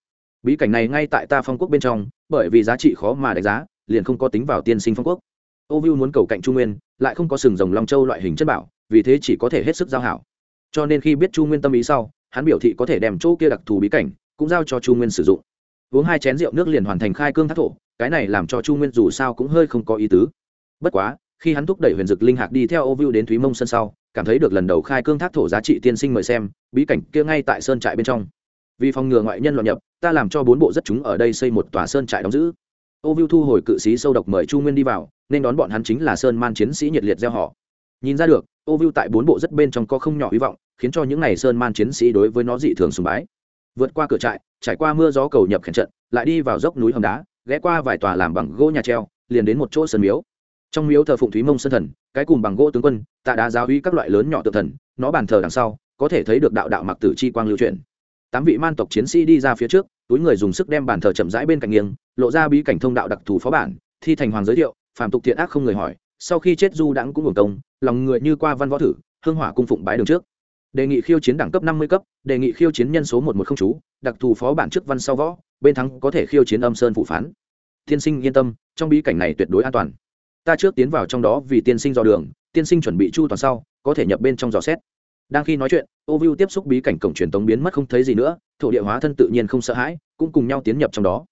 Bí cảnh này ngay tại ta phong quốc bên trong, bởi vì giá trị khó mà đánh giá, liền không có tính vào tiên sinh phong quốc. Ô viu muốn cầu cạnh trung nguyên, lại không có sừng rồng long châu loại hình chất bảo, vì thế chỉ có thể hết sức giao hảo. Cho nên khi biết chu nguyên tâm ý sau, hắn biểu thị có thể đem chỗ kia đặc thù bí cảnh cũng giao cho chu nguyên sử dụng. Uống hai chén rượu nước liền hoàn thành khai cương thác thổ, cái này làm cho chu nguyên dù sao cũng hơi không có ý tứ. Bất quá, khi hắn thúc đẩy huyền dực linh hạc đi theo ô viu đến thúy mông sân sau cảm thấy được lần đầu khai cương thác thổ giá trị tiên sinh mời xem, bí cảnh kia ngay tại sơn trại bên trong. Vì phòng ngừa ngoại nhân loạn nhập, ta làm cho bốn bộ rất chúng ở đây xây một tòa sơn trại đóng giữ. Ô viu thu hồi cự sĩ sâu độc mời chu nguyên đi vào, nên đón bọn hắn chính là sơn man chiến sĩ nhiệt liệt gieo họ. Nhìn ra được, ô viu tại bốn bộ rất bên trong có không nhỏ hy vọng, khiến cho những n à y sơn man chiến sĩ đối với nó dị thường sùng bái. Vượt qua cửa trại, trải qua mưa gió cầu nhập khẩn trận, lại đi vào dốc núi hầm đá, ghé qua vài tòa làm bằng gỗ nhà treo, liền đến một chỗ sân miếu. Trong miếu thờ phụng thúy mông sơn thần cái cùng bằng gỗ tướng quân, tạ đá giáo uy các loại lớn nhỏ tự thần, nó bàn thờ đằng sau, có thể thấy được đạo đạo mặc tử chi quang lưu truyền tám vị man tộc chiến sĩ đi ra phía trước, túi người dùng sức đem bàn thờ chậm rãi bên cạnh nghiêng, lộ ra bí cảnh thông đạo đặc thù phó bản, thi thành hoàng giới thiệu, phàm tục thiện ác không người hỏi, sau khi chết du đãng cũng hưởng công, lòng người như qua văn võ thử, hương hỏa cung phụng bái đường trước. Đề nghị khiêu chiến đẳng cấp năm mươi cấp, đề nghị khiêu chiến nhân số một một không chú, đặc thù phó bản trước văn sau võ, bên thắng có thể khiêu chiến âm sơn phụ phán. Tiên sinh yên tâm, trong bí cảnh này tuyệt đối an toàn ta trước tiến vào trong đó vì tiên sinh dò đường, tiên sinh chuẩn bị chu toàn sau, có thể nhập bên trong dò xét. Đang khi nói chuyện, ô vu tiếp xúc bí cảnh cổng truyền tống biến mất không thấy gì nữa, thổ địa hóa thân tự nhiên không sợ hãi, cũng cùng nhau tiến nhập trong đó.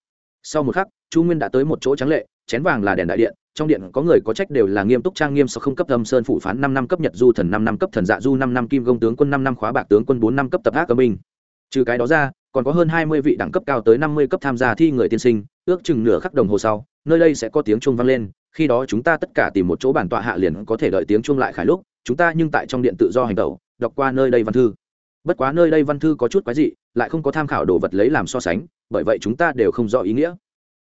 Sau một khắc, chu nguyên đã tới một chỗ trắng lệ, chén vàng là đèn đại điện, trong điện có người có trách đều là nghiêm túc trang nghiêm sau không cấp âm sơn phủ phán năm năm cấp nhật du thần, năm năm cấp thần dạ du, năm năm kim công tướng quân, năm năm khóa bạc tướng quân, bốn năm cấp tập ác cơ minh trừ cái đó ra, còn có hơn hai mươi vị đẳng cấp cao tới năm mươi cấp tham gia thi người tiên sinh, ước chừng nửa khắc đồng hồ sau nơi đây sẽ có tiếng chuông vang lên, khi đó chúng ta tất cả tìm một chỗ bản tọa hạ liền có thể đợi tiếng chuông lại khải lúc, chúng ta nhưng tại trong điện tự do hành tẩu, đọc qua nơi đây văn thư. Bất quá nơi đây văn thư có chút quái dị, lại không có tham khảo đồ vật lấy làm so sánh, bởi vậy chúng ta đều không rõ ý nghĩa.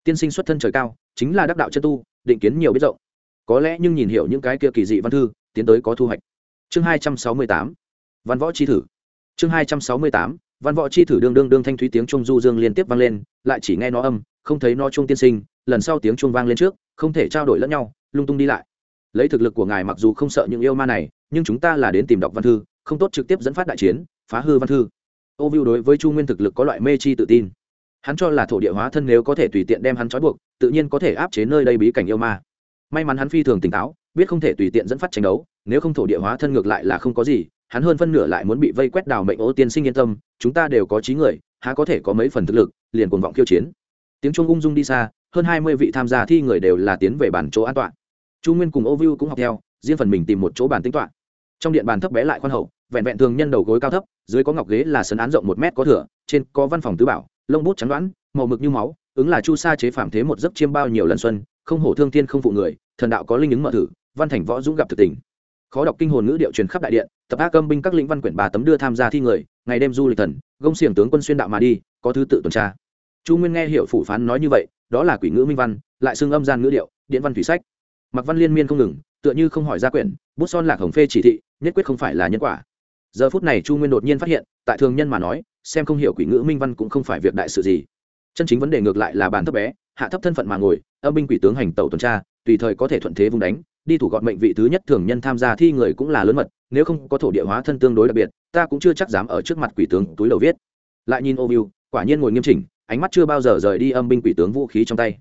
Tiên sinh xuất thân trời cao, chính là đắc đạo chân tu, định kiến nhiều biết rộng. Có lẽ nhưng nhìn hiểu những cái kia kỳ dị văn thư, tiến tới có thu hoạch. Chương hai trăm sáu mươi tám, văn võ chi thử. Chương hai trăm sáu mươi tám, văn võ chi thử đương đương đương thanh thúy tiếng trung du dương liên tiếp vang lên, lại chỉ nghe nó âm, không thấy nó trung tiên sinh lần sau tiếng chuông vang lên trước, không thể trao đổi lẫn nhau, lung tung đi lại. Lấy thực lực của ngài mặc dù không sợ những yêu ma này, nhưng chúng ta là đến tìm đọc văn thư, không tốt trực tiếp dẫn phát đại chiến, phá hư văn thư. Ô viu đối với chu nguyên thực lực có loại mê chi tự tin. Hắn cho là thổ địa hóa thân nếu có thể tùy tiện đem hắn trói buộc, tự nhiên có thể áp chế nơi đây bí cảnh yêu ma. May mắn hắn phi thường tỉnh táo, biết không thể tùy tiện dẫn phát tranh đấu, nếu không thổ địa hóa thân ngược lại là không có gì, hắn hơn phân nửa lại muốn bị vây quét đào mệnh ô tiên sinh yên tâm, chúng ta đều có trí người, há có thể có mấy phần thực lực, liền cuồng vọng khiêu chiến. Tiếng chuông ung dung đi xa hơn hai mươi vị tham gia thi người đều là tiến về bản chỗ an toàn. Chu nguyên cùng ô viu cũng học theo, riêng phần mình tìm một chỗ bàn tính toán. Trong điện bàn thấp bé lại khoan hậu, vẹn vẹn thường nhân đầu gối cao thấp, dưới có ngọc ghế là sân án rộng một mét có thửa trên có văn phòng tứ bảo, lông bút trắng đoán, màu mực như máu, ứng là chu sa chế phạm thế một giấc chiêm bao nhiều lần xuân, không hổ thương thiên không phụ người, thần đạo có linh ứng mở thử, văn thành võ dũng gặp thực tình. Khó đọc kinh hồn ngữ điệu truyền khắp đại điện, tập a câm binh các lĩnh văn quyển bà tấm đưa tham gia thi người, ngày đêm du lịch thần, gông xiềng tướng quân xuyên đạo mà đi, có thứ tự tuần tra. Chu nguyên nghe hiệu phủ phán nói như vậy đó là quỷ ngữ minh văn, lại xưng âm gian ngữ điệu, điện văn thủy sách. Mặc văn liên miên không ngừng, tựa như không hỏi ra quyển, bút son lạc hồng phê chỉ thị, nhất quyết không phải là nhân quả. Giờ phút này chu nguyên đột nhiên phát hiện, tại thường nhân mà nói, xem không hiểu quỷ ngữ minh văn cũng không phải việc đại sự gì. Chân chính vấn đề ngược lại là bàn thấp bé, hạ thấp thân phận mà ngồi, âm binh quỷ tướng hành tàu tuần tra, tùy thời có thể thuận thế vung đánh, đi thủ gọn mệnh vị thứ nhất thường nhân tham gia thi người cũng là lớn mật, nếu không có thổ địa hóa thân tương đối đặc biệt, ta cũng chưa chắc dám ở trước mặt quỷ tướng túi đầu viết. Lại nhìn ô viu, quả nhiên ngồi nghiêm chỉnh ánh mắt chưa bao giờ rời đi âm binh quỷ tướng vũ khí trong tay.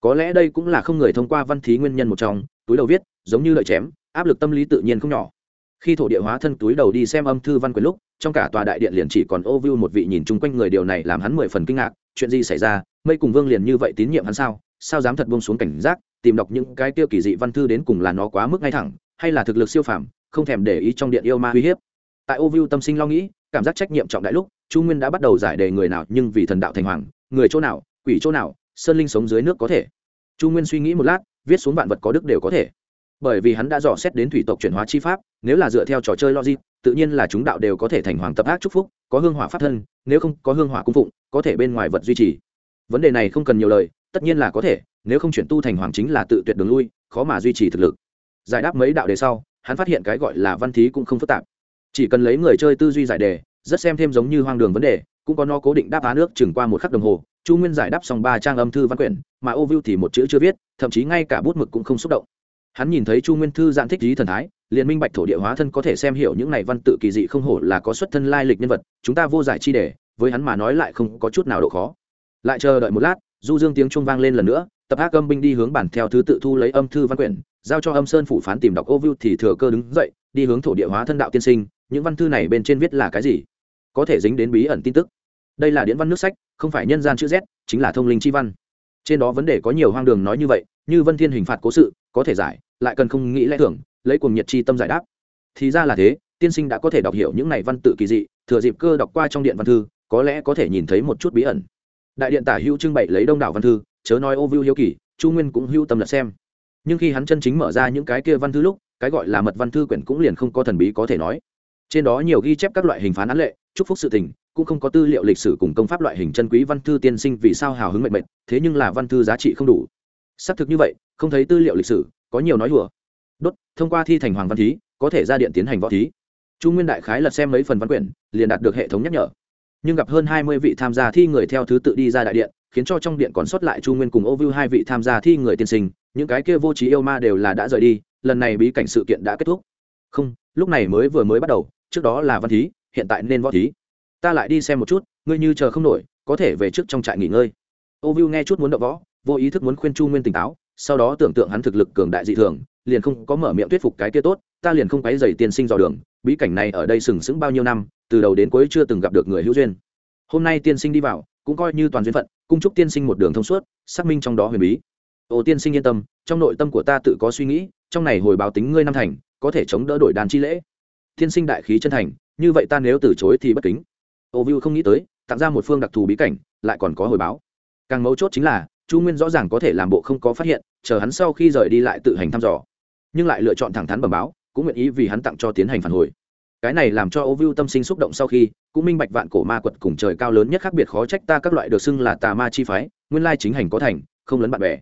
Có lẽ đây cũng là không người thông qua văn thí nguyên nhân một trong, túi đầu viết, giống như lợi chém, áp lực tâm lý tự nhiên không nhỏ. Khi thổ địa hóa thân túi đầu đi xem âm thư văn quyền lúc, trong cả tòa đại điện liền chỉ còn ô viu một vị nhìn chung quanh người điều này làm hắn mười phần kinh ngạc, chuyện gì xảy ra, mây cùng vương liền như vậy tín nhiệm hắn sao sao dám thật buông xuống cảnh giác, tìm đọc những cái tiêu kỳ dị văn thư đến cùng là nó quá mức ngay thẳng, hay là thực lực siêu phàm, không thèm để ý trong điện yêu ma uy hiếp. Tại ô viu tâm sinh lo nghĩ, cảm giác trách nhiệm trọng đại lúc chu nguyên đã bắt đầu giải đề người nào nhưng vì thần đạo thành hoàng, người chỗ nào, quỷ chỗ nào, sơn linh sống dưới nước có thể. Chu nguyên suy nghĩ một lát, viết xuống vạn vật có đức đều có thể. Bởi vì hắn đã dò xét đến thủy tộc chuyển hóa chi pháp, nếu là dựa theo trò chơi logic, tự nhiên là chúng đạo đều có thể thành hoàng tập ác chúc phúc, có hương hỏa pháp thân, nếu không có hương hỏa cung phụng, có thể bên ngoài vật duy trì. Vấn đề này không cần nhiều lời, tất nhiên là có thể, nếu không chuyển tu thành hoàng chính là tự tuyệt đường lui, khó mà duy trì thực lực. Giải đáp mấy đạo đề sau, hắn phát hiện cái gọi là văn thí cũng không phức tạp. Chỉ cần lấy người chơi tư duy giải đề rất xem thêm giống như hoang đường vấn đề, cũng có nó cố định đáp án nước chừng qua một khắc đồng hồ, chu nguyên giải đáp xong ba trang âm thư văn quyển, mà ô viu thì một chữ chưa viết, thậm chí ngay cả bút mực cũng không xúc động. Hắn nhìn thấy chu nguyên thư giãn thích lý thần thái, liền minh bạch thổ địa hóa thân có thể xem hiểu những này văn tự kỳ dị không hổ là có xuất thân lai lịch nhân vật, chúng ta vô giải chi đề, với hắn mà nói lại không có chút nào độ khó. Lại chờ đợi một lát, du dương tiếng trung vang lên lần nữa, tập hát âm binh đi hướng bản theo thứ tự thu lấy âm thư văn quyển, giao cho âm sơn phủ phán tìm đọc ô viu thì thừa cơ đứng dậy, đi hướng thổ địa hóa thân đạo tiên sinh, những văn thư này bên trên viết là cái gì? Có thể dính đến bí ẩn tin tức. Đây là điển văn nước sách, không phải nhân gian chữ z, chính là thông linh chi văn. Trên đó vấn đề có nhiều hoang đường nói như vậy, như vân thiên hình phạt cố sự, có thể giải, lại cần không nghĩ lẽ tưởng lấy cuồng nhiệt chi tâm giải đáp. Thì ra là thế, tiên sinh đã có thể đọc hiểu những này văn tự kỳ dị, thừa dịp cơ đọc qua trong điện văn thư, có lẽ có thể nhìn thấy một chút bí ẩn. Đại điện tả hữu trưng bày lấy đông đảo văn thư, chớ nói ô vưu hiếu kỳ, chu nguyên cũng hưu tâm lật xem. Nhưng khi hắn chân chính mở ra những cái kia văn thư lúc, cái gọi là mật văn thư quyển cũng liền không có thần bí có thể nói. Trên đó nhiều ghi chép các loại hình phán án lệ chúc phúc sự tình, cũng không có tư liệu lịch sử cùng công pháp loại hình chân quý văn thư tiên sinh vì sao hào hứng mệnh mệnh thế nhưng là văn thư giá trị không đủ. Xác thực như vậy, không thấy tư liệu lịch sử, có nhiều nói hùa đốt, thông qua thi thành hoàng văn thí, có thể ra điện tiến hành võ thí. Chu nguyên đại khái lật xem mấy phần văn quyển, liền đạt được hệ thống nhắc nhở. Nhưng gặp hơn hai mươi vị tham gia thi người theo thứ tự đi ra đại điện, khiến cho trong điện còn sót lại chu nguyên cùng ô vưu hai vị tham gia thi người tiên sinh, những cái kia vô trí yêu ma đều là đã rời đi, lần này bí cảnh sự kiện đã kết thúc. Không, lúc này mới vừa mới bắt đầu, trước đó là văn thí hiện tại nên võ thí. Ta lại đi xem một chút, ngươi như chờ không nổi, có thể về trước trong trại nghỉ ngơi. Ô viu nghe chút muốn đậu võ, vô ý thức muốn khuyên chu nguyên tỉnh táo, sau đó tưởng tượng hắn thực lực cường đại dị thường, liền không có mở miệng thuyết phục cái kia tốt, ta liền không quấy dày tiên sinh dò đường, bí cảnh này ở đây sừng sững bao nhiêu năm, từ đầu đến cuối chưa từng gặp được người hữu duyên. Hôm nay tiên sinh đi vào, cũng coi như toàn duyên phận, cung chúc tiên sinh một đường thông suốt, xác minh trong đó huyền bí. Ô tiên sinh yên tâm, trong nội tâm của ta tự có suy nghĩ, trong này hồi báo tính ngươi năm thành, có thể chống đỡ đổi đàn chi lễ. Tiên sinh đại khí chân thành như vậy ta nếu từ chối thì bất kính. Ô vu không nghĩ tới, tặng ra một phương đặc thù bí cảnh, lại còn có hồi báo. Càng mấu chốt chính là, chu nguyên rõ ràng có thể làm bộ không có phát hiện, chờ hắn sau khi rời đi lại tự hành thăm dò. Nhưng lại lựa chọn thẳng thắn bẩm báo, cũng nguyện ý vì hắn tặng cho tiến hành phản hồi. Cái này làm cho ô vu tâm sinh xúc động sau khi, cũng minh bạch vạn cổ ma quật cùng trời cao lớn nhất khác biệt khó trách ta các loại được xưng là tà ma chi phái, nguyên lai chính hành có thành, không lấn bạn bè.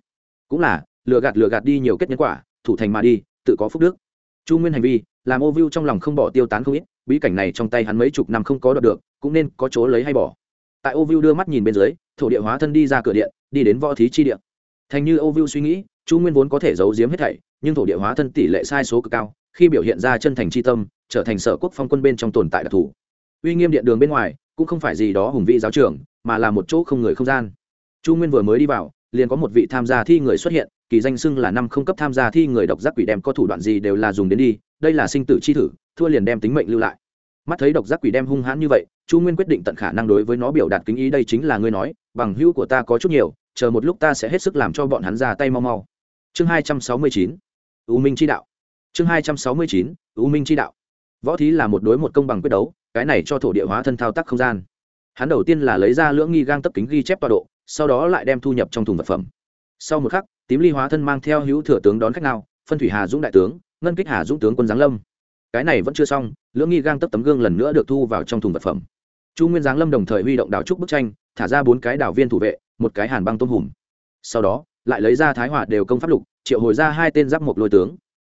Cũng là, lừa gạt lừa gạt đi nhiều kết nhân quả, thủ thành mà đi, tự có phúc đức. Chu nguyên hành vi, làm ô vu trong lòng không bỏ tiêu tán không ít bí cảnh này trong tay hắn mấy chục năm không có đoạt được, cũng nên có chỗ lấy hay bỏ. Tại ô viu đưa mắt nhìn bên dưới, thổ địa hóa thân đi ra cửa điện, đi đến võ thí chi điện thành như ô viu suy nghĩ, chu nguyên vốn có thể giấu giếm hết thảy, nhưng thổ địa hóa thân tỷ lệ sai số cực cao, khi biểu hiện ra chân thành chi tâm, trở thành sở quốc phong quân bên trong tồn tại đặc thù. Uy nghiêm điện đường bên ngoài, cũng không phải gì đó hùng vị giáo trưởng mà là một chỗ không người không gian. Chu nguyên vừa mới đi vào, liền có một vị tham gia thi người xuất hiện kỳ danh xưng là năm không cấp tham gia thi, người độc giác quỷ đem có thủ đoạn gì đều là dùng đến đi, đây là sinh tử chi thử, thua liền đem tính mệnh lưu lại. Mắt thấy độc giác quỷ đem hung hãn như vậy, chu nguyên quyết định tận khả năng đối với nó biểu đạt kính ý, đây chính là ngươi nói, bằng hữu của ta có chút nhiều, chờ một lúc ta sẽ hết sức làm cho bọn hắn ra tay mau mau. Chương hai trăm sáu mươi chín, u minh chi đạo. Chương hai trăm sáu mươi chín, u minh chi đạo. Võ thí là một đối một công bằng quyết đấu, cái này cho thổ địa hóa thân thao tác không gian. Hắn đầu tiên là lấy ra lưỡng nghi gang tấp kính ghi chép tọa độ, sau đó lại đem thu nhập trong thùng vật phẩm. Sau một khắc tím ly hóa thân mang theo hữu thừa tướng đón khách nào, phân thủy hà dũng đại tướng, ngân kích hà dũng tướng quân giáng lâm. Cái này vẫn chưa xong, lưỡng nghi gang tấp tấm gương lần nữa được thu vào trong thùng vật phẩm. Chu nguyên giáng lâm đồng thời huy động đào trúc bức tranh, thả ra bốn cái đảo viên thủ vệ, một cái hàn băng tôm hùm. Sau đó, lại lấy ra thái hỏa đều công pháp lục, triệu hồi ra hai tên giáp một lôi tướng.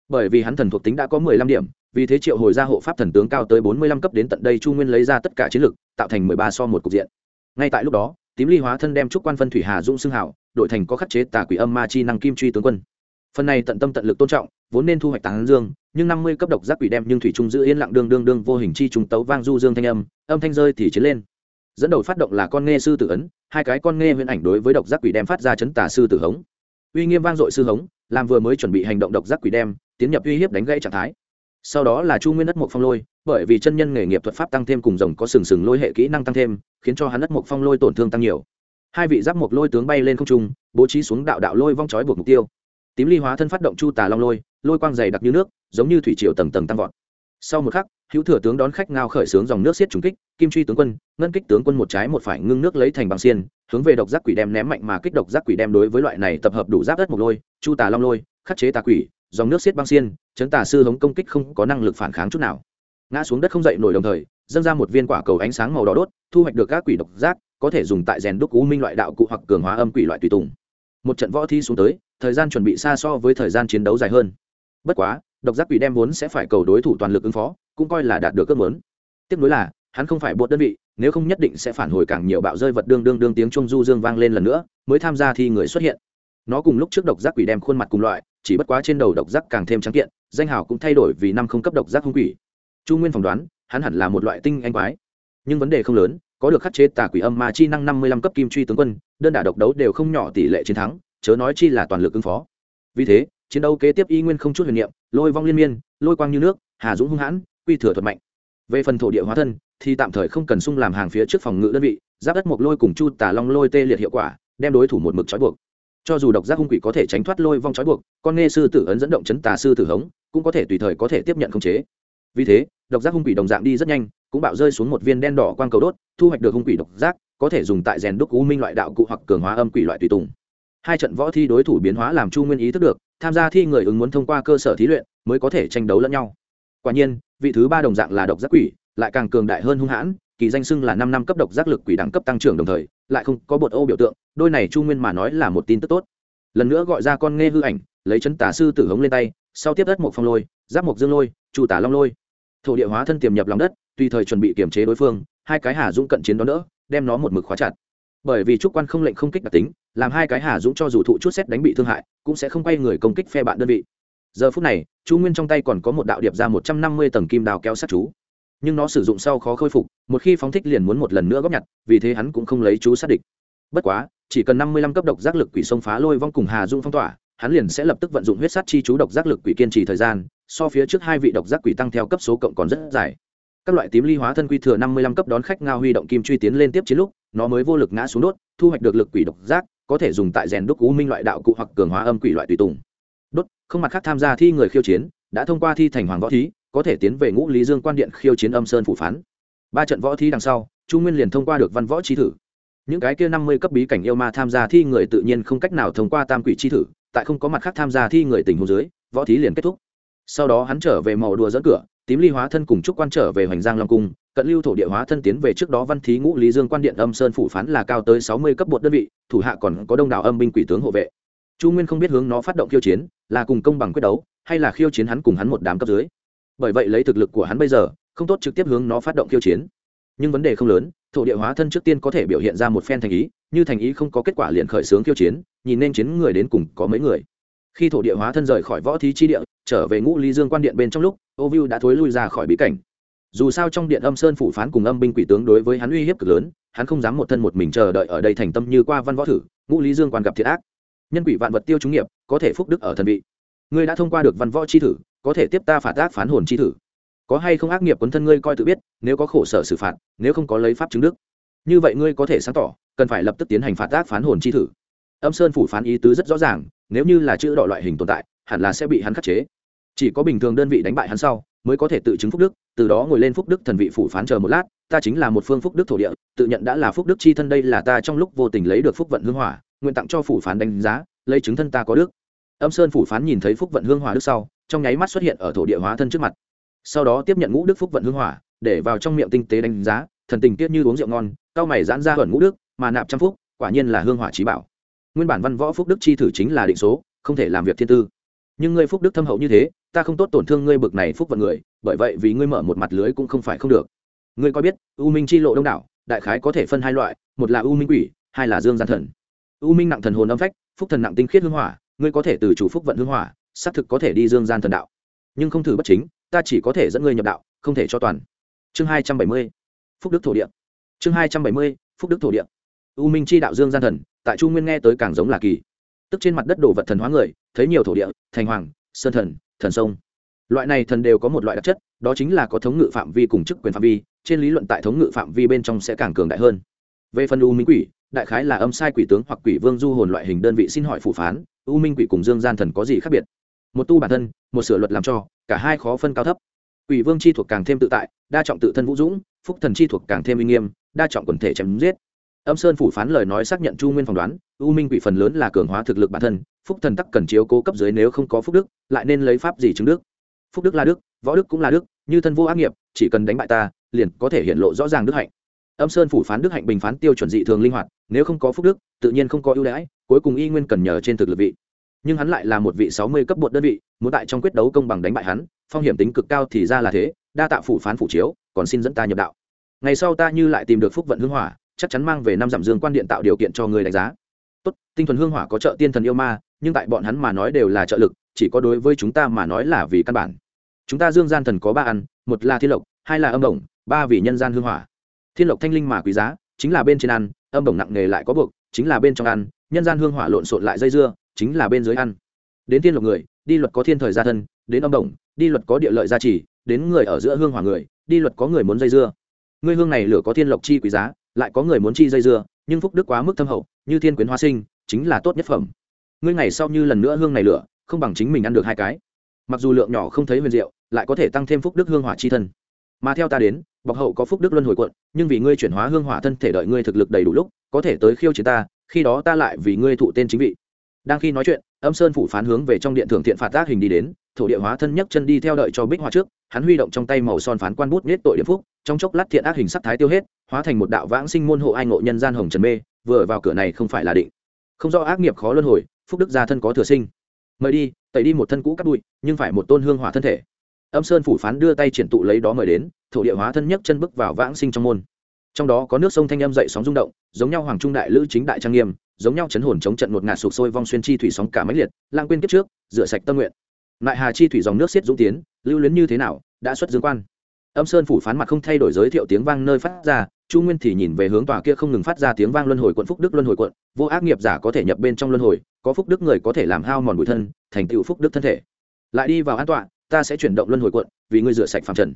Bởi vì hắn thần thuộc tính đã có mười lăm điểm, vì thế triệu hồi ra hộ pháp thần tướng cao tới bốn mươi lăm cấp đến tận đây chu nguyên lấy ra tất cả chiến lực, tạo thành mười ba so một cục diện. Ngay tại lúc đó, tím ly hóa thân đem trúc quan phân thủy hà dũng xưng hảo đội thành có khắc chế tà quỷ âm ma chi năng kim truy tướng quân. Phần này tận tâm tận lực tôn trọng, vốn nên thu hoạch tán dương, nhưng năm mươi cấp độc giác quỷ đem nhưng thủy trung giữ yên lặng đương đương đương vô hình chi trùng tấu vang du dương thanh âm âm thanh rơi thì chiến lên. Dẫn đầu phát động là con nghe sư tử ấn, hai cái con nghe huyễn ảnh đối với độc giác quỷ đem phát ra chấn tà sư tử hống. Uy nghiêm vang dội sư hống, làm vừa mới chuẩn bị hành động độc giác quỷ đem, tiến nhập uy hiếp đánh gãy trạng thái. Sau đó là chu nguyên đất mộc phong lôi, bởi vì chân nhân nghề nghiệp thuật pháp tăng thêm cùng rồng có sừng sừng lôi hệ kỹ năng tăng thêm, khiến cho hắn đất mộc phong lôi tổn thương tăng nhiều hai vị giáp mục lôi tướng bay lên không trung, bố trí xuống đạo đạo lôi vong chói buộc mục tiêu. Tím ly hóa thân phát động chu tà long lôi lôi quang dày đặc như nước, giống như thủy triều tầng tầng tăng vọt. Sau một khắc, hữu thừa tướng đón khách ngao khởi xướng dòng nước xiết trùng kích, kim truy tướng quân, ngân kích tướng quân một trái một phải ngưng nước lấy thành bằng xiên, hướng về độc giác quỷ đem ném mạnh mà kích độc giác quỷ đem đối với loại này tập hợp đủ giáp đất một lôi, chu tà long lôi, khắc chế tà quỷ, dòng nước xiết băng xiên, chấn tà sư hống công kích không có năng lực phản kháng chút nào. Ngã xuống đất không dậy nổi đồng thời, dâng ra một viên quả cầu ánh sáng màu đỏ đốt, thu hoạch được các quỷ độc giác có thể dùng tại rèn đúc u minh loại đạo cụ hoặc cường hóa âm quỷ loại tùy tùng. Một trận võ thi xuống tới, thời gian chuẩn bị xa so với thời gian chiến đấu dài hơn. Bất quá, độc giác quỷ đem vốn sẽ phải cầu đối thủ toàn lực ứng phó, cũng coi là đạt được ước muốn. Tiếp nối là, hắn không phải buộc đơn vị, nếu không nhất định sẽ phản hồi càng nhiều bạo rơi vật đương đương đương tiếng trung du dương vang lên lần nữa, mới tham gia thi người xuất hiện. Nó cùng lúc trước độc giác quỷ đem khuôn mặt cùng loại, chỉ bất quá trên đầu độc giác càng thêm trắng kiện, danh hào cũng thay đổi vì năm không cấp độc giác hung quỷ. Chu nguyên phỏng đoán, hắn hẳn là một loại tinh anh quái. Nhưng vấn đề không lớn có được khắc chế tà quỷ âm ma chi năng năm mươi lăm cấp kim truy tướng quân, đơn đả độc đấu đều không nhỏ tỷ lệ chiến thắng, chớ nói chi là toàn lực ứng phó. Vì thế, chiến đấu kế tiếp y nguyên không chút huyền niệm, lôi vong liên miên, lôi quang như nước, hà dũng hung hãn, quy thừa thuật mạnh. Về phần thổ địa hóa thân, thì tạm thời không cần sung làm hàng phía trước phòng ngự đơn vị, giáp đất một lôi cùng chu tà long lôi tê liệt hiệu quả, đem đối thủ một mực trói buộc. Cho dù độc giác hung quỷ có thể tránh thoát lôi vong trói buộc, con nghe sư tử ấn dẫn động chấn tà sư tử hống, cũng có thể tùy thời có thể tiếp nhận khống chế. Vì thế, độc giác hung quỷ đồng dạng đi rất nhanh cũng bạo rơi xuống một viên đen đỏ quang cầu đốt, thu hoạch được hung quỷ độc giác, có thể dùng tại rèn đúc u minh loại đạo cụ hoặc cường hóa âm quỷ loại tùy tùng. Hai trận võ thi đối thủ biến hóa làm chu nguyên ý thức được, tham gia thi người ứng muốn thông qua cơ sở thí luyện mới có thể tranh đấu lẫn nhau. Quả nhiên, vị thứ ba đồng dạng là độc giác quỷ, lại càng cường đại hơn hung hãn, kỳ danh xưng là năm năm cấp độc giác lực quỷ đẳng cấp tăng trưởng đồng thời, lại không có bột ô biểu tượng, đôi này chu nguyên mà nói là một tin tức tốt. Lần nữa gọi ra con nghe hư ảnh, lấy chân tà sư tử hống lên tay, sau tiếp đất một phong lôi, giáp một dương lôi trụ tả long lôi. Thổ địa hóa thân tiềm nhập lòng đất tùy thời chuẩn bị kiềm chế đối phương, hai cái hà dũng cận chiến đó đỡ, đem nó một mực khóa chặt. Bởi vì trúc quan không lệnh không kích đặc tính, làm hai cái hà dũng cho dù thụ chút xét đánh bị thương hại, cũng sẽ không quay người công kích phe bạn đơn vị. Giờ phút này, chu nguyên trong tay còn có một đạo điệp ra một trăm năm mươi tầng kim đào kéo sát chú. Nhưng nó sử dụng sau khó khôi phục, một khi phóng thích liền muốn một lần nữa góp nhặt, vì thế hắn cũng không lấy chú sát địch. Bất quá, chỉ cần năm mươi lăm cấp độc giác lực quỷ sông phá lôi vong cùng hà dung phong tỏa, hắn liền sẽ lập tức vận dụng huyết sát chi chú độc giác lực quỷ kiên trì thời gian, so phía trước hai vị độc giác quỷ tăng theo cấp số cộng còn rất dài các loại tím ly hóa thân quy thừa năm mươi lăm cấp đón khách ngao huy động kim truy tiến lên tiếp chiến lúc, nó mới vô lực ngã xuống đốt, thu hoạch được lực quỷ độc giác, có thể dùng tại rèn đúc u minh loại đạo cụ hoặc cường hóa âm quỷ loại tùy tùng. Đốt, không mặt khác tham gia thi người khiêu chiến, đã thông qua thi thành hoàng võ thí, có thể tiến về ngũ lý dương quan điện khiêu chiến âm sơn phủ phán. Ba trận võ thí đằng sau, chu nguyên liền thông qua được văn võ trí thử. Những cái kia năm mươi cấp bí cảnh yêu ma tham gia thi người tự nhiên không cách nào thông qua tam quỷ chi thử, tại không có mặt khác tham gia thi người tình huống dưới, võ thí liền kết thúc sau đó hắn trở về màu đùa dẫn cửa, tím ly hóa thân cùng trúc quan trở về hoành giang long cung, cận lưu thổ địa hóa thân tiến về trước đó văn thí ngũ lý dương quan điện âm sơn phủ phán là cao tới sáu mươi cấp bột đơn vị, thủ hạ còn có đông đảo âm binh quỷ tướng hộ vệ. Chu nguyên không biết hướng nó phát động khiêu chiến, là cùng công bằng quyết đấu, hay là khiêu chiến hắn cùng hắn một đám cấp dưới. Bởi vậy lấy thực lực của hắn bây giờ, không tốt trực tiếp hướng nó phát động khiêu chiến. Nhưng vấn đề không lớn, thổ địa hóa thân trước tiên có thể biểu hiện ra một phen thành ý, như thành ý không có kết quả liền khởi xướng khiêu chiến, nhìn nên chiến người đến cùng có mấy người. Khi thổ địa hóa thân rời khỏi võ thí chi địa trở về ngũ ly dương quan điện bên trong lúc, ô viu đã thối lui ra khỏi bí cảnh. Dù sao trong điện âm sơn phủ phán cùng âm binh quỷ tướng đối với hắn uy hiếp cực lớn, hắn không dám một thân một mình chờ đợi ở đây thành tâm như qua văn võ thử, ngũ lý dương quan gặp thiệt ác. Nhân quỷ vạn vật tiêu trúng nghiệp, có thể phúc đức ở thần vị. Ngươi đã thông qua được văn võ chi thử, có thể tiếp ta phạt ác phán hồn chi thử. Có hay không ác nghiệp quấn thân ngươi coi tự biết, nếu có khổ sở xử phạt, nếu không có lấy pháp chứng đức. Như vậy ngươi có thể sáng tỏ, cần phải lập tức tiến hành phạt ác phán hồn chi thử. Âm sơn phủ phán ý tứ rất rõ ràng, nếu như là chữ đỏ loại hình tồn tại, hẳn là sẽ bị hắn khắc chế chỉ có bình thường đơn vị đánh bại hắn sau, mới có thể tự chứng phúc đức, từ đó ngồi lên phúc đức thần vị phủ phán chờ một lát, ta chính là một phương phúc đức thổ địa, tự nhận đã là phúc đức chi thân đây là ta trong lúc vô tình lấy được phúc vận hương hỏa, nguyện tặng cho phủ phán đánh giá, lấy chứng thân ta có đức. Âm sơn phủ phán nhìn thấy phúc vận hương hỏa đức sau, trong nháy mắt xuất hiện ở thổ địa hóa thân trước mặt. Sau đó tiếp nhận ngũ đức phúc vận hương hỏa, để vào trong miệng tinh tế đánh giá, thần tình tiết như uống rượu ngon, cao mày giãn ra hưởng ngũ đức, mà nạp trăm phúc, quả nhiên là hương hỏa trí bảo. Nguyên bản văn võ phúc đức chi thử chính là định số, không thể làm việc thiên tư. Nhưng ngươi phúc đức thâm hậu như thế ta không tốt tổn thương ngươi bực này phúc vận người, bởi vậy vì ngươi mở một mặt lưới cũng không phải không được. Ngươi có biết, u minh chi lộ đông đảo, đại khái có thể phân hai loại, một là u minh quỷ, hai là dương gian thần. U minh nặng thần hồn âm phách, phúc thần nặng tinh khiết hương hỏa, ngươi có thể từ chủ phúc vận hương hỏa, xác thực có thể đi dương gian thần đạo. Nhưng không thử bất chính, ta chỉ có thể dẫn ngươi nhập đạo, không thể cho toàn. Chương hai trăm bảy mươi, phúc đức thổ địa. Chương hai trăm bảy mươi, phúc đức thổ địa. U minh chi đạo dương gian thần, tại chu nguyên nghe tới càng giống là kỳ. Tức trên mặt đất đồ vật thần hóa người, thấy nhiều thổ địa, thành hoàng, sơn thần thần sông. Loại này thần đều có một loại đặc chất, đó chính là có thống ngự phạm vi cùng chức quyền phạm vi, trên lý luận tại thống ngự phạm vi bên trong sẽ càng cường đại hơn. Về phần u minh quỷ, đại khái là âm sai quỷ tướng hoặc quỷ vương du hồn loại hình đơn vị xin hỏi phụ phán, u minh quỷ cùng dương gian thần có gì khác biệt? Một tu bản thân, một sửa luật làm cho, cả hai khó phân cao thấp. Quỷ vương chi thuộc càng thêm tự tại, đa trọng tự thân vũ dũng, phúc thần chi thuộc càng thêm uy nghiêm, đa trọng quần thể chém giết. Âm sơn phủ phán lời nói xác nhận chu nguyên phỏng đoán, u minh quỷ phần lớn là cường hóa thực lực bản thân phúc thần tắc cần chiếu cố cấp dưới nếu không có phúc đức, lại nên lấy pháp gì chứng đức? Phúc đức là đức, võ đức cũng là đức, như thân vô ác nghiệp, chỉ cần đánh bại ta, liền có thể hiện lộ rõ ràng đức hạnh. Âm sơn phủ phán đức hạnh bình phán tiêu chuẩn dị thường linh hoạt, nếu không có phúc đức, tự nhiên không có ưu đãi, cuối cùng y nguyên cần nhờ trên thực lực vị. Nhưng hắn lại là một vị sáu mươi cấp bột đơn vị, muốn tại trong quyết đấu công bằng đánh bại hắn, phong hiểm tính cực cao thì ra là thế, đa tạ phủ phán phủ chiếu, còn xin dẫn ta nhập đạo. Ngày sau ta như lại tìm được phúc vận hương hỏa, chắc chắn mang về năm dặm dương quan điện tạo điều kiện cho người đánh giá. Tốt, tinh thuần hương hỏa có trợ tiên thần yêu ma nhưng tại bọn hắn mà nói đều là trợ lực, chỉ có đối với chúng ta mà nói là vì căn bản. Chúng ta dương gian thần có ba ăn, một là thiên lộc, hai là âm đồng ba vì nhân gian hương hỏa. Thiên lộc thanh linh mà quý giá, chính là bên trên ăn, âm đồng nặng nghề lại có buộc, chính là bên trong ăn, nhân gian hương hỏa lộn xộn lại dây dưa, chính là bên dưới ăn. Đến thiên lộc người, đi luật có thiên thời gia thân, đến âm đồng đi luật có địa lợi gia trì, đến người ở giữa hương hỏa người, đi luật có người muốn dây dưa. Ngươi hương này lửa có thiên lộc chi quý giá, lại có người muốn chi dây dưa, nhưng phúc đức quá mức thâm hậu, như thiên quyến hóa sinh, chính là tốt nhất phẩm ngươi ngày sau như lần nữa hương này lửa, không bằng chính mình ăn được hai cái. Mặc dù lượng nhỏ không thấy huyền diệu, lại có thể tăng thêm phúc đức hương hỏa chi thân. Mà theo ta đến, bọc hậu có phúc đức luân hồi quận, nhưng vì ngươi chuyển hóa hương hỏa thân thể đợi ngươi thực lực đầy đủ lúc, có thể tới khiêu chiến ta, khi đó ta lại vì ngươi thụ tên chính vị. Đang khi nói chuyện, âm sơn phủ phán hướng về trong điện thưởng thiện phạt tác hình đi đến, thổ địa hóa thân nhấc chân đi theo đợi cho bích hoa trước, hắn huy động trong tay màu son phán quan bút nết tội địa phúc, trong chốc lát thiện ác hình sắc thái tiêu hết, hóa thành một đạo vãng sinh môn hộ ai ngộ nhân gian hồng trần mê, vừa vào cửa này không phải là định. Không do ác nghiệp khó luân hồi phúc đức gia thân có thừa sinh. Mời đi, tẩy đi một thân cũ cắt bụi, nhưng phải một tôn hương hỏa thân thể. Âm sơn phủ phán đưa tay triển tụ lấy đó mời đến, thổ địa hóa thân nhất chân bước vào vãng sinh trong môn. Trong đó có nước sông thanh âm dậy sóng rung động, giống nhau hoàng trung đại lữ chính đại trang nghiêm, giống nhau chấn hồn chống trận một ngạt sụp sôi vong xuyên chi thủy sóng cả máy liệt, lang quên kiếp trước, rửa sạch tâm nguyện. Lại hà chi thủy dòng nước xiết dũng tiến, lưu luyến như thế nào, đã xuất dương quan âm sơn phủ phán mặt không thay đổi giới thiệu tiếng vang nơi phát ra, chu nguyên thì nhìn về hướng tòa kia không ngừng phát ra tiếng vang luân hồi quận, phúc đức luân hồi quận. Vô ác nghiệp giả có thể nhập bên trong luân hồi, có phúc đức người có thể làm hao mòn bụi thân, thành tựu phúc đức thân thể. Lại đi vào an tọa, ta sẽ chuyển động luân hồi quận, vì ngươi rửa sạch phàm trần.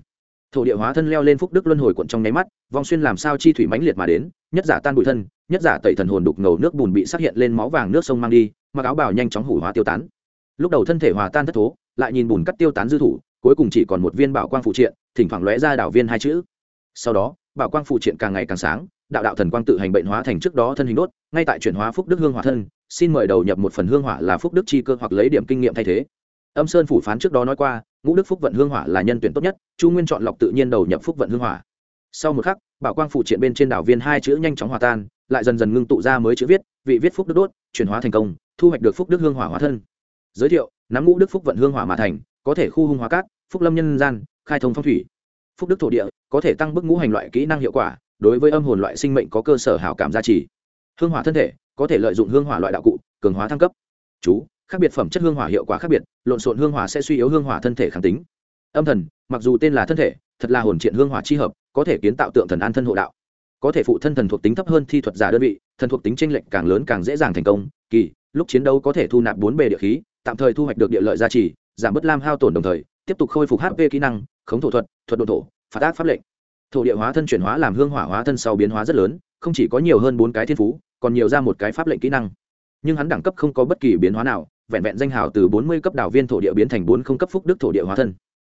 Thổ địa hóa thân leo lên phúc đức luân hồi quận trong nháy mắt, vong xuyên làm sao chi thủy mãnh liệt mà đến, nhất giả tan bụi thân, nhất giả tẩy thần hồn đục ngầu nước bùn bị xác hiện lên máu vàng nước sông mang đi, mặc áo bào nhanh chóng hủ hóa tiêu tán. Lúc đầu thân thể hòa tan thất thố, lại nhìn bùn cắt tiêu tán dư thủ cuối cùng chỉ còn một viên bảo quang phụ triện, thỉnh thoảng lóe ra đảo viên hai chữ. Sau đó, bảo quang phụ triện càng ngày càng sáng, đạo đạo thần quang tự hành bệnh hóa thành trước đó thân hình đốt, ngay tại chuyển hóa phúc đức hương hỏa thân, xin mời đầu nhập một phần hương hỏa là phúc đức chi cơ hoặc lấy điểm kinh nghiệm thay thế. Âm sơn phủ phán trước đó nói qua, ngũ đức phúc vận hương hỏa là nhân tuyển tốt nhất, chu nguyên chọn lọc tự nhiên đầu nhập phúc vận hương hỏa. Sau một khắc, bảo quang phụ triện bên trên đảo viên hai chữ nhanh chóng hòa tan, lại dần dần ngưng tụ ra mới chữ viết, vị viết phúc đức đốt, chuyển hóa thành công, thu hoạch được phúc đức hương hỏa hóa thân. Giới thiệu, nắm ngũ đức phúc vận hương hỏa mà thành có thể khu hung hóa cát, phúc lâm nhân gian, khai thông phong thủy. Phúc đức thổ địa có thể tăng bức ngũ hành loại kỹ năng hiệu quả, đối với âm hồn loại sinh mệnh có cơ sở hảo cảm gia trì. Hương hỏa thân thể có thể lợi dụng hương hỏa loại đạo cụ, cường hóa thăng cấp. Chú, khác biệt phẩm chất hương hỏa hiệu quả khác biệt, lộn xộn hương hỏa sẽ suy yếu hương hỏa thân thể kháng tính. Âm thần, mặc dù tên là thân thể, thật là hồn triện hương hỏa chi hợp, có thể kiến tạo tượng thần an thân hộ đạo. Có thể phụ thân thần thuộc tính thấp hơn thi thuật giả đơn vị, thần thuộc tính tranh lệch càng lớn càng dễ dàng thành công, kỳ, lúc chiến đấu có thể thu nạp bốn bề địa khí, tạm thời thu hoạch được địa lợi gia trì giảm bớt lam hao tổn đồng thời, tiếp tục khôi phục hp kỹ năng, khống thổ thuật thuật độ thổ, phạt ác pháp lệnh. Thổ địa hóa thân chuyển hóa làm hương hỏa hóa thân sau biến hóa rất lớn, không chỉ có nhiều hơn bốn cái thiên phú, còn nhiều ra một cái pháp lệnh kỹ năng. Nhưng hắn đẳng cấp không có bất kỳ biến hóa nào, vẹn vẹn danh hào từ bốn mươi cấp đảo viên thổ địa biến thành bốn không cấp phúc đức thổ địa hóa thân.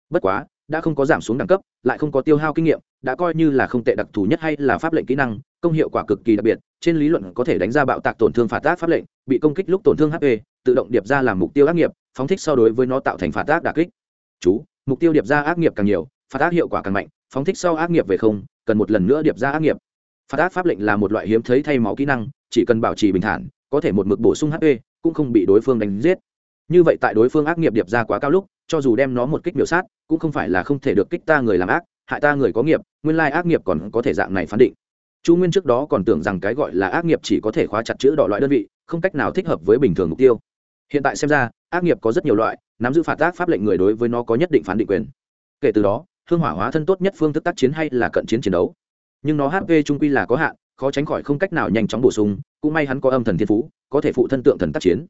Bất quá, đã không có giảm xuống đẳng cấp, lại không có tiêu hao kinh nghiệm, đã coi như là không tệ đặc thù nhất hay là pháp lệnh kỹ năng, công hiệu quả cực kỳ đặc biệt, trên lý luận có thể đánh ra bạo tạc tổn thương phạt tác pháp lệnh, bị công kích lúc tổn thương hp tự động điệp ra làm mục tiêu ác nghiệp phóng thích so đối với nó tạo thành phạt ác đà kích. Chú, mục tiêu điệp ra ác nghiệp càng nhiều, phạt ác hiệu quả càng mạnh, phóng thích sau ác nghiệp về không, cần một lần nữa điệp ra ác nghiệp. Phạt ác pháp lệnh là một loại hiếm thấy thay máu kỹ năng, chỉ cần bảo trì bình thản, có thể một mực bổ sung hp cũng không bị đối phương đánh giết. Như vậy tại đối phương ác nghiệp điệp ra quá cao lúc, cho dù đem nó một kích biểu sát, cũng không phải là không thể được kích ta người làm ác, hại ta người có nghiệp, nguyên lai ác nghiệp còn có thể dạng này phán định. Chu nguyên trước đó còn tưởng rằng cái gọi là ác nghiệp chỉ có thể khóa chặt chữ đỏ loại đơn vị, không cách nào thích hợp với bình thường mục tiêu. Hiện tại xem ra ác nghiệp có rất nhiều loại, nắm giữ phạt tác pháp lệnh người đối với nó có nhất định phán định quyền. Kể từ đó hương hỏa hóa thân tốt nhất phương thức tác chiến hay là cận chiến chiến đấu. Nhưng nó hp trung quy là có hạn, khó tránh khỏi không cách nào nhanh chóng bổ sung, cũng may hắn có âm thần thiên phú, có thể phụ thân tượng thần tác chiến.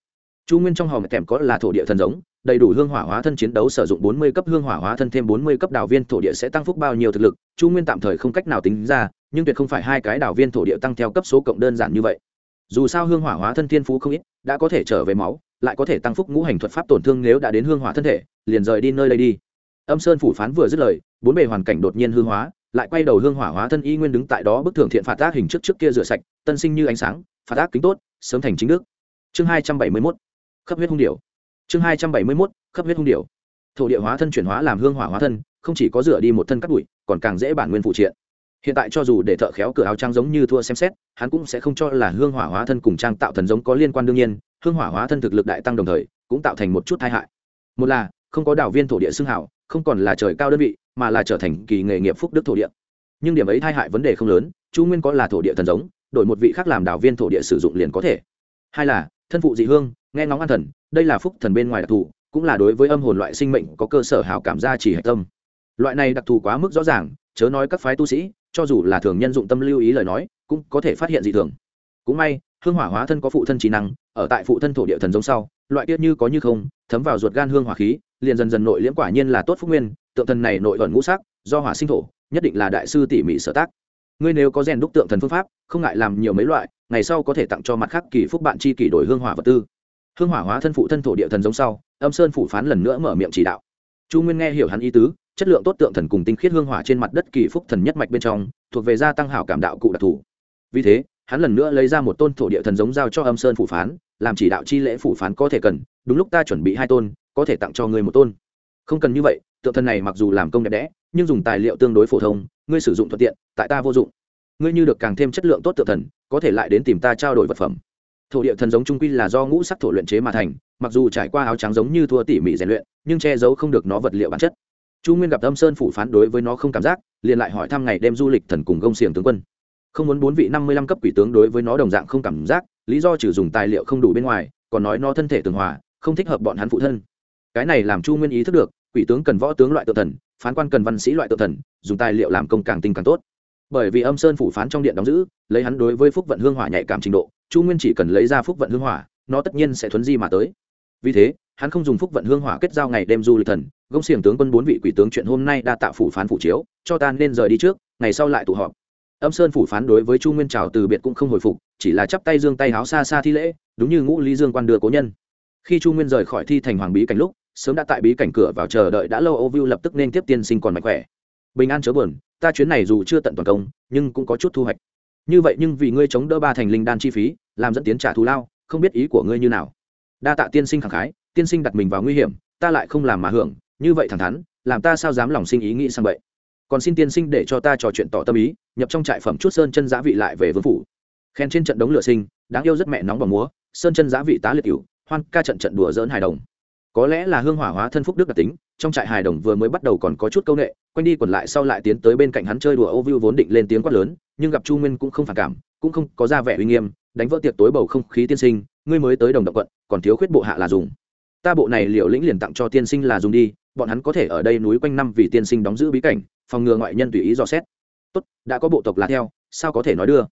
Chu nguyên trong hòm kèm có là thổ địa thần giống, đầy đủ hương hỏa hóa thân chiến đấu sử dụng bốn mươi cấp hương hỏa hóa thân thêm bốn mươi cấp đảo viên thổ địa sẽ tăng phúc bao nhiêu thực lực, chu nguyên tạm thời không cách nào tính ra, nhưng tuyệt không phải hai cái đảo viên thổ địa tăng theo cấp số cộng đơn giản như vậy. Dù sao hương hỏa hóa thân thiên phú không ít, đã có thể trở về máu lại có thể tăng phúc ngũ hành thuật pháp tổn thương nếu đã đến hương hỏa thân thể, liền rời đi nơi đây đi. Âm sơn phủ phán vừa dứt lời, bốn bề hoàn cảnh đột nhiên hương hóa, lại quay đầu hương hỏa hóa thân y nguyên đứng tại đó bức thưởng thiện phạt tác hình trước trước kia rửa sạch, tân sinh như ánh sáng, phạt tác kính tốt, sớm thành chính đức. Chương hai trăm bảy mươi mốt, khắp huyết hung điểu. Chương hai trăm bảy mươi mốt, khắp huyết hung điểu. Thổ địa hóa thân chuyển hóa làm hương hỏa hóa thân, không chỉ có rửa đi một thân cắt bụi, còn càng dễ bản nguyên phụ triện hiện tại cho dù để thợ khéo cửa áo trang giống như thua xem xét, hắn cũng sẽ không cho là hương hỏa hóa thân cùng trang tạo thần giống có liên quan đương nhiên, hương hỏa hóa thân thực lực đại tăng đồng thời, cũng tạo thành một chút tai hại. Một là, không có đảo viên thổ địa xưng hảo, không còn là trời cao đơn vị, mà là trở thành kỳ nghề nghiệp phúc đức thổ địa. Nhưng điểm ấy tai hại vấn đề không lớn, chu nguyên có là thổ địa thần giống, đổi một vị khác làm đảo viên thổ địa sử dụng liền có thể. Hai là, thân phụ dị hương, nghe ngóng an thần, đây là phúc thần bên ngoài đặc thù, cũng là đối với âm hồn loại sinh mệnh có cơ sở hảo cảm gia chỉ hạch tâm. Loại này đặc thù quá mức rõ ràng, chớ nói các phái tu sĩ cho dù là thường nhân dụng tâm lưu ý lời nói, cũng có thể phát hiện dị thường. Cũng may, hương hỏa hóa thân có phụ thân trí năng, ở tại phụ thân thổ địa thần giống sau, loại tiết như có như không, thấm vào ruột gan hương hỏa khí, liền dần dần nội liễm quả nhiên là tốt phúc nguyên, tượng thần này nội ẩn ngũ sắc, do hỏa sinh thổ, nhất định là đại sư tỉ mỉ sở tác. Ngươi nếu có rèn đúc tượng thần phương pháp, không ngại làm nhiều mấy loại, ngày sau có thể tặng cho mặt khác kỳ phúc bạn chi kỷ đổi hương hỏa vật tư. Hương hỏa hóa thân phụ thân thổ địa thần giống sau, âm sơn phủ phán lần nữa mở miệng chỉ đạo chu nguyên nghe hiểu hắn ý tứ, chất lượng tốt tượng thần cùng tinh khiết hương hỏa trên mặt đất kỳ phúc thần nhất mạch bên trong, thuộc về gia tăng hảo cảm đạo cụ đặc thù. Vì thế, hắn lần nữa lấy ra một tôn thổ địa thần giống giao cho âm sơn phủ phán, làm chỉ đạo chi lễ phủ phán có thể cần, đúng lúc ta chuẩn bị hai tôn, có thể tặng cho ngươi một tôn. Không cần như vậy, tượng thần này mặc dù làm công đẹp đẽ, nhưng dùng tài liệu tương đối phổ thông, ngươi sử dụng thuận tiện, tại ta vô dụng. Ngươi như được càng thêm chất lượng tốt tượng thần, có thể lại đến tìm ta trao đổi vật phẩm. Thổ địa thần giống trung quy là do ngũ sắc thổ luyện chế mà thành mặc dù trải qua áo trắng giống như thua tỉ mỉ rèn luyện, nhưng che giấu không được nó vật liệu bản chất. Chu nguyên gặp âm sơn phủ phán đối với nó không cảm giác, liền lại hỏi thăm ngày đêm du lịch thần cùng gông xiềng tướng quân. Không muốn bốn vị năm mươi lăm cấp quỷ tướng đối với nó đồng dạng không cảm giác, lý do trừ dùng tài liệu không đủ bên ngoài, còn nói nó thân thể tường hòa, không thích hợp bọn hắn phụ thân. Cái này làm chu nguyên ý thức được, quỷ tướng cần võ tướng loại tự thần, phán quan cần văn sĩ loại tự thần, dùng tài liệu làm công càng tinh càng tốt. Bởi vì âm sơn phủ phán trong điện đóng giữ, lấy hắn đối với phúc vận hương hỏa nhạy cảm trình độ, chu nguyên chỉ cần lấy ra phúc vận hương hỏa, nó tất nhiên sẽ thuấn di mà tới vì thế, hắn không dùng phúc vận hương hỏa kết giao ngày đêm du lịch thần, gông xiềng tướng quân bốn vị quỷ tướng chuyện hôm nay đa tạo phủ phán phủ chiếu, cho ta nên rời đi trước, ngày sau lại tụ họp. Âm sơn phủ phán đối với chu nguyên trào từ biệt cũng không hồi phục, chỉ là chắp tay dương tay háo xa xa thi lễ, đúng như ngũ lý dương quan đưa cố nhân. Khi chu nguyên rời khỏi thi thành hoàng bí cảnh lúc, sớm đã tại bí cảnh cửa vào chờ đợi đã lâu ô vu lập tức nên tiếp tiên sinh còn mạnh khỏe. Bình an chớ buồn, ta chuyến này dù chưa tận toàn công, nhưng cũng có chút thu hoạch. Như vậy nhưng vì ngươi chống đỡ ba thành linh đan chi phí, làm dẫn tiến trả thù lao, không biết ý của ngươi như nào đa tạ tiên sinh khẳng khái, tiên sinh đặt mình vào nguy hiểm, ta lại không làm mà hưởng, như vậy thẳng thắn, làm ta sao dám lòng sinh ý nghĩ sang vậy còn xin tiên sinh để cho ta trò chuyện tỏ tâm ý, nhập trong trại phẩm chút sơn chân giã vị lại về vương phủ. Khen trên trận đống lửa sinh, đáng yêu rất mẹ nóng và múa, sơn chân giã vị tá liệt cửu, hoan ca trận trận đùa dỡn hài đồng. Có lẽ là hương hỏa hóa thân phúc đức đặc tính, trong trại hài đồng vừa mới bắt đầu còn có chút c â u n ệ quanh đi quẩn lại sau lại tiến tới bên cạnh hắn chơi đùa ô viu vốn định lên tiếng quát lớn, nhưng gặp chu nguyên cũng không phản cảm, cũng không có ra vẻ uy nghiêm, đánh vỡ tiệc tối bầu không khí tiên sinh ngươi mới tới đồng động quận, còn thiếu khuyết bộ hạ là dùng. Ta bộ này liệu lĩnh liền tặng cho tiên sinh là dùng đi, bọn hắn có thể ở đây núi quanh năm vì tiên sinh đóng giữ bí cảnh, phòng ngừa ngoại nhân tùy ý dò xét. Tốt, đã có bộ tộc là theo, sao có thể nói đưa?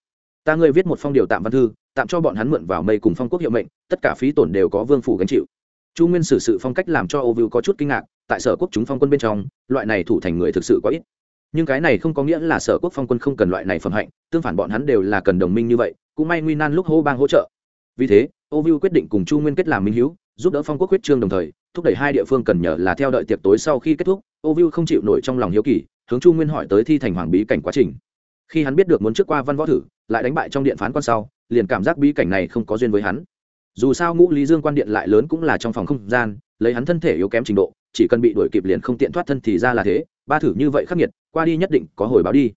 Ta ngươi viết một phong điều tạm văn thư, tạm cho bọn hắn mượn vào mây cùng phong quốc hiệu mệnh, tất cả phí tổn đều có vương phủ gánh chịu. Chu nguyên xử sự phong cách làm cho ô vưu có chút kinh ngạc, tại sở quốc chúng phong quân bên trong, loại này thủ thành người thực sự có ít. Nhưng cái này không có nghĩa là sở quốc phong quân không cần loại này phẩm hạnh, tương phản bọn hắn đều là cần đồng minh như vậy, cũng may nguy nan lúc hô bang hỗ trợ vì thế, ô vu quyết định cùng chu nguyên kết làm minh hữu giúp đỡ phong quốc quyết trương đồng thời, thúc đẩy hai địa phương cần nhờ là theo đợi tiệc tối sau khi kết thúc, ô vu không chịu nổi trong lòng hiếu kỳ, hướng chu nguyên hỏi tới thi thành hoàng bí cảnh quá trình. Khi hắn biết được muốn trước qua văn võ thử, lại đánh bại trong điện phán quan sau, liền cảm giác bí cảnh này không có duyên với hắn. Dù sao ngũ lý dương quan điện lại lớn cũng là trong phòng không gian, lấy hắn thân thể yếu kém trình độ, chỉ cần bị đuổi kịp liền không tiện thoát thân thì ra là thế, ba thử như vậy khắc nghiệt, qua đi nhất định có hồi báo đi.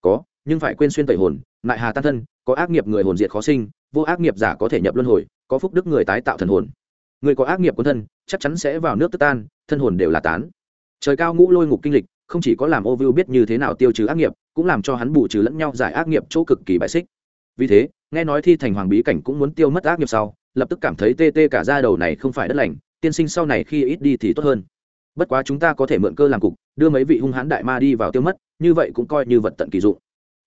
Có, nhưng phải quên xuyên tẩy hồn nại hà tan thân, có ác nghiệp người hồn diệt khó sinh vô ác nghiệp giả có thể nhập luân hồi, có phúc đức người tái tạo thần hồn. Người có ác nghiệp quân thân, chắc chắn sẽ vào nước tức tan, thân hồn đều là tán. Trời cao ngũ lôi ngục kinh lịch, không chỉ có làm ô vưu biết như thế nào tiêu trừ ác nghiệp, cũng làm cho hắn bù trừ lẫn nhau giải ác nghiệp chỗ cực kỳ bại xích. Vì thế, nghe nói thi thành hoàng bí cảnh cũng muốn tiêu mất ác nghiệp sau, lập tức cảm thấy tê tê cả da đầu này không phải đất lành, tiên sinh sau này khi ít đi thì tốt hơn. Bất quá chúng ta có thể mượn cơ làm cục, đưa mấy vị hung hãn đại ma đi vào tiêu mất, như vậy cũng coi như vật tận kỳ dụng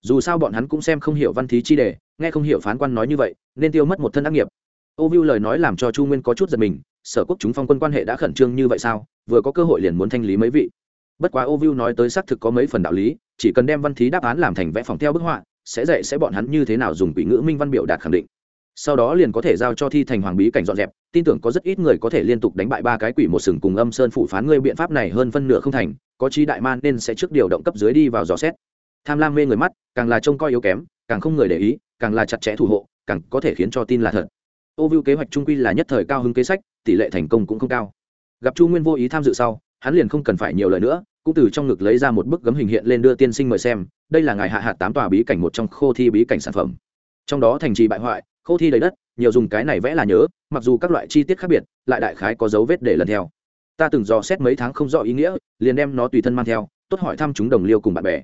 dù sao bọn hắn cũng xem không hiểu văn thí chi đề, nghe không hiểu phán quan nói như vậy, nên tiêu mất một thân ác nghiệp. Ô viu lời nói làm cho chu nguyên có chút giật mình, sở quốc chúng phong quân quan hệ đã khẩn trương như vậy sao, vừa có cơ hội liền muốn thanh lý mấy vị. Bất quá ô viu nói tới xác thực có mấy phần đạo lý, chỉ cần đem văn thí đáp án làm thành vẽ phòng theo bức họa, sẽ dạy sẽ bọn hắn như thế nào dùng quỷ ngữ minh văn biểu đạt khẳng định. Sau đó liền có thể giao cho thi thành hoàng bí cảnh dọn dẹp, tin tưởng có rất ít người có thể liên tục đánh bại ba cái quỷ một sừng cùng âm sơn phụ phán ngươi biện pháp này hơn phân nửa không thành, có trí đại man nên sẽ trước điều động cấp dưới đi vào dò xét tham lam mê người mắt, càng là trông coi yếu kém, càng không người để ý, càng là chặt chẽ thủ hộ, càng có thể khiến cho tin là thật. Ô view kế hoạch trung quy là nhất thời cao hứng kế sách, tỷ lệ thành công cũng không cao. Gặp chu nguyên vô ý tham dự sau, hắn liền không cần phải nhiều lời nữa, cũng từ trong ngực lấy ra một bức gấm hình hiện lên đưa tiên sinh mời xem, đây là ngài hạ hạt tám tòa bí cảnh một trong khô thi bí cảnh sản phẩm. Trong đó thành trì bại hoại, khô thi đầy đất, nhiều dùng cái này vẽ là nhớ, mặc dù các loại chi tiết khác biệt, lại đại khái có dấu vết để lần theo. Ta từng dò xét mấy tháng không rõ ý nghĩa, liền đem nó tùy thân mang theo, tốt hỏi thăm chúng đồng liêu cùng bạn bè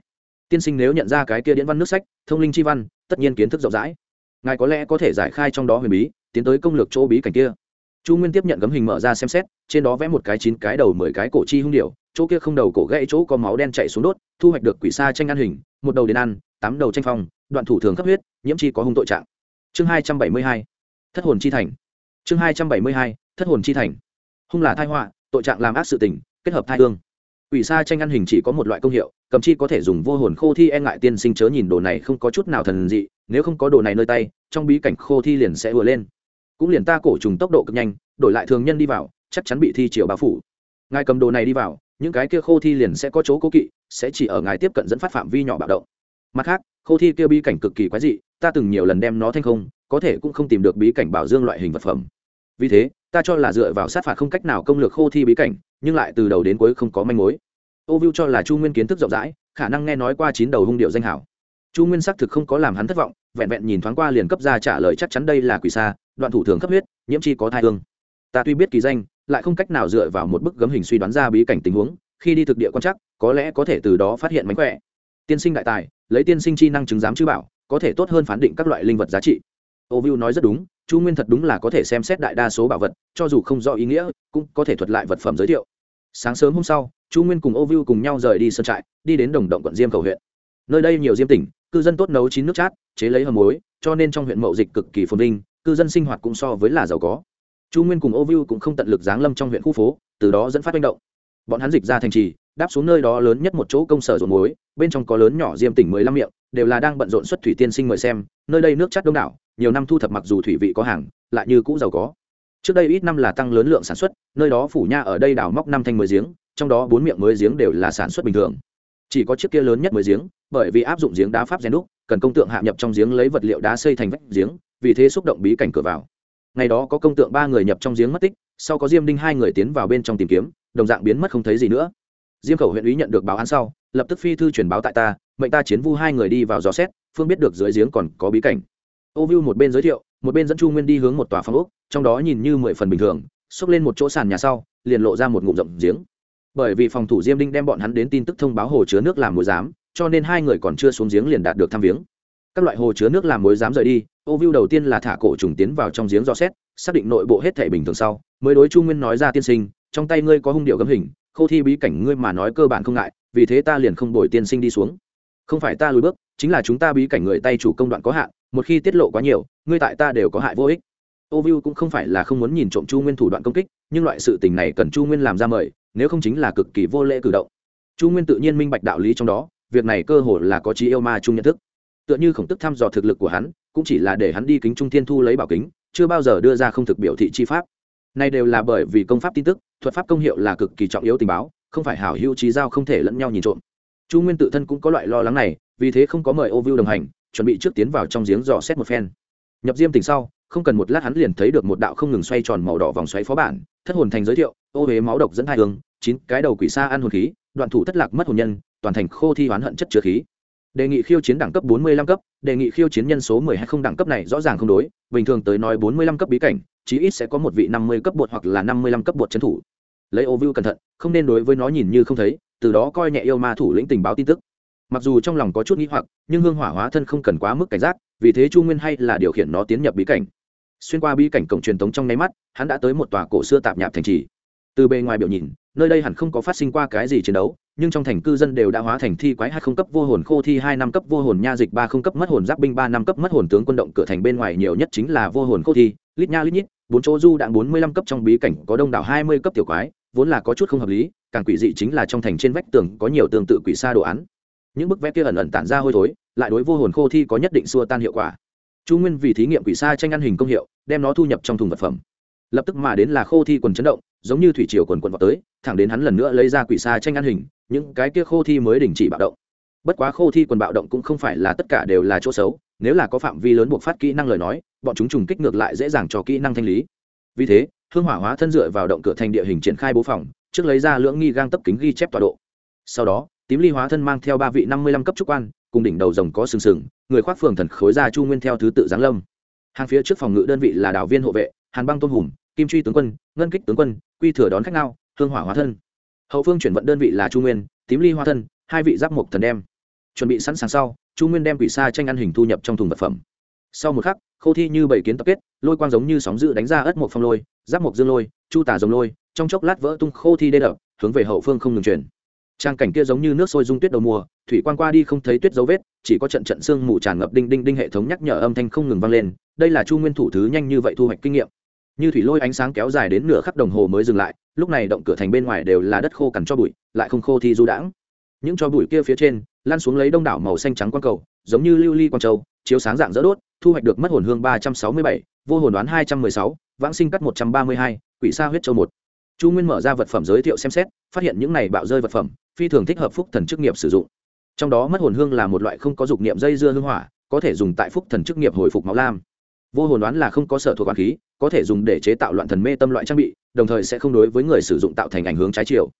tiên sinh nếu nhận ra cái kia điển văn nước sách, thông linh chi văn, tất nhiên kiến thức rộng rãi. Ngài có lẽ có thể giải khai trong đó huyền bí, tiến tới công lược chỗ bí cảnh kia. Chu nguyên tiếp nhận gấm hình mở ra xem xét, trên đó vẽ một cái chín cái đầu mười cái cổ chi hung điệu chỗ kia không đầu cổ gãy chỗ có máu đen chạy xuống đốt, thu hoạch được quỷ sa tranh ăn hình, một đầu đến ăn, tám đầu tranh phong, đoạn thủ thường cấp huyết, nhiễm chi có hung tội trạng. Chương hai trăm bảy mươi hai, thất hồn chi thành. Chương hai trăm bảy mươi hai, thất hồn chi thành. Hung là thai họa, tội trạng làm ác sự tình, kết hợp thai hương quỷ sa tranh ăn hình chỉ có một loại công hiệu, cầm chi có thể dùng vô hồn khô thi e ngại tiên sinh chớ nhìn đồ này không có chút nào thần dị, nếu không có đồ này nơi tay, trong bí cảnh khô thi liền sẽ vừa lên. Cũng liền ta cổ trùng tốc độ cực nhanh, đổi lại thường nhân đi vào, chắc chắn bị thi triều bao phủ. Ngài cầm đồ này đi vào, những cái kia khô thi liền sẽ có chỗ cố kỵ, sẽ chỉ ở ngài tiếp cận dẫn phát phạm vi nhỏ bạo động. Mặt khác, khô thi kia bí cảnh cực kỳ quái dị, ta từng nhiều lần đem nó thành không, có thể cũng không tìm được bí cảnh bảo dương loại hình vật phẩm. Vì thế, ta cho là dựa vào sát phạt không cách nào công lược khô thi bí cảnh, nhưng lại từ đầu đến cuối không có manh mối ô viu cho là chu nguyên kiến thức rộng rãi, khả năng nghe nói qua chín đầu hung điệu danh hảo. Chu nguyên xác thực không có làm hắn thất vọng, vẹn vẹn nhìn thoáng qua liền cấp ra trả lời chắc chắn đây là quỷ xa đoạn thủ thường cấp huyết, nhiễm chi có thai hương. Ta tuy biết kỳ danh, lại không cách nào dựa vào một bức gấm hình suy đoán ra bí cảnh tình huống, khi đi thực địa quan chắc có lẽ có thể từ đó phát hiện mánh khỏe. Tiên sinh đại tài, lấy tiên sinh chi năng chứng giám chữ bảo, có thể tốt hơn phán định các loại linh vật giá trị. Ô viu nói rất đúng, chu nguyên thật đúng là có thể xem xét đại đa số bảo vật, cho dù không rõ ý nghĩa, cũng có thể thuật lại vật phẩm giới thiệu sáng sớm hôm sau, chu nguyên cùng ô viu cùng nhau rời đi sân trại, đi đến đồng động quận diêm cầu huyện. Nơi đây nhiều diêm tỉnh, cư dân tốt nấu chín nước chát, chế lấy hầm muối, cho nên trong huyện mậu dịch cực kỳ phồn vinh, cư dân sinh hoạt cũng so với là giàu có. Chu nguyên cùng ô viu cũng không tận lực giáng lâm trong huyện khu phố, từ đó dẫn phát manh động. Bọn hắn dịch ra thành trì, đáp xuống nơi đó lớn nhất một chỗ công sở ruộng muối, bên trong có lớn nhỏ diêm tỉnh mười lăm miệng, đều là đang bận rộn xuất thủy tiên sinh mời xem, nơi đây nước chát đông đảo, nhiều năm thu thập mặc dù thủy vị có hàng, lại như cũ giàu có trước đây ít năm là tăng lớn lượng sản xuất, nơi đó phủ nha ở đây đào móc năm thanh mới giếng, trong đó bốn miệng mới giếng đều là sản xuất bình thường. Chỉ có chiếc kia lớn nhất mới giếng, bởi vì áp dụng giếng đá pháp rèn đúc, cần công tượng hạ nhập trong giếng lấy vật liệu đá xây thành vách giếng, vì thế xúc động bí cảnh cửa vào. Ngày đó có công tượng ba người nhập trong giếng mất tích, sau có diêm đinh hai người tiến vào bên trong tìm kiếm, đồng dạng biến mất không thấy gì nữa. Diêm khẩu huyện ủy nhận được báo án sau, lập tức phi thư truyền báo tại ta, mệnh ta chiến vu hai người đi vào dò xét, phương biết được dưới giếng còn có bí cảnh. Ô viu một bên giới thiệu một bên dẫn chu nguyên đi hướng một tòa phong ốc, trong đó nhìn như mười phần bình thường, xốc lên một chỗ sàn nhà sau, liền lộ ra một ngụm rộng giếng. Bởi vì phòng thủ diêm đinh đem bọn hắn đến tin tức thông báo hồ chứa nước làm mối giám, cho nên hai người còn chưa xuống giếng liền đạt được thăm viếng. Các loại hồ chứa nước làm mối giám rời đi, ô viu đầu tiên là thả cổ trùng tiến vào trong giếng dò xét, xác định nội bộ hết thể bình thường sau, mới đối chu nguyên nói ra tiên sinh, trong tay ngươi có hung điệu gấm hình khâu thi bí cảnh ngươi mà nói cơ bản không ngại, vì thế ta liền không đổi tiên sinh đi xuống không phải ta lùi bước, chính là chúng ta bí cảnh người tay chủ công đoạn có hạn, một khi tiết lộ quá nhiều, ngươi tại ta đều có hại vô ích. Ô viu cũng không phải là không muốn nhìn trộm chu nguyên thủ đoạn công kích, nhưng loại sự tình này cần chu nguyên làm ra mời, nếu không chính là cực kỳ vô lễ cử động. Chu nguyên tự nhiên minh bạch đạo lý trong đó, việc này cơ hồ là có trí yêu ma chung nhận thức. Tựa như khổng tức thăm dò thực lực của hắn, cũng chỉ là để hắn đi kính trung thiên thu lấy bảo kính, chưa bao giờ đưa ra không thực biểu thị chi pháp. Này đều là bởi vì công pháp tin tức, thuật pháp công hiệu là cực kỳ trọng yếu tình báo, không phải hảo hữu trí giao không thể lẫn nhau nhìn trộm chu nguyên tự thân cũng có loại lo lắng này, vì thế không có mời ô vưu đồng hành, chuẩn bị trước tiến vào trong giếng dò xét một phen. Nhập diêm tỉnh sau, không cần một lát hắn liền thấy được một đạo không ngừng xoay tròn màu đỏ vòng xoáy phó bản, thất hồn thành giới thiệu, ô huế máu độc dẫn hai hương chín cái đầu quỷ xa ăn hồn khí, đoạn thủ thất lạc mất hồn nhân, toàn thành khô thi oán hận chất chứa khí. Đề nghị khiêu chiến đẳng cấp bốn mươi lăm cấp, đề nghị khiêu chiến nhân số mười hai không đẳng cấp này rõ ràng không đối, bình thường tới nói bốn mươi lăm cấp bí cảnh, chí ít sẽ có một vị năm mươi cấp bột hoặc là năm mươi lăm cấp bột trấn thủ. Lấy ô cẩn thận, không nên đối với nó nhìn như không thấy từ đó coi nhẹ yêu ma thủ lĩnh tình báo tin tức. Mặc dù trong lòng có chút nghĩ hoặc, nhưng hương hỏa hóa thân không cần quá mức cảnh giác, vì thế chu nguyên hay là điều khiển nó tiến nhập bí cảnh. Xuyên qua bí cảnh cổng truyền thống trong nháy mắt, hắn đã tới một tòa cổ xưa tạp nhạp thành trì. Từ bề ngoài biểu nhìn, nơi đây hẳn không có phát sinh qua cái gì chiến đấu, nhưng trong thành cư dân đều đã hóa thành thi quái hai không cấp vô hồn khô thi hai năm cấp vô hồn nha dịch ba không cấp mất hồn giáp binh ba năm cấp mất hồn tướng quân động cửa thành bên ngoài nhiều nhất chính là vô hồn khô thi, lít nha lít nhít, bốn chỗ du đạn bốn mươi lăm cấp trong bí cảnh có đông đảo hai mươi cấp tiểu quái, vốn là có chút không hợp lý càng quỷ dị chính là trong thành trên vách tường có nhiều tương tự quỷ xa đồ án. Những bức vẽ kia ẩn ẩn tản ra hôi thối, lại đối vô hồn khô thi có nhất định xua tan hiệu quả. Chu nguyên vì thí nghiệm quỷ xa tranh ăn hình công hiệu, đem nó thu nhập trong thùng vật phẩm. Lập tức mà đến là khô thi quần chấn động, giống như thủy triều quần quần vào tới, thẳng đến hắn lần nữa lấy ra quỷ xa tranh ăn hình, những cái kia khô thi mới đình chỉ bạo động. Bất quá khô thi quần bạo động cũng không phải là tất cả đều là chỗ xấu, nếu là có phạm vi lớn buộc phát kỹ năng lời nói, bọn chúng trùng kích ngược lại dễ dàng cho kỹ năng thanh lý. Vì thế, hương hỏa hóa thân dựa vào động cửa thành địa hình triển khai bố phòng trước lấy ra lưỡng nghi gang tấp kính ghi chép tọa độ. Sau đó, tím ly hóa thân mang theo ba vị năm mươi lăm cấp trúc quan, cùng đỉnh đầu rồng có sừng sừng, người khoác phường thần khối ra chu nguyên theo thứ tự giáng lâm. Hàng phía trước phòng ngự đơn vị là đảo viên hộ vệ, hàn băng tôn hùm kim truy tướng quân, ngân kích tướng quân, quy thừa đón khách ngao, hương hỏa hóa thân. Hậu phương chuyển vận đơn vị là chu nguyên, tím ly hóa thân, hai vị giáp mộc thần đem. Chuẩn bị sẵn sàng sau, chu nguyên đem quỷ sa tranh ăn hình thu nhập trong thùng vật phẩm. Sau một khắc khâu thi như bảy kiến tập kết, lôi quang giống như sóng dự đánh ra ất một phong lôi, giáp mộc dương lôi, chu tả dòng lôi trong chốc lát vỡ tung khô thi đê đập, hướng về hậu phương không ngừng chuyển. Trang cảnh kia giống như nước sôi dung tuyết đầu mùa, thủy quan qua đi không thấy tuyết dấu vết, chỉ có trận trận sương mù tràn ngập đinh đinh đinh hệ thống nhắc nhở âm thanh không ngừng vang lên, đây là chu nguyên thủ thứ nhanh như vậy thu hoạch kinh nghiệm. Như thủy lôi ánh sáng kéo dài đến nửa khắc đồng hồ mới dừng lại, lúc này động cửa thành bên ngoài đều là đất khô cằn cho bụi, lại không khô thì du đãng. Những cho bụi kia phía trên lan xuống lấy đông đảo màu xanh trắng quang cầu, giống như lưu ly quang châu, chiếu sáng dạng dỡ đốt, thu hoạch được mất hồn hương ba trăm sáu mươi bảy, vô hồn đoán hai trăm mười sáu, vãng sinh cắt một trăm ba mươi hai, quỷ sa huyết châu một chu nguyên mở ra vật phẩm giới thiệu xem xét, phát hiện những này bạo rơi vật phẩm, phi thường thích hợp phúc thần chức nghiệp sử dụng. Trong đó mất hồn hương là một loại không có dục niệm dây dưa hương hỏa, có thể dùng tại phúc thần chức nghiệp hồi phục máu lam. Vô hồn đoán là không có sở thuộc quản khí, có thể dùng để chế tạo loạn thần mê tâm loại trang bị, đồng thời sẽ không đối với người sử dụng tạo thành ảnh hướng trái chiều.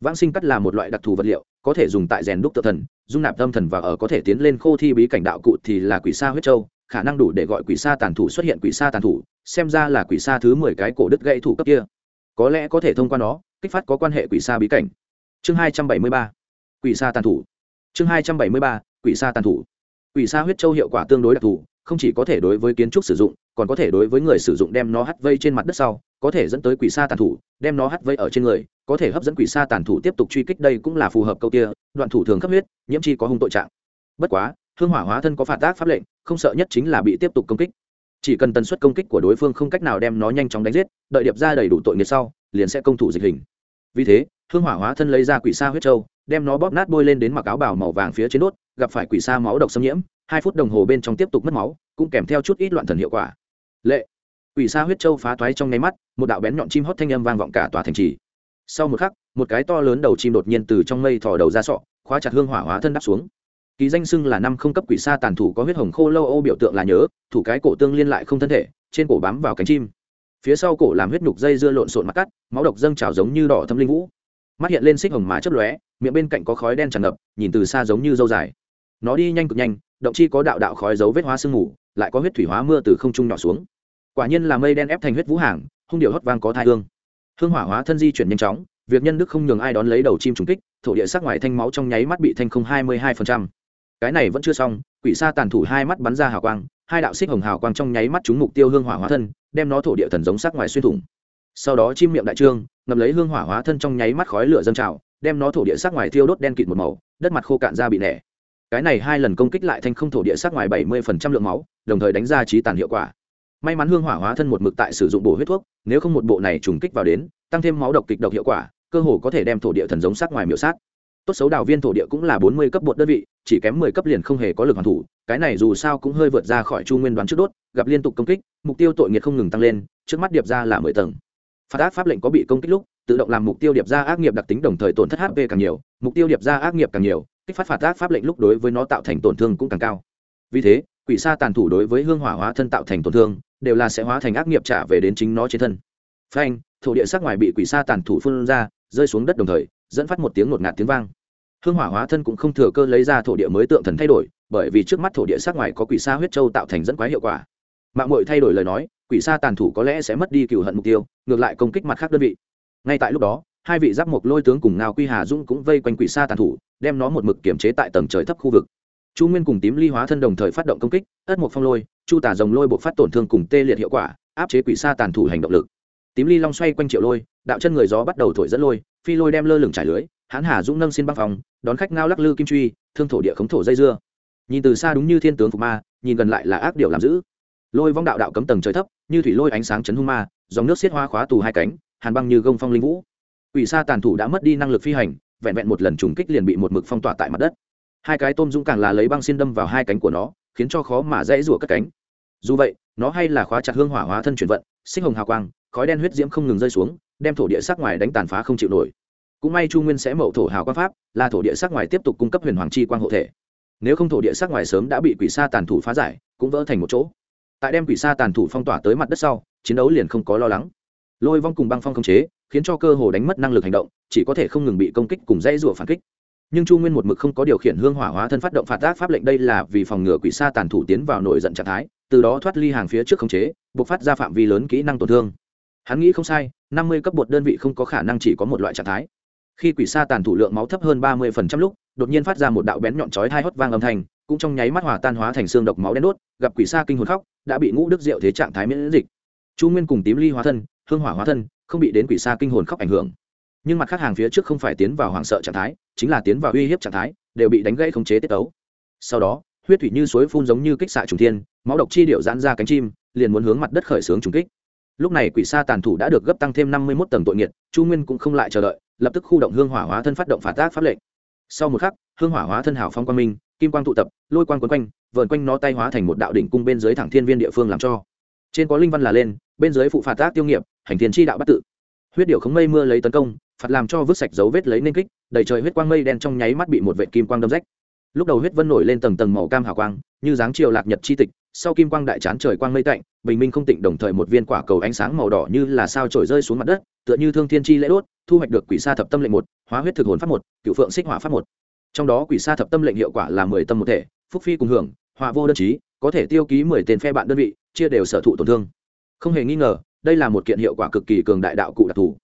Vãng sinh cắt là một loại đặc thù vật liệu, có thể dùng tại rèn đúc tự thần, dung nạp tâm thần và ở có thể tiến lên khô thi bí cảnh đạo cụ thì là quỷ sa huyết châu, khả năng đủ để gọi quỷ sa tàn thủ xuất hiện quỷ sa tàn thủ, xem ra là quỷ sa thứ mười cái cổ đứt gãy thủ cấp kia có lẽ có thể thông qua nó, kích phát có quan hệ quỷ xa bí cảnh. Chương hai trăm bảy mươi ba, quỷ xa tàn thủ. Chương hai trăm bảy mươi ba, quỷ xa tàn thủ. Quỷ xa huyết châu hiệu quả tương đối đặc thù, không chỉ có thể đối với kiến trúc sử dụng, còn có thể đối với người sử dụng đem nó hắt vây trên mặt đất sau, có thể dẫn tới quỷ xa tàn thủ, đem nó hắt vây ở trên người, có thể hấp dẫn quỷ xa tàn thủ tiếp tục truy kích đây cũng là phù hợp câu kia, đoạn thủ thường cấp huyết, nhiễm chi có hung tội trạng. Bất quá, hương hỏa hóa thân có phản tác pháp lệnh, không sợ nhất chính là bị tiếp tục công kích chỉ cần tần suất công kích của đối phương không cách nào đem nó nhanh chóng đánh giết, đợi điệp ra đầy đủ tội nghiệp sau, liền sẽ công thủ dịch hình. Vì thế, hương hỏa hóa thân lấy ra quỷ sa huyết trâu đem nó bóp nát bôi lên đến mặc áo bào màu vàng phía trên đốt, gặp phải quỷ sa máu độc xâm nhiễm, hai phút đồng hồ bên trong tiếp tục mất máu, cũng kèm theo chút ít loạn thần hiệu quả. Lệ, quỷ sa huyết châu phá toái trong nháy mắt, một đạo bén nhọn chim hót thanh âm vang vọng cả tòa thành trì. Sau một khắc, một cái to lớn đầu chim đột nhiên từ trong mây thò đầu ra sọ, khóa chặt hương hỏa hóa thân đáp xuống kỳ danh xưng là năm không cấp quỷ sa tàn thủ có huyết hồng khô lâu ô biểu tượng là nhớ, thủ cái cổ tương liên lại không thân thể, trên cổ bám vào cánh chim. Phía sau cổ làm huyết nhục dây dưa lộn xộn mặt cắt, máu độc dâng trào giống như đỏ thâm linh vũ. Mắt hiện lên xích hồng má chớp lóe, miệng bên cạnh có khói đen tràn ngập, nhìn từ xa giống như dâu dài. Nó đi nhanh cực nhanh, động chi có đạo đạo khói dấu vết hóa sương mù, lại có huyết thủy hóa mưa từ không trung nhỏ xuống. Quả nhiên là mây đen ép thành huyết vũ hàng, hung điệu hót vang có thai hương. Hương hỏa hóa thân di chuyển nhanh chóng, việc nhân đức không nhường ai đón lấy đầu chim trùng kích, thổ địa sắc ngoài thanh máu trong nháy mắt bị thanh không hai mươi hai phần trăm cái này vẫn chưa xong, quỷ sa tàn thủ hai mắt bắn ra hào quang, hai đạo xích hồng hào quang trong nháy mắt trúng mục tiêu hương hỏa hóa thân, đem nó thổ địa thần giống sắc ngoài xuyên thủng. Sau đó chim miệng đại trương ngầm lấy hương hỏa hóa thân trong nháy mắt khói lửa dâng trào, đem nó thổ địa sắc ngoài thiêu đốt đen kịt một màu, đất mặt khô cạn ra bị nẻ. Cái này hai lần công kích lại thanh không thổ địa sắc ngoài bảy mươi phần trăm lượng máu, đồng thời đánh ra trí tàn hiệu quả. May mắn hương hỏa hóa thân một mực tại sử dụng bổ huyết thuốc, nếu không một bộ này trùng kích vào đến, tăng thêm máu độc kịch độc hiệu quả, cơ hồ có thể đem thổ địa thần giống sắc ngoài miểu sát tốt xấu đào viên thổ địa cũng là bốn mươi cấp bột đơn vị, chỉ kém mười cấp liền không hề có lực hoàn thủ, cái này dù sao cũng hơi vượt ra khỏi chu nguyên đoán trước đốt, gặp liên tục công kích, mục tiêu tội nghiệt không ngừng tăng lên, trước mắt điệp ra là mười tầng. Phạt ác pháp lệnh có bị công kích lúc, tự động làm mục tiêu điệp ra ác nghiệp đặc tính đồng thời tổn thất hp càng nhiều, mục tiêu điệp ra ác nghiệp càng nhiều, kích phát phạt ác pháp lệnh lúc đối với nó tạo thành tổn thương cũng càng cao. Vì thế, quỷ sa tàn thủ đối với hương hỏa hóa thân tạo thành tổn thương, đều là sẽ hóa thành ác nghiệp trả về đến chính nó trên thân. Phanh, thổ địa sắc ngoài bị quỷ sa tàn thủ phun ra, rơi xuống đất đồng thời dẫn phát một tiếng ngột ngạt tiếng vang. Hương hỏa hóa thân cũng không thừa cơ lấy ra thổ địa mới tượng thần thay đổi, bởi vì trước mắt thổ địa sát ngoài có quỷ sa huyết châu tạo thành dẫn quái hiệu quả. Mạng mội thay đổi lời nói, quỷ sa tàn thủ có lẽ sẽ mất đi cựu hận mục tiêu, ngược lại công kích mặt khác đơn vị. Ngay tại lúc đó, hai vị giáp mộc lôi tướng cùng ngao quy hà dũng cũng vây quanh quỷ sa tàn thủ, đem nó một mực kiểm chế tại tầng trời thấp khu vực. Chu nguyên cùng tím ly hóa thân đồng thời phát động công kích, ất một phong lôi, chu tả dòng lôi buộc phát tổn thương cùng tê liệt hiệu quả, áp chế quỷ sa tàn thủ hành động lực. Tím ly long xoay quanh triệu lôi đạo chân người gió bắt đầu thổi dẫn lôi, phi lôi đem lơ lửng trải lưới hãn hà dũng nâng xin băng phòng, đón khách ngao lắc lư kim truy, thương thổ địa khống thổ dây dưa. Nhìn từ xa đúng như thiên tướng phục ma, nhìn gần lại là ác điệu làm giữ lôi vong đạo đạo cấm tầng trời thấp, như thủy lôi ánh sáng chấn hung ma, dòng nước xiết hoa khóa tù hai cánh, hàn băng như gông phong linh vũ. Quỷ sa tàn thủ đã mất đi năng lực phi hành, vẹn vẹn một lần trùng kích liền bị một mực phong tỏa tại mặt đất. Hai cái tôm dũng càng là lấy băng xin đâm vào hai cánh của nó, khiến cho khó mà dễ rủa cất cánh. Dù vậy, nó hay là khóa chặt hương hỏa hóa thân chuyển vận, sinh hồng hào quang khói đen huyết diễm không ngừng rơi xuống, đem thổ địa sắc ngoài đánh tàn phá không chịu nổi. Cũng may chu nguyên sẽ mậu thổ hào quang pháp, là thổ địa sắc ngoài tiếp tục cung cấp huyền hoàng chi quang hộ thể. Nếu không thổ địa sắc ngoài sớm đã bị quỷ sa tàn thủ phá giải, cũng vỡ thành một chỗ. Tại đem quỷ sa tàn thủ phong tỏa tới mặt đất sau, chiến đấu liền không có lo lắng. Lôi vong cùng băng phong không chế, khiến cho cơ hồ đánh mất năng lực hành động, chỉ có thể không ngừng bị công kích cùng dãy rủa phản kích. Nhưng chu nguyên một mực không có điều khiển hương hỏa hóa thân phát động phạt tác pháp lệnh đây là vì phòng ngừa quỷ sa tàn thủ tiến vào nổi giận trạng thái, từ đó thoát ly hàng phía trước khống chế buộc phát ra phạm vi lớn kỹ năng tổn thương hắn nghĩ không sai, năm mươi cấp bột đơn vị không có khả năng chỉ có một loại trạng thái. Khi quỷ sa tàn thủ lượng máu thấp hơn ba mươi lúc, đột nhiên phát ra một đạo bén nhọn chói hai hót vang âm thanh, cũng trong nháy mắt hòa tan hóa thành xương độc máu đen đốt, gặp quỷ sa kinh hồn khóc, đã bị ngũ đức diệu thế trạng thái miễn dịch. Chu nguyên cùng tím ly hóa thân, hương hỏa hóa thân, không bị đến quỷ sa kinh hồn khóc ảnh hưởng. Nhưng mặt khác hàng phía trước không phải tiến vào hoảng sợ trạng thái, chính là tiến vào uy hiếp trạng thái, đều bị đánh gãy khống chế tiết tấu. Sau đó, huyết thủy như suối phun giống như kích xạ trùng thiên, máu độc chi điệu giãn ra cánh chim, liền muốn hướng mặt đất khởi xướng trùng kích lúc này quỷ sa tàn thủ đã được gấp tăng thêm năm mươi một tầng tội nghiệt, chu nguyên cũng không lại chờ đợi, lập tức khu động hương hỏa hóa thân phát động phản tác pháp lệnh. Sau một khắc, hương hỏa hóa thân hảo phong quang minh, kim quang tụ tập, lôi quang quấn quanh vợn quanh nó tay hóa thành một đạo đỉnh cung bên dưới thẳng thiên viên địa phương làm cho. Trên có linh văn là lên, bên dưới phụ phạt tác tiêu nghiệp, hành thiên chi đạo bắt tự. Huyết điệu khống mây mưa lấy tấn công, phạt làm cho vứt sạch dấu vết lấy nên kích, đầy trời huyết quang mây đen trong nháy mắt bị một vệ kim quang đâm rách. Lúc đầu huyết vân nổi lên tầng tầng màu cam hào quang, như dáng chiều lạc nhật chi tịch sau kim quang đại chán trời quang mây tạnh, bình minh không tịnh đồng thời một viên quả cầu ánh sáng màu đỏ như là sao trổi rơi xuống mặt đất, tựa như thương thiên chi lễ đốt, thu hoạch được quỷ sa thập tâm lệnh một, hóa huyết thực hồn pháp một, cựu phượng xích hỏa pháp một. Trong đó quỷ sa thập tâm lệnh hiệu quả là mười tâm một thể, phúc phi cùng hưởng, họa vô đơn chí, có thể tiêu ký mười tên phe bạn đơn vị, chia đều sở thụ tổn thương. Không hề nghi ngờ, đây là một kiện hiệu quả cực kỳ cường đại đạo cụ đặc thù.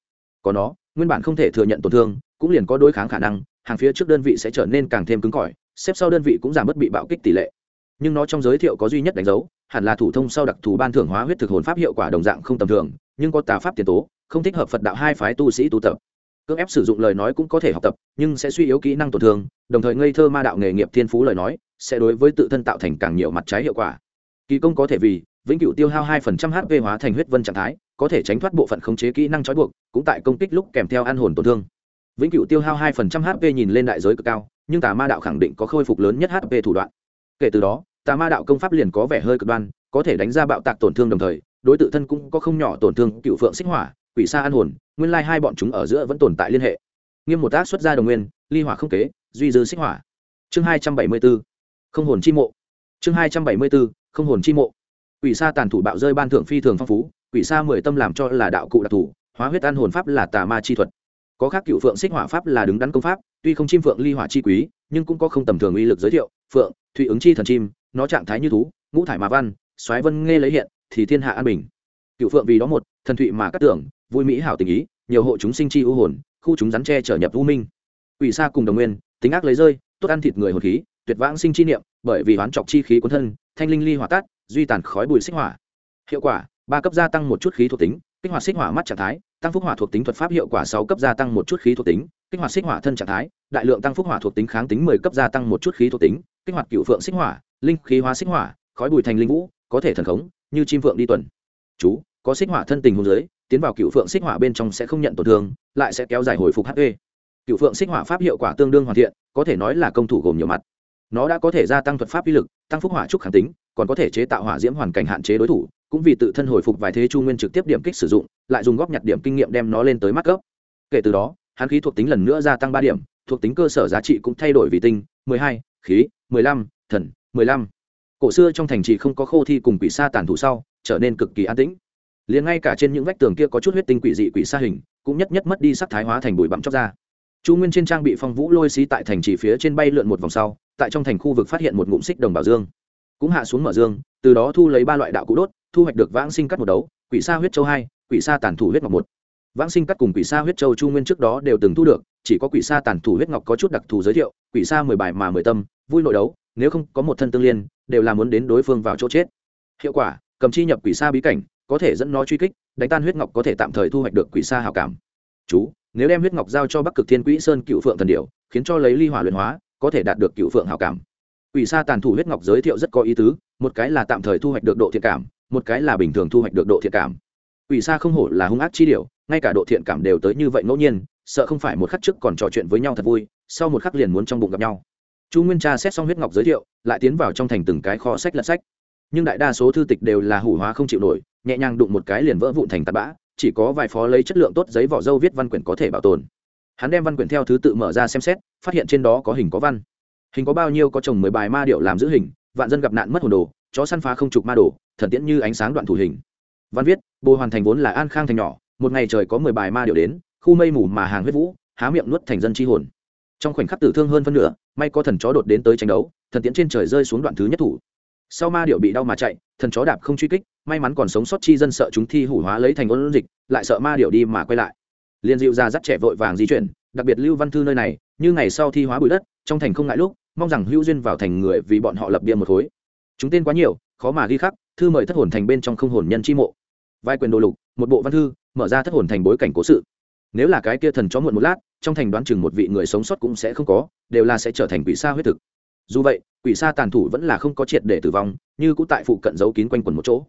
Có nó, nguyên bản không thể thừa nhận tổn thương, cũng liền có đối kháng khả năng, hàng phía trước đơn vị sẽ trở nên càng thêm cứng cỏi, xếp sau đơn vị cũng giảm bất bị bạo kích tỷ lệ nhưng nó trong giới thiệu có duy nhất đánh dấu, hẳn là thủ thông sau đặc thù ban thưởng hóa huyết thực hồn pháp hiệu quả đồng dạng không tầm thường, nhưng có tà pháp tiền tố, không thích hợp phật đạo hai phái tu sĩ tu tập. Cưỡng ép sử dụng lời nói cũng có thể học tập, nhưng sẽ suy yếu kỹ năng tổn thương, đồng thời ngây thơ ma đạo nghề nghiệp thiên phú lời nói, sẽ đối với tự thân tạo thành càng nhiều mặt trái hiệu quả. Kỳ công có thể vì vĩnh cửu tiêu hao hai phần trăm hp hóa thành huyết vân trạng thái, có thể tránh thoát bộ phận khống chế kỹ năng trói buộc, cũng tại công kích lúc kèm theo ăn hồn tổn thương. Vĩnh cửu tiêu hao hai phần trăm hp nhìn lên đại giới cực cao, nhưng tà ma đạo khẳng định có khôi phục lớn nhất hp thủ đoạn. Kể từ đó tà ma đạo công pháp liền có vẻ hơi cực đoan, có thể đánh ra bạo tạc tổn thương đồng thời, đối tự thân cũng có không nhỏ tổn thương, cựu phượng xích hỏa, quỷ sa an hồn, nguyên lai hai bọn chúng ở giữa vẫn tồn tại liên hệ. Nghiêm một tác xuất ra đồng nguyên, ly hỏa không kế, duy dư xích hỏa. Chương hai trăm bảy mươi b ố không hồn chi mộ. Chương hai trăm bảy mươi b ố không hồn chi mộ. Quỷ sa tàn thủ bạo rơi ban thượng phi thường phong phú, quỷ sa mười tâm làm cho là đạo cụ đặc thù, hóa huyết an hồn pháp là tà ma chi thuật. Có khác cựu phượng xích hỏa pháp là đứng đắn công pháp, tuy không chim phượng ly hỏa chi quý, nhưng cũng có không tầm thường uy lực giới thiệu, phượng, thụy ứng chi thần chim nó trạng thái như thú, ngũ thải mà văn, soái vân nghe lấy hiện, thì thiên hạ an bình. Cựu phượng vì đó một, thần thụy mà cắt tưởng, vui mỹ hảo tình ý, nhiều hộ chúng sinh chi ưu hồn, khu chúng rắn tre trở nhập u minh. Ủy xa cùng đồng nguyên, tính ác lấy rơi, tốt ăn thịt người hồn khí, tuyệt vãng sinh chi niệm, bởi vì hoán trọc chi khí cuốn thân, thanh linh ly hỏa tát, duy tàn khói bụi xích hỏa. Hiệu quả, ba cấp gia tăng một chút khí thuộc tính, kích hoạt xích hỏa mắt trạng thái, tăng phúc hỏa thuộc tính thuật pháp hiệu quả sáu cấp gia tăng một chút khí thuộc tính, kích hoạt xích hỏa thân trạng thái, đại lượng tăng phúc hỏa thuộc tính kháng tính mười cấp gia tăng một chút khí thuộc tính kích hoạt cựu phượng xích hỏa, linh khí hóa xích hỏa, khói bùi thành linh vũ, có thể thần khống, như chim phượng đi tuần. Chú, có xích hỏa thân tình hôn giới, tiến vào cựu phượng xích hỏa bên trong sẽ không nhận tổn thương, lại sẽ kéo dài hồi phục hp cựu phượng xích hỏa pháp hiệu quả tương đương hoàn thiện, có thể nói là công thủ gồm nhiều mặt. Nó đã có thể gia tăng thuật pháp uy lực, tăng phúc hỏa trúc kháng tính, còn có thể chế tạo hỏa diễm hoàn cảnh hạn chế đối thủ, cũng vì tự thân hồi phục vài thế chu nguyên trực tiếp điểm kích sử dụng, lại dùng góp nhặt điểm kinh nghiệm đem nó lên tới mắt cấp. Kể từ đó, hắn khí thuộc tính lần nữa gia tăng ba điểm, thuộc tính cơ sở giá trị cũng thay đổi vì tinh, mười hai, khí mười lăm, thần, mười lăm. Cổ xưa trong thành trì không có khô thi cùng quỷ sa tàn thủ sau, trở nên cực kỳ an tĩnh. Liền ngay cả trên những vách tường kia có chút huyết tinh quỷ dị quỷ sa hình, cũng nhất nhất mất đi sắc thái hóa thành bụi bặm chóc ra. Chu nguyên trên trang bị phong vũ lôi xí tại thành trì phía trên bay lượn một vòng sau, tại trong thành khu vực phát hiện một ngụm xích đồng bảo dương. Cũng hạ xuống mở dương, từ đó thu lấy ba loại đạo cụ đốt, thu hoạch được vãng sinh cắt một đấu, quỷ sa huyết châu hai, quỷ sa tàn thủ huyết ngọc một. Vãng sinh cắt cùng quỷ sa huyết châu chu nguyên trước đó đều từng thu được, chỉ có quỷ sa tàn thủ huyết ngọc có chút đặc thù giới thiệu, quỷ sa mười bài mà mười tâm vui nội đấu, nếu không có một thân tương liên, đều là muốn đến đối phương vào chỗ chết. Hiệu quả, cầm chi nhập quỷ xa bí cảnh, có thể dẫn nó truy kích, đánh tan huyết ngọc có thể tạm thời thu hoạch được quỷ xa hảo cảm. Chú, nếu đem huyết ngọc giao cho bắc cực thiên quỹ sơn cựu phượng thần điệu khiến cho lấy ly hỏa luyện hóa, có thể đạt được cựu phượng hảo cảm. Quỷ xa tàn thủ huyết ngọc giới thiệu rất có ý tứ, một cái là tạm thời thu hoạch được độ thiện cảm, một cái là bình thường thu hoạch được độ thiện cảm. Quỷ xa không hổ là hung ác chi điệu ngay cả độ thiện cảm đều tới như vậy ngẫu nhiên, sợ không phải một khắc trước còn trò chuyện với nhau thật vui, sau một khắc liền muốn trong bụng gặp nhau chu nguyên tra xét xong huyết ngọc giới thiệu, lại tiến vào trong thành từng cái kho sách lật sách. Nhưng đại đa số thư tịch đều là hủ hóa không chịu nổi, nhẹ nhàng đụng một cái liền vỡ vụn thành tạt bã, chỉ có vài phó lấy chất lượng tốt giấy vỏ dâu viết văn quyển có thể bảo tồn. Hắn đem văn quyển theo thứ tự mở ra xem xét, phát hiện trên đó có hình có văn. Hình có bao nhiêu có chồng mười bài ma điệu làm giữ hình, vạn dân gặp nạn mất hồn đồ, chó săn phá không trục ma đồ, thần tiễn như ánh sáng đoạn thủ hình. Văn viết, bồ hoàn thành vốn là an khang thành nhỏ, một ngày trời có mười bài ma điệu đến, khu mây mù mà hàng huyết vũ, há miệng nuốt thành dân chi hồn trong khoảnh khắc tử thương hơn phân nửa, may có thần chó đột đến tới tranh đấu, thần tiễn trên trời rơi xuống đoạn thứ nhất thủ. Sau ma điệu bị đau mà chạy, thần chó đạp không truy kích, may mắn còn sống sót chi dân sợ chúng thi hủ hóa lấy thành ôn dịch, lại sợ ma điệu đi mà quay lại. Liền dịu ra dắt trẻ vội vàng di chuyển, đặc biệt lưu văn thư nơi này, như ngày sau thi hóa bụi đất, trong thành không ngại lúc, mong rằng hữu duyên vào thành người vì bọn họ lập bia một khối. Chúng tên quá nhiều, khó mà ghi khắc, thư mời thất hồn thành bên trong không hồn nhân chi mộ. Vai quyền đồ lục, một bộ văn thư, mở ra thất hồn thành bối cảnh cố sự. Nếu là cái kia thần chó muộn một lát trong thành đoán chừng một vị người sống sót cũng sẽ không có, đều là sẽ trở thành quỷ sa huyết thực. Dù vậy, quỷ sa tàn thủ vẫn là không có triệt để tử vong, như cũng tại phụ cận giấu kín quanh quần một chỗ.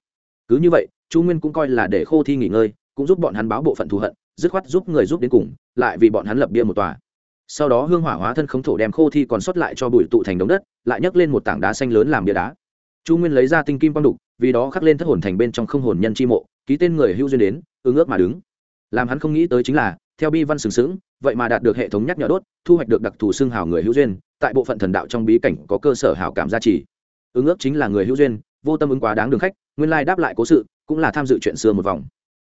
Cứ như vậy, chu nguyên cũng coi là để khô thi nghỉ ngơi, cũng giúp bọn hắn báo bộ phận thù hận, dứt khoát giúp người giúp đến cùng, lại vì bọn hắn lập bia một tòa. Sau đó hương hỏa hóa thân không thổ đem khô thi còn sót lại cho bụi tụ thành đống đất, lại nhấc lên một tảng đá xanh lớn làm bia đá. Chu nguyên lấy ra tinh kim quang đục, vì đó khắc lên thất hồn thành bên trong không hồn nhân chi mộ, ký tên người hữu duyên đến ứng ước mà đứng. Làm hắn không nghĩ tới chính là theo bi văn sừng sững, vậy mà đạt được hệ thống nhắc nhở đốt, thu hoạch được đặc thù xưng hào người hữu duyên, tại bộ phận thần đạo trong bí cảnh có cơ sở hào cảm gia trì. Ứng ước chính là người hữu duyên, vô tâm ứng quá đáng đường khách, nguyên lai đáp lại cố sự, cũng là tham dự chuyện xưa một vòng.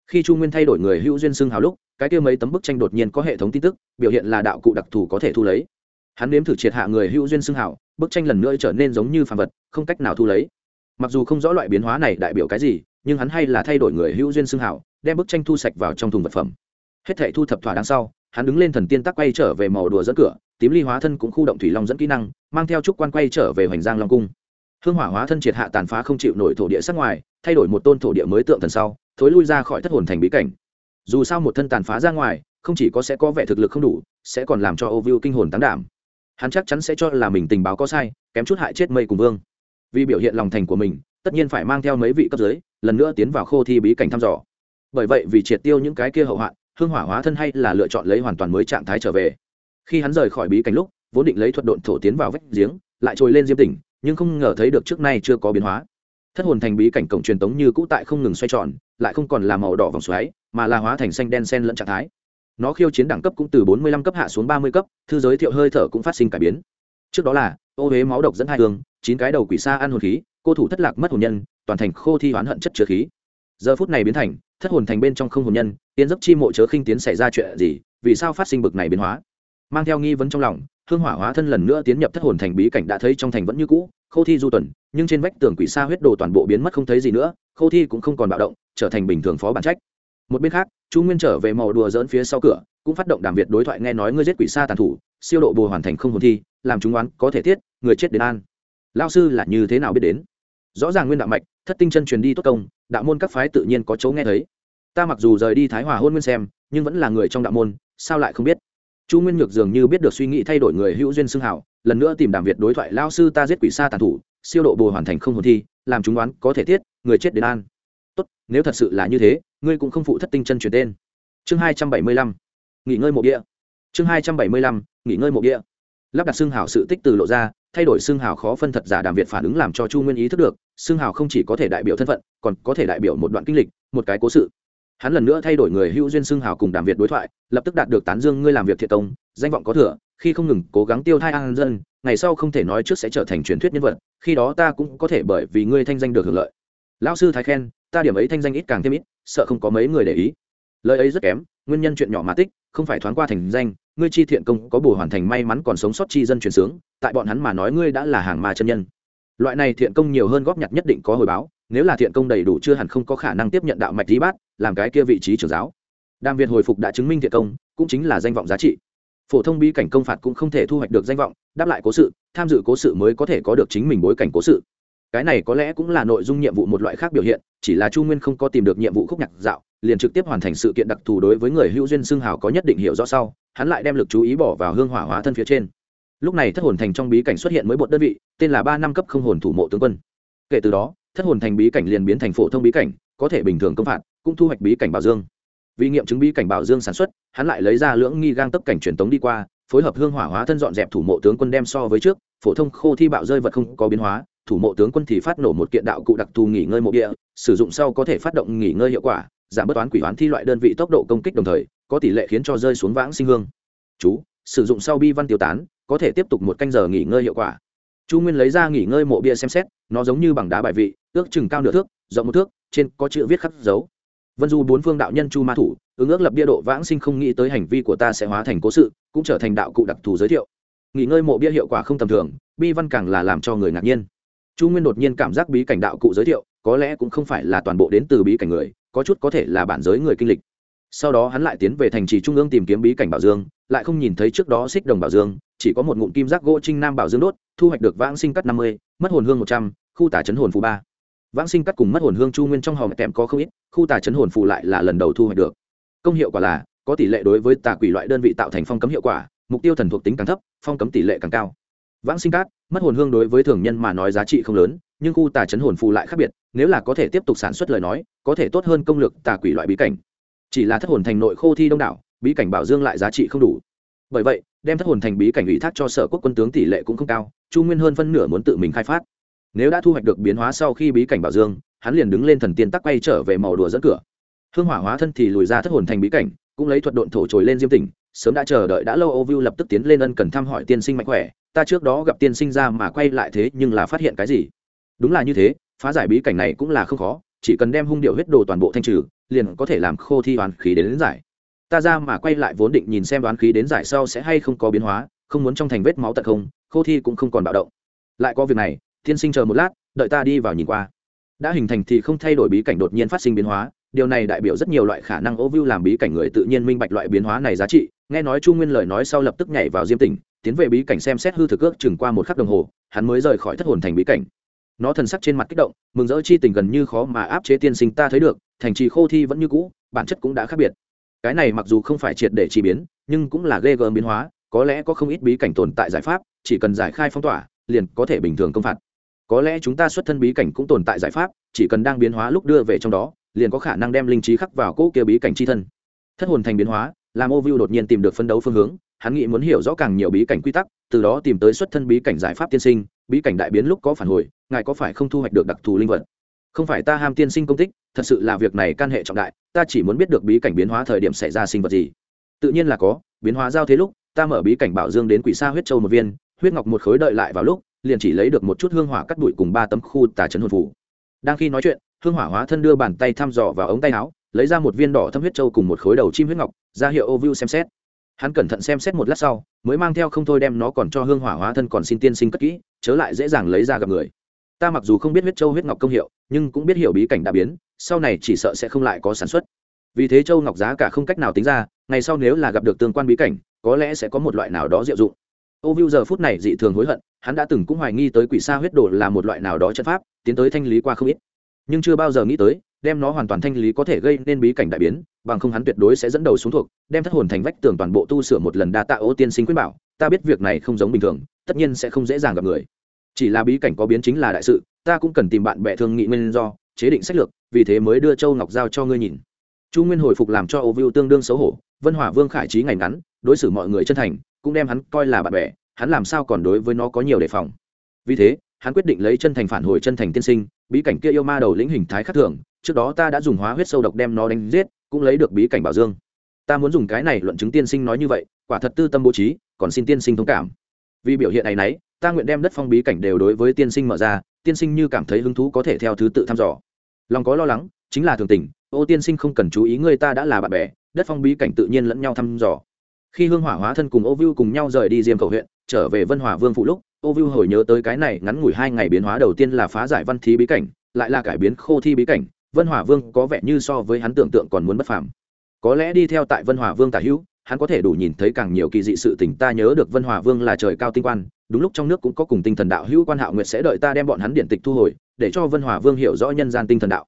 Khi chu nguyên thay đổi người hữu duyên xưng hào lúc, cái kia mấy tấm bức tranh đột nhiên có hệ thống tin tức, biểu hiện là đạo cụ đặc thù có thể thu lấy. Hắn nếm thử triệt hạ người hữu duyên xưng hào, bức tranh lần nữa trở nên giống như phàm vật, không cách nào thu lấy. Mặc dù không rõ loại biến hóa này đại biểu cái gì, nhưng hắn hay là thay đổi người hữu duyên xưng hào, đem bức tranh thu sạch vào trong thùng vật phẩm hết thể thu thập thỏa đằng sau, hắn đứng lên thần tiên tắc quay trở về màu đùa dẫn cửa, tím ly hóa thân cũng khu động thủy long dẫn kỹ năng, mang theo trúc quan quay trở về hoành giang long cung. Hương hỏa hóa thân triệt hạ tàn phá không chịu nổi thổ địa sắc ngoài, thay đổi một tôn thổ địa mới tượng thần sau, thối lui ra khỏi thất hồn thành bí cảnh. Dù sao một thân tàn phá ra ngoài, không chỉ có sẽ có vẻ thực lực không đủ, sẽ còn làm cho ô viu kinh hồn tán đảm. Hắn chắc chắn sẽ cho là mình tình báo có sai, kém chút hại chết mây cùng vương. Vì biểu hiện lòng thành của mình, tất nhiên phải mang theo mấy vị cấp dưới, lần nữa tiến vào khô thi bí cảnh thăm dò. Bởi vậy vì triệt tiêu những cái kia hậu hoạn hương hỏa hóa thân hay là lựa chọn lấy hoàn toàn mới trạng thái trở về. Khi hắn rời khỏi bí cảnh lúc, vốn định lấy thuật độn thổ tiến vào vách giếng, lại trồi lên diêm tỉnh nhưng không ngờ thấy được trước nay chưa có biến hóa. Thất hồn thành bí cảnh cổng truyền tống như cũ tại không ngừng xoay tròn, lại không còn là màu đỏ vòng xoáy, mà là hóa thành xanh đen sen lẫn trạng thái. Nó khiêu chiến đẳng cấp cũng từ bốn mươi lăm cấp hạ xuống ba mươi cấp, thư giới thiệu hơi thở cũng phát sinh cải biến. Trước đó là, ô huế máu độc dẫn hai hương chín cái đầu quỷ xa ăn hồn khí, cô thủ thất lạc mất hồn nhân, toàn thành khô thi hoán hận chất chứa khí. Giờ phút này biến thành thất hồn thành bên trong không hồn nhân tiến dấp chi mộ chớ khinh tiến xảy ra chuyện gì, vì sao phát sinh bực này biến hóa? Mang theo nghi vấn trong lòng, hương hỏa hóa thân lần nữa tiến nhập thất hồn thành bí cảnh đã thấy trong thành vẫn như cũ khâu thi du tuần, nhưng trên vách tường quỷ xa huyết đồ toàn bộ biến mất không thấy gì nữa khâu thi cũng không còn bạo động, trở thành bình thường phó bản trách. Một bên khác, chu nguyên trở về màu đùa dỡn phía sau cửa, cũng phát động đàm việt đối thoại nghe nói ngươi giết quỷ xa tàn thủ, siêu độ bồ hoàn thành không hồn thi, làm chúng oán có thể tiết người chết đến an. Lao sư là như thế nào biết đến? Rõ ràng nguyên đạo mạch, thất tinh chân truyền đi tốt công, đạo môn các phái tự nhiên có chỗ nghe thấy. Ta mặc dù rời đi thái hòa hôn nguyên xem, nhưng vẫn là người trong đạo môn, sao lại không biết? Chu nguyên nhược dường như biết được suy nghĩ thay đổi người hữu duyên xưng hảo, lần nữa tìm đàm việt đối thoại lao sư ta giết quỷ xa tàn thủ, siêu độ bồ hoàn thành không hồn thi, làm chúng đoán có thể thiết, người chết đến an. Tốt, nếu thật sự là như thế, ngươi cũng không phụ thất tinh chân truyền tên. Chương hai trăm bảy mươi lăm. Nghỉ ngơi mộ địa. Chương hai trăm bảy mươi lăm, nghỉ ngơi mộ địa. Lắp đặt xưng hảo sự tích từ lộ ra thay đổi xương hào khó phân thật giả đàm việt phản ứng làm cho chu nguyên ý thức được xương hào không chỉ có thể đại biểu thân phận, còn có thể đại biểu một đoạn kinh lịch, một cái cố sự. Hắn lần nữa thay đổi người hữu duyên xương hào cùng đàm việt đối thoại, lập tức đạt được tán dương ngươi làm việc thiệt công danh vọng có thừa, khi không ngừng cố gắng tiêu thai an dân, ngày sau không thể nói trước sẽ trở thành truyền thuyết nhân vật, khi đó ta cũng có thể bởi vì ngươi thanh danh được hưởng lợi. Lão sư thái khen, ta điểm ấy thanh danh ít càng thêm ít, sợ không có mấy người để ý. Lời ấy rất kém, nguyên nhân chuyện nhỏ mà tích, không phải thoáng qua thành danh ngươi chi thiện công có bổ hoàn thành may mắn còn sống sót chi dân truyền sướng, tại bọn hắn mà nói ngươi đã là hàng ma chân nhân. Loại này thiện công nhiều hơn góp nhặt nhất định có hồi báo, nếu là thiện công đầy đủ chưa hẳn không có khả năng tiếp nhận đạo mạch lý bát, làm cái kia vị trí trưởng giáo. Đàm việt hồi phục đã chứng minh thiện công, cũng chính là danh vọng giá trị. Phổ thông bí cảnh công phạt cũng không thể thu hoạch được danh vọng, đáp lại cố sự, tham dự cố sự mới có thể có được chính mình bối cảnh cố sự cái này có lẽ cũng là nội dung nhiệm vụ một loại khác biểu hiện, chỉ là chu nguyên không có tìm được nhiệm vụ khúc nhạc dạo, liền trực tiếp hoàn thành sự kiện đặc thù đối với người hữu duyên xưng hào có nhất định hiểu rõ sau, hắn lại đem lực chú ý bỏ vào hương hỏa hóa thân phía trên. Lúc này thất hồn thành trong bí cảnh xuất hiện mới một đơn vị, tên là ba năm cấp không hồn thủ mộ tướng quân. Kể từ đó, thất hồn thành bí cảnh liền biến thành phổ thông bí cảnh, có thể bình thường công phạt, cũng thu hoạch bí cảnh bảo dương. Vì nghiệm chứng bí cảnh bảo dương sản xuất, hắn lại lấy ra lưỡng nghi gang tấp cảnh truyền tống đi qua, phối hợp hương hỏa hóa thân dọn dẹp thủ mộ tướng quân đem so với trước, phổ thông khô thi bạo rơi vật không có biến hóa thủ mộ tướng quân thì phát nổ một kiện đạo cụ đặc thù nghỉ ngơi mộ địa, sử dụng sau có thể phát động nghỉ ngơi hiệu quả, giảm bớt toán quỷ hoán thi loại đơn vị tốc độ công kích đồng thời, có tỷ lệ khiến cho rơi xuống vãng sinh hương. Chú, sử dụng sau bi văn tiêu tán, có thể tiếp tục một canh giờ nghỉ ngơi hiệu quả. Chu nguyên lấy ra nghỉ ngơi mộ bia xem xét, nó giống như bằng đá bài vị, ước chừng cao nửa thước, rộng một thước, trên có chữ viết khắc dấu. Vân du bốn phương đạo nhân chu ma thủ, ứng ước lập bia độ vãng sinh không nghĩ tới hành vi của ta sẽ hóa thành cố sự, cũng trở thành đạo cụ đặc thù giới thiệu. Nghỉ ngơi mộ bia hiệu quả không tầm thường, bi văn càng là làm cho người ngạc nhiên chu nguyên đột nhiên cảm giác bí cảnh đạo cụ giới thiệu, có lẽ cũng không phải là toàn bộ đến từ bí cảnh người, có chút có thể là bản giới người kinh lịch. Sau đó hắn lại tiến về thành trì trung ương tìm kiếm bí cảnh bảo dương, lại không nhìn thấy trước đó xích đồng bảo dương, chỉ có một ngụm kim giác gỗ trinh nam bảo dương đốt, thu hoạch được vãng sinh cắt năm mươi, mất hồn hương một trăm, khu tả chấn hồn phù ba. Vãng sinh cắt cùng mất hồn hương chu nguyên trong hòm kèm có không ít, khu tả chấn hồn phù lại là lần đầu thu hoạch được. Công hiệu quả là, có tỷ lệ đối với tà quỷ loại đơn vị tạo thành phong cấm hiệu quả, mục tiêu thần thuộc tính càng thấp, phong cấm tỷ lệ càng cao. Vãng sinh cát mất hồn hương đối với thường nhân mà nói giá trị không lớn, nhưng khu tà chấn hồn phù lại khác biệt, nếu là có thể tiếp tục sản xuất lời nói, có thể tốt hơn công lực tà quỷ loại bí cảnh. Chỉ là thất hồn thành nội khô thi đông đảo, bí cảnh bảo dương lại giá trị không đủ. Bởi vậy, đem thất hồn thành bí cảnh ủy thác cho sở quốc quân tướng tỷ lệ cũng không cao, chu nguyên hơn phân nửa muốn tự mình khai phát. Nếu đã thu hoạch được biến hóa sau khi bí cảnh bảo dương, hắn liền đứng lên thần tiên tắc quay trở về màu đùa dẫn cửa. Hương hỏa hóa thân thì lùi ra thất hồn thành bí cảnh, cũng lấy thuật độn thổ trồi lên diêm tỉnh, sớm đã chờ đợi đã lâu ô vu lập tức tiến lên ân cần thăm hỏi tiên sinh mạnh khỏe ta trước đó gặp tiên sinh ra mà quay lại thế nhưng là phát hiện cái gì? Đúng là như thế phá giải bí cảnh này cũng là không khó chỉ cần đem hung điệu huyết đồ toàn bộ thanh trừ liền có thể làm khô thi hoàn khí đến, đến giải. Ta ra mà quay lại vốn định nhìn xem đoán khí đến giải sau sẽ hay không có biến hóa không muốn trong thành vết máu tận không khô thi cũng không còn bạo động. Lại có việc này tiên sinh chờ một lát đợi ta đi vào nhìn qua. Đã hình thành thì không thay đổi bí cảnh đột nhiên phát sinh biến hóa điều này đại biểu rất nhiều loại khả năng ô vưu làm bí cảnh người tự nhiên minh bạch loại biến hóa này giá trị nghe nói chu nguyên lời nói sau lập tức nhảy vào diêm tỉnh tiến về bí cảnh xem xét hư thực ước chừng qua một khắc đồng hồ, hắn mới rời khỏi thất hồn thành bí cảnh. Nó thần sắc trên mặt kích động, mừng rỡ chi tình gần như khó mà áp chế tiên sinh ta thấy được, thành trì khô thi vẫn như cũ, bản chất cũng đã khác biệt. Cái này mặc dù không phải triệt để chi biến, nhưng cũng là ghê gớm biến hóa, có lẽ có không ít bí cảnh tồn tại giải pháp, chỉ cần giải khai phong tỏa, liền có thể bình thường công phạt. Có lẽ chúng ta xuất thân bí cảnh cũng tồn tại giải pháp, chỉ cần đang biến hóa lúc đưa về trong đó, liền có khả năng đem linh trí khắc vào cỗ kia bí cảnh chi thân. Thất hồn thành biến hóa, làm ô viu đột nhiên tìm được phân đấu phương hướng hắn nghĩ muốn hiểu rõ càng nhiều bí cảnh quy tắc, từ đó tìm tới xuất thân bí cảnh giải pháp tiên sinh, bí cảnh đại biến lúc có phản hồi, ngài có phải không thu hoạch được đặc thù linh vật? Không phải ta ham tiên sinh công tích, thật sự là việc này can hệ trọng đại, ta chỉ muốn biết được bí cảnh biến hóa thời điểm xảy ra sinh vật gì. Tự nhiên là có, biến hóa giao thế lúc, ta mở bí cảnh bảo dương đến quỷ sa huyết châu một viên, huyết ngọc một khối đợi lại vào lúc, liền chỉ lấy được một chút hương hỏa cắt bụi cùng ba tấm khu tà trấn hồn phủ đang khi nói chuyện, hương hỏa hóa thân đưa bàn tay thăm dò vào ống tay áo, lấy ra một viên đỏ thâm huyết châu cùng một khối đầu chim huyết ngọc, ra hiệu ô vu xem xét hắn cẩn thận xem xét một lát sau, mới mang theo không thôi đem nó còn cho hương hỏa hóa thân còn xin tiên sinh cất kỹ, chớ lại dễ dàng lấy ra gặp người. Ta mặc dù không biết huyết châu huyết ngọc công hiệu, nhưng cũng biết hiểu bí cảnh đã biến, sau này chỉ sợ sẽ không lại có sản xuất. Vì thế châu ngọc giá cả không cách nào tính ra, ngày sau nếu là gặp được tương quan bí cảnh, có lẽ sẽ có một loại nào đó diệu dụng. Ô viu giờ phút này dị thường hối hận, hắn đã từng cũng hoài nghi tới quỷ sa huyết đồ là một loại nào đó chất pháp, tiến tới thanh lý qua không ít. Nhưng chưa bao giờ nghĩ tới đem nó hoàn toàn thanh lý có thể gây nên bí cảnh đại biến, bằng không hắn tuyệt đối sẽ dẫn đầu xuống thuộc, đem thất hồn thành vách tường toàn bộ tu sửa một lần đa tạ ô tiên sinh quyết bảo, ta biết việc này không giống bình thường, tất nhiên sẽ không dễ dàng gặp người. Chỉ là bí cảnh có biến chính là đại sự, ta cũng cần tìm bạn bè thương nghị nguyên do, chế định sách lược, vì thế mới đưa châu ngọc giao cho ngươi nhìn. Chu nguyên hồi phục làm cho ô viu tương đương xấu hổ, vân hỏa vương khải trí ngày ngắn, đối xử mọi người chân thành, cũng đem hắn coi là bạn bè, hắn làm sao còn đối với nó có nhiều đề phòng. Vì thế, hắn quyết định lấy chân thành phản hồi chân thành tiên sinh, bí cảnh kia yêu ma đầu lĩnh hình thái khắc thường trước đó ta đã dùng hóa huyết sâu độc đem nó đánh giết, cũng lấy được bí cảnh bảo dương. Ta muốn dùng cái này luận chứng tiên sinh nói như vậy, quả thật tư tâm bố trí, còn xin tiên sinh thông cảm. Vì biểu hiện này nấy, ta nguyện đem đất phong bí cảnh đều đối với tiên sinh mở ra, tiên sinh như cảm thấy hứng thú có thể theo thứ tự thăm dò. Lòng có lo lắng, chính là thường tình, ô tiên sinh không cần chú ý người ta đã là bạn bè, đất phong bí cảnh tự nhiên lẫn nhau thăm dò. Khi hương hỏa hóa thân cùng ô vu cùng nhau rời đi diêm cầu huyện, trở về vân hòa vương phụ lúc, ô vu hồi nhớ tới cái này ngắn ngủi hai ngày biến hóa đầu tiên là phá giải văn thí bí cảnh, lại là cải biến khô thi bí cảnh vân hòa vương có vẻ như so với hắn tưởng tượng còn muốn bất phàm. Có lẽ đi theo tại vân hòa vương tả hữu, hắn có thể đủ nhìn thấy càng nhiều kỳ dị sự tình. Ta nhớ được vân hòa vương là trời cao tinh quan đúng lúc trong nước cũng có cùng tinh thần đạo hữu quan hạo nguyệt sẽ đợi ta đem bọn hắn điện tịch thu hồi, để cho vân hòa vương hiểu rõ nhân gian tinh thần đạo.